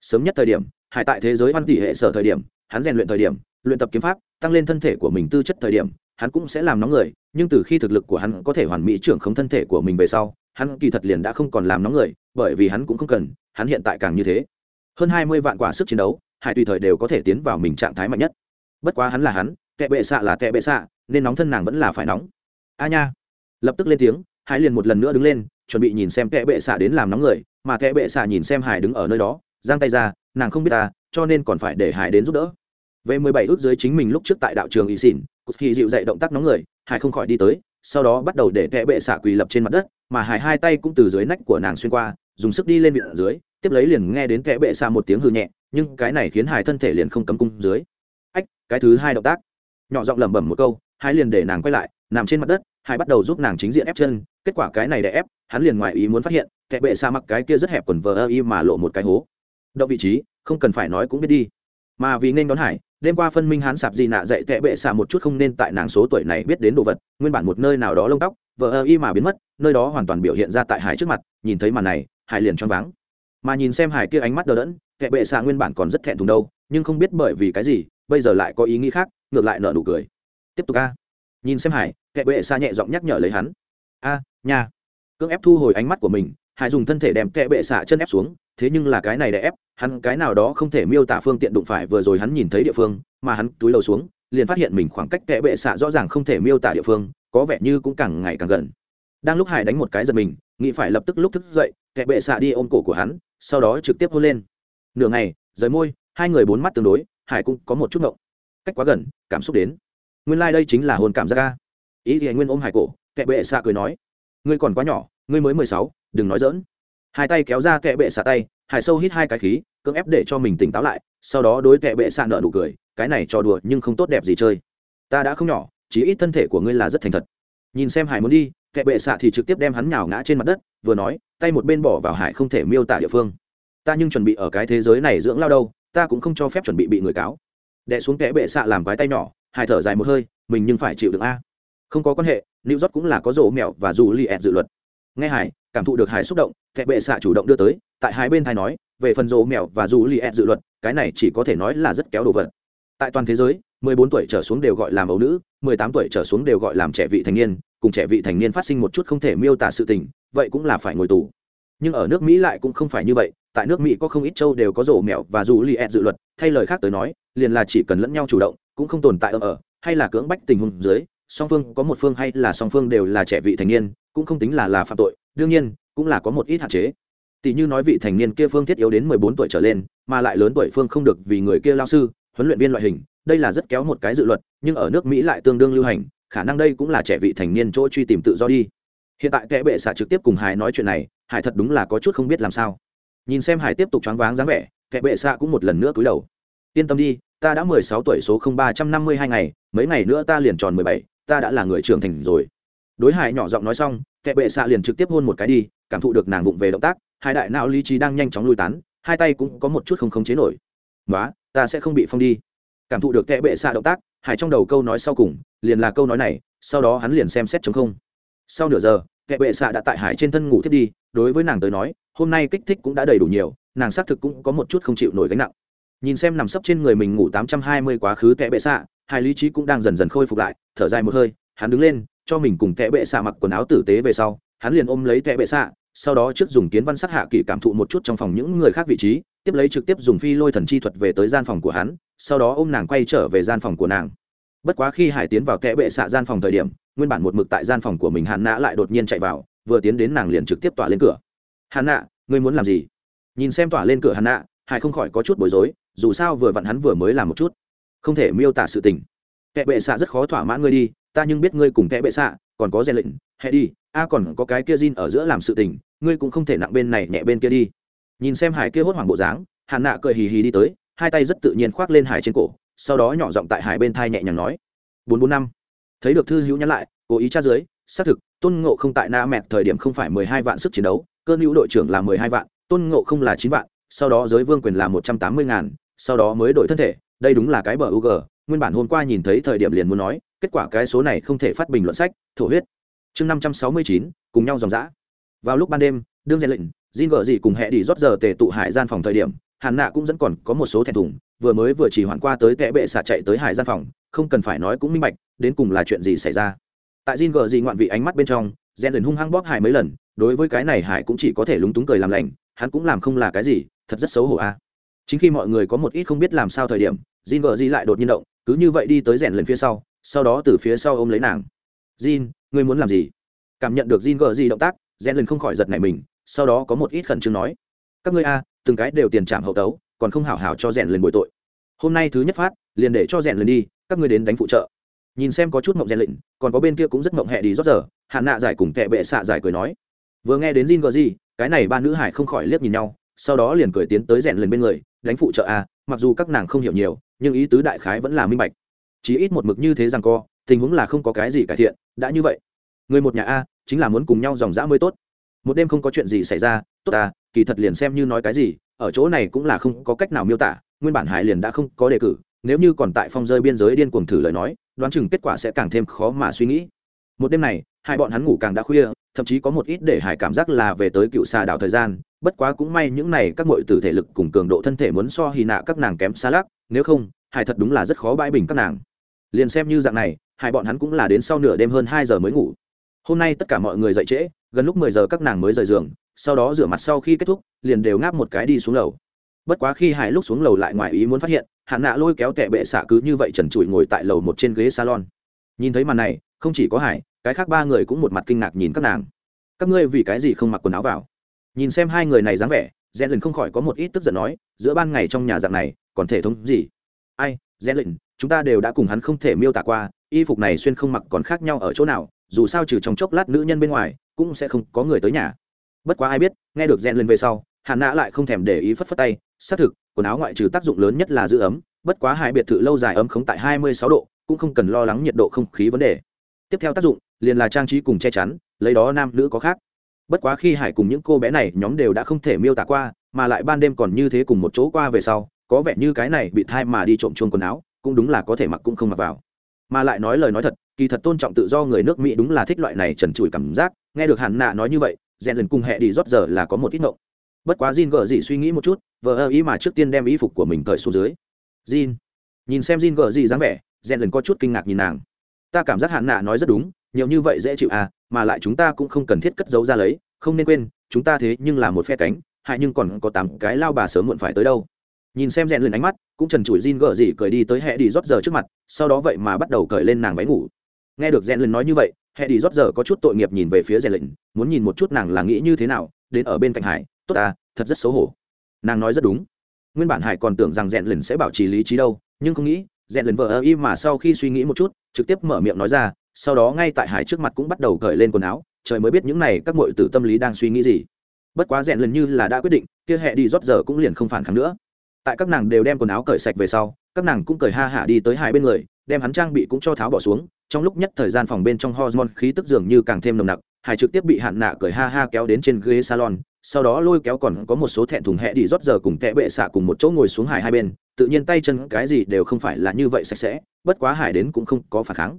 A: Sớm nhất thời điểm, hải tại thế giới văn tỷ hệ sở thời điểm, hắn rèn luyện thời điểm, luyện tập kiếm pháp tăng lên thân thể của mình tư chất thời điểm, hắn cũng sẽ làm nóng người, nhưng từ khi thực lực của hắn có thể hoàn mỹ trưởng không thân thể của mình về sau, hắn kỳ thật liền đã không còn làm nóng người, bởi vì hắn cũng không cần, hắn hiện tại càng như thế. Hơn hai mươi vạn quả sức chiến đấu hải tùy thời đều có thể tiến vào mình trạng thái mạnh nhất. Bất quá hắn là hắn kệ bệ xạ là kệ bệ xạ, nên nóng thân nàng vẫn là phải nóng. A nha. Lập tức lên tiếng hải liền một lần nữa đứng lên, chuẩn bị nhìn xem kệ bệ xạ đến làm nóng người, mà kệ bệ xạ nhìn xem hải đứng ở nơi đó, giang tay ra, nàng không biết ta, cho nên còn phải để hải đến giúp đỡ về mười bảy ước dưới chính mình lúc trước tại đạo trường y xỉn cụt khi dịu dậy động tác nóng người, hải không khỏi đi tới, sau đó bắt đầu để tệ bệ xạ quỳ lập trên mặt đất, mà hải hai tay cũng từ dưới nách của nàng xuyên qua, dùng sức đi lên viện dưới, tiếp lấy liền nghe đến tệ bệ xạ một tiếng hư nhẹ, nhưng cái này khiến hải thân thể liền không cấm cung dưới. Ách, cái thứ hai động tác. Nhỏ giọng lẩm bẩm một câu, hải liền để nàng quay lại, nằm trên mặt đất, hải bắt đầu giúp nàng chính diện ép chân, kết quả cái này để ép, hắn liền ngoài ý muốn phát hiện tệ bệ xa mặc cái kia rất hẹp quần vờ ơ y mà lộ một cái hố. Động vị trí, không cần phải nói cũng biết đi. Mà vì nên đón hải đêm qua phân minh hắn sạp gì nạ dạy tệ bệ xạ một chút không nên tại nàng số tuổi này biết đến đồ vật, nguyên bản một nơi nào đó lông tóc, vờ ơ y mà biến mất, nơi đó hoàn toàn biểu hiện ra tại hải trước mặt, nhìn thấy màn này, hải liền choáng váng. Mà nhìn xem hải kia ánh mắt đờ đẫn, tệ bệ xạ nguyên bản còn rất thẹn thùng đâu, nhưng không biết bởi vì cái gì, bây giờ lại có ý nghĩ khác, ngược lại nợ nụ cười. Tiếp tục a. Nhìn xem hải, tệ bệ xạ nhẹ giọng nhắc nhở lấy hắn. A nhà cưỡng ép thu hồi ánh mắt của mình, hải dùng thân thể đem tệ bệ xạ chân ép xuống thế nhưng là cái này để ép, hắn cái nào đó không thể miêu tả phương tiện đụng phải vừa rồi hắn nhìn thấy địa phương, mà hắn túi đầu xuống, liền phát hiện mình khoảng cách tệ bệ xạ rõ ràng không thể miêu tả địa phương, có vẻ như cũng càng ngày càng gần. Đang lúc hải đánh một cái giật mình, nghĩ phải lập tức lúc thức dậy tệ bệ xạ đi ôm cổ của hắn, sau đó trực tiếp hôn lên. Nửa ngày, rời môi, hai người bốn mắt tương đối, hải cũng có một chút ngộng. Cách quá gần, cảm xúc đến. Nguyên lai、like、đây chính là hồn cảm giác ca ý thì anh nguyên ôm hải cổ tệ bệ xạ cười nói, ngươi còn quá nhỏ, ngươi mới mười sáu, đừng nói dỡn hai tay kéo ra tệ bệ xạ tay hải sâu hít hai cái khí, cưỡng ép để cho mình tỉnh táo lại, sau đó đối tệ bệ xạ nợ nụ cười, cái này trò đùa nhưng không tốt đẹp gì chơi. Ta đã không nhỏ chỉ ít thân thể của ngươi là rất thành thật. Nhìn xem hải muốn đi tệ bệ xạ thì trực tiếp đem hắn nhào ngã trên mặt đất, vừa nói, tay một bên bỏ vào hải không thể miêu tả địa phương. Ta nhưng chuẩn bị ở cái thế giới này dưỡng lao đâu, ta cũng không cho phép chuẩn bị bị người cáo. Đẻ xuống tệ bệ xạ làm vái tay nhỏ, hải thở dài một hơi, mình nhưng phải chịu được a. Không có quan hệ nữ rót cũng là có rổ mèo và dù li ẹt dự luật nghe hải, cảm thụ được hải xúc động tệ bệ xạ chủ động đưa tới, tại hai bên thai nói, về phần rổ mèo và dù li ed dự luật, cái này chỉ có thể nói là rất kéo đồ vật. Tại toàn thế giới 14 tuổi trở xuống đều gọi làm ấu nữ 18 tuổi trở xuống đều gọi làm trẻ vị thành niên, cùng trẻ vị thành niên phát sinh một chút không thể miêu tả sự tình, vậy cũng là phải ngồi tù. Nhưng ở nước mỹ lại cũng không phải như vậy, tại nước mỹ có không ít châu đều có rổ mèo và dù li ed dự luật, thay lời khác tới nói, liền là chỉ cần lẫn nhau chủ động, cũng không tồn tại ở ở, hay là cưỡng bách tình huống dưới song phương có một phương hay là song phương đều là trẻ vị thành niên, cũng không tính là là phạm tội, đương nhiên, cũng là có một ít hạn chế. Tỷ như nói vị thành niên kia phương thiết yếu đến 14 tuổi trở lên, mà lại lớn tuổi phương không được vì người kia lao sư, huấn luyện viên loại hình, đây là rất kéo một cái dự luật, nhưng ở nước mỹ lại tương đương lưu hành, khả năng đây cũng là trẻ vị thành niên chỗ truy tìm tự do đi. Hiện tại kẻ bệ xạ trực tiếp cùng hải nói chuyện này, hải thật đúng là có chút không biết làm sao. Nhìn xem hải tiếp tục choáng váng dáng vẻ, kẻ bệ xạ cũng một lần nữa cúi đầu. Yên tâm đi, ta đã mười sáu tuổi số không ba trăm năm mươi hai ngày, mấy ngày nữa ta liền tròn mười bảy ta đã là người trưởng thành rồi. Đối hải nhỏ giọng nói xong kẻ bệ xạ liền trực tiếp hôn một cái đi, cảm thụ được nàng vụng về động tác, hai đại não lý trí đang nhanh chóng lui tán, hai tay cũng có một chút không khống chế nổi. Nói ta sẽ không bị phong đi. Cảm thụ được kẻ bệ xạ động tác, hải trong đầu câu nói sau cùng, liền là câu nói này, sau đó hắn liền xem xét chống không. Sau nửa giờ kẻ bệ xạ đã tại hải trên thân ngủ thiết đi, đối với nàng tới nói, hôm nay kích thích cũng đã đầy đủ nhiều, nàng xác thực cũng có một chút không chịu nổi gánh nặng. Nhìn xem nằm sấp trên người mình ngủ tám trăm hai mươi quá khứ kẻ bệ xạ hai lý trí cũng đang dần dần khôi phục lại, thở dài một hơi, hắn đứng lên, cho mình cùng tệ bệ xạ mặc quần áo tử tế về sau, hắn liền ôm lấy tệ bệ xạ, sau đó trước dùng kiến văn sát hạ kỳ cảm thụ một chút trong phòng những người khác vị trí, tiếp lấy trực tiếp dùng phi lôi thần chi thuật về tới gian phòng của hắn, sau đó ôm nàng quay trở về gian phòng của nàng. Bất quá khi hải tiến vào kẽ bệ xạ gian phòng thời điểm, nguyên bản một mực tại gian phòng của mình hạn nạ lại đột nhiên chạy vào, vừa tiến đến nàng liền trực tiếp tỏa lên cửa. Hạn nạ ngươi muốn làm gì? Nhìn xem tỏa lên cửa hạn nạ hải không khỏi có chút bối rối, dù sao vừa vặn hắn vừa mới làm một chút không thể miêu tả sự tình. Kẻ bệ xạ rất khó thỏa mãn ngươi đi, ta nhưng biết ngươi cùng kẻ bệ xạ, còn có rèn lệnh hẹ đi, a còn có cái kia Jin ở giữa làm sự tình, ngươi cũng không thể nặng bên này nhẹ bên kia đi. Nhìn xem hải kia hốt hoảng bộ dáng, Hàn nạ cười hì hì đi tới, hai tay rất tự nhiên khoác lên hải trên cổ, sau đó nhỏ giọng tại hải bên thai nhẹ nhàng nói, bốn bốn năm. Thấy được thư hữu nhắn lại, cố ý tra dưới, xác thực, tôn ngộ không tại na mẹt thời điểm không phải mười hai vạn sức chiến đấu cơn hữu đội trưởng là mười hai vạn, tôn ngộ không là chín vạn, sau đó giới vương quyền là một trăm tám mươi ngàn, sau đó mới đổi thân thể đây đúng là cái bờ u g nguyên bản hôm qua nhìn thấy thời điểm liền muốn nói, kết quả cái số này không thể phát bình luận sách, thổ huyết. Chương năm trăm sáu mươi chín, cùng nhau dòng dã. Vào lúc ban đêm, đương rèn lệnh, Jin gờ gì cùng hệ đi rót giờ tề tụ hải gian phòng thời điểm, hàn nạ cũng vẫn còn có một số thẹn thùng, vừa mới vừa chỉ hoàn qua tới tệ bệ xả chạy tới hải gian phòng, không cần phải nói cũng minh bạch, đến cùng là chuyện gì xảy ra. Tại Jin gờ gì ngoạn vị ánh mắt bên trong rèn liền hung hăng bóp hải mấy lần, đối với cái này hải cũng chỉ có thể lúng túng cười làm lành, hắn cũng làm không là cái gì, thật rất xấu hổ a. Chính khi mọi người có một ít không biết làm sao thời điểm Jin gỡ gì lại đột nhiên động, cứ như vậy đi tới rèn lần phía sau sau đó từ phía sau ôm lấy nàng. Jin, ngươi muốn làm gì? Cảm nhận được Jin gỡ gì động tác, rèn lần không khỏi giật nảy mình, sau đó có một ít khẩn trương nói, các ngươi a, từng cái đều tiền trạm hậu tấu, còn không hảo hảo cho rèn lần bồi tội. Hôm nay thứ nhất phát, liền để cho rèn lần đi, các ngươi đến đánh phụ trợ. Nhìn xem có chút mộng rèn lệnh còn có bên kia cũng rất mộng hệ đi rót giờ hạn nạ giải cùng kẻ bệ xạ giải cười nói, vừa nghe đến Jin gờ gì cái này ba nữ hải không khỏi liếc nhìn nhau, sau đó liền cười tiến tới rèn lần bên người, đánh phụ trợ a, mặc dù các nàng không hiểu nhiều nhưng ý tứ đại khái vẫn là minh bạch. Chỉ ít một mực như thế rằng co, tình huống là không có cái gì cải thiện, đã như vậy. Người một nhà a, chính là muốn cùng nhau dòng dã mới tốt. Một đêm không có chuyện gì xảy ra, tốt à kỳ thật liền xem như nói cái gì, ở chỗ này cũng là không có cách nào miêu tả, nguyên bản hải liền đã không có đề cử, nếu như còn tại phong rơi biên giới điên cuồng thử lời nói, đoán chừng kết quả sẽ càng thêm khó mà suy nghĩ. Một đêm này, hai bọn hắn ngủ càng đã khuya, thậm chí có một ít để hải cảm giác là về tới cựu xà đảo thời gian, bất quá cũng may những này các mọi tử thể lực cùng cường độ thân thể muốn so hì nạ các nàng kém xa lắc nếu không, hải thật đúng là rất khó bãi bình các nàng. Liền xem như dạng này hai bọn hắn cũng là đến sau nửa đêm hơn hai giờ mới ngủ. Hôm nay tất cả mọi người dậy trễ, gần lúc mười giờ các nàng mới rời giường, sau đó rửa mặt sau khi kết thúc, liền đều ngáp một cái đi xuống lầu. Bất quá khi hải lúc xuống lầu lại ngoài ý muốn phát hiện hạn nạ lôi kéo tệ bệ xạ cứ như vậy trần trụi ngồi tại lầu một trên ghế salon. Nhìn thấy màn này, không chỉ có hải, cái khác ba người cũng một mặt kinh ngạc nhìn các nàng. Các ngươi vì cái gì không mặc quần áo vào? Nhìn xem hai người này dáng vẻ rèn lần không khỏi có một ít tức giận nói, giữa ban ngày trong nhà dạng này, còn thể thống gì? Ai rèn lệnh chúng ta đều đã cùng hắn không thể miêu tả qua, y phục này xuyên không mặc còn khác nhau ở chỗ nào, dù sao trừ trong chốc lát nữ nhân bên ngoài, cũng sẽ không có người tới nhà. Bất quá ai biết, nghe được rèn lần về sau hạn nã lại không thèm để ý phất phất tay, xác thực, quần áo ngoại trừ tác dụng lớn nhất là giữ ấm, bất quá hai biệt thự lâu dài ấm khống tại hai mươi sáu độ, cũng không cần lo lắng nhiệt độ không khí vấn đề. Tiếp theo tác dụng, liền là trang trí cùng che chắn, lấy đó nam nữ có khác bất quá khi hải cùng những cô bé này nhóm đều đã không thể miêu tả qua, mà lại ban đêm còn như thế cùng một chỗ qua về sau, có vẻ như cái này bị thai mà đi trộm chuông quần áo, cũng đúng là có thể mặc cũng không mặc vào. Mà lại nói lời nói thật, kỳ thật tôn trọng tự do người nước mỹ đúng là thích loại này trần trụi cảm giác, nghe được hàn nạ nói như vậy, rèn lần cùng hẹ đi rót giờ là có một ít ngộng. Bất quá Jin gờ gì suy nghĩ một chút vợ ơ ý mà trước tiên đem y phục của mình cởi xuống dưới. Jin, nhìn xem Jin gờ gì dáng vẻ, rèn lần có chút kinh ngạc nhìn nàng. Ta cảm giác hạn nạ nói rất đúng nhiều như vậy dễ chịu à mà lại chúng ta cũng không cần thiết cất giấu ra lấy, không nên quên, chúng ta thế nhưng là một phe cánh, hại nhưng còn có tám cái lao bà sớm muộn phải tới đâu. Nhìn xem rèn lên ánh mắt, cũng trần trụi Jin gở gì cười đi tới hẹ đi rót giờ trước mặt, sau đó vậy mà bắt đầu cởi lên nàng váy ngủ. Nghe được rèn lên nói như vậy, hẹ đi rót giờ có chút tội nghiệp nhìn về phía rèn lên muốn nhìn một chút nàng là nghĩ như thế nào, đến ở bên cạnh hải, tốt à thật rất xấu hổ. Nàng nói rất đúng. Nguyên bản hải còn tưởng rằng rèn lên sẽ bảo trì lý trí đâu, nhưng không nghĩ, rèn lên vợ ơ y mà sau khi suy nghĩ một chút, trực tiếp mở miệng nói ra sau đó ngay tại hải trước mặt cũng bắt đầu cởi lên quần áo, trời mới biết những này các mọi tử tâm lý đang suy nghĩ gì. Bất quá rèn lần như là đã quyết định, kia hẹ đi rót giờ cũng liền không phản kháng nữa. Tại các nàng đều đem quần áo cởi sạch về sau, các nàng cũng cởi ha hả đi tới hai bên người, đem hắn trang bị cũng cho tháo bỏ xuống, trong lúc nhất thời gian phòng bên trong hormone khí tức dường như càng thêm nồng nặc, hải trực tiếp bị hạn nạ cởi ha ha kéo đến trên ghế salon, sau đó lôi kéo còn có một số thẹn thùng hẹ đi rót giờ cùng tệ bệ xạ cùng một chỗ ngồi xuống hải hai bên, tự nhiên tay chân cái gì đều không phải là như vậy sạch sẽ, bất quá hải đến cũng không có phản kháng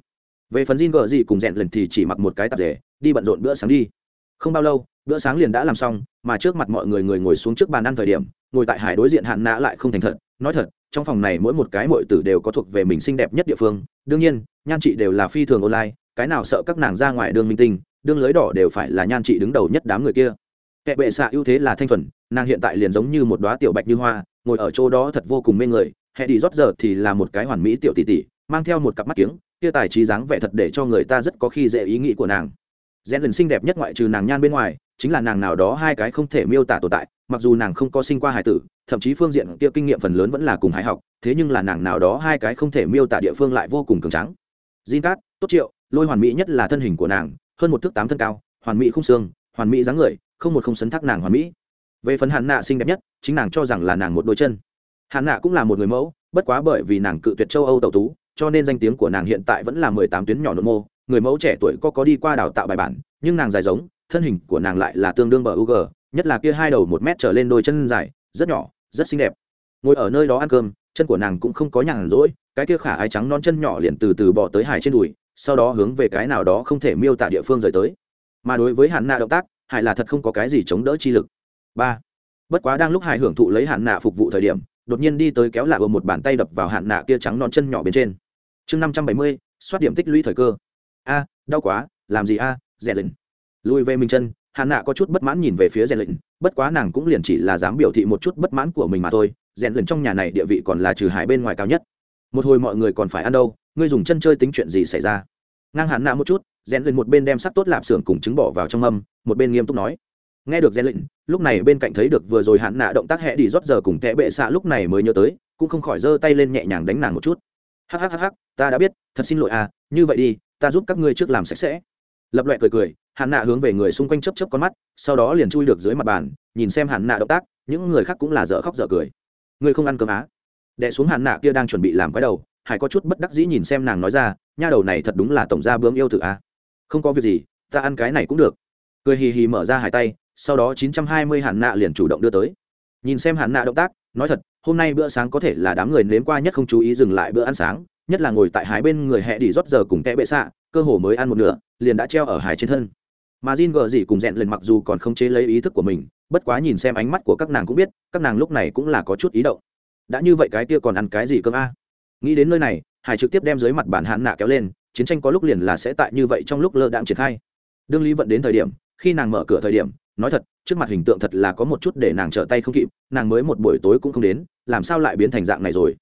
A: về phần Jin gờ gì cùng rèn lần thì chỉ mặc một cái tạp rể đi bận rộn bữa sáng đi. Không bao lâu, bữa sáng liền đã làm xong, mà trước mặt mọi người người ngồi xuống trước bàn ăn thời điểm, ngồi tại hải đối diện hạn nã lại không thành thật, nói thật, trong phòng này mỗi một cái mọi tử đều có thuộc về mình xinh đẹp nhất địa phương. Đương nhiên, nhan chị đều là phi thường online, cái nào sợ các nàng ra ngoài đường minh tinh đương lưới đỏ đều phải là nhan chị đứng đầu nhất đám người kia. Kệ bệ xạ ưu thế là thanh thuần, nàng hiện tại liền giống như một đoá tiểu bạch như hoa, ngồi ở chỗ đó thật vô cùng mê người, hẹ đi rót giờ thì là một cái hoàn mỹ tiểu tỷ tỷ, mang theo một cặp mắt kiếng kia tài trí dáng vẻ thật để cho người ta rất có khi dễ ý nghĩ của nàng rèn lần xinh đẹp nhất ngoại trừ nàng nhan bên ngoài chính là nàng nào đó hai cái không thể miêu tả tồn tại mặc dù nàng không có sinh qua hải tử thậm chí phương diện kia kinh nghiệm phần lớn vẫn là cùng hải học thế nhưng là nàng nào đó hai cái không thể miêu tả địa phương lại vô cùng cường trắng Jin Cát, tốt triệu, lôi hoàn mỹ nhất là thân hình của nàng, hơn một thước tám thân cao, hoàn mỹ khung xương, hoàn mỹ dáng người, không một không sấn thác nàng hoàn mỹ. Về phần Hàn Nạ xinh đẹp nhất, chính nàng cho rằng là nàng một đôi chân. Hàn Nạ cũng là một người mẫu, bất quá bởi vì nàng cự tuyệt châu Âu tẩu tú, cho nên danh tiếng của nàng hiện tại vẫn là mười tám tuyến nhỏ nội mô, người mẫu trẻ tuổi có có đi qua đào tạo bài bản, nhưng nàng dài giống, thân hình của nàng lại là tương đương bờ UG, nhất là kia hai đầu một mét trở lên đôi chân dài, rất nhỏ, rất xinh đẹp. Ngồi ở nơi đó ăn cơm, chân của nàng cũng không có nhàn rỗi, cái kia khả ái trắng non chân nhỏ liền từ từ bỏ tới hải trên đùi sau đó hướng về cái nào đó không thể miêu tả địa phương rời tới. Mà đối với hạn nạ động tác hải là thật không có cái gì chống đỡ chi lực. Ba. Bất quá đang lúc hải hưởng thụ lấy hạn nạ phục vụ thời điểm đột nhiên đi tới kéo lạ ở một bàn tay đập vào hạn nạ kia trắng non chân nhỏ bên trên. Chương năm trăm bảy mươi xoát điểm tích lũy thời cơ. A, đau quá, làm gì a rẻ lịnh lùi về mình chân, hạn nạ có chút bất mãn nhìn về phía rèn lịnh bất quá nàng cũng liền chỉ là dám biểu thị một chút bất mãn của mình mà thôi. Rèn lịnh trong nhà này địa vị còn là trừ hải bên ngoài cao nhất. Một hồi mọi người còn phải ăn đâu, ngươi dùng chân chơi tính chuyện gì xảy ra? Ngang hạn nạ một chút rèn lịnh một bên đem sắc tốt lạp xưởng cùng trứng bỏ vào trong âm một bên nghiêm túc nói nghe được gen lịnh lúc này bên cạnh thấy được vừa rồi hạn nạ động tác hẹ đi rót giờ cùng kẽ bệ xạ lúc này mới nhớ tới, cũng không khỏi giơ tay lên nhẹ nhàng đánh nàng một chút. Hhhh ta đã biết, thật xin lỗi à như vậy đi, ta giúp các ngươi trước làm sạch sẽ. Lập loại cười cười hạn nạ hướng về người xung quanh chấp chấp con mắt, sau đó liền chui được dưới mặt bàn, nhìn xem hạn nạ động tác, những người khác cũng là dở khóc dở cười. Ngươi không ăn cơm á? Đẻ xuống hạn nạ kia đang chuẩn bị làm cái đầu, hải có chút bất đắc dĩ nhìn xem nàng nói ra, nha đầu này thật đúng là tổng gia bướm yêu thử a không có việc gì, ta ăn cái này cũng được. Cười hì hì mở ra hải tay sau đó chín trăm hai mươi hạn nạ liền chủ động đưa tới. Nhìn xem hạn nạ động tác, nói thật, hôm nay bữa sáng có thể là đám người nếm qua nhất không chú ý dừng lại bữa ăn sáng, nhất là ngồi tại hải bên người hẹ đi rót giờ cùng kẽ bệ xạ, cơ hồ mới ăn một nửa, liền đã treo ở hải trên thân. Mà Jin gờ gì cùng rèn lần mặc dù còn không chế lấy ý thức của mình, bất quá nhìn xem ánh mắt của các nàng cũng biết, các nàng lúc này cũng là có chút ý động. Đã như vậy cái kia còn ăn cái gì cơm a? Nghĩ đến nơi này hải trực tiếp đem dưới mặt bản hạn nạ kéo lên, chiến tranh có lúc liền là sẽ tại như vậy trong lúc lơ đạm triển khai. Đương lý vận đến thời điểm, khi nàng mở cửa thời điểm nói thật, trước mặt hình tượng thật là có một chút để nàng trở tay không kịp, nàng mới một buổi tối cũng không đến, làm sao lại biến thành dạng này rồi?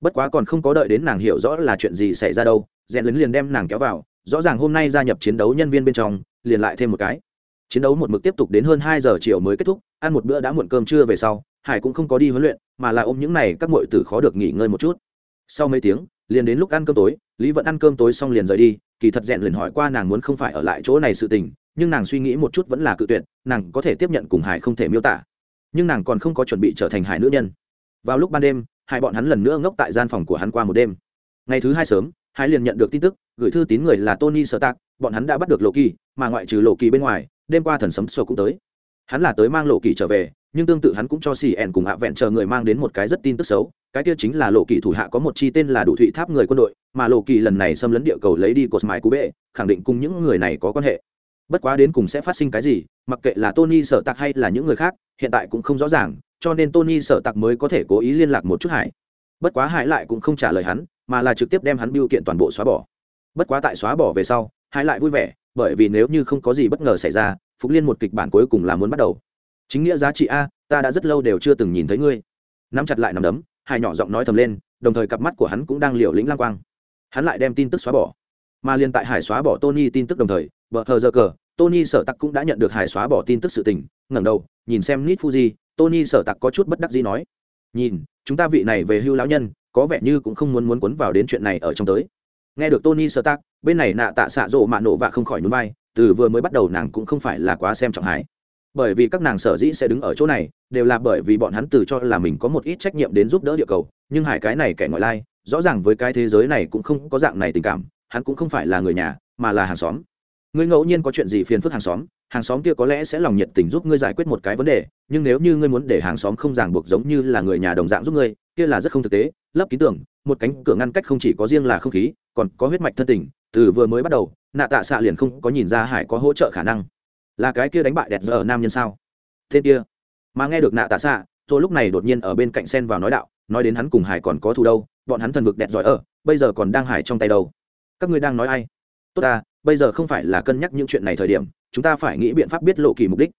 A: Bất quá còn không có đợi đến nàng hiểu rõ là chuyện gì xảy ra đâu, rèn lấn liền đem nàng kéo vào, rõ ràng hôm nay gia nhập chiến đấu nhân viên bên trong, liền lại thêm một cái. Chiến đấu một mực tiếp tục đến hơn hai giờ chiều mới kết thúc, ăn một bữa đã muộn cơm trưa về sau, hải cũng không có đi huấn luyện, mà là ôm những này các mọi tử khó được nghỉ ngơi một chút. Sau mấy tiếng, liền đến lúc ăn cơm tối, lý vẫn ăn cơm tối xong liền rời đi, kỳ thật rèn liền hỏi qua nàng muốn không phải ở lại chỗ này sự tình nhưng nàng suy nghĩ một chút vẫn là cự tuyệt, nàng có thể tiếp nhận cùng hải không thể miêu tả. Nhưng nàng còn không có chuẩn bị trở thành hải nữ nhân. Vào lúc ban đêm hai bọn hắn lần nữa ngốc tại gian phòng của hắn qua một đêm. Ngày thứ hai sớm, hải liền nhận được tin tức, gửi thư tín người là tony sơ tạc bọn hắn đã bắt được lộ kỳ mà ngoại trừ lộ kỳ bên ngoài, đêm qua thần sấm sô cũng tới. Hắn là tới mang lộ kỳ trở về, nhưng tương tự hắn cũng cho xì ẻn cùng hạ vẹn chờ người mang đến một cái rất tin tức xấu, cái kia chính là lộ kỳ thủ hạ có một chi tên là đủ thụy tháp người quân đội, mà lộ kỳ lần này xâm lấn địa cầu lấy đi cột mái cú bệ, khẳng định cùng những người này có quan hệ bất quá đến cùng sẽ phát sinh cái gì, mặc kệ là tony sở tặc hay là những người khác, hiện tại cũng không rõ ràng, cho nên tony sở tặc mới có thể cố ý liên lạc một chút hải. Bất quá hải lại cũng không trả lời hắn, mà là trực tiếp đem hắn biêu kiện toàn bộ xóa bỏ. Bất quá tại xóa bỏ về sau, hải lại vui vẻ, bởi vì nếu như không có gì bất ngờ xảy ra, phục liên một kịch bản cuối cùng là muốn bắt đầu. Chính nghĩa giá trị a, ta đã rất lâu đều chưa từng nhìn thấy ngươi. Nắm chặt lại nằm đấm, Hải nhỏ giọng nói thầm lên, đồng thời cặp mắt của hắn cũng đang liều lĩnh lang quang. Hắn lại đem tin tức xóa bỏ. Mà liên tại hải xóa bỏ tony tin tức đồng thời bờ hờ giờ cờ, tony sở tặc cũng đã nhận được hải xóa bỏ tin tức sự tình, ngẩng đầu, nhìn xem nít fuji, tony sở tặc có chút bất đắc dĩ nói. Nhìn, chúng ta vị này về hưu lão nhân, có vẻ như cũng không muốn muốn quấn vào đến chuyện này ở trong tới. Nghe được tony sở tặc bên này nạ tạ xạ rộ mạ nổ và không khỏi núi vai, từ vừa mới bắt đầu nàng cũng không phải là quá xem trọng hải bởi vì các nàng sở dĩ sẽ đứng ở chỗ này, đều là bởi vì bọn hắn từ cho là mình có một ít trách nhiệm đến giúp đỡ địa cầu, nhưng hải cái này kẻ ngoại lai, rõ ràng với cái thế giới này cũng không có dạng này tình cảm, hắn cũng không phải là người nhà, mà là hàng xóm ngươi ngẫu nhiên có chuyện gì phiền phức hàng xóm hàng xóm kia có lẽ sẽ lòng nhiệt tình giúp ngươi giải quyết một cái vấn đề, nhưng nếu như ngươi muốn để hàng xóm không ràng buộc giống như là người nhà đồng dạng giúp ngươi, kia là rất không thực tế, lấp ký tưởng một cánh cửa ngăn cách không chỉ có riêng là không khí, còn có huyết mạch thân tình, từ vừa mới bắt đầu, nạ tạ xạ liền không có nhìn ra hải có hỗ trợ khả năng. Là cái kia đánh bại đẹp giờ nam nhân sao? Thế kia. Mà nghe được nạ tạ xạ, rồi lúc này đột nhiên ở bên cạnh sen vào nói đạo, nói đến hắn cùng hải còn có thù đâu, bọn hắn thần vực đẹp giỏi ở, bây giờ còn đang hải trong tay đâu. Các ngươi đang nói ai? Tốt ta bây giờ không phải là cân nhắc những chuyện này thời điểm, chúng ta phải nghĩ biện pháp biết lộ kỳ mục đích.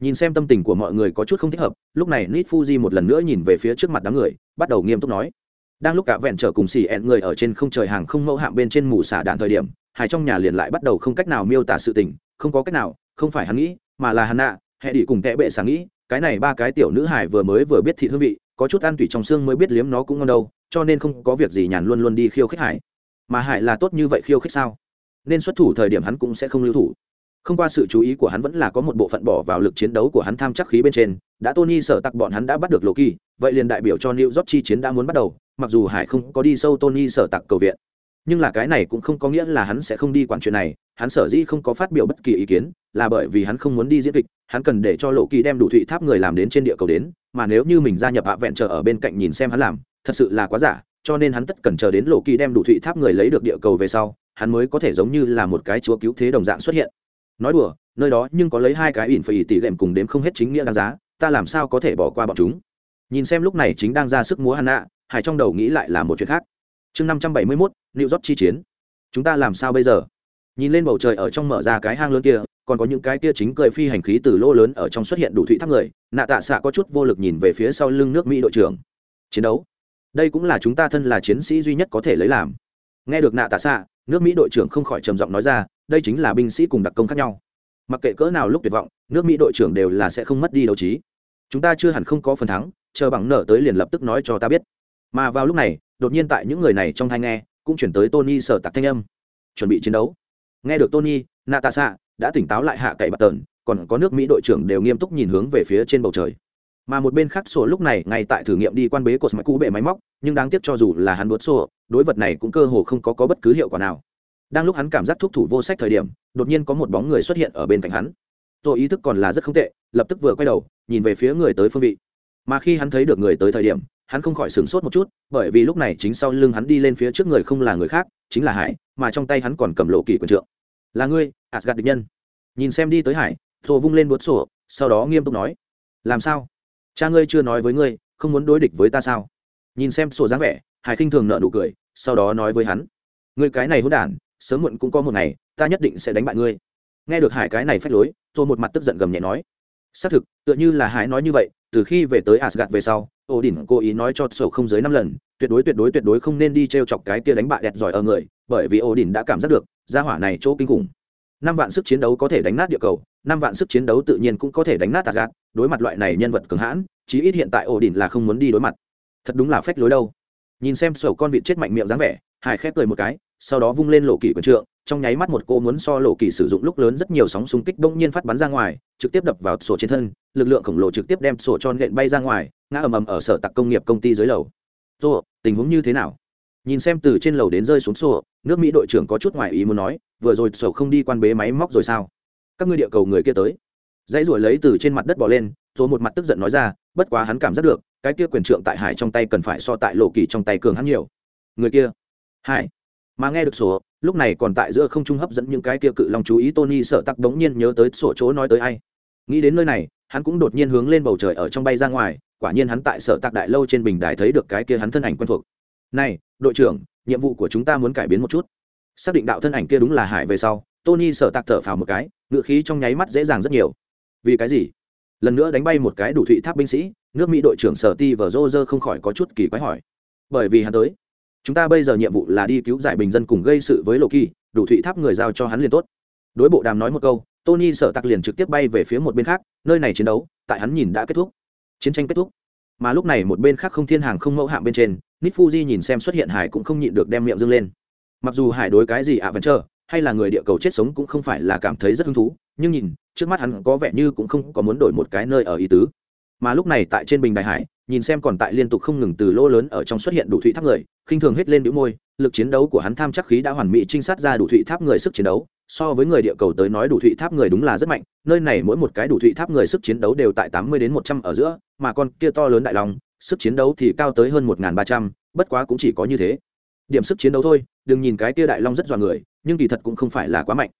A: Nhìn xem tâm tình của mọi người có chút không thích hợp, lúc này nít fuji một lần nữa nhìn về phía trước mặt đám người, bắt đầu nghiêm túc nói. Đang lúc cả vẹn trở cùng xì ẹn người ở trên không trời hàng không mẫu hạm bên trên mù xả đạn thời điểm hải trong nhà liền lại bắt đầu không cách nào miêu tả sự tình, không có cách nào, không phải hắn nghĩ, mà là hắn nạ hệ đi cùng tệ bệ sáng nghĩ, cái này ba cái tiểu nữ hải vừa mới vừa biết thị hương vị, có chút ăn tủy trong xương mới biết liếm nó cũng ngon đâu, cho nên không có việc gì nhàn luôn luôn đi khiêu khích hải. Mà hải là tốt như vậy khiêu khích sao? Nên xuất thủ thời điểm hắn cũng sẽ không lưu thủ. Không qua sự chú ý của hắn vẫn là có một bộ phận bỏ vào lực chiến đấu của hắn tham chắc khí bên trên, đã tony sở tặc bọn hắn đã bắt được lộ kỳ vậy liền đại biểu cho new york chi chiến đã muốn bắt đầu, mặc dù hải không có đi sâu tony sở tặc cầu viện. Nhưng là cái này cũng không có nghĩa là hắn sẽ không đi quản chuyện này, hắn sở dĩ không có phát biểu bất kỳ ý kiến, là bởi vì hắn không muốn đi diễn kịch, hắn cần để cho lộ kỳ đem đủ thụy tháp người làm đến trên địa cầu đến, mà nếu như mình gia nhập hạ vẹn chờ ở bên cạnh nhìn xem hắn làm, thật sự là quá giả, cho nên hắn tất cần chờ đến lộ kỳ đem đủ thụy tháp người lấy được địa cầu về sau hắn mới có thể giống như là một cái chúa cứu thế đồng dạng xuất hiện. Nói đùa, nơi đó nhưng có lấy hai cái ỉn phải tỉ lệm cùng đếm không hết chính nghĩa đáng giá, ta làm sao có thể bỏ qua bọn chúng? Nhìn xem lúc này chính đang ra sức múa hắn nạ, hải trong đầu nghĩ lại là một chuyện khác. Chương năm trăm bảy mươi mốt liệu rót chi chiến. Chúng ta làm sao bây giờ? Nhìn lên bầu trời ở trong mở ra cái hang lớn kia, còn có những cái kia chính cười phi hành khí từ lỗ lớn ở trong xuất hiện đủ thụy tháp người, nạ tạ xạ có chút vô lực nhìn về phía sau lưng nước mỹ đội trưởng. Chiến đấu. Đây cũng là chúng ta thân là chiến sĩ duy nhất có thể lấy làm. Nghe được nạ tạ xạ nước mỹ đội trưởng không khỏi trầm giọng nói ra, đây chính là binh sĩ cùng đặc công khác nhau. Mặc kệ cỡ nào lúc tuyệt vọng, nước mỹ đội trưởng đều là sẽ không mất đi đấu trí. Chúng ta chưa hẳn không có phần thắng, chờ bằng nở tới liền lập tức nói cho ta biết. Mà vào lúc này, đột nhiên tại những người này trong thai nghe, cũng chuyển tới tony sở tạc thanh âm. Chuẩn bị chiến đấu. Nghe được tony, natasha đã tỉnh táo lại hạ cậy bạt tờn, còn có nước mỹ đội trưởng đều nghiêm túc nhìn hướng về phía trên bầu trời. Mà một bên khác sổ lúc này ngay tại thử nghiệm đi quan bế cột máy cũ bệ máy móc, nhưng đáng tiếc cho dù là hắn bớt sổ đối vật này cũng cơ hồ không có, có bất cứ hiệu quả nào. Đang lúc hắn cảm giác thúc thủ vô sách thời điểm đột nhiên có một bóng người xuất hiện ở bên cạnh hắn. Tôi ý thức còn là rất không tệ lập tức vừa quay đầu nhìn về phía người tới phương vị. Mà khi hắn thấy được người tới thời điểm hắn không khỏi sửng sốt một chút bởi vì lúc này chính sau lưng hắn đi lên phía trước người không là người khác chính là hải mà trong tay hắn còn cầm lộ kỳ quần trượng. Là ngươi asgad địch nhân. Nhìn xem đi tới hải Tô vung lên bút sổ sau đó nghiêm túc nói làm sao? Cha ngươi chưa nói với ngươi không muốn đối địch với ta sao? Nhìn xem sổ dáng vẻ hải khinh thường nợ nụ cười, sau đó nói với hắn. Ngươi cái này hỗn đản, sớm muộn cũng có một ngày, ta nhất định sẽ đánh bại ngươi. Nghe được hải cái này phách lối rồi một mặt tức giận gầm nhẹ nói. Xác thực, tựa như là hải nói như vậy, từ khi về tới asgad về sau ổ đỉnh cố ý nói cho sổ không dưới năm lần, tuyệt đối tuyệt đối tuyệt đối không nên đi t r e o chọc cái kia đánh bại đẹp giỏi ở người, bởi vì ổ đỉnh đã cảm giác được, gia hỏa này chỗ kinh khủng. Năm vạn sức chiến đấu có thể đánh nát địa cầu, năm vạn sức chiến đấu tự nhiên cũng có thể đánh nát asgad đối mặt loại này nhân vật cường hãn, chí ít hiện tại ổ đỉnh là không muốn đi đối mặt. Thật đúng là phách lối đâu nhìn xem sổ con vịt chết mạnh miệng dáng vẻ hải khép cười một cái, sau đó vung lên lộ kỷ quần trượng, trong nháy mắt một cô muốn so lộ kỳ sử dụng lúc lớn rất nhiều sóng xung kích bỗng nhiên phát bắn ra ngoài, trực tiếp đập vào sổ trên thân, lực lượng khổng lồ trực tiếp đem sổ tròn nện bay ra ngoài, ngã ầm ầm ở sở tặc công nghiệp công ty dưới lầu. Sổ, tình huống như thế nào? Nhìn xem từ trên lầu đến rơi xuống sổ, nước mỹ đội trưởng có chút ngoài ý muốn nói, vừa rồi sổ không đi quan bế máy móc rồi sao? Các ngươi địa cầu người kia tới. Dãy ruổi lấy từ trên mặt đất bỏ lên rồi một mặt tức giận nói ra bất quá hắn cảm giác được, cái kia quyền trượng tại hải trong tay cần phải so tại lộ kỳ trong tay cường hắn nhiều. Người kia? Hải. Mà nghe được sổ, lúc này còn tại giữa không trung hấp dẫn những cái kia cự long chú ý tony sợ tắc đống nhiên nhớ tới sổ chỗ nói tới ai. Nghĩ đến nơi này, hắn cũng đột nhiên hướng lên bầu trời ở trong bay ra ngoài, quả nhiên hắn tại sở tạc đại lâu trên bình đài thấy được cái kia hắn thân ảnh quen thuộc. Này, đội trưởng, nhiệm vụ của chúng ta muốn cải biến một chút. Xác định đạo thân ảnh kia đúng là hải về sau, tony sở tạc thở phào một cái ngựa khí trong nháy mắt dễ dàng rất nhiều. Vì cái gì? Lần nữa đánh bay một cái đủ thụy tháp binh sĩ, nước mỹ đội trưởng sở ti và rô không khỏi có chút kỳ quái hỏi. Bởi vì hắn tới, chúng ta bây giờ nhiệm vụ là đi cứu giải bình dân cùng gây sự với lộ kỳ đủ thụy tháp người giao cho hắn liền tốt. Đối bộ đàm nói một câu, tony sợ tặc liền trực tiếp bay về phía một bên khác, nơi này chiến đấu, tại hắn nhìn đã kết thúc. Chiến tranh kết thúc. Mà lúc này một bên khác không thiên hàng không mẫu hạng bên trên nít fuji nhìn xem xuất hiện hải cũng không nhịn được đem miệng dâng lên. Mặc dù hải đối cái gì ạ vẫn chờ, hay là người địa cầu chết sống cũng không phải là cảm thấy rất hứng thú nhưng nhìn, trước mắt hắn có vẻ như cũng không có muốn đổi một cái nơi ở ý tứ. Mà lúc này tại trên bình đại hải, nhìn xem còn tại liên tục không ngừng từ lỗ lớn ở trong xuất hiện đủ thụy tháp người, khinh thường hết lên đĩu môi, lực chiến đấu của hắn tham chắc khí đã hoàn mỹ trinh sát ra đủ thụy tháp người sức chiến đấu, so với người địa cầu tới nói đủ thụy tháp người đúng là rất mạnh, nơi này mỗi một cái đủ thụy tháp người sức chiến đấu đều tại tám mươi đến một trăm ở giữa, mà con kia to lớn đại long, sức chiến đấu thì cao tới hơn một ba trăm, bất quá cũng chỉ có như thế. Điểm sức chiến đấu thôi, đừng nhìn cái kia đại long rất dọa người, nhưng kỳ thật cũng không phải là quá mạnh.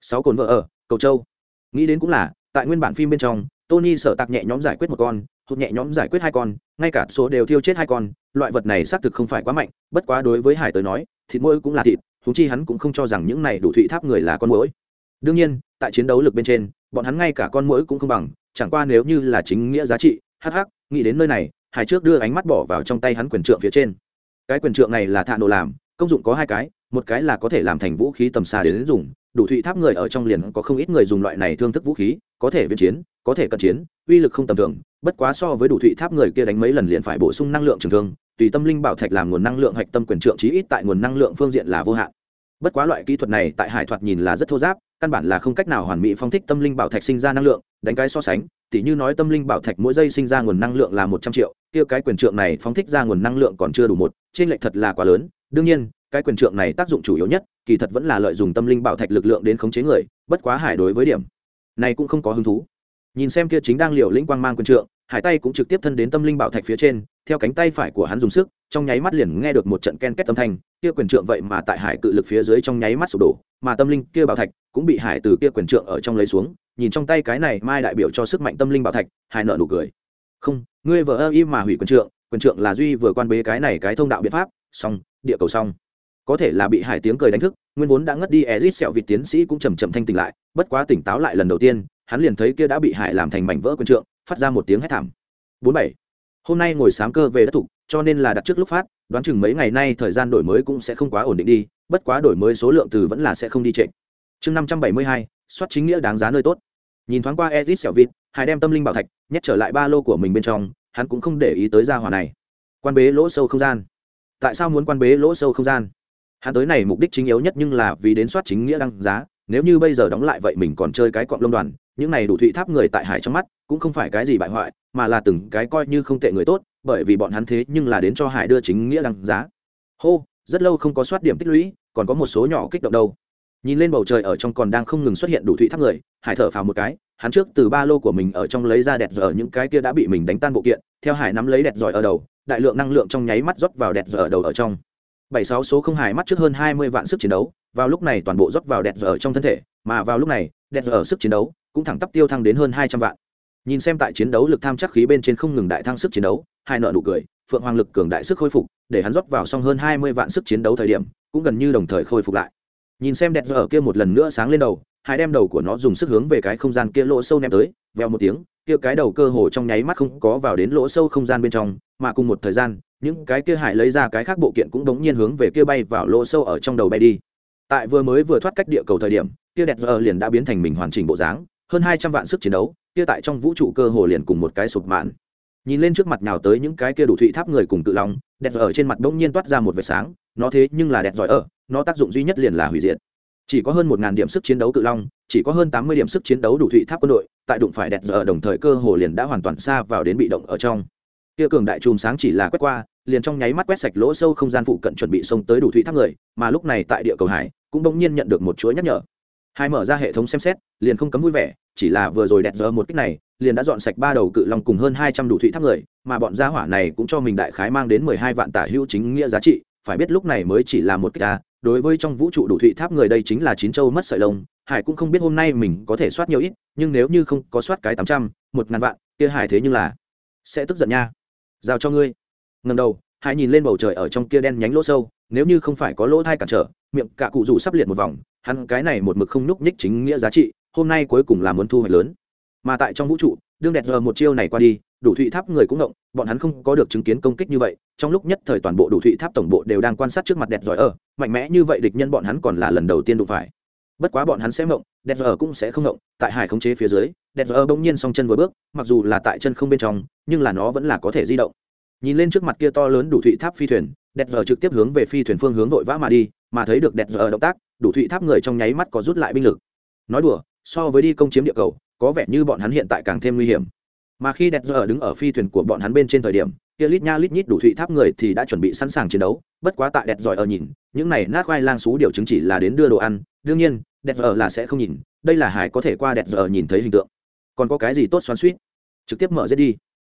A: Sáu cồn vợ ở cầu châu. Nghĩ đến cũng là, tại nguyên bản phim bên trong, tony sợ tạc nhẹ nhóm giải quyết một con, hụt nhẹ nhóm giải quyết hai con, ngay cả số đều thiêu chết hai con, loại vật này xác thực không phải quá mạnh, bất quá đối với hải tới nói, thịt mỗi cũng là thịt thúng chi hắn cũng không cho rằng những này đủ thụy tháp người là con mũi đương nhiên, tại chiến đấu lực bên trên, bọn hắn ngay cả con mũi cũng không bằng, chẳng qua nếu như là chính nghĩa giá trị hh nghĩ đến nơi này, hải trước đưa ánh mắt bỏ vào trong tay hắn quyền trượng phía trên. Cái quyền trượng này là thạ nổ làm, công dụng có hai cái, một cái là có thể làm thành vũ khí tầm xa đến dùng đủ thụy tháp người ở trong liền có không ít người dùng loại này thương thức vũ khí, có thể viễn chiến, có thể cận chiến, uy lực không tầm thường, bất quá so với đủ thụy tháp người kia đánh mấy lần liền phải bổ sung năng lượng trường thương, tùy tâm linh bảo thạch làm nguồn năng lượng hạch tâm quyền trượng chí ít tại nguồn năng lượng phương diện là vô hạn. Bất quá loại kỹ thuật này tại hải thoạt nhìn là rất thô giáp, căn bản là không cách nào hoàn mỹ phong thích tâm linh bảo thạch sinh ra năng lượng, đánh cái so sánh, tỉ như nói tâm linh bảo thạch mỗi giây sinh ra nguồn năng lượng là một trăm triệu, kia cái quyền trượng này phóng thích ra nguồn năng lượng còn chưa đủ một, trên lệch thật là quá lớn, đương nhiên cái quyền trượng này tác dụng chủ yếu nhất, kỳ thật vẫn là lợi dụng tâm linh bảo thạch lực lượng đến khống chế người, bất quá hải đối với điểm này cũng không có hứng thú. Nhìn xem kia chính đang liều lĩnh quang mang quyền trượng, hải tay cũng trực tiếp thân đến tâm linh bảo thạch phía trên, theo cánh tay phải của hắn dùng sức, trong nháy mắt liền nghe được một trận ken két âm thanh, kia quyền trượng vậy mà tại hải cự lực phía dưới trong nháy mắt sụp đổ, mà tâm linh kia bảo thạch cũng bị hải từ kia quyền trượng ở trong lấy xuống, nhìn trong tay cái này mai đại biểu cho sức mạnh tâm linh bảo thạch, hải nợ nụ cười. Không, ngươi vợ ơ im mà hủy quyền trượng quyền trượng là duy vừa quan bế cái này cái thông đạo biện pháp, xong, địa cầu xong có thể là bị hải tiếng cười đánh thức, nguyên vốn đã ngất đi, ezit sẹo vịt tiến sĩ cũng chầm chậm thanh tỉnh lại, bất quá tỉnh táo lại lần đầu tiên, hắn liền thấy kia đã bị hải làm thành mảnh vỡ quân trượng, phát ra một tiếng hét thảm. Bốn bảy. Hôm nay ngồi sám cơ về đất thục, cho nên là đặt trước lúc phát, đoán chừng mấy ngày nay thời gian đổi mới cũng sẽ không quá ổn định đi, bất quá đổi mới số lượng từ vẫn là sẽ không đi trệ. Chương năm trăm bảy mươi hai, soát chính nghĩa đáng giá nơi tốt. Nhìn thoáng qua ezit sẹo vịt, hải đem tâm linh bảo thạch, nhét trở lại ba lô của mình bên trong, hắn cũng không để ý tới gia hỏa này. Quan bế lỗ sâu không gian. Tại sao muốn quan bế lỗ sâu không gian? Hắn tới này mục đích chính yếu nhất nhưng là vì đến soát chính nghĩa đăng giá. Nếu như bây giờ đóng lại vậy mình còn chơi cái cọng lông đoàn, những này đủ thụy tháp người tại hải trong mắt, cũng không phải cái gì bại hoại, mà là từng cái coi như không tệ người tốt, bởi vì bọn hắn thế nhưng là đến cho hải đưa chính nghĩa đăng giá. Hô, rất lâu không có soát điểm tích lũy, còn có một số nhỏ kích động đâu. Nhìn lên bầu trời ở trong còn đang không ngừng xuất hiện đủ thụy tháp người, hải thở phào một cái, hắn trước từ ba lô của mình ở trong lấy ra đẹp giờ những cái kia đã bị mình đánh tan bộ kiện, theo hải nắm lấy đẹp giỏi ở đầu, đại lượng năng lượng trong nháy mắt rót vào đẹp giờ ở đầu ở trong bảy sáu số không hài mắt trước hơn hai mươi vạn sức chiến đấu, vào lúc này toàn bộ rót vào đẹp ở trong thân thể, mà vào lúc này đẹp ở sức chiến đấu cũng thẳng tắp tiêu thăng đến hơn hai trăm vạn. Nhìn xem tại chiến đấu lực tham chắc khí bên trên không ngừng đại thăng sức chiến đấu, hai nợ nụ cười, phượng hoàng lực cường đại sức khôi phục, để hắn rót vào xong hơn hai mươi vạn sức chiến đấu thời điểm, cũng gần như đồng thời khôi phục lại nhìn xem đẹp giỏi kia một lần nữa sáng lên đầu, hai đem đầu của nó dùng sức hướng về cái không gian kia lỗ sâu ném tới, vèo một tiếng, kia cái đầu cơ hồ trong nháy mắt không có vào đến lỗ sâu không gian bên trong, mà cùng một thời gian, những cái kia hải lấy ra cái khác bộ kiện cũng đống nhiên hướng về kia bay vào lỗ sâu ở trong đầu bay đi. Tại vừa mới vừa thoát cách địa cầu thời điểm, kia đẹp giờ liền đã biến thành mình hoàn chỉnh bộ dáng, hơn hai trăm vạn sức chiến đấu, kia tại trong vũ trụ cơ hồ liền cùng một cái sụp mạn. Nhìn lên trước mặt nhào tới những cái kia đủ thụy tháp người cùng tự lòng đẹp giờ ở trên mặt đống nhiên toát ra một vệt sáng, nó thế nhưng là đẹp giỏi ở nó tác dụng duy nhất liền là hủy diệt. Chỉ có hơn một ngàn điểm sức chiến đấu cự long, chỉ có hơn tám mươi điểm sức chiến đấu đủ thụy tháp quân đội, tại đụng phải đẹp giờ đồng thời cơ hồ liền đã hoàn toàn xa vào đến bị động ở trong. Kia cường đại chùm sáng chỉ là quét qua, liền trong nháy mắt quét sạch lỗ sâu không gian phụ cận chuẩn bị xông tới đủ thụy tháp người, mà lúc này tại địa cầu hải, cũng bỗng nhiên nhận được một chuỗi nhắc nhở. Hai mở ra hệ thống xem xét, liền không cấm vui vẻ, chỉ là vừa rồi đẹp giờ một cách này, liền đã dọn sạch ba đầu cự long cùng hơn hai trăm đủ thụy tháp người, mà bọn gia hỏa này cũng cho mình đại khái mang đến mười hai vạn tả hữu chính nghĩa giá trị phải biết lúc này mới chỉ là một cái đối với trong vũ trụ đủ thụy tháp người đây chính là chín châu mất sợi lông, hải cũng không biết hôm nay mình có thể soát nhiều ít, nhưng nếu như không có soát cái tám trăm, một ngàn vạn, kia hải thế nhưng là sẽ tức giận nha. Giao cho ngươi. Ngầm đầu, hải nhìn lên bầu trời ở trong kia đen nhánh lỗ sâu, nếu như không phải có lỗ thai cản trở, miệng cả cụ rủ sắp liệt một vòng, hắn cái này một mực không nhúc nhích chính nghĩa giá trị, hôm nay cuối cùng là muốn thu hoạch lớn. Mà tại trong vũ trụ đương đẹp giờ một chiêu này qua đi, đủ thụy tháp người cũng động, bọn hắn không có được chứng kiến công kích như vậy, trong lúc nhất thời toàn bộ đủ thụy tháp tổng bộ đều đang quan sát trước mặt đẹp giỏi ở, mạnh mẽ như vậy địch nhân bọn hắn còn là lần đầu tiên đụng phải. Bất quá bọn hắn sẽ mộng đẹp giỏi cũng sẽ không mộng tại hải khống chế phía dưới, đẹp giỏi bỗng nhiên song chân vừa bước, mặc dù là tại chân không bên trong, nhưng là nó vẫn là có thể di động. Nhìn lên trước mặt kia to lớn đủ thụy tháp phi thuyền, đẹp giờ trực tiếp hướng về phi thuyền phương hướng vội vã mà đi, mà thấy được đẹp giờ động tác, đủ thụy tháp người trong nháy mắt có rút lại binh lực. Nói đùa, so với đi công chiếm địa cầu có vẻ như bọn hắn hiện tại càng thêm nguy hiểm. Mà khi đẹp giờ đứng ở phi thuyền của bọn hắn bên trên thời điểm, kia lít nha lít nhít đủ thụy tháp người thì đã chuẩn bị sẵn sàng chiến đấu, bất quá tại đẹp giỏi ở nhìn, những này nát khoai lang xú điều chứng chỉ là đến đưa đồ ăn, đương nhiên đẹp giờ là sẽ không nhìn, đây là hải có thể qua đẹp giờ nhìn thấy hình tượng. Còn có cái gì tốt xoắn suýt trực tiếp mở giết đi.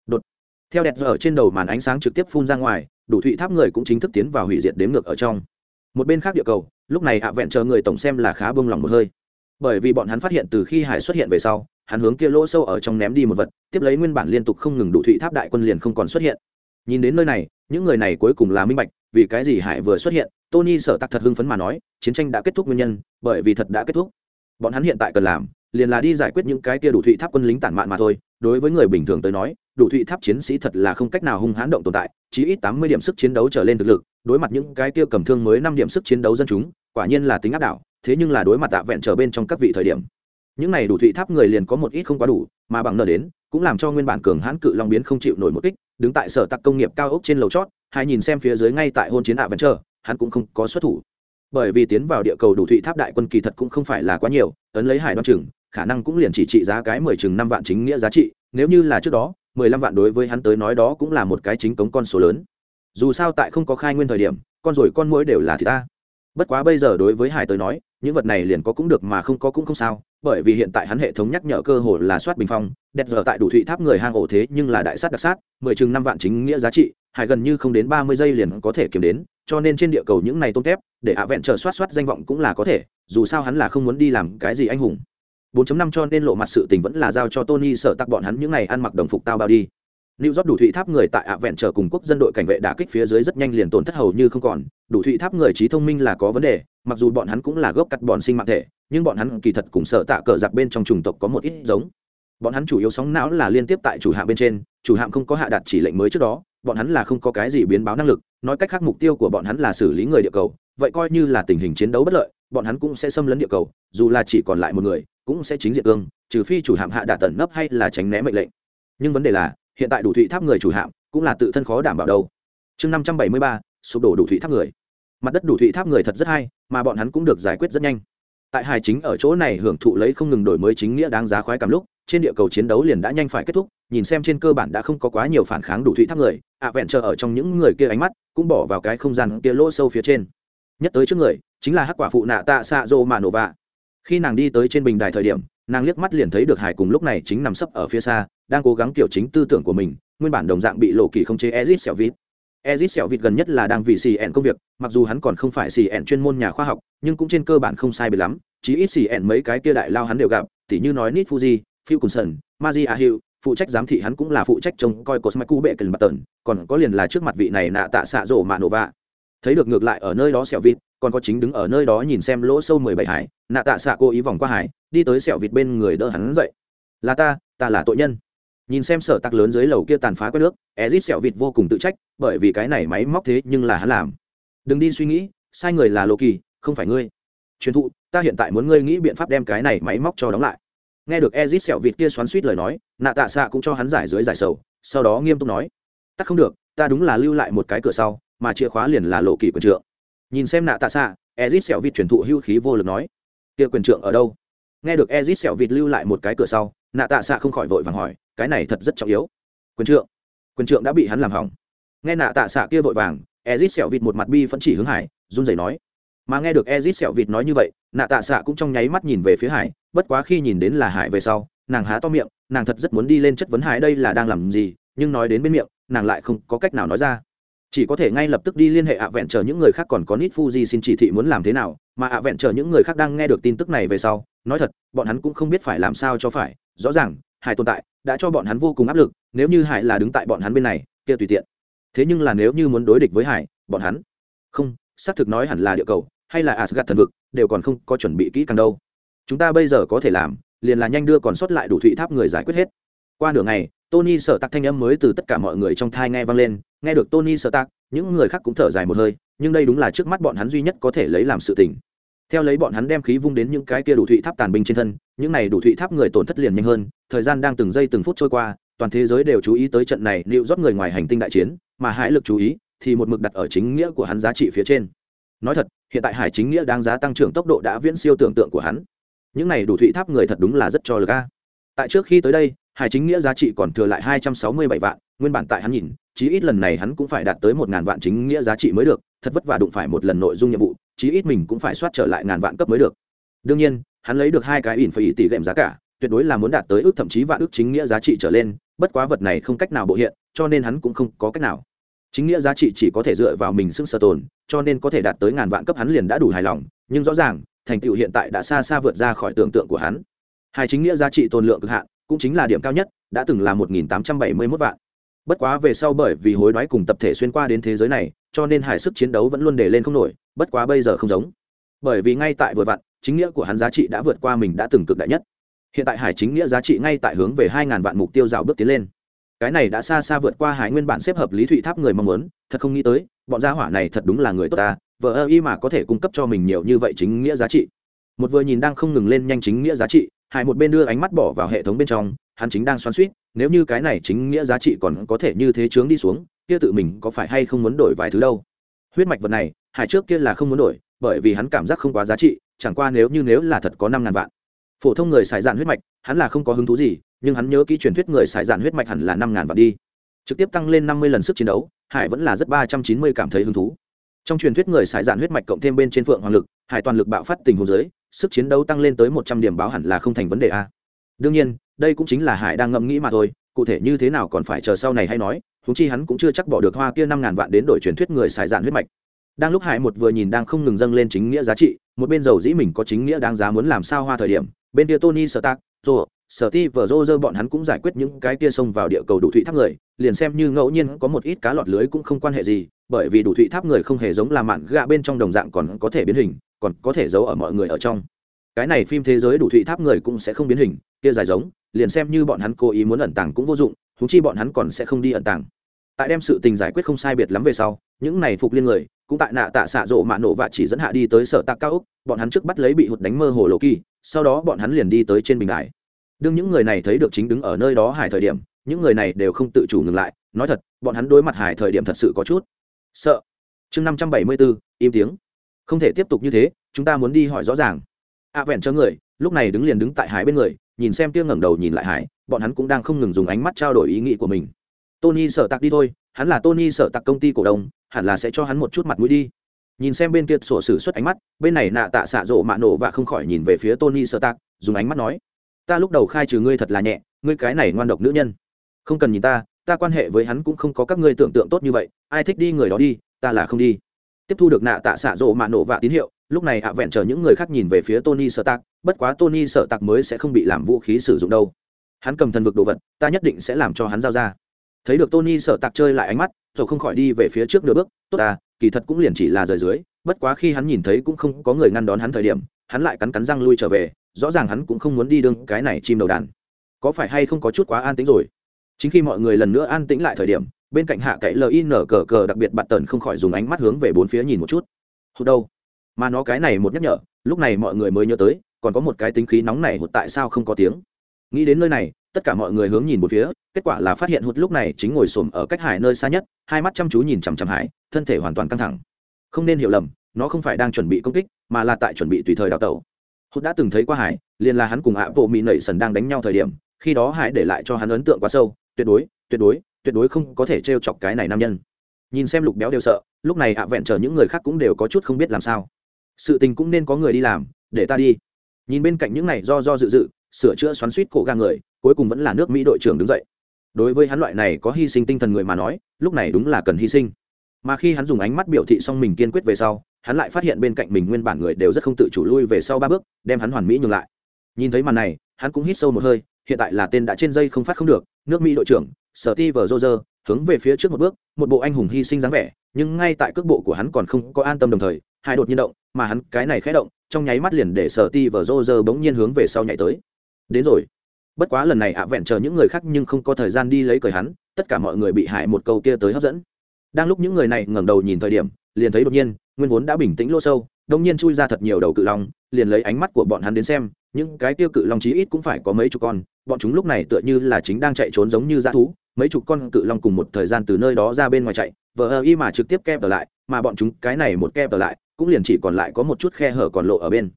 A: Đột. Theo đẹp giờ trên đầu màn ánh sáng trực tiếp phun ra ngoài, đủ thụy tháp người cũng chính thức tiến vào hủy diệt đếm ngược ở trong. Một bên khác địa cầu, lúc này ạ vẹn chờ người tổng xem là khá bông lòng một hơi. Bởi vì bọn hắn phát hiện từ khi hải xuất hiện về sau hắn hướng kia lỗ sâu ở trong ném đi một vật, tiếp lấy nguyên bản liên tục không ngừng đủ thụy tháp đại quân liền không còn xuất hiện. Nhìn đến nơi này, những người này cuối cùng là minh bạch, vì cái gì hải vừa xuất hiện, tony sở tặc thật hưng phấn mà nói, chiến tranh đã kết thúc nguyên nhân, bởi vì thật đã kết thúc. Bọn hắn hiện tại cần làm, liền là đi giải quyết những cái kia đủ thụy tháp quân lính tản mạn mà thôi. Đối với người bình thường tới nói, đủ thụy tháp chiến sĩ thật là không cách nào hung hãn động tồn tại chỉ ít tám mươi điểm sức chiến đấu trở lên thực lực, đối mặt những cái kia cầm thương mới năm điểm sức chiến đấu dân chúng, quả nhiên là tính áp đảo, thế nhưng là đối mặt tạ vẹn trở bên trong các vị thời điểm những này đủ thụy tháp người liền có một ít không quá đủ, mà bằng nợ đến, cũng làm cho nguyên bản cường hãn cự long biến không chịu nổi một kích, đứng tại sở tặc công nghiệp cao ốc trên lầu chót, hai nhìn xem phía dưới ngay tại hôn chiến ạ vẫn chờ hắn cũng không có xuất thủ. Bởi vì tiến vào địa cầu đủ thụy tháp đại quân kỳ thật cũng không phải là quá nhiều, ấn lấy hải đoan chừng, khả năng cũng liền chỉ trị giá cái mười chừng năm vạn chính nghĩa giá trị, nếu như là trước đó, mười lăm vạn đối với hắn tới nói đó cũng là một cái chính cống con số lớn. Dù sao tại không có khai nguyên thời điểm, con rồi con mũi đều là thì ta. Bất quá bây giờ đối với hải tới nói, những vật này liền có cũng được mà không có cũng không sao bởi vì hiện tại hắn hệ thống nhắc nhở cơ hồ là soát bình phong đẹp giờ tại đủ thụy tháp người hang ổ thế nhưng là đại sát đặc sát mười chừng năm vạn chính nghĩa giá trị hải gần như không đến ba mươi giây liền có thể kiếm đến cho nên trên địa cầu những này tôm thép để ạ vẹn chờ soát soát danh vọng cũng là có thể dù sao hắn là không muốn đi làm cái gì anh hùng 4.5 cho nên lộ mặt sự tình vẫn là giao cho Tony sợ tắc bọn hắn những này ăn mặc đồng phục tao bao đi. New York đủ thụy tháp người tại ạ vẹn chờ cùng quốc dân đội cảnh vệ đả kích phía dưới rất nhanh liền tổn thất hầu như không còn, đủ thụy tháp người trí thông minh là có vấn đề, mặc dù bọn hắn cũng là gốc cắt bọn sinh mạng thể, nhưng bọn hắn kỳ thật cùng sợ tạ cờ giặc bên trong chủng tộc có một ít giống. Bọn hắn chủ yếu sóng não là liên tiếp tại chủ hạm bên trên, chủ hạm không có hạ đạt chỉ lệnh mới trước đó, bọn hắn là không có cái gì biến báo năng lực, nói cách khác mục tiêu của bọn hắn là xử lý người địa cầu, vậy coi như là tình hình chiến đấu bất lợi, bọn hắn cũng sẽ xâm lấn địa cầu, dù là chỉ còn lại một người, cũng sẽ chính diện ương trừ phi chủ hạm hạ đạt tận nấp hay là tránh né mệnh lệnh. Nhưng vấn đề là hiện tại đủ thụy tháp người chủ hạm cũng là tự thân khó đảm bảo đâu. Chương năm trăm bảy mươi ba sụp đổ đủ thụy tháp người. Mặt đất đủ thụy tháp người thật rất hay mà bọn hắn cũng được giải quyết rất nhanh tại hải chính ở chỗ này hưởng thụ lấy không ngừng đổi mới chính nghĩa đáng giá khoái cảm lúc, trên địa cầu chiến đấu liền đã nhanh phải kết thúc, nhìn xem trên cơ bản đã không có quá nhiều phản kháng đủ thụy tháp người, ạ vẹn chờ ở trong những người kia ánh mắt, cũng bỏ vào cái không gian kia lỗ sâu phía trên. Nhất tới trước người, chính là hắc quả phụ nạ tạ xạ dô mà nổ vạ. Khi nàng đi tới trên bình đài thời điểm, nàng liếc mắt liền thấy được hải cùng lúc này chính nằm sấp ở phía xa, đang cố gắng kiểu chính tư tưởng của mình, nguyên bản đồng dạng bị lộ kỳ không chế ezit xẻo vít ezit xẻo vịt gần nhất là đang vì xì ẹn công việc mặc dù hắn còn không phải xì ẹn chuyên môn nhà khoa học nhưng cũng trên cơ bản không sai biệt lắm chí ít xì ẹn mấy cái kia đại lao hắn đều gặp tỉ như nói nít fuji phil Coulson, maji ahiu phụ trách giám thị hắn cũng là phụ trách trông coi cosmic cu bệ cần Button, còn có liền là trước mặt vị này nạ tạ xạ rồ mà nổ vạ. Thấy được ngược lại ở nơi đó xẻo vịt, còn có chính đứng ở nơi đó nhìn xem lỗ sâu mười bảy hải nạ tạ xạ cô ý vòng qua hải đi tới sẹo vịt bên người đỡ hắn dậy. Là ta ta là tội nhân nhìn xem sở tắc lớn dưới lầu kia tàn phá quét nước, ezit sẹo vịt vô cùng tự trách, bởi vì cái này máy móc thế nhưng là hắn làm. Đừng đi suy nghĩ, sai người là lộ kỳ không phải ngươi. Truyền thụ, ta hiện tại muốn ngươi nghĩ biện pháp đem cái này máy móc cho đóng lại. Nghe được ezit sẹo vịt kia xoắn suýt lời nói, nạ tạ xạ cũng cho hắn giải dưới giải sầu, sau đó nghiêm túc nói tắc không được, ta đúng là lưu lại một cái cửa sau, mà chìa khóa liền là lộ kỳ quyền trượng. Nhìn xem nạ tạ xạ, ezit sẹo vịt truyền thụ hưu khí vô lực nói, kia quyền trượng ở đâu? Nghe được ezit sẹo vịt lưu lại một cái cửa sau, nạ tạ xạ không khỏi vội vàng hỏi cái này thật rất trọng yếu. Quyền trượng quyền trượng đã bị hắn làm hỏng. Nghe nạ tạ xạ kia vội vàng, ezit sẹo vịt một mặt bi vẫn chỉ hướng hải, run rẩy nói. Mà nghe được ezit sẹo vịt nói như vậy, nạ tạ xạ cũng trong nháy mắt nhìn về phía hải, bất quá khi nhìn đến là hải về sau, nàng há to miệng, nàng thật rất muốn đi lên chất vấn hải đây là đang làm gì, nhưng nói đến bên miệng, nàng lại không có cách nào nói ra. Chỉ có thể ngay lập tức đi liên hệ ạ vẹn chờ những người khác còn có nít fuji xin chỉ thị muốn làm thế nào, mà ạ vẹn chờ những người khác đang nghe được tin tức này về sau, nói thật, bọn hắn cũng không biết phải làm sao cho phải, rõ ràng hải tồn tại đã cho bọn hắn vô cùng áp lực, nếu như hải là đứng tại bọn hắn bên này, kia tùy tiện. Thế nhưng là nếu như muốn đối địch với hải, bọn hắn? Không, xác thực nói hẳn là địa cầu, hay là asgad thần vực, đều còn không có chuẩn bị kỹ càng đâu. Chúng ta bây giờ có thể làm, liền là nhanh đưa còn sót lại đủ thụy tháp người giải quyết hết. Qua nửa ngày, tony sợ tặc thanh âm mới từ tất cả mọi người trong thai nghe vang lên, nghe được tony sợ tặc những người khác cũng thở dài một hơi, nhưng đây đúng là trước mắt bọn hắn duy nhất có thể lấy làm sự tình theo lấy bọn hắn đem khí vung đến những cái kia đủ thụy tháp tàn binh trên thân, những này đủ thụy tháp người tổn thất liền nhanh hơn, thời gian đang từng giây từng phút trôi qua, toàn thế giới đều chú ý tới trận này liệu rót người ngoài hành tinh đại chiến, mà hải lực chú ý thì một mực đặt ở chính nghĩa của hắn giá trị phía trên. Nói thật, hiện tại hải chính nghĩa đáng giá tăng trưởng tốc độ đã viễn siêu tưởng tượng của hắn. Những này đủ thụy tháp người thật đúng là rất cho lực a. Tại trước khi tới đây, hải chính nghĩa giá trị còn thừa lại hai trăm sáu mươi bảy vạn, nguyên bản tại hắn nhìn chí ít lần này hắn cũng phải đạt tới một ngàn vạn chính nghĩa giá trị mới được, thật vất vả đụng phải một lần nội dung nhiệm vụ, chí ít mình cũng phải soát trở lại ngàn vạn cấp mới được. Đương nhiên, hắn lấy được hai cái ỉn phải tỷ gệm giá cả, tuyệt đối là muốn đạt tới ước thậm chí vạn ước chính nghĩa giá trị trở lên, bất quá vật này không cách nào bộ hiện, cho nên hắn cũng không có cách nào. Chính nghĩa giá trị chỉ có thể dựa vào mình sức sở tồn, cho nên có thể đạt tới ngàn vạn cấp hắn liền đã đủ hài lòng, nhưng rõ ràng, thành tựu hiện tại đã xa xa vượt ra khỏi tưởng tượng của hắn. Hai chính nghĩa giá trị tồn lượng cực hạn, cũng chính là điểm cao nhất, đã từng là một nghìn tám trăm bảy mươi mốt vạn bất quá về sau bởi vì hối đoái cùng tập thể xuyên qua đến thế giới này, cho nên hải sức chiến đấu vẫn luôn để lên không nổi, bất quá bây giờ không giống. Bởi vì ngay tại vừa vặn, chính nghĩa của hắn giá trị đã vượt qua mình đã từng cực đại nhất. Hiện tại hải chính nghĩa giá trị ngay tại hướng về hai ngàn vạn mục tiêu rào bước tiến lên. Cái này đã xa xa vượt qua hải nguyên bản xếp hợp lý thụy tháp người mong muốn, thật không nghĩ tới, bọn gia hỏa này thật đúng là người tốt ta vợ ơ y mà có thể cung cấp cho mình nhiều như vậy chính nghĩa giá trị. Một vừa nhìn đang không ngừng lên nhanh chính nghĩa giá trị hải một bên đưa ánh mắt bỏ vào hệ thống bên trong, hắn chính đang xoắn suýt nếu như cái này chính nghĩa giá trị còn có thể như thế chướng đi xuống, kia tự mình có phải hay không muốn đổi vài thứ đâu? Huyết mạch vật này, hải trước kia là không muốn đổi, bởi vì hắn cảm giác không quá giá trị, chẳng qua nếu như nếu là thật có năm ngàn vạn. Phổ thông người xài dạn huyết mạch, hắn là không có hứng thú gì, nhưng hắn nhớ kỹ truyền thuyết người xài dạn huyết mạch hẳn là năm ngàn vạn đi. Trực tiếp tăng lên năm mươi lần sức chiến đấu, hải vẫn là rất ba trăm chín mươi cảm thấy hứng thú. Trong truyền thuyết người xài dạn huyết mạch cộng thêm bên trên phượng hoàng lực, hải toàn lực bạo phát tình hồ dưới, sức chiến đấu tăng lên tới một trăm điểm báo hẳn là không thành vấn đề a. Đương nhiên đây cũng chính là hải đang ngẫm nghĩ mà thôi, cụ thể như thế nào còn phải chờ sau này hay nói húng chi hắn cũng chưa chắc bỏ được hoa kia năm ngàn vạn đến đổi truyền thuyết người xài dạn huyết mạch. Đang lúc hải một vừa nhìn đang không ngừng dâng lên chính nghĩa giá trị, một bên giàu dĩ mình có chính nghĩa đáng giá muốn làm sao hoa thời điểm, bên kia tony sợ tác rồi sở ti vờ rô rơ bọn hắn cũng giải quyết những cái kia xông vào địa cầu đủ thụy tháp người, liền xem như ngẫu nhiên có một ít cá lọt lưới cũng không quan hệ gì, bởi vì đủ thụy tháp người không hề giống là mạn gạ bên trong đồng dạng còn có thể biến hình, còn có thể giấu ở mọi người ở trong cái này phim thế giới đủ thụy tháp người cũng sẽ không biến hình, kia dài giống, liền xem như bọn hắn cố ý muốn ẩn tàng cũng vô dụng thú chi bọn hắn còn sẽ không đi ẩn tàng. Tại đem sự tình giải quyết không sai biệt lắm về sau, những này phục liên người, cũng tại nạ tạ xạ rộ mạ nổ và chỉ dẫn hạ đi tới sở tạc cao úc bọn hắn trước bắt lấy bị hụt đánh mơ hồ lộ kỳ, sau đó bọn hắn liền đi tới trên bình đài. Đương những người này thấy được chính đứng ở nơi đó hải thời điểm, những người này đều không tự chủ ngừng lại, nói thật, bọn hắn đối mặt hải thời điểm thật sự có chút sợ. Chương năm trăm bảy mươi bốn, im tiếng. Không thể tiếp tục như thế, chúng ta muốn đi hỏi rõ ràng a vẹn cho người, lúc này đứng liền đứng tại hải bên người, nhìn xem kia ngẩng đầu nhìn lại hải, bọn hắn cũng đang không ngừng dùng ánh mắt trao đổi ý nghĩ của mình. Tony sợ tặc đi thôi, hắn là tony sợ tặc công ty cổ đông, hẳn là sẽ cho hắn một chút mặt mũi đi. Nhìn xem bên kia sổ sử xuất ánh mắt, bên này nạ tạ xạ rộ mạ nổ và không khỏi nhìn về phía tony sợ tặc, dùng ánh mắt nói, ta lúc đầu khai trừ ngươi thật là nhẹ, ngươi cái này ngoan độc nữ nhân. Không cần nhìn ta ta quan hệ với hắn cũng không có các ngươi tưởng tượng tốt như vậy, ai thích đi người đó đi, ta là không đi. Tiếp thu được nạ tạ xạ rộ mạ nổ và tín hiệu lúc này ạ vẹn chờ những người khác nhìn về phía tony sợ tạc, bất quá tony sợ tạc mới sẽ không bị làm vũ khí sử dụng đâu. Hắn cầm thần vực đồ vật, ta nhất định sẽ làm cho hắn giao ra. Thấy được tony sợ tạc chơi lại ánh mắt, rồi không khỏi đi về phía trước nửa bước, tốt ta, kỳ thật cũng liền chỉ là rời dưới, bất quá khi hắn nhìn thấy cũng không có người ngăn đón hắn thời điểm, hắn lại cắn cắn răng lui trở về, rõ ràng hắn cũng không muốn đi đương cái này chim đầu đàn. Có phải hay không có chút quá an tĩnh rồi? Chính khi mọi người lần nữa an tĩnh lại thời điểm, bên cạnh hạ cậy lin cờ cờ đặc biệt bạt tần không khỏi dùng ánh mắt hướng về bốn phía nhìn một chút. Hụt đâu? Mà nó cái này một nhắc nhở, lúc này mọi người mới nhớ tới, còn có một cái tính khí nóng này hụt tại sao không có tiếng. Nghĩ đến nơi này, tất cả mọi người hướng nhìn một phía, kết quả là phát hiện hụt lúc này chính ngồi xổm ở cách hải nơi xa nhất, hai mắt chăm chú nhìn chằm chằm hải, thân thể hoàn toàn căng thẳng. Không nên hiểu lầm, nó không phải đang chuẩn bị công kích, mà là tại chuẩn bị tùy thời đào tẩu. Hụt đã từng thấy qua hải, liền là hắn cùng ạ bộ mỹ nảy sần đang đánh nhau thời điểm, khi đó hải để lại cho hắn ấn tượng quá sâu, tuyệt đối tuyệt đối tuyệt đối không có thể trêu chọc cái này nam nhân. Nhìn xem lục béo đều sợ, lúc này ạ vẹn chờ những người khác cũng đều có chút không biết làm sao sự tình cũng nên có người đi làm, để ta đi. Nhìn bên cạnh những này do do dự dự, sửa chữa xoắn suýt cổ ga người, cuối cùng vẫn là nước mỹ đội trưởng đứng dậy. Đối với hắn loại này có hy sinh tinh thần người mà nói, lúc này đúng là cần hy sinh. Mà khi hắn dùng ánh mắt biểu thị xong mình kiên quyết về sau, hắn lại phát hiện bên cạnh mình nguyên bản người đều rất không tự chủ lui về sau ba bước, đem hắn hoàn mỹ nhường lại. Nhìn thấy màn này, hắn cũng hít sâu một hơi, hiện tại là tên đã trên dây không phát không được, nước mỹ đội trưởng sở ti vờ rô rơ hướng về phía trước một bước, một bộ anh hùng hy sinh dáng vẻ, nhưng ngay tại cước bộ của hắn còn không có an tâm đồng thời hai đột nhiên động, mà hắn cái này khẽ động, trong nháy mắt liền để sở ti và rô rơ bỗng nhiên hướng về sau nhảy tới. Đến rồi. Bất quá lần này ạ vẹn chờ những người khác nhưng không có thời gian đi lấy cởi hắn, tất cả mọi người bị hại một câu kia tới hấp dẫn. Đang lúc những người này ngẩng đầu nhìn thời điểm, liền thấy đột nhiên, nguyên vốn đã bình tĩnh lô sâu đông nhiên chui ra thật nhiều đầu cự long, liền lấy ánh mắt của bọn hắn đến xem, những cái tiêu cự long chí ít cũng phải có mấy chục con, bọn chúng lúc này tựa như là chính đang chạy trốn giống như dã thú, mấy chục con cự long cùng một thời gian từ nơi đó ra bên ngoài chạy, vờ ơ y mà trực tiếp kẹp trở lại, mà bọn chúng cái này một kẹp trở lại cũng liền chỉ còn lại có một chút khe hở còn lộ ở bên.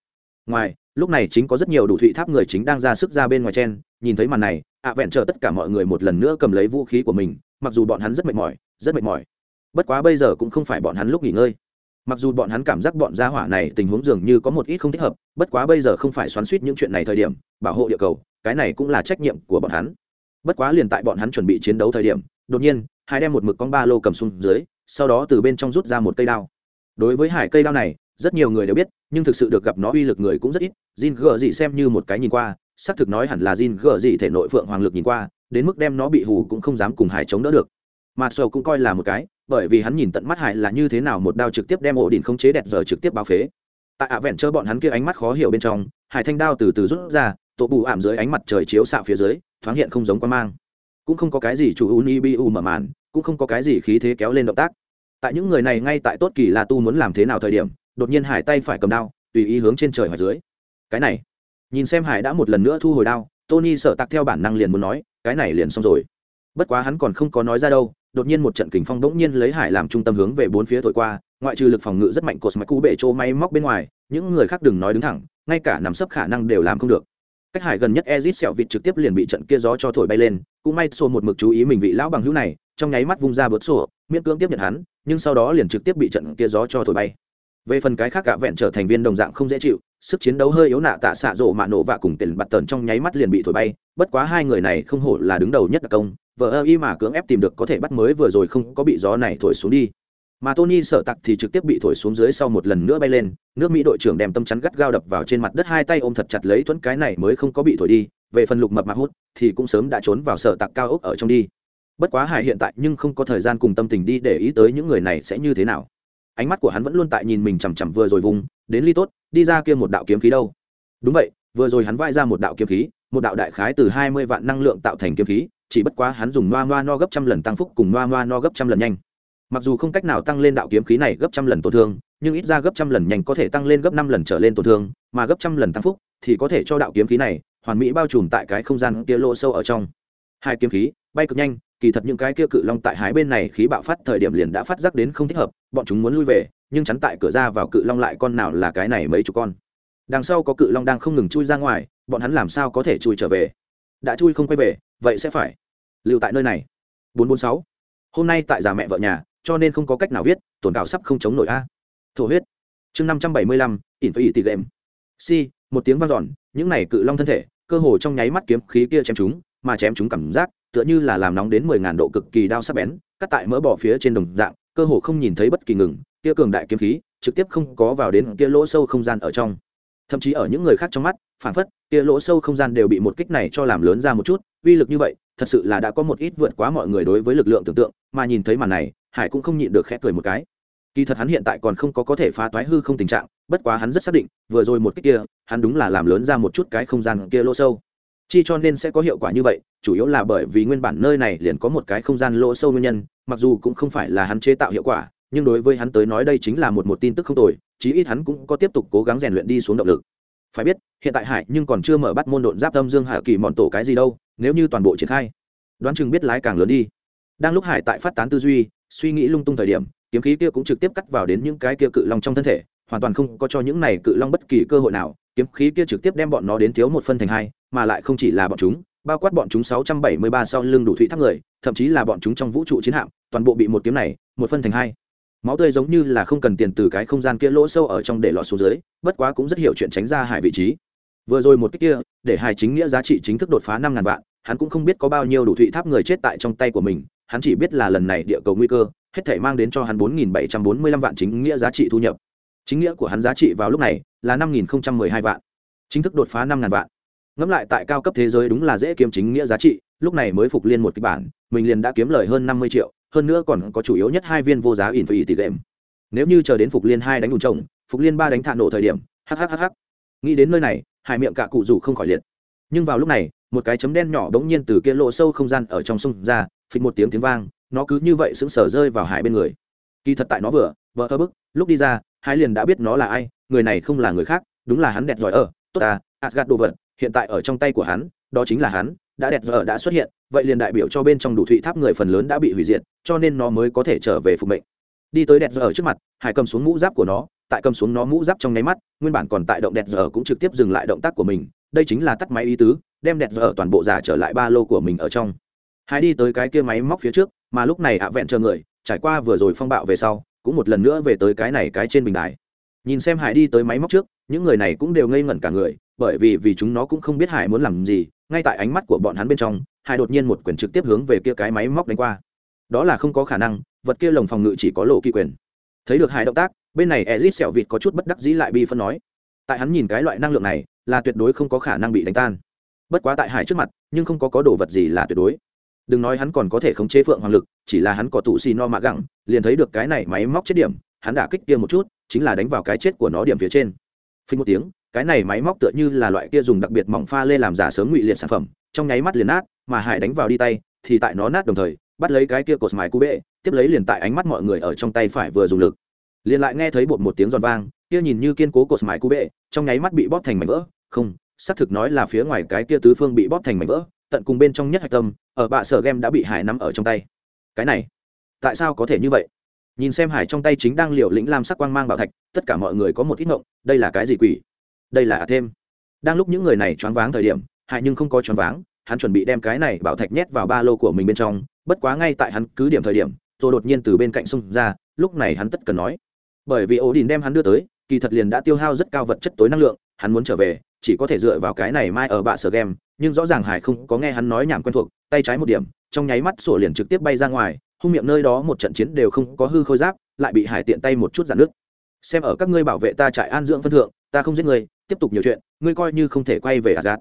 A: Ngoài, lúc này chính có rất nhiều đủ thụy tháp người chính đang ra sức ra bên ngoài chen, nhìn thấy màn này, ạ vẹn chờ tất cả mọi người một lần nữa cầm lấy vũ khí của mình, mặc dù bọn hắn rất mệt mỏi, rất mệt mỏi. Bất quá bây giờ cũng không phải bọn hắn lúc nghỉ ngơi. Mặc dù bọn hắn cảm giác bọn gia hỏa này tình huống dường như có một ít không thích hợp, bất quá bây giờ không phải xoắn suýt những chuyện này thời điểm, bảo hộ địa cầu, cái này cũng là trách nhiệm của bọn hắn. Bất quá liền tại bọn hắn chuẩn bị chiến đấu thời điểm, đột nhiên, hai đem một mực con ba lô cầm xuống dưới, sau đó từ bên trong rút ra một cây đao đối với hải cây đao này, rất nhiều người đều biết, nhưng thực sự được gặp nó uy lực người cũng rất ít. Jin gờ dị xem như một cái nhìn qua, xác thực nói hẳn là jin gờ dị thể nội phượng hoàng lực nhìn qua, đến mức đem nó bị hù cũng không dám cùng hải chống đỡ được. Mà sầu cũng coi là một cái, bởi vì hắn nhìn tận mắt hải là như thế nào một đao trực tiếp đem ổ đỉnh không chế đẹp giờ trực tiếp báo phế. Tại ạ vẹn chớ bọn hắn kia ánh mắt khó hiểu bên trong, hải thanh đao từ từ rút ra, tổ bù ảm dưới ánh mặt trời chiếu xạ phía dưới, thoáng hiện không giống quan mang. Cũng không có cái gì chủ u ni bi u mở màn, cũng không có cái gì khí thế kéo lên động tác tại những người này ngay tại tốt kỳ là tu muốn làm thế nào thời điểm, đột nhiên hải tay phải cầm đao, tùy ý hướng trên trời hoặc dưới. Cái này, nhìn xem hải đã một lần nữa thu hồi đao, tony sợ tặc theo bản năng liền muốn nói, cái này liền xong rồi. Bất quá hắn còn không có nói ra đâu, đột nhiên một trận kình phong bỗng nhiên lấy hải làm trung tâm hướng về bốn phía thổi qua, ngoại trừ lực phòng ngự rất mạnh cột máy cú bệ trô máy móc bên ngoài, những người khác đừng nói đứng thẳng, ngay cả nằm sấp khả năng đều làm không được. Cách hải gần nhất ezit sẹo vịt trực tiếp liền bị trận kia gió cho thổi bay lên, cũng may xô một mực chú ý mình vị lão bằng hữu này, trong nháy mắt vung ra bớt sổ miễn cưỡng tiếp nhận hắn, nhưng sau đó liền trực tiếp bị trận kia gió cho thổi bay. Về phần cái khác cả vẹn trở thành viên đồng dạng không dễ chịu, sức chiến đấu hơi yếu nạ tạ xạ rộ mạ nổ và cùng tiền bạt tần trong nháy mắt liền bị thổi bay, bất quá hai người này không hổ là đứng đầu nhất đặc công vợ ơ y mà cưỡng ép tìm được có thể bắt mới vừa rồi không có bị gió này thổi xuống đi. Mà tony sợ tặc thì trực tiếp bị thổi xuống dưới sau một lần nữa bay lên, nước mỹ đội trưởng đem tâm chắn gắt gao đập vào trên mặt đất hai tay ôm thật chặt lấy thuẫn cái này mới không có bị thổi đi, về phần lục mập mạc hút thì cũng sớm đã trốn vào sợ tặc cao ốc ở trong đi bất quá hải hiện tại nhưng không có thời gian cùng tâm tình đi để ý tới những người này sẽ như thế nào. Ánh mắt của hắn vẫn luôn tại nhìn mình chằm chằm vừa rồi vùng, đến ly tốt, đi ra kia một đạo kiếm khí đâu. Đúng vậy, vừa rồi hắn vai ra một đạo kiếm khí, một đạo đại khái từ hai mươi vạn năng lượng tạo thành kiếm khí, chỉ bất quá hắn dùng noa noa no gấp trăm lần tăng phúc cùng noa noa no gấp trăm lần nhanh. Mặc dù không cách nào tăng lên đạo kiếm khí này gấp trăm lần tổn thương, nhưng ít ra gấp trăm lần nhanh có thể tăng lên gấp năm lần trở lên tổn thương, mà gấp trăm lần tăng phúc thì có thể cho đạo kiếm khí này hoàn mỹ bao trùm tại cái không gian kia lỗ sâu ở trong. Hai kiếm khí, bay cực nhanh kỳ thật những cái kia cự long tại hái bên này khí bạo phát thời điểm liền đã phát giác đến không thích hợp bọn chúng muốn lui về nhưng chắn tại cửa ra vào cự long lại con nào là cái này mấy chục con. Đằng sau có cự long đang không ngừng chui ra ngoài bọn hắn làm sao có thể chui trở về? Đã chui không quay về vậy sẽ phải lưu tại nơi này. 446. hôm nay tại già mẹ vợ nhà cho nên không có cách nào viết tổn cảo sắp không chống nổi a. Thổ huyết. Chương 575, ỉn phải ỉ tỉ game si một tiếng vang dọn những này cự long thân thể cơ hồ trong nháy mắt kiếm khí kia chém chúng mà chém chúng cảm giác tựa như là làm nóng đến mười ngàn độ cực kỳ đau sắc bén, cắt tại mỡ bỏ phía trên đồng dạng, cơ hồ không nhìn thấy bất kỳ ngừng, kia cường đại kiếm khí, trực tiếp không có vào đến kia lỗ sâu không gian ở trong. Thậm chí ở những người khác trong mắt phản phất, kia lỗ sâu không gian đều bị một kích này cho làm lớn ra một chút, uy lực như vậy, thật sự là đã có một ít vượt quá mọi người đối với lực lượng tưởng tượng, mà nhìn thấy màn này, hải cũng không nhịn được khẽ cười một cái. Kỳ thật hắn hiện tại còn không có có thể phá toái hư không tình trạng, bất quá hắn rất xác định, vừa rồi một kích kia, hắn đúng là làm lớn ra một chút cái không gian kia lỗ sâu chi cho nên sẽ có hiệu quả như vậy, chủ yếu là bởi vì nguyên bản nơi này liền có một cái không gian lỗ sâu nguyên nhân, mặc dù cũng không phải là hắn chế tạo hiệu quả, nhưng đối với hắn tới nói đây chính là một một tin tức không tồi, chí ít hắn cũng có tiếp tục cố gắng rèn luyện đi xuống động lực. Phải biết, hiện tại hải nhưng còn chưa mở bắt môn độn giáp tâm dương hạ kỳ mòn tổ cái gì đâu, nếu như toàn bộ triển khai, đoán chừng biết lái càng lớn đi. Đang lúc hải tại phát tán tư duy, suy nghĩ lung tung thời điểm, kiếm khí kia cũng trực tiếp cắt vào đến những cái kia cự long trong thân thể, hoàn toàn không có cho những này cự long bất kỳ cơ hội nào kiếm khí kia trực tiếp đem bọn nó đến thiếu một phân thành hai, mà lại không chỉ là bọn chúng, bao quát bọn chúng sáu trăm bảy mươi ba sau lưng đủ thủy tháp người, thậm chí là bọn chúng trong vũ trụ chiến hạm, toàn bộ bị một kiếm này, một phân thành hai. Máu tươi giống như là không cần tiền từ cái không gian kia lỗ sâu ở trong để lọt xuống dưới, bất quá cũng rất hiểu chuyện tránh ra hải vị trí. Vừa rồi một cái kia, để hải chính nghĩa giá trị chính thức đột phá năm ngàn vạn, hắn cũng không biết có bao nhiêu đủ thụy tháp người chết tại trong tay của mình, hắn chỉ biết là lần này địa cầu nguy cơ, hết thể mang đến cho hắn bốn nghìn bảy trăm bốn mươi lăm vạn chính nghĩa giá trị thu nhập. Chính nghĩa của hắn giá trị vào lúc này là năm nghìn không trăm mười hai vạn. Chính thức đột phá năm ngàn vạn. Ngẫm lại tại cao cấp thế giới đúng là dễ kiếm chính nghĩa giá trị, lúc này mới phục liên một kịch bản, mình liền đã kiếm lời hơn năm mươi triệu, hơn nữa còn có chủ yếu nhất hai viên vô giá in phải tỷ lệm. Nếu như chờ đến phục liên hai đánh đủ chồng, phục liên ba đánh thản nổ thời điểm hhhh nghĩ đến nơi này hải miệng cả cụ rủ không khỏi liệt. Nhưng vào lúc này, một cái chấm đen nhỏ bỗng nhiên từ kia lộ sâu không gian ở trong sông ra, phịch một tiếng tiếng vang, nó cứ như vậy sững sờ rơi vào hải bên người. Kỳ thật tại nó vừa vỡ ơ bức, lúc đi ra hai liền đã biết nó là ai, người này không là người khác, đúng là hắn đẹp giỏi ở, tốt à asgad đồ vật, hiện tại ở trong tay của hắn, đó chính là hắn, đã đẹp giỏi đã xuất hiện, vậy liền đại biểu cho bên trong đủ thụy tháp người phần lớn đã bị hủy diệt, cho nên nó mới có thể trở về phục mệnh. Đi tới đẹp giỏi trước mặt, hải cầm xuống mũ giáp của nó, tại cầm xuống nó mũ giáp trong nháy mắt, nguyên bản còn tại động đẹp giỏi cũng trực tiếp dừng lại động tác của mình, đây chính là tắt máy ý tứ, đem đẹp giỏi toàn bộ giả trở lại ba lô của mình ở trong. Hải đi tới cái kia máy móc phía trước, mà lúc này ạ vẹn chờ người, trải qua vừa rồi phong bạo về sau cũng một lần nữa về tới cái này cái trên bình đài. Nhìn xem hải đi tới máy móc trước, những người này cũng đều ngây ngẩn cả người, bởi vì vì chúng nó cũng không biết hải muốn làm gì, ngay tại ánh mắt của bọn hắn bên trong, hải đột nhiên một quyền trực tiếp hướng về kia cái máy móc đánh qua. Đó là không có khả năng, vật kia lồng phòng ngự chỉ có lộ kỳ quyền. Thấy được hải động tác, bên này ezit sẹo vịt có chút bất đắc dĩ lại bi phân nói, tại hắn nhìn cái loại năng lượng này, là tuyệt đối không có khả năng bị đánh tan. Bất quá tại hải trước mặt, nhưng không có có đồ vật gì là tuyệt đối đừng nói hắn còn có thể khống chế phượng hoàng lực, chỉ là hắn có tụ xì no mạ gẳng, liền thấy được cái này máy móc chết điểm, hắn đã kích kia một chút, chính là đánh vào cái chết của nó điểm phía trên. Phình một tiếng, cái này máy móc tựa như là loại kia dùng đặc biệt mỏng pha lê làm giả sớm ngụy liệt sản phẩm, trong nháy mắt liền nát, mà hải đánh vào đi tay, thì tại nó nát đồng thời, bắt lấy cái kia cột mài cú bệ, tiếp lấy liền tại ánh mắt mọi người ở trong tay phải vừa dùng lực. Liền lại nghe thấy bột một tiếng giòn vang, kia nhìn như kiên cố cột mài cú bệ, trong nháy mắt bị bóp thành mảnh vỡ. Không, xác thực nói là phía ngoài cái kia tứ phương bị bóp thành mảnh vỡ, tận cùng bên trong nhất hạch tâm ở bạ sở game đã bị hải nắm ở trong tay. Cái này, tại sao có thể như vậy? Nhìn xem hải trong tay chính đang liều lĩnh lam sắc quang mang bảo thạch, tất cả mọi người có một ít ngộng, đây là cái gì quỷ? Đây là thêm. Đang lúc những người này choáng váng thời điểm, hải nhưng không có choáng váng, hắn chuẩn bị đem cái này bảo thạch nhét vào ba lô của mình bên trong, bất quá ngay tại hắn cứ điểm thời điểm rồi đột nhiên từ bên cạnh xung ra, lúc này hắn tất cần nói. Bởi vì ổ đình đem hắn đưa tới, kỳ thật liền đã tiêu hao rất cao vật chất tối năng lượng, hắn muốn trở về, chỉ có thể dựa vào cái này mai ở bạ sở game nhưng rõ ràng hải không có nghe hắn nói nhảm quen thuộc tay trái một điểm trong nháy mắt sổ liền trực tiếp bay ra ngoài hung miệng nơi đó một trận chiến đều không có hư khôi giáp lại bị hải tiện tay một chút giãn nước xem ở các ngươi bảo vệ ta trại an dưỡng phân thượng ta không giết người, tiếp tục nhiều chuyện ngươi coi như không thể quay về Asgard.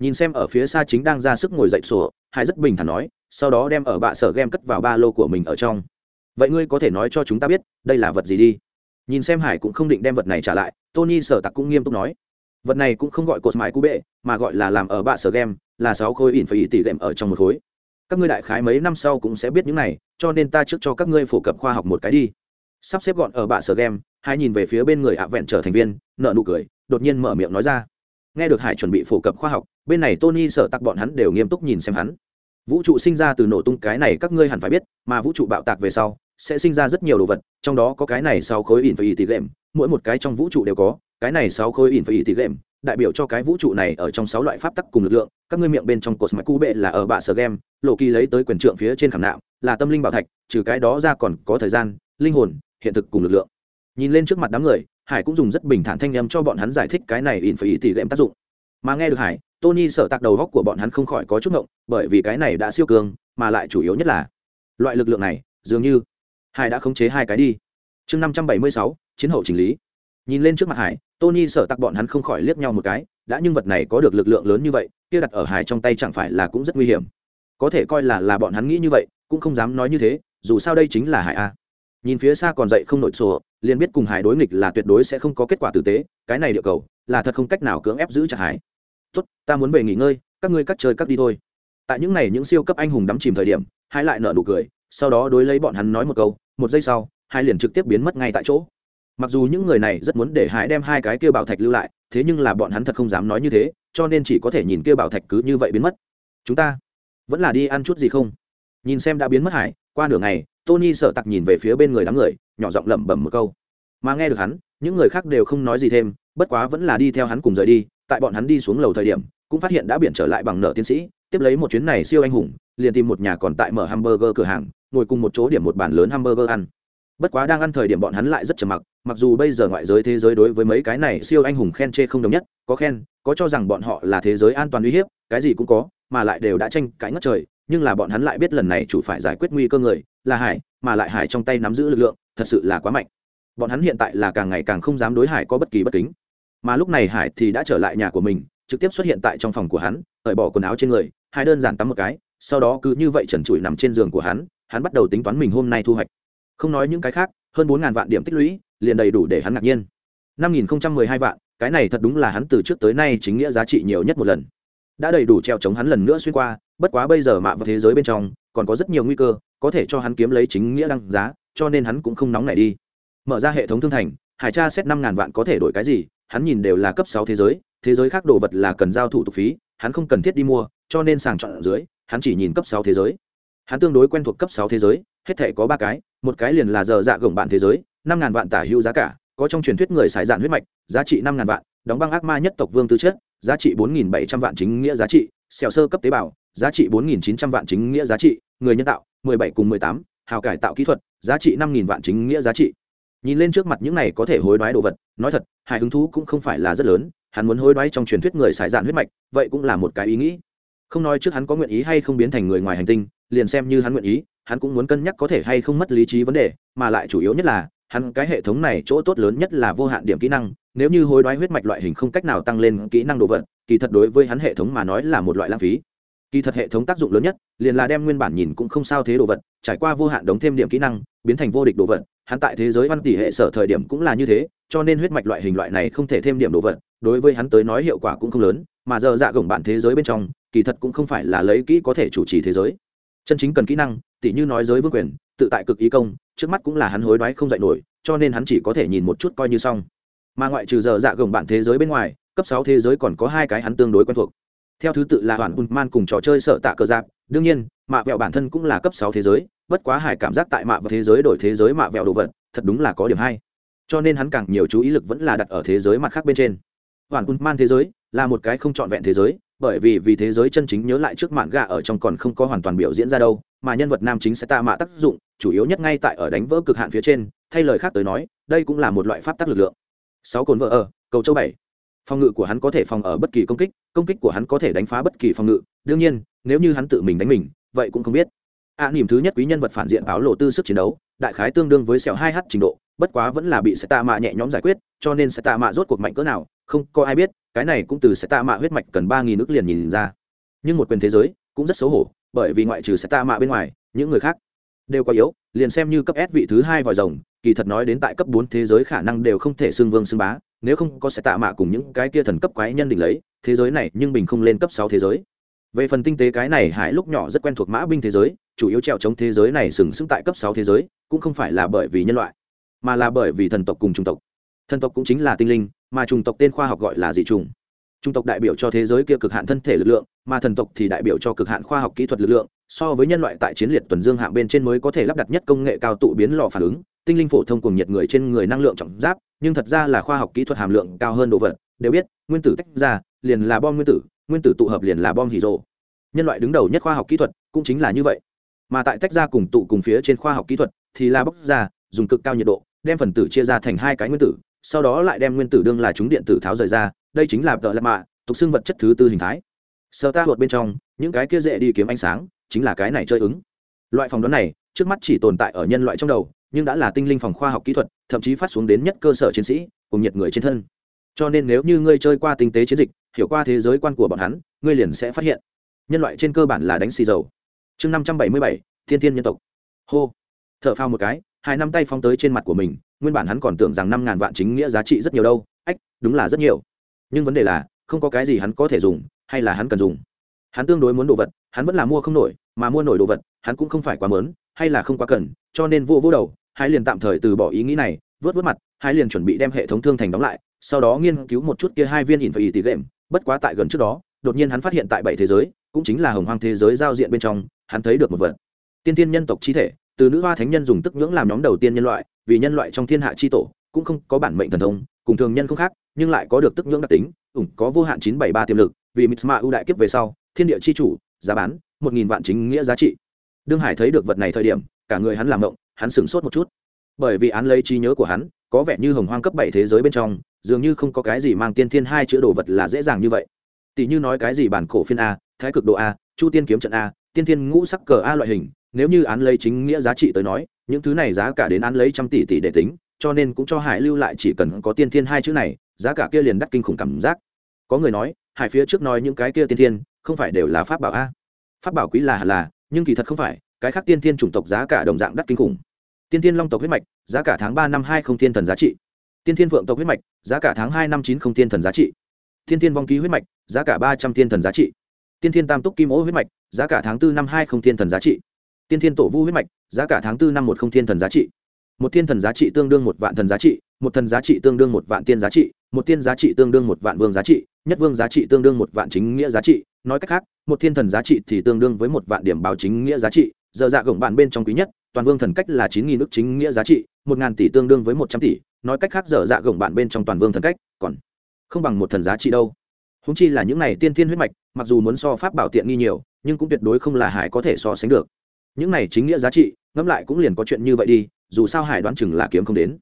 A: Nhìn xem ở phía xa chính đang ra sức ngồi dậy sổ hải rất bình thản nói sau đó đem ở bạ sở game cất vào ba lô của mình ở trong. Vậy ngươi có thể nói cho chúng ta biết đây là vật gì đi? Nhìn xem hải cũng không định đem vật này trả lại tony sở tặc cũng nghiêm túc nói vật này cũng không gọi cột mãi cú bệ, mà gọi là làm ở bạ sở game, là sáu khối ỉn phải ý tỷ đệm ở trong một khối. Các ngươi đại khái mấy năm sau cũng sẽ biết những này, cho nên ta trước cho các ngươi phổ cập khoa học một cái đi. Sắp xếp gọn ở bạ sở game, hai nhìn về phía bên người ạ vẹn trở thành viên nợ nụ cười, đột nhiên mở miệng nói ra. Nghe được hải chuẩn bị phổ cập khoa học, bên này tony sợ tặc bọn hắn đều nghiêm túc nhìn xem hắn. Vũ trụ sinh ra từ nổ tung cái này các ngươi hẳn phải biết, mà vũ trụ bạo tạc về sau, sẽ sinh ra rất nhiều đồ vật, trong đó có cái này sau khối in phải tỷ lệm mỗi một cái trong vũ trụ đều có cái này sáu khối in phải tỷ lệm đại biểu cho cái vũ trụ này ở trong sáu loại pháp tắc cùng lực lượng, các ngươi miệng bên trong cột mạch cú bệ là ở bạ sở game, lộ kỳ lấy tới quyền trượng phía trên khảm nạm, là tâm linh bảo thạch, trừ cái đó ra còn có thời gian, linh hồn, hiện thực cùng lực lượng. Nhìn lên trước mặt đám người, hải cũng dùng rất bình thản thanh âm cho bọn hắn giải thích cái này in phải tỷ lệm tác dụng. Mà nghe được hải, tony sợ tạc đầu góc của bọn hắn không khỏi có chút ngộng, bởi vì cái này đã siêu cường, mà lại chủ yếu nhất là loại lực lượng này, dường như hải đã khống chế hai cái đi. Chương năm trăm bảy mươi sáu, chiến hậu chỉnh lý. Nhìn lên trước mặt hải tony sợ tặc bọn hắn không khỏi liếc nhau một cái, đã nhưng vật này có được lực lượng lớn như vậy, kia đặt ở hải trong tay chẳng phải là cũng rất nguy hiểm. Có thể coi là là bọn hắn nghĩ như vậy, cũng không dám nói như thế, dù sao đây chính là hải a. Nhìn phía xa còn dậy không nội sổ liền biết cùng hải đối nghịch là tuyệt đối sẽ không có kết quả tử tế, cái này địa cầu, là thật không cách nào cưỡng ép giữ chặt hải tốt, ta muốn về nghỉ ngơi, các ngươi cắt chơi cắt đi thôi. Tại những này những siêu cấp anh hùng đắm chìm thời điểm hai lại nợ nụ cười, sau đó đối lấy bọn hắn nói một câu, một giây sau hai liền trực tiếp biến mất ngay tại chỗ mặc dù những người này rất muốn để hải đem hai cái kia bảo thạch lưu lại, thế nhưng là bọn hắn thật không dám nói như thế, cho nên chỉ có thể nhìn kia bảo thạch cứ như vậy biến mất. Chúng ta vẫn là đi ăn chút gì không? Nhìn xem đã biến mất hải, qua nửa ngày, tony sợ tặc nhìn về phía bên người đám người, nhỏ giọng lẩm bẩm một câu. Mà nghe được hắn, những người khác đều không nói gì thêm, bất quá vẫn là đi theo hắn cùng rời đi. Tại bọn hắn đi xuống lầu thời điểm, cũng phát hiện đã biển trở lại bằng nợ tiến sĩ, tiếp lấy một chuyến này siêu anh hùng, liền tìm một nhà còn tại mở hamburger cửa hàng, ngồi cùng một chỗ điểm một bàn lớn hamburger ăn bất quá đang ăn thời điểm bọn hắn lại rất trầm mặc mặc dù bây giờ ngoại giới thế giới đối với mấy cái này siêu anh hùng khen chê không đồng nhất, có khen, có cho rằng bọn họ là thế giới an toàn uy hiếp, cái gì cũng có, mà lại đều đã tranh cãi ngất trời, nhưng là bọn hắn lại biết lần này chủ phải giải quyết nguy cơ người, là hải, mà lại hải trong tay nắm giữ lực lượng, thật sự là quá mạnh. Bọn hắn hiện tại là càng ngày càng không dám đối hải có bất kỳ bất kính. Mà lúc này hải thì đã trở lại nhà của mình, trực tiếp xuất hiện tại trong phòng của hắn, cởi bỏ quần áo trên người, hai đơn giản tắm một cái, sau đó cứ như vậy trần trụi nằm trên giường của hắn hắn bắt đầu tính toán mình hôm nay thu hoạch không nói những cái khác, hơn bốn ngàn vạn điểm tích lũy, liền đầy đủ để hắn ngạc nhiên. Năm nghìn mười hai vạn, cái này thật đúng là hắn từ trước tới nay chính nghĩa giá trị nhiều nhất một lần. Đã đầy đủ treo chống hắn lần nữa xuyên qua, bất quá bây giờ mạ vào thế giới bên trong, còn có rất nhiều nguy cơ, có thể cho hắn kiếm lấy chính nghĩa đăng giá, cho nên hắn cũng không nóng nảy đi. Mở ra hệ thống thương thành, hải tra xét năm ngàn vạn có thể đổi cái gì, hắn nhìn đều là cấp sáu thế giới thế giới khác đồ vật là cần giao thủ tục phí, hắn không cần thiết đi mua, cho nên sàng chọn ở dưới, hắn chỉ nhìn cấp sáu thế giới hắn tương đối quen thuộc cấp sáu thế giới, hết thể có ba cái, một cái liền là giờ dạ gồng bạn thế giới, năm ngàn vạn tả hữu giá cả, có trong truyền thuyết người xài dạn huyết mạch, giá trị năm ngàn vạn, đóng băng ác ma nhất tộc vương tư chất, giá trị bốn nghìn bảy trăm vạn chính nghĩa giá trị, xèo sơ cấp tế bào, giá trị bốn nghìn chín trăm vạn chính nghĩa giá trị, người nhân tạo, mười bảy cùng mười tám, hào cải tạo kỹ thuật, giá trị năm nghìn vạn chính nghĩa giá trị. Nhìn lên trước mặt những này có thể hối đoái đồ vật, nói thật hải hứng thú cũng không phải là rất lớn, hắn muốn hối đoái trong truyền thuyết người xài dạn huyết mạch, vậy cũng là một cái ý nghĩ. Không nói trước hắn có nguyện ý hay không biến thành người ngoài hành tinh liền xem như hắn nguyện ý, hắn cũng muốn cân nhắc có thể hay không mất lý trí vấn đề, mà lại chủ yếu nhất là, hắn cái hệ thống này chỗ tốt lớn nhất là vô hạn điểm kỹ năng, nếu như hối đoái huyết mạch loại hình không cách nào tăng lên kỹ năng đồ vật, kỳ thật đối với hắn hệ thống mà nói là một loại lãng phí. Kỳ thật hệ thống tác dụng lớn nhất, liền là đem nguyên bản nhìn cũng không sao thế đồ vật, trải qua vô hạn đóng thêm điểm kỹ năng, biến thành vô địch đồ vật, hắn tại thế giới văn tỷ hệ sở thời điểm cũng là như thế, cho nên huyết mạch loại hình loại này không thể thêm điểm đồ vật, đối với hắn tới nói hiệu quả cũng không lớn, mà giờ dạ gồng bản thế giới bên trong, kỳ thật cũng không phải là lấy kỹ có thể chủ trì thế giới chân chính cần kỹ năng, tỉ như nói giới vương quyền, tự tại cực ý công, trước mắt cũng là hắn hối đoái không dạy nổi, cho nên hắn chỉ có thể nhìn một chút coi như xong. Mà ngoại trừ giờ dạ gồng bản thế giới bên ngoài, cấp sáu thế giới còn có hai cái hắn tương đối quen thuộc. Theo thứ tự là hoàn man cùng trò chơi sợ tạ cờ giáp, đương nhiên, mạ vẹo bản thân cũng là cấp sáu thế giới, bất quá hải cảm giác tại mạ và thế giới đổi thế giới mạ vẹo đồ vật, thật đúng là có điểm hay. Cho nên hắn càng nhiều chú ý lực vẫn là đặt ở thế giới mặt khác bên trên. Hoàn man thế giới là một cái không trọn vẹn thế giới bởi vì vì thế giới chân chính nhớ lại trước mạn gà ở trong còn không có hoàn toàn biểu diễn ra đâu mà nhân vật nam chính sẽ tạ mạ tác dụng chủ yếu nhất ngay tại ở đánh vỡ cực hạn phía trên thay lời khác tới nói đây cũng là một loại pháp tắc lực lượng. Sáu cồn vợ ở cầu châu bảy. Phòng ngự của hắn có thể phòng ở bất kỳ công kích công kích của hắn có thể đánh phá bất kỳ phòng ngự. Đương nhiên nếu như hắn tự mình đánh mình vậy cũng không biết. Ạ à, niềm thứ nhất quý nhân vật phản diện áo lộ tư sức chiến đấu đại khái tương đương với sẹo hai h trình độ bất quá vẫn là bị sẽ tạ mạ nhẹ nhõm giải quyết cho nên sẽ tạ mạ rốt cuộc mạnh cỡ nào không có ai biết, cái này cũng từ sẽ tạ mạ huyết mạch cần ba nghìn nước liền nhìn ra. Nhưng một quyền thế giới cũng rất xấu hổ, bởi vì ngoại trừ sẽ tạ mạ bên ngoài, những người khác đều có yếu, liền xem như cấp S vị thứ hai vòi rồng, kỳ thật nói đến tại cấp bốn thế giới khả năng đều không thể xưng vương xưng bá, nếu không có sẽ tạ mạ cùng những cái kia thần cấp quái nhân định lấy, thế giới này nhưng bình không lên cấp sáu thế giới. Về phần tinh tế cái này hải lúc nhỏ rất quen thuộc mã binh thế giới, chủ yếu trèo chống thế giới này sừng sững tại cấp sáu thế giới, cũng không phải là bởi vì nhân loại, mà là bởi vì thần tộc cùng chủng tộc. Thần tộc cũng chính là tinh linh mà chủng tộc tên khoa học gọi là dị trùng chủng tộc đại biểu cho thế giới kia cực hạn thân thể lực lượng, mà thần tộc thì đại biểu cho cực hạn khoa học kỹ thuật lực lượng. So với nhân loại tại chiến liệt tuần dương hạng bên trên mới có thể lắp đặt nhất công nghệ cao tụ biến lò phản ứng, tinh linh phổ thông cùng nhiệt người trên người năng lượng trọng giáp, nhưng thật ra là khoa học kỹ thuật hàm lượng cao hơn đồ vật. Đều biết, nguyên tử tách ra, liền là bom nguyên tử nguyên tử tụ hợp liền là bom hì rồ nhân loại đứng đầu nhất khoa học kỹ thuật cũng chính là như vậy. Mà tại tách ra cùng tụ cùng phía trên khoa học kỹ thuật thì là bóc ra, dùng cực cao nhiệt độ, đem phần tử chia ra thành hai cái nguyên tử sau đó lại đem nguyên tử đương là chúng điện tử tháo rời ra, đây chính là vợ lạc mạ, tục xưng vật chất thứ tư hình thái. Sơ ta hụt bên trong, những cái kia dễ đi kiếm ánh sáng, chính là cái này chơi ứng. Loại phòng đoán này, trước mắt chỉ tồn tại ở nhân loại trong đầu, nhưng đã là tinh linh phòng khoa học kỹ thuật, thậm chí phát xuống đến nhất cơ sở chiến sĩ, cùng nhiệt người trên thân. Cho nên nếu như ngươi chơi qua tinh tế chiến dịch, hiểu qua thế giới quan của bọn hắn, ngươi liền sẽ phát hiện. Nhân loại trên cơ bản là đánh xì dầu. Chương năm trăm bảy mươi bảy, thiên thiên nhân tộc. Hô. T h ở phao một cái hai năm tay phóng tới trên mặt của mình, nguyên bản hắn còn tưởng rằng năm ngàn vạn chính nghĩa giá trị rất nhiều đâu. Ách, đúng là rất nhiều. Nhưng vấn đề là, không có cái gì hắn có thể dùng, hay là hắn cần dùng. Hắn tương đối muốn đồ vật, hắn vẫn là mua không nổi, mà mua nổi đồ vật, hắn cũng không phải quá mớn hay là không quá cần, cho nên vô vô đầu hai liền tạm thời từ bỏ ý nghĩ này, vớt vớt mặt hai liền chuẩn bị đem hệ thống thương thành đóng lại, sau đó nghiên cứu một chút kia hai viên ỉn phải ý tỷ lệm bất quá tại gần trước đó, đột nhiên hắn phát hiện tại bảy thế giới, cũng chính là hồng hoang thế giới giao diện bên trong, hắn thấy được một vật. Tiên tiên nhân tộc chi thể từ nữ hoa thánh nhân dùng tức nhưỡng làm nhóm đầu tiên nhân loại, vì nhân loại trong thiên hạ chi tổ, cũng không có bản mệnh thần thông, cùng thường nhân không khác, nhưng lại có được tức nhưỡng đặc tính, ủng có vô hạn chín bảy ba tiềm lực, vì mitsma ưu đại kiếp về sau, thiên địa chi chủ, giá bán, một nghìn vạn chính nghĩa giá trị. Đương hải thấy được vật này thời điểm, cả người hắn làm động, hắn sửng sốt một chút. Bởi vì án lấy trí nhớ của hắn, có vẻ như hồng hoang cấp bảy thế giới bên trong, dường như không có cái gì mang tiên thiên hai chữ đồ vật là dễ dàng như vậy. Tỷ như nói cái gì bản cổ phiên a, thái cực độ a, chu tiên kiếm trận a, tiên thiên ngũ sắc cờ a loại hình nếu như án lấy chính nghĩa giá trị tới nói, những thứ này giá cả đến án lấy trăm tỷ tỷ để tính, cho nên cũng cho hải lưu lại chỉ cần có tiên thiên hai chữ này, giá cả kia liền đắt kinh khủng cảm giác. Có người nói, hải phía trước nói những cái kia tiên thiên, không phải đều là pháp bảo a? Pháp bảo quý là là, nhưng kỳ thật không phải, cái khác tiên thiên chủng tộc giá cả đồng dạng đắt kinh khủng. Tiên thiên long tộc huyết mạch, giá cả tháng ba năm hai không tiên thần giá trị. Tiên thiên vượng tộc huyết mạch, giá cả tháng hai năm chín không tiên thần giá trị. Tiên thiên vong ký huyết mạch, giá cả ba trăm tiên thần giá trị. Tiên thiên tam túc kim ô huyết mạch, giá cả tháng bốn năm hai không tiên thần giá trị tiên thiên tổ vu huyết mạch, giá cả tháng tư năm một không Thiên thần giá trị. Một thiên thần giá trị tương đương một vạn thần giá trị, một thần giá trị tương đương một vạn tiên giá trị, một tiên giá trị tương đương một vạn vương giá trị, nhất vương giá trị tương đương một vạn chính nghĩa giá trị. Nói cách khác, một thiên thần giá trị thì tương đương với một vạn điểm báo chính nghĩa giá trị. Giờ dạ gồng bạn bên trong quý nhất, toàn vương thần cách là chín nghìn ước chính nghĩa giá trị, một ngàn tỷ tương đương với một trăm tỷ. Nói cách khác, giờ dạ gồng bạn bên trong toàn vương thần cách còn không bằng một thần giá trị đâu. Húng chi là những này tiên thiên huyết mạch, mặc dù muốn so pháp bảo tiện nghi nhiều, nhưng cũng tuyệt đối không là hải có thể so sánh được những này chính nghĩa giá trị, ngẫm lại cũng liền có chuyện như vậy đi, dù sao hải đoán chừng là kiếm không đến.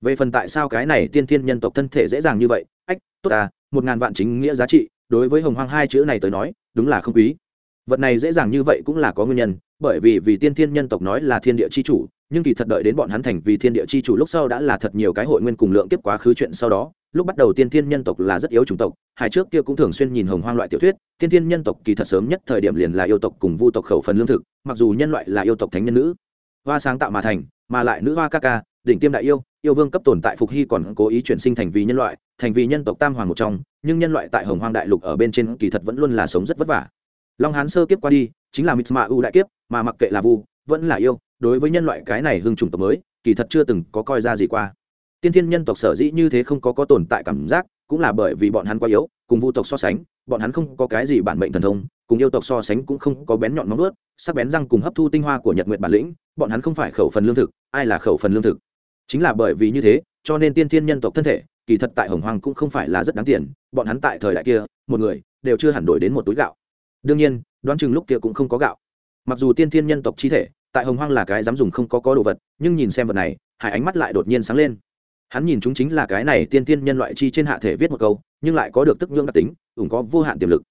A: Về phần tại sao cái này tiên thiên nhân tộc thân thể dễ dàng như vậy, ách, tốt à một ngàn vạn chính nghĩa giá trị, đối với hồng hoang hai chữ này tới nói, đúng là không quý. Vật này dễ dàng như vậy cũng là có nguyên nhân, bởi vì vì tiên thiên nhân tộc nói là thiên địa c h i chủ nhưng kỳ thật đợi đến bọn hắn thành vì thiên địa chi chủ lúc sau đã là thật nhiều cái hội nguyên cùng lượng kiếp quá khứ chuyện sau đó, lúc bắt đầu tiên thiên nhân tộc là rất yếu chủng tộc hai trước kia cũng thường xuyên nhìn hồng hoang loại tiểu thuyết, tiên thiên nhân tộc kỳ thật sớm nhất thời điểm liền là yêu tộc cùng vu tộc khẩu phần lương thực, mặc dù nhân loại là yêu tộc thánh nhân nữ, hoa sáng tạo mà thành, mà lại nữ hoa ca ca, đỉnh tiêm đại yêu yêu vương cấp tồn tại phục hy còn cố ý chuyển sinh thành vì nhân loại, thành vì nhân tộc tam hoàng một trong, nhưng nhân loại tại hồng hoang đại lục ở bên trên kỳ thật vẫn luôn là sống rất vất vả. Long hán sơ kiếp qua đi, chính là mitsma u đại kiếp, mà mặc kệ là vu, vẫn là yêu đối với nhân loại cái này hưng chủng tộc mới, kỳ thật chưa từng có coi ra gì qua. Tiên thiên nhân tộc sở dĩ như thế không có có tồn tại cảm giác, cũng là bởi vì bọn hắn quá yếu, cùng vu tộc so sánh, bọn hắn không có cái gì bản mệnh thần thông, cùng yêu tộc so sánh cũng không có bén nhọn móng ướt sắc bén răng cùng hấp thu tinh hoa của nhật nguyệt bản lĩnh, bọn hắn không phải khẩu phần lương thực, ai là khẩu phần lương thực? Chính là bởi vì như thế, cho nên tiên thiên nhân tộc thân thể, kỳ thật tại hồng hoàng cũng không phải là rất đáng tiền, bọn hắn tại thời đại kia, một người, đều chưa hẳn đổi đến một túi gạo. Đương nhiên, đoán chừng lúc kia cũng không có gạo. Mặc dù tiên thiên nhân tộc chi thể tại hồng hoang là cái dám dùng không có có đồ vật, nhưng nhìn xem vật này hải ánh mắt lại đột nhiên sáng lên. Hắn nhìn chúng chính là cái này tiên tiên nhân loại chi trên hạ thể viết một câu, nhưng lại có được tức nhưỡng đặc tính ủng có vô hạn tiềm lực.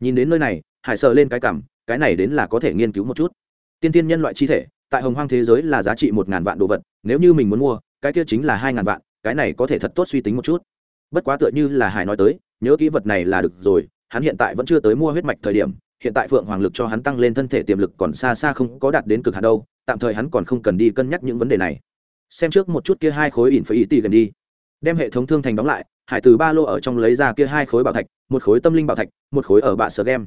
A: Nhìn đến nơi này, hải sợ lên cái cảm, cái này đến là có thể nghiên cứu một chút. Tiên tiên nhân loại chi thể, tại hồng hoang thế giới là giá trị một ngàn vạn đồ vật, nếu như mình muốn mua, cái kia chính là hai ngàn vạn, cái này có thể thật tốt suy tính một chút. Bất quá tựa như là hải nói tới, nhớ kỹ vật này là được rồi, hắn hiện tại vẫn chưa tới mua huyết mạch thời điểm hiện tại phượng hoàng lực cho hắn tăng lên thân thể tiềm lực còn xa xa không có đạt đến cực hạn đâu, tạm thời hắn còn không cần đi cân nhắc những vấn đề này. Xem trước một chút kia hai khối ỉn phải ý tì gần đi. Đem hệ thống thương thành đóng lại, hải từ ba lô ở trong lấy ra kia hai khối bảo thạch, một khối tâm linh bảo thạch, một khối ở bạ sở game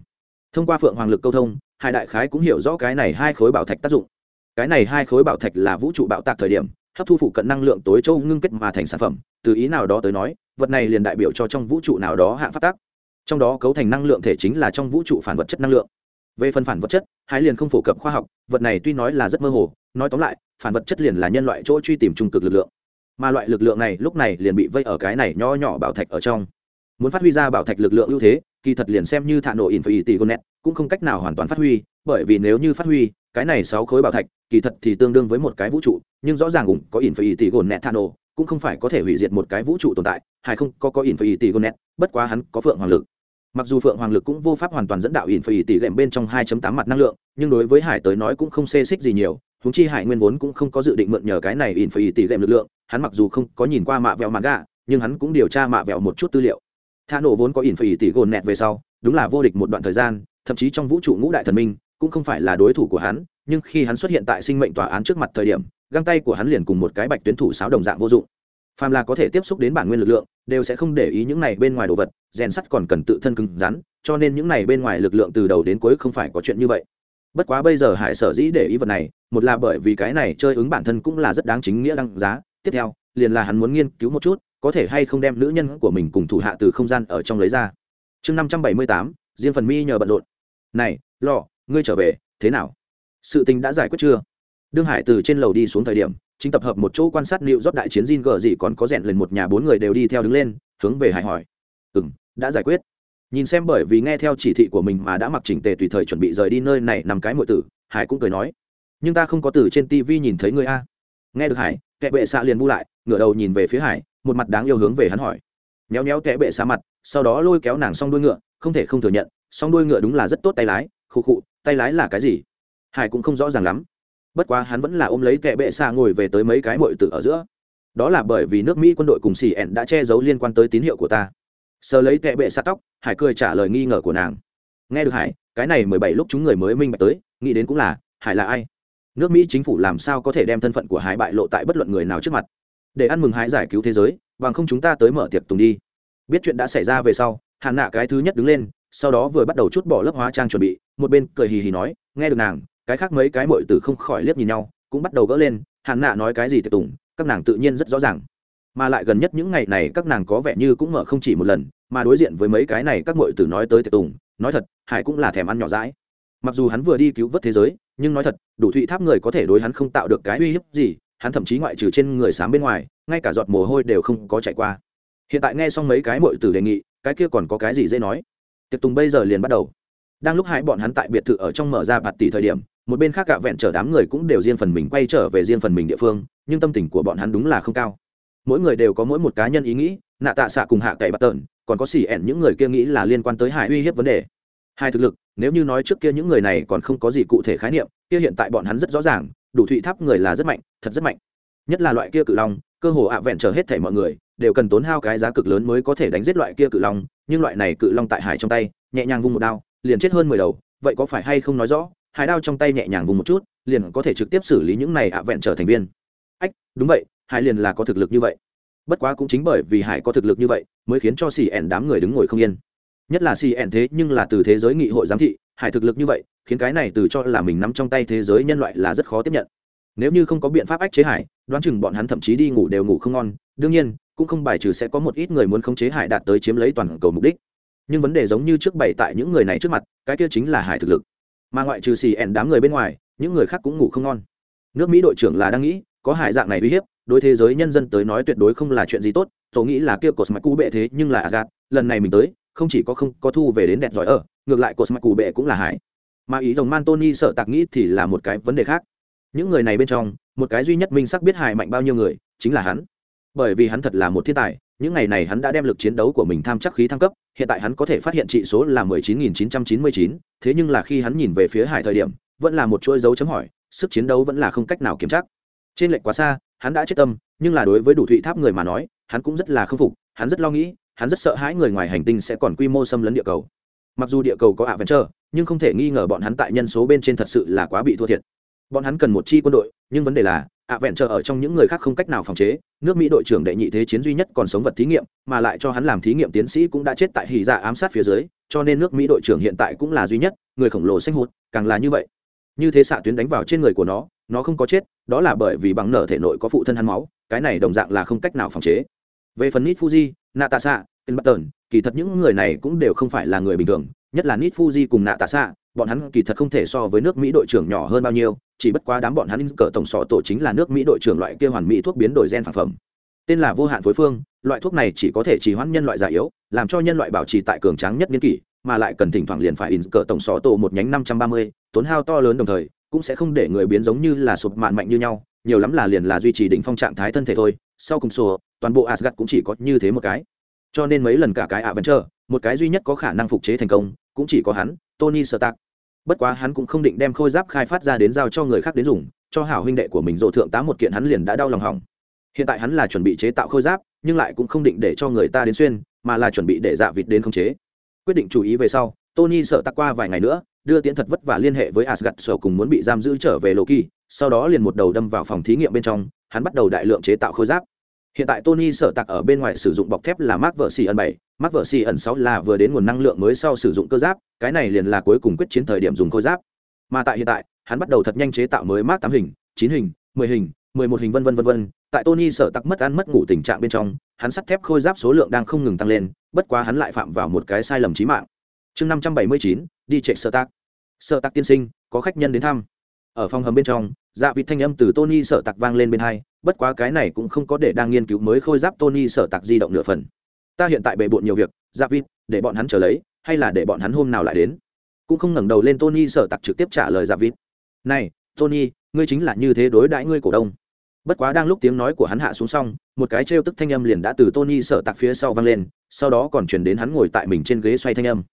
A: thông qua phượng hoàng lực câu thông, hải đại khái cũng hiểu rõ cái này hai khối bảo thạch tác dụng. Cái này hai khối bảo thạch là vũ trụ bạo tạc thời điểm, hấp thu phụ cận năng lượng tối châu ngưng kết mà thành sản phẩm, từ ý nào đó tới nói, vật này liền đại biểu cho trong vũ trụ nào đó hạng phát tác trong đó cấu thành năng lượng thể chính là trong vũ trụ phản vật chất năng lượng. Về phần phản vật chất hai liền không phổ cập khoa học, vật này tuy nói là rất mơ hồ, nói tóm lại, phản vật chất liền là nhân loại chỗ truy tìm trung cực lực lượng. Mà loại lực lượng này lúc này liền bị vây ở cái này nho nhỏ bảo thạch ở trong. Muốn phát huy ra bảo thạch lực lượng ưu thế, kỳ thật liền xem như thả nổ in phải tỷ gonet cũng không cách nào hoàn toàn phát huy, bởi vì nếu như phát huy, cái này sáu khối bảo thạch, kỳ thật thì tương đương với một cái vũ trụ, nhưng rõ ràng cũng có in phải tỷ gonet thả nổ, cũng không phải có thể hủy diệt một cái vũ trụ tồn tại, hay không có có in phải tỷ gonet bất quá hắn có phượng hoàng lực mặc dù phượng hoàng lực cũng vô pháp hoàn toàn dẫn đạo ỉn phải tỷ lệm bên trong 2.8 mặt năng lượng, nhưng đối với hải tới nói cũng không xê xích gì nhiều húng chi hải nguyên vốn cũng không có dự định mượn nhờ cái này ỉn phải tỷ lệm lực lượng, hắn mặc dù không có nhìn qua mạ vẹo mạ gà nhưng hắn cũng điều tra mạ vẹo một chút tư liệu. Tha nổ vốn có ỉn phải tỷ gồn nẹt về sau, đúng là vô địch một đoạn thời gian, thậm chí trong vũ trụ ngũ đại thần minh, cũng không phải là đối thủ của hắn, nhưng khi hắn xuất hiện tại sinh mệnh tòa án trước mặt thời điểm, găng tay của hắn liền cùng một cái bạch tuyến thủ sáo đồng dạng vô dụng phàm là có thể tiếp xúc đến bản nguyên lực lượng, đều sẽ không để ý những này bên ngoài đồ vật, rèn sắt còn cần tự thân cứng rắn, cho nên những này bên ngoài lực lượng từ đầu đến cuối không phải có chuyện như vậy. Bất quá bây giờ hải sở dĩ để ý vật này, một là bởi vì cái này chơi ứng bản thân cũng là rất đáng chính nghĩa đăng giá, tiếp theo, liền là hắn muốn nghiên cứu một chút, có thể hay không đem nữ nhân của mình cùng thủ hạ từ không gian ở trong lấy ra. Chương năm trăm bảy mươi tám, riêng phần mi nhờ bận rộn. Này lò ngươi trở về, thế nào? Sự tình đã giải quyết chưa? Đương hải từ trên lầu đi xuống thời điểm chính tập hợp một chỗ quan sát liệu rót đại chiến Jin gờ gì còn có rèn lên một nhà bốn người đều đi theo đứng lên, hướng về hải hỏi. Ừ đã giải quyết. Nhìn xem bởi vì nghe theo chỉ thị của mình mà đã mặc chỉnh tề tùy thời chuẩn bị rời đi nơi này nằm cái muội tử, hải cũng cười nói. Nhưng ta không có từ trên tv nhìn thấy ngươi a. Nghe được hải, kẻ bệ xạ liền bu lại, ngửa đầu nhìn về phía hải, một mặt đáng yêu hướng về hắn hỏi. Néo néo kẻ bệ xạ mặt, sau đó lôi kéo nàng song đuôi ngựa, không thể không thừa nhận, song đuôi ngựa đúng là rất tốt tay lái, khụ khụ, tay lái là cái gì? Hải cũng không rõ ràng lắm bất quá hắn vẫn là ôm lấy kẻ bệ xạ ngồi về tới mấy cái mội tử ở giữa. Đó là bởi vì nước mỹ quân đội cùng xì ẹn đã che giấu liên quan tới tín hiệu của ta. Sờ lấy kẻ bệ xạ tóc, hải cười trả lời nghi ngờ của nàng. Nghe được hải, cái này mười bảy lúc chúng người mới minh bạch tới, nghĩ đến cũng là, hải là ai? Nước mỹ chính phủ làm sao có thể đem thân phận của hải bại lộ tại bất luận người nào trước mặt? Để ăn mừng hải giải cứu thế giới, bằng không chúng ta tới mở tiệc tùng đi. Biết chuyện đã xảy ra về sau, hàn nạ cái thứ nhất đứng lên, sau đó vừa bắt đầu chút bỏ lớp hóa trang chuẩn bị, một bên cười hì hì nói, nghe được nàng cái khác mấy cái mội tử không khỏi liếc nhìn nhau, cũng bắt đầu gỡ lên, hàn nạ nói cái gì tiệc tùng, các nàng tự nhiên rất rõ ràng. Mà lại gần nhất những ngày này các nàng có vẻ như cũng mở không chỉ một lần, mà đối diện với mấy cái này các mội tử nói tới tiệc tùng, nói thật, hải cũng là thèm ăn nhỏ rãi mặc dù hắn vừa đi cứu vớt thế giới, nhưng nói thật, đủ thụy tháp người có thể đối hắn không tạo được cái uy hiếp gì, hắn thậm chí ngoại trừ trên người sáng bên ngoài, ngay cả giọt mồ hôi đều không có chạy qua. Hiện tại nghe xong mấy cái mội tử đề nghị, cái kia còn có cái gì dễ nói? Tiệc tùng bây giờ liền bắt đầu. Đang lúc hai bọn hắn tại biệt thự ở trong mở ra bạt tỷ thời điểm một bên khác cả vẹn chở đám người cũng đều riêng phần mình quay trở về riêng phần mình địa phương, nhưng tâm tình của bọn hắn đúng là không cao. Mỗi người đều có mỗi một cá nhân ý nghĩ, nạ tạ xạ cùng hạ cậy bắt tợn, còn có xỉ ẹn những người kia nghĩ là liên quan tới hải uy hiếp vấn đề. Hai thực lực, nếu như nói trước kia những người này còn không có gì cụ thể khái niệm, kia hiện tại bọn hắn rất rõ ràng, đủ thụy tháp người là rất mạnh, thật rất mạnh. Nhất là loại kia cự long, cơ hồ ạ vẹn trở hết thể mọi người, đều cần tốn hao cái giá cực lớn mới có thể đánh giết loại kia cự long, nhưng loại này cự long tại hải trong tay, nhẹ nhàng vung một đao, liền chết hơn mười đầu, vậy có phải hay không nói rõ? Hải đao trong tay nhẹ nhàng vùng một chút, liền có thể trực tiếp xử lý những này ạ vẹn trở thành viên. Ách, đúng vậy, hải liền là có thực lực như vậy. Bất quá cũng chính bởi vì hải có thực lực như vậy, mới khiến cho xì ẻn đám người đứng ngồi không yên. Nhất là xì ẻn thế nhưng là từ thế giới nghị hội giám thị, hải thực lực như vậy, khiến cái này từ cho là mình nắm trong tay thế giới nhân loại là rất khó tiếp nhận. Nếu như không có biện pháp ách chế hải, đoán chừng bọn hắn thậm chí đi ngủ đều ngủ không ngon. Đương nhiên, cũng không bài trừ sẽ có một ít người muốn khống chế hải đạt tới chiếm lấy toàn cầu mục đích. Nhưng vấn đề giống như trước bày tại những người này trước mặt, cái kia chính là hải thực lực mà ngoại trừ xì ẻn đám người bên ngoài, những người khác cũng ngủ không ngon. Nước mỹ đội trưởng là đang nghĩ, có hải dạng này uy hiếp, đối thế giới nhân dân tới nói tuyệt đối không là chuyện gì tốt, tôi nghĩ là kia cột mạch cú bệ thế nhưng là gạt lần này mình tới, không chỉ có không có thu về đến đẹp giỏi ở, ngược lại cột mạch cú bệ cũng là hải. Mà ý rồng man tony sợ tạc nghĩ thì là một cái vấn đề khác. Những người này bên trong, một cái duy nhất minh sắc biết hải mạnh bao nhiêu người, chính là hắn. Bởi vì hắn thật là một thiên tài những ngày này hắn đã đem lực chiến đấu của mình tham chắc khí thăng cấp hiện tại hắn có thể phát hiện trị số là 19.999, thế nhưng là khi hắn nhìn về phía hải thời điểm vẫn là một chuỗi dấu chấm hỏi sức chiến đấu vẫn là không cách nào kiểm chắc. trên lệch quá xa hắn đã chết tâm nhưng là đối với đủ thụy tháp người mà nói hắn cũng rất là khâm phục hắn rất lo nghĩ hắn rất sợ hãi người ngoài hành tinh sẽ còn quy mô xâm lấn địa cầu mặc dù địa cầu có ạ vẫn chờ nhưng không thể nghi ngờ bọn hắn tại nhân số bên trên thật sự là quá bị thua thiệt bọn hắn cần một chi quân đội nhưng vấn đề là ạ vẹn chờ ở trong những người khác không cách nào phòng chế nước mỹ đội trưởng đệ nhị thế chiến duy nhất còn sống vật thí nghiệm mà lại cho hắn làm thí nghiệm tiến sĩ cũng đã chết tại hỉ dạ ám sát phía dưới cho nên nước mỹ đội trưởng hiện tại cũng là duy nhất người khổng lồ xanh hụt càng là như vậy. Như thế xạ tuyến đánh vào trên người của nó nó không có chết đó là bởi vì bằng nở thể nội có phụ thân hắn máu cái này đồng dạng là không cách nào phòng chế. Về phần nít fuji natasa Button, kỳ thật những người này cũng đều không phải là người bình thường nhất là nít fuji cùng nạ bọn hắn kỳ thật không thể so với nước mỹ đội trưởng nhỏ hơn bao nhiêu, chỉ bất quá đám bọn hắn cờ tổng sọ tổ chính là nước mỹ đội trưởng loại kia hoàn mỹ thuốc biến đổi gen phản phẩm. Tên là vô hạn phối phương, loại thuốc này chỉ có thể trì hoãn nhân loại già yếu, làm cho nhân loại bảo trì tại cường tráng nhất niên kỷ, mà lại cần thỉnh thoảng liền phải in cờ tổng sọ tổ một nhánh năm trăm ba mươi, tốn hao to lớn đồng thời, cũng sẽ không để người biến giống như là sụp mạn mạnh như nhau, nhiều lắm là liền là duy trì đỉnh phong trạng thái thân thể thôi, sau cùng sổ toàn bộ asgad cũng chỉ có như thế một cái. Cho nên mấy lần cả cái ạ vẫn chờ một cái duy nhất có khả năng phục chế thành công, cũng chỉ có hắn, tony stark bất quá hắn cũng không định đem khôi giáp khai phát ra đến giao cho người khác đến dùng, cho hảo huynh đệ của mình dỗ thượng tá một kiện hắn liền đã đau lòng hỏng. Hiện tại hắn là chuẩn bị chế tạo khôi giáp, nhưng lại cũng không định để cho người ta đến xuyên, mà là chuẩn bị để dạ vịt đến khống chế. Quyết định chú ý về sau, tony sợ tắc qua vài ngày nữa, đưa tiễn thật vất vả liên hệ với asgad sở cùng muốn bị giam giữ trở về loki, sau đó liền một đầu đâm vào phòng thí nghiệm bên trong, hắn bắt đầu đại lượng chế tạo khôi giáp hiện tại tony sở tặc ở bên ngoài sử dụng bọc thép là mark vợ xì ẩn bảy, mark vợ xì ẩn sáu là vừa đến nguồn năng lượng mới sau sử dụng cơ giáp, cái này liền là cuối cùng quyết chiến thời điểm dùng khôi giáp. Mà tại hiện tại, hắn bắt đầu thật nhanh chế tạo mới mark tám hình, chín hình, mười hình, mười một hình vân vân vân vân. Tại tony sở tặc mất ăn mất ngủ tình trạng bên trong, hắn sắt thép khôi giáp số lượng đang không ngừng tăng lên, bất quá hắn lại phạm vào một cái sai lầm chí mạng. Chương năm trăm bảy mươi chín, đi chạy sở tặc sở tặc tiên sinh, có khách nhân đến thăm ở phòng hầm bên trong dạ vịt thanh âm từ tony sợ tặc vang lên bên hai, bất quá cái này cũng không có để đang nghiên cứu mới khôi giáp tony sợ tặc di động nửa phần. Ta hiện tại bề bộn nhiều việc dạ vịt để bọn hắn trở lấy, hay là để bọn hắn hôm nào lại đến? Cũng không ngẩng đầu lên tony sợ tặc trực tiếp trả lời dạ vịt này, tony, ngươi chính là như thế đối đãi ngươi cổ đông. Bất quá đang lúc tiếng nói của hắn hạ xuống xong, một cái trêu tức thanh âm liền đã từ tony sợ tặc phía sau vang lên, sau đó còn chuyển đến hắn ngồi tại mình trên ghế xoay thanh âm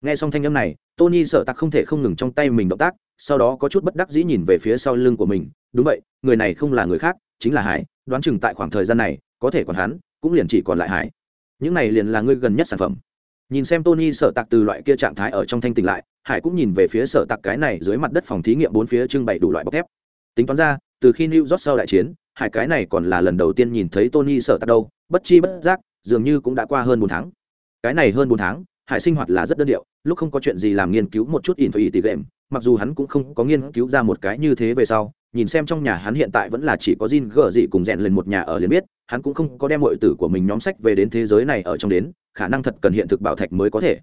A: nghe xong thanh âm này, tony sợ tặc không thể không ngừng trong tay mình động tác, sau đó có chút bất đắc dĩ nhìn về phía sau lưng của mình. Đúng vậy, người này không là người khác, chính là hải. Đoán chừng tại khoảng thời gian này, có thể còn hắn, cũng liền chỉ còn lại hải. Những này liền là ngươi gần nhất sản phẩm. Nhìn xem tony sợ tặc từ loại kia trạng thái ở trong thanh tỉnh lại, hải cũng nhìn về phía sợ tặc cái này dưới mặt đất phòng thí nghiệm bốn phía trưng bày đủ loại bọc thép. Tính toán ra, từ khi new york sau đại chiến, hải cái này còn là lần đầu tiên nhìn thấy tony sợ tặc đâu. Bất chi bất giác, dường như cũng đã qua hơn bốn tháng. Cái này hơn bốn tháng hải sinh hoạt là rất đơn điệu, lúc không có chuyện gì làm nghiên cứu một chút in phải tỷ game, mặc dù hắn cũng không có nghiên cứu ra một cái như thế về sau, nhìn xem trong nhà hắn hiện tại vẫn là chỉ có Jin gở dị cùng rèn lên một nhà ở liền biết, hắn cũng không có đem muội tử của mình nhóm sách về đến thế giới này ở trong đến, khả năng thật cần hiện thực bảo thạch mới có thể.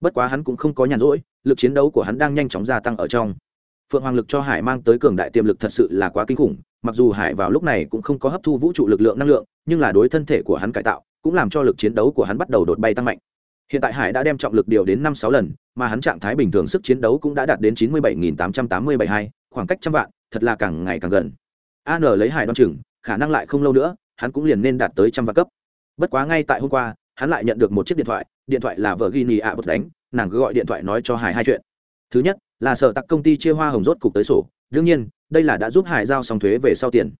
A: Bất quá hắn cũng không có nhàn rỗi, lực chiến đấu của hắn đang nhanh chóng gia tăng ở trong. Phượng hoàng lực cho hải mang tới cường đại tiềm lực thật sự là quá kinh khủng, mặc dù hải vào lúc này cũng không có hấp thu vũ trụ lực lượng năng lượng, nhưng là đối thân thể của hắn cải tạo, cũng làm cho lực chiến đấu của hắn bắt đầu đột bay tăng mạnh hiện tại hải đã đem trọng lực điều đến năm sáu lần, mà hắn trạng thái bình thường sức chiến đấu cũng đã đạt đến chín mươi bảy tám trăm tám mươi bảy hai, khoảng cách trăm vạn, thật là càng ngày càng gần. An lấy hải đoan chừng, khả năng lại không lâu nữa, hắn cũng liền nên đạt tới trăm vạn cấp. Bất quá ngay tại hôm qua, hắn lại nhận được một chiếc điện thoại điện thoại là vợ ghi ạ bật đánh, nàng cứ gọi điện thoại nói cho hải hai chuyện. Thứ nhất, là sở tặc công ty chia hoa hồng rốt cục tới sổ, đương nhiên, đây là đã giúp hải giao xong thuế về sau tiền.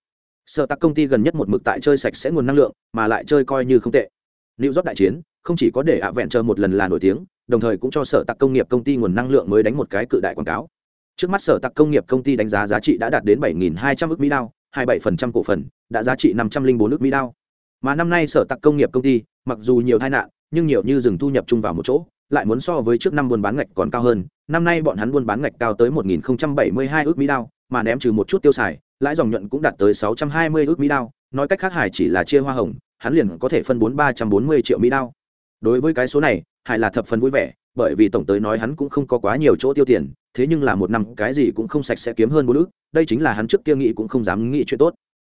A: Sở tặc công ty gần nhất một mực tại chơi sạch sẽ nguồn năng lượng, mà lại chơi coi như không tệ. Lưu rót đại chiến không chỉ có để ạ vẹn chờ một lần là nổi tiếng, đồng thời cũng cho sở tặc công nghiệp công ty nguồn năng lượng mới đánh một cái cự đại quảng cáo. Trước mắt sở tặc công nghiệp công ty đánh giá giá trị đã đạt đến 7.200 ước mỹ đao 27% cổ phần, đã giá trị 504 ước mỹ đao mà năm nay sở tặc công nghiệp công ty, mặc dù nhiều tai nạn, nhưng nhiều như dừng thu nhập chung vào một chỗ, lại muốn so với trước năm buôn bán ngạch còn cao hơn. Năm nay bọn hắn buôn bán ngạch cao tới 1.072 ước mỹ đao mà ném trừ một chút tiêu xài, lãi dòng nhuận cũng đạt tới 620 ước mỹ đao nói cách khác hải chỉ là chia hoa hồng, hắn liền có thể phân bốn ba trăm bốn mươi triệu mỹ đao đối với cái số này, hải là thập phần vui vẻ, bởi vì tổng tới nói hắn cũng không có quá nhiều chỗ tiêu tiền, thế nhưng là một năm cái gì cũng không sạch sẽ kiếm hơn bốn ước đây chính là hắn trước kia nghĩ cũng không dám nghĩ chuyện tốt.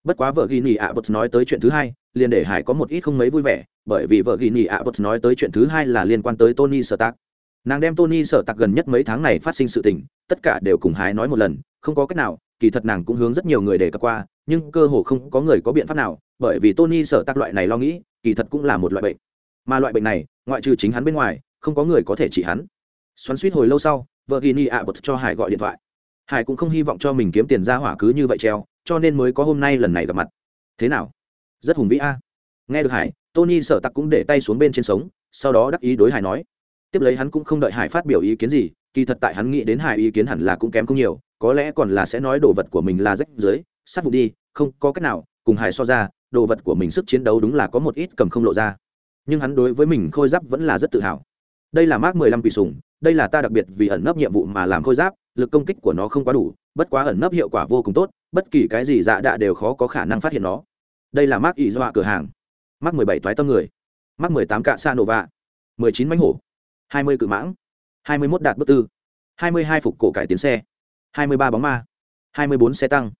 A: Bất quá vợ ghi nhì ạ bật nói tới chuyện thứ hai, liền để hải có một ít không mấy vui vẻ, bởi vì vợ ghi nhì ạ bật nói tới chuyện thứ hai là liên quan tới tony sở tạc nàng đem tony sở tạc gần nhất mấy tháng này phát sinh sự tình, tất cả đều cùng hải nói một lần, không có cách nào, kỳ thật nàng cũng hướng rất nhiều người đề cập qua, nhưng cơ hồ không có người có biện pháp nào, bởi vì tony sở tạc loại này lo nghĩ, kỳ thật cũng là một loại bệnh mà loại bệnh này, ngoại trừ chính hắn bên ngoài, không có người có thể trị hắn. Xoắn suýt hồi lâu sau, vợ ghi ni ạ bật cho hải gọi điện thoại. Hải cũng không hy vọng cho mình kiếm tiền ra hỏa cứ như vậy treo, cho nên mới có hôm nay lần này gặp mặt. Thế nào? Rất hùng vĩ a. Nghe được hải, tony sợ tặc cũng để tay xuống bên trên sống, sau đó đắc ý đối hải nói. Tiếp lấy hắn cũng không đợi hải phát biểu ý kiến gì, kỳ thật tại hắn nghĩ đến hải ý kiến hẳn là cũng kém không nhiều, có lẽ còn là sẽ nói đồ vật của mình là rách dưới sát vụ đi, không có cách nào, cùng hải so ra, đồ vật của mình sức chiến đấu đúng là có một ít cầm không lộ ra nhưng hắn đối với mình khôi giáp vẫn là rất tự hào. Đây là mác mười lăm quỷ sùng đây là ta đặc biệt vì ẩn nấp nhiệm vụ mà làm khôi giáp, lực công kích của nó không quá đủ, bất quá ẩn nấp hiệu quả vô cùng tốt, bất kỳ cái gì dạ đạ đều khó có khả năng phát hiện nó. Đây là mác ỷ dọa cửa hàng. Mác mười bảy toái tâm người. Mác mười tám cạ sa nova mười chín mánh hổ. hai mươi cự mãng. hai mươi mốt đạt bất tư. hai mươi hai phục cổ cải tiến xe. hai mươi ba bóng ma. hai mươi bốn xe tăng.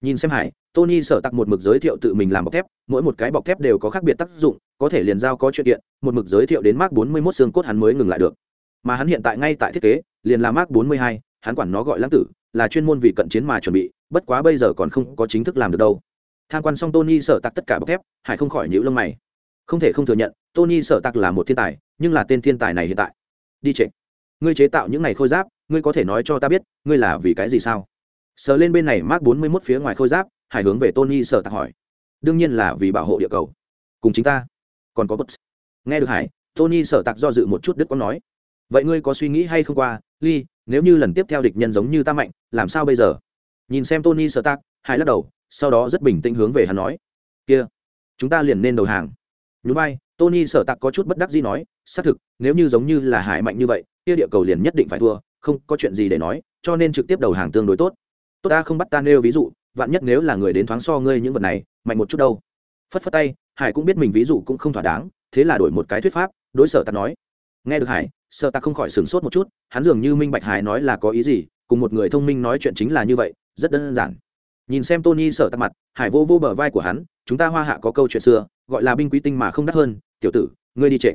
A: Nhìn xem hải, tony sở tặc một mực giới thiệu tự mình làm bọc thép, mỗi một cái bọc thép đều có khác biệt tác dụng có thể liền giao có chuyện kiện, một mực giới thiệu đến mark bốn mươi mốt xương cốt hắn mới ngừng lại được. Mà hắn hiện tại ngay tại thiết kế, liền là mark bốn mươi hai, hắn quản nó gọi lãng tử, là chuyên môn vì cận chiến mà chuẩn bị, bất quá bây giờ còn không có chính thức làm được đâu. Tham quan xong tony sở tặc tất cả bọc thép, hải không khỏi nhữ lông mày. Không thể không thừa nhận, tony sở tặc là một thiên tài, nhưng là tên thiên tài này hiện tại. Đi trệ ngươi chế tạo những này khôi giáp, ngươi có thể nói cho ta biết, ngươi là vì cái gì sao? Sờ lên bên này mark bốn mươi mốt phía ngoài khôi giáp, hải hướng về tony sở tặc hỏi. Đương nhiên là vì bảo hộ địa cầu. Cùng chính ta còn có bất nghe được hải, tony sở tặc do dự một chút đức có nói, vậy ngươi có suy nghĩ hay không qua? Ly, nếu như lần tiếp theo địch nhân giống như ta mạnh, làm sao bây giờ? Nhìn xem tony sở tặc, hải lắc đầu, sau đó rất bình tĩnh hướng về hắn nói, kia, chúng ta liền nên đầu hàng. Nhún vai, tony sở tặc có chút bất đắc gì nói, xác thực, nếu như giống như là hải mạnh như vậy, kia địa cầu liền nhất định phải thua, không có chuyện gì để nói, cho nên trực tiếp đầu hàng tương đối tốt. Tốt ta không bắt ta nêu ví dụ, vạn nhất nếu là người đến thoáng so ngươi những vật này, mạnh một chút đâu. Phất phất tay hải cũng biết mình ví dụ cũng không thỏa đáng, thế là đổi một cái thuyết pháp, đối sở tạc nói. Nghe được hải, sở tạc không khỏi sửng sốt một chút, hắn dường như minh bạch hải nói là có ý gì, cùng một người thông minh nói chuyện chính là như vậy, rất đơn giản. Nhìn xem tony sở tạc mặt, hải vô vô bờ vai của hắn, chúng ta hoa hạ có câu chuyện xưa, gọi là binh quý tinh mà không đắt hơn, tiểu tử, ngươi đi trệ